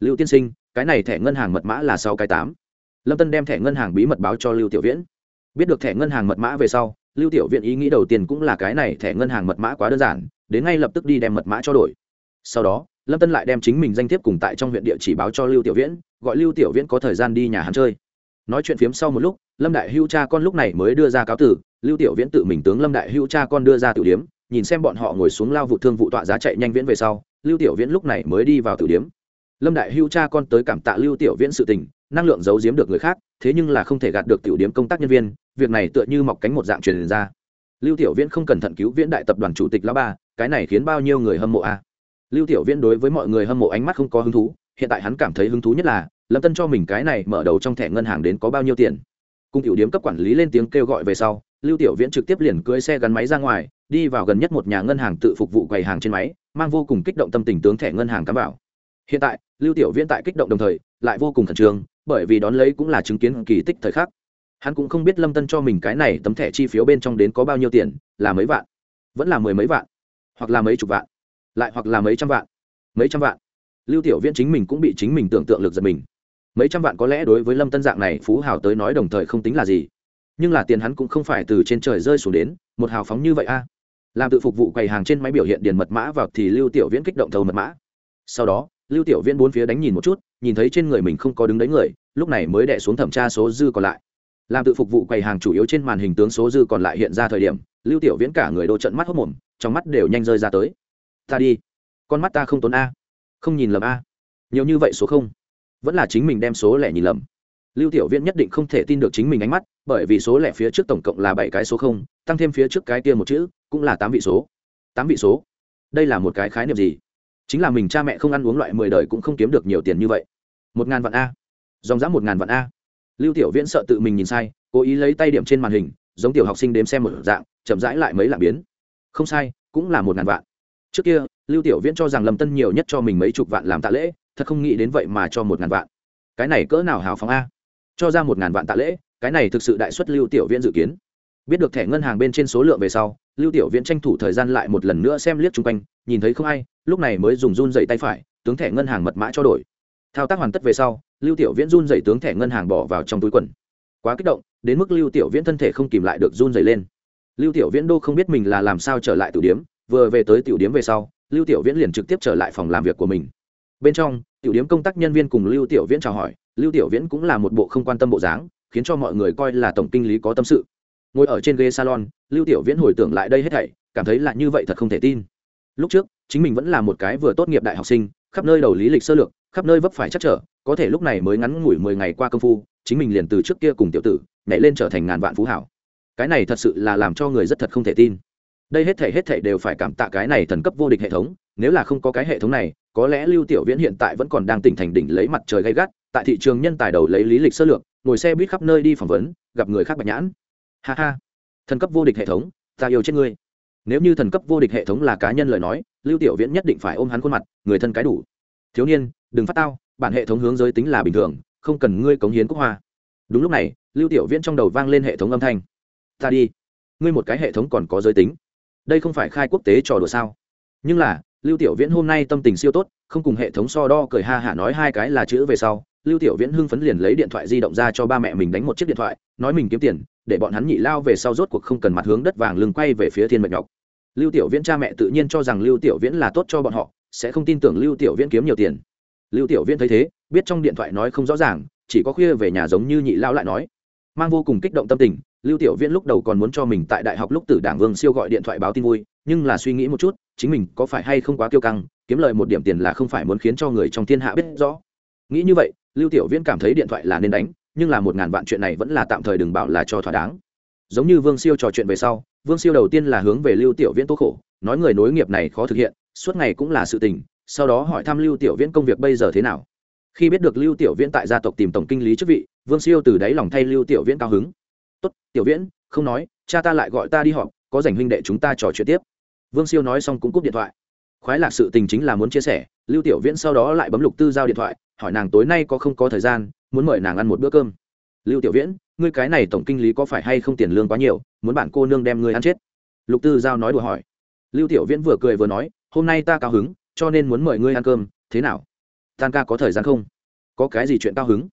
Lưu tiên sinh, cái này thẻ ngân hàng mật mã là sáu cái tám. Lâm tân đem thẻ ngân hàng bí mật báo cho lưu tiểu viễn. Biết được thẻ ngân hàng mật mã về sau, lưu tiểu viễn ý nghĩ đầu tiên cũng là cái này thẻ ngân hàng mật mã quá đơn giản, đến ngay lập tức đi đem mật mã cho đổi. Sau đó lâm tân lại đem chính mình danh thiếp cùng tại trong huyện địa chỉ báo cho lưu tiểu viễn, gọi lưu tiểu viễn có thời gian đi nhà hắn chơi. Nói chuyện phiếm sau một lúc, lâm đại hưu cha con lúc này mới đưa ra cáo tử, lưu tiểu viễn tự mình tướng lâm đại hưu cha con đưa ra tử điếm nhìn xem bọn họ ngồi xuống lao vụ thương vụ tọa giá chạy nhanh viễn về sau, lưu tiểu viễn lúc này mới đi vào tử điếm lâm đại hưu cha con tới cảm tạ lưu tiểu viễn sự tình, năng lượng giấu giếm được người khác, thế nhưng là không thể gạt được tiểu điếm công tác nhân viên, việc này tựa như mọc cánh một dạng truyền ra. Lưu tiểu viễn không cẩn thận cứu viễn đại tập đoàn chủ tịch lão ba, cái này khiến bao nhiêu người hâm mộ a? Lưu tiểu viễn đối với mọi người hâm mộ ánh mắt không có hứng thú, hiện tại hắn cảm thấy hứng thú nhất là, lâm tân cho mình cái này mở đầu trong thẻ ngân hàng đến có bao nhiêu tiền. Cùng tiểu điếm cấp quản lý lên tiếng kêu gọi về sau, lưu tiểu viễn trực tiếp liền cưới xe gắn máy ra ngoài, đi vào gần nhất một nhà ngân hàng tự phục vụ quầy hàng trên máy, mang vô cùng kích động tâm tình tướng thẻ ngân hàng cắm vào hiện tại, lưu tiểu viễn tại kích động đồng thời, lại vô cùng khẩn trương, bởi vì đón lấy cũng là chứng kiến kỳ tích thời khắc. Hắn cũng không biết lâm tân cho mình cái này tấm thẻ chi phiếu bên trong đến có bao nhiêu tiền, là mấy vạn, vẫn là mười mấy vạn, hoặc là mấy chục vạn lại hoặc là mấy trăm vạn. Mấy trăm vạn. Lưu tiểu viễn chính mình cũng bị chính mình tưởng tượng lực giật mình. Mấy trăm vạn có lẽ đối với lâm tân dạng này phú hào tới nói đồng thời không tính là gì. Nhưng là tiền hắn cũng không phải từ trên trời rơi xuống đến, một hào phóng như vậy a. Làm tự phục vụ quầy hàng trên máy biểu hiện điền mật mã vào thì lưu tiểu viễn kích động thầu mật mã. Sau đó, lưu tiểu viễn bốn phía đánh nhìn một chút, nhìn thấy trên người mình không có đứng đấy người, lúc này mới đẻ xuống thẩm tra số dư còn lại. Làm tự phục vụ quầy hàng chủ yếu trên màn hình tướng số dư còn lại hiện ra thời điểm, lưu tiểu viễn cả người đô trận mắt hốc mồm, trong mắt đều nhanh rơi ra tới ta đi. Con mắt ta không tốn a. Không nhìn lầm a. Nhiều như vậy số không. Vẫn là chính mình đem số lẻ nhìn lầm. Lưu tiểu viễn nhất định không thể tin được chính mình ánh mắt, bởi vì số lẻ phía trước tổng cộng là bảy cái số không, tăng thêm phía trước cái kia một chữ, cũng là tám vị số. Tám vị số. Đây là một cái khái niệm gì? Chính là mình cha mẹ không ăn uống loại mười đời cũng không kiếm được nhiều tiền như vậy. Một ngàn vạn a. Dòng dã một ngàn vạn a. Lưu tiểu viễn sợ tự mình nhìn sai, cố ý lấy tay điểm trên màn hình, giống tiểu học sinh đếm xem một dạng, chậm rãi lại mấy lạng biến. Không sai, cũng là một ngàn vạn trước kia, lưu tiểu viễn cho rằng lâm tân nhiều nhất cho mình mấy chục vạn làm tạ lễ, thật không nghĩ đến vậy mà cho một ngàn vạn. Cái này cỡ nào hào phóng a? Cho ra một ngàn vạn tạ lễ, cái này thực sự đại xuất lưu tiểu viễn dự kiến. Biết được thẻ ngân hàng bên trên số lượng về sau, lưu tiểu viễn tranh thủ thời gian lại một lần nữa xem liếc chung quanh, nhìn thấy không ai, lúc này mới dùng run dậy tay phải, tướng thẻ ngân hàng mật mã cho đổi. Thao tác hoàn tất về sau, lưu tiểu viễn run dậy tướng thẻ ngân hàng bỏ vào trong túi quần. Quá kích động, đến mức lưu tiểu viễn thân thể không kìm lại được run dậy lên. Lưu tiểu viễn đô không biết mình là làm sao trở lại tử điếm vừa về tới tiểu điếm về sau, lưu tiểu viễn liền trực tiếp trở lại phòng làm việc của mình. Bên trong, tiểu điếm công tác nhân viên cùng lưu tiểu viễn chào hỏi, lưu tiểu viễn cũng là một bộ không quan tâm bộ dáng, khiến cho mọi người coi là tổng kinh lý có tâm sự. Ngồi ở trên ghế salon, lưu tiểu viễn hồi tưởng lại đây hết thảy, cảm thấy là như vậy thật không thể tin. Lúc trước, chính mình vẫn là một cái vừa tốt nghiệp đại học sinh, khắp nơi đầu lý lịch sơ lược, khắp nơi vấp phải chắc trở, có thể lúc này mới ngắn ngủi mười ngày qua công phu, chính mình liền từ trước kia cùng tiểu tử, nhảy lên trở thành ngàn vạn phú hảo. Cái này thật sự là làm cho người rất thật không thể tin đây hết thể hết thể đều phải cảm tạ cái này thần cấp vô địch hệ thống, nếu là không có cái hệ thống này, có lẽ lưu tiểu viễn hiện tại vẫn còn đang tỉnh thành đỉnh lấy mặt trời gay gắt, tại thị trường nhân tài đầu lấy lý lịch sơ lược, ngồi xe buýt khắp nơi đi phỏng vấn, gặp người khác bạch nhãn. Ha ha. Thần cấp vô địch hệ thống, ta yêu chết ngươi. Nếu như thần cấp vô địch hệ thống là cá nhân lời nói, lưu tiểu viễn nhất định phải ôm hắn khuôn mặt, người thân cái đủ. Thiếu niên, đừng phát tao, bản hệ thống hướng giới tính là bình thường, không cần ngươi cống hiến quốc hoa. Đúng lúc này, lưu tiểu viễn trong đầu vang lên hệ thống âm thanh. Ta đi. Ngươi một cái hệ thống còn có giới tính đây không phải khai quốc tế trò đùa sao? Nhưng là, lưu tiểu viễn hôm nay tâm tình siêu tốt, không cùng hệ thống so đo cười ha hả nói hai cái là chữ về sau, lưu tiểu viễn hưng phấn liền lấy điện thoại di động ra cho ba mẹ mình đánh một chiếc điện thoại, nói mình kiếm tiền, để bọn hắn nhị lao về sau rốt cuộc không cần mặt hướng đất vàng lưng quay về phía thiên mệnh ngọc lưu tiểu viễn cha mẹ tự nhiên cho rằng lưu tiểu viễn là tốt cho bọn họ, sẽ không tin tưởng lưu tiểu viễn kiếm nhiều tiền. Lưu tiểu viễn thấy thế, biết trong điện thoại nói không rõ ràng, chỉ có khuya về nhà giống như nhị lao lại nói mang vô cùng kích động tâm tình, lưu tiểu viễn lúc đầu còn muốn cho mình tại đại học lúc tử đảng vương siêu gọi điện thoại báo tin vui, nhưng là suy nghĩ một chút, chính mình có phải hay không quá kiêu căng, kiếm lời một điểm tiền là không phải muốn khiến cho người trong thiên hạ biết rõ. Nghĩ như vậy, lưu tiểu viễn cảm thấy điện thoại là nên đánh, nhưng là một ngàn vạn chuyện này vẫn là tạm thời đừng bảo là cho thỏa đáng. Giống như vương siêu trò chuyện về sau, vương siêu đầu tiên là hướng về lưu tiểu viễn tố khổ, nói người nối nghiệp này khó thực hiện, suốt ngày cũng là sự tình, sau đó hỏi thăm lưu tiểu viễn công việc bây giờ thế nào khi biết được lưu tiểu viễn tại gia tộc tìm tổng kinh lý chức vị, vương siêu từ đáy lòng thay lưu tiểu viễn cao hứng. Tốt, tiểu viễn, không nói, cha ta lại gọi ta đi họp, có dành huynh đệ chúng ta trò chuyện tiếp. Vương siêu nói xong cũng cúp điện thoại. Khoái lạc sự tình chính là muốn chia sẻ, lưu tiểu viễn sau đó lại bấm lục tư giao điện thoại, hỏi nàng tối nay có không có thời gian, muốn mời nàng ăn một bữa cơm. Lưu tiểu viễn, ngươi cái này tổng kinh lý có phải hay không tiền lương quá nhiều, muốn bạn cô nương đem ngươi ăn chết? Lục tư giao nói đùa hỏi. Lưu tiểu viễn vừa cười vừa nói, hôm nay ta cao hứng, cho nên muốn mời ngươi ăn cơm, thế nào? Tan ca có thời gian không? Có cái gì chuyện cao hứng?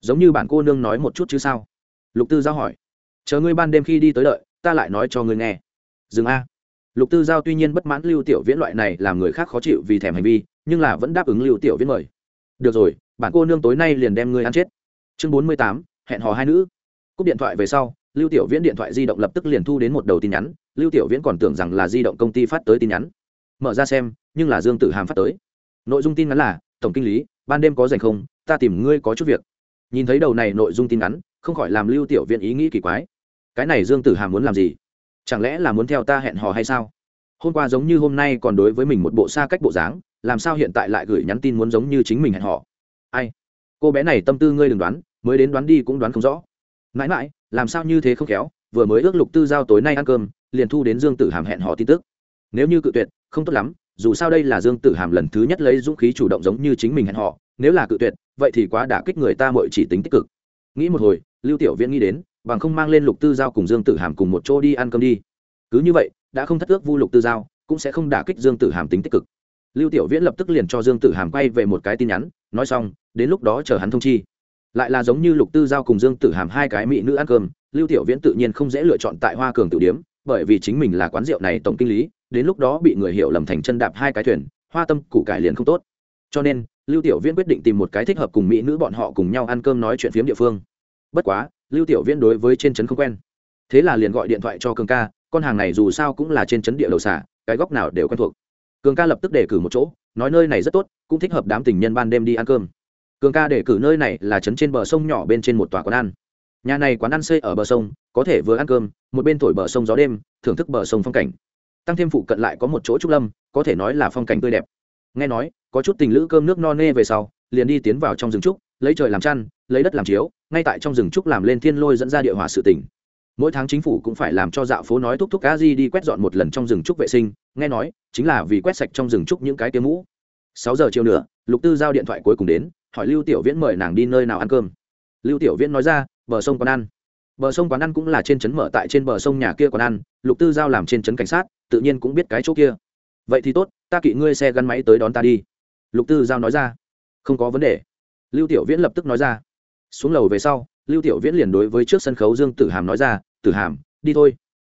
Giống như bạn cô nương nói một chút chứ sao? Lục tư giao hỏi. Chờ ngươi ban đêm khi đi tới đợi, ta lại nói cho ngươi nghe. Dừng a. Lục tư giao tuy nhiên bất mãn lưu tiểu viễn loại này làm người khác khó chịu vì thèm hành vi, nhưng là vẫn đáp ứng lưu tiểu viễn mời. Được rồi, bạn cô nương tối nay liền đem ngươi ăn chết. Chương bốn mươi tám, hẹn hò hai nữ. Cúp điện thoại về sau, lưu tiểu viễn điện thoại di động lập tức liền thu đến một đầu tin nhắn. Lưu tiểu viễn còn tưởng rằng là di động công ty phát tới tin nhắn. Mở ra xem, nhưng là dương tử hàm phát tới. Nội dung tin nhắn là tổng kinh lý, ban đêm có dành không, ta tìm ngươi có chút việc. Nhìn thấy đầu này nội dung tin nhắn không khỏi làm lưu tiểu viện ý nghĩ kỳ quái. Cái này dương tử hàm muốn làm gì? Chẳng lẽ là muốn theo ta hẹn hò hay sao? Hôm qua giống như hôm nay còn đối với mình một bộ xa cách bộ dáng, làm sao hiện tại lại gửi nhắn tin muốn giống như chính mình hẹn hò? Ai? Cô bé này tâm tư ngươi đừng đoán, mới đến đoán đi cũng đoán không rõ. Mãi mãi, làm sao như thế không khéo, vừa mới ước lục tư giao tối nay ăn cơm, liền thu đến dương tử hàm hẹn hò tin tức. Nếu như cự tuyệt, không tốt lắm dù sao đây là dương tử hàm lần thứ nhất lấy dũng khí chủ động giống như chính mình hẹn họ, nếu là cự tuyệt vậy thì quá đả kích người ta mọi chỉ tính tích cực. Nghĩ một hồi lưu tiểu viễn nghĩ đến bằng không mang lên lục tư giao cùng dương tử hàm cùng một chỗ đi ăn cơm đi. Cứ như vậy đã không thất ước vu lục tư giao cũng sẽ không đả kích dương tử hàm tính tích cực. Lưu tiểu viễn lập tức liền cho dương tử hàm quay về một cái tin nhắn nói xong đến lúc đó chờ hắn thông chi. Lại là giống như lục tư giao cùng dương tử hàm hai cái mỹ nữ ăn cơm lưu tiểu viễn tự nhiên không dễ lựa chọn tại hoa cường tử điếm bởi vì chính mình là quán rượu này tổng kinh lý đến lúc đó bị người hiểu lầm thành chân đạp hai cái thuyền, hoa tâm củ cải liền không tốt. Cho nên, lưu tiểu viễn quyết định tìm một cái thích hợp cùng mỹ nữ bọn họ cùng nhau ăn cơm nói chuyện phiếm địa phương. Bất quá, lưu tiểu viễn đối với trên trấn không quen. Thế là liền gọi điện thoại cho cường ca, con hàng này dù sao cũng là trên trấn địa đầu xả cái góc nào đều quen thuộc. Cường ca lập tức đề cử một chỗ, nói nơi này rất tốt, cũng thích hợp đám tình nhân ban đêm đi ăn cơm. Cường ca đề cử nơi này là trấn trên bờ sông nhỏ bên trên một tòa quán ăn. Nhà này quán ăn xây ở bờ sông, có thể vừa ăn cơm, một bên thổi bờ sông gió đêm, thưởng thức bờ sông phong cảnh tăng thêm phụ cận lại có một chỗ trúc lâm, có thể nói là phong cảnh tươi đẹp. Nghe nói, có chút tình lữ cơm nước no nê về sau, liền đi tiến vào trong rừng trúc, lấy trời làm chăn, lấy đất làm chiếu, ngay tại trong rừng trúc làm lên thiên lôi dẫn ra địa hỏa sự tỉnh mỗi tháng chính phủ cũng phải làm cho dạo phố nói thúc thúc cá di đi quét dọn một lần trong rừng trúc vệ sinh, nghe nói, chính là vì quét sạch trong rừng trúc những cái tiếng mũ. Sáu giờ chiều nữa lục tư giao điện thoại cuối cùng đến, hỏi lưu tiểu viễn mời nàng đi nơi nào ăn cơm. Lưu tiểu viễn nói ra, bờ sông còn ăn bờ sông quán ăn cũng là trên trấn mở tại trên bờ sông nhà kia quán ăn, lục tư giao làm trên trấn cảnh sát, tự nhiên cũng biết cái chỗ kia. Vậy thì tốt, ta kỵ ngươi xe gắn máy tới đón ta đi. Lục tư giao nói ra. Không có vấn đề. Lưu tiểu viễn lập tức nói ra. Xuống lầu về sau, lưu tiểu viễn liền đối với trước sân khấu dương tử hàm nói ra, tử hàm, đi thôi.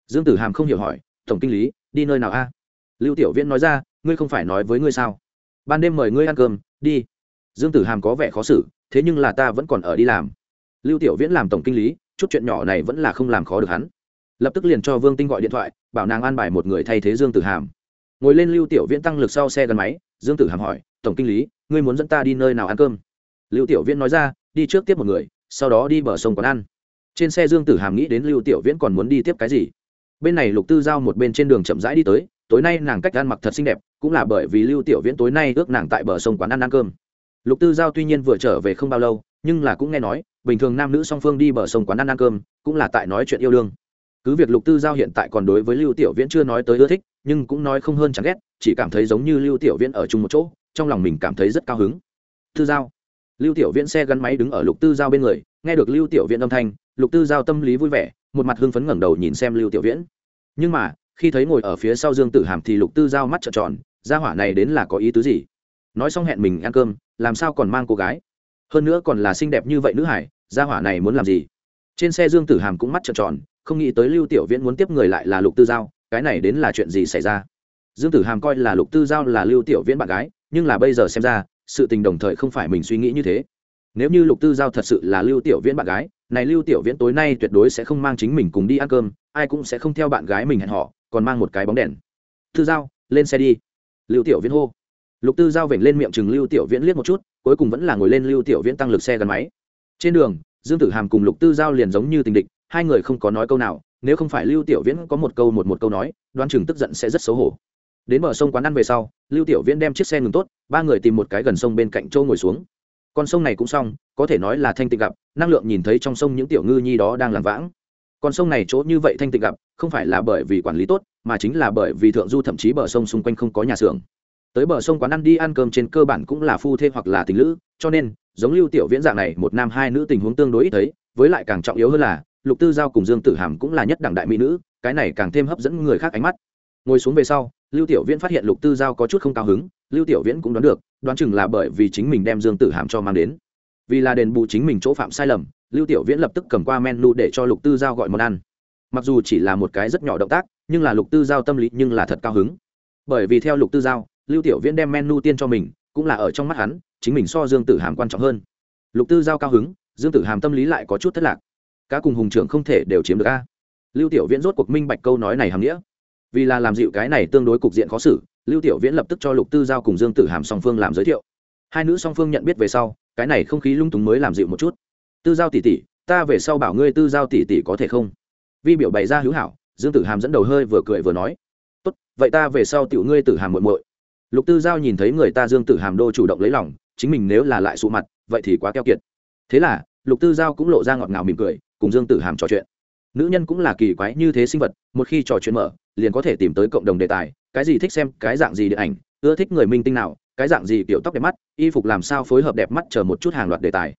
Dương tử hàm không hiểu hỏi, tổng kinh lý, đi nơi nào a? Lưu tiểu viễn nói ra, ngươi không phải nói với ngươi sao? Ban đêm mời ngươi ăn cơm, đi. Dương tử hàm có vẻ khó xử, thế nhưng là ta vẫn còn ở đi làm. Lưu tiểu viễn làm tổng kinh lý chút chuyện nhỏ này vẫn là không làm khó được hắn. Lập tức liền cho vương tinh gọi điện thoại, bảo nàng an bài một người thay thế dương tử hàm. Ngồi lên lưu tiểu viễn tăng lực sau xe gắn máy, dương tử hàm hỏi, tổng kinh lý, ngươi muốn dẫn ta đi nơi nào ăn cơm? Lưu tiểu viễn nói ra, đi trước tiếp một người, sau đó đi bờ sông quán ăn. Trên xe dương tử hàm nghĩ đến lưu tiểu viễn còn muốn đi tiếp cái gì. Bên này lục tư giao một bên trên đường chậm rãi đi tới, tối nay nàng cách ăn mặc thật xinh đẹp, cũng là bởi vì lưu tiểu viễn tối nay ước nàng tại bờ sông quán ăn ăn cơm lục tư giao tuy nhiên vừa trở về không bao lâu, nhưng là cũng nghe nói, bình thường nam nữ song phương đi bờ sông quán ăn ăn cơm, cũng là tại nói chuyện yêu đương. Cứ việc lục tư giao hiện tại còn đối với lưu tiểu viễn chưa nói tới ưa thích, nhưng cũng nói không hơn chẳng ghét, chỉ cảm thấy giống như lưu tiểu viễn ở chung một chỗ, trong lòng mình cảm thấy rất cao hứng. Tư giao. Lưu tiểu viễn xe gắn máy đứng ở lục tư giao bên người, nghe được lưu tiểu viễn âm thanh, lục tư giao tâm lý vui vẻ, một mặt hưng phấn ngẩng đầu nhìn xem lưu tiểu viễn. Nhưng mà, khi thấy ngồi ở phía sau dương tử hàm thì lục tư giao mắt trợn tròn, gia hỏa này đến là có ý tứ gì? Nói xong hẹn mình ăn cơm làm sao còn mang cô gái? Hơn nữa còn là xinh đẹp như vậy nữ hải, gia hỏa này muốn làm gì? Trên xe dương tử hàm cũng mắt trợn tròn, không nghĩ tới lưu tiểu viễn muốn tiếp người lại là lục tư giao, cái này đến là chuyện gì xảy ra? Dương tử hàm coi là lục tư giao là lưu tiểu viễn bạn gái, nhưng là bây giờ xem ra, sự tình đồng thời không phải mình suy nghĩ như thế. Nếu như lục tư giao thật sự là lưu tiểu viễn bạn gái, này lưu tiểu viễn tối nay tuyệt đối sẽ không mang chính mình cùng đi ăn cơm, ai cũng sẽ không theo bạn gái mình hẹn họ còn mang một cái bóng đèn. Tư giao, lên xe đi. Lưu tiểu viễn hô lục tư giao vểnh lên miệng chừng lưu tiểu viễn liếc một chút, cuối cùng vẫn là ngồi lên lưu tiểu viễn tăng lực xe gắn máy. Trên đường, dương tử hàm cùng lục tư giao liền giống như tình địch, hai người không có nói câu nào, nếu không phải lưu tiểu viễn có một câu một một câu nói Đoan chừng tức giận sẽ rất xấu hổ. Đến bờ sông quán ăn về sau, lưu tiểu viễn đem chiếc xe ngừng tốt, ba người tìm một cái gần sông bên cạnh châu ngồi xuống. Con sông này cũng xong, có thể nói là thanh tịnh gặp, năng lượng nhìn thấy trong sông những tiểu ngư nhi đó đang làm vãng. Con sông này chỗ như vậy thanh tịnh gặp, không phải là bởi vì quản lý tốt, mà chính là bởi vì thượng du thậm chí bờ sông xung quanh không có nhà xưởng tới bờ sông quán ăn đi ăn cơm trên cơ bản cũng là phu thê hoặc là tình lữ, cho nên, giống lưu tiểu viễn dạng này, một nam hai nữ tình huống tương đối ít thấy, với lại càng trọng yếu hơn là, lục tư giao cùng dương tử hàm cũng là nhất đẳng đại mỹ nữ, cái này càng thêm hấp dẫn người khác ánh mắt. Ngồi xuống về sau, lưu tiểu viễn phát hiện lục tư giao có chút không cao hứng, lưu tiểu viễn cũng đoán được, đoán chừng là bởi vì chính mình đem dương tử hàm cho mang đến. Vì là đền bù chính mình chỗ phạm sai lầm, lưu tiểu viễn lập tức cầm qua menu để cho lục tư giao gọi món ăn. Mặc dù chỉ là một cái rất nhỏ động tác, nhưng là lục tư giao tâm lý nhưng là thật cao hứng. Bởi vì theo lục tư giao lưu tiểu viễn đem menu tiên cho mình, cũng là ở trong mắt hắn, chính mình so dương tử hàm quan trọng hơn. Lục tư giao cao hứng, dương tử hàm tâm lý lại có chút thất lạc. Cá cùng hùng trưởng không thể đều chiếm được a. Lưu tiểu viễn rốt cuộc minh bạch câu nói này hàm nghĩa. Vì là làm dịu cái này tương đối cục diện khó xử, lưu tiểu viễn lập tức cho lục tư giao cùng dương tử hàm song phương làm giới thiệu. Hai nữ song phương nhận biết về sau, cái này không khí lung túng mới làm dịu một chút. Tư giao tỷ tỷ, ta về sau bảo ngươi tư giao tỷ tỷ có thể không? Vi biểu bày ra hữu hảo, dương tử hàm dẫn đầu hơi vừa cười vừa nói. Tốt, vậy ta về sau tiểu ngươi tử hàm muội muội lục tư giao nhìn thấy người ta dương tử hàm đô chủ động lấy lòng, chính mình nếu là lại sụ mặt, vậy thì quá keo kiệt. Thế là, lục tư giao cũng lộ ra ngọt ngào mỉm cười, cùng dương tử hàm trò chuyện. Nữ nhân cũng là kỳ quái như thế sinh vật, một khi trò chuyện mở, liền có thể tìm tới cộng đồng đề tài, cái gì thích xem, cái dạng gì điện ảnh, ưa thích người minh tinh nào, cái dạng gì kiểu tóc đẹp mắt, y phục làm sao phối hợp đẹp mắt chờ một chút hàng loạt đề tài.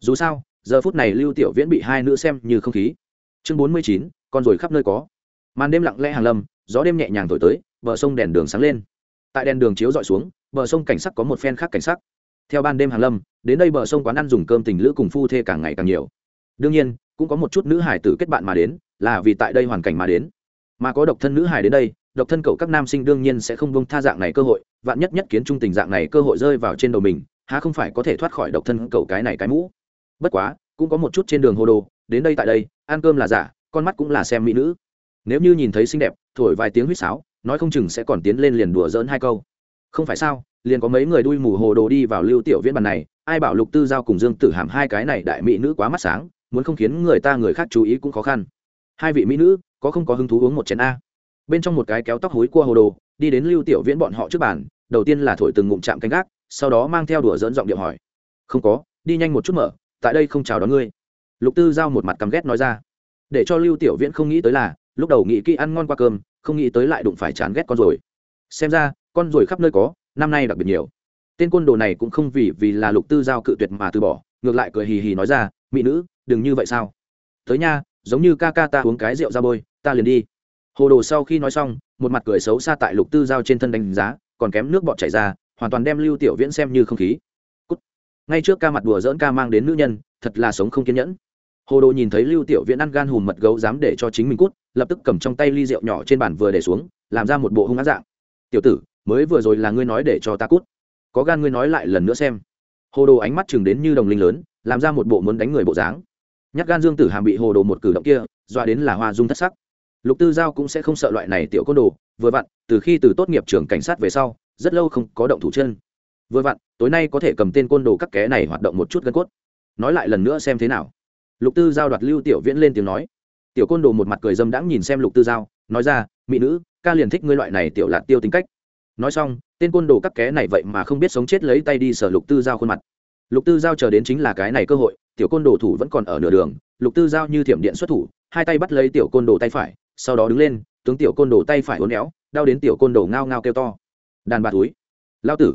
Dù sao, giờ phút này lưu tiểu viễn bị hai nữ xem như không khí. Chương bốn mươi chín, con rồi khắp nơi có. Màn đêm lặng lẽ hàng lâm, gió đêm nhẹ nhàng thổi tới, bờ sông đèn đường sáng lên tại đèn đường chiếu dọi xuống, bờ sông cảnh sắc có một phen khác cảnh sắc. Theo ban đêm hàng lâm, đến đây bờ sông quán ăn dùng cơm tình lữ cùng phu thê càng ngày càng nhiều. Đương nhiên, cũng có một chút nữ hải tử kết bạn mà đến, là vì tại đây hoàn cảnh mà đến. Mà có độc thân nữ hải đến đây, độc thân cậu các nam sinh đương nhiên sẽ không bông tha dạng này cơ hội, vạn nhất nhất kiến trung tình dạng này cơ hội rơi vào trên đầu mình, há không phải có thể thoát khỏi độc thân cậu cái này cái mũ. Bất quá, cũng có một chút trên đường hồ đồ, đến đây tại đây, ăn cơm là giả, con mắt cũng là xem mỹ nữ. Nếu như nhìn thấy xinh đẹp, thổi vài tiếng huýt sáo nói không chừng sẽ còn tiến lên liền đùa dỡn hai câu. Không phải sao, liền có mấy người đuôi mù hồ đồ đi vào lưu tiểu viễn bàn này, ai bảo lục tư giao cùng dương tử hàm hai cái này đại mỹ nữ quá mắt sáng, muốn không khiến người ta người khác chú ý cũng khó khăn. Hai vị mỹ nữ, có không có hứng thú uống một chén a? Bên trong một cái kéo tóc hối cua hồ đồ, đi đến lưu tiểu viễn bọn họ trước bàn, đầu tiên là thổi từng ngụm chạm canh gác, sau đó mang theo đùa dỡn giọng điệu hỏi. Không có, đi nhanh một chút mở, tại đây không chào đón ngươi. Lục tư giao một mặt căm ghét nói ra. Để cho lưu tiểu viễn không nghĩ tới là, lúc đầu nghĩ kỹ ăn ngon qua cơm không nghĩ tới lại đụng phải chán ghét con rồi. Xem ra, con rồi khắp nơi có, năm nay đặc biệt nhiều. Tên côn đồ này cũng không vì vì là lục tư giao cự tuyệt mà từ bỏ, ngược lại cười hì hì nói ra, mỹ nữ, đừng như vậy sao? Tới nha, giống như ca ca ta uống cái rượu ra bôi, ta liền đi. Hồ đồ sau khi nói xong, một mặt cười xấu xa tại lục tư giao trên thân đánh giá, còn kém nước bọt chảy ra, hoàn toàn đem lưu tiểu viễn xem như không khí. Cút. ngay trước ca mặt đùa dỡn ca mang đến nữ nhân, thật là sống không kiên nhẫn. Hồ đồ nhìn thấy lưu tiểu viễn ăn gan hùm mật gấu dám để cho chính mình cút lập tức cầm trong tay ly rượu nhỏ trên bàn vừa để xuống, làm ra một bộ hung ác dạng. Tiểu tử, mới vừa rồi là ngươi nói để cho ta cút. Có gan ngươi nói lại lần nữa xem. Hồ đồ ánh mắt chừng đến như đồng linh lớn, làm ra một bộ muốn đánh người bộ dáng. Nhắc gan dương tử hàm bị hồ đồ một cử động kia doa đến là hoa dung thất sắc. Lục tư giao cũng sẽ không sợ loại này tiểu côn đồ, vừa vặn, từ khi từ tốt nghiệp trường cảnh sát về sau, rất lâu không có động thủ chân. Vừa vặn, tối nay có thể cầm tên côn đồ các ké này hoạt động một chút gân cốt. Nói lại lần nữa xem thế nào. Lục tư giao đoạt lưu tiểu viễn lên tiếng nói tiểu côn đồ một mặt cười dâm đãng nhìn xem lục tư giao, nói ra, mỹ nữ, ca liền thích ngươi loại này tiểu lạt tiêu tính cách. Nói xong, tên côn đồ các ké này vậy mà không biết sống chết lấy tay đi sở lục tư giao khuôn mặt. Lục tư giao chờ đến chính là cái này cơ hội, tiểu côn đồ thủ vẫn còn ở nửa đường, lục tư giao như thiểm điện xuất thủ, hai tay bắt lấy tiểu côn đồ tay phải, sau đó đứng lên, tướng tiểu côn đồ tay phải uốn éo, đau đến tiểu côn đồ ngao ngao kêu to. Đàn bà túi, lao tử.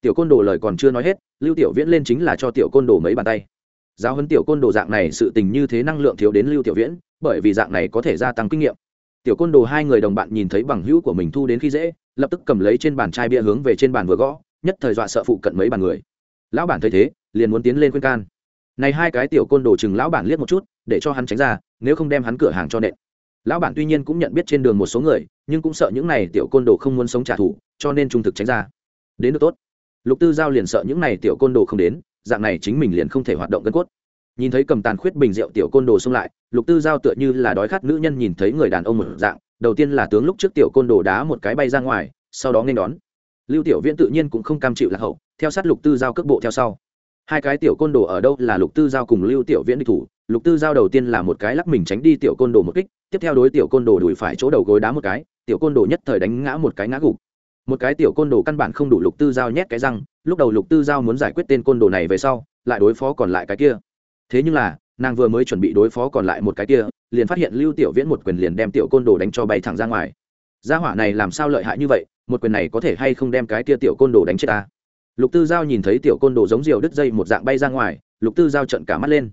Tiểu côn đồ lời còn chưa nói hết, lưu tiểu viễn lên chính là cho tiểu côn đồ mấy bàn tay. Giáo huấn tiểu côn đồ dạng này sự tình như thế năng lượng thiếu đến lưu tiểu viễn bởi vì dạng này có thể gia tăng kinh nghiệm. Tiểu côn đồ hai người đồng bạn nhìn thấy bằng hữu của mình thu đến khi dễ, lập tức cầm lấy trên bàn chai bia hướng về trên bàn vừa gõ, nhất thời dọa sợ phụ cận mấy bàn người. Lão bản thấy thế, liền muốn tiến lên khuyên can. Này hai cái tiểu côn đồ chừng lão bản liếc một chút, để cho hắn tránh ra, nếu không đem hắn cửa hàng cho nện. Lão bản tuy nhiên cũng nhận biết trên đường một số người, nhưng cũng sợ những này tiểu côn đồ không muốn sống trả thù, cho nên trung thực tránh ra. Đến được tốt. Lục tư giao liền sợ những này tiểu côn đồ không đến, dạng này chính mình liền không thể hoạt động gân cốt nhìn thấy cầm tàn khuyết bình rượu tiểu côn đồ xông lại, lục tư giao tựa như là đói khát nữ nhân nhìn thấy người đàn ông một dạng, đầu tiên là tướng lúc trước tiểu côn đồ đá một cái bay ra ngoài, sau đó nên đón. Lưu tiểu viễn tự nhiên cũng không cam chịu lạc hậu, theo sát lục tư giao cước bộ theo sau. Hai cái tiểu côn đồ ở đâu là lục tư giao cùng lưu tiểu viễn địch thủ, lục tư giao đầu tiên là một cái lắc mình tránh đi tiểu côn đồ một kích, tiếp theo đối tiểu côn đồ đùi phải chỗ đầu gối đá một cái, tiểu côn đồ nhất thời đánh ngã một cái ngã gục. Một cái tiểu côn đồ căn bản không đủ lục tư giao nhét cái răng, lúc đầu lục tư giao muốn giải quyết tên côn đồ này về sau, lại đối phó còn lại cái kia thế nhưng là, nàng vừa mới chuẩn bị đối phó còn lại một cái kia, liền phát hiện lưu tiểu viễn một quyền liền đem tiểu côn đồ đánh cho bay thẳng ra ngoài. Gia hỏa này làm sao lợi hại như vậy, một quyền này có thể hay không đem cái kia tiểu côn đồ đánh chết ta? Lục tư giao nhìn thấy tiểu côn đồ giống diều đứt dây một dạng bay ra ngoài, lục tư giao trận cả mắt lên.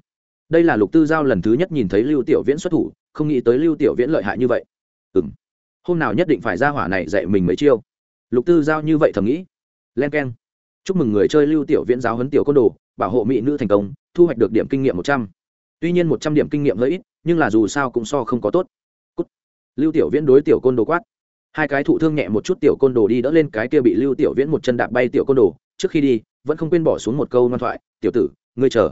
Đây là lục tư giao lần thứ nhất nhìn thấy lưu tiểu viễn xuất thủ, không nghĩ tới lưu tiểu viễn lợi hại như vậy. Ừ m hôm nào nhất định phải ra hỏa này dạy mình mấy chiêu. Lục tư giao như vậy thầm nghĩ. Len k e n chúc mừng người chơi lưu tiểu viễn giáo huấn tiểu côn đồ bảo hộ mỹ nữ thành công, thu hoạch được điểm kinh nghiệm một trăm. Tuy nhiên một trăm điểm kinh nghiệm hơi ít, nhưng là dù sao cũng so không có tốt、Cút. Lưu tiểu viễn đối tiểu côn đồ quát. Hai cái thụ thương nhẹ một chút tiểu côn đồ đi đỡ lên cái kia bị lưu tiểu viễn một chân đạp bay tiểu côn đồ. Trước khi đi, vẫn không quên bỏ xuống một câu ngoan thoại, tiểu tử, ngươi chờ.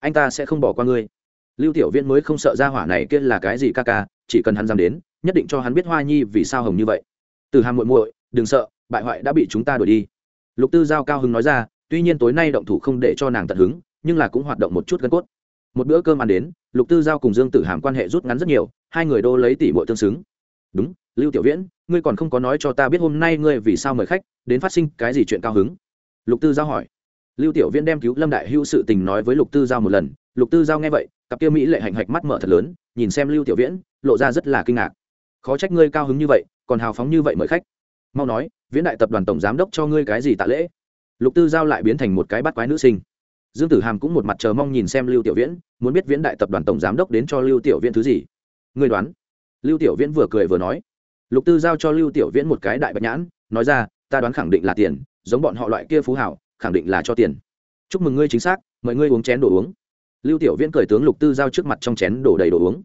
Anh ta sẽ không bỏ qua ngươi. Lưu tiểu viễn mới không sợ ra hỏa này kia là cái gì ca ca, chỉ cần hắn dám đến, nhất định cho hắn biết hoa nhi vì sao hồng như vậy. Từ hàm muội muội, đừng sợ, bại hoại đã bị chúng ta đuổi đi. Lục tư giao cao hứng nói ra tuy nhiên tối nay động thủ không để cho nàng tận hứng, nhưng là cũng hoạt động một chút gân cốt. Một bữa cơm ăn đến, lục tư giao cùng dương tử hàm quan hệ rút ngắn rất nhiều, hai người đô lấy tỷ bội tương xứng. Đúng, lưu tiểu viễn, ngươi còn không có nói cho ta biết hôm nay ngươi vì sao mời khách, đến phát sinh cái gì chuyện cao hứng? Lục tư giao hỏi. Lưu tiểu viễn đem cứu lâm đại hữu sự tình nói với lục tư giao một lần. Lục tư giao nghe vậy, cặp kia mỹ lệ hạnh hạch mắt mở thật lớn, nhìn xem lưu tiểu viễn, lộ ra rất là kinh ngạc. Khó trách ngươi cao hứng như vậy, còn hào phóng như vậy mời khách. Mau nói, viễn đại tập đoàn tổng giám đốc cho ngươi cái gì tạ lễ? Lục tư giao lại biến thành một cái bắt quái nữ sinh. Dương tử hàm cũng một mặt chờ mong nhìn xem lưu tiểu viễn, muốn biết viễn đại tập đoàn tổng giám đốc đến cho lưu tiểu viễn thứ gì. Người đoán. Lưu tiểu viễn vừa cười vừa nói. Lục tư giao cho lưu tiểu viễn một cái đại bạch nhãn, nói ra, ta đoán khẳng định là tiền, giống bọn họ loại kia phú hảo, khẳng định là cho tiền. Chúc mừng ngươi chính xác, mời ngươi uống chén đồ uống. Lưu tiểu viễn cười tướng lục tư giao trước mặt trong chén đổ đầy đồ uống.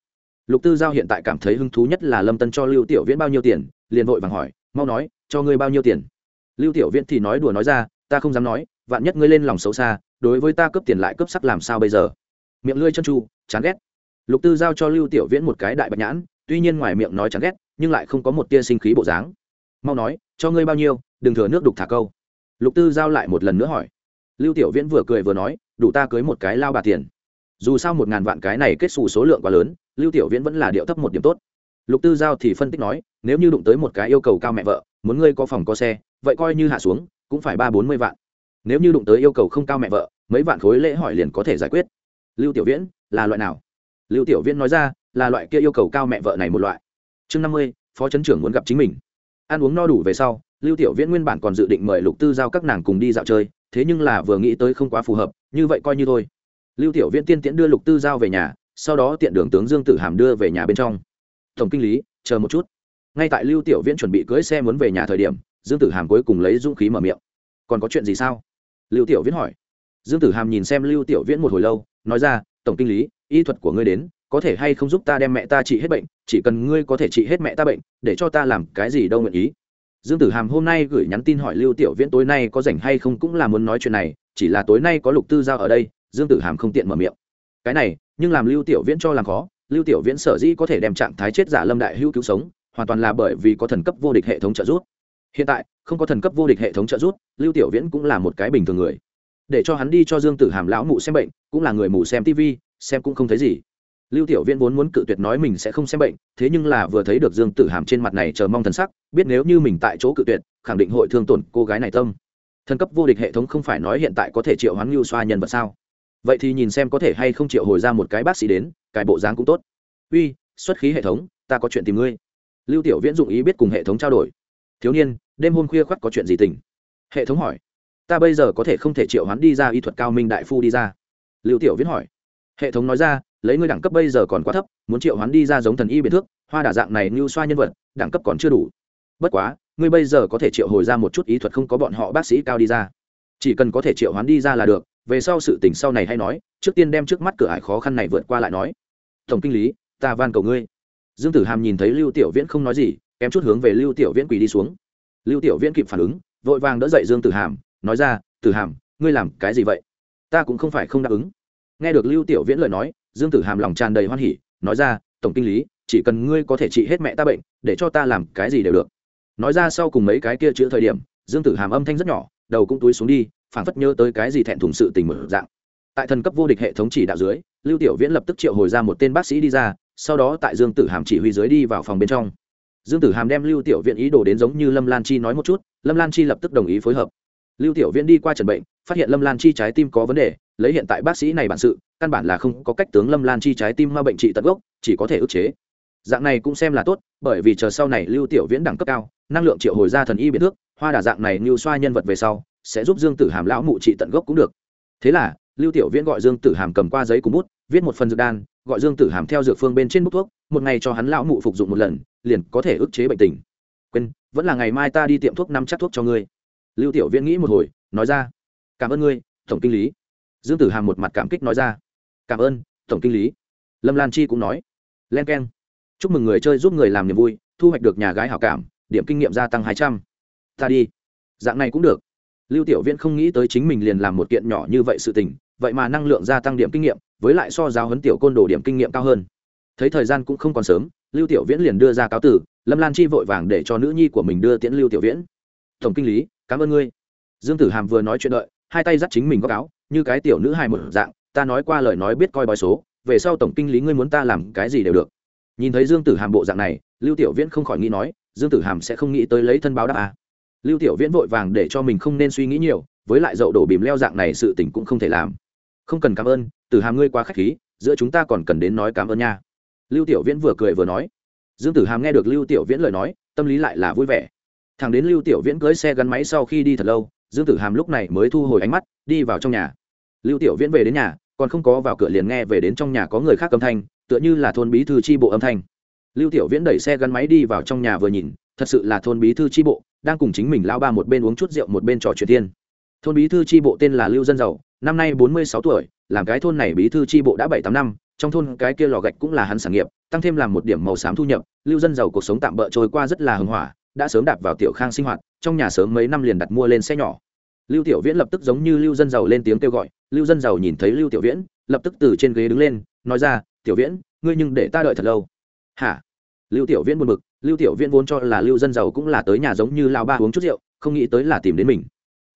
Lục tư giao hiện tại cảm thấy hứng thú nhất là lâm tân cho lưu tiểu viễn bao nhiêu tiền, liền vội vàng hỏi, mau nói, cho ngươi bao nhiêu tiền? Lưu tiểu viễn thì nói đùa nói ra ta không dám nói, vạn nhất ngươi lên lòng xấu xa, đối với ta cướp tiền lại cướp sắc làm sao bây giờ? Miệng lưỡi chân tru, chán ghét. Lục tư giao cho lưu tiểu viễn một cái đại bạch nhãn, tuy nhiên ngoài miệng nói chán ghét, nhưng lại không có một tia sinh khí bộ dáng. Mau nói, cho ngươi bao nhiêu, đừng thừa nước đục thả câu. Lục tư giao lại một lần nữa hỏi. Lưu tiểu viễn vừa cười vừa nói, đủ ta cưới một cái lao bà tiền. Dù sao một ngàn vạn cái này kết xù số lượng quá lớn, lưu tiểu viễn vẫn là điệu thấp một điểm tốt. Lục tư giao thì phân tích nói, nếu như đụng tới một cái yêu cầu cao mẹ vợ, muốn ngươi có phòng có xe, vậy coi như hạ xuống cũng phải ba bốn mươi vạn. Nếu như đụng tới yêu cầu không cao mẹ vợ, mấy vạn khối lễ hỏi liền có thể giải quyết. Lưu tiểu viễn, là loại nào? Lưu tiểu viễn nói ra, là loại kia yêu cầu cao mẹ vợ này một loại. Chương năm mươi, phó trấn trưởng muốn gặp chính mình. Ăn uống no đủ về sau, lưu tiểu viễn nguyên bản còn dự định mời lục tư giao các nàng cùng đi dạo chơi, thế nhưng là vừa nghĩ tới không quá phù hợp, như vậy coi như thôi. Lưu tiểu viễn tiên tiễn đưa lục tư giao về nhà, sau đó tiện đường tướng dương tử hàm đưa về nhà bên trong. Tổng kinh lý, chờ một chút. Ngay tại lưu tiểu viễn chuẩn bị cưỡi xe muốn về nhà thời điểm dương tử hàm cuối cùng lấy dũng khí mở miệng. Còn có chuyện gì sao? Lưu tiểu viễn hỏi. Dương tử hàm nhìn xem lưu tiểu viễn một hồi lâu, nói ra, tổng kinh lý, y thuật của ngươi đến, có thể hay không giúp ta đem mẹ ta trị hết bệnh? Chỉ cần ngươi có thể trị hết mẹ ta bệnh, để cho ta làm cái gì đâu nguyện ý. Dương tử hàm hôm nay gửi nhắn tin hỏi lưu tiểu viễn tối nay có rảnh hay không cũng là muốn nói chuyện này, chỉ là tối nay có lục tư giao ở đây, dương tử hàm không tiện mở miệng. Cái này, nhưng làm lưu tiểu viễn cho làm khó, lưu tiểu viễn sở dĩ có thể đem trạng thái chết giả lâm đại hữu cứu sống, hoàn toàn là bởi vì có thần cấp vô địch hệ thống trợ giúp hiện tại, không có thần cấp vô địch hệ thống trợ giúp, lưu tiểu viễn cũng là một cái bình thường người. Để cho hắn đi cho dương tử hàm lão mụ xem bệnh, cũng là người mù xem tv xem cũng không thấy gì. Lưu tiểu viễn vốn muốn cự tuyệt nói mình sẽ không xem bệnh, thế nhưng là vừa thấy được dương tử hàm trên mặt này chờ mong thần sắc, biết nếu như mình tại chỗ cự tuyệt, khẳng định hội thương tổn cô gái này tâm. Thần cấp vô địch hệ thống không phải nói hiện tại có thể triệu hoán lưu xoa nhân vật sao? Vậy thì nhìn xem có thể hay không triệu hồi ra một cái bác sĩ đến, cái bộ dáng cũng tốt. Uy, xuất khí hệ thống, ta có chuyện tìm ngươi. Lưu tiểu viễn dụng ý biết cùng hệ thống trao đổi thiếu niên, đêm hôm khuya khoắt có chuyện gì tình? Hệ thống hỏi. Ta bây giờ có thể không thể triệu hoán đi ra y thuật cao minh đại phu đi ra. Lưu tiểu viễn hỏi. Hệ thống nói ra, lấy ngươi đẳng cấp bây giờ còn quá thấp, muốn triệu hoán đi ra giống thần y biệt thước, hoa đả dạng này như xoa nhân vật, đẳng cấp còn chưa đủ. Bất quá, ngươi bây giờ có thể triệu hồi ra một chút ý thuật không có bọn họ bác sĩ cao đi ra. Chỉ cần có thể triệu hoán đi ra là được, về sau sự tình sau này hay nói, trước tiên đem trước mắt cửa ải khó khăn này vượt qua lại nói. Tổng kinh lý, ta van cầu ngươi. Dương tử hàm nhìn thấy lưu tiểu viễn không nói gì kém chút hướng về lưu tiểu viễn quỳ đi xuống. Lưu tiểu viễn kịp phản ứng, vội vàng đỡ dậy dương tử hàm, nói ra, tử hàm, ngươi làm cái gì vậy? Ta cũng không phải không đáp ứng. Nghe được lưu tiểu viễn lời nói, dương tử hàm lòng tràn đầy hoan hỉ, nói ra, tổng kinh lý, chỉ cần ngươi có thể trị hết mẹ ta bệnh, để cho ta làm cái gì đều được. Nói ra sau cùng mấy cái kia chữa thời điểm, dương tử hàm âm thanh rất nhỏ, đầu cũng túi xuống đi, phảng phất nhớ tới cái gì thẹn thùng sự tình mở dạng. Tại thần cấp vô địch hệ thống chỉ đạo dưới, lưu tiểu viễn lập tức triệu hồi ra một tên bác sĩ đi ra, sau đó tại dương tử hàm chỉ huy dưới đi vào phòng bên trong dương tử hàm đem lưu tiểu viễn ý đồ đến giống như lâm lan chi nói một chút, lâm lan chi lập tức đồng ý phối hợp. Lưu tiểu viễn đi qua trần bệnh, phát hiện lâm lan chi trái tim có vấn đề, lấy hiện tại bác sĩ này bản sự, căn bản là không có cách tướng lâm lan chi trái tim ma bệnh trị tận gốc, chỉ có thể ức chế. Dạng này cũng xem là tốt, bởi vì chờ sau này lưu tiểu viễn đẳng cấp cao, năng lượng triệu hồi ra thần y biệt thước, hoa đà dạng này như xoa nhân vật về sau, sẽ giúp dương tử hàm lão mụ trị tận gốc cũng được. Thế là, lưu tiểu viễn gọi dương tử hàm cầm qua giấy cùng bút, viết một phần dược đan, gọi dương tử hàm theo dược phương bên trên bút thuốc, một ngày cho hắn lão mụ phục dụng một lần liền có thể ức chế bệnh tình. Quên, vẫn là ngày mai ta đi tiệm thuốc nắm chắc thuốc cho ngươi. Lưu tiểu viễn nghĩ một hồi, nói ra. Cảm ơn ngươi, tổng kinh lý. Dương tử hàm một mặt cảm kích nói ra. Cảm ơn, tổng kinh lý. Lâm lan chi cũng nói. Len k e n chúc mừng người chơi giúp người làm niềm vui, thu hoạch được nhà gái hảo cảm, điểm kinh nghiệm gia tăng hai trăm. Ta đi. Dạng này cũng được. Lưu tiểu viễn không nghĩ tới chính mình liền làm một kiện nhỏ như vậy sự tình, vậy mà năng lượng gia tăng điểm kinh nghiệm, với lại so giáo huấn tiểu côn đồ điểm kinh nghiệm cao hơn. Thấy thời gian cũng không còn sớm lưu tiểu viễn liền đưa ra cáo tử, lâm lan chi vội vàng để cho nữ nhi của mình đưa tiễn lưu tiểu viễn. Tổng kinh lý, cảm ơn ngươi. Dương tử hàm vừa nói chuyện đợi, hai tay dắt chính mình có cáo như cái tiểu nữ hài một dạng, ta nói qua lời nói biết coi bói số, về sau tổng kinh lý ngươi muốn ta làm cái gì đều được. Nhìn thấy dương tử hàm bộ dạng này, lưu tiểu viễn không khỏi nghĩ nói, dương tử hàm sẽ không nghĩ tới lấy thân báo đáp à. lưu tiểu viễn vội vàng để cho mình không nên suy nghĩ nhiều, với lại dậu đổ bìm leo dạng này sự tình cũng không thể làm. Không cần cảm ơn, tử hàm ngươi quá k h á c h khí, giữa chúng ta còn cần đến nói cảm ơn nha lưu tiểu viễn vừa cười vừa nói. Dương tử hàm nghe được lưu tiểu viễn lời nói, tâm lý lại là vui vẻ. Thằng đến lưu tiểu viễn cưới xe gắn máy sau khi đi thật lâu, dương tử hàm lúc này mới thu hồi ánh mắt, đi vào trong nhà. Lưu tiểu viễn về đến nhà, còn không có vào cửa liền nghe về đến trong nhà có người khác âm thanh, tựa như là thôn bí thư tri bộ âm thanh. Lưu tiểu viễn đẩy xe gắn máy đi vào trong nhà vừa nhìn, thật sự là thôn bí thư tri bộ, đang cùng chính mình lao ba một bên uống chút rượu một bên trò chuyện thiên. Thôn bí thư tri bộ tên là lưu dân giàu, năm nay bốn mươi sáu tuổi, làm cái thôn này bí thư tri bộ đã bảy tám năm trong thôn cái kia lò gạch cũng là hắn sản nghiệp, tăng thêm làm một điểm màu xám thu nhập, lưu dân giàu cuộc sống tạm bỡ trôi qua rất là hưng hỏa, đã sớm đạp vào tiểu khang sinh hoạt, trong nhà sớm mấy năm liền đặt mua lên xe nhỏ. Lưu tiểu viễn lập tức giống như lưu dân giàu lên tiếng kêu gọi, lưu dân giàu nhìn thấy lưu tiểu viễn, lập tức từ trên ghế đứng lên, nói ra, tiểu viễn, ngươi nhưng để ta đợi thật lâu. Hả? Lưu tiểu viễn buồn bực, lưu tiểu viễn vốn cho là lưu dân giàu cũng là tới nhà giống như lao ba uống chút rượu, không nghĩ tới là tìm đến mình.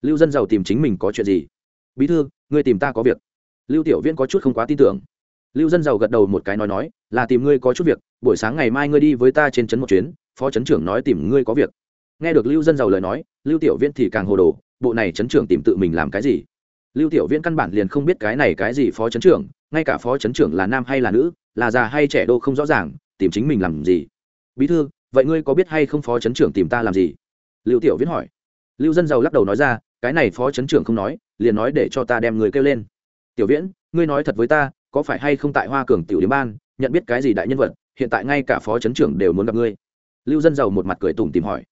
Lưu dân giàu tìm chính mình có chuyện gì? Bí thư, ngươi tìm ta có việc. Lưu tiểu viễn có chút không quá tin tưởng lưu dân giàu gật đầu một cái nói nói, là tìm ngươi có chút việc, buổi sáng ngày mai ngươi đi với ta trên trấn một chuyến, phó trấn trưởng nói tìm ngươi có việc. Nghe được lưu dân giàu lời nói, lưu tiểu viễn thì càng hồ đồ, bộ này trấn trưởng tìm tự mình làm cái gì? Lưu tiểu viễn căn bản liền không biết cái này cái gì phó trấn trưởng, ngay cả phó trấn trưởng là nam hay là nữ, là già hay trẻ đô không rõ ràng, tìm chính mình làm gì? Bí thư, vậy ngươi có biết hay không phó trấn trưởng tìm ta làm gì? Lưu tiểu viễn hỏi. Lưu dân giàu lắc đầu nói ra, cái này phó trấn trưởng không nói, liền nói để cho ta đem người kêu lên. Tiểu viễn, ngươi nói thật với ta có phải hay không tại hoa cường tiểu điểm ban, nhận biết cái gì đại nhân vật, hiện tại ngay cả phó trấn trưởng đều muốn gặp ngươi. Lưu dân giàu một mặt cười tủm tìm hỏi.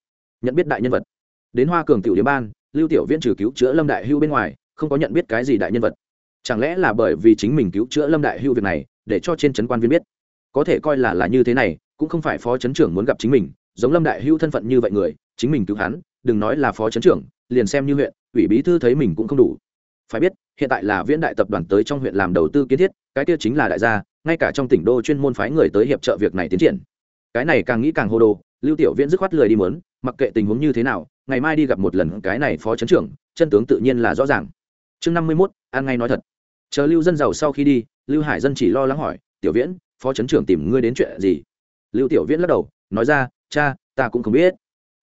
Nhận biết đại nhân vật? Đến hoa cường tiểu điểm ban, lưu tiểu viễn trừ cứu chữa lâm đại hưu bên ngoài, không có nhận biết cái gì đại nhân vật. Chẳng lẽ là bởi vì chính mình cứu chữa lâm đại hưu việc này, để cho trên trấn quan viên biết? Có thể coi là là như thế này, cũng không phải phó trấn trưởng muốn gặp chính mình, giống lâm đại hưu thân phận như vậy người, chính mình cứu hắn, đừng nói là phó trấn trưởng, liền xem như huyện, ủy bí thư thấy mình cũng không đủ phải biết, hiện tại là viễn đại tập đoàn tới trong huyện làm đầu tư kiến thiết, cái kia chính là đại gia, ngay cả trong tỉnh đô chuyên môn phái người tới hiệp trợ việc này tiến triển. Cái này càng nghĩ càng hồ đồ, lưu tiểu viễn dứt khoát lười đi mớn, mặc kệ tình huống như thế nào, ngày mai đi gặp một lần cái này phó trấn trưởng, chân tướng tự nhiên là rõ ràng. Chương năm mươi mốt an ngay nói thật. Chờ lưu dân giàu sau khi đi, lưu hải dân chỉ lo lắng hỏi, tiểu viễn, phó trấn trưởng tìm ngươi đến chuyện gì? Lưu tiểu viễn lắc đầu, nói ra, cha, ta cũng không biết.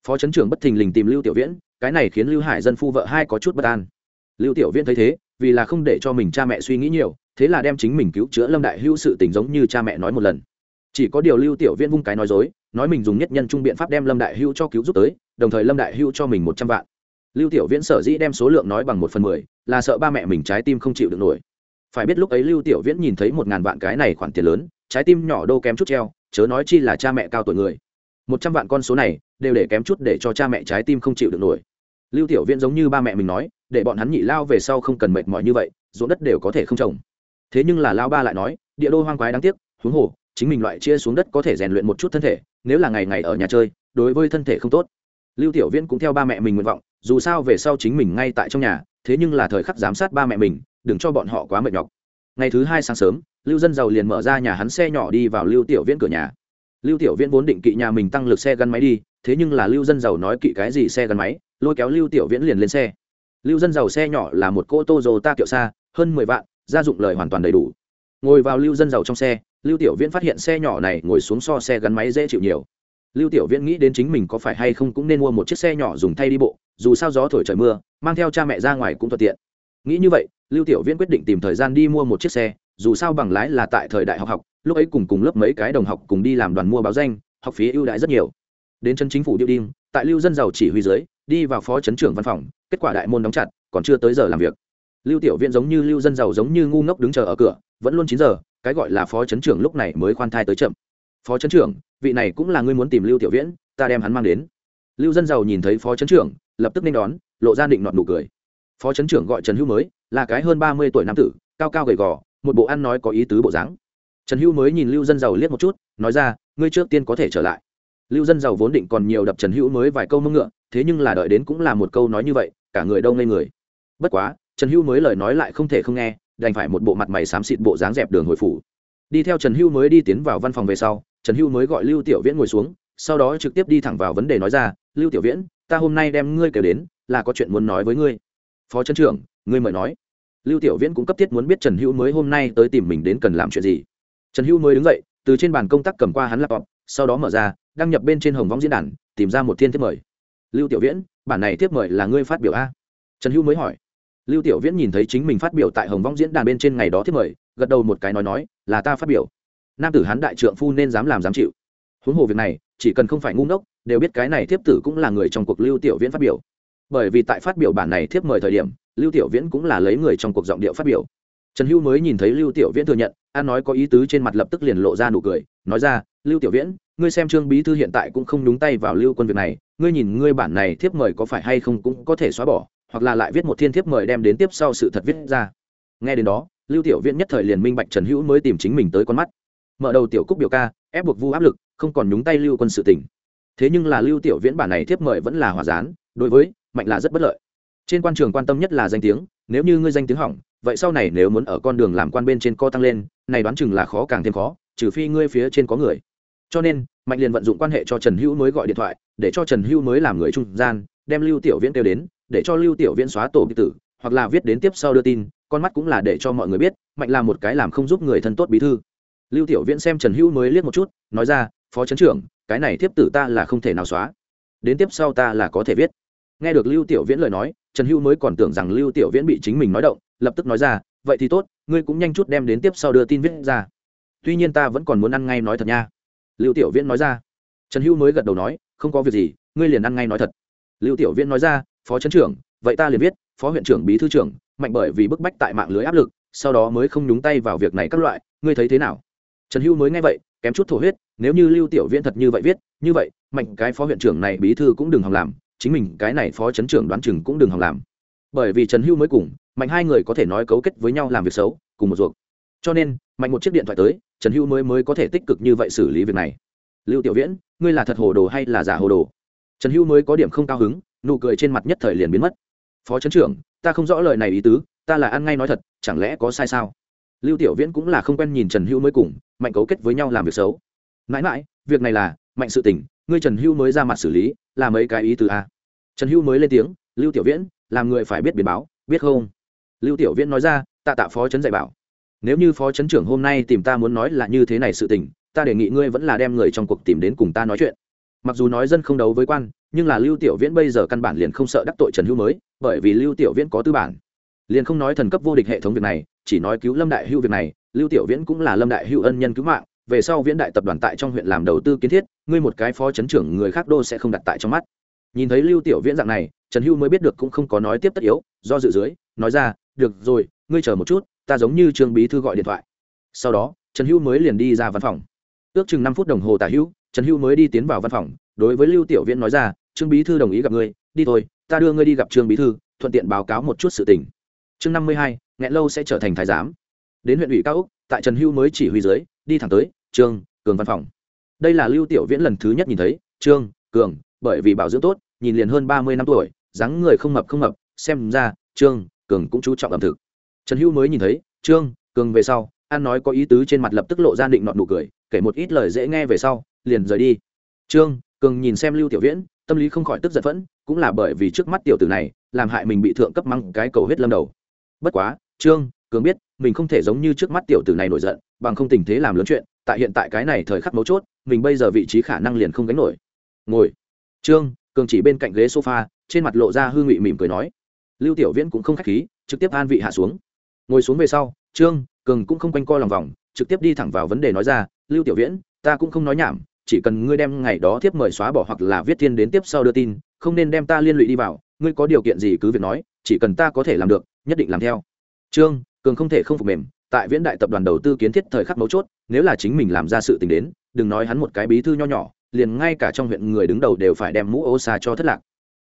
Phó trấn trưởng bất thình lình tìm lưu tiểu viễn, cái này khiến lưu hải dân phu vợ hai có chút bất an lưu tiểu viễn thấy thế, vì là không để cho mình cha mẹ suy nghĩ nhiều, thế là đem chính mình cứu chữa lâm đại hữu sự tình giống như cha mẹ nói một lần. Chỉ có điều lưu tiểu viễn vung cái nói dối, nói mình dùng nhất nhân trung biện pháp đem lâm đại hữu cho cứu giúp tới, đồng thời lâm đại hữu cho mình một trăm vạn. Lưu tiểu viễn sở dĩ đem số lượng nói bằng một phần mười, là sợ ba mẹ mình trái tim không chịu được nổi. Phải biết lúc ấy lưu tiểu viễn nhìn thấy một ngàn vạn cái này khoản tiền lớn, trái tim nhỏ đô kém chút treo, chớ nói chi là cha mẹ cao tuổi người. Một trăm vạn con số này, đều để kém chút để cho cha mẹ trái tim không chịu được nổi lưu tiểu viễn giống như ba mẹ mình nói, để bọn hắn nhị lao về sau không cần mệt mỏi như vậy, ruộng đất đều có thể không trồng. Thế nhưng là lao ba lại nói, địa đô hoang quái đáng tiếc, huống hồ, chính mình loại chia xuống đất có thể rèn luyện một chút thân thể, nếu là ngày ngày ở nhà chơi, đối với thân thể không tốt. Lưu tiểu viễn cũng theo ba mẹ mình nguyện vọng, dù sao về sau chính mình ngay tại trong nhà, thế nhưng là thời khắc giám sát ba mẹ mình, đừng cho bọn họ quá mệt nhọc. Ngày thứ hai sáng sớm, lưu dân giàu liền mở ra nhà hắn xe nhỏ đi vào lưu tiểu viễn cửa nhà. Lưu tiểu viễn vốn định kỵ nhà mình tăng lực xe gắn máy đi, thế nhưng là lưu dân giàu nói kỵ cái gì xe gắn máy lôi kéo lưu tiểu viễn liền lên xe. Lưu dân giàu xe nhỏ là một cô tô dồ ta kiệu xa, hơn mười vạn, gia dụng lời hoàn toàn đầy đủ. Ngồi vào lưu dân giàu trong xe, lưu tiểu viễn phát hiện xe nhỏ này ngồi xuống so xe gắn máy dễ chịu nhiều. Lưu tiểu viễn nghĩ đến chính mình có phải hay không cũng nên mua một chiếc xe nhỏ dùng thay đi bộ, dù sao gió thổi trời mưa, mang theo cha mẹ ra ngoài cũng thuận tiện. Nghĩ như vậy, lưu tiểu viễn quyết định tìm thời gian đi mua một chiếc xe, dù sao bằng lái là tại thời đại học học, lúc ấy cùng cùng lớp mấy cái đồng học cùng đi làm đoàn mua báo danh, học phí ưu đãi rất nhiều. Đến chân chính phủ điệu đinh tại lưu dân giàu chỉ huy dưới đi vào phó chấn trưởng văn phòng, kết quả đại môn đóng chặt, còn chưa tới giờ làm việc. Lưu tiểu viễn giống như lưu dân giàu giống như ngu ngốc đứng chờ ở cửa, vẫn luôn chín giờ, cái gọi là phó chấn trưởng lúc này mới khoan thai tới chậm. Phó chấn trưởng, vị này cũng là ngươi muốn tìm lưu tiểu viễn, ta đem hắn mang đến. Lưu dân giàu nhìn thấy phó chấn trưởng, lập tức nên đón, lộ ra định nọt nụ cười. Phó chấn trưởng gọi trần hữu mới, là cái hơn ba mươi tuổi nam tử, cao cao gầy gò, một bộ ăn nói có ý tứ bộ dáng. Trần hữu mới nhìn lưu dân giàu liếc một chút, nói ra, ngươi trước tiên có thể trở lại. Lưu dân giàu vốn định còn nhiều đập trần hữu mới vài câu mưng ngựa thế nhưng là đợi đến cũng là một câu nói như vậy, cả người đâu ngây người. Bất quá, trần hữu mới lời nói lại không thể không nghe, đành phải một bộ mặt mày xám xịt bộ dáng dẹp đường hồi phủ. Đi theo trần hữu mới đi tiến vào văn phòng về sau, trần hữu mới gọi lưu tiểu viễn ngồi xuống, sau đó trực tiếp đi thẳng vào vấn đề nói ra, lưu tiểu viễn, ta hôm nay đem ngươi kêu đến là có chuyện muốn nói với ngươi. Phó trấn trưởng, ngươi mời nói. Lưu tiểu viễn cũng cấp thiết muốn biết trần hữu mới hôm nay tới tìm mình đến cần làm chuyện gì. Trần hữu mới đứng dậy, từ trên bàn công tác cầm qua hắn laptop, sau đó mở ra, đăng nhập bên trên hồng vong diễn đàn, tìm ra một thiên thiết mời lưu tiểu viễn, bản này tiếp mời là ngươi phát biểu a? Trần hữu mới hỏi. Lưu tiểu viễn nhìn thấy chính mình phát biểu tại hồng vong diễn đàn bên trên ngày đó thiết mời, gật đầu một cái nói nói, là ta phát biểu. Nam tử hán đại trượng phu nên dám làm dám chịu. Huống hồ việc này, chỉ cần không phải ngu ngốc, đều biết cái này thiếp tử cũng là người trong cuộc lưu tiểu viễn phát biểu. Bởi vì tại phát biểu bản này thiếp mời thời điểm, lưu tiểu viễn cũng là lấy người trong cuộc giọng điệu phát biểu. Trần hữu mới nhìn thấy lưu tiểu viễn thừa nhận an nói có ý tứ trên mặt lập tức liền lộ ra nụ cười, nói ra, lưu tiểu viễn, ngươi xem trương bí thư hiện tại cũng không đúng tay vào lưu quân việc này, ngươi nhìn ngươi bản này thiếp mời có phải hay không cũng có thể xóa bỏ, hoặc là lại viết một thiên thiếp mời đem đến tiếp sau sự thật viết ra. Nghe đến đó, lưu tiểu viễn nhất thời liền minh bạch trần hữu mới tìm chính mình tới con mắt. Mở đầu tiểu cúc biểu ca, ép buộc vu áp lực, không còn nhúng tay lưu quân sự tỉnh thế nhưng là lưu tiểu viễn bản này thiếp mời vẫn là hòa gián, đối với, mạnh là rất bất lợi. Trên quan trường quan tâm nhất là danh tiếng nếu như ngươi danh tiếng hỏng, vậy sau này nếu muốn ở con đường làm quan bên trên co tăng lên, này đoán chừng là khó càng thêm khó, trừ phi ngươi phía trên có người. Cho nên, mạnh liền vận dụng quan hệ cho trần hữu mới gọi điện thoại, để cho trần hữu mới làm người trung gian, đem lưu tiểu viễn kêu đến, để cho lưu tiểu viễn xóa tổ bị tử, hoặc là viết đến tiếp sau đưa tin, con mắt cũng là để cho mọi người biết, mạnh là một cái làm không giúp người thân tốt bí thư. Lưu tiểu viễn xem trần hữu mới liếc một chút, nói ra, phó trấn trưởng, cái này tiếp tử ta là không thể nào xóa. Đến tiếp sau ta là có thể viết nghe được lưu tiểu viễn lời nói, trần hữu mới còn tưởng rằng lưu tiểu viễn bị chính mình nói động, lập tức nói ra, vậy thì tốt, ngươi cũng nhanh chút đem đến tiếp sau đưa tin viết ra. Tuy nhiên ta vẫn còn muốn ăn ngay nói thật nha. Lưu tiểu viễn nói ra. Trần hữu mới gật đầu nói, không có việc gì, ngươi liền ăn ngay nói thật. Lưu tiểu viễn nói ra, phó trấn trưởng, vậy ta liền viết, phó huyện trưởng bí thư trưởng, mạnh bởi vì bức bách tại mạng lưới áp lực, sau đó mới không nhúng tay vào việc này các loại, ngươi thấy thế nào? Trần hữu mới nghe vậy, kém chút thổ huyết, nếu như lưu tiểu viễn thật như vậy viết, như vậy, mạnh cái phó huyện trưởng này bí thư cũng đừng hòng làm chính mình, cái này phó chấn trưởng đoán chừng cũng đừng hòng làm. Bởi vì trần hưu mới cùng, mạnh hai người có thể nói cấu kết với nhau làm việc xấu, cùng một ruột. Cho nên, mạnh một chiếc điện thoại tới, trần hưu mới mới có thể tích cực như vậy xử lý việc này. Lưu tiểu viễn, ngươi là thật hồ đồ hay là giả hồ đồ? Trần hưu mới có điểm không cao hứng, nụ cười trên mặt nhất thời liền biến mất. Phó chấn trưởng, ta không rõ lời này ý tứ, ta là ăn ngay nói thật, chẳng lẽ có sai sao? Lưu tiểu viễn cũng là không quen nhìn trần hưu mới cùng, mạnh cấu kết với nhau làm việc xấu. Mãi mãi, việc này là, mạnh sự tình, ngươi trần hưu mới ra mặt xử lý, là mấy cái ý tứ a trần hữu mới lên tiếng, lưu tiểu viễn, làm người phải biết biến báo, biết không? Lưu tiểu viễn nói ra, tạ tạ phó trấn dạy bảo, nếu như phó trấn trưởng hôm nay tìm ta muốn nói là như thế này sự tình, ta đề nghị ngươi vẫn là đem người trong cuộc tìm đến cùng ta nói chuyện. Mặc dù nói dân không đấu với quan, nhưng là lưu tiểu viễn bây giờ căn bản liền không sợ đắc tội trần hữu mới, bởi vì lưu tiểu viễn có tư bản. Liền không nói thần cấp vô địch hệ thống việc này, chỉ nói cứu lâm đại hữu việc này, lưu tiểu viễn cũng là lâm đại hữu ân nhân cứu mạng, về sau viễn đại tập đoàn tại trong huyện làm đầu tư kiến thiết, ngươi một cái phó chấn trưởng người khác đô sẽ không đặt tại trong mắt nhìn thấy lưu tiểu viễn dạng này, trần Hưu mới biết được cũng không có nói tiếp tất yếu, do dự dưới, nói ra, được rồi, ngươi chờ một chút, ta giống như trương bí thư gọi điện thoại. Sau đó, trần Hưu mới liền đi ra văn phòng. Ước chừng năm phút đồng hồ tả hữu, trần Hưu mới đi tiến vào văn phòng, đối với lưu tiểu viễn nói ra, trương bí thư đồng ý gặp ngươi, đi thôi, ta đưa ngươi đi gặp trương bí thư, thuận tiện báo cáo một chút sự tình. Chương năm mươi hai, nghẹn lâu sẽ trở thành thái giám. Đến huyện ủy cao úc tại trần Hưu mới chỉ huy dưới, đi thẳng tới, trương, cường văn phòng. Đây là lưu tiểu viễn lần thứ nhất nhìn thấy, trương, cường, bởi vì bảo dưỡng tốt nhìn liền hơn ba mươi năm tuổi, dáng người không mập không mập, xem ra, trương cường cũng chú trọng ẩm thực. Trần hữu mới nhìn thấy, trương cường về sau. Ăn nói có ý tứ trên mặt lập tức lộ ra định nọn nụ cười, kể một ít lời dễ nghe về sau, liền rời đi. Trương cường nhìn xem lưu tiểu viễn, tâm lý không khỏi tức giận phẫn, cũng là bởi vì trước mắt tiểu tử này, làm hại mình bị thượng cấp măng cái cầu huyết lâm đầu. Bất quá, trương cường biết, mình không thể giống như trước mắt tiểu tử này nổi giận, bằng không tình thế làm lớn chuyện, tại hiện tại cái này thời khắc mấu chốt, mình bây giờ vị trí khả năng liền không gánh nổi. Ngồi. Trương cường chỉ bên cạnh ghế sofa, trên mặt lộ ra hư ngụy mỉm cười nói, lưu tiểu viễn cũng không khách khí, trực tiếp an vị hạ xuống. Ngồi xuống về sau, trương, cường cũng không quanh co lòng vòng, trực tiếp đi thẳng vào vấn đề nói ra, lưu tiểu viễn, ta cũng không nói nhảm, chỉ cần ngươi đem ngày đó tiếp mời xóa bỏ hoặc là viết thiên đến tiếp sau đưa tin, không nên đem ta liên lụy đi vào, ngươi có điều kiện gì cứ việc nói, chỉ cần ta có thể làm được, nhất định làm theo. Trương, cường không thể không phục mềm, tại viễn đại tập đoàn đầu tư kiến thiết thời khắc mấu chốt, nếu là chính mình làm ra sự tình đến, đừng nói hắn một cái bí thư nho nhỏ liền ngay cả trong huyện người đứng đầu đều phải đem mũ ô xa cho thất lạc.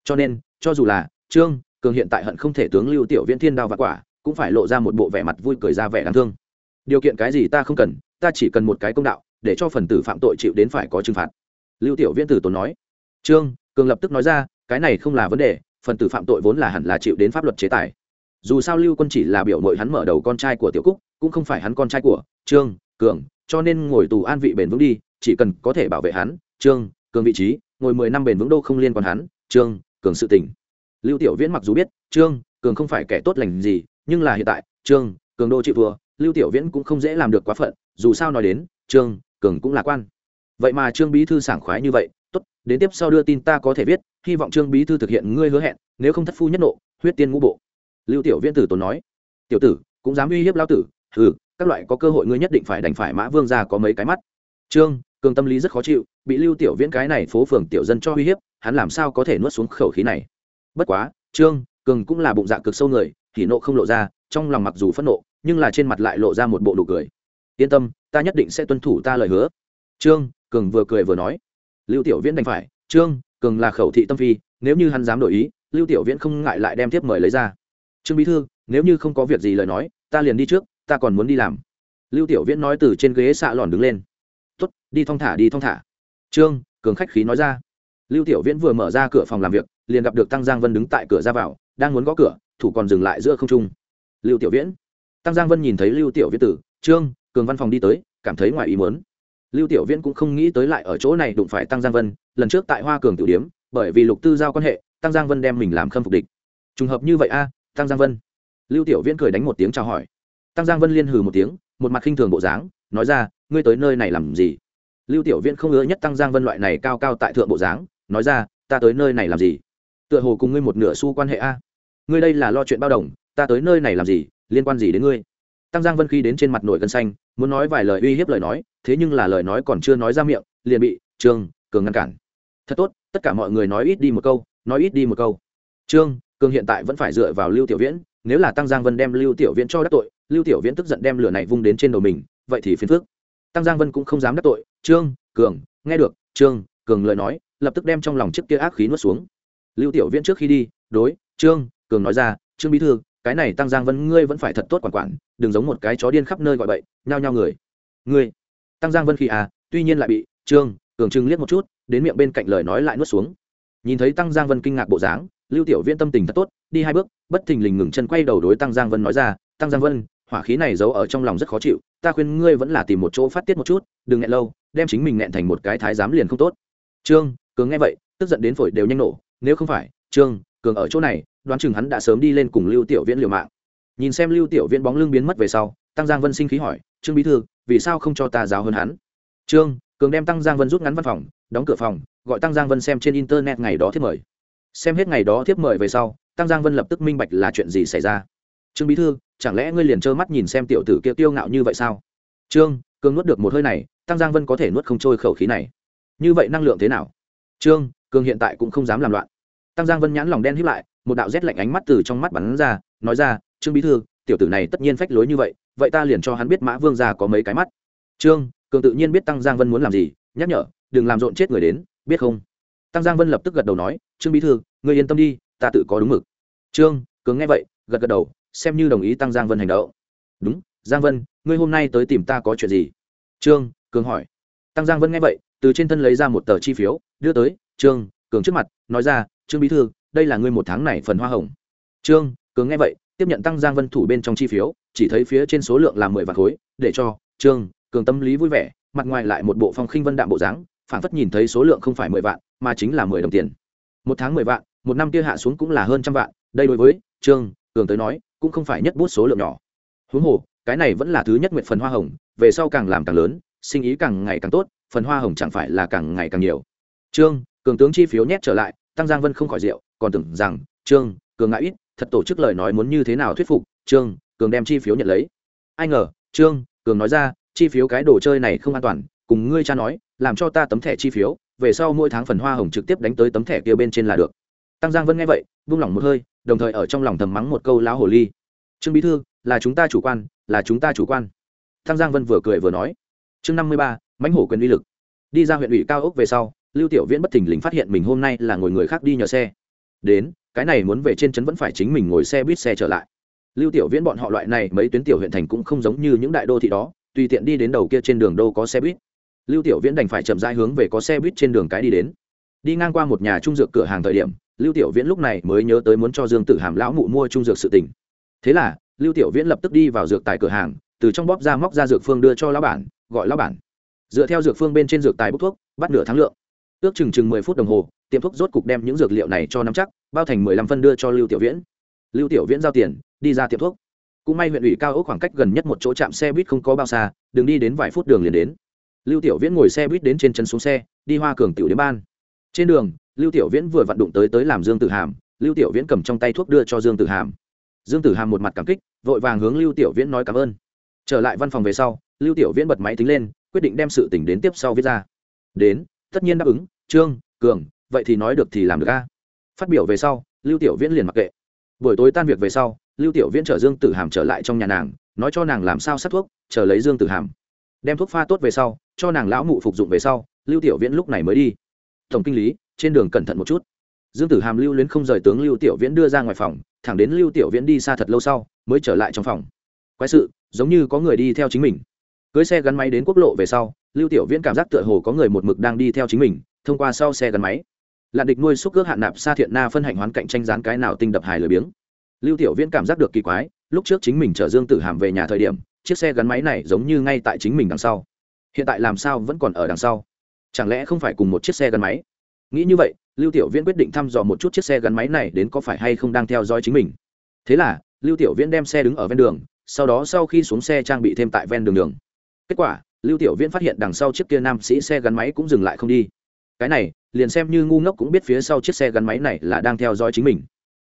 Cho nên, cho dù là trương cường hiện tại hận không thể tướng lưu tiểu viễn thiên đao và quả, cũng phải lộ ra một bộ vẻ mặt vui cười ra vẻ đáng thương. Điều kiện cái gì ta không cần, ta chỉ cần một cái công đạo, để cho phần tử phạm tội chịu đến phải có trừng phạt. Lưu tiểu viễn tử tốn nói. Trương cường lập tức nói ra, cái này không là vấn đề, phần tử phạm tội vốn là hẳn là chịu đến pháp luật chế tài. Dù sao lưu quân chỉ là biểu mội hắn mở đầu con trai của tiểu cúc, cũng không phải hắn con trai của trương cường, cho nên ngồi tù an vị bền vững đi, chỉ cần có thể bảo vệ hắn trương cường vị trí ngồi mười năm bền vững đô không liên quan hắn trương cường sự tỉnh. Lưu tiểu viễn mặc dù biết trương cường không phải kẻ tốt lành gì nhưng là hiện tại trương cường đô chịu vừa, lưu tiểu viễn cũng không dễ làm được quá phận dù sao nói đến trương cường cũng lạc quan. Vậy mà trương bí thư sảng khoái như vậy tốt đến tiếp sau đưa tin ta có thể viết hy vọng trương bí thư thực hiện ngươi hứa hẹn nếu không thất phu nhất nộ huyết tiên ngũ bộ. Lưu tiểu viễn tử tốn nói tiểu tử cũng dám uy hiếp lao tử ừ các loại có cơ hội ngươi nhất định phải đành phải mã vương ra có mấy cái mắt. Trương cường tâm lý rất khó chịu, bị lưu tiểu viễn cái này phố phường tiểu dân cho uy hiếp, hắn làm sao có thể nuốt xuống khẩu khí này? Bất quá, trương, cường cũng là bụng dạ cực sâu người, thì nộ không lộ ra, trong lòng mặc dù phẫn nộ, nhưng là trên mặt lại lộ ra một bộ nụ cười. Yên tâm, ta nhất định sẽ tuân thủ ta lời hứa. Trương, cường vừa cười vừa nói. Lưu tiểu viễn đành phải, trương, cường là khẩu thị tâm phi, nếu như hắn dám đổi ý, lưu tiểu viễn không ngại lại đem tiếp mời lấy ra. Trương bí thư, nếu như không có việc gì lời nói, ta liền đi trước, ta còn muốn đi làm. Lưu tiểu viễn nói từ trên ghế xạ lòn đứng lên đi thong thả, đi thong thả. Trương, cường khách khí nói ra. Lưu tiểu viễn vừa mở ra cửa phòng làm việc, liền gặp được tăng giang vân đứng tại cửa ra vào, đang muốn gõ cửa, thủ còn dừng lại giữa không trung. Lưu tiểu viễn. Tăng giang vân nhìn thấy lưu tiểu viễn tử, trương, cường văn phòng đi tới, cảm thấy ngoài ý muốn. Lưu tiểu viễn cũng không nghĩ tới lại ở chỗ này đụng phải tăng giang vân, lần trước tại hoa cường tiểu điếm, bởi vì lục tư giao quan hệ, tăng giang vân đem mình làm khâm phục địch. Trùng hợp như vậy a, tăng giang vân. Lưu tiểu viễn cười đánh một tiếng chào hỏi. Tăng giang vân liên hừ một tiếng, một mặt khinh thường bộ dáng, nói ra, ngươi tới nơi này làm gì? Lưu tiểu viễn không ngứa nhất tăng giang vân loại này cao cao tại thượng bộ dáng, nói ra, ta tới nơi này làm gì? Tựa hồ cùng ngươi một nửa xu quan hệ a. Ngươi đây là lo chuyện bao đồng, ta tới nơi này làm gì, liên quan gì đến ngươi? Tăng giang vân khi đến trên mặt nổi gân xanh, muốn nói vài lời uy hiếp lời nói, thế nhưng là lời nói còn chưa nói ra miệng, liền bị trương cường ngăn cản. Thật tốt, tất cả mọi người nói ít đi một câu, nói ít đi một câu. Trương cường hiện tại vẫn phải dựa vào lưu tiểu viễn, nếu là tăng giang vân đem lưu tiểu viễn cho đắc tội, lưu tiểu viễn tức giận đem lửa này vung đến trên đầu mình, vậy thì phiền phước tăng giang vân cũng không dám đắc tội trương, cường, nghe được, trương, cường lời nói, lập tức đem trong lòng chiếc kia ác khí nuốt xuống. Lưu tiểu viễn trước khi đi, đối, trương, cường nói ra, trương bí thư, cái này tăng giang vân, ngươi vẫn phải thật tốt quản quản, đừng giống một cái chó điên khắp nơi gọi bậy, nhao nhao người. Ngươi? Tăng giang vân khi à tuy nhiên lại bị, trương, cường trưng liếc một chút, đến miệng bên cạnh lời nói lại nuốt xuống. Nhìn thấy tăng giang vân kinh ngạc bộ dáng, lưu tiểu viễn tâm tình thật tốt, đi hai bước, bất thình lình ngừng chân quay đầu đối tăng giang vân nói ra, tăng giang vân hỏa khí này giấu ở trong lòng rất khó chịu, ta khuyên ngươi vẫn là tìm một chỗ phát tiết một chút, đừng nghẹn lâu, đem chính mình nghẹn thành một cái thái giám liền không tốt. Trương, cường nghe vậy, tức giận đến phổi đều nhanh nổ, nếu không phải, trương, cường ở chỗ này, đoán chừng hắn đã sớm đi lên cùng lưu tiểu viễn liều mạng. Nhìn xem lưu tiểu viễn bóng lưng biến mất về sau, tăng giang vân sinh khí hỏi, trương bí thư, vì sao không cho ta giáo hơn hắn? Trương, cường đem tăng giang vân rút ngắn văn phòng, đóng cửa phòng, gọi tăng giang vân xem trên internet ngày đó thiếp mời. Xem hết ngày đó thiếp mời về sau, tăng giang vân lập tức minh bạch là chuyện gì xảy ra. Trương bí thư chẳng lẽ ngươi liền trơ mắt nhìn xem tiểu tử kia tiêu ngạo như vậy sao? Trương, cường nuốt được một hơi này, tăng giang vân có thể nuốt không trôi khẩu khí này. Như vậy năng lượng thế nào? Trương, cường hiện tại cũng không dám làm loạn. Tăng giang vân nhãn lòng đen hiếp lại, một đạo rét lạnh ánh mắt từ trong mắt bắn ra, nói ra, trương bí thư, tiểu tử này tất nhiên phách lối như vậy vậy ta liền cho hắn biết mã vương gia có mấy cái mắt. Trương, cường tự nhiên biết tăng giang vân muốn làm gì, nhắc nhở, đừng làm rộn chết người đến, biết không? Tăng giang vân lập tức gật đầu nói, trương bí thư người yên tâm đi, ta tự có đúng mực. Trương, cường nghe vậy, gật gật đầu xem như đồng ý tăng giang vân hành động. Đúng, giang vân, ngươi hôm nay tới tìm ta có chuyện gì? Trương, cường hỏi. Tăng giang vân nghe vậy, từ trên thân lấy ra một tờ chi phiếu, đưa tới, trương, cường trước mặt, nói ra, trương bí thư, đây là ngươi một tháng này phần hoa hồng. Trương, cường nghe vậy, tiếp nhận tăng giang vân thủ bên trong chi phiếu, chỉ thấy phía trên số lượng là mười vạn khối, để cho trương, cường tâm lý vui vẻ, mặt ngoài lại một bộ phong khinh vân đạm bộ dáng phản phất nhìn thấy số lượng không phải mười vạn, mà chính là mười đồng tiền. Một tháng mười vạn, một năm kia hạ xuống cũng là hơn trăm vạn, đây đối với trương, cường tới nói cũng không phải nhất bút số lượng nhỏ. Huống hồ, cái này vẫn là thứ nhất nguyện phần hoa hồng, về sau càng làm càng lớn, sinh ý càng ngày càng tốt, phần hoa hồng chẳng phải là càng ngày càng nhiều. Trương, cường tướng chi phiếu nhét trở lại, tăng giang vân không khỏi rượu, còn tưởng rằng, trương, cường ngại ít, thật tổ chức lời nói muốn như thế nào thuyết phục, trương, cường đem chi phiếu nhận lấy. Ai ngờ, trương, cường nói ra, chi phiếu cái đồ chơi này không an toàn, cùng ngươi cha nói, làm cho ta tấm thẻ chi phiếu, về sau mỗi tháng phần hoa hồng trực tiếp đánh tới tấm thẻ kia bên trên là được. Tăng giang vân nghe vậy buông lỏng một hơi, đồng thời ở trong lòng thầm mắng một câu lão hồ ly. Trương bí thư, là chúng ta chủ quan, là chúng ta chủ quan. Thang giang vân vừa cười vừa nói. Chương năm mươi ba, mãnh hổ quyền uy lực. Đi ra huyện ủy cao ốc về sau, lưu tiểu viễn bất thình lình phát hiện mình hôm nay là ngồi người khác đi nhờ xe. Đến, cái này muốn về trên trấn vẫn phải chính mình ngồi xe buýt xe trở lại. Lưu tiểu viễn bọn họ loại này mấy tuyến tiểu huyện thành cũng không giống như những đại đô thị đó, tùy tiện đi đến đầu kia trên đường đô có xe buýt. Lưu tiểu viễn đành phải chậm rãi hướng về có xe buýt trên đường cái đi đến. Đi ngang qua một nhà trung dược cửa hàng thời điểm lưu tiểu viễn lúc này mới nhớ tới muốn cho dương tử hàm lão mụ mua trung dược sự tình. Thế là, lưu tiểu viễn lập tức đi vào dược tài cửa hàng, từ trong bóp ra móc ra dược phương đưa cho lão bản, gọi lão bản. Dựa theo dược phương bên trên dược tài bốc thuốc, bắt nửa tháng lượng. Ước chừng chừng mười phút đồng hồ, tiệm thuốc rốt cục đem những dược liệu này cho nắm chắc, bao thành mười lăm phân đưa cho lưu tiểu viễn. Lưu tiểu viễn giao tiền, đi ra tiệm thuốc. Cũng may huyện ủy cao ốc khoảng cách gần nhất một chỗ trạm xe buýt không có bao xa, đừng đi đến vài phút đường liền đến. Lưu tiểu viễn ngồi xe buýt đến trên chân xuống xe, đi hoa cường tiểu đến ban. Trên đường lưu tiểu viễn vừa vặn đụng tới tới làm dương tử hàm, lưu tiểu viễn cầm trong tay thuốc đưa cho dương tử hàm. Dương tử hàm một mặt cảm kích, vội vàng hướng lưu tiểu viễn nói cảm ơn. Trở lại văn phòng về sau, lưu tiểu viễn bật máy tính lên, quyết định đem sự tình đến tiếp sau viết ra. Đến, tất nhiên đáp ứng, trương, cường, vậy thì nói được thì làm được a. Phát biểu về sau, lưu tiểu viễn liền mặc kệ. Buổi tối tan việc về sau, lưu tiểu viễn chở dương tử hàm trở lại trong nhà nàng, nói cho nàng làm sao sát thuốc, chờ lấy dương tử hàm. Đem thuốc pha tốt về sau, cho nàng lão mụ phục dụng về sau, lưu tiểu viễn lúc này mới đi. Tổng kinh lý trên đường cẩn thận một chút. Dương tử hàm lưu luyến không rời tướng lưu tiểu viễn đưa ra ngoài phòng, thẳng đến lưu tiểu viễn đi xa thật lâu sau, mới trở lại trong phòng. Quái sự, giống như có người đi theo chính mình. Cưới xe gắn máy đến quốc lộ về sau, lưu tiểu viễn cảm giác tựa hồ có người một mực đang đi theo chính mình, thông qua sau xe gắn máy. Lạn địch nuôi xúc ước hạn nạp xa thiện na phân hạnh hoán cạnh tranh gián cái nào tinh đập hài lười biếng. Lưu tiểu viễn cảm giác được kỳ quái, lúc trước chính mình chở dương tử hàm về nhà thời điểm, chiếc xe gắn máy này giống như ngay tại chính mình đằng sau. Hiện tại làm sao vẫn còn ở đằng sau? Chẳng lẽ không phải cùng một chiếc xe gắn máy? Nghĩ như vậy, lưu tiểu viễn quyết định thăm dò một chút chiếc xe gắn máy này đến có phải hay không đang theo dõi chính mình. Thế là, lưu tiểu viễn đem xe đứng ở ven đường, sau đó sau khi xuống xe trang bị thêm tại ven đường đường. Kết quả, lưu tiểu viễn phát hiện đằng sau chiếc kia nam sĩ xe gắn máy cũng dừng lại không đi. Cái này, liền xem như ngu ngốc cũng biết phía sau chiếc xe gắn máy này là đang theo dõi chính mình.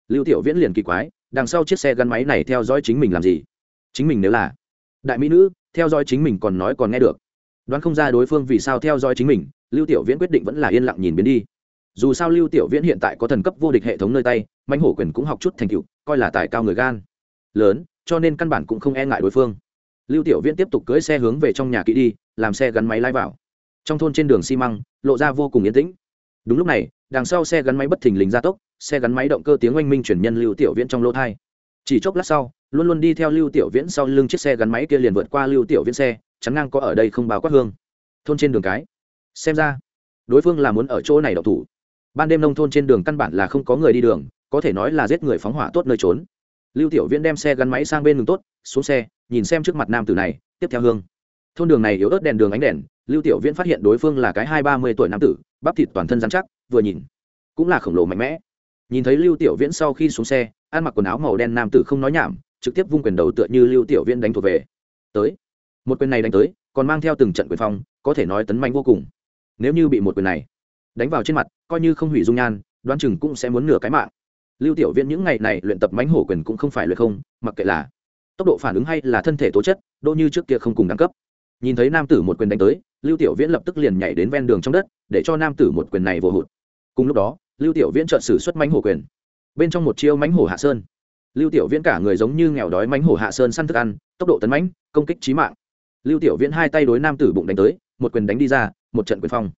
Lưu tiểu viễn liền kỳ quái, đằng sau chiếc xe gắn máy này theo dõi chính mình làm gì? Chính mình nếu là đại mỹ nữ, theo dõi chính mình còn nói còn nghe được. Đoán không ra đối phương vì sao theo dõi chính mình lưu tiểu viễn quyết định vẫn là yên lặng nhìn biến đi. Dù sao lưu tiểu viễn hiện tại có thần cấp vô địch hệ thống nơi tay manh hổ quyền cũng học chút thành tựu, coi là tài cao người gan. Lớn, cho nên căn bản cũng không e ngại đối phương. Lưu tiểu viễn tiếp tục cưỡi xe hướng về trong nhà kỹ đi, làm xe gắn máy lái vào. Trong thôn trên đường xi măng, lộ ra vô cùng yên tĩnh. Đúng lúc này, đằng sau xe gắn máy bất thình lình ra tốc, xe gắn máy động cơ tiếng oanh minh chuyển nhân lưu tiểu viễn trong lỗ thai chỉ chốc lát sau, luôn luôn đi theo lưu tiểu viễn sau lưng chiếc xe gắn máy kia liền vượt qua lưu tiểu viễn xe, chắn ngang có ở đây không báo quát hương. Thôn trên đường cái xem ra, đối phương là muốn ở chỗ này đậu thủ. Ban đêm nông thôn trên đường căn bản là không có người đi đường, có thể nói là giết người phóng hỏa tốt nơi trốn. Lưu tiểu viễn đem xe gắn máy sang bên đường tốt, xuống xe, nhìn xem trước mặt nam tử này, tiếp theo hương. Thôn đường này yếu ớt đèn đường ánh đèn, lưu tiểu viễn phát hiện đối phương là cái hai ba mươi tuổi nam tử, bắp thịt toàn thân dán chắc, vừa nhìn, cũng là khổng lồ mạnh mẽ. Nhìn thấy lưu tiểu viễn sau khi xuống xe, ăn mặc quần áo màu đen nam tử không nói nhảm, trực tiếp vung quyền đầu tựa như lưu tiểu viễn đánh thuộc về. Tới, một quyền này đánh tới, còn mang theo từng trận quyền phong, có thể nói tấn mạnh vô cùng nếu như bị một quyền này đánh vào trên mặt, coi như không hủy dung nhan, đoán chừng cũng sẽ muốn nửa cái mạng. Lưu tiểu viễn những ngày này luyện tập mánh hổ quyền cũng không phải luyện không, mặc kệ là tốc độ phản ứng hay là thân thể tố chất, đô như trước kia không cùng đẳng cấp. Nhìn thấy nam tử một quyền đánh tới, lưu tiểu viễn lập tức liền nhảy đến ven đường trong đất, để cho nam tử một quyền này vô hụt. Cùng lúc đó, lưu tiểu viễn trợn sử xuất mánh hổ quyền. Bên trong một chiêu mánh hổ hạ sơn. Lưu tiểu viễn cả người giống như nghèo đói mánh hổ hạ sơn săn thức ăn, tốc độ tấn mãnh, công kích trí mạng. Lưu tiểu viễn hai tay đối nam tử bụng đánh tới, một quyền đánh đi ra một trận quyền phong.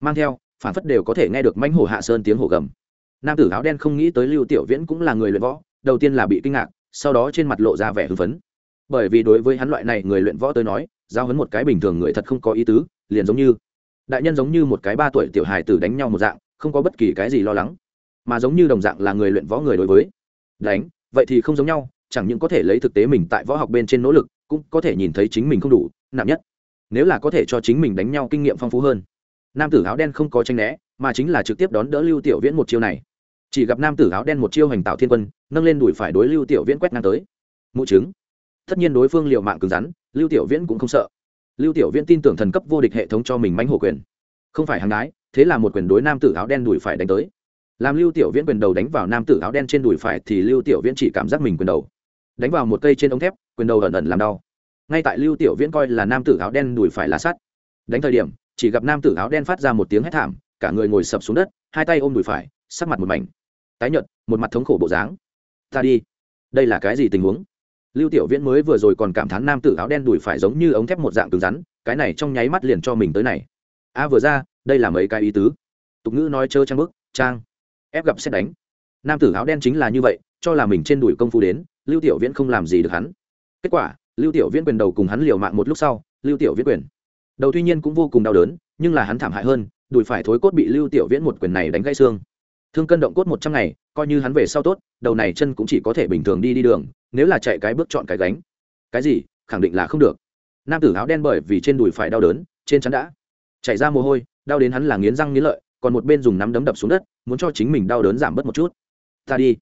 Mang theo, phản phất đều có thể nghe được mãnh hổ hạ sơn tiếng hổ gầm. Nam tử áo đen không nghĩ tới lưu tiểu viễn cũng là người luyện võ, đầu tiên là bị kinh ngạc, sau đó trên mặt lộ ra vẻ hưng phấn. Bởi vì đối với hắn loại này người luyện võ tới nói, giao hấn một cái bình thường người thật không có ý tứ, liền giống như đại nhân giống như một cái ba tuổi tiểu hài tử đánh nhau một dạng, không có bất kỳ cái gì lo lắng, mà giống như đồng dạng là người luyện võ người đối với. Đánh, vậy thì không giống nhau, chẳng những có thể lấy thực tế mình tại võ học bên trên nỗ lực, cũng có thể nhìn thấy chính mình không đủ, nặng nhất nếu là có thể cho chính mình đánh nhau kinh nghiệm phong phú hơn. Nam tử áo đen không có tranh né, mà chính là trực tiếp đón đỡ lưu tiểu viễn một chiêu này. Chỉ gặp nam tử áo đen một chiêu hành tạo thiên quân, nâng lên đùi phải đối lưu tiểu viễn quét ngang tới. Mụ chứng tất nhiên đối phương liệu mạng cứng rắn, lưu tiểu viễn cũng không sợ. Lưu tiểu viễn tin tưởng thần cấp vô địch hệ thống cho mình mánh hổ quyền. Không phải hàng đái thế là một quyền đối nam tử áo đen đùi phải đánh tới. Làm lưu tiểu viễn quyền đầu đánh vào nam tử áo đen trên đùi phải thì lưu tiểu viễn chỉ cảm giác mình quyền đầu. Đánh vào một cây trên ống thép, quyền đầu ẩn ẩn làm đau ngay tại lưu tiểu viễn coi là nam tử áo đen đùi phải là sắt. Đánh thời điểm, chỉ gặp nam tử áo đen phát ra một tiếng hét thảm, cả người ngồi sập xuống đất, hai tay ôm đùi phải, sắc mặt một mảnh. Tái nhợt, một mặt thống khổ bộ dáng. Ta đi. Đây là cái gì tình huống? Lưu tiểu viễn mới vừa rồi còn cảm thán nam tử áo đen đùi phải giống như ống thép một dạng cứng rắn, cái này trong nháy mắt liền cho mình tới này. A, vừa ra, đây là mấy cái ý tứ? Tục ngữ nói chơ trang bức, trang. Ép gặp xét đánh. Nam tử áo đen chính là như vậy, cho là mình trên đùi công phu đến, lưu tiểu viễn không làm gì được hắn. Kết quả lưu tiểu viễn quyền đầu cùng hắn liều mạng một lúc sau, lưu tiểu viễn quyền. Đầu tuy nhiên cũng vô cùng đau đớn, nhưng là hắn thảm hại hơn, đùi phải thối cốt bị lưu tiểu viễn một quyền này đánh gãy xương. Thương cân động cốt một trăm ngày, coi như hắn về sau tốt, đầu này chân cũng chỉ có thể bình thường đi đi đường, nếu là chạy cái bước chọn cái gánh. Cái gì? Khẳng định là không được. Nam tử áo đen bởi vì trên đùi phải đau đớn, trên chắn đã chảy ra mồ hôi, đau đến hắn là nghiến răng nghiến lợi, còn một bên dùng nắm đấm đập xuống đất, muốn cho chính mình đau đớn giảm bớt một chút. Ta đi.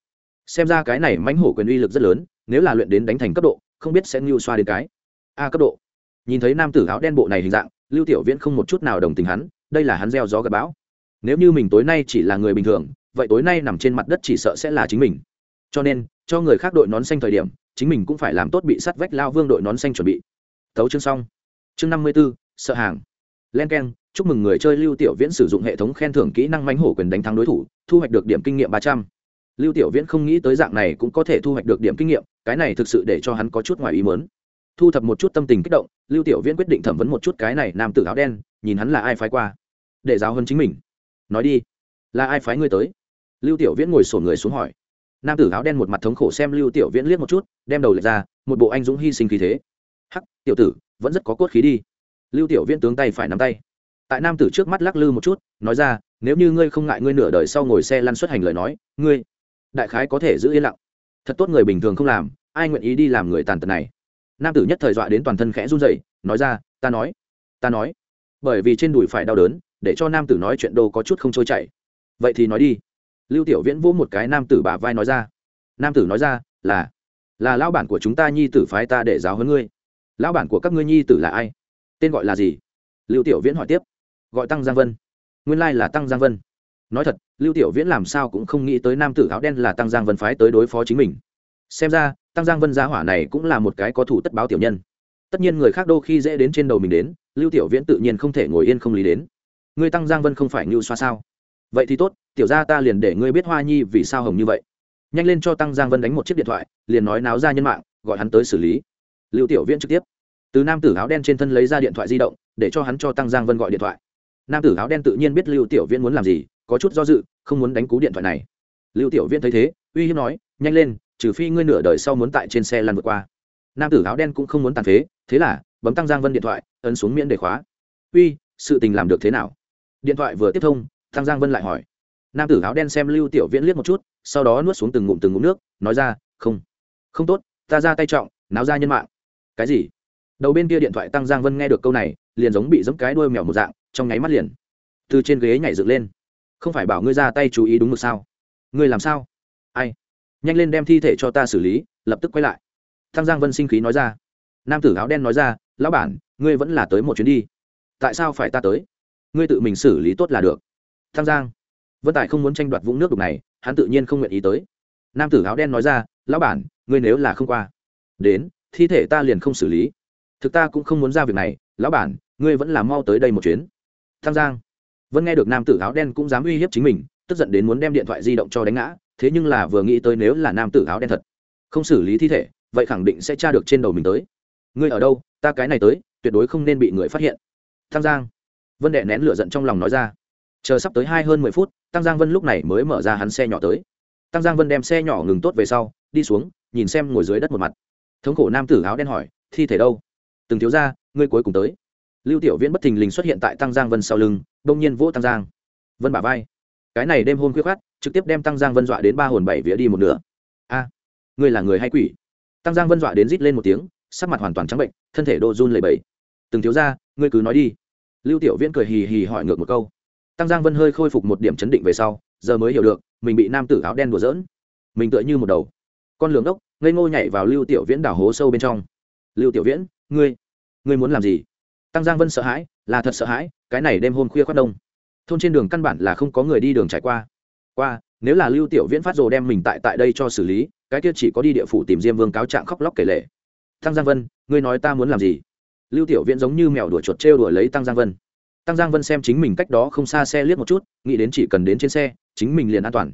Xem ra cái này mãnh hổ quyền uy lực rất lớn, nếu là luyện đến đánh thành cấp độ không biết sẽ ngưu xoa đến cái. A cấp độ. Nhìn thấy nam tử áo đen bộ này hình dạng, lưu tiểu viễn không một chút nào đồng tình hắn, đây là hắn gieo gió gặp bão. Nếu như mình tối nay chỉ là người bình thường, vậy tối nay nằm trên mặt đất chỉ sợ sẽ là chính mình. Cho nên, cho người khác đội nón xanh thời điểm, chính mình cũng phải làm tốt bị sắt vách lao vương đội nón xanh chuẩn bị. Thấu chương xong. Chương năm mươi b ố sợ hàng. Len k e n chúc mừng người chơi lưu tiểu viễn sử dụng hệ thống khen thưởng kỹ năng mánh hổ quyền đánh thắng đối thủ, thu hoạch được điểm kinh nghiệm ba trăm. Lưu tiểu viễn không nghĩ tới dạng này cũng có thể thu hoạch được điểm kinh nghiệm cái này thực sự để cho hắn có chút ngoài ý mớn thu thập một chút tâm tình kích động, lưu tiểu viễn quyết định thẩm vấn một chút cái này nam tử áo đen, nhìn hắn là ai phái qua. Để giáo hơn chính mình. Nói đi, là ai phái ngươi tới? Lưu tiểu viễn ngồi sổ người xuống hỏi. Nam tử áo đen một mặt thống khổ xem lưu tiểu viễn liếc một chút, đem đầu lệch ra, một bộ anh dũng hy sinh khí thế. Hắc, tiểu tử, vẫn rất có cốt khí đi. Lưu tiểu viễn tướng tay phải nắm tay. Tại nam tử trước mắt lắc lư một chút, nói ra, nếu như ngươi không ngại ngươi nửa đời sau ngồi xe lăn xuất hành lời nói, ngươi, đại khái có thể giữ yên lặng thật tốt người bình thường không làm, ai nguyện ý đi làm người tàn tật này? Nam tử nhất thời dọa đến toàn thân khẽ run rẩy, nói ra, ta nói ta nói, bởi vì trên đùi phải đau đớn, để cho nam tử nói chuyện đồ có chút không trôi chảy. Vậy thì nói đi. Lưu tiểu viễn vỗ một cái nam tử bả vai nói ra. Nam tử nói ra, là là lão bản của chúng ta nhi tử phái ta để giáo huấn ngươi. Lão bản của các ngươi nhi tử là ai? Tên gọi là gì? Lưu tiểu viễn hỏi tiếp. Gọi tăng giang vân. Nguyên lai là tăng giang vân nói thật, lưu tiểu viễn làm sao cũng không nghĩ tới nam tử áo đen là tăng giang vân phái tới đối phó chính mình. Xem ra, tăng giang vân gia hỏa này cũng là một cái có thủ tất báo tiểu nhân. Tất nhiên người khác đôi khi dễ đến trên đầu mình đến, lưu tiểu viễn tự nhiên không thể ngồi yên không lý đến. Ngươi tăng giang vân không phải ngưu xoa sao? Vậy thì tốt, tiểu ra ta liền để ngươi biết hoa nhi vì sao hồng như vậy. Nhanh lên cho tăng giang vân đánh một chiếc điện thoại, liền nói náo ra nhân mạng, gọi hắn tới xử lý. Lưu tiểu viễn trực tiếp. Từ nam tử áo đen trên thân lấy ra điện thoại di động, để cho hắn cho tăng giang vân gọi điện thoại. Nam tử áo đen tự nhiên biết lưu tiểu viễn muốn làm gì có chút do dự, không muốn đánh cú điện thoại này. Lưu tiểu viễn thấy thế, uy hiếp nói, nhanh lên, trừ phi ngươi nửa đời sau muốn tại trên xe lăn vượt qua. Nam tử áo đen cũng không muốn tàn phế, thế là, bấm tăng giang vân điện thoại, ấn xuống miễn đề khóa. Uy, sự tình làm được thế nào? Điện thoại vừa tiếp thông, tăng giang vân lại hỏi. Nam tử áo đen xem lưu tiểu viễn liếc một chút, sau đó nuốt xuống từng ngụm từng ngụm nước, nói ra, không. Không tốt, ta ra tay trọng, náo ra nhân mạng. Cái gì? Đầu bên kia điện thoại tăng giang vân nghe được câu này, liền giống bị giống cái đuôi mèo một dạng, trong nháy mắt liền, từ trên ghế nhảy dựng lên không phải bảo ngươi ra tay chú ý đúng mực sao? Ngươi làm sao? Ai? Nhanh lên đem thi thể cho ta xử lý, lập tức quay lại. Thăng giang vân sinh khí nói ra. Nam tử áo đen nói ra, lão bản, ngươi vẫn là tới một chuyến đi. Tại sao phải ta tới? Ngươi tự mình xử lý tốt là được. Thăng giang. Vân tài không muốn tranh đoạt vũng nước đục này, hắn tự nhiên không nguyện ý tới. Nam tử áo đen nói ra, lão bản, ngươi nếu là không qua, đến, thi thể ta liền không xử lý. Thực ta cũng không muốn ra việc này. Lão bản, ngươi vẫn là mau tới đây một chuyến. Thăng giang vân nghe được nam tử áo đen cũng dám uy hiếp chính mình, tức giận đến muốn đem điện thoại di động cho đánh ngã, thế nhưng là vừa nghĩ tới nếu là nam tử áo đen thật không xử lý thi thể, vậy khẳng định sẽ tra được trên đầu mình tới. Ngươi ở đâu? Ta cái này tới, tuyệt đối không nên bị người phát hiện. Tham giang. Vân đệ nén lửa giận trong lòng nói ra. Chờ sắp tới hai hơn mười phút tăng giang vân lúc này mới mở ra hắn xe nhỏ tới. Tăng giang vân đem xe nhỏ ngừng tốt về sau, đi xuống, nhìn xem ngồi dưới đất một mặt. Thống khổ nam tử áo đen hỏi, thi thể đâu? Từng thiếu ra ngươi cuối cùng tới. Lưu tiểu viễn bất thình lình xuất hiện tại tăng giang vân sau lưng đông nhiên vỗ tăng giang. Vân bả vai. Cái này đêm hôm khuyết khát trực tiếp đem tăng giang vân dọa đến ba hồn bảy vía đi một nửa. A, ngươi là người hay quỷ? Tăng giang vân dọa đến rít lên một tiếng, sắc mặt hoàn toàn trắng bệnh, thân thể đô run lầy bẫy từng thiếu ra ngươi cứ nói đi. Lưu tiểu viễn cười hì hì hỏi ngược một câu. Tăng giang vân hơi khôi phục một điểm chấn định về sau, giờ mới hiểu được, mình bị nam tử áo đen đùa dỡn mình tựa như một đầu. Con lường đốc, ngây ngô nhảy vào lưu tiểu viễn đảo hố sâu bên trong. Lưu tiểu viễn, ngươi ngươi muốn làm gì? Tăng giang vân sợ hãi, là thật sợ hãi cái này đêm hôm khuya khoát đông. Thôn trên đường căn bản là không có người đi đường trải qua. Qua, nếu là lưu tiểu viễn phát rồ đem mình tại tại đây cho xử lý, cái kia chỉ có đi địa phủ tìm diêm vương cáo trạng khóc lóc kể lệ tăng giang vân, ngươi nói ta muốn làm gì? Lưu tiểu viễn giống như mèo đuổi chuột trêu đuổi lấy tăng giang vân. Tăng giang vân xem chính mình cách đó không xa xe liếc một chút, nghĩ đến chỉ cần đến trên xe, chính mình liền an toàn.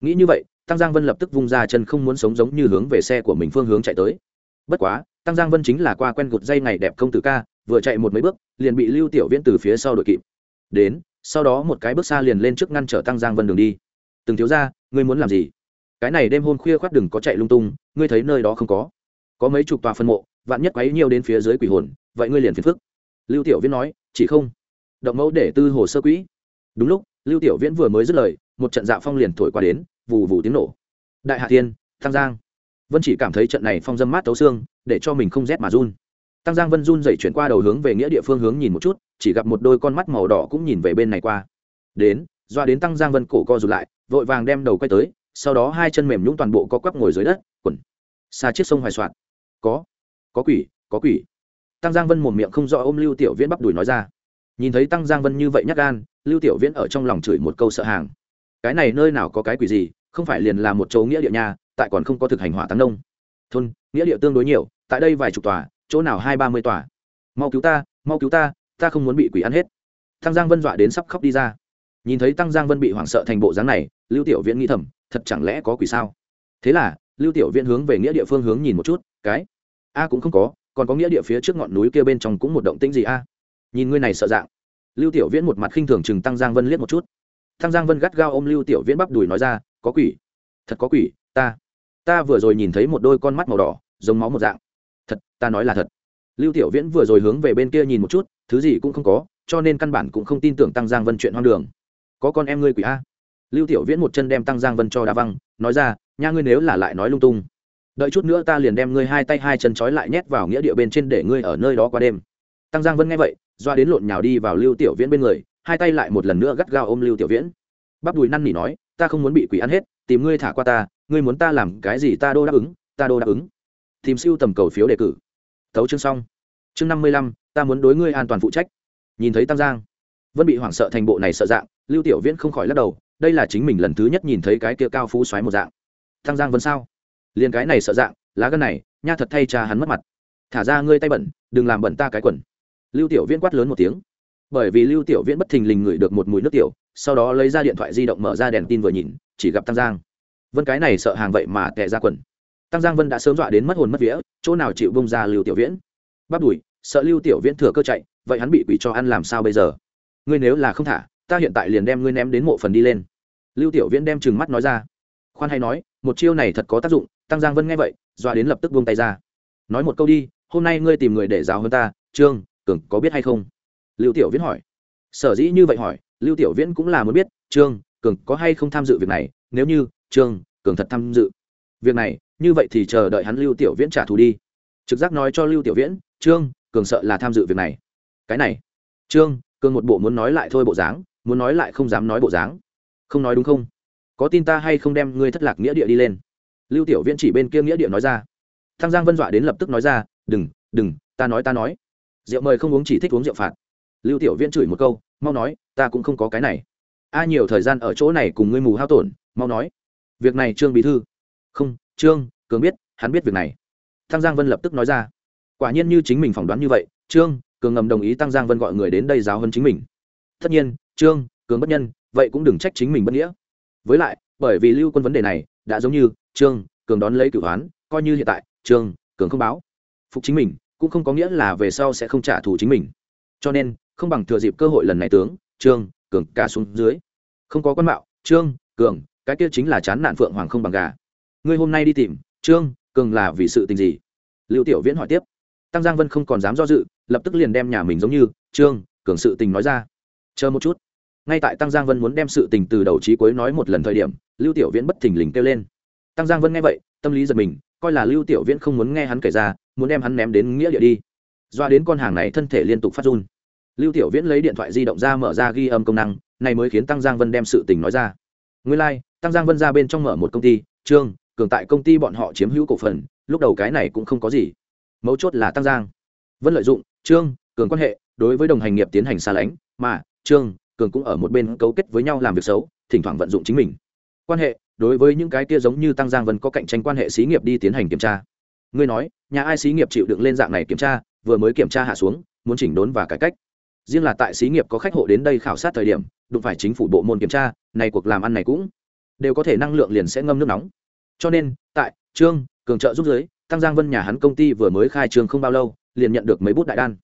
Nghĩ như vậy tăng giang vân lập tức vung ra chân không muốn sống giống như hướng về xe của mình phương hướng chạy tới. Bất quá tăng giang vân chính là qua quen gột dây ngày đẹp công tử ca vừa chạy một mấy bước, liền bị lưu tiểu viễn từ phía sau đội kịp. Đến, sau đó một cái bước xa liền lên trước ngăn trở tăng giang vân đường đi. Từng thiếu ra ngươi muốn làm gì? Cái này đêm hôm khuya khoát đừng có chạy lung tung, ngươi thấy nơi đó không có. Có mấy chục tòa phân mộ, vạn nhất quấy nhiều đến phía dưới quỷ hồn, vậy ngươi liền phiền phức. Lưu tiểu viễn nói, chỉ không. Động mẫu để tư hồ sơ quỹ. Đúng lúc, lưu tiểu viễn vừa mới dứt lời, một trận dạ phong liền thổi qua đến, vù vù tiếng nổ. Đại hạ thiên, tăng giang. Vân chỉ cảm thấy trận này phong dâm mát tấu xương, để cho mình không rét mà run tăng giang vân run dậy chuyển qua đầu hướng về nghĩa địa phương hướng nhìn một chút, chỉ gặp một đôi con mắt màu đỏ cũng nhìn về bên này qua. Đến, doa đến tăng giang vân cổ co rụt lại, vội vàng đem đầu quay tới, sau đó hai chân mềm nhũng toàn bộ có quắp ngồi dưới đất, quẩn. Xa chiếc sông hoài soạn có có quỷ có quỷ. Tăng giang vân một miệng không rõ ôm lưu tiểu viễn bắp đùi nói ra. Nhìn thấy tăng giang vân như vậy nhắc gan, lưu tiểu viễn ở trong lòng chửi một câu sợ hàng. Cái này nơi nào có cái quỷ gì, không phải liền là một chỗ nghĩa địa nhà tại còn không có thực hành hỏa tăng nông. Thôn, nghĩa địa tương đối nhiều, tại đây vài chục tòa chỗ nào hai ba mươi tòa. Mau cứu ta, mau cứu ta ta không muốn bị quỷ ăn hết. Tăng giang vân dọa đến sắp khóc đi ra. Nhìn thấy tăng giang vân bị hoảng sợ thành bộ dáng này, lưu tiểu viễn nghĩ thầm, thật chẳng lẽ có quỷ sao? Thế là, lưu tiểu viễn hướng về nghĩa địa phương hướng nhìn một chút, cái, a cũng không có, còn có nghĩa địa phía trước ngọn núi kia bên trong cũng một động tĩnh gì a? Nhìn ngươi này sợ dạng. Lưu tiểu viễn một mặt khinh thường chừng tăng giang vân liếc một chút. Tăng giang vân gắt gao ôm lưu tiểu viễn bắp đùi nói ra, có quỷ, thật có quỷ, ta ta vừa rồi nhìn thấy một đôi con mắt màu đỏ, giống máu một dạng thật, ta nói là thật. Lưu tiểu viễn vừa rồi hướng về bên kia nhìn một chút, thứ gì cũng không có, cho nên căn bản cũng không tin tưởng tăng giang vân chuyện hoang đường. Có con em ngươi quỷ a. Lưu tiểu viễn một chân đem tăng giang vân cho đá văng, nói ra, nha ngươi nếu là lại nói lung tung, đợi chút nữa ta liền đem ngươi hai tay hai chân trói lại nhét vào nghĩa địa bên trên để ngươi ở nơi đó qua đêm. Tăng giang vân nghe vậy, doa đến lộn nhào đi vào lưu tiểu viễn bên người, hai tay lại một lần nữa gắt gao ôm lưu tiểu viễn. Bắp đùi năn nỉ nói, ta không muốn bị quỷ ăn hết, tìm ngươi thả qua ta, ngươi muốn ta làm cái gì ta đô đáp ứng, ta đô đáp ứng tìm siêu tầm cầu phiếu đề cử. Thấu chương xong. Chương năm mươi lăm, ta muốn đối ngươi an toàn phụ trách. Nhìn thấy tam giang, vân bị hoảng sợ thành bộ này sợ dạng, lưu tiểu viễn không khỏi lắc đầu, đây là chính mình lần thứ nhất nhìn thấy cái kia cao phú xoáy một dạng. Tam giang vân sao? Liền cái này sợ dạng, lá gân này, nha thật thay cha hắn mất mặt. Thả ra ngươi tay bẩn, đừng làm bẩn ta cái quần. Lưu tiểu viễn quát lớn một tiếng. Bởi vì lưu tiểu viễn bất thình lình ngửi được một mùi nước tiểu, sau đó lấy ra điện thoại di động mở ra đèn tin vừa nhìn, chỉ gặp tăng giang. Vân cái này sợ hàng vậy mà tệ ra quần tăng giang vân đã sớm dọa đến mất hồn mất vía, chỗ nào chịu bông ra lưu tiểu viễn? Bắt đùi, sợ lưu tiểu viễn thừa cơ chạy, vậy hắn bị quỷ cho ăn làm sao bây giờ? Ngươi nếu là không thả, ta hiện tại liền đem ngươi ném đến mộ phần đi lên. Lưu tiểu viễn đem trừng mắt nói ra. Khoan hay nói, một chiêu này thật có tác dụng tăng giang vân nghe vậy, dọa đến lập tức buông tay ra. Nói một câu đi, hôm nay ngươi tìm người để giáo hơn ta, trương cường có biết hay không? Lưu tiểu viễn hỏi. Sở dĩ như vậy hỏi, lưu tiểu viễn cũng là muốn biết, trương cường có hay không tham dự việc này, nếu như, trương cường thật tham dự. Việc này như vậy thì chờ đợi hắn lưu tiểu viễn trả thù đi. Trực giác nói cho lưu tiểu viễn, trương, cường sợ là tham dự việc này. Cái này? Trương, cường một bộ muốn nói lại thôi bộ dáng, muốn nói lại không dám nói bộ dáng. Không nói đúng không? Có tin ta hay không đem ngươi thất lạc nghĩa địa đi lên? Lưu tiểu viễn chỉ bên kia nghĩa địa nói ra. Thăng giang vân dọa đến lập tức nói ra, đừng đừng, ta nói ta nói. Rượu mời không uống chỉ thích uống rượu phạt. Lưu tiểu viễn chửi một câu, mau nói, ta cũng không có cái này. A, nhiều thời gian ở chỗ này cùng ngươi mù hao tổn, mau nói. Việc này, trương bí thư. Không, trương cường biết, hắn biết việc này. Tăng giang vân lập tức nói ra. Quả nhiên như chính mình phỏng đoán như vậy, trương, cường ngầm đồng ý tăng giang vân gọi người đến đây giáo hơn chính mình. Tất nhiên, trương, cường bất nhân, vậy cũng đừng trách chính mình bất nghĩa. Với lại, bởi vì lưu quân vấn đề này, đã giống như, trương, cường đón lấy cửu hoán, coi như hiện tại, trương, cường không báo. Phục chính mình, cũng không có nghĩa là về sau sẽ không trả thù chính mình. Cho nên, không bằng thừa dịp cơ hội lần này tướng, trương, cường ca xuống dưới. Không có quan mạo, trương, cường, cái kia chính là chán nạn phượng hoàng không bằng gà. Ngươi hôm nay đi tìm trương cường là vì sự tình gì? Lưu tiểu viễn hỏi tiếp. Tăng giang vân không còn dám do dự lập tức liền đem nhà mình giống như trương cường sự tình nói ra. Chờ một chút. Ngay tại tăng giang vân muốn đem sự tình từ đầu trí cuối nói một lần thời điểm lưu tiểu viễn bất thình lình kêu lên. Tăng giang vân nghe vậy tâm lý giật mình coi là lưu tiểu viễn không muốn nghe hắn kể ra muốn đem hắn ném đến nghĩa địa đi. Doa đến con hàng này thân thể liên tục phát run. Lưu tiểu viễn lấy điện thoại di động ra mở ra ghi âm công năng này mới khiến tăng giang vân đem sự tình nói ra. Nguyên lai、like, tăng giang vân ra bên trong mở một công ty trương cường tại công ty bọn họ chiếm hữu cổ phần, lúc đầu cái này cũng không có gì. Mấu chốt là tăng giang. Vân lợi dụng, trương, cường quan hệ, đối với đồng hành nghiệp tiến hành xa lánh, mà trương, cường cũng ở một bên cấu kết với nhau làm việc xấu, thỉnh thoảng vận dụng chính mình. Quan hệ, đối với những cái kia giống như tăng giang vân có cạnh tranh quan hệ xí nghiệp đi tiến hành kiểm tra. Ngươi nói, nhà ai xí nghiệp chịu đựng lên dạng này kiểm tra, vừa mới kiểm tra hạ xuống, muốn chỉnh đốn và cải cách. Riêng là tại xí nghiệp có khách hộ đến đây khảo sát thời điểm, đụng phải chính phủ bộ môn kiểm tra, này cuộc làm ăn này cũng đều có thể năng lượng liền sẽ ngâm nước nóng cho nên, tại trương cường trợ giúp giới tăng giang vân nhà hắn công ty vừa mới khai trương không bao lâu, liền nhận được mấy bút đại đan.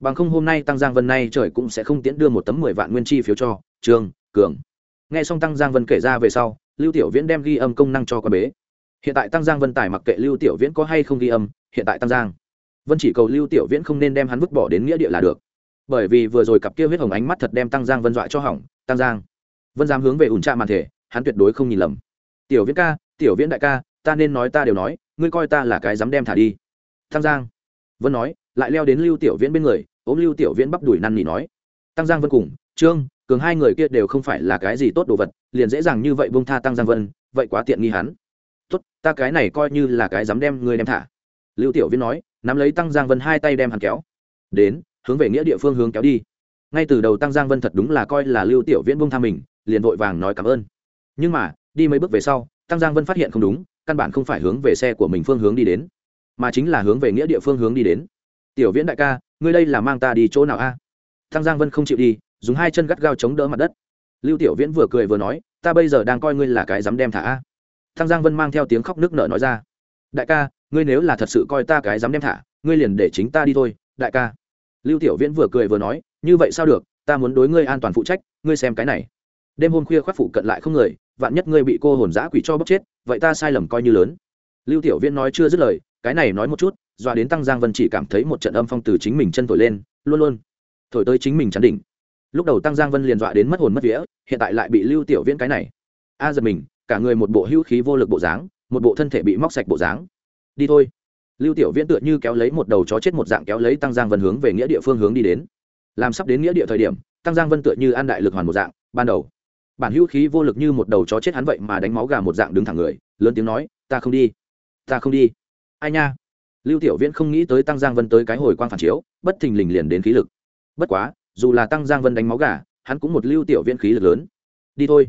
Bằng không hôm nay tăng giang vân nay trời cũng sẽ không tiễn đưa một tấm mười vạn nguyên chi phiếu cho trương cường. Nghe xong tăng giang vân kể ra về sau, lưu tiểu viễn đem ghi âm công năng cho con bế. Hiện tại tăng giang vân tài mặc kệ lưu tiểu viễn có hay không ghi âm, hiện tại tăng giang vân chỉ cầu lưu tiểu viễn không nên đem hắn vứt bỏ đến nghĩa địa là được. Bởi vì vừa rồi cặp kia huyết hồng ánh mắt thật đem tăng giang vân dọa cho hỏng. Tăng giang vân dám hướng về ủn trạ màn thể, hắn tuyệt đối không nhìn lầm. Tiểu viễn ca tiểu viễn đại ca, ta nên nói ta đều nói, ngươi coi ta là cái dám đem thả đi. Tăng giang. Vân nói, lại leo đến lưu tiểu viễn bên người, ôm lưu tiểu viễn bắp đuổi năn nỉ nói. Tăng giang vân cùng, trương, cường hai người kia đều không phải là cái gì tốt đồ vật, liền dễ dàng như vậy bông tha tăng giang vân, vậy quá tiện nghi hắn. Tốt, ta cái này coi như là cái dám đem ngươi đem thả. Lưu tiểu viễn nói, nắm lấy tăng giang vân hai tay đem hắn kéo. Đến, hướng về nghĩa địa phương hướng kéo đi. Ngay từ đầu tăng giang vân thật đúng là coi là lưu tiểu viễn bông tha mình, liền vội vàng nói cảm ơn. Nhưng mà, đi mấy bước về sau tăng giang vân phát hiện không đúng, căn bản không phải hướng về xe của mình phương hướng đi đến, mà chính là hướng về nghĩa địa phương hướng đi đến. Tiểu viễn đại ca, ngươi đây là mang ta đi chỗ nào a? Tăng giang vân không chịu đi, dùng hai chân gắt gao chống đỡ mặt đất. Lưu tiểu viễn vừa cười vừa nói, ta bây giờ đang coi ngươi là cái dám đem thả a. Tăng giang vân mang theo tiếng khóc nước nở nói ra, đại ca, ngươi nếu là thật sự coi ta cái dám đem thả, ngươi liền để chính ta đi thôi, đại ca. Lưu tiểu viễn vừa cười vừa nói, như vậy sao được, ta muốn đối ngươi an toàn phụ trách, ngươi xem cái này. Đêm hôm khuya khoác phụ cận lại không người vạn nhất ngươi bị cô hồn giã quỷ cho bóc chết, vậy ta sai lầm coi như lớn. Lưu tiểu viễn nói chưa dứt lời, cái này nói một chút, dọa đến tăng giang vân chỉ cảm thấy một trận âm phong từ chính mình chân thổi lên, luôn luôn thổi tới chính mình chắn đỉnh. Lúc đầu tăng giang vân liền dọa đến mất hồn mất vía, hiện tại lại bị lưu tiểu viễn cái này. A giật mình, cả người một bộ hữu khí vô lực bộ dáng, một bộ thân thể bị móc sạch bộ dáng. Đi thôi. Lưu tiểu viễn tựa như kéo lấy một đầu chó chết một dạng kéo lấy tăng giang vân hướng về nghĩa địa phương hướng đi đến. Làm sắp đến nghĩa địa thời điểm, tăng giang vân tựa như an đại lực hoàn một dạng, ban đầu bản hữu khí vô lực như một đầu chó chết hắn vậy mà đánh máu gà một dạng đứng thẳng người, lớn tiếng nói, ta không đi, ta không đi. Ai nha? Lưu tiểu viễn không nghĩ tới tăng giang vân tới cái hồi quang phản chiếu, bất thình lình liền đến khí lực. Bất quá, dù là tăng giang vân đánh máu gà, hắn cũng một lưu tiểu viễn khí lực lớn. Đi thôi.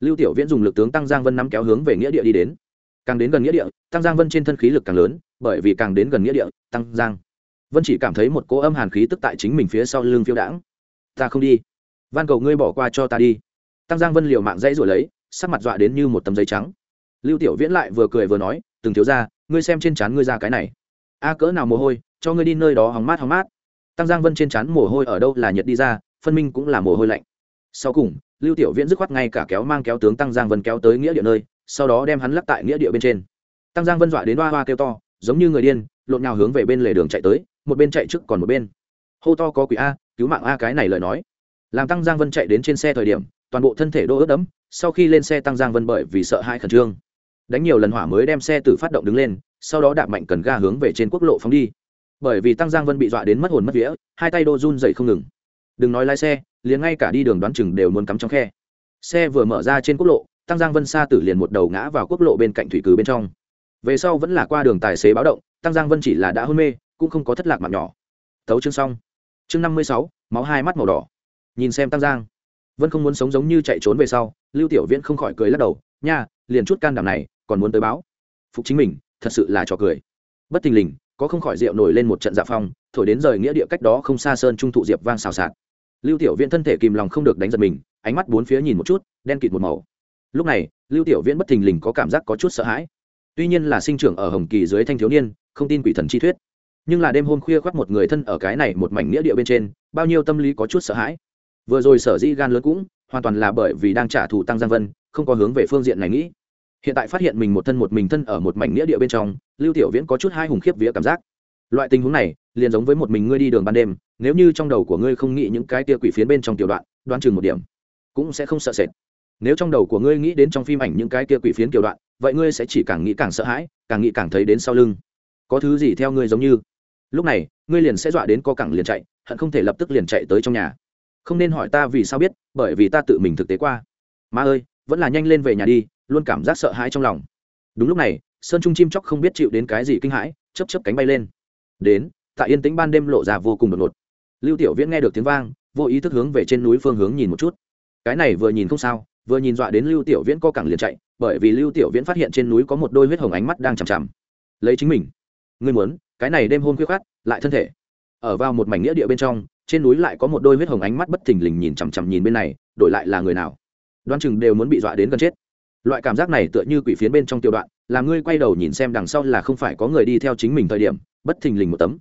Lưu tiểu viễn dùng lực tướng tăng giang vân nắm kéo hướng về nghĩa địa đi đến. Càng đến gần nghĩa địa, tăng giang vân trên thân khí lực càng lớn, bởi vì càng đến gần nghĩa địa, tăng giang vân chỉ cảm thấy một cỗ âm hàn khí tức tại chính mình phía sau lưng phiêu đãng. Ta không đi, van cầu ngươi bỏ qua cho ta đi tăng giang vân liều mạng dãy rồi lấy, sắc mặt dọa đến như một tấm giấy trắng. Lưu tiểu viễn lại vừa cười vừa nói, từng thiếu ra ngươi xem trên trán ngươi ra cái này. A cỡ nào mồ hôi, cho ngươi đi nơi đó hóng mát hóng mát. Tăng giang vân trên trán mồ hôi ở đâu là nhiệt đi ra, phân minh cũng là mồ hôi lạnh. Sau cùng, lưu tiểu viễn dứt khoát ngay cả kéo mang kéo tướng tăng giang vân kéo tới nghĩa địa nơi, sau đó đem hắn lắc tại nghĩa địa bên trên. Tăng giang vân dọa đến hoa hoa kêu to, giống như người điên, lộn nhào hướng về bên lề đường chạy tới, một bên chạy trước còn một bên. Hô to có quỷ a, cứu mạng a cái này lời nói. Làm tăng giang vân chạy đến trên xe thời điểm toàn bộ thân thể đô ướt đẫm, sau khi lên xe tăng giang vân bởi vì sợ hãi khẩn trương. Đánh nhiều lần hỏa mới đem xe từ phát động đứng lên, sau đó đạp mạnh cần ga hướng về trên quốc lộ phóng đi. Bởi vì tăng giang vân bị dọa đến mất hồn mất vía, hai tay đô run dậy không ngừng. Đừng nói lái xe, liền ngay cả đi đường đoán chừng đều muốn cắm trong khe. Xe vừa mở ra trên quốc lộ, tăng giang vân xa tử liền một đầu ngã vào quốc lộ bên cạnh thủy cử bên trong. Về sau vẫn là qua đường tài xế báo động, tăng giang vân chỉ là đã hôn mê, cũng không có thất lạc mặt nhỏ. Thấu chương xong. Chương năm mươi sáu, máu hai mắt màu đỏ. Nhìn xem tăng giang vân không muốn sống giống như chạy trốn về sau, lưu tiểu viễn không khỏi cười lắc đầu, nha, liền chút can đảm này, còn muốn tới báo? Phục chính mình, thật sự là trò cười. Bất thình lình, có không khỏi rượu nổi lên một trận dạ phong, thổi đến rời nghĩa địa cách đó không xa sơn trung thụ diệp vang xào xạc. Lưu tiểu viễn thân thể kìm lòng không được đánh giật mình, ánh mắt bốn phía nhìn một chút, đen kịt một màu. Lúc này, lưu tiểu viễn bất thình lình có cảm giác có chút sợ hãi. Tuy nhiên là sinh trưởng ở hồng kỳ dưới thanh thiếu niên, không tin quỷ thần chi thuyết. Nhưng là đêm hôm khuya khoác một người thân ở cái này một mảnh nghĩa địa bên trên, bao nhiêu tâm lý có chút sợ hãi vừa rồi sở dĩ gan lớn cũng hoàn toàn là bởi vì đang trả thù tăng giang vân, không có hướng về phương diện này nghĩ. Hiện tại phát hiện mình một thân một mình thân ở một mảnh nghĩa địa bên trong, lưu tiểu viễn có chút hai hùng khiếp vía cảm giác. Loại tình huống này, liền giống với một mình ngươi đi đường ban đêm, nếu như trong đầu của ngươi không nghĩ những cái tia quỷ phiến bên trong tiểu đoạn, đoán chừng một điểm, cũng sẽ không sợ sệt. Nếu trong đầu của ngươi nghĩ đến trong phim ảnh những cái tia quỷ phiến kiểu đoạn, vậy ngươi sẽ chỉ càng nghĩ càng sợ hãi, càng nghĩ càng thấy đến sau lưng. Có thứ gì theo ngươi giống như? Lúc này, ngươi liền sẽ dọa đến co cẳng liền chạy, hận không thể lập tức liền chạy tới trong nhà không nên hỏi ta vì sao biết, bởi vì ta tự mình thực tế qua. Ma ơi, vẫn là nhanh lên về nhà đi, luôn cảm giác sợ hãi trong lòng. Đúng lúc này, sơn trung chim chóc không biết chịu đến cái gì kinh hãi chấp chấp cánh bay lên. Đến tại yên tĩnh ban đêm lộ ra vô cùng đột ngột. Lưu tiểu viễn nghe được tiếng vang, vô ý thức hướng về trên núi phương hướng nhìn một chút. Cái này vừa nhìn không sao, vừa nhìn dọa đến lưu tiểu viễn co cẳng liền chạy, bởi vì lưu tiểu viễn phát hiện trên núi có một đôi huyết hồng ánh mắt đang chằm chằm. Lấy chính mình. Ngươi muốn, cái này đêm hôn khuyết khát lại thân thể. Ở vào một mảnh nghĩa địa bên trong trên núi lại có một đôi huyết hồng ánh mắt bất thình lình nhìn chằm chằm nhìn bên này, đổi lại là người nào? Đoan chừng đều muốn bị dọa đến gần chết. Loại cảm giác này tựa như quỷ phiến bên trong tiểu đoạn, làm ngươi quay đầu nhìn xem đằng sau là không phải có người đi theo chính mình thời điểm, bất thình lình một tấm.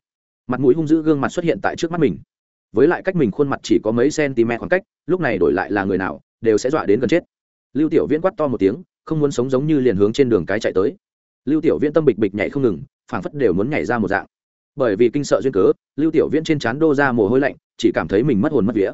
Mặt mũi hung dữ gương mặt xuất hiện tại trước mắt mình. Với lại cách mình khuôn mặt chỉ có mấy cm khoảng cách, lúc này đổi lại là người nào, đều sẽ dọa đến gần chết. Lưu tiểu viễn quát to một tiếng, không muốn sống giống như liền hướng trên đường cái chạy tới. Lưu tiểu viễn tâm bịch bịch nhảy không ngừng, phảng phất đều muốn nhảy ra một dạng bởi vì kinh sợ duyên cớ, lưu tiểu viễn trên trán đô ra mồ hôi lạnh, chỉ cảm thấy mình mất hồn mất vía.